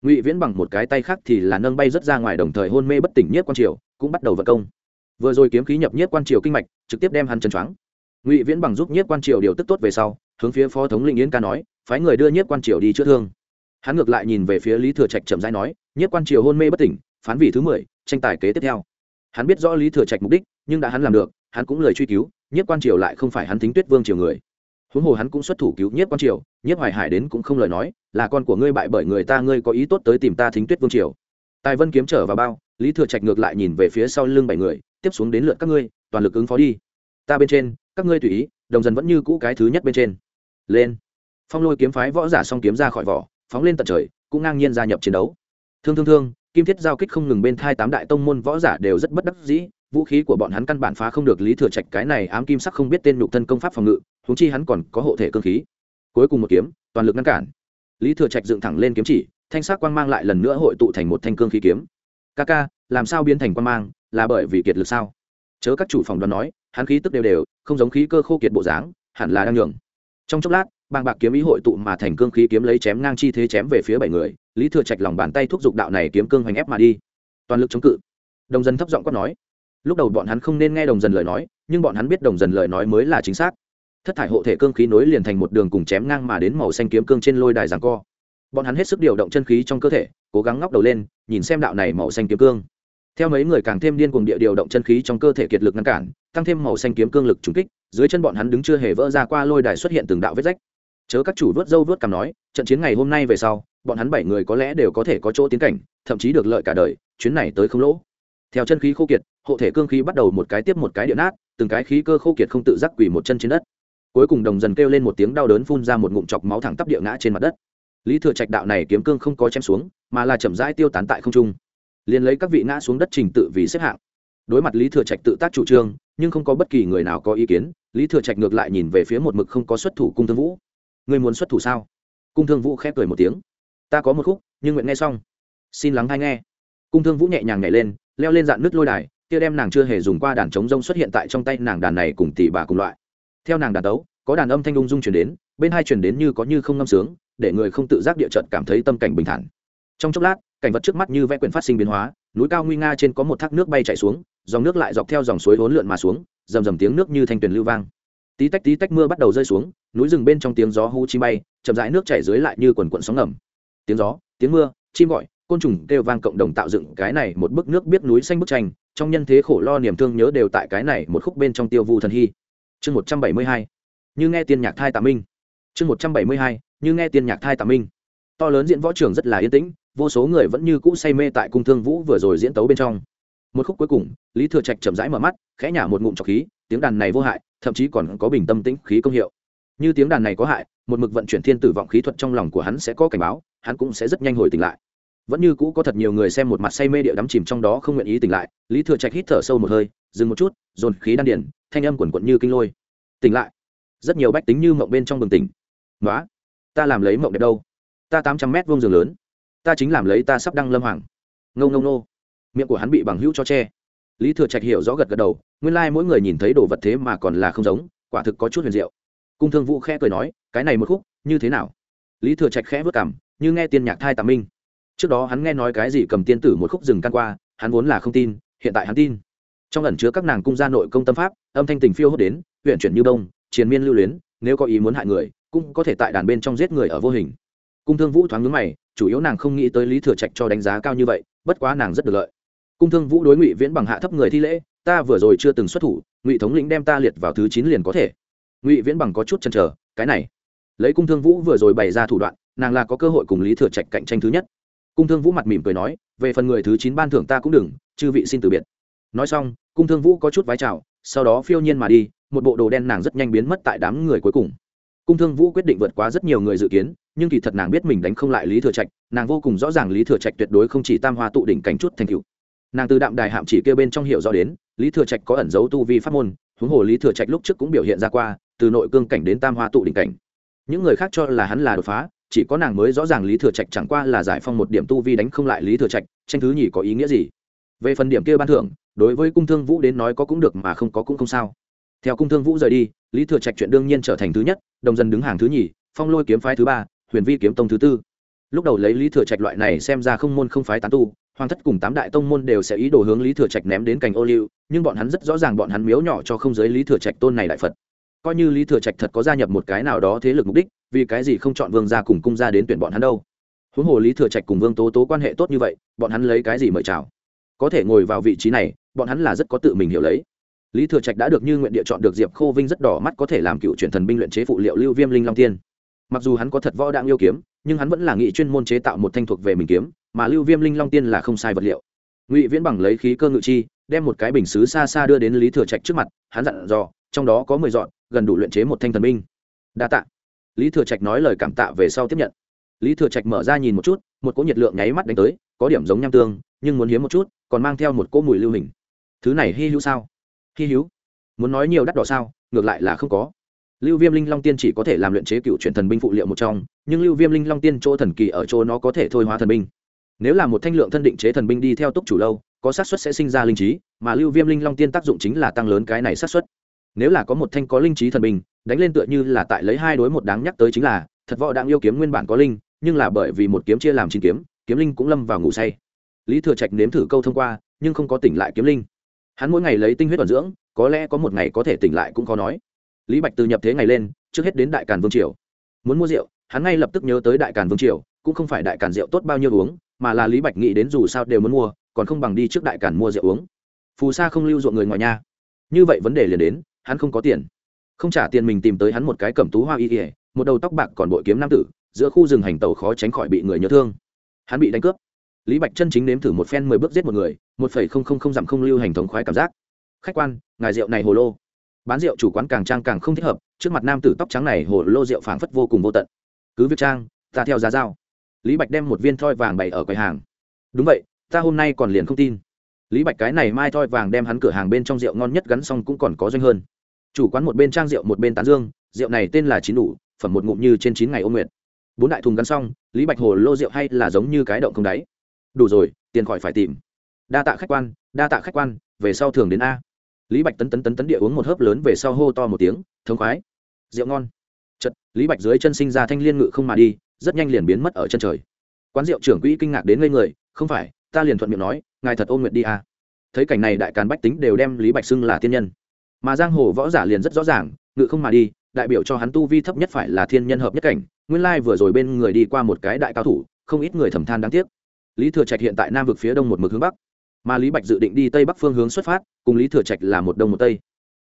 ngụy viễn bằng một cái tay khác thì là nâng bay rất ra ngoài đồng thời hôn mê bất tỉnh nhất quan triều cũng bắt đầu vận công vừa rồi kiếm khí nhập nhất quan triều kinh mạch trực tiếp đem hắn chân choáng ngụy viễn bằng giúp nhất quan triều điều tức tốt về sau hướng phía phó thống lĩnh yến ca nói phái người đưa nhất quan triều đi chữa thương hắn ngược lại nhìn về phía lý thừa trạch chậm rãi nói nhất quan triều hôn mê bất tỉnh phán vị thứ mười tranh tài kế tiếp theo hắn biết rõ lý thừa trạch mục đích nhưng đã hắn làm được hắn cũng lời truy cứu nhất quan triều lại không phải hắn tính tuyết vương triều người. Huống hồ hắn cũng xuất thủ cứu nhất quan triều nhất hoài hải đến cũng không lời nói, là con của ngươi bại bởi người ta, ngươi có ý tốt tới tìm ta thính tuyết vương triều. Tài vân kiếm trở vào bao, lý thừa trạch ngược lại nhìn về phía sau lưng bảy người, tiếp xuống đến lượt các ngươi, toàn lực ứng phó đi. Ta bên trên, các ngươi tùy ý, đồng dần vẫn như cũ cái thứ nhất bên trên. Lên. Phong lôi kiếm phái võ giả xong kiếm ra khỏi vỏ, phóng lên tận trời, cũng ngang nhiên gia nhập chiến đấu. Thương thương thương kim thiết giao kích không ngừng bên thai tám đại tông môn võ giả đều rất bất đắc dĩ, vũ khí của bọn hắn căn bản phá không được lý thừa trạch, cái này ám kim sắc không biết tên nhục thân công pháp phòng ngự húng chi hắn còn có hộ thể cơ khí. Cuối cùng một kiếm, toàn lực ngăn cản. Lý thừa trạch dựng thẳng lên kiếm chỉ, thanh sắc quang mang lại lần nữa hội tụ thành một thanh cương khí kiếm. Ca ca, làm sao biến thành quang mang? Là bởi vì kiệt lực sao? Chớ các chủ phòng đoán nói, hắn khí tức đều đều, không giống khí cơ khô kiệt bộ dáng, hẳn là đang nhường. Trong chốc lát bàng bạc kiếm ý hội tụ mà thành cương khí kiếm lấy chém ngang chi thế chém về phía bảy người, lý thừa trạch lòng bàn tay thúc giục đạo này kiếm cương hoành ép mà đi. Toàn lực chống cự. Đồng dân thấp giọng quát nói. Lúc đầu bọn hắn không nên nghe đồng dân lời nói, nhưng bọn hắn biết đồng dân lời nói mới là chính xác. Thất thải hộ thể cương khí nối liền thành một đường cùng chém ngang mà đến màu xanh kiếm cương trên lôi đài giảng co. Bọn hắn hết sức điều động chân khí trong cơ thể, cố gắng ngóc đầu lên, nhìn xem đạo này màu xanh kiếm cương. Theo mấy người càng thêm điên cuồng địa điều động chân khí trong cơ thể kiệt lực ngăn cản, tăng thêm màu xanh kiếm cương lực trúng kích, dưới chân bọn hắn đứng chưa hề vỡ ra qua lôi đài xuất hiện từng đạo vết rách chớ các chủ vớt dâu vớt cằm nói, trận chiến ngày hôm nay về sau, bọn hắn bảy người có lẽ đều có thể có chỗ tiến cảnh, thậm chí được lợi cả đời, chuyến này tới không lỗ. Theo chân khí khô kiệt, hộ thể cương khí bắt đầu một cái tiếp một cái điện nát, từng cái khí cơ khô kiệt không tự giác quỳ một chân trên đất. Cuối cùng đồng dần kêu lên một tiếng đau đớn phun ra một ngụm chọc máu thẳng tắp địa ngã trên mặt đất. Lý thừa trạch đạo này kiếm cương không có chém xuống, mà là chậm rãi tiêu tán tại không trung. Liền lấy các vị ngã xuống đất trình tự vì xếp hạng. Đối mặt lý thừa trạch tự tác chủ trương, nhưng không có bất kỳ người nào có ý kiến, lý thừa trạch ngược lại nhìn về phía một mực không có xuất thủ cung thương vũ. Ngươi muốn xuất thủ sao? Cung thương vũ khép cười một tiếng. Ta có một khúc, nhưng nguyện nghe xong. Xin lắng hay nghe. Cung thương vũ nhẹ nhàng nhảy lên, leo lên dạn nước lôi đài, kia đem nàng chưa hề dùng qua đàn trống rông xuất hiện tại trong tay nàng đàn này cùng tỷ bà cùng loại. Theo nàng đàn tấu, có đàn âm thanh ung dung chuyển đến, bên hai chuyển đến như có như không ngâm sướng, để người không tự giác địa trận cảm thấy tâm cảnh bình thản. Trong chốc lát, cảnh vật trước mắt như vẽ quyển phát sinh biến hóa, núi cao nguy nga trên có một thác nước bay chảy xuống, dòng nước lại dọc theo dòng suối hỗn lượn mà xuống, rầm rầm tiếng nước như thanh tuyền lưu vang tí tách tí tách mưa bắt đầu rơi xuống, núi rừng bên trong tiếng gió hú chi bay, chậm rãi nước chảy dưới lại như quần quận sóng ngầm. Tiếng gió, tiếng mưa, chim gọi, côn trùng kêu vang cộng đồng tạo dựng cái này một bức nước biết núi xanh bức tranh, trong nhân thế khổ lo niềm thương nhớ đều tại cái này một khúc bên trong tiêu vu thần hy. Chương một trăm bảy mươi hai, như nghe tiên nhạc thai tạ minh. Chương một trăm bảy mươi hai, như nghe tiên nhạc thai tạ minh. To lớn diễn võ trường rất là yên tĩnh, vô số người vẫn như cũ say mê tại cung thương vũ vừa rồi diễn tấu bên trong. Một khúc cuối cùng, lý thừa trạch chậm rãi mở mắt, khẽ nhả một ngụm trọc khí, tiếng đàn này vô hại thậm chí còn có bình tâm tĩnh khí công hiệu. Như tiếng đàn này có hại, một mực vận chuyển thiên tử vọng khí thuật trong lòng của hắn sẽ có cảnh báo, hắn cũng sẽ rất nhanh hồi tỉnh lại. Vẫn như cũ có thật nhiều người xem một mặt say mê địa đắm chìm trong đó không nguyện ý tỉnh lại, lý thừa trạch hít thở sâu một hơi, dừng một chút, dồn khí đan điển thanh âm quần quận như kinh lôi. Tỉnh lại. Rất nhiều bách tính như mộng bên trong bừng tỉnh. Nói ta làm lấy mộng đẹp đâu? Ta tám trăm mét vuông giường lớn. Ta chính làm lấy ta sắp đăng lâm hoàng. Ngâu ngâu nô miệng của hắn bị bằng hữu cho che lý thừa trạch hiểu rõ gật gật đầu, nguyên lai、like、mỗi người nhìn thấy đồ vật thế mà còn là không giống, quả thực có chút huyền diệu. Cung thương vũ khẽ cười nói, cái này một khúc, như thế nào? Lý thừa trạch khẽ vất cảm như nghe tiên nhạc thai tà minh. Trước đó hắn nghe nói cái gì cầm tiên tử một khúc rừng căn qua, hắn vốn là không tin, hiện tại hắn tin. Trong ẩn chứa các nàng cung gia nội công tâm pháp, âm thanh tình phiêu hốt đến huyện chuyển như bông, triền miên lưu luyến, nếu có ý muốn hại người, cũng có thể tại đàn bên trong giết người ở vô hình. Cung thương vũ thoáng ngứng mày, chủ yếu nàng không nghĩ tới lý thừa trạch cho đánh giá cao như vậy, bất quá nàng rất được lợi cung thương vũ đối ngụy viễn bằng hạ thấp người thi lễ, ta vừa rồi chưa từng xuất thủ, ngụy thống lĩnh đem ta liệt vào thứ chín liền có thể. Ngụy viễn bằng có chút chăn trở cái này. Lấy cung thương vũ vừa rồi bày ra thủ đoạn, nàng là có cơ hội cùng lý thừa trạch cạnh tranh thứ nhất. Cung thương vũ mặt mỉm cười nói, về phần người thứ chín ban thưởng ta cũng đừng, chư vị xin từ biệt. Nói xong, cung thương vũ có chút vái chào, sau đó phiêu nhiên mà đi, một bộ đồ đen nàng rất nhanh biến mất tại đám người cuối cùng. Cung thương vũ quyết định vượt qua rất nhiều người dự kiến, nhưng kỳ thật nàng biết mình đánh không lại lý thừa trạch, nàng vô cùng rõ ràng lý thừa trạch tuyệt đối không chỉ tam hoa tụ đỉnh cảnh chút thành cựu nàng từ đạm đài hạm chỉ kêu bên trong hiểu rõ đến, lý thừa trạch có ẩn dấu tu vi pháp môn, huống hồ lý thừa trạch lúc trước cũng biểu hiện ra qua, từ nội cương cảnh đến tam hoa tụ đỉnh cảnh. Những người khác cho là hắn là đột phá, chỉ có nàng mới rõ ràng lý thừa trạch chẳng qua là giải phong một điểm tu vi đánh không lại lý thừa trạch, tranh thứ nhì có ý nghĩa gì. Về phần điểm kia ban thưởng, đối với cung thương vũ đến nói có cũng được mà không có cũng không sao. Theo cung thương vũ rời đi, lý thừa trạch chuyện đương nhiên trở thành thứ nhất, đồng dân đứng hàng thứ nhì, phong lôi kiếm phái thứ ba, huyền vi kiếm tông thứ tư. Lúc đầu lấy lý thừa trạch loại này xem ra không môn không phái tán tu hoàng thất cùng tám đại tông môn đều sẽ ý đồ hướng lý thừa trạch ném đến cành ô liu, nhưng bọn hắn rất rõ ràng bọn hắn miếu nhỏ cho không giới lý thừa trạch tôn này đại phật. Coi như lý thừa trạch thật có gia nhập một cái nào đó thế lực mục đích, vì cái gì không chọn vương gia cùng cung gia đến tuyển bọn hắn đâu? Huống hồ lý thừa trạch cùng vương tố tố quan hệ tốt như vậy, bọn hắn lấy cái gì mời chào? Có thể ngồi vào vị trí này, bọn hắn là rất có tự mình hiểu lấy. Lý thừa trạch đã được như nguyện địa chọn được diệp khô vinh rất đỏ mắt có thể làm cựu truyền thần binh luyện chế phụ liệu lưu viêm linh long tiên mặc dù hắn có thật võ đạn yêu kiếm, nhưng hắn vẫn là nghị chuyên môn chế tạo một thanh thuộc về mình kiếm, mà lưu viêm linh long tiên là không sai vật liệu. Ngụy viễn bằng lấy khí cơ ngự chi, đem một cái bình xứ xa xa đưa đến lý thừa trạch trước mặt, hắn dặn dò, trong đó có mười dọn, gần đủ luyện chế một thanh thần binh. Đa tạ. Lý thừa trạch nói lời cảm tạ về sau tiếp nhận. Lý thừa trạch mở ra nhìn một chút, một cỗ nhiệt lượng nháy mắt đánh tới, có điểm giống nham tương, nhưng muốn hiếm một chút, còn mang theo một cỗ mùi lưu hình. Thứ này hy hữu sao? Hy hữu? Muốn nói nhiều đắt đỏ sao? Ngược lại là không có lưu viêm linh long tiên chỉ có thể làm luyện chế cựu truyền thần binh phụ liệu một trong, nhưng lưu viêm linh long tiên chỗ thần kỳ ở chỗ nó có thể thôi hóa thần binh. Nếu là một thanh lượng thân định chế thần binh đi theo túc chủ lâu, có xác suất sẽ sinh ra linh trí, mà lưu viêm linh long tiên tác dụng chính là tăng lớn cái này xác suất. Nếu là có một thanh có linh trí thần binh, đánh lên tựa như là tại lấy hai đối một đáng nhắc tới chính là, thật võ đang yêu kiếm nguyên bản có linh, nhưng là bởi vì một kiếm chia làm chín kiếm kiếm linh cũng lâm vào ngủ say. Lý thừa trạch nếm thử câu thông qua, nhưng không có tỉnh lại kiếm linh. Hắn mỗi ngày lấy tinh huyết toàn dưỡng, có lẽ có một ngày có thể tỉnh lại cũng khó nói lý bạch từ nhập thế ngày lên, trước hết đến đại càn vương triều. Muốn mua rượu, hắn ngay lập tức nhớ tới đại càn vương triều, cũng không phải đại càn rượu tốt bao nhiêu uống, mà là lý bạch nghĩ đến dù sao đều muốn mua, còn không bằng đi trước đại càn mua rượu uống. Phù sa không lưu ruộng người ngoài nhà. Như vậy vấn đề liền đến, hắn không có tiền. Không trả tiền mình tìm tới hắn một cái cẩm tú hoa y ỉa một đầu tóc bạc còn bội kiếm nam tử, giữa khu rừng hành tàu khó tránh khỏi bị người nhớ thương. Hắn bị đánh cướp. Lý bạch chân chính nếm thử một phen mười bước giết một người, một phẩy không không không dặm không lưu hành thống khoái cảm giác. Khách quan, ngài rượu này hồ lô bán rượu chủ quán càng trang càng không thích hợp, trước mặt nam tử tóc trắng này hồ lô rượu phảng phất vô cùng vô tận. Cứ việc trang, ta theo giá dao lý bạch đem một viên thoi vàng bày ở quầy hàng. Đúng vậy, ta hôm nay còn liền không tin. Lý bạch cái này mai thoi vàng đem hắn cửa hàng bên trong rượu ngon nhất gắn xong cũng còn có doanh hơn. Chủ quán một bên trang rượu một bên tán dương, rượu này tên là chín đủ, phẩm một ngụm như trên chín ngày ôm nguyện bốn đại thùng gắn xong, lý bạch hồ lô rượu hay là giống như cái động không đáy. Đủ rồi, tiền khỏi phải tìm. Đa tạ khách quan, đa tạ khách quan, về sau thường đến a lý bạch tấn tấn tấn tấn địa uống một hớp lớn về sau hô to một tiếng, thống khoái, rượu ngon. Chật lý bạch dưới chân sinh ra thanh liên ngự không mà đi, rất nhanh liền biến mất ở chân trời. Quán rượu trưởng quỹ kinh ngạc đến ngây người, không phải, ta liền thuận miệng nói, ngài thật ôn nguyện đi à? thấy cảnh này đại càn bách tính đều đem lý bạch xưng là tiên nhân. Mà giang hồ võ giả liền rất rõ ràng, ngự không mà đi, đại biểu cho hắn tu vi thấp nhất phải là thiên nhân hợp nhất cảnh, nguyên lai vừa rồi bên người đi qua một cái đại cao thủ, không ít người thầm than đáng tiếc. Lý thừa trạch hiện tại nam vực phía đông một mực hướng bắc mà lý bạch dự định đi tây bắc phương hướng xuất phát, cùng lý thừa trạch là một đông một tây.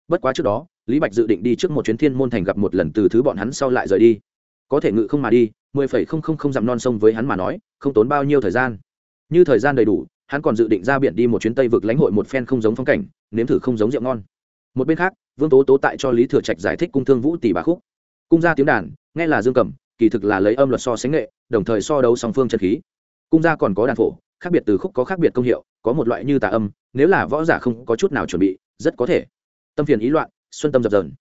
Bất quá trước đó, lý bạch dự định đi trước một chuyến thiên môn thành gặp một lần từ thứ bọn hắn sau lại rời đi. Có thể ngự không mà đi, mười phẩy không không không dặm non sông với hắn mà nói, không tốn bao nhiêu thời gian. Như thời gian đầy đủ, hắn còn dự định ra biển đi một chuyến tây vực lãnh hội một phen không giống phong cảnh, nếm thử không giống rượu ngon. Một bên khác, vương tố tố tại cho lý thừa trạch giải thích cung thương vũ tỷ bà khúc. Cung ra tiếng đàn, nghe là dương cầm, kỳ thực là lấy âm luật so sánh nghệ, đồng thời so đấu song phương chân khí. Cung ra còn có đàn phổ khác biệt từ khúc có khác biệt công hiệu, có một loại như tà âm, nếu là võ giả không có chút nào chuẩn bị, rất có thể. Tâm phiền ý loạn, xuân tâm dập dờn.